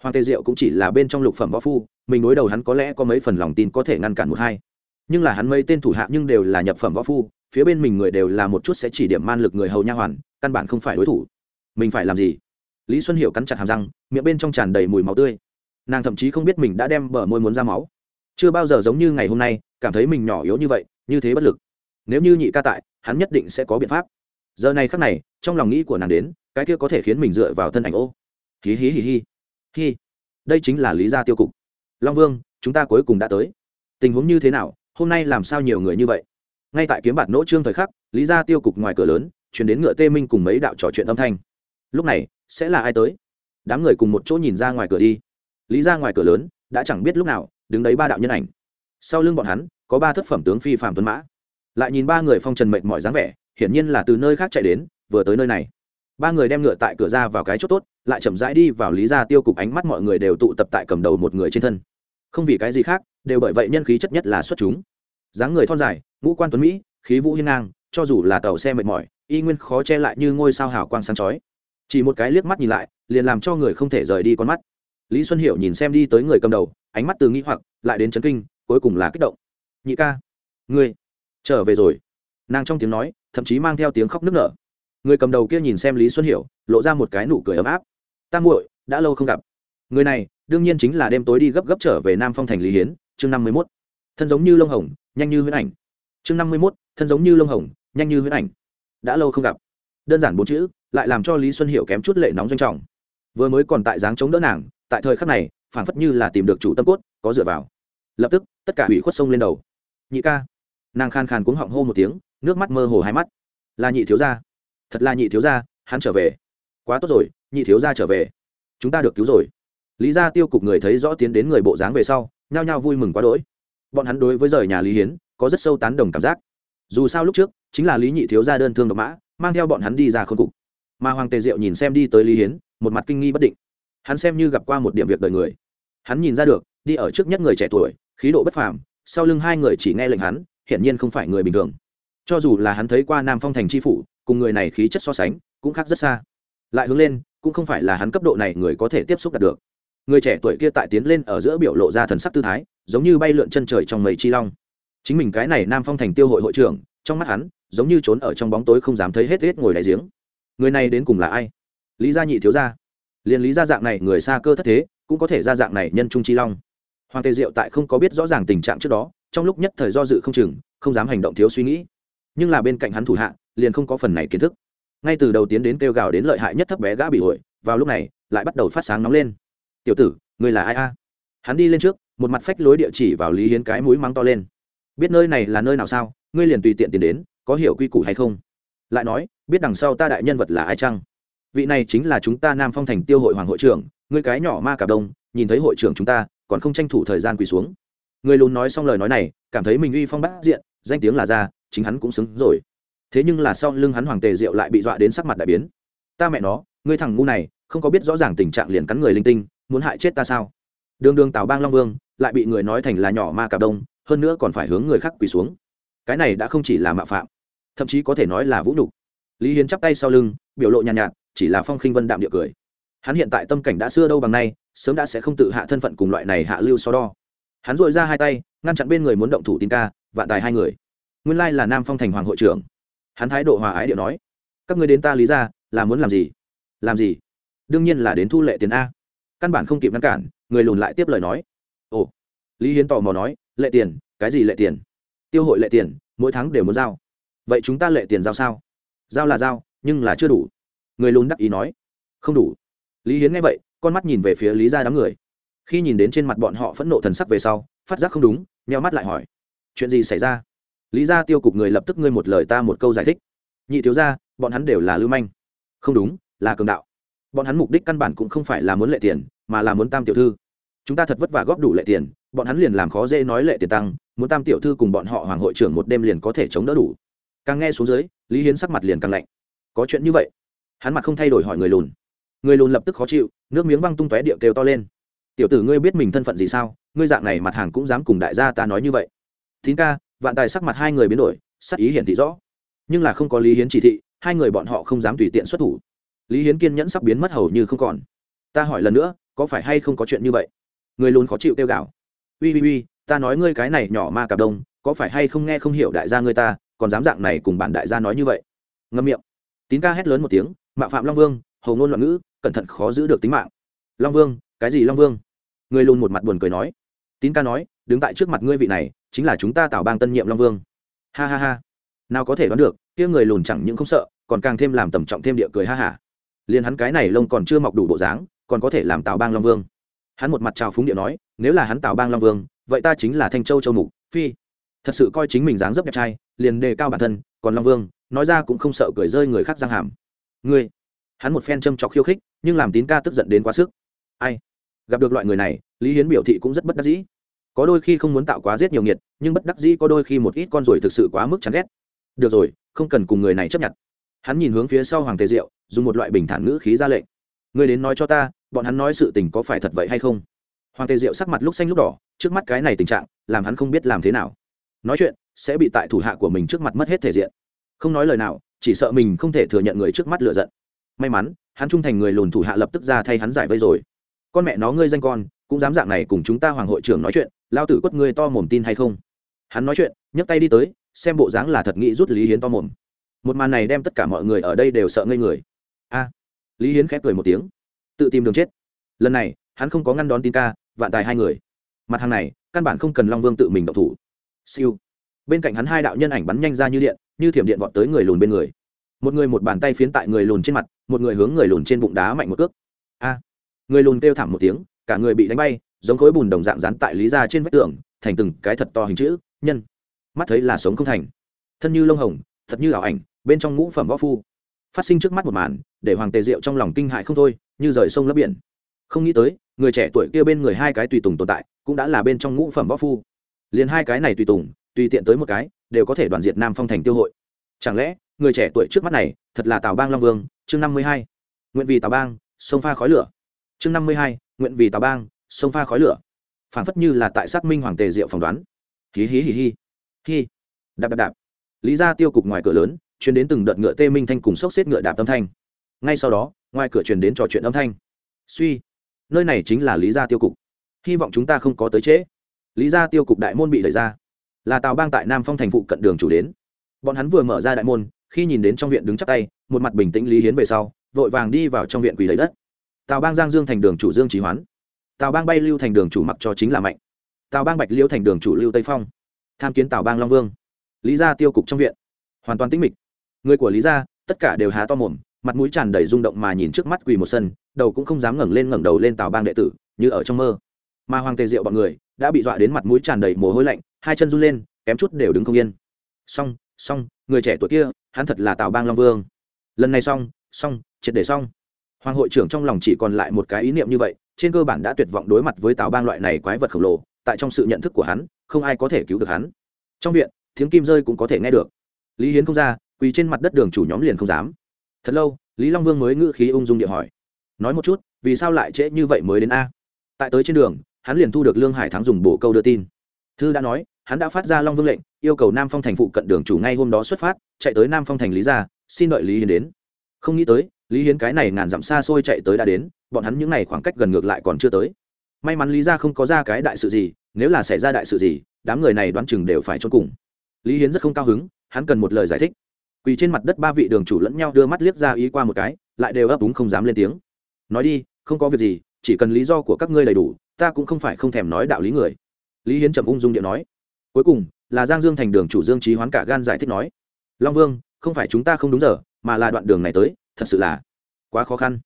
Hoàng tề diệu cũng chỉ là bên trong lục phẩm võ phu, mình đối đầu hắn có lẽ có mấy phần lòng tin có thể ngăn cản một hai. Nhưng là hắn mấy tên thủ hạ nhưng đều là nhập phẩm võ phu phía bên mình người đều là một chút sẽ chỉ điểm man lực người hầu nha hoàn, căn bản không phải đối thủ. Mình phải làm gì? Lý xuân hiểu cắn chặt hàm răng, miệng bên trong tràn đầy mùi máu tươi. Nàng thậm chí không biết mình đã đem bờ môi muốn ra máu. Chưa bao giờ giống như ngày hôm nay, cảm thấy mình nhỏ yếu như vậy, như thế bất lực. Nếu như nhị ca tại, hắn nhất định sẽ có biện pháp. Giờ này khắc này, trong lòng nghĩ của nàng đến, cái kia có thể khiến mình dựa vào thân ảnh ô. Hí hí hí hí. Hí đây chính là lý gia tiêu cục. Long vương, chúng ta cuối cùng đã tới. Tình huống như thế nào? Hôm nay làm sao nhiều người như vậy? Ngay tại kiếm bạt nỗ trương thời khắc, lý gia tiêu cục ngoài cửa lớn chuyển đến ngựa tê minh cùng mấy đạo trò chuyện âm thanh. Lúc này, sẽ là ai tới? Đám người cùng một chỗ nhìn ra ngoài cửa đi. Lý ra ngoài cửa lớn, đã chẳng biết lúc nào, đứng đấy ba đạo nhân ảnh. Sau lưng bọn hắn, có ba thất phẩm tướng phi phạm tuấn mã. Lại nhìn ba người phong trần mệnh mọi dáng vẻ, hiển nhiên là từ nơi khác chạy đến, vừa tới nơi này. Ba người đem ngựa tại cửa ra vào cái chốt tốt, lại chậm rãi đi vào lý gia tiêu cục ánh mắt mọi người đều tụ tập tại cầm đầu một người trên thân. Không vì cái gì khác, đều bởi vậy nhân khí chất nhất là xuất chúng dáng người thon dài, ngũ quan tuấn mỹ, khí vũ hiên ngang, cho dù là tàu xe mệt mỏi, y nguyên khó che lại như ngôi sao hào quang sáng chói. Chỉ một cái liếc mắt nhìn lại, liền làm cho người không thể rời đi con mắt. Lý xuân hiểu nhìn xem đi tới người cầm đầu, ánh mắt từ nghĩ hoặc, lại đến chấn kinh, cuối cùng là kích động. Nhị ca, ngươi trở về rồi. Nàng trong tiếng nói, thậm chí mang theo tiếng khóc nức nở. Người cầm đầu kia nhìn xem lý xuân hiểu, lộ ra một cái nụ cười ấm áp. Ta muội, đã lâu không gặp. Người này, đương nhiên chính là đêm tối đi gấp gấp trở về nam phong thành lý hiến, chương năm mươi mốt thân giống như lông hồng, nhanh như huyễn ảnh. Chương năm mươi mốt, thân giống như lông hồng, nhanh như huyễn ảnh. Đã lâu không gặp. Đơn giản bốn chữ, lại làm cho lý xuân hiểu kém chút lệ nóng doanh trọng. Vừa mới còn tại dáng chống đỡ nàng, tại thời khắc này phản phất như là tìm được chủ tâm cốt, có dựa vào. Lập tức, tất cả ủy khuất sông lên đầu. Nhị ca. Nàng khan khan cuống họng hô một tiếng, nước mắt mơ hồ hai mắt. Là nhị thiếu gia. Thật là nhị thiếu gia, hắn trở về. Quá tốt rồi, nhị thiếu gia trở về. Chúng ta được cứu rồi. Lý gia tiêu cục người thấy rõ tiến đến người bộ dáng về sau, nhao nhao vui mừng quá đỗi bọn hắn đối với rời nhà lý hiến có rất sâu tán đồng cảm giác. Dù sao lúc trước, chính là lý nhị thiếu gia đơn thương độc mã, mang theo bọn hắn đi ra khôn cục. Mà hoàng tề diệu nhìn xem đi tới lý hiến, một mặt kinh nghi bất định. Hắn xem như gặp qua một điểm việc đời người. Hắn nhìn ra được, đi ở trước nhất người trẻ tuổi, khí độ bất phàm, sau lưng hai người chỉ nghe lệnh hắn, hiển nhiên không phải người bình thường. Cho dù là hắn thấy qua nam phong thành tri phủ, cùng người này khí chất so sánh, cũng khác rất xa. Lại hướng lên, cũng không phải là hắn cấp độ này người có thể tiếp xúc đạt được. Người trẻ tuổi kia tại tiến lên ở giữa biểu lộ ra thần sắc tư thái giống như bay lượn chân trời trong mây chi long. Chính mình cái này nam phong thành tiêu hội hội trưởng, trong mắt hắn, giống như trốn ở trong bóng tối không dám thấy hết hết ngồi đại giếng. Người này đến cùng là ai? Lý gia nhị thiếu gia. Liền lý gia dạng này người xa cơ thất thế, cũng có thể ra dạng này nhân trung chi long. Hoàng tề diệu tại không có biết rõ ràng tình trạng trước đó, trong lúc nhất thời do dự không chừng, không dám hành động thiếu suy nghĩ. Nhưng là bên cạnh hắn thủ hạ, liền không có phần này kiến thức. Ngay từ đầu tiến đến kêu gào đến lợi hại nhất thấp bé gã bị hội, vào lúc này, lại bắt đầu phát sáng nóng lên. Tiểu tử người là ai a? Hắn đi lên trước một mặt phách lối địa chỉ vào lý hiến cái mũi mắng to lên. Biết nơi này là nơi nào sao? Ngươi liền tùy tiện tìm đến, có hiểu quy củ hay không? Lại nói, biết đằng sau ta đại nhân vật là ai chăng? Vị này chính là chúng ta nam phong thành tiêu hội hoàng hội trưởng, ngươi cái nhỏ ma cả đông, nhìn thấy hội trưởng chúng ta, còn không tranh thủ thời gian quỳ xuống. Người lùn nói xong lời nói này, cảm thấy mình uy phong bát diện, danh tiếng là ra, chính hắn cũng xứng rồi. Thế nhưng là sau lưng hắn hoàng tề diệu lại bị dọa đến sắc mặt đại biến. Ta mẹ nó, ngươi thằng ngu này, không có biết rõ ràng tình trạng liền cắn người linh tinh, muốn hại chết ta sao? Đường đường tào bang long vương lại bị người nói thành là nhỏ ma cà đông hơn nữa còn phải hướng người khác quỳ xuống. Cái này đã không chỉ là mạo phạm thậm chí có thể nói là vũ nhục. Lý hiến chắp tay sau lưng biểu lộ nhàn nhạt, nhạt chỉ là phong khinh vân đạm địa cười. Hắn hiện tại tâm cảnh đã xưa đâu bằng nay sớm đã sẽ không tự hạ thân phận cùng loại này hạ lưu so đo. Hắn dội ra hai tay ngăn chặn bên người muốn động thủ tin ca vạn tài hai người. Nguyên lai là nam phong thành hoàng hội trưởng. Hắn thái độ hòa ái điệu nói các người đến ta lý ra là muốn làm gì? Làm gì? Đương nhiên là đến thu lệ tiền a. Căn bản không kịp ngăn cản người lùn lại tiếp lời nói. Ồ, lý hiến tò mò nói, lệ tiền, cái gì lệ tiền? Tiêu hội lệ tiền, mỗi tháng đều muốn giao. Vậy chúng ta lệ tiền giao sao? Giao là giao, nhưng là chưa đủ. Người lùn đắc ý nói, không đủ. Lý hiến nghe vậy, con mắt nhìn về phía lý ra đám người. Khi nhìn đến trên mặt bọn họ phẫn nộ thần sắc về sau, phát giác không đúng, meo mắt lại hỏi, chuyện gì xảy ra? Lý ra tiêu cục người lập tức ngươi một lời ta một câu giải thích. Nhị thiếu ra bọn hắn đều là lưu manh. Không đúng, là cường đạo bọn hắn mục đích căn bản cũng không phải là muốn lệ tiền, mà là muốn tam tiểu thư. Chúng ta thật vất vả góp đủ lệ tiền, bọn hắn liền làm khó dễ nói lệ tiền tăng, muốn tam tiểu thư cùng bọn họ hoàng hội trưởng một đêm liền có thể chống đỡ đủ. Càng nghe xuống dưới, lý hiến sắc mặt liền càng lạnh. Có chuyện như vậy? Hắn mặt không thay đổi hỏi người lùn. Người lùn lập tức khó chịu, nước miếng văng tung tóe điệu kêu to lên. Tiểu tử ngươi biết mình thân phận gì sao? Ngươi dạng này mặt hàng cũng dám cùng đại gia ta nói như vậy. Thín ca, vạn tài sắc mặt hai người biến đổi, sắc ý hiển thị rõ. Nhưng là không có lý hiến chỉ thị, hai người bọn họ không dám tùy tiện xuất thủ lý hiến kiên nhẫn sắp biến mất hầu như không còn. Ta hỏi lần nữa, có phải hay không có chuyện như vậy? Người luôn khó chịu kêu gào. Ui ui ui ta nói ngươi cái này nhỏ ma cạp đông, có phải hay không nghe không hiểu đại gia ngươi ta, còn dám dạng này cùng bản đại gia nói như vậy? Ngâm miệng. Tín ca hét lớn một tiếng, mạo phạm long vương, hầu ngôn loạn ngữ, cẩn thận khó giữ được tính mạng. Long vương, cái gì long vương? Người lùn một mặt buồn cười nói. Tín ca nói, đứng tại trước mặt ngươi vị này, chính là chúng ta tạo bang tân nhiệm long vương. Ha ha ha. Nào có thể đoán được, kia người lùn chẳng những không sợ, còn càng thêm làm tầm trọng thêm địa cười ha hả liền hắn cái này lông còn chưa mọc đủ bộ dáng, còn có thể làm tào bang long vương. Hắn một mặt trào phúng địa nói, nếu là hắn tào bang long vương, vậy ta chính là thanh châu châu mục, phi. Thật sự coi chính mình dáng dấp đẹp trai, liền đề cao bản thân, còn long vương, nói ra cũng không sợ cười rơi người khác giang hàm. Ngươi, hắn một phen châm trọc khiêu khích, nhưng làm tín ca tức giận đến quá sức. Ai? Gặp được loại người này, lý hiến biểu thị cũng rất bất đắc dĩ. Có đôi khi không muốn tạo quá giết nhiều nghiệt, nhưng bất đắc dĩ có đôi khi một ít con ruồi thực sự quá mức chán ghét. Được rồi, không cần cùng người này chấp nhận hắn nhìn hướng phía sau hoàng tề diệu, dùng một loại bình thản ngữ khí ra lệnh. Người đến nói cho ta, bọn hắn nói sự tình có phải thật vậy hay không? Hoàng tề diệu sắc mặt lúc xanh lúc đỏ, trước mắt cái này tình trạng, làm hắn không biết làm thế nào. Nói chuyện, sẽ bị tại thủ hạ của mình trước mặt mất hết thể diện. Không nói lời nào, chỉ sợ mình không thể thừa nhận người trước mắt lựa giận. May mắn, hắn trung thành người lùn thủ hạ lập tức ra thay hắn giải vây rồi. Con mẹ nó ngươi danh con, cũng dám dạng này cùng chúng ta hoàng hội trưởng nói chuyện, lao tử quất ngươi to mồm tin hay không? Hắn nói chuyện, nhấc tay đi tới, xem bộ dáng là thật nghĩ rút lý hiến to mồm một màn này đem tất cả mọi người ở đây đều sợ ngây người. A. Lý hiến khép cười một tiếng. Tự tìm đường chết. Lần này, hắn không có ngăn đón tin ca, vạn tài hai người. Mặt hàng này, căn bản không cần long vương tự mình độc thủ. Siêu. Bên cạnh hắn hai đạo nhân ảnh bắn nhanh ra như điện, như thiểm điện vọt tới người lùn bên người. Một người một bàn tay phiến tại người lùn trên mặt, một người hướng người lùn trên bụng đá mạnh một cước. A. Người lùn kêu thảm một tiếng, cả người bị đánh bay, giống khối bùn đồng dạng dán tại lý ra trên vách tường, thành từng cái thật to hình chữ, nhân. Mắt thấy là sống không thành. Thân như lông hồng, thật như ảo ảnh bên trong ngũ phẩm võ phu. Phát sinh trước mắt một màn, để hoàng tề diệu trong lòng kinh hại không thôi, như rời sông lấp biển. Không nghĩ tới, người trẻ tuổi kia bên người hai cái tùy tùng tồn tại, cũng đã là bên trong ngũ phẩm võ phu. Liền hai cái này tùy tùng, tùy tiện tới một cái, đều có thể đoàn diệt nam phong thành tiêu hội. Chẳng lẽ, người trẻ tuổi trước mắt này, thật là tào bang long vương, chương năm mươi hai, nguyện vì tào bang, sông pha khói lửa. Chương năm mươi hai, nguyện vì tào bang, sông pha khói lửa. Phảng phất như là tại xác minh hoàng tề diệu phỏng đoán. Hí hí hí hí. Hí đạp đạp đạp. Lý ra tiêu cục ngoài cửa lớn chuyển đến từng đợt ngựa tê minh thanh cùng sốc xếp ngựa đạp âm thanh. Ngay sau đó, ngoài cửa truyền đến trò chuyện âm thanh. Suy, nơi này chính là lý gia tiêu cục. Hy vọng chúng ta không có tới trễ. Lý gia tiêu cục đại môn bị đẩy ra. Là tào bang tại nam phong thành phụ cận đường chủ đến. Bọn hắn vừa mở ra đại môn, khi nhìn đến trong viện đứng chắc tay, một mặt bình tĩnh lý hiến về sau, vội vàng đi vào trong viện quỳ lấy đất. Tào bang giang dương thành đường chủ dương trí hoán. Tào bang bay lưu thành đường chủ mặc cho chính là mạnh. Tào bang bạch liêu thành đường chủ lưu tây phong. Tham kiến tào bang long vương. Lý gia tiêu cục trong viện. Hoàn toàn tĩnh mịch người của lý gia, tất cả đều há to mồm, mặt mũi tràn đầy rung động mà nhìn trước mắt quỳ một sân, đầu cũng không dám ngẩng lên ngẩng đầu lên tào bang đệ tử, như ở trong mơ. Mà hoàng tề diệu bọn người, đã bị dọa đến mặt mũi tràn đầy mồ hôi lạnh, hai chân run lên, kém chút đều đứng không yên. Xong xong, người trẻ tuổi kia, hắn thật là tào bang long vương. Lần này xong xong, triệt để xong. Hoàng hội trưởng trong lòng chỉ còn lại một cái ý niệm như vậy, trên cơ bản đã tuyệt vọng đối mặt với tào bang loại này quái vật khổng lồ, tại trong sự nhận thức của hắn, không ai có thể cứu được hắn. Trong viện, tiếng kim rơi cũng có thể nghe được. Lý hiến không ra quỳ trên mặt đất đường chủ nhóm liền không dám. Thật lâu, lý long vương mới ngữ khí ung dung địa hỏi, nói một chút, vì sao lại trễ như vậy mới đến a? Tại tới trên đường, hắn liền thu được lương hải thắng dùng bổ câu đưa tin. Thư đã nói, hắn đã phát ra long vương lệnh, yêu cầu nam phong thành phụ cận đường chủ ngay hôm đó xuất phát, chạy tới nam phong thành lý ra xin đợi lý hiến đến. Không nghĩ tới, lý hiến cái này ngàn dặm xa xôi chạy tới đã đến, bọn hắn những n à y khoảng cách gần ngược lại còn chưa tới. May mắn lý ra không có ra cái đại sự gì, nếu là xảy ra đại sự gì, đám người này đoán chừng đều phải cho cùng. Lý hiến rất không cao hứng, hắn cần một lời giải thích quỳ trên mặt đất ba vị đường chủ lẫn nhau đưa mắt liếc ra ý qua một cái, lại đều ấp úng không dám lên tiếng. Nói đi, không có việc gì, chỉ cần lý do của các ngươi đầy đủ, ta cũng không phải không thèm nói đạo lý người. Lý hiến trầm ung dung điện nói. Cuối cùng, là giang dương thành đường chủ dương trí hoán cả gan giải thích nói. Long vương, không phải chúng ta không đúng giờ, mà là đoạn đường này tới, thật sự là quá khó khăn.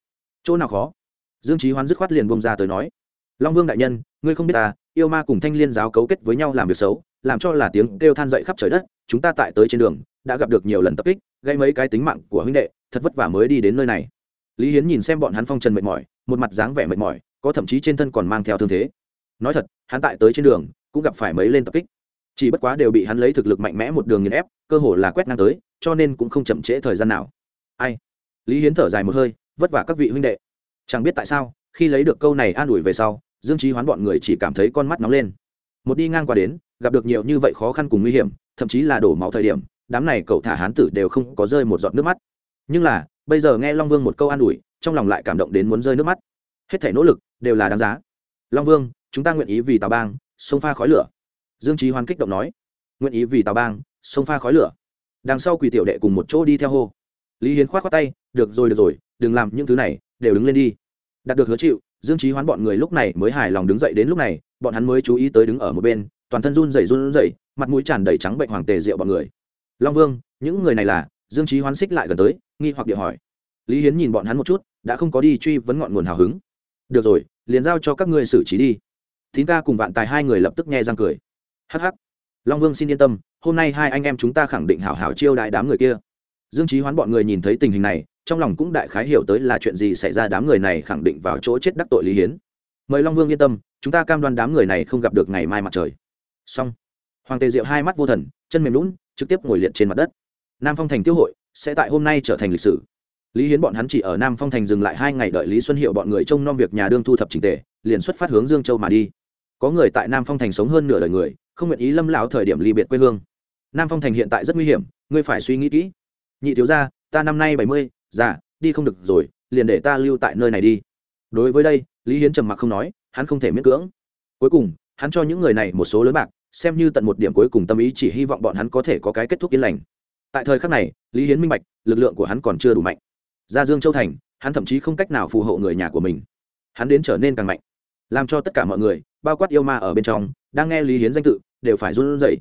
Chỗ nào khó? Dương trí hoán dứt khoát liền bông ra tới nói. Long vương đại nhân, ngươi không biết ta, yêu ma cùng thanh liên giáo cấu kết với nhau làm việc xấu, làm cho là tiếng kêu than dậy khắp trời đất chúng ta tại tới trên đường, đã gặp được nhiều lần tập kích, gây mấy cái tính mạng của huynh đệ, thật vất vả mới đi đến nơi này. Lý hiến nhìn xem bọn hắn phong trần mệt mỏi, một mặt dáng vẻ mệt mỏi, có thậm chí trên thân còn mang theo thương thế. Nói thật, hắn tại tới trên đường, cũng gặp phải mấy lên tập kích. Chỉ bất quá đều bị hắn lấy thực lực mạnh mẽ một đường nghiền ép, cơ hồ là quét ngang tới, cho nên cũng không chậm trễ thời gian nào. Ai? Lý hiến thở dài một hơi, vất vả các vị huynh đệ. Chẳng biết tại sao, khi lấy được câu này an ủi về sau, dương trí hoán bọn người chỉ cảm thấy con mắt nóng lên. Một đi ngang qua đến, gặp được nhiều như vậy khó khăn cùng nguy hiểm thậm chí là đổ máu thời điểm, đám này cậu thả hán tử đều không có rơi một giọt nước mắt. Nhưng là, bây giờ nghe long vương một câu an ủi, trong lòng lại cảm động đến muốn rơi nước mắt. Hết thể nỗ lực đều là đáng giá. Long vương, chúng ta nguyện ý vì tào bang sông pha khói lửa. Dương trí hoan kích động nói. Nguyện ý vì tào bang sông pha khói lửa. Đằng sau quỳ tiểu đệ cùng một chỗ đi theo hô. Lý hiến k h o á t khoác tay, được rồi được rồi, đừng làm những thứ này, đều đứng lên đi. Đạt được hứa chịu, dương trí hoán bọn người lúc này mới hài lòng đứng dậy đến lúc này, bọn hắn mới chú ý tới đứng ở một bên, toàn thân run rẩy run rẩy mặt mũi tràn đầy trắng bệnh hoàng tề rượu bọn người. Long vương, những người này là? Dương trí hoán xích lại gần tới, nghi hoặc địa hỏi. Lý hiến nhìn bọn hắn một chút, đã không có đi truy vấn ngọn nguồn hào hứng. Được rồi, liền giao cho các ngươi xử trí đi. Tín ca cùng vạn tài hai người lập tức nghe răng cười. Hh long vương xin yên tâm, hôm nay hai anh em chúng ta khẳng định hảo hảo chiêu đại đám người kia. Dương trí hoán bọn người nhìn thấy tình hình này, trong lòng cũng đại khái hiểu tới là chuyện gì xảy ra đám người này khẳng định vào chỗ chết đắc tội lý hiến. Mời long vương yên tâm, chúng ta cam đoan đám người này không gặp được ngày mai mặt trời. Xong hoàng tề diệu hai mắt vô thần, chân mềm lún, trực tiếp ngồi liệt trên mặt đất. Nam phong thành tiêu hội sẽ tại hôm nay trở thành lịch sử. Lý hiến bọn hắn chỉ ở nam phong thành dừng lại hai ngày đợi lý xuân hiệu bọn người trông nom việc nhà đương thu thập trình tề, liền xuất phát hướng dương châu mà đi. Có người tại nam phong thành sống hơn nửa đời người, không nguyện ý lâm lão thời điểm ly biệt quê hương. Nam phong thành hiện tại rất nguy hiểm, ngươi phải suy nghĩ kỹ. Nhị thiếu gia, ta năm nay bảy mươi, già, đi không được rồi, liền để ta lưu tại nơi này đi. Đối với đây, lý hiến trầm mặc không nói, hắn không thể miễn cưỡng. Cuối cùng, hắn cho những người này một số lớn bạc xem như tận một điểm cuối cùng tâm ý chỉ hy vọng bọn hắn có thể có cái kết thúc yên lành. Tại thời khắc này, lý hiến minh bạch, lực lượng của hắn còn chưa đủ mạnh. Ra dương châu thành, hắn thậm chí không cách nào phù hộ người nhà của mình. Hắn đến trở nên càng mạnh. Làm cho tất cả mọi người, bao quát yêu ma ở bên trong, đang nghe lý hiến danh tự, đều phải run rẩy.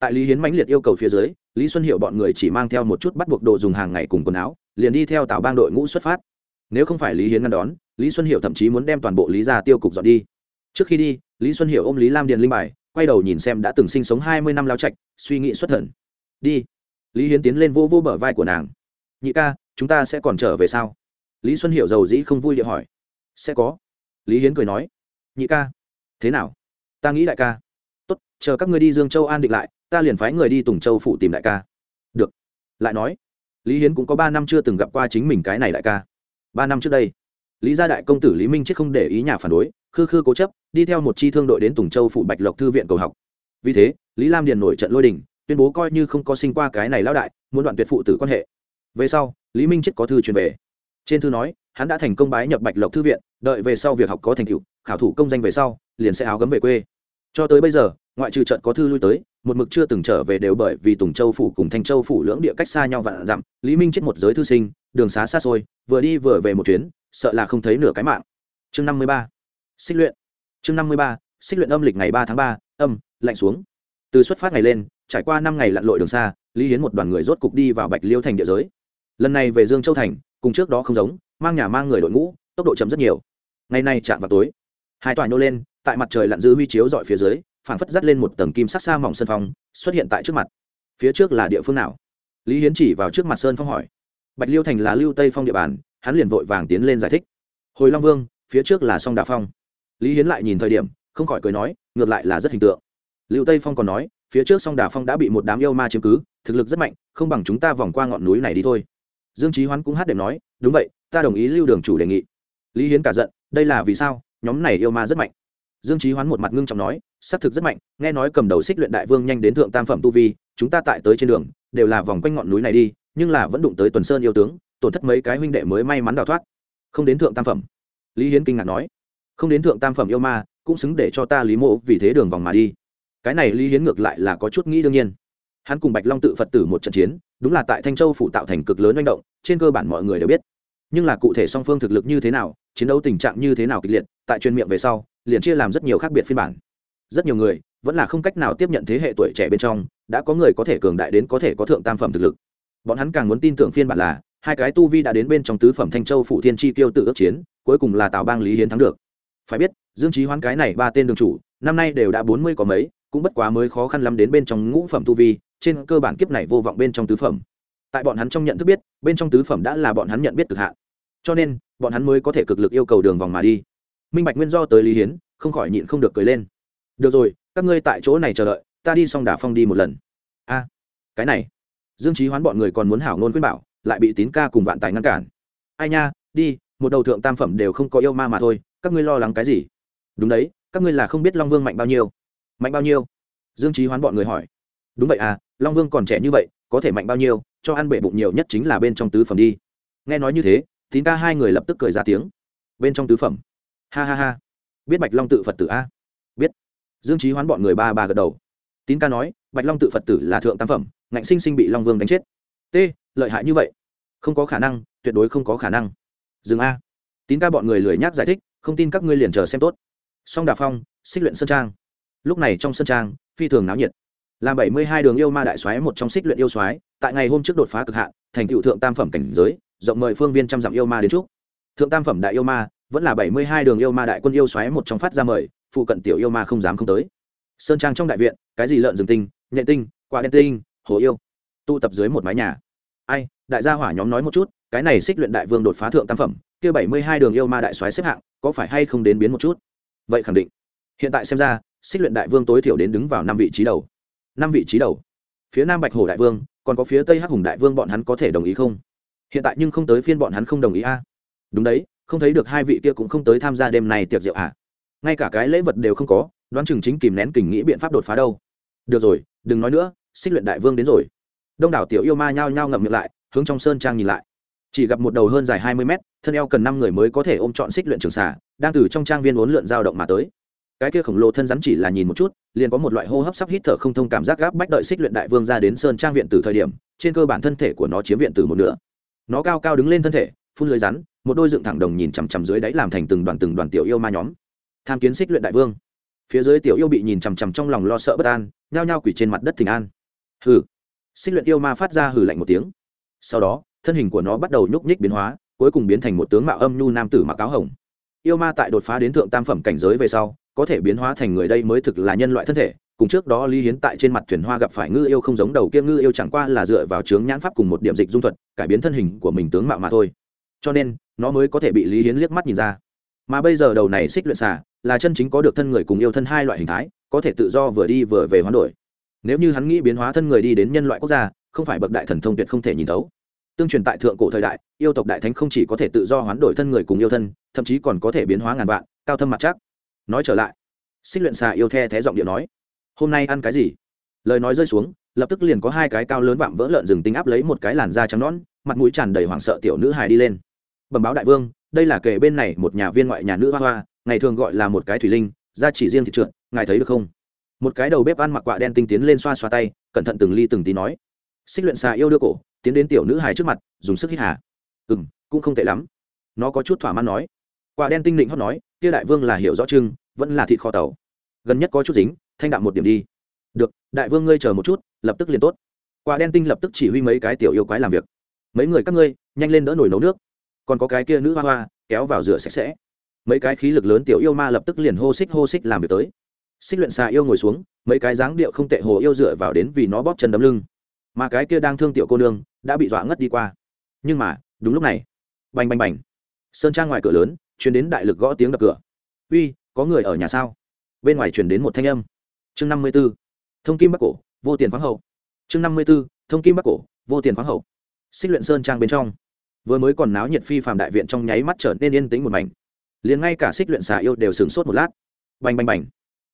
Tại lý hiến mãnh liệt yêu cầu phía dưới, lý xuân hiệu bọn người chỉ mang theo một chút bắt buộc đồ dùng hàng ngày cùng quần áo, liền đi theo tạo bang đội ngũ xuất phát. Nếu không phải lý hiến ngăn đón, lý xuân hiệu thậm chí muốn đem toàn bộ lý gia tiêu cục dọn đi. Trước khi đi, lý xuân Hiệu ôm lý lam điền linh bài quay đầu nhìn xem đã từng sinh sống hai mươi năm lao trạch, suy nghĩ xuất thần. Đi. Lý hiến tiến lên vô vô bờ vai của nàng. Nhị ca, chúng ta sẽ còn trở về sao? Lý xuân hiểu giàu dĩ không vui địa hỏi. Sẽ có. Lý hiến cười nói. Nhị ca. Thế nào? Ta nghĩ đại ca. Tốt, chờ các ngươi đi dương châu an định lại, ta liền phái người đi tùng châu phụ tìm đại ca. Được. Lại nói. Lý hiến cũng có ba năm chưa từng gặp qua chính mình cái này đại ca. Ba năm trước đây lý gia đại công tử lý minh chết không để ý nhà phản đối, khư khư cố chấp, đi theo một chi thương đội đến tùng châu phụ bạch lộc thư viện cầu học. Vì thế, lý lam điền nổi trận lôi đình, tuyên bố coi như không có sinh qua cái này lão đại, muốn đoạn tuyệt phụ tử quan hệ. Về sau, lý minh chết có thư truyền về. Trên thư nói, hắn đã thành công bái nhập bạch lộc thư viện, đợi về sau việc học có thành tựu, khảo thủ công danh về sau, liền sẽ áo gấm về quê. Cho tới bây giờ, ngoại trừ trận có thư lui tới, một mực chưa từng trở về đều bởi vì tùng châu phủ cùng thanh châu phủ lưỡng địa cách xa nhau vạn dặm, lý minh chết một giới thư sinh, đường xá xa xôi, vừa đi vừa về một chuyến sợ là không thấy nửa cái mạng. Chương năm mươi ba. Xích luyện. Chương năm mươi ba, xích luyện âm lịch ngày ba tháng ba, âm, lạnh xuống. Từ xuất phát ngày lên, trải qua năm ngày lặn lội đường xa, lý hiến một đoàn người rốt cục đi vào bạch liêu thành địa giới. Lần này về dương châu thành, cùng trước đó không giống, mang nhà mang người đội ngũ, tốc độ chậm rất nhiều. Ngày nay chạm vào tối, hai tòa nhô lên, tại mặt trời lặn dư huy chiếu dọi phía dưới, phảng phất dắt lên một tầng kim sắc xa mỏng sân phong, xuất hiện tại trước mặt. Phía trước là địa phương nào? Lý hiến chỉ vào trước mặt sơn phong hỏi. Bạch liêu thành là lưu tây phong địa bàn hắn liền vội vàng tiến lên giải thích. Hồi long vương, phía trước là sông đà phong. Lý hiến lại nhìn thời điểm, không khỏi cười nói, ngược lại là rất hình tượng. Lưu tây phong còn nói, phía trước sông đà phong đã bị một đám yêu ma chiếm cứ, thực lực rất mạnh, không bằng chúng ta vòng qua ngọn núi này đi thôi. Dương trí hoán cũng hát đệm nói, đúng vậy, ta đồng ý lưu đường chủ đề nghị. Lý hiến cả giận, đây là vì sao, nhóm này yêu ma rất mạnh. Dương trí hoán một mặt ngưng trọng nói, xác thực rất mạnh, nghe nói cầm đầu xích luyện đại vương nhanh đến thượng tam phẩm tu vi, chúng ta tại tới trên đường, đều là vòng quanh ngọn núi này đi, nhưng là vẫn đụng tới tuần sơn yêu tướng tổn thất mấy cái huynh đệ mới may mắn đào thoát. Không đến thượng tam phẩm. Lý hiến kinh ngạc nói. Không đến thượng tam phẩm yêu ma, cũng xứng để cho ta lý mộ vì thế đường vòng mà đi. Cái này lý hiến ngược lại là có chút nghĩ đương nhiên. Hắn cùng bạch long tự phật tử một trận chiến, đúng là tại thanh châu phủ tạo thành cực lớn manh động, trên cơ bản mọi người đều biết. Nhưng là cụ thể song phương thực lực như thế nào, chiến đấu tình trạng như thế nào kịch liệt, tại truyền miệng về sau, liền chia làm rất nhiều khác biệt phiên bản. Rất nhiều người vẫn là không cách nào tiếp nhận thế hệ tuổi trẻ bên trong, đã có người có thể cường đại đến có thể có thượng tam phẩm thực lực. Bọn hắn càng muốn tin tưởng phiên bản là hai cái tu vi đã đến bên trong tứ phẩm thanh châu phụ thiên chi tiêu tự ước chiến, cuối cùng là tào bang lý hiến thắng được. Phải biết, dương trí hoán cái này ba tên đường chủ, năm nay đều đã bốn mươi có mấy, cũng bất quá mới khó khăn lắm đến bên trong ngũ phẩm tu vi, trên cơ bản kiếp này vô vọng bên trong tứ phẩm. Tại bọn hắn trong nhận thức biết, bên trong tứ phẩm đã là bọn hắn nhận biết cực hạn. Cho nên, bọn hắn mới có thể cực lực yêu cầu đường vòng mà đi. Minh bạch nguyên do tới lý hiến, không khỏi nhịn không được cười lên. Được rồi, các ngươi tại chỗ này chờ đợi, ta đi xong đà phong đi một lần. A, cái này. Dương trí hoán bọn người còn muốn hảo ngôn khuyên bảo lại bị tín ca cùng vạn tài ngăn cản. Ai nha, đi, một đầu thượng tam phẩm đều không có yêu ma mà thôi, các ngươi lo lắng cái gì? Đúng đấy, các ngươi là không biết long vương mạnh bao nhiêu. Mạnh bao nhiêu? Dương trí hoán bọn người hỏi. Đúng vậy à long vương còn trẻ như vậy, có thể mạnh bao nhiêu, cho ăn bể bụng nhiều nhất chính là bên trong tứ phẩm đi. Nghe nói như thế, tín ca hai người lập tức cười ra tiếng. Bên trong tứ phẩm. Ha ha ha. Biết bạch long tự phật tử a? Biết. Dương trí hoán bọn người ba ba gật đầu. Tín ca nói, bạch long tự phật tử là thượng tam phẩm, ngạnh sinh sinh bị long vương đánh chết. T lợi hại như vậy? Không có khả năng, tuyệt đối không có khả năng. Dừng a. Tín ca bọn người lười nhác giải thích, không tin các ngươi liền chờ xem tốt. Song đà phong, xích luyện sơn trang. Lúc này trong sơn trang, phi thường náo nhiệt. Làm bảy mươi hai đường yêu ma đại xoáy một trong xích luyện yêu xoáy. tại ngày hôm trước đột phá cực hạn, thành cựu thượng tam phẩm cảnh giới, rộng mời phương viên trăm dặm yêu ma đến chúc. Thượng tam phẩm đại yêu ma, vẫn là bảy mươi hai đường yêu ma đại quân yêu xoáy một trong phát ra mời, phụ cận tiểu yêu ma không dám không tới. Sơn trang trong đại viện, cái gì lợn rừng tinh, nhện tinh, quả đen tinh, hồ yêu, tụ tập dưới một mái nhà ai, đại gia hỏa nhóm nói một chút, cái này xích luyện đại vương đột phá thượng tam phẩm, kia bảy mươi hai đường yêu ma đại soái xếp hạng, có phải hay không đến biến một chút? Vậy khẳng định. Hiện tại xem ra, xích luyện đại vương tối thiểu đến đứng vào năm vị trí đầu. Năm vị trí đầu. Phía nam bạch hồ đại vương, còn có phía tây hắc hùng đại vương bọn hắn có thể đồng ý không? Hiện tại nhưng không tới phiên bọn hắn không đồng ý a. Đúng đấy, không thấy được hai vị kia cũng không tới tham gia đêm này tiệc rượu à. Ngay cả cái lễ vật đều không có, đoán chừng chính kìm nén kình nghĩ biện pháp đột phá đâu. Được rồi, đừng nói nữa, xích luyện đại vương đến rồi đông đảo tiểu yêu ma nhao nhao ngậm miệng lại, hướng trong sơn trang nhìn lại. Chỉ gặp một đầu hơn dài hai mươi mét, thân eo cần năm người mới có thể ôm trọn xích luyện trường xả đang từ trong trang viên uốn lượn dao động mà tới. Cái kia khổng lồ thân rắn chỉ là nhìn một chút, liền có một loại hô hấp sắp hít thở không thông cảm giác gáp bách đợi xích luyện đại vương ra đến sơn trang viện từ thời điểm, trên cơ bản thân thể của nó chiếm viện từ một nửa. Nó cao cao đứng lên thân thể, phun lưới rắn, một đôi dựng thẳng đồng nhìn chằm chằm dưới đáy làm thành từng đoàn từng đoàn tiểu yêu ma nhóm. Tham kiến xích luyện đại vương. Phía dưới tiểu yêu bị nhìn chằm chằm trong lòng lo sợ bất an, nhao nhao quỷ trên mặt đất thình an. Hừ xích luyện yêu ma phát ra hừ lạnh một tiếng. Sau đó, thân hình của nó bắt đầu nhúc nhích biến hóa, cuối cùng biến thành một tướng mạo âm nhu nam tử mặc áo hồng. Yêu ma tại đột phá đến thượng tam phẩm cảnh giới về sau, có thể biến hóa thành người đây mới thực là nhân loại thân thể, cùng trước đó lý hiến tại trên mặt thuyền hoa gặp phải ngư yêu không giống đầu kia ngư yêu chẳng qua là dựa vào chướng nhãn pháp cùng một điểm dịch dung thuật, cải biến thân hình của mình tướng mạo mà thôi. Cho nên, nó mới có thể bị lý hiến liếc mắt nhìn ra. Mà bây giờ đầu này xích luyện xà, là chân chính có được thân người cùng yêu thân hai loại hình thái, có thể tự do vừa đi vừa về hoán đổi nếu như hắn nghĩ biến hóa thân người đi đến nhân loại quốc gia, không phải bậc đại thần thông tuyệt không thể nhìn thấu. Tương truyền tại thượng cổ thời đại, yêu tộc đại thánh không chỉ có thể tự do hoán đổi thân người cùng yêu thân, thậm chí còn có thể biến hóa ngàn vạn, cao thâm mặt chắc. Nói trở lại, xích luyện xà yêu the thé giọng điệu nói, hôm nay ăn cái gì? Lời nói rơi xuống, lập tức liền có hai cái cao lớn vạm vỡ lợn rừng tinh áp lấy một cái làn da trắng nón mặt mũi tràn đầy hoảng sợ tiểu nữ hài đi lên. Bẩm báo đại vương, đây là kể bên này một nhà viên ngoại nhà nữ hoa hoa, ngày thường gọi là một cái thủy linh, da chỉ riêng thị trượt, ngài thấy được không? Một cái đầu bếp ăn mặc quạ đen tinh tiến lên xoa xoa tay, cẩn thận từng ly từng tí nói. Xích luyện xà yêu đưa cổ, tiến đến tiểu nữ hài trước mặt, dùng sức hít hà. Ừ m cũng không tệ lắm. Nó có chút thỏa mãn nói. Quạ đen tinh định hót nói, kia đại vương là hiểu rõ chưng vẫn là thịt kho tàu. Gần nhất có chút dính, thanh đạm một điểm đi. Được, đại vương ngươi chờ một chút, lập tức liền tốt. Quả đen tinh lập tức chỉ huy mấy cái tiểu yêu quái làm việc. Mấy người các ngươi, nhanh lên đỡ nổi nấu nước. Còn có cái kia nữ hoa hoa, kéo vào rửa sạch sẽ. Mấy cái khí lực lớn tiểu yêu ma lập tức liền hô xích hô xích làm việc tới xích luyện xà yêu ngồi xuống, mấy cái dáng điệu không tệ hồ yêu dựa vào đến vì nó bóp chân đấm lưng. Mà cái kia đang thương tiểu cô nương đã bị dọa ngất đi qua. Nhưng mà, đúng lúc này, bành bành bành. Sơn trang ngoài cửa lớn chuyển đến đại lực gõ tiếng đập cửa. Uy, có người ở nhà sao? Bên ngoài chuyển đến một thanh âm. Chương năm mươi b ố thông kim bắc cổ, vô tiền khoáng hậu. Chương năm mươi b ố thông kim bắc cổ, vô tiền khoáng hậu. Xích luyện sơn trang bên trong. Vừa mới còn náo nhiệt phi phạm đại viện trong nháy mắt trở nên yên tĩnh một mảnh. Liền ngay cả xích luyện xà yêu đều sửng sốt một lát. Bành bành bành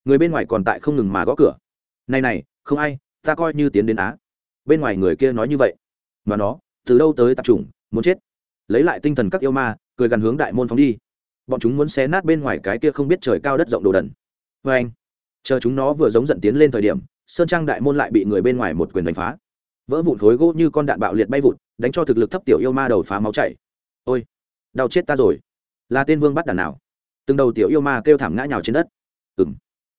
người bên ngoài còn tại không ngừng mà gõ cửa. Này này, không ai, ta coi như tiến đến á. Bên ngoài người kia nói như vậy. Mà nó, từ đâu tới tập trung muốn chết. Lấy lại tinh thần các yêu ma, cười gần hướng đại môn phóng đi. Bọn chúng muốn xé nát bên ngoài cái kia không biết trời cao đất rộng đồ đần. Vê anh, chờ chúng nó vừa giống giận tiến lên thời điểm, sơn trang đại môn lại bị người bên ngoài một quyền đánh phá. Vỡ vụn khối gỗ như con đạn bạo liệt bay vụt, đánh cho thực lực thấp tiểu yêu ma đầu phá máu chảy. Ôi, đau chết ta rồi. Là tên vương bắt đàn nào? Từng đầu tiểu yêu ma kêu thảm ngã nhào trên đất. Ừ m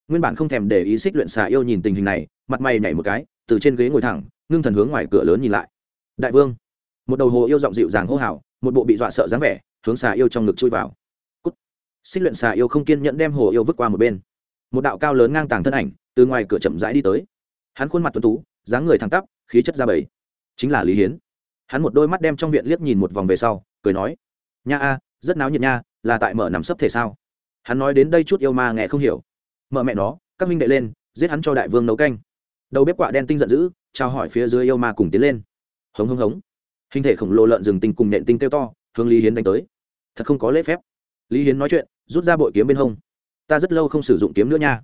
nguyên bản không thèm để ý xích luyện xà yêu nhìn tình hình này, mặt mày nhảy một cái, từ trên ghế ngồi thẳng, ngưng thần hướng ngoài cửa lớn nhìn lại. Đại vương. Một đầu hồ yêu giọng dịu dàng hô hào, một bộ bị dọa sợ dáng vẻ, hướng xà yêu trong ngực chui vào. Cút. xích luyện xà yêu không kiên nhẫn đem hồ yêu vứt qua một bên. Một đạo cao lớn ngang tàng thân ảnh, từ ngoài cửa chậm rãi đi tới. Hắn khuôn mặt tuấn tú, dáng người thẳng tắp, khí chất ra bầy. Chính là lý hiến. Hắn một đôi mắt đem trong viện liếc nhìn một vòng về sau, cười nói, nha a, rất náo nhiệt nha, là tại mở nằm sấp thể sao? Hắn nói đến đây chút yêu ma nghe không hiểu mợ mẹ nó, các minh đệ lên, giết hắn cho đại vương nấu canh. Đầu bếp quạ đen tinh giận dữ trao hỏi phía dưới yêu ma cùng tiến lên. Hống hống hống. Hình thể khổng lồ lợn rừng tinh cùng nện tinh kêu to, hướng lý hiến đánh tới. Thật không có lễ phép. Lý hiến nói chuyện, rút ra bội kiếm bên hông. Ta rất lâu không sử dụng kiếm nữa nha.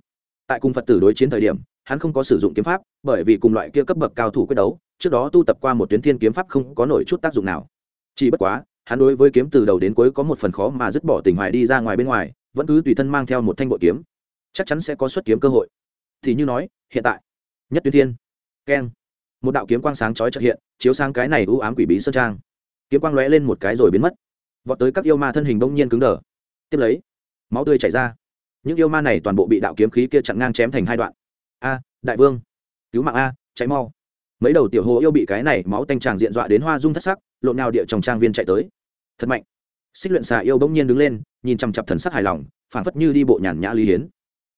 Tại cùng phật tử đối chiến thời điểm, hắn không có sử dụng kiếm pháp, bởi vì cùng loại kia cấp bậc cao thủ quyết đấu, trước đó tu tập qua một tuyến thiên kiếm pháp không có nổi chút tác dụng nào. Chỉ bất quá, hắn đối với kiếm từ đầu đến cuối có một phần khó mà dứt bỏ tình hoài đi ra ngoài bên ngoài, vẫn cứ tùy thân mang theo một thanh bội kiếm chắc chắn sẽ có xuất kiếm cơ hội. Thì như nói, hiện tại, nhất tuyến thiên, keng, một đạo kiếm quang sáng chói trợ hiện, chiếu sang cái này u ám quỷ bí sơn trang. Kiếm quang lóe lên một cái rồi biến mất. Vọt tới các yêu ma thân hình bỗng nhiên cứng đờ. Tiếp lấy, máu tươi chảy ra. Những yêu ma này toàn bộ bị đạo kiếm khí kia chặn ngang chém thành hai đoạn. A, đại vương, cứu mạng a cháy mau. Mấy đầu tiểu hồ yêu bị cái này máu tanh tràng diện dọa đến hoa dung thất sắc, lộn nào địa trong trang viên chạy tới. Thật mạnh. Xích luyện xà yêu bỗng nhiên đứng lên, nhìn chằm chặp thần sắc hài lòng, phảng phất như đi bộ nhàn nhã lý hiến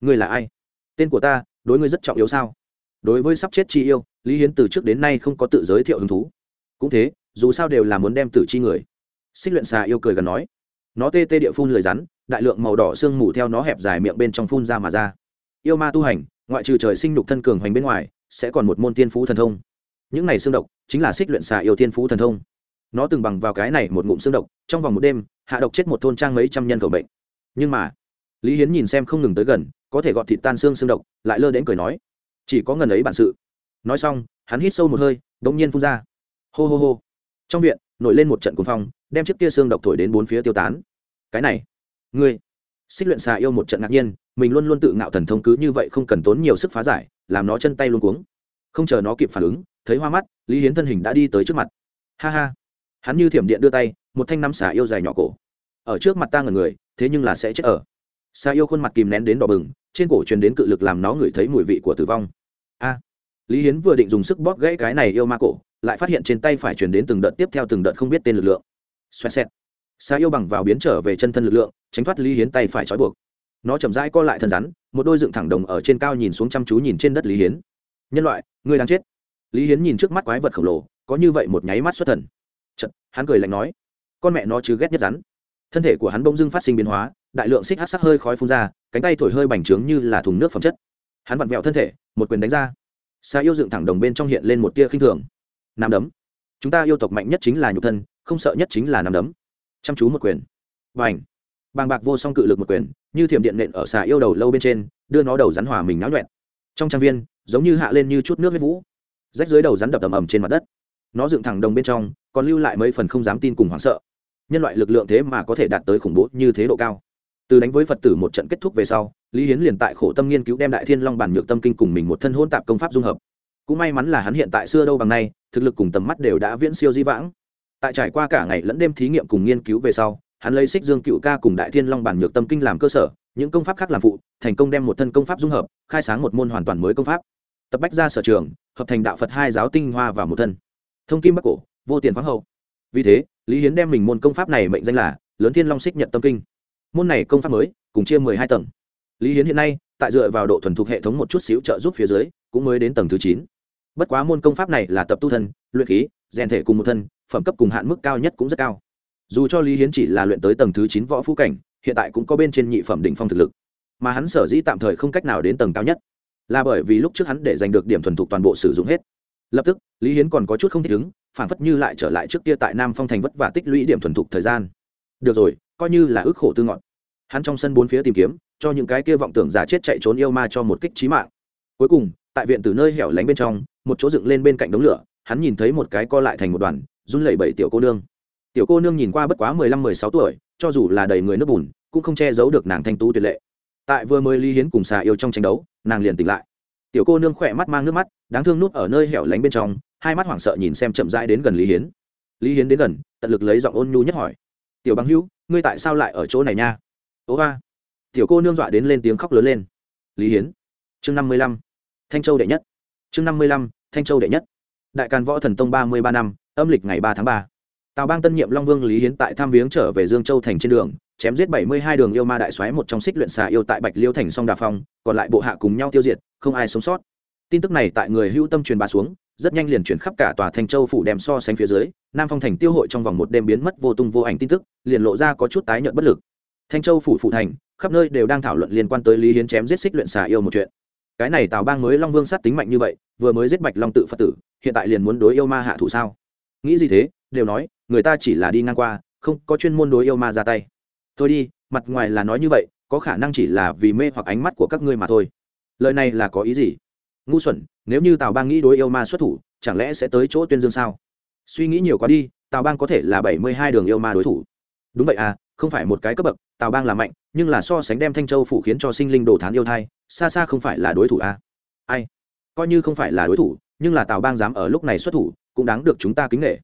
ngươi là ai? Tên của ta, đối ngươi rất trọng yếu sao? Đối với sắp chết chi yêu, lý hiến từ trước đến nay không có tự giới thiệu hứng thú. Cũng thế, dù sao đều là muốn đem tử chi người. Xích luyện xà yêu cười gần nói, nó tê tê địa phun lời rắn, đại lượng màu đỏ sương mù theo nó hẹp dài miệng bên trong phun ra mà ra. Yêu ma tu hành, ngoại trừ trời sinh nhục thân cường hoành bên ngoài, sẽ còn một môn tiên phú thần thông. Những này xương độc chính là xích luyện xà yêu tiên phú thần thông. Nó từng bằng vào cái này một ngụm xương độc, trong vòng một đêm, hạ độc chết một thôn trang mấy trăm nhân cầu bệnh nhưng mà lý hiến nhìn xem không ngừng tới gần, có thể gọt thịt tan xương xương độc, lại lơ đến cười nói, chỉ có ngần ấy bản sự. Nói xong, hắn hít sâu một hơi đ ỗ n g nhiên phun ra. Hô hô hô. Trong viện, nổi lên một trận cuồng phong, đem chiếc kia xương độc thổi đến bốn phía tiêu tán. Cái này, ngươi. Xích luyện xà yêu một trận ngạc nhiên, mình luôn luôn tự ngạo thần thông cứ như vậy không cần tốn nhiều sức phá giải, làm nó chân tay luôn cuống. Không chờ nó kịp phản ứng, thấy hoa mắt, lý hiến thân hình đã đi tới trước mặt. Ha ha. Hắn như thiểm điện đưa tay, một thanh năm xà yêu dài nhỏ cổ. Ở trước mặt ta ngần người, thế nhưng là sẽ chết ở xà yêu khuôn mặt kìm nén đến đỏ bừng trên cổ truyền đến cự lực làm nó ngửi thấy mùi vị của tử vong. A! Lý hiến vừa định dùng sức bóp gãy cái này yêu ma cổ lại phát hiện trên tay phải truyền đến từng đợt tiếp theo từng đợt không biết tên lực lượng. Xoẹt xẹt. Xà yêu bằng vào biến trở về chân thân lực lượng tránh thoát lý hiến tay phải trói buộc. Nó chậm rãi co lại thân rắn một đôi dựng thẳng đồng ở trên cao nhìn xuống chăm chú nhìn trên đất lý hiến. Nhân loại ngươi đang chết. Lý hiến nhìn trước mắt quái vật khổng lồ có như vậy một nháy mắt xuất thần. Chật, hắn cười lạnh nói con mẹ nó chứ ghét nhất rắn. Thân thể của hắn bỗng dưng phát sinh biến hóa đại lượng xích hát sắc hơi khói phun ra, cánh tay thổi hơi bành trướng như là thùng nước phẩm chất. Hắn vặn vẹo thân thể, một quyền đánh ra. Xa yêu dựng thẳng đồng bên trong hiện lên một tia khinh thường. Nam đấm. Chúng ta yêu tộc mạnh nhất chính là nhục thân, không sợ nhất chính là nam đấm. Chăm chú một quyền. Và ảnh bàng bạc vô song cự lực một quyền, như thiểm điện nện ở xà yêu đầu lâu bên trên, đưa nó đầu rắn hòa mình náo nhuẹn. Trong trang viên, giống như hạ lên như chút nước huyết vũ. Rách dưới đầu rắn đập ầm ầm trên mặt đất. Nó dựng thẳng đồng bên trong, còn lưu lại mấy phần không dám tin cùng hoảng sợ. Nhân loại lực lượng thế mà có thể đạt tới khủng bố như thế độ cao từ đánh với phật tử một trận kết thúc về sau, lý hiến liền tại khổ tâm nghiên cứu đem đại thiên long bản nhược tâm kinh cùng mình một thân hôn tạp công pháp dung hợp. Cũng may mắn là hắn hiện tại xưa đâu bằng nay, thực lực cùng tầm mắt đều đã viễn siêu di vãng. Tại trải qua cả ngày lẫn đêm thí nghiệm cùng nghiên cứu về sau, hắn lấy xích dương cựu ca cùng đại thiên long bản nhược tâm kinh làm cơ sở, những công pháp khác làm phụ, thành công đem một thân công pháp dung hợp, khai sáng một môn hoàn toàn mới công pháp. Tập bách ra sở trường, hợp thành đạo phật hai giáo tinh hoa và một thân. Thông kim bắc cổ, vô tiền khoáng hậu. Vì thế, lý hiến đem mình môn công pháp này mệnh danh là lớn thiên long xích nhận tâm kinh môn này công pháp mới, cùng chia mười hai tầng. Lý hiến hiện nay, tại dựa vào độ thuần thục hệ thống một chút xíu trợ giúp phía dưới, cũng mới đến tầng thứ chín. Bất quá môn công pháp này là tập tu thân, luyện khí, rèn thể cùng một thân, phẩm cấp cùng hạn mức cao nhất cũng rất cao. Dù cho lý hiến chỉ là luyện tới tầng thứ chín võ phú cảnh, hiện tại cũng có bên trên nhị phẩm đỉnh phong thực lực. Mà hắn sở dĩ tạm thời không cách nào đến tầng cao nhất, là bởi vì lúc trước hắn để giành được điểm thuần thục toàn bộ sử dụng hết. Lập tức, lý hiến còn có chút không thích ứng, phản phất như lại trở lại trước kia tại nam phong thành vất và tích lũy điểm thuần thục thời gian. Được rồi coi như là ước khổ tư ngọn. Hắn trong sân bốn phía tìm kiếm, cho những cái kia vọng tưởng giả chết chạy trốn yêu ma cho một kích trí mạng. Cuối cùng, tại viện từ nơi hẻo lánh bên trong, một chỗ dựng lên bên cạnh đống lửa, hắn nhìn thấy một cái co lại thành một đoàn, run lẩy bẩy tiểu cô nương. Tiểu cô nương nhìn qua bất quá mười lăm, mười sáu tuổi, cho dù là đầy người nước bùn, cũng không che giấu được nàng thanh tú tuyệt lệ. Tại vừa mới ly hiến cùng xà yêu trong tranh đấu, nàng liền tỉnh lại. Tiểu cô nương khỏe mắt mang nước mắt, đáng thương nuốt ở nơi hẻo lánh bên trong, hai mắt hoảng sợ nhìn xem chậm rãi đến gần lý hiến. Lý hiến đến gần, tận lực lấy giọng ôn nhu nhất hỏi. Tiểu bằng hữu ngươi tại sao lại ở chỗ này nha? Ố ba. Tiểu cô nương dọa đến lên tiếng khóc lớn lên. Lý hiến. Chương năm mươi lăm. Thanh châu đệ nhất. Chương năm mươi lăm. Thanh châu đệ nhất. Đại càn võ thần tông ba mươi ba năm, âm lịch ngày ba tháng ba. Tào bang tân nhiệm long vương lý hiến tại tham viếng trở về dương châu thành trên đường, chém giết bảy mươi hai đường yêu ma đại xoáy một trong xích luyện xà yêu tại bạch liêu thành song đà phong, còn lại bộ hạ cùng nhau tiêu diệt, không ai sống sót. Tin tức này tại người hữu tâm truyền bá xuống rất nhanh liền chuyển khắp cả tòa thành châu phủ đem so sánh phía dưới, nam phong thành tiêu hội trong vòng một đêm biến mất vô tung vô ảnh tin tức, liền lộ ra có chút tái nhợt bất lực. Thanh châu phủ phụ thành, khắp nơi đều đang thảo luận liên quan tới lý hiến chém giết xích luyện xà yêu một chuyện. Cái này tào bang mới long vương sát tính mạnh như vậy, vừa mới giết bạch long tự phật tử, hiện tại liền muốn đối yêu ma hạ thủ sao? Nghĩ gì thế? Đều nói, người ta chỉ là đi ngang qua, không có chuyên môn đối yêu ma ra tay. Thôi đi, mặt ngoài là nói như vậy, có khả năng chỉ là vì mê hoặc ánh mắt của các ngươi mà thôi. Lời này là có ý gì? Ngu xuẩn nếu như tào bang nghĩ đối yêu ma xuất thủ, chẳng lẽ sẽ tới chỗ tuyên dương sao? Suy nghĩ nhiều quá đi, tào bang có thể là bảy mươi hai đường yêu ma đối thủ. Đúng vậy à không phải một cái cấp bậc, tào bang là mạnh, nhưng là so sánh đem thanh châu phủ khiến cho sinh linh đồ thán yêu thai, xa xa không phải là đối thủ à. ai? Coi như không phải là đối thủ, nhưng là tào bang dám ở lúc này xuất thủ, cũng đáng được chúng ta kính nghệ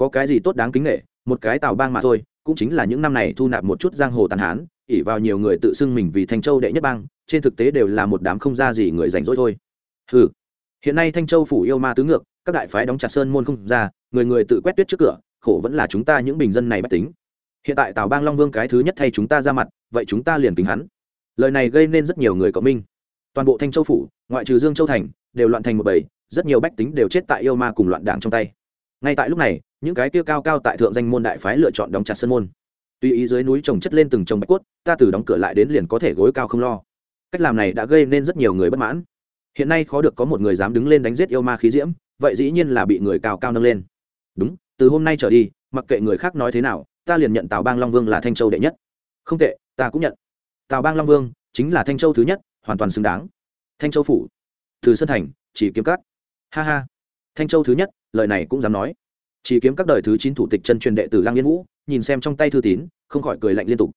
có cái gì tốt đáng kính nghệ một cái tào bang mà thôi, cũng chính là những năm này thu nạp một chút giang hồ tàn hán ỉ vào nhiều người tự xưng mình vì thanh châu đệ nhất bang, trên thực tế đều là một đám không ra gì người rảnh rỗi thôi. Ừ hiện nay thanh châu phủ yêu ma tứ ngược, các đại phái đóng chặt sơn môn không ra, người người tự quét tuyết trước cửa, khổ vẫn là chúng ta những bình dân này bất tính. Hiện tại tào bang long vương cái thứ nhất thay chúng ta ra mặt, vậy chúng ta liền kính hắn. Lời này gây nên rất nhiều người cộng minh. Toàn bộ thanh châu phủ, ngoại trừ dương châu thành, đều loạn thành một bầy, rất nhiều bách tính đều chết tại yêu ma cùng loạn đảng trong tay. Ngay tại lúc này, những cái kia cao cao tại thượng danh môn đại phái lựa chọn đóng chặt sân môn. Tùy ý dưới núi trồng chất lên từng trồng bạch quất ta từ đóng cửa lại đến liền có thể gối cao không lo. Cách làm này đã gây nên rất nhiều người bất mãn hiện nay khó được có một người dám đứng lên đánh giết yêu ma khí diễm, vậy dĩ nhiên là bị người cao cao nâng lên. Đúng, từ hôm nay trở đi, mặc kệ người khác nói thế nào, ta liền nhận tào bang long vương là thanh châu đệ nhất. Không tệ, ta cũng nhận. Tào bang long vương chính là thanh châu thứ nhất, hoàn toàn xứng đáng. Thanh châu phủ, từ sơn thành, chỉ kiếm cắt ha ha. Thanh châu thứ nhất, lời này cũng dám nói. Chỉ kiếm các đời thứ chín thủ tịch chân truyền đệ tử lăng yên vũ, nhìn xem trong tay thư tín, không khỏi cười lạnh liên tục.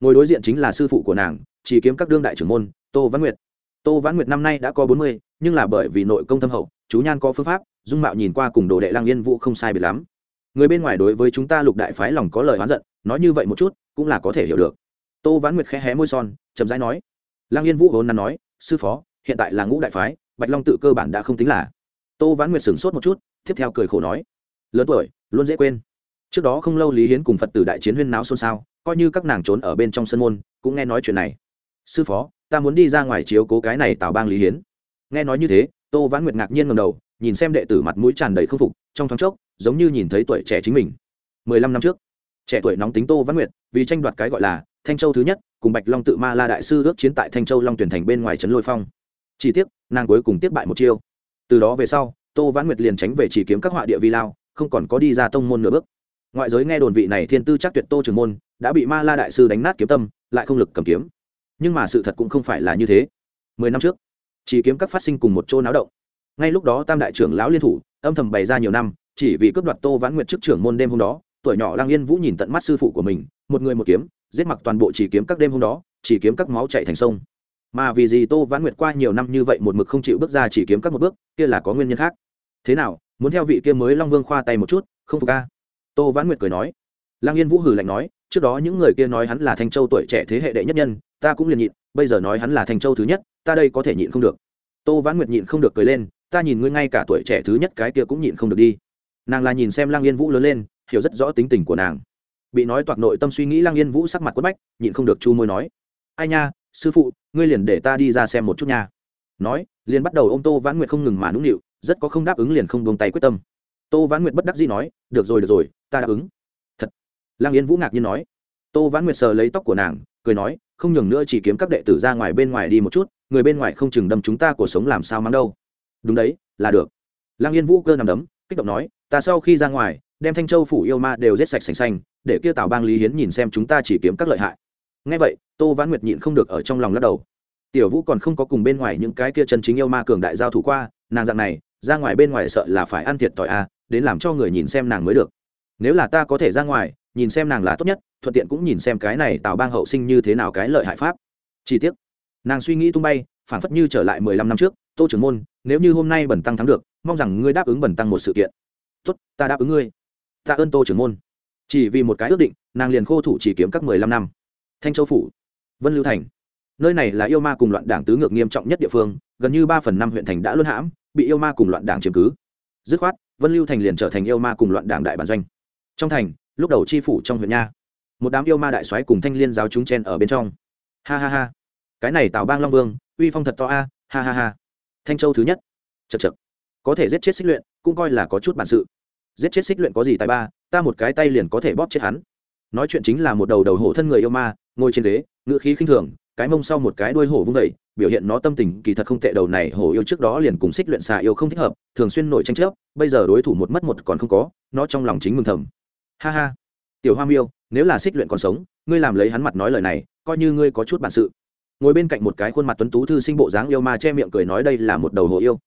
Ngồi đối diện chính là sư phụ của nàng, chỉ kiếm các đương đại trưởng môn, tô văn nguyệt tô Vãn nguyệt năm nay đã có bốn mươi, nhưng là bởi vì nội công thâm hậu, chú nhan có phương pháp, dung mạo nhìn qua cùng đồ đệ Lang yên vũ không sai biệt lắm. Người bên ngoài đối với chúng ta lục đại phái lòng có lời oán giận, nói như vậy một chút, cũng là có thể hiểu được. Tô vãn nguyệt khẽ hé môi son, chậm rãi nói. Lang yên vũ vốn nắn nói, sư phó, hiện tại là ngũ đại phái, bạch long tự cơ bản đã không tính là. Tô vãn nguyệt sửng sốt một chút, tiếp theo cười khổ nói. Lớn tuổi, luôn dễ quên. Trước đó không lâu lý hiến cùng phật tử đại chiến huyên náo xôn xao, coi như các nàng trốn ở bên trong sân môn, cũng nghe nói chuyện này. Sư phó ta muốn đi ra ngoài chiếu cố cái này tào bang lý hiến. Nghe nói như thế, tô vãn nguyệt ngạc nhiên ngầm đầu, nhìn xem đệ tử mặt mũi tràn đầy k phục, trong thoáng chốc, giống như nhìn thấy tuổi trẻ chính mình. Mười lăm năm trước, trẻ tuổi nóng tính tô vãn nguyệt, vì tranh đoạt cái gọi là thanh châu thứ nhất, cùng bạch long tự ma la đại sư ước chiến tại thanh châu long tuyển thành bên ngoài trấn lôi phong. Chỉ tiếc, nàng cuối cùng tiếp bại một chiêu. Từ đó về sau, tô vãn nguyệt liền tránh về chỉ kiếm các họa địa vi lao, không còn có đi ra tông môn nửa bước. Ngoại giới nghe đồn vị này thiên tư chắc tuyệt tô trường môn, đã bị ma la đại sư đánh nát kiếm tâm, lại không lực cầm kiếm nhưng mà sự thật cũng không phải là như thế. Mười năm trước, chỉ kiếm các phát sinh cùng một chỗ náo động. Ngay lúc đó tam đại trưởng lão liên thủ, âm thầm bày ra nhiều năm, chỉ vì cướp đoạt tô vãn nguyệt trước trưởng môn đêm hôm đó, tuổi nhỏ lang yên vũ nhìn tận mắt sư phụ của mình, một người một kiếm, giết mặc toàn bộ chỉ kiếm các đêm hôm đó, chỉ kiếm các máu chạy thành sông. Mà vì gì tô vãn nguyệt qua nhiều năm như vậy một mực không chịu bước ra chỉ kiếm các một bước, kia là có nguyên nhân khác. Thế nào, muốn theo vị kia mới long vương khoa tay một chút, không phục ca tô vãn nguyệt cười nói. Lang yên vũ hử lạnh nói, trước đó những người kia nói hắn là thanh châu tuổi trẻ thế hệ đệ nhất nhân ta cũng liền nhịn, bây giờ nói hắn là thành châu thứ nhất, ta đây có thể nhịn không được. Tô vãn nguyệt nhịn không được cười lên, ta nhìn ngươi ngay cả tuổi trẻ thứ nhất cái kia cũng nhịn không được đi. Nàng là nhìn xem lang yên vũ lớn lên, hiểu rất rõ tính tình của nàng. Bị nói toạc nội tâm suy nghĩ lang yên vũ sắc mặt quất bách, nhịn không được chu môi nói. Ai nha, sư phụ, ngươi liền để ta đi ra xem một chút nha. Nói, liền bắt đầu ô m tô vãn nguyệt không ngừng mà nũng nịu, rất có không đáp ứng liền không buông tay quyết tâm. Tô vãn nguyệt bất đắc dĩ nói, được rồi được rồi, ta đáp ứng. Thật. Lang yên vũ ngạc nhiên nói. Tô vãn nguyệt sờ lấy tóc của nàng, cười nói không nhường nữa chỉ kiếm các đệ tử ra ngoài bên ngoài đi một chút người bên ngoài không chừng đâm chúng ta cuộc sống làm sao mắng đâu. Đúng đấy là được. Lang yên vũ cơ nằm đấm kích động nói ta sau khi ra ngoài đem thanh châu phủ yêu ma đều rết sạch sành xanh để kia tào bang lý hiến nhìn xem chúng ta chỉ kiếm các lợi hại. Ngay vậy tô vãn nguyệt nhịn không được ở trong lòng lắc đầu. Tiểu vũ còn không có cùng bên ngoài những cái kia chân chính yêu ma cường đại giao thủ qua nàng dạng này ra ngoài bên ngoài sợ là phải ăn thiệt tỏi a à, đến làm cho người nhìn xem nàng mới được. Nếu là ta có thể ra ngoài nhìn xem nàng là tốt nhất thuận tiện cũng nhìn xem cái này tào bang hậu sinh như thế nào cái lợi hại pháp. Chi tiết nàng suy nghĩ tung bay phản phất như trở lại mười lăm năm trước, tô trưởng môn, nếu như hôm nay bẩn tăng thắng được, mong rằng ngươi đáp ứng bẩn tăng một sự kiện. Tốt, ta đáp ứng ngươi. Ta ơn tô trưởng môn. Chỉ vì một cái ước định, nàng liền khô thủ chỉ kiếm các mười lăm năm. Thanh châu phủ, vân lưu thành. Nơi này là yêu ma cùng loạn đảng tứ ngược nghiêm trọng nhất địa phương, gần như ba phần năm huyện thành đã luân hãm, bị yêu ma cùng loạn đảng chiếm cứ. Dứt khoát, vân lưu thành liền trở thành yêu ma cùng loạn đảng đại bản doanh. Trong thành, lúc đầu chi phủ trong huyện nha một đám yêu ma đại soái cùng thanh liên giáo chúng chen ở bên trong. Ha ha ha. Cái này tào bang long vương, uy phong thật to a, ha ha ha. Thanh châu thứ nhất. Chật chật có thể giết chết xích luyện, cũng coi là có chút bản sự. Giết chết xích luyện có gì tài ba, ta một cái tay liền có thể bóp chết hắn. Nói chuyện chính là một đầu đầu hổ thân người yêu ma, ngồi trên ghế ngự khí khinh thường, cái mông sau một cái đuôi hổ vung vẩy biểu hiện nó tâm tình kỳ thật không tệ đầu này hổ yêu trước đó liền cùng xích luyện xà yêu không thích hợp, thường xuyên nổi tranh chấp, bây giờ đối thủ một mất một còn không có, nó trong lòng chính mừng thầm. Ha ha tiểu hoa miêu, nếu là xích luyện còn sống, ngươi làm lấy hắn mặt nói lời này, coi như ngươi có chút bản sự. Ngồi bên cạnh một cái khuôn mặt tuấn tú thư sinh bộ dáng yêu ma che miệng cười nói đây là một đầu hồ yêu.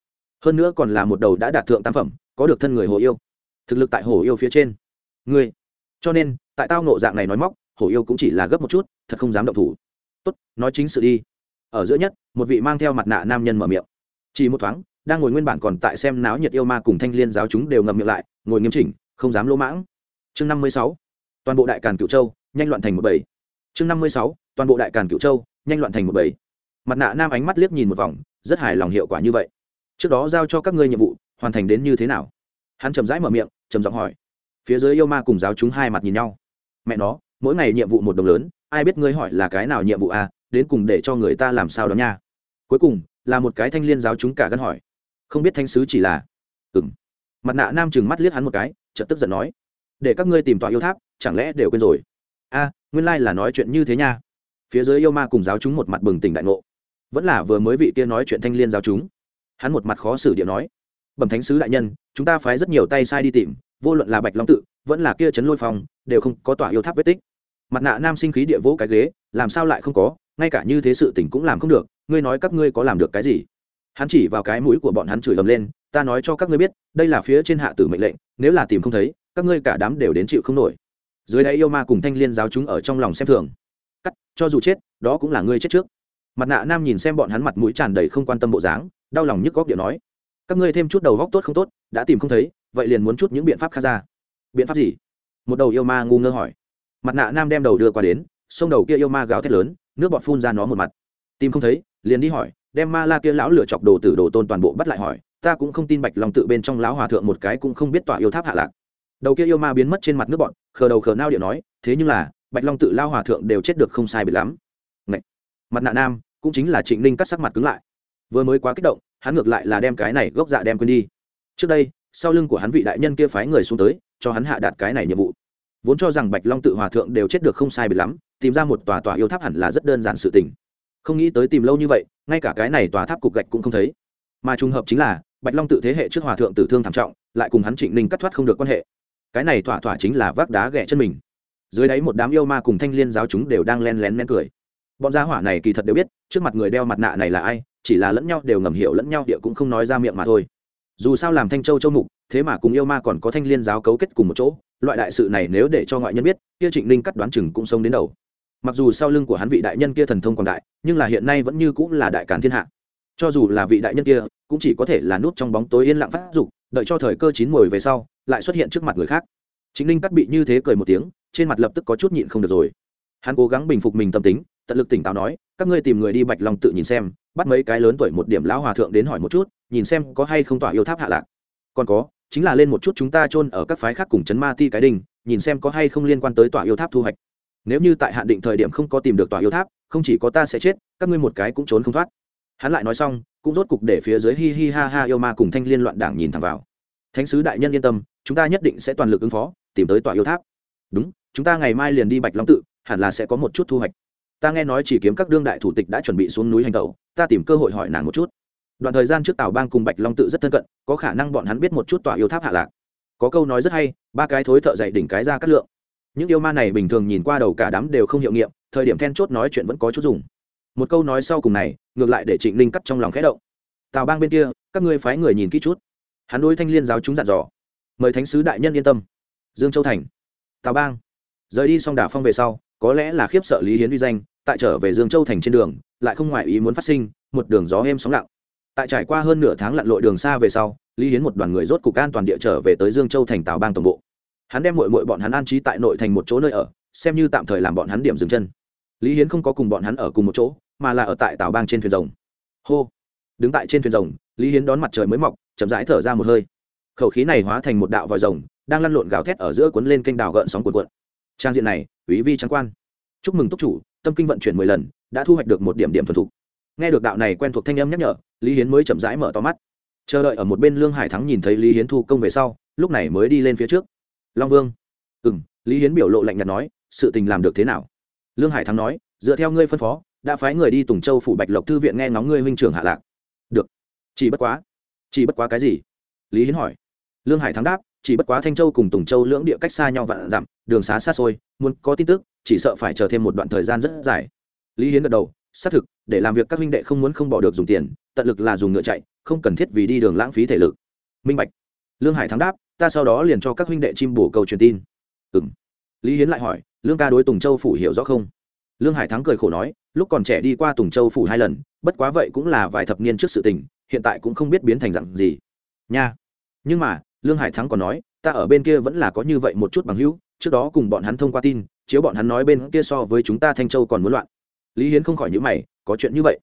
Hơn nữa còn là một đầu đã đạt thượng tam phẩm, có được thân người hồ yêu. Thực lực tại hồ yêu phía trên. Ngươi. Cho nên, tại tao nộ dạng này nói móc, hồ yêu cũng chỉ là gấp một chút, thật không dám động thủ. Tốt, nói chính sự đi. Ở giữa nhất, một vị mang theo mặt nạ nam nhân mở miệng. Chỉ một thoáng, đang ngồi nguyên bản còn tại xem náo nhiệt yêu ma cùng thanh liên giáo chúng đều ngậm miệng lại, ngồi nghiêm chỉnh, không dám lỗ mãng. Chương năm mươi sáu toàn bộ đại càn cựu châu, nhanh loạn thành một bảy chương năm mươi sáu, toàn bộ đại càn cựu châu, nhanh loạn thành một bảy mặt nạ nam ánh mắt liếc nhìn một vòng, rất hài lòng hiệu quả như vậy. Trước đó giao cho các ngươi nhiệm vụ, hoàn thành đến như thế nào? Hắn chầm rãi mở miệng, trầm giọng hỏi. Phía dưới yêu ma cùng giáo chúng hai mặt nhìn nhau. Mẹ nó, mỗi ngày nhiệm vụ một đồng lớn, ai biết ngươi hỏi là cái nào nhiệm vụ à đến cùng để cho người ta làm sao đó nha. Cuối cùng, là một cái thanh liên giáo chúng cả gân hỏi. Không biết thanh sứ chỉ là? Ừng mặt nạ nam chừng mắt liếc hắn một cái, chợt tức giận nói. Để các ngươi tìm tòa yêu tháp chẳng lẽ đều quên rồi? A, nguyên lai là nói chuyện như thế nha. Phía dưới yêu ma cùng giáo chúng một mặt bừng tỉnh đại ngộ. Vẫn là vừa mới vị kia nói chuyện thanh liên giáo chúng. Hắn một mặt khó xử điện nói, bẩm thánh sứ đại nhân, chúng ta phái rất nhiều tay sai đi tìm, vô luận là bạch long tự, vẫn là kia trấn lôi phong, đều không có tỏa yêu tháp vết tích. Mặt nạ nam sinh khí địa vỗ cái ghế, làm sao lại không có, ngay cả như thế sự tỉnh cũng làm không được, ngươi nói các ngươi có làm được cái gì? Hắn chỉ vào cái mũi của bọn hắn chửi ầm lên, ta nói cho các ngươi biết, đây là phía trên hạ tử mệnh lệnh, nếu là tìm không thấy, các ngươi cả đám đều đến chịu không nổi dưới đáy yêu ma cùng thanh liên giáo chúng ở trong lòng xem thường. Cắt, cho dù chết, đó cũng là ngươi chết trước. Mặt nạ nam nhìn xem bọn hắn mặt mũi tràn đầy không quan tâm bộ dáng, đau lòng nhức góc điệu nói, các ngươi thêm chút đầu góc tốt không tốt, đã tìm không thấy, vậy liền muốn chút những biện pháp khác ra. Biện pháp gì? Một đầu yêu ma ngu ngơ hỏi. Mặt nạ nam đem đầu đưa qua đến sông đầu kia yêu ma gào thét lớn, nước bọt phun ra nó một mặt. Tìm không thấy? liền đi hỏi, đem ma la kia lão lửa chọc đồ tử đồ tôn toàn bộ bắt lại hỏi, ta cũng không tin bạch lòng tự bên trong lão hòa thượng một cái cũng không biết tỏa yêu tháp hạ lạc. Đầu kia yêu ma biến mất trên mặt nước bọn khờ đầu khờ nao điệu nói, thế nhưng là, bạch long tự lao hòa thượng đều chết được không sai bị lắm. Ngậy! mặt nạ nam, cũng chính là trịnh ninh cắt sắc mặt cứng lại. Vừa mới quá kích động, hắn ngược lại là đem cái này gốc dạ đem quên đi. Trước đây, sau lưng của hắn vị đại nhân kia phái người xuống tới, cho hắn hạ đạt cái này nhiệm vụ. Vốn cho rằng bạch long tự hòa thượng đều chết được không sai biệt lắm, tìm ra một tòa tòa yêu tháp hẳn là rất đơn giản sự tình. Không nghĩ tới tìm lâu như vậy, ngay cả cái này tòa tháp cục gạch cũng không thấy. Mà trùng hợp chính là, bạch long tự thế hệ trước hòa thượng tử thương thảm trọng, lại cùng hắn trịnh ninh cắt thoát không được quan hệ cái này thỏa thỏa chính là vác đá ghẹ chân mình. Dưới đáy một đám yêu ma cùng thanh liên giáo chúng đều đang len lén men cười. Bọn gia hỏa này kỳ thật đều biết, trước mặt người đeo mặt nạ này là ai, chỉ là lẫn nhau đều ngầm hiểu lẫn nhau địa cũng không nói ra miệng mà thôi. Dù sao làm thanh châu châu mục, thế mà cùng yêu ma còn có thanh liên giáo cấu kết cùng một chỗ, loại đại sự này nếu để cho ngoại nhân biết, kia trịnh ninh cắt đoán chừng cũng sống đến đầu. Mặc dù sau lưng của hắn vị đại nhân kia thần thông quảng đại, nhưng là hiện nay vẫn như cũng là đại càn thiên hạ. Cho dù là vị đại nhân kia, cũng chỉ có thể là nút trong bóng tối yên lặng phát dục đợi cho thời cơ chín mồi về sau, lại xuất hiện trước mặt người khác. Chính ninh cắt bị như thế cười một tiếng, trên mặt lập tức có chút nhịn không được rồi. Hắn cố gắng bình phục mình tâm tính, tận lực tỉnh táo nói, các ngươi tìm người đi bạch lòng tự nhìn xem, bắt mấy cái lớn tuổi một điểm lão hòa thượng đến hỏi một chút, nhìn xem có hay không tỏa yêu tháp hạ lạc. Còn có, chính là lên một chút chúng ta chôn ở các phái khác cùng chấn ma ti cái đình nhìn xem có hay không liên quan tới tỏa yêu tháp thu hoạch. Nếu như tại hạn định thời điểm không có tìm được tòa yêu tháp, không chỉ có ta sẽ chết, các ngươi một cái cũng trốn không thoát. Hắn lại nói xong cũng rốt cục để phía dưới hi hi ha ha yêu ma cùng thanh liên loạn đảng nhìn thẳng vào. Thánh sứ đại nhân yên tâm, chúng ta nhất định sẽ toàn lực ứng phó, tìm tới tòa yêu tháp. Đúng, chúng ta ngày mai liền đi bạch long tự, hẳn là sẽ có một chút thu hoạch. Ta nghe nói chỉ kiếm các đương đại thủ tịch đã chuẩn bị xuống núi hành tẩu, ta tìm cơ hội hỏi nàng một chút. Đoạn thời gian trước tào bang cùng bạch long tự rất thân cận, có khả năng bọn hắn biết một chút tòa yêu tháp hạ lạc. Có câu nói rất hay, ba cái thối thợ dậy đỉnh cái ra cắt lượng. Những yêu ma này bình thường nhìn qua đầu cả đám đều không hiệu nghiệm, thời điểm then chốt nói chuyện vẫn có chút dùng một câu nói sau cùng này, ngược lại để trịnh linh cắt trong lòng khẽ động. Tào bang bên kia, các ngươi phái người nhìn kỹ chút. Hắn đối thanh liên giáo chúng dặn dò. Mời thánh sứ đại nhân yên tâm. Dương châu thành. Tào bang. Rời đi xong đảo phong về sau, có lẽ là khiếp sợ lý hiến uy danh, tại trở về dương châu thành trên đường, lại không ngoại ý muốn phát sinh, một đường gió êm sóng lặng. Tại trải qua hơn nửa tháng lặn lội đường xa về sau, lý hiến một đoàn người rốt cục an toàn địa trở về tới dương châu thành tào bang tổng bộ. Hắn đem mội mội bọn hắn an trí tại nội thành một chỗ nơi ở, xem như tạm thời làm bọn hắn điểm dừng chân. Lý hiến không có cùng bọn hắn ở cùng một chỗ mà là ở tại tảo bang trên thuyền rồng. Hô. Đứng tại trên thuyền rồng, lý hiến đón mặt trời mới mọc, chậm rãi thở ra một hơi. Khẩu khí này hóa thành một đạo vòi rồng, đang lăn lộn gào thét ở giữa cuốn lên kênh đào gợn sóng cuộn cuộn. Trang diện này, quý vi trắng quan. Chúc mừng túc chủ, tâm kinh vận chuyển mười lần, đã thu hoạch được một điểm điểm thuần thục. Nghe được đạo này quen thuộc thanh âm nhắc nhở, lý hiến mới chậm rãi mở to mắt. Chờ đợi ở một bên lương hải thắng nhìn thấy lý hiến thu công về sau, lúc này mới đi lên phía trước. Long vương. Ừ m lý hiến biểu lộ lạnh nhạt nói, sự tình làm được thế nào? Lương hải thắng nói, dựa theo ngươi phân phó đã phái người đi tùng châu phủ bạch lộc thư viện nghe ngóng ngươi huynh trưởng hạ lạc. Được. Chỉ bất quá, chỉ bất quá cái gì? Lý hiến hỏi. Lương hải thắng đáp, chỉ bất quá thanh châu cùng tùng châu lưỡng địa cách xa nhau vạn dặm, đường xá xa xôi, muốn có tin tức, chỉ sợ phải chờ thêm một đoạn thời gian rất dài. Lý hiến gật đầu, xác thực, để làm việc các huynh đệ không muốn không bỏ được dùng tiền, tận lực là dùng ngựa chạy, không cần thiết vì đi đường lãng phí thể lực. Minh bạch. Lương hải thắng đáp, ta sau đó liền cho các huynh đệ chim bổ cầu truyền tin. Ừ m lý hiến lại hỏi, lương ca đối tùng châu phủ hiểu rõ không? Lương hải thắng cười khổ nói lúc còn trẻ đi qua tùng châu phủ hai lần, bất quá vậy cũng là vài thập niên trước sự tình, hiện tại cũng không biết biến thành dặn gì. Nha. Nhưng mà, lương hải thắng còn nói, ta ở bên kia vẫn là có như vậy một chút bằng hữu, trước đó cùng bọn hắn thông qua tin, chiếu bọn hắn nói bên kia so với chúng ta thanh châu còn muốn loạn. Lý hiến không khỏi nhữ mày, có chuyện như vậy?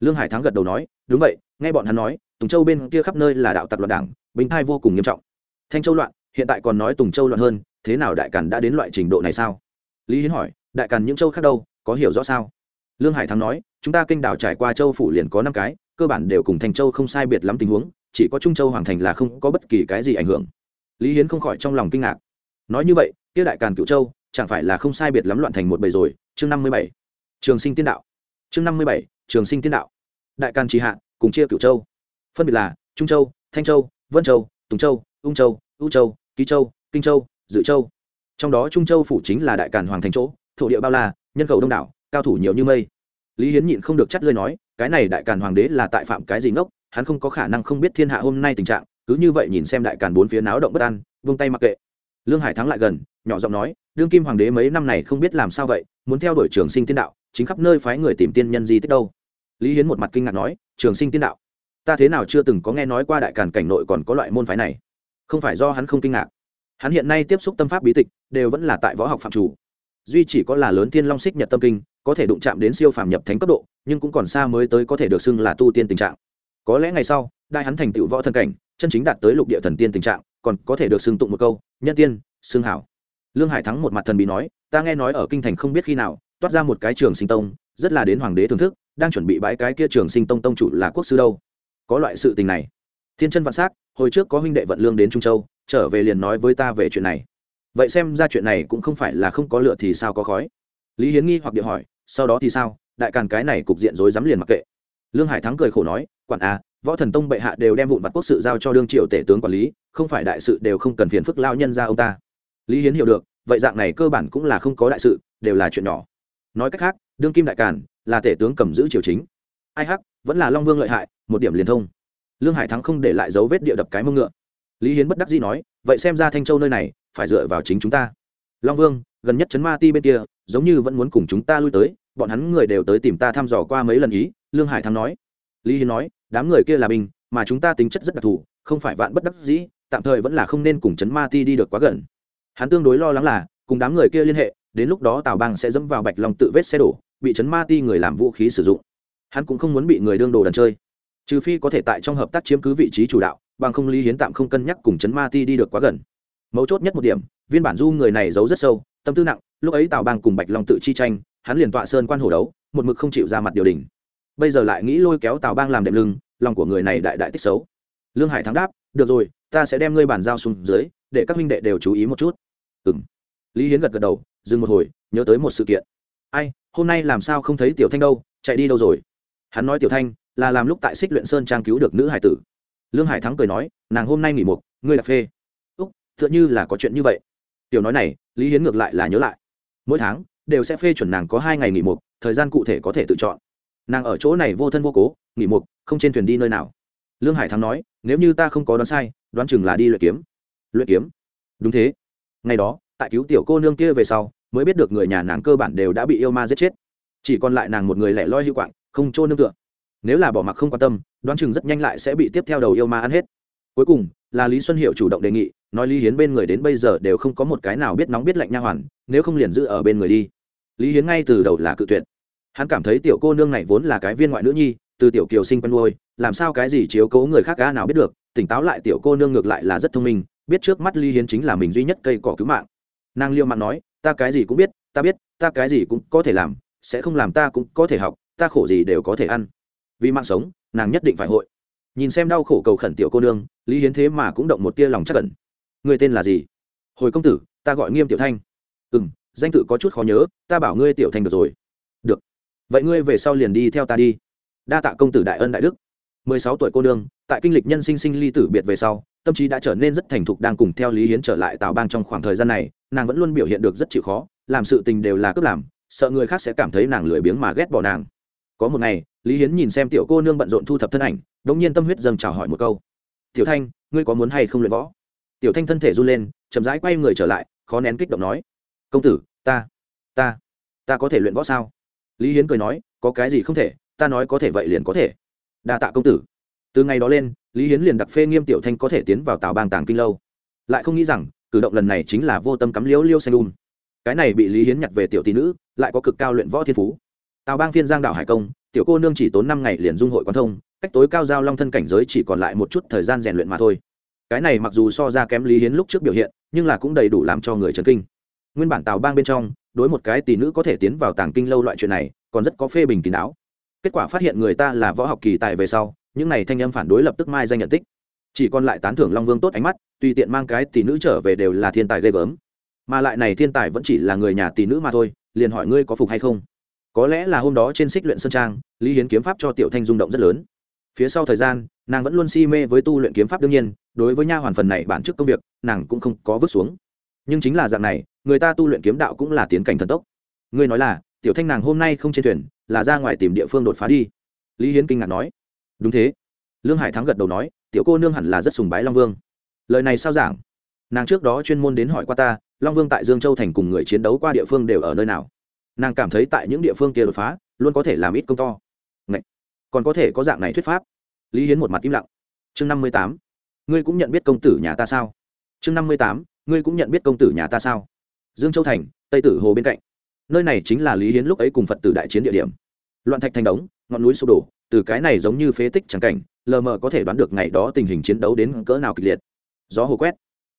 Lương hải thắng gật đầu nói, đúng vậy, nghe bọn hắn nói, tùng châu bên kia khắp nơi là đạo tặc loạn đảng binh thai vô cùng nghiêm trọng. Thanh châu loạn, hiện tại còn nói tùng châu loạn hơn, thế nào đại càn đã đến loại trình độ này sao? Lý hiến hỏi, đại càn những châu khác đâu, có hiểu rõ sao? Lương hải thắng nói, chúng ta kinh đảo trải qua châu phủ liền có năm cái, cơ bản đều cùng thành châu không sai biệt lắm tình huống, chỉ có trung châu hoàng thành là không có bất kỳ cái gì ảnh hưởng. Lý hiến không khỏi trong lòng kinh ngạc. Nói như vậy, kia đại càn cựu châu, chẳng phải là không sai biệt lắm loạn thành một bầy rồi, chương năm mươi bảy. Trường sinh tiên đạo. Chương năm mươi bảy, trường sinh tiên đạo. Đại càn trì hạ, cùng chia cựu châu. Phân biệt là trung châu, thanh châu, vân châu, tùng châu, ung châu, ưu châu, ký châu, kinh châu, dự châu. Trong đó trung châu phủ chính là đại càn hoàng thành chỗ, thổ địa bao la, nhân khẩu đông đảo cao thủ nhiều như mây. Lý hiến nhịn không được chắt lơi nói, cái này đại càn hoàng đế là tại phạm cái gì ngốc, hắn không có khả năng không biết thiên hạ hôm nay tình trạng, cứ như vậy nhìn xem đại càn bốn phía náo động bất an, vung tay mặc kệ. Lương hải thắng lại gần, nhỏ giọng nói, đương kim hoàng đế mấy năm này không biết làm sao vậy, muốn theo đuổi trường sinh tiên đạo, chính khắp nơi phái người tìm tiên nhân gì tích đâu. Lý hiến một mặt kinh ngạc nói, trường sinh tiên đạo? Ta thế nào chưa từng có nghe nói qua đại càn cảnh nội còn có loại môn phái này. Không phải do hắn không kinh ngạc. Hắn hiện nay tiếp xúc tâm pháp bí tịch, đều vẫn là tại võ học phạm chủ. Duy chỉ có là lớn tiên long xích nhật tâm kinh có thể đụng chạm đến siêu phàm nhập thánh cấp độ, nhưng cũng còn xa mới tới có thể được xưng là tu tiên tình trạng. Có lẽ ngày sau, đại hắn thành tựu võ thân cảnh, chân chính đạt tới lục địa thần tiên tình trạng, còn có thể được xưng tụng một câu, nhân tiên, xưng hảo. Lương hải thắng một mặt thần bí nói, ta nghe nói ở kinh thành không biết khi nào, toát ra một cái trường sinh tông, rất là đến hoàng đế thưởng thức, đang chuẩn bị bãi cái kia trường sinh tông tông chủ là quốc sư đâu. Có loại sự tình này. Thiên chân vạn s á c hồi trước có huynh đệ vận lương đến trung châu, trở về liền nói với ta về chuyện này. Vậy xem ra chuyện này cũng không phải là không có lựa thì sao có khói. Lý hiến nghi hoặc địa hỏi sau đó thì sao? Đại càn cái này cục diện rối rắm liền mặc kệ. Lương hải thắng cười khổ nói, quản a, võ thần tông bệ hạ đều đem vụn vặt quốc sự giao cho đương triều tể tướng quản lý, không phải đại sự đều không cần phiền phức lao nhân ra ông ta. Lý hiến hiểu được, vậy dạng này cơ bản cũng là không có đại sự, đều là chuyện nhỏ. Nói cách khác, đương kim đại càn là tể tướng cầm giữ triều chính. Ai hắc, vẫn là long vương lợi hại, một điểm liền thông. Lương hải thắng không để lại dấu vết địa đập cái mông ngựa. Lý hiến bất đắc dĩ nói, vậy xem ra thanh châu nơi này phải dựa vào chính chúng ta. Long vương gần nhất chấn ma ti bên kia, giống như vẫn muốn cùng chúng ta lui tới, bọn hắn người đều tới tìm ta thăm dò qua mấy lần ý, lương hải thắng nói. Lý hiến nói, đám người kia là binh, mà chúng ta tính chất rất đặc thù, không phải vạn bất đắc dĩ, tạm thời vẫn là không nên cùng chấn ma ti đi được quá gần. Hắn tương đối lo lắng là, cùng đám người kia liên hệ, đến lúc đó tào bang sẽ dẫm vào bạch long tự vết xe đổ, bị chấn ma ti người làm vũ khí sử dụng. Hắn cũng không muốn bị người đương đồ đần chơi. Trừ phi có thể tại trong hợp tác chiếm cứ vị trí chủ đạo, bằng không lý hiến tạm không cân nhắc cùng chấn ma ti đi được quá gần. Mấu chốt nhất một điểm, viên bản du người này giấu rất sâu tâm tư nặng, lúc ấy tào bang cùng bạch long tự chi tranh, hắn liền tọa sơn quan hổ đấu, một mực không chịu ra mặt điều đình. Bây giờ lại nghĩ lôi kéo tào bang làm đệm lưng, lòng của người này đại đại tích xấu. Lương hải thắng đáp, được rồi, ta sẽ đem ngươi bàn giao xuống dưới, để các minh đệ đều chú ý một chút. Ừ m lý hiến gật gật đầu, dừng một hồi, nhớ tới một sự kiện. Ai, hôm nay làm sao không thấy tiểu thanh đâu, chạy đi đâu rồi? Hắn nói tiểu thanh, là làm lúc tại xích luyện sơn trang cứu được nữ hải tử. Lương hải thắng cười nói, nàng hôm nay nghỉ mục ngươi là phê. Úc t h ư ợ n như là có chuyện như vậy tiểu nói này, lý hiến ngược lại là nhớ lại. Mỗi tháng, đều sẽ phê chuẩn nàng có hai ngày nghỉ mục, thời gian cụ thể có thể tự chọn. Nàng ở chỗ này vô thân vô cố, nghỉ mục, không trên thuyền đi nơi nào. Lương hải thắng nói, nếu như ta không có đoán sai, đoán chừng là đi luyện kiếm. Luyện kiếm? Đúng thế. Ngày đó, tại cứu tiểu cô nương kia về sau, mới biết được người nhà nàng cơ bản đều đã bị yêu ma giết chết. Chỉ còn lại nàng một người lẻ loi hữu quạng, không trôn nương tựa. Nếu là bỏ mặc không quan tâm, đoán chừng rất nhanh lại sẽ bị tiếp theo đầu yêu ma ăn hết. Cuối cùng là lý xuân hiệu chủ động đề nghị, nói lý hiến bên người đến bây giờ đều không có một cái nào biết nóng biết lạnh nha hoàn, nếu không liền giữ ở bên người đi. Lý hiến ngay từ đầu là cự tuyệt. Hắn cảm thấy tiểu cô nương này vốn là cái viên ngoại nữ nhi, từ tiểu kiều sinh quen nuôi, làm sao cái gì chiếu cố người khác ca nào biết được, tỉnh táo lại tiểu cô nương ngược lại là rất thông minh, biết trước mắt lý hiến chính là mình duy nhất cây cỏ cứu mạng. Nàng liêu mạng nói, ta cái gì cũng biết, ta biết, ta cái gì cũng có thể làm, sẽ không làm ta cũng có thể học, ta khổ gì đều có thể ăn. Vì mạng sống, nàng nhất định phải hội nhìn xem đau khổ cầu khẩn tiểu cô nương, lý hiến thế mà cũng động một tia lòng chắc cẩn người tên là gì? Hồi công tử, ta gọi nghiêm tiểu thanh. Ừ m danh tự có chút khó nhớ, ta bảo ngươi tiểu thanh được rồi. Được. Vậy ngươi về sau liền đi theo ta đi. Đa tạ công tử đại ân đại đức. Mười sáu tuổi cô nương, tại kinh lịch nhân sinh sinh ly tử biệt về sau, tâm trí đã trở nên rất thành thục đang cùng theo lý hiến trở lại tào bang trong khoảng thời gian này, nàng vẫn luôn biểu hiện được rất chịu khó, làm sự tình đều là cướp làm, sợ người khác sẽ cảm thấy nàng lười biếng mà ghét bỏ nàng. Có một ngày, lý hiến nhìn xem tiểu cô nương bận rộn thu thập thân ảnh đống nhiên tâm huyết dâng chào hỏi một câu. Tiểu thanh, ngươi có muốn hay không luyện võ? Tiểu thanh thân thể run lên, chậm rãi quay người trở lại, khó nén kích động nói. Công tử, ta ta ta có thể luyện võ sao? Lý hiến cười nói, có cái gì không thể, ta nói có thể vậy liền có thể. Đa tạ công tử. Từ ngày đó lên, lý hiến liền đặc phê nghiêm tiểu thanh có thể tiến vào tào bang tàng kinh lâu. Lại không nghĩ rằng, cử động lần này chính là vô tâm cắm liễu liêu xanh đun. Cái này bị lý hiến nhặt về tiểu tỷ nữ, lại có cực cao luyện võ thiên phú. Tào bang phiên giang đảo hải công, tiểu cô nương chỉ tốn năm ngày liền dung hội quan thông cách tối cao giao long thân cảnh giới chỉ còn lại một chút thời gian rèn luyện mà thôi. Cái này mặc dù so ra kém lý hiến lúc trước biểu hiện, nhưng là cũng đầy đủ làm cho người chấn kinh. Nguyên bản tào bang bên trong, đối một cái tỷ nữ có thể tiến vào tàng kinh lâu loại chuyện này, còn rất có phê bình kín đáo. Kết quả phát hiện người ta là võ học kỳ tài về sau, những này thanh âm phản đối lập tức mai danh nhận tích. Chỉ còn lại tán thưởng long vương tốt ánh mắt, tùy tiện mang cái tỷ nữ trở về đều là thiên tài ghê gớm. Mà lại này thiên tài vẫn chỉ là người nhà tỷ nữ mà thôi, liền hỏi ngươi có phục hay không? Có lẽ là hôm đó trên xích luyện sơn trang, lý hiến kiếm pháp cho tiểu thanh rung động rất lớn phía sau thời gian, nàng vẫn luôn si mê với tu luyện kiếm pháp đương nhiên, đối với nha hoàn phần này bản chức công việc, nàng cũng không có vứt xuống. Nhưng chính là dạng này, người ta tu luyện kiếm đạo cũng là tiến cảnh thần tốc. Ngươi nói là, tiểu thanh nàng hôm nay không trên thuyền, là ra ngoài tìm địa phương đột phá đi. Lý hiến kinh ngạc nói. Đúng thế. Lương hải thắng gật đầu nói, tiểu cô nương hẳn là rất sùng bái long vương. Lời này sao giảng? Nàng trước đó chuyên môn đến hỏi qua ta, long vương tại dương châu thành cùng người chiến đấu qua địa phương đều ở nơi nào? Nàng cảm thấy tại những địa phương kia đột phá, luôn có thể làm ít công to còn có thể có dạng này thuyết pháp. Lý hiến một mặt im lặng. Chương năm mươi tám. Ngươi cũng nhận biết công tử nhà ta sao? Chương năm mươi tám. Ngươi cũng nhận biết công tử nhà ta sao? Dương châu thành, tây tử hồ bên cạnh. Nơi này chính là lý hiến lúc ấy cùng phật tử đại chiến địa điểm. Loạn thạch thành đống, ngọn núi sụp đổ, từ cái này giống như phế tích trắng cảnh, lờ mờ có thể đoán được ngày đó tình hình chiến đấu đến cỡ nào kịch liệt. Gió hồ quét,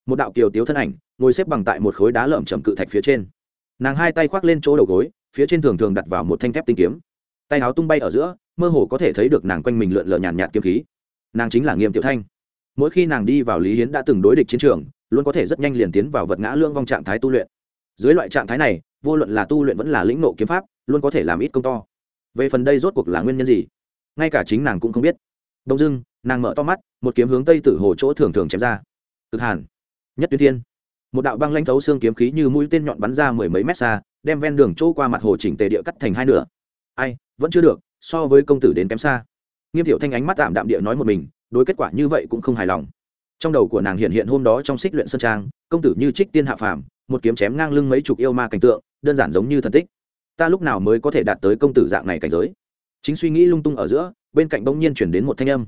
một đạo kiều tiếu thân ảnh, ngồi xếp bằng tại một khối đá lởm chầm cự thạch phía trên. Nàng hai tay khoác lên chỗ đầu gối, phía trên thường thường đặt vào một thanh thép tinh kiếm. Tay áo tung bay ở giữa mơ hồ có thể thấy được nàng quanh mình lượn lờ nhàn nhạt kiếm khí. Nàng chính là nghiêm tiểu thanh. Mỗi khi nàng đi vào lý hiến đã từng đối địch chiến trường, luôn có thể rất nhanh liền tiến vào vật ngã lương vong trạng thái tu luyện. Dưới loại trạng thái này, vô luận là tu luyện vẫn là lĩnh nộ kiếm pháp, luôn có thể làm ít công to. Về phần đây rốt cuộc là nguyên nhân gì? Ngay cả chính nàng cũng không biết. Đông dưng nàng mở to mắt, một kiếm hướng tây tử hồ chỗ thường thường chém ra. Cực hàn. Nhất tuyến thiên. Một đạo băng lãnh thấu xương kiếm khí như mũi tên nhọn bắn ra mười mấy mét xa, đem ven đường chỗ qua mặt hồ chỉnh tề địa cắt thành hai nửa. Ai, vẫn chưa được so với công tử đến kém xa. Nghiêm thiệu thanh ánh mắt tạm đạm địa nói một mình, đối kết quả như vậy cũng không hài lòng. Trong đầu của nàng hiện hiện hôm đó trong xích luyện sơn trang, công tử như trích tiên hạ phàm, một kiếm chém ngang lưng mấy chục yêu ma cảnh tượng, đơn giản giống như thần tích. Ta lúc nào mới có thể đạt tới công tử dạng này cảnh giới? Chính suy nghĩ lung tung ở giữa, bên cạnh bỗng nhiên chuyển đến một thanh âm.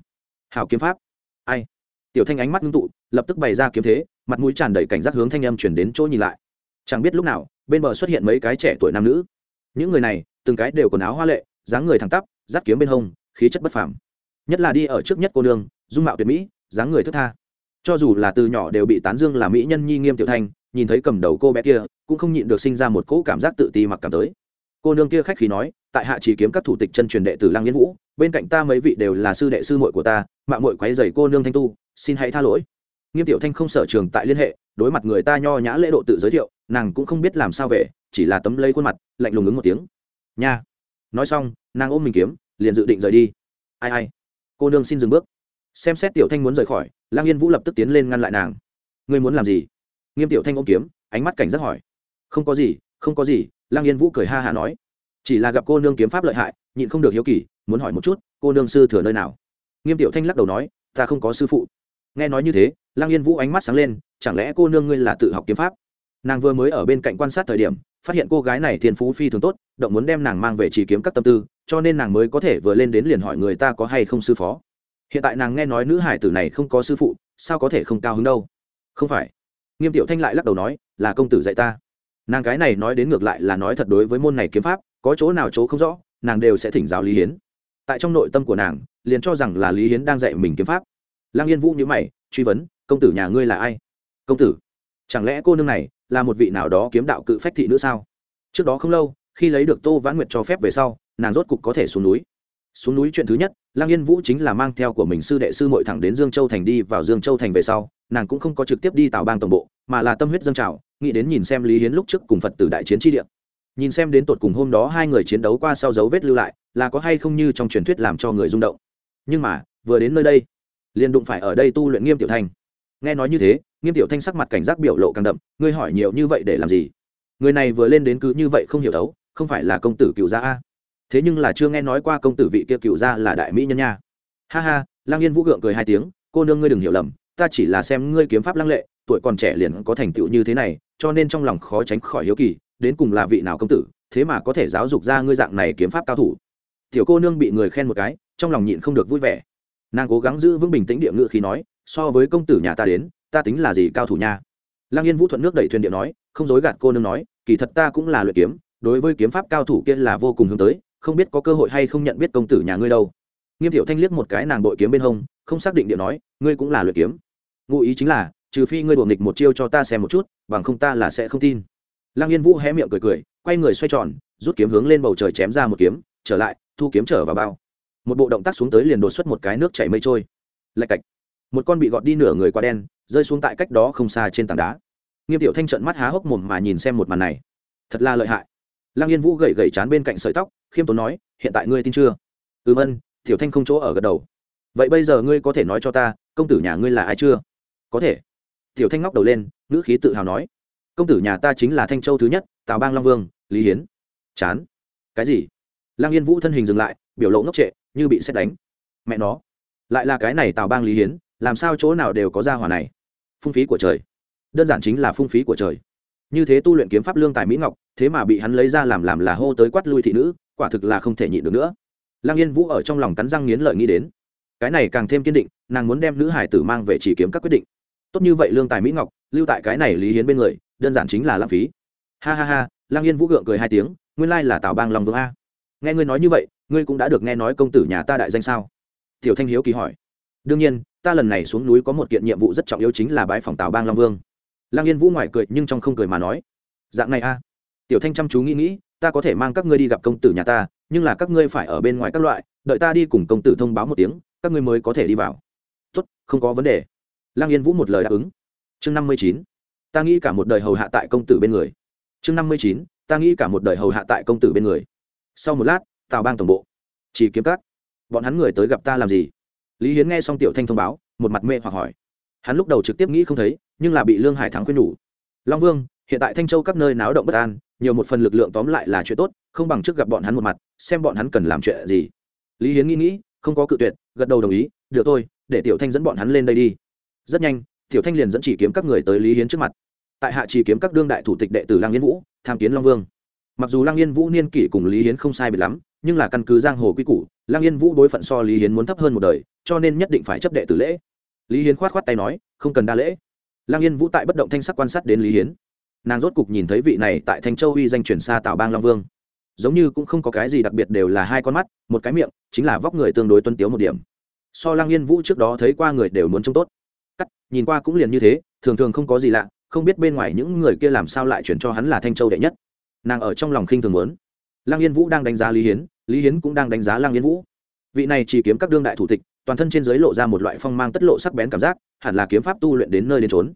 Hào kiếm pháp. Ai? Tiểu thanh ánh mắt ngưng tụ, lập tức bày ra kiếm thế, mặt mũi tràn đầy cảnh giác hướng thanh âm chuyển đến chỗ nhìn lại. Chẳng biết lúc nào, bên bờ xuất hiện mấy cái trẻ tuổi nam nữ. Những người này, từng cái đều quần áo hoa lệ dáng người thẳng tắp, giáp kiếm bên hông, khí chất bất phàm. Nhất là đi ở trước nhất cô nương, dung mạo tuyệt mỹ, dáng người thức tha. Cho dù là từ nhỏ đều bị tán dương là mỹ nhân nhi nghiêm tiểu thanh, nhìn thấy cầm đầu cô bé kia, cũng không nhịn được sinh ra một cỗ cảm giác tự ti mặc cảm tới. Cô nương kia khách khí nói, tại hạ chỉ kiếm các thủ tịch chân truyền đệ tử lăng yên vũ, bên cạnh ta mấy vị đều là sư đệ sư muội của ta, mạng muội quấy rầy cô nương thanh tu, xin hãy tha lỗi. Nghiêm tiểu thanh không sở trường tại liên hệ, đối mặt người ta nho nhã lễ độ tự giới thiệu, nàng cũng không biết làm sao về, chỉ là tấm lấy khuôn mặt, lạnh lùng ứng một tiếng. Nha nói xong, nàng ôm mình kiếm, liền dự định rời đi. Ai ai, cô nương xin dừng bước. Xem xét tiểu thanh muốn rời khỏi lang yên vũ lập tức tiến lên ngăn lại nàng. Ngươi muốn làm gì? Nghiêm tiểu thanh ôm kiếm, ánh mắt cảnh giác hỏi. Không có gì, không có gì lang yên vũ cười ha hả nói. Chỉ là gặp cô nương kiếm pháp lợi hại, nhịn không được hiếu kỳ, muốn hỏi một chút, cô nương sư thừa nơi nào? Nghiêm tiểu thanh lắc đầu nói, ta không có sư phụ. Nghe nói như thế lang yên vũ ánh mắt sáng lên, chẳng lẽ cô nương ngươi là tự học kiếm pháp? Nàng vừa mới ở bên cạnh quan sát thời điểm phát hiện cô gái này thiên phú phi thường tốt, động muốn đem nàng mang về chỉ kiếm các tâm tư, cho nên nàng mới có thể vừa lên đến liền hỏi người ta có hay không sư phó. Hiện tại nàng nghe nói nữ hải tử này không có sư phụ, sao có thể không cao hứng đâu? Không phải. Nghiêm tiểu thanh lại lắc đầu nói, là công tử dạy ta. Nàng cái này nói đến ngược lại là nói thật đối với môn này kiếm pháp, có chỗ nào chỗ không rõ, nàng đều sẽ thỉnh giáo lý hiến. Tại trong nội tâm của nàng, liền cho rằng là lý hiến đang dạy mình kiếm pháp. Lang yên vũ nhữ mày, truy vấn, công tử nhà ngươi là ai? Công tử, chẳng lẽ cô nương này là một vị nào đó kiếm đạo cự phách thị nữa sao? Trước đó không lâu, khi lấy được tô vãn nguyệt cho phép về sau, nàng rốt cục có thể xuống núi. Xuống núi chuyện thứ nhất lang yên vũ chính là mang theo của mình sư đệ sư mội thẳng đến dương châu thành đi, vào dương châu thành về sau, nàng cũng không có trực tiếp đi tào bang tổng bộ, mà là tâm huyết dâng trào, nghĩ đến nhìn xem lý hiến lúc trước cùng phật tử đại chiến tri địa. Nhìn xem đến tột cùng hôm đó hai người chiến đấu qua sau dấu vết lưu lại, là có hay không như trong truyền thuyết làm cho người rung động. Nhưng mà, vừa đến nơi đây, liền đụng phải ở đây tu luyện nghiêm tiểu thành. nghe nói như thế nghiêm tiểu thanh sắc mặt cảnh giác biểu lộ càng đậm, ngươi hỏi nhiều như vậy để làm gì? Người này vừa lên đến cứ như vậy không hiểu thấu, không phải là công tử cựu gia a? Thế nhưng là chưa nghe nói qua công tử vị kia cựu gia là đại mỹ nhân nha. Ha ha lang yên vũ gượng cười hai tiếng, cô nương ngươi đừng hiểu lầm, ta chỉ là xem ngươi kiếm pháp lăng lệ, tuổi còn trẻ liền có thành tựu như thế này, cho nên trong lòng khó tránh khỏi hiếu kỳ, đến cùng là vị nào công tử, thế mà có thể giáo dục ra ngươi dạng này kiếm pháp cao thủ. Tiểu cô nương bị người khen một cái, trong lòng nhịn không được vui vẻ. Nàng cố gắng giữ vững bình tĩnh địa ngự khi nói, so với công tử nhà ta đến ta tính là gì cao thủ nha? Lăng yên vũ thuận nước đẩy thuyền điệu nói, không dối gạt cô nương nói, kỳ thật ta cũng là luyện kiếm, đối với kiếm pháp cao thủ kia là vô cùng hướng tới, không biết có cơ hội hay không nhận biết công tử nhà ngươi đâu. Nghiêm thiệu thanh liếc một cái nàng đội kiếm bên hông, không xác định điệu nói, ngươi cũng là luyện kiếm. Ngụ ý chính là, trừ phi ngươi đùa nghịch một chiêu cho ta xem một chút, bằng không ta là sẽ không tin. Lăng yên vũ hé miệng cười cười, quay người xoay tròn, rút kiếm hướng lên bầu trời chém ra một kiếm, trở lại, thu kiếm trở vào bao. Một bộ động tác xuống tới liền đột xuất một cái nước chảy mây trôi. Lạch cạch. Một con bị gọt đi nửa người quá đen rơi xuống tại cách đó không xa trên tảng đá. Nghiêm tiểu thanh trận mắt há hốc mồm mà nhìn xem một màn này. Thật là lợi hại. Lăng yên vũ gậy gậy chán bên cạnh sợi tóc, khiêm tốn nói, hiện tại ngươi tin chưa? Ừ ân tiểu thanh không chỗ ở gật đầu. Vậy bây giờ ngươi có thể nói cho ta, công tử nhà ngươi là ai chưa? Có thể. Tiểu thanh ngóc đầu lên, ngữ khí tự hào nói, công tử nhà ta chính là thanh châu thứ nhất, tào bang long vương, lý hiến. Chán. Cái gì? Lăng yên vũ thân hình dừng lại, biểu lộ ngốc trệ, như bị xét đánh. Mẹ nó, lại là cái này tào bang lý hiến, làm sao chỗ nào đều có ra hỏa này? Phung phí của trời. Đơn giản chính là phung phí của trời. Như thế tu luyện kiếm pháp lương tài mỹ ngọc, thế mà bị hắn lấy ra làm làm là hô tới quát lui thị nữ, quả thực là không thể nhịn được nữa. Lăng yên vũ ở trong lòng cắn răng nghiến lợi nghĩ đến. Cái này càng thêm kiên định, nàng muốn đem nữ hải tử mang về chỉ kiếm các quyết định. Tốt như vậy lương tài mỹ ngọc, lưu tại cái này lý hiến bên người, đơn giản chính là lãng phí. Ha ha ha, lăng yên vũ gượng cười hai tiếng, nguyên lai là tào bang long vương a. Nghe ngươi nói như vậy, ngươi cũng đã được nghe nói công tử nhà ta đại danh sao? Tiểu thanh hiếu kỳ hỏi. Đương nhiên ta lần này xuống núi có một kiện nhiệm vụ rất trọng yếu chính là bãi phòng tào bang long vương lăng yên vũ ngoài cười nhưng trong không cười mà nói dạng này a tiểu thanh chăm chú nghĩ nghĩ ta có thể mang các ngươi đi gặp công tử nhà ta nhưng là các ngươi phải ở bên ngoài các loại đợi ta đi cùng công tử thông báo một tiếng các ngươi mới có thể đi vào tốt không có vấn đề lăng yên vũ một lời đáp ứng chương năm mươi chín ta nghĩ cả một đời hầu hạ tại công tử bên người chương năm mươi chín ta nghĩ cả một đời hầu hạ tại công tử bên người sau một lát tào bang tổng bộ chỉ kiếm cắt bọn hắn người tới gặp ta làm gì lý hiến nghe xong tiểu thanh thông báo, một mặt mê hoặc hỏi. Hắn lúc đầu trực tiếp nghĩ không thấy, nhưng là bị lương hải thắng khuyên nhủ. Long vương, hiện tại thanh châu các nơi náo động bất an, nhiều một phần lực lượng tóm lại là chuyện tốt, không bằng trước gặp bọn hắn một mặt, xem bọn hắn cần làm chuyện gì. Lý hiến nghĩ nghĩ, không có cự tuyệt, gật đầu đồng ý, được thôi, để tiểu thanh dẫn bọn hắn lên đây đi. Rất nhanh, tiểu thanh liền dẫn chỉ kiếm các người tới lý hiến trước mặt. Tại hạ chỉ kiếm các đương đại thủ tịch đệ tử lang yên vũ, tham kiến long vương. Mặc dù lang yên vũ niên kỷ cùng lý hiến không sai biệt lắm, nhưng là căn cứ giang hồ quy củ lang yên vũ đối phận so lý hiến muốn thấp hơn một đời cho nên nhất định phải chấp đệ tử lễ. Lý hiến khoát khoát tay nói, không cần đa lễ. Lang yên vũ tại bất động thanh sắc quan sát đến lý hiến. Nàng rốt cục nhìn thấy vị này tại thanh châu uy danh chuyển xa tào bang long vương. Giống như cũng không có cái gì đặc biệt đều là hai con mắt, một cái miệng, chính là vóc người tương đối tuân tiếu một điểm. So lang yên vũ trước đó thấy qua người đều muốn trông tốt. Cắt, nhìn qua cũng liền như thế, thường thường không có gì lạ, không biết bên ngoài những người kia làm sao lại chuyển cho hắn là thanh châu đệ nhất. Nàng ở trong lòng khinh thường muốn. Lang yên vũ đang đánh giá lý hiến lý hiến cũng đang đánh giá lang yên vũ. Vị này chỉ kiếm các đương đại thủ tịch toàn thân trên giới lộ ra một loại phong mang tất lộ sắc bén cảm giác, hẳn là kiếm pháp tu luyện đến nơi đến trốn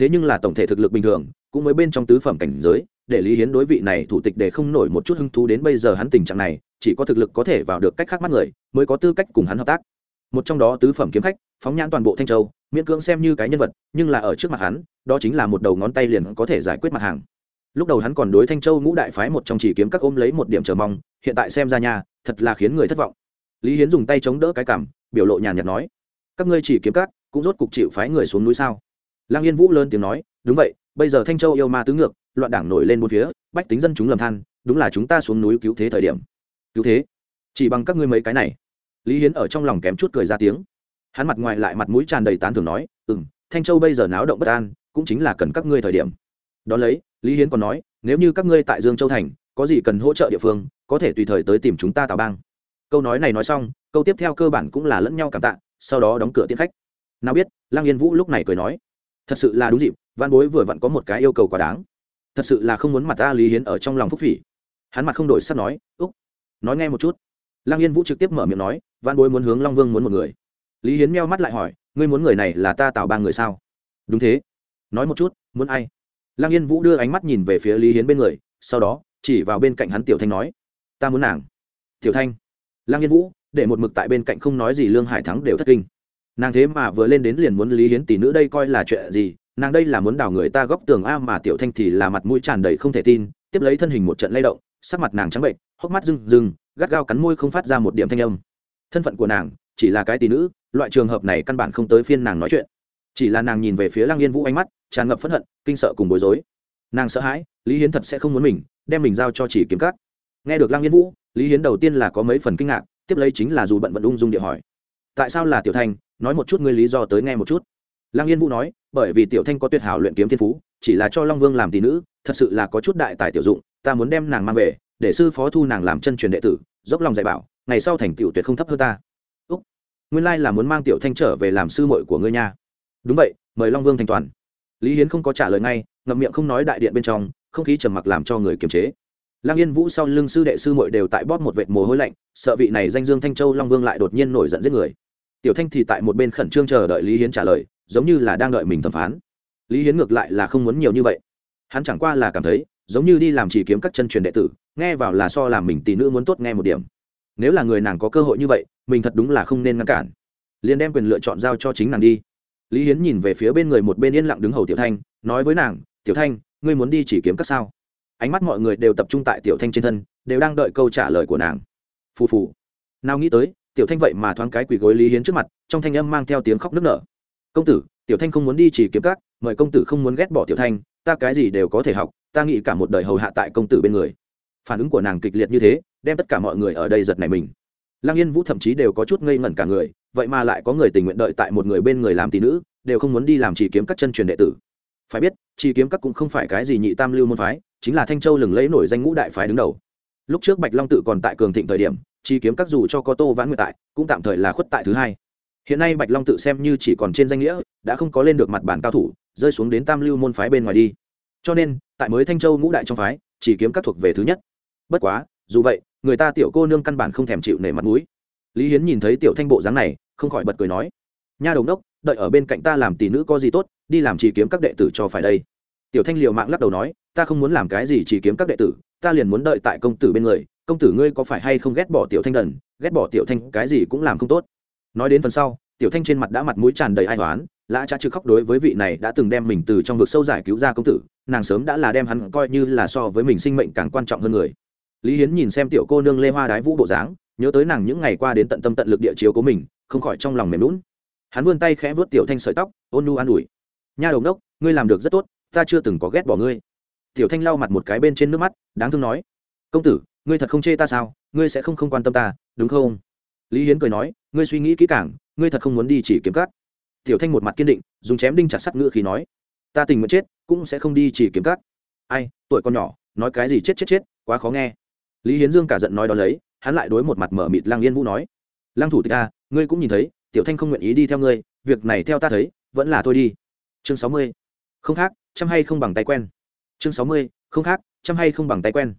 thế nhưng là tổng thể thực lực bình thường, cũng mới bên trong tứ phẩm cảnh giới, để lý hiến đối vị này thủ tịch để không nổi một chút hứng thú đến bây giờ hắn tình trạng này, chỉ có thực lực có thể vào được cách khác mắt người, mới có tư cách cùng hắn hợp tác. Một trong đó tứ phẩm kiếm khách, phóng nhãn toàn bộ thanh châu, miễn cưỡng xem như cái nhân vật, nhưng là ở trước mặt hắn, đó chính là một đầu ngón tay liền có thể giải quyết mặt hàng. Lúc đầu hắn còn đối thanh châu ngũ đại phái một trong chỉ kiếm các ôm lấy một điểm chờ mong, hiện tại xem ra nhà thật là khiến người thất vọng lý hiến dùng tay chống đỡ cái cảm biểu lộ nhàn nhạt nói các ngươi chỉ kiếm cát, cũng rốt cục chịu phái người xuống núi sao? Lăng yên vũ lớn tiếng nói đúng vậy bây giờ thanh châu yêu ma tứ ngược loạn đảng nổi lên một phía bách tính dân chúng lầm than đúng là chúng ta xuống núi cứu thế thời điểm. Cứu thế? Chỉ bằng các ngươi mấy cái này? Lý hiến ở trong lòng kém chút cười ra tiếng. Hắn mặt ngoài lại mặt mũi tràn đầy tán thường nói ừ m thanh châu bây giờ náo động bất an cũng chính là cần các ngươi thời điểm. Đ ó lấy lý hiến còn nói nếu như các ngươi tại dương châu thành có gì cần hỗ trợ địa phương có thể tùy thời tới tìm chúng ta tào bang câu nói này nói xong, câu tiếp theo cơ bản cũng là lẫn nhau cảm tạ, sau đó đóng cửa tiễn khách. Nào biết, lăng yên vũ lúc này cười nói, thật sự là đúng dịp văn bối vừa vặn có một cái yêu cầu quá đáng. Thật sự là không muốn mặt ta lý hiến ở trong lòng phúc phỉ. Hắn mặt không đổi sắp nói, úc, nói nghe một chút. Lăng yên vũ trực tiếp mở miệng nói văn bối muốn hướng long vương muốn một người. Lý hiến meo mắt lại hỏi, ngươi muốn người này là ta tạo ba người sao? Đúng thế. Nói một chút, muốn ai? Lăng yên vũ đưa ánh mắt nhìn về phía lý hiến bên người, sau đó chỉ vào bên cạnh hắn tiểu thanh nói, ta muốn nàng. Tiểu thanh? Lăng yên vũ, để một mực tại bên cạnh không nói gì lương hải thắng đều thất kinh. Nàng thế mà vừa lên đến liền muốn lý hiến tỷ nữ đây coi là chuyện gì, nàng đây là muốn đào người ta góc tường a mà tiểu thanh thì là mặt mũi tràn đầy không thể tin, tiếp lấy thân hình một trận lay động, sắc mặt nàng trắng bệnh hốc mắt rừng rừng gắt gao cắn môi không phát ra một điểm thanh âm. Thân phận của nàng, chỉ là cái tỷ nữ, loại trường hợp này căn bản không tới phiên nàng nói chuyện. Chỉ là nàng nhìn về phía lăng yên vũ ánh mắt, tràn ngập phẫn hận, kinh sợ cùng bối rối. Nàng sợ hãi, lý hiến thật sẽ không muốn mình, đem mình giao cho chỉ kiếm cắt nghe được lăng yên vũ lý hiến đầu tiên là có mấy phần kinh ngạc, tiếp lấy chính là dù bận vận ung dung địa hỏi. Tại sao là tiểu thanh? Nói một chút ngươi lý do tới nghe một chút. Lăng yên vũ nói, bởi vì tiểu thanh có tuyệt hảo luyện kiếm thiên phú, chỉ là cho long vương làm tỷ nữ, thật sự là có chút đại tài tiểu dụng, ta muốn đem nàng mang về, để sư phó thu nàng làm chân truyền đệ tử, dốc lòng dạy bảo, ngày sau thành tiểu tuyệt không thấp hơn ta. Úc, nguyên lai là muốn mang tiểu thanh trở về làm sư muội của ngươi nha. Đúng vậy, mời long vương thành toàn. Lý hiến không có trả lời ngay, ngậm miệng không nói đại điện bên trong, không khí trầm mặc làm cho người kiềm chế lăng yên vũ sau lưng sư đệ sư muội đều tại bóp một vệt mồ hôi lạnh, sợ vị này danh dương thanh châu long vương lại đột nhiên nổi giận giết người. Tiểu thanh thì tại một bên khẩn trương chờ đợi lý hiến trả lời, giống như là đang đợi mình thẩm phán. Lý hiến ngược lại là không muốn nhiều như vậy. Hắn chẳng qua là cảm thấy, giống như đi làm chỉ kiếm các chân truyền đệ tử, nghe vào là so làm mình tỷ nữ muốn tốt nghe một điểm. Nếu là người nàng có cơ hội như vậy, mình thật đúng là không nên ngăn cản. Liền đem quyền lựa chọn giao cho chính nàng đi. Lý hiến nhìn về phía bên người một bên yên lặng đứng hầu tiểu thanh, nói với nàng, tiểu thanh, ngươi muốn đi chỉ kiếm các sao? Ánh mắt mọi người đều tập trung tại tiểu thanh trên thân, đều đang đợi câu trả lời của nàng. Phù phù. Nào nghĩ tới, tiểu thanh vậy mà thoáng cái quỳ gối lý hiến trước mặt, trong thanh âm mang theo tiếng khóc nức nở. Công tử, tiểu thanh không muốn đi chỉ kiếm các, mời công tử không muốn ghét bỏ tiểu thanh, ta cái gì đều có thể học, ta nghĩ cả một đời hầu hạ tại công tử bên người. Phản ứng của nàng kịch liệt như thế, đem tất cả mọi người ở đây giật này mình. Lăng yên vũ thậm chí đều có chút ngây ngẩn cả người, vậy mà lại có người tình nguyện đợi tại một người bên người làm tỷ nữ, đều không muốn đi làm chỉ kiếm các chân truyền đệ tử. Phải biết, chỉ kiếm các cũng không phải cái gì nhị tam lưu môn phái chính là thanh châu lừng lẫy nổi danh ngũ đại phái đứng đầu. Lúc trước bạch long tự còn tại cường thịnh thời điểm, chi kiếm các dù cho có tô vãn nguyệt tại, cũng tạm thời là khuất tại thứ hai. Hiện nay bạch long tự xem như chỉ còn trên danh nghĩa, đã không có lên được mặt bản cao thủ, rơi xuống đến tam lưu môn phái bên ngoài đi. Cho nên, tại mới thanh châu ngũ đại trong phái, chỉ kiếm các thuộc về thứ nhất. Bất quá, dù vậy, người ta tiểu cô nương căn bản không thèm chịu nể mặt mũi. Lý hiến nhìn thấy tiểu thanh bộ dáng này, không khỏi bật cười nói, nha đồng đốc đợi ở bên cạnh ta làm tỷ nữ có gì tốt, đi làm chỉ kiếm các đệ tử cho phải đây. Tiểu thanh liều mạng lắc đầu nói ta không muốn làm cái gì chỉ kiếm các đệ tử, ta liền muốn đợi tại công tử bên người, công tử ngươi có phải hay không ghét bỏ tiểu thanh đần, ghét bỏ tiểu thanh cái gì cũng làm không tốt. Nói đến phần sau, tiểu thanh trên mặt đã mặt mũi tràn đầy ai toán lã cha chữ khóc đối với vị này đã từng đem mình từ trong vực sâu giải cứu ra công tử, nàng sớm đã là đem hắn coi như là so với mình sinh mệnh càng quan trọng hơn người. Lý hiến nhìn xem tiểu cô nương lê hoa đái vũ bộ dáng, nhớ tới nàng những ngày qua đến tận tâm tận lực địa chiếu của mình, không khỏi trong lòng mềm lún hắn vươn tay khẽ vớt tiểu thanh sợi tóc, ôn nu an ủi. Nha đầu đốc ngươi làm được rất tốt, ta chưa từng có ghét bỏ ngươi tiểu thanh lau mặt một cái bên trên nước mắt, đáng thương nói, công tử, ngươi thật không chê ta sao? Ngươi sẽ không không quan tâm ta, đúng không? Lý hiến cười nói, ngươi suy nghĩ kỹ càng, ngươi thật không muốn đi chỉ kiếm cắt tiểu thanh một mặt kiên định, dùng chém đinh chặt sắt ngựa khí nói, ta tình nguyện chết, cũng sẽ không đi chỉ kiếm cắt ai, tuổi con nhỏ, nói cái gì chết chết chết, quá khó nghe. Lý hiến dương cả giận nói đó lấy, hắn lại đối một mặt mở mịt lang yên vũ nói lang thủ tịch a, ngươi cũng nhìn thấy, tiểu thanh không nguyện ý đi theo ngươi, việc này theo ta thấy, vẫn là thôi đi. Chương sáu mươi. Không khác, chăm hay không bằng tay quen chương sáu mươi, không khác, chăm hay không bằng tay quen.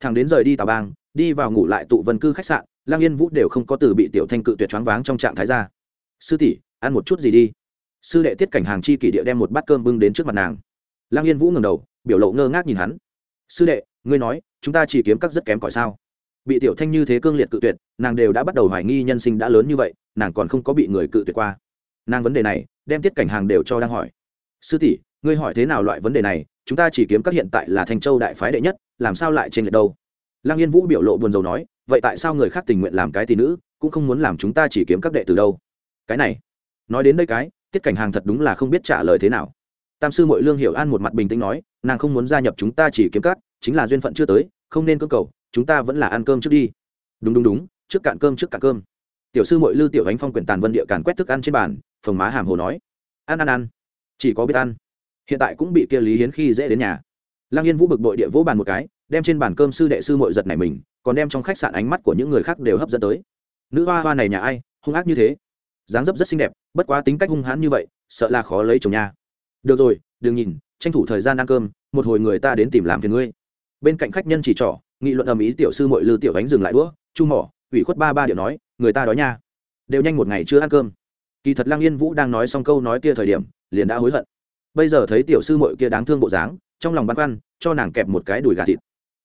Thằng đến rời đi tào bang, đi vào ngủ lại tụ vân cư khách sạn lang yên vũ đều không có từ bị tiểu thanh cự tuyệt choáng váng trong trạng thái ra. Sư tỷ, ăn một chút gì đi. Sư đệ tiết cảnh hàng chi kỷ địa đem một bát cơm bưng đến trước mặt nàng. Lang yên vũ ngầm đầu, biểu lộ ngơ ngác nhìn hắn. Sư đệ, ngươi nói, chúng ta chỉ kiếm các rất kém cỏi sao? Bị tiểu thanh như thế cương liệt cự tuyệt, nàng đều đã bắt đầu hoài nghi nhân sinh đã lớn như vậy, nàng còn không có bị người cự tuyệt qua. Nàng vấn đề này, đem tiết cảnh hàng đều cho đang hỏi. Sư tỷ ngươi hỏi thế nào loại vấn đề này, chúng ta chỉ kiếm các hiện tại là thanh châu đại phái đệ nhất, làm sao lại trên lệch đâu? Lăng yên vũ biểu lộ buồn rầu nói, vậy tại sao người khác tình nguyện làm cái tỷ nữ, cũng không muốn làm chúng ta chỉ kiếm các đệ từ đâu? Cái này, nói đến đây cái, tiết cảnh hàng thật đúng là không biết trả lời thế nào. Tam sư mội lương hiểu an một mặt bình tĩnh nói, nàng không muốn gia nhập chúng ta chỉ kiếm các, chính là duyên phận chưa tới, không nên cơ cầu, chúng ta vẫn là ăn cơm trước đi. Đúng đúng đúng, trước cạn cơm trước cạn cơm. Tiểu sư mội lư tiểu ánh phong quyển tàn vân địa càn quét thức ăn trên bàn, phồng má hàm hồ nói, ăn ăn ăn. Chỉ có biết ăn hiện tại cũng bị kia lý hiến khi dễ đến nhà lăng yên vũ bực bội địa vỗ bàn một cái đem trên bàn cơm sư đệ sư mội giật này mình còn đem trong khách sạn ánh mắt của những người khác đều hấp dẫn tới nữ hoa hoa này nhà ai hung ác như thế dáng dấp rất xinh đẹp bất quá tính cách hung hãn như vậy sợ là khó lấy chồng nha được rồi đừng nhìn tranh thủ thời gian ăn cơm một hồi người ta đến tìm làm phiền ngươi bên cạnh khách nhân chỉ trỏ nghị luận ầm ý tiểu sư mội lư tiểu ánh dừng lại đũa, chu mỏ, ủy khuất ba ba điệu nói, người ta đói nha. Đều nhanh một ngày chưa ăn cơm. Kỳ thật lăng yên vũ đang nói xong câu nói kia thời điểm, liền đã hối hận bây giờ thấy tiểu sư mội kia đáng thương bộ dáng, trong lòng băn khoăn, cho nàng kẹp một cái đùi gà thịt.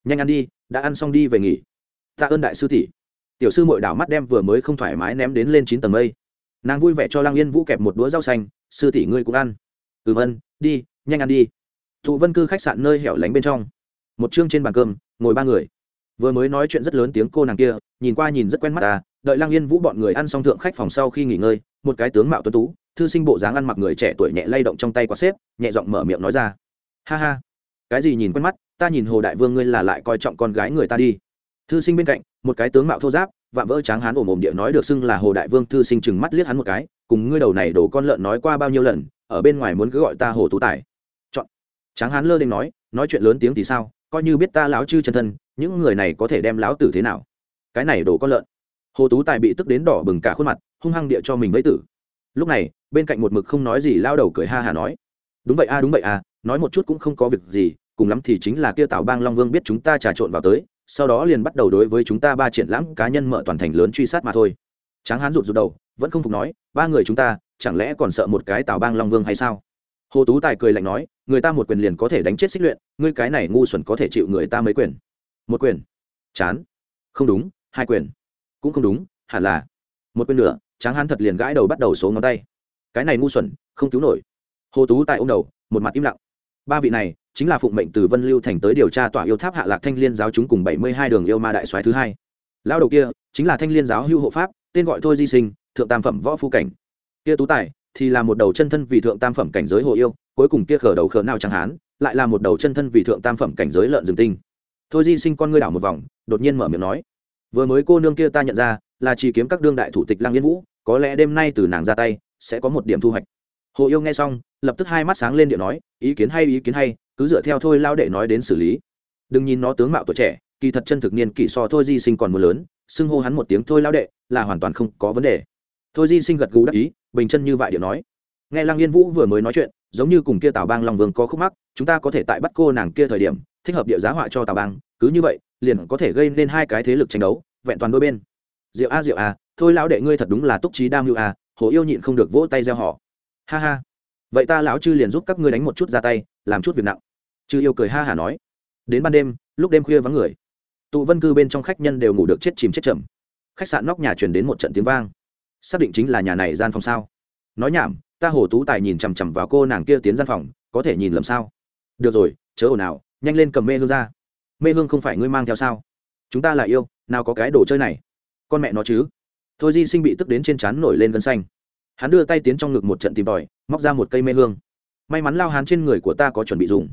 Nhanh ăn đi, đã ăn xong đi về nghỉ. Tạ ơn đại sư tỷ. Tiểu sư mội đảo mắt đem vừa mới không thoải mái ném đến lên chín tầng mây. Nàng vui vẻ cho lăng yên vũ kẹp một đũa rau xanh, sư tỷ ngươi cũng ăn. Ừ ân, đi, nhanh ăn đi. Thụ vân cư khách sạn nơi hẻo lánh bên trong. Một chương trên bàn cơm, ngồi ba người. Vừa mới nói chuyện rất lớn tiếng cô nàng kia, nhìn qua nhìn rất quen mắt ta, đợi lăng yên vũ bọn người ăn xong thượng khách phòng sau khi nghỉ ngơi, một cái tướng mạo tuấn tú thư sinh bộ dáng ăn mặc người trẻ tuổi nhẹ lay động trong tay quá xếp, nhẹ giọng mở miệng nói ra. Ha ha, cái gì nhìn quen mắt, ta nhìn hồ đại vương ngươi là lại coi trọng con gái người ta đi. Thư sinh bên cạnh, một cái tướng mạo thô giáp, vạm vỡ tráng hán ổm ổm địa nói được xưng là hồ đại vương, thư sinh chừng mắt liếc hắn một cái, cùng ngươi đầu này đổ con lợn nói qua bao nhiêu lần, ở bên ngoài muốn cứ gọi ta hồ tú tài. Chọn. Tráng hán lơ đ nói nói chuyện lớn tiếng thì sao, coi như biết ta láo chư chân thân, những người này có thể đem láo tử thế nào? Cái này đổ con lợn. Hồ tú tài bị tức đến đỏ bừng cả khuôn mặt, hung hăng địa cho mình với tử. Lúc này bên cạnh một mực không nói gì, lao đầu cười ha hả nói, đúng vậy a, đúng vậy a, nói một chút cũng không có việc gì, cùng lắm thì chính là kia tào bang long vương biết chúng ta trà trộn vào tới, sau đó liền bắt đầu đối với chúng ta ba triển lãm cá nhân mở toàn thành lớn truy sát mà thôi. Tráng hán rụt rụt đầu, vẫn không phục nói, ba người chúng ta, chẳng lẽ còn sợ một cái tào bang long vương hay sao? Hồ tú tài cười lạnh nói, người ta một quyền liền có thể đánh chết xích luyện, ngươi cái này ngu xuẩn có thể chịu người ta mấy quyền? Một quyền. Chán. Không đúng, hai quyền. Cũng không đúng, hẳn là. Một quyền nữa. Tráng hán thật liền gãi đầu bắt đầu số ngón tay cái này ngu xuẩn, không cứu nổi. Hồ tú tại ô m đầu, một mặt im lặng. Ba vị này, chính là phụng mệnh từ vân lưu thành tới điều tra tỏa yêu tháp hạ lạc thanh liên giáo chúng cùng bảy mươi hai đường yêu ma đại soái thứ hai. Lão đầu kia, chính là thanh liên giáo hưu hộ pháp, tên gọi thôi di sinh, thượng tam phẩm võ phu cảnh. Kia tú tài, thì là một đầu chân thân vì thượng tam phẩm cảnh giới hồ yêu, cuối cùng kia khở đầu khở nào chẳng hán, lại là một đầu chân thân vì thượng tam phẩm cảnh giới lợn rừng tinh. Thôi di sinh con ngươi đảo một vòng, đột nhiên mở miệng nói, vừa mới cô nương kia ta nhận ra, là chỉ kiếm các đương đại thủ tịch lăng yên vũ, có lẽ đêm nay từ nàng ra tay sẽ có một điểm thu hoạch. Hồ yêu nghe xong, lập tức hai mắt sáng lên điện nói, ý kiến hay, ý kiến hay, cứ dựa theo thôi lao đệ nói đến xử lý. Đừng nhìn nó tướng mạo tuổi trẻ, kỳ thật chân thực niên kỷ so thôi di sinh còn mưa lớn, xưng hô hắn một tiếng thôi lao đệ là hoàn toàn không có vấn đề. Thôi di sinh gật gù đắc ý, bình chân như vậy điện nói. Nghe lăng yên vũ vừa mới nói chuyện, giống như cùng kia tào bang long vương có khúc mắc, chúng ta có thể tại bắt cô nàng kia thời điểm, thích hợp địa giá họa cho tào bang, cứ như vậy, liền có thể gây nên hai cái thế lực tranh đấu, vẹn toàn đôi bên. Diệu a diệu a, thôi lão đệ ngươi thật đúng là túc trí đam mưu a hồ yêu nhịn không được vỗ tay gieo họ. Ha ha. Vậy ta lão chư liền giúp các ngươi đánh một chút ra tay, làm chút việc nặng. Chư yêu cười ha hả nói. Đến ban đêm, lúc đêm khuya vắng người, tụ vân cư bên trong khách nhân đều ngủ được chết chìm chết chậm. Khách sạn nóc nhà truyền đến một trận tiếng vang. Xác định chính là nhà này gian phòng sao? Nói nhảm, ta hồ tú tài nhìn chằm chằm vào cô nàng kia tiến gian phòng, có thể nhìn lầm sao? Được rồi, chớ ồn nào nhanh lên cầm mê hương ra. Mê hương không phải ngươi mang theo sao? Chúng ta là yêu, nào có cái đồ chơi này? Con mẹ nó chứ thôi di sinh bị tức đến trên trán nổi lên gân xanh. Hắn đưa tay tiến trong ngực một trận tìm tòi, móc ra một cây mê hương. May mắn lao hán trên người của ta có chuẩn bị dùng.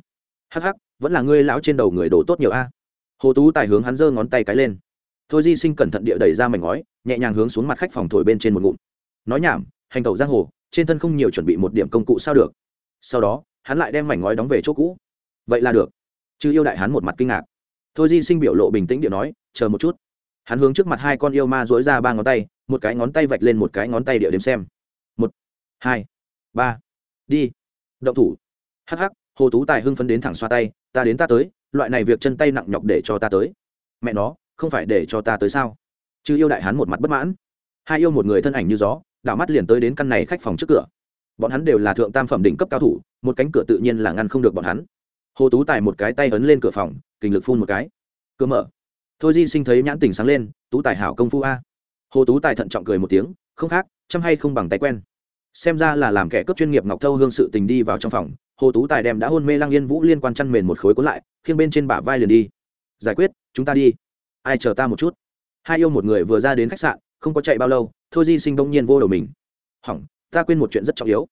Hắc hắc, vẫn là ngươi lão trên đầu người đổ tốt nhiều a. Hồ tú tài hướng hắn giơ ngón tay cái lên. Thôi di sinh cẩn thận địa đẩy ra mảnh ngói, nhẹ nhàng hướng xuống mặt khách phòng thổi bên trên một ngụm. Nói nhảm, hành tẩu giang hồ, trên thân không nhiều chuẩn bị một điểm công cụ sao được. Sau đó, hắn lại đem mảnh ngói đóng về chỗ cũ. Vậy là được. Chứ yêu đại hắn một mặt kinh ngạc. Thôi di sinh biểu lộ bình tĩnh điện nói, chờ một chút. Hắn hướng trước mặt hai con yêu ma dối ra ba ngón tay một cái ngón tay vạch lên một cái ngón tay địa điểm xem. Một, hai, ba, đi. Động thủ. Hh hồ tú tài hưng phấn đến thẳng xoa tay, ta đến ta tới, loại này việc chân tay nặng nhọc để cho ta tới. Mẹ nó, không phải để cho ta tới sao? Chứ yêu đại hắn một mặt bất mãn. Hai yêu một người thân ảnh như gió, đảo mắt liền tới đến căn này khách phòng trước cửa. Bọn hắn đều là thượng tam phẩm đỉnh cấp cao thủ, một cánh cửa tự nhiên là ngăn không được bọn hắn. Hồ tú tài một cái tay ấn lên cửa phòng kình lực phun một cái. Cửa mở. Thôi di sinh thấy nhãn tình sáng lên, tú tài hảo công phu a hồ tú tài thận trọng cười một tiếng, không khác, chăm hay không bằng tay quen. Xem ra là làm kẻ cướp chuyên nghiệp ngọc thâu hương sự tình đi vào trong phòng, hồ tú tài đem đã hôn mê lăng yên vũ liên quan chăn mền một khối cuốn lại, khiêng bên trên bả vai liền đi. Giải quyết, chúng ta đi. Ai chờ ta một chút? Hai yêu một người vừa ra đến khách sạn, không có chạy bao lâu, thôi di sinh đông nhiên vô đầu mình. Hỏng, ta quên một chuyện rất trọng yếu.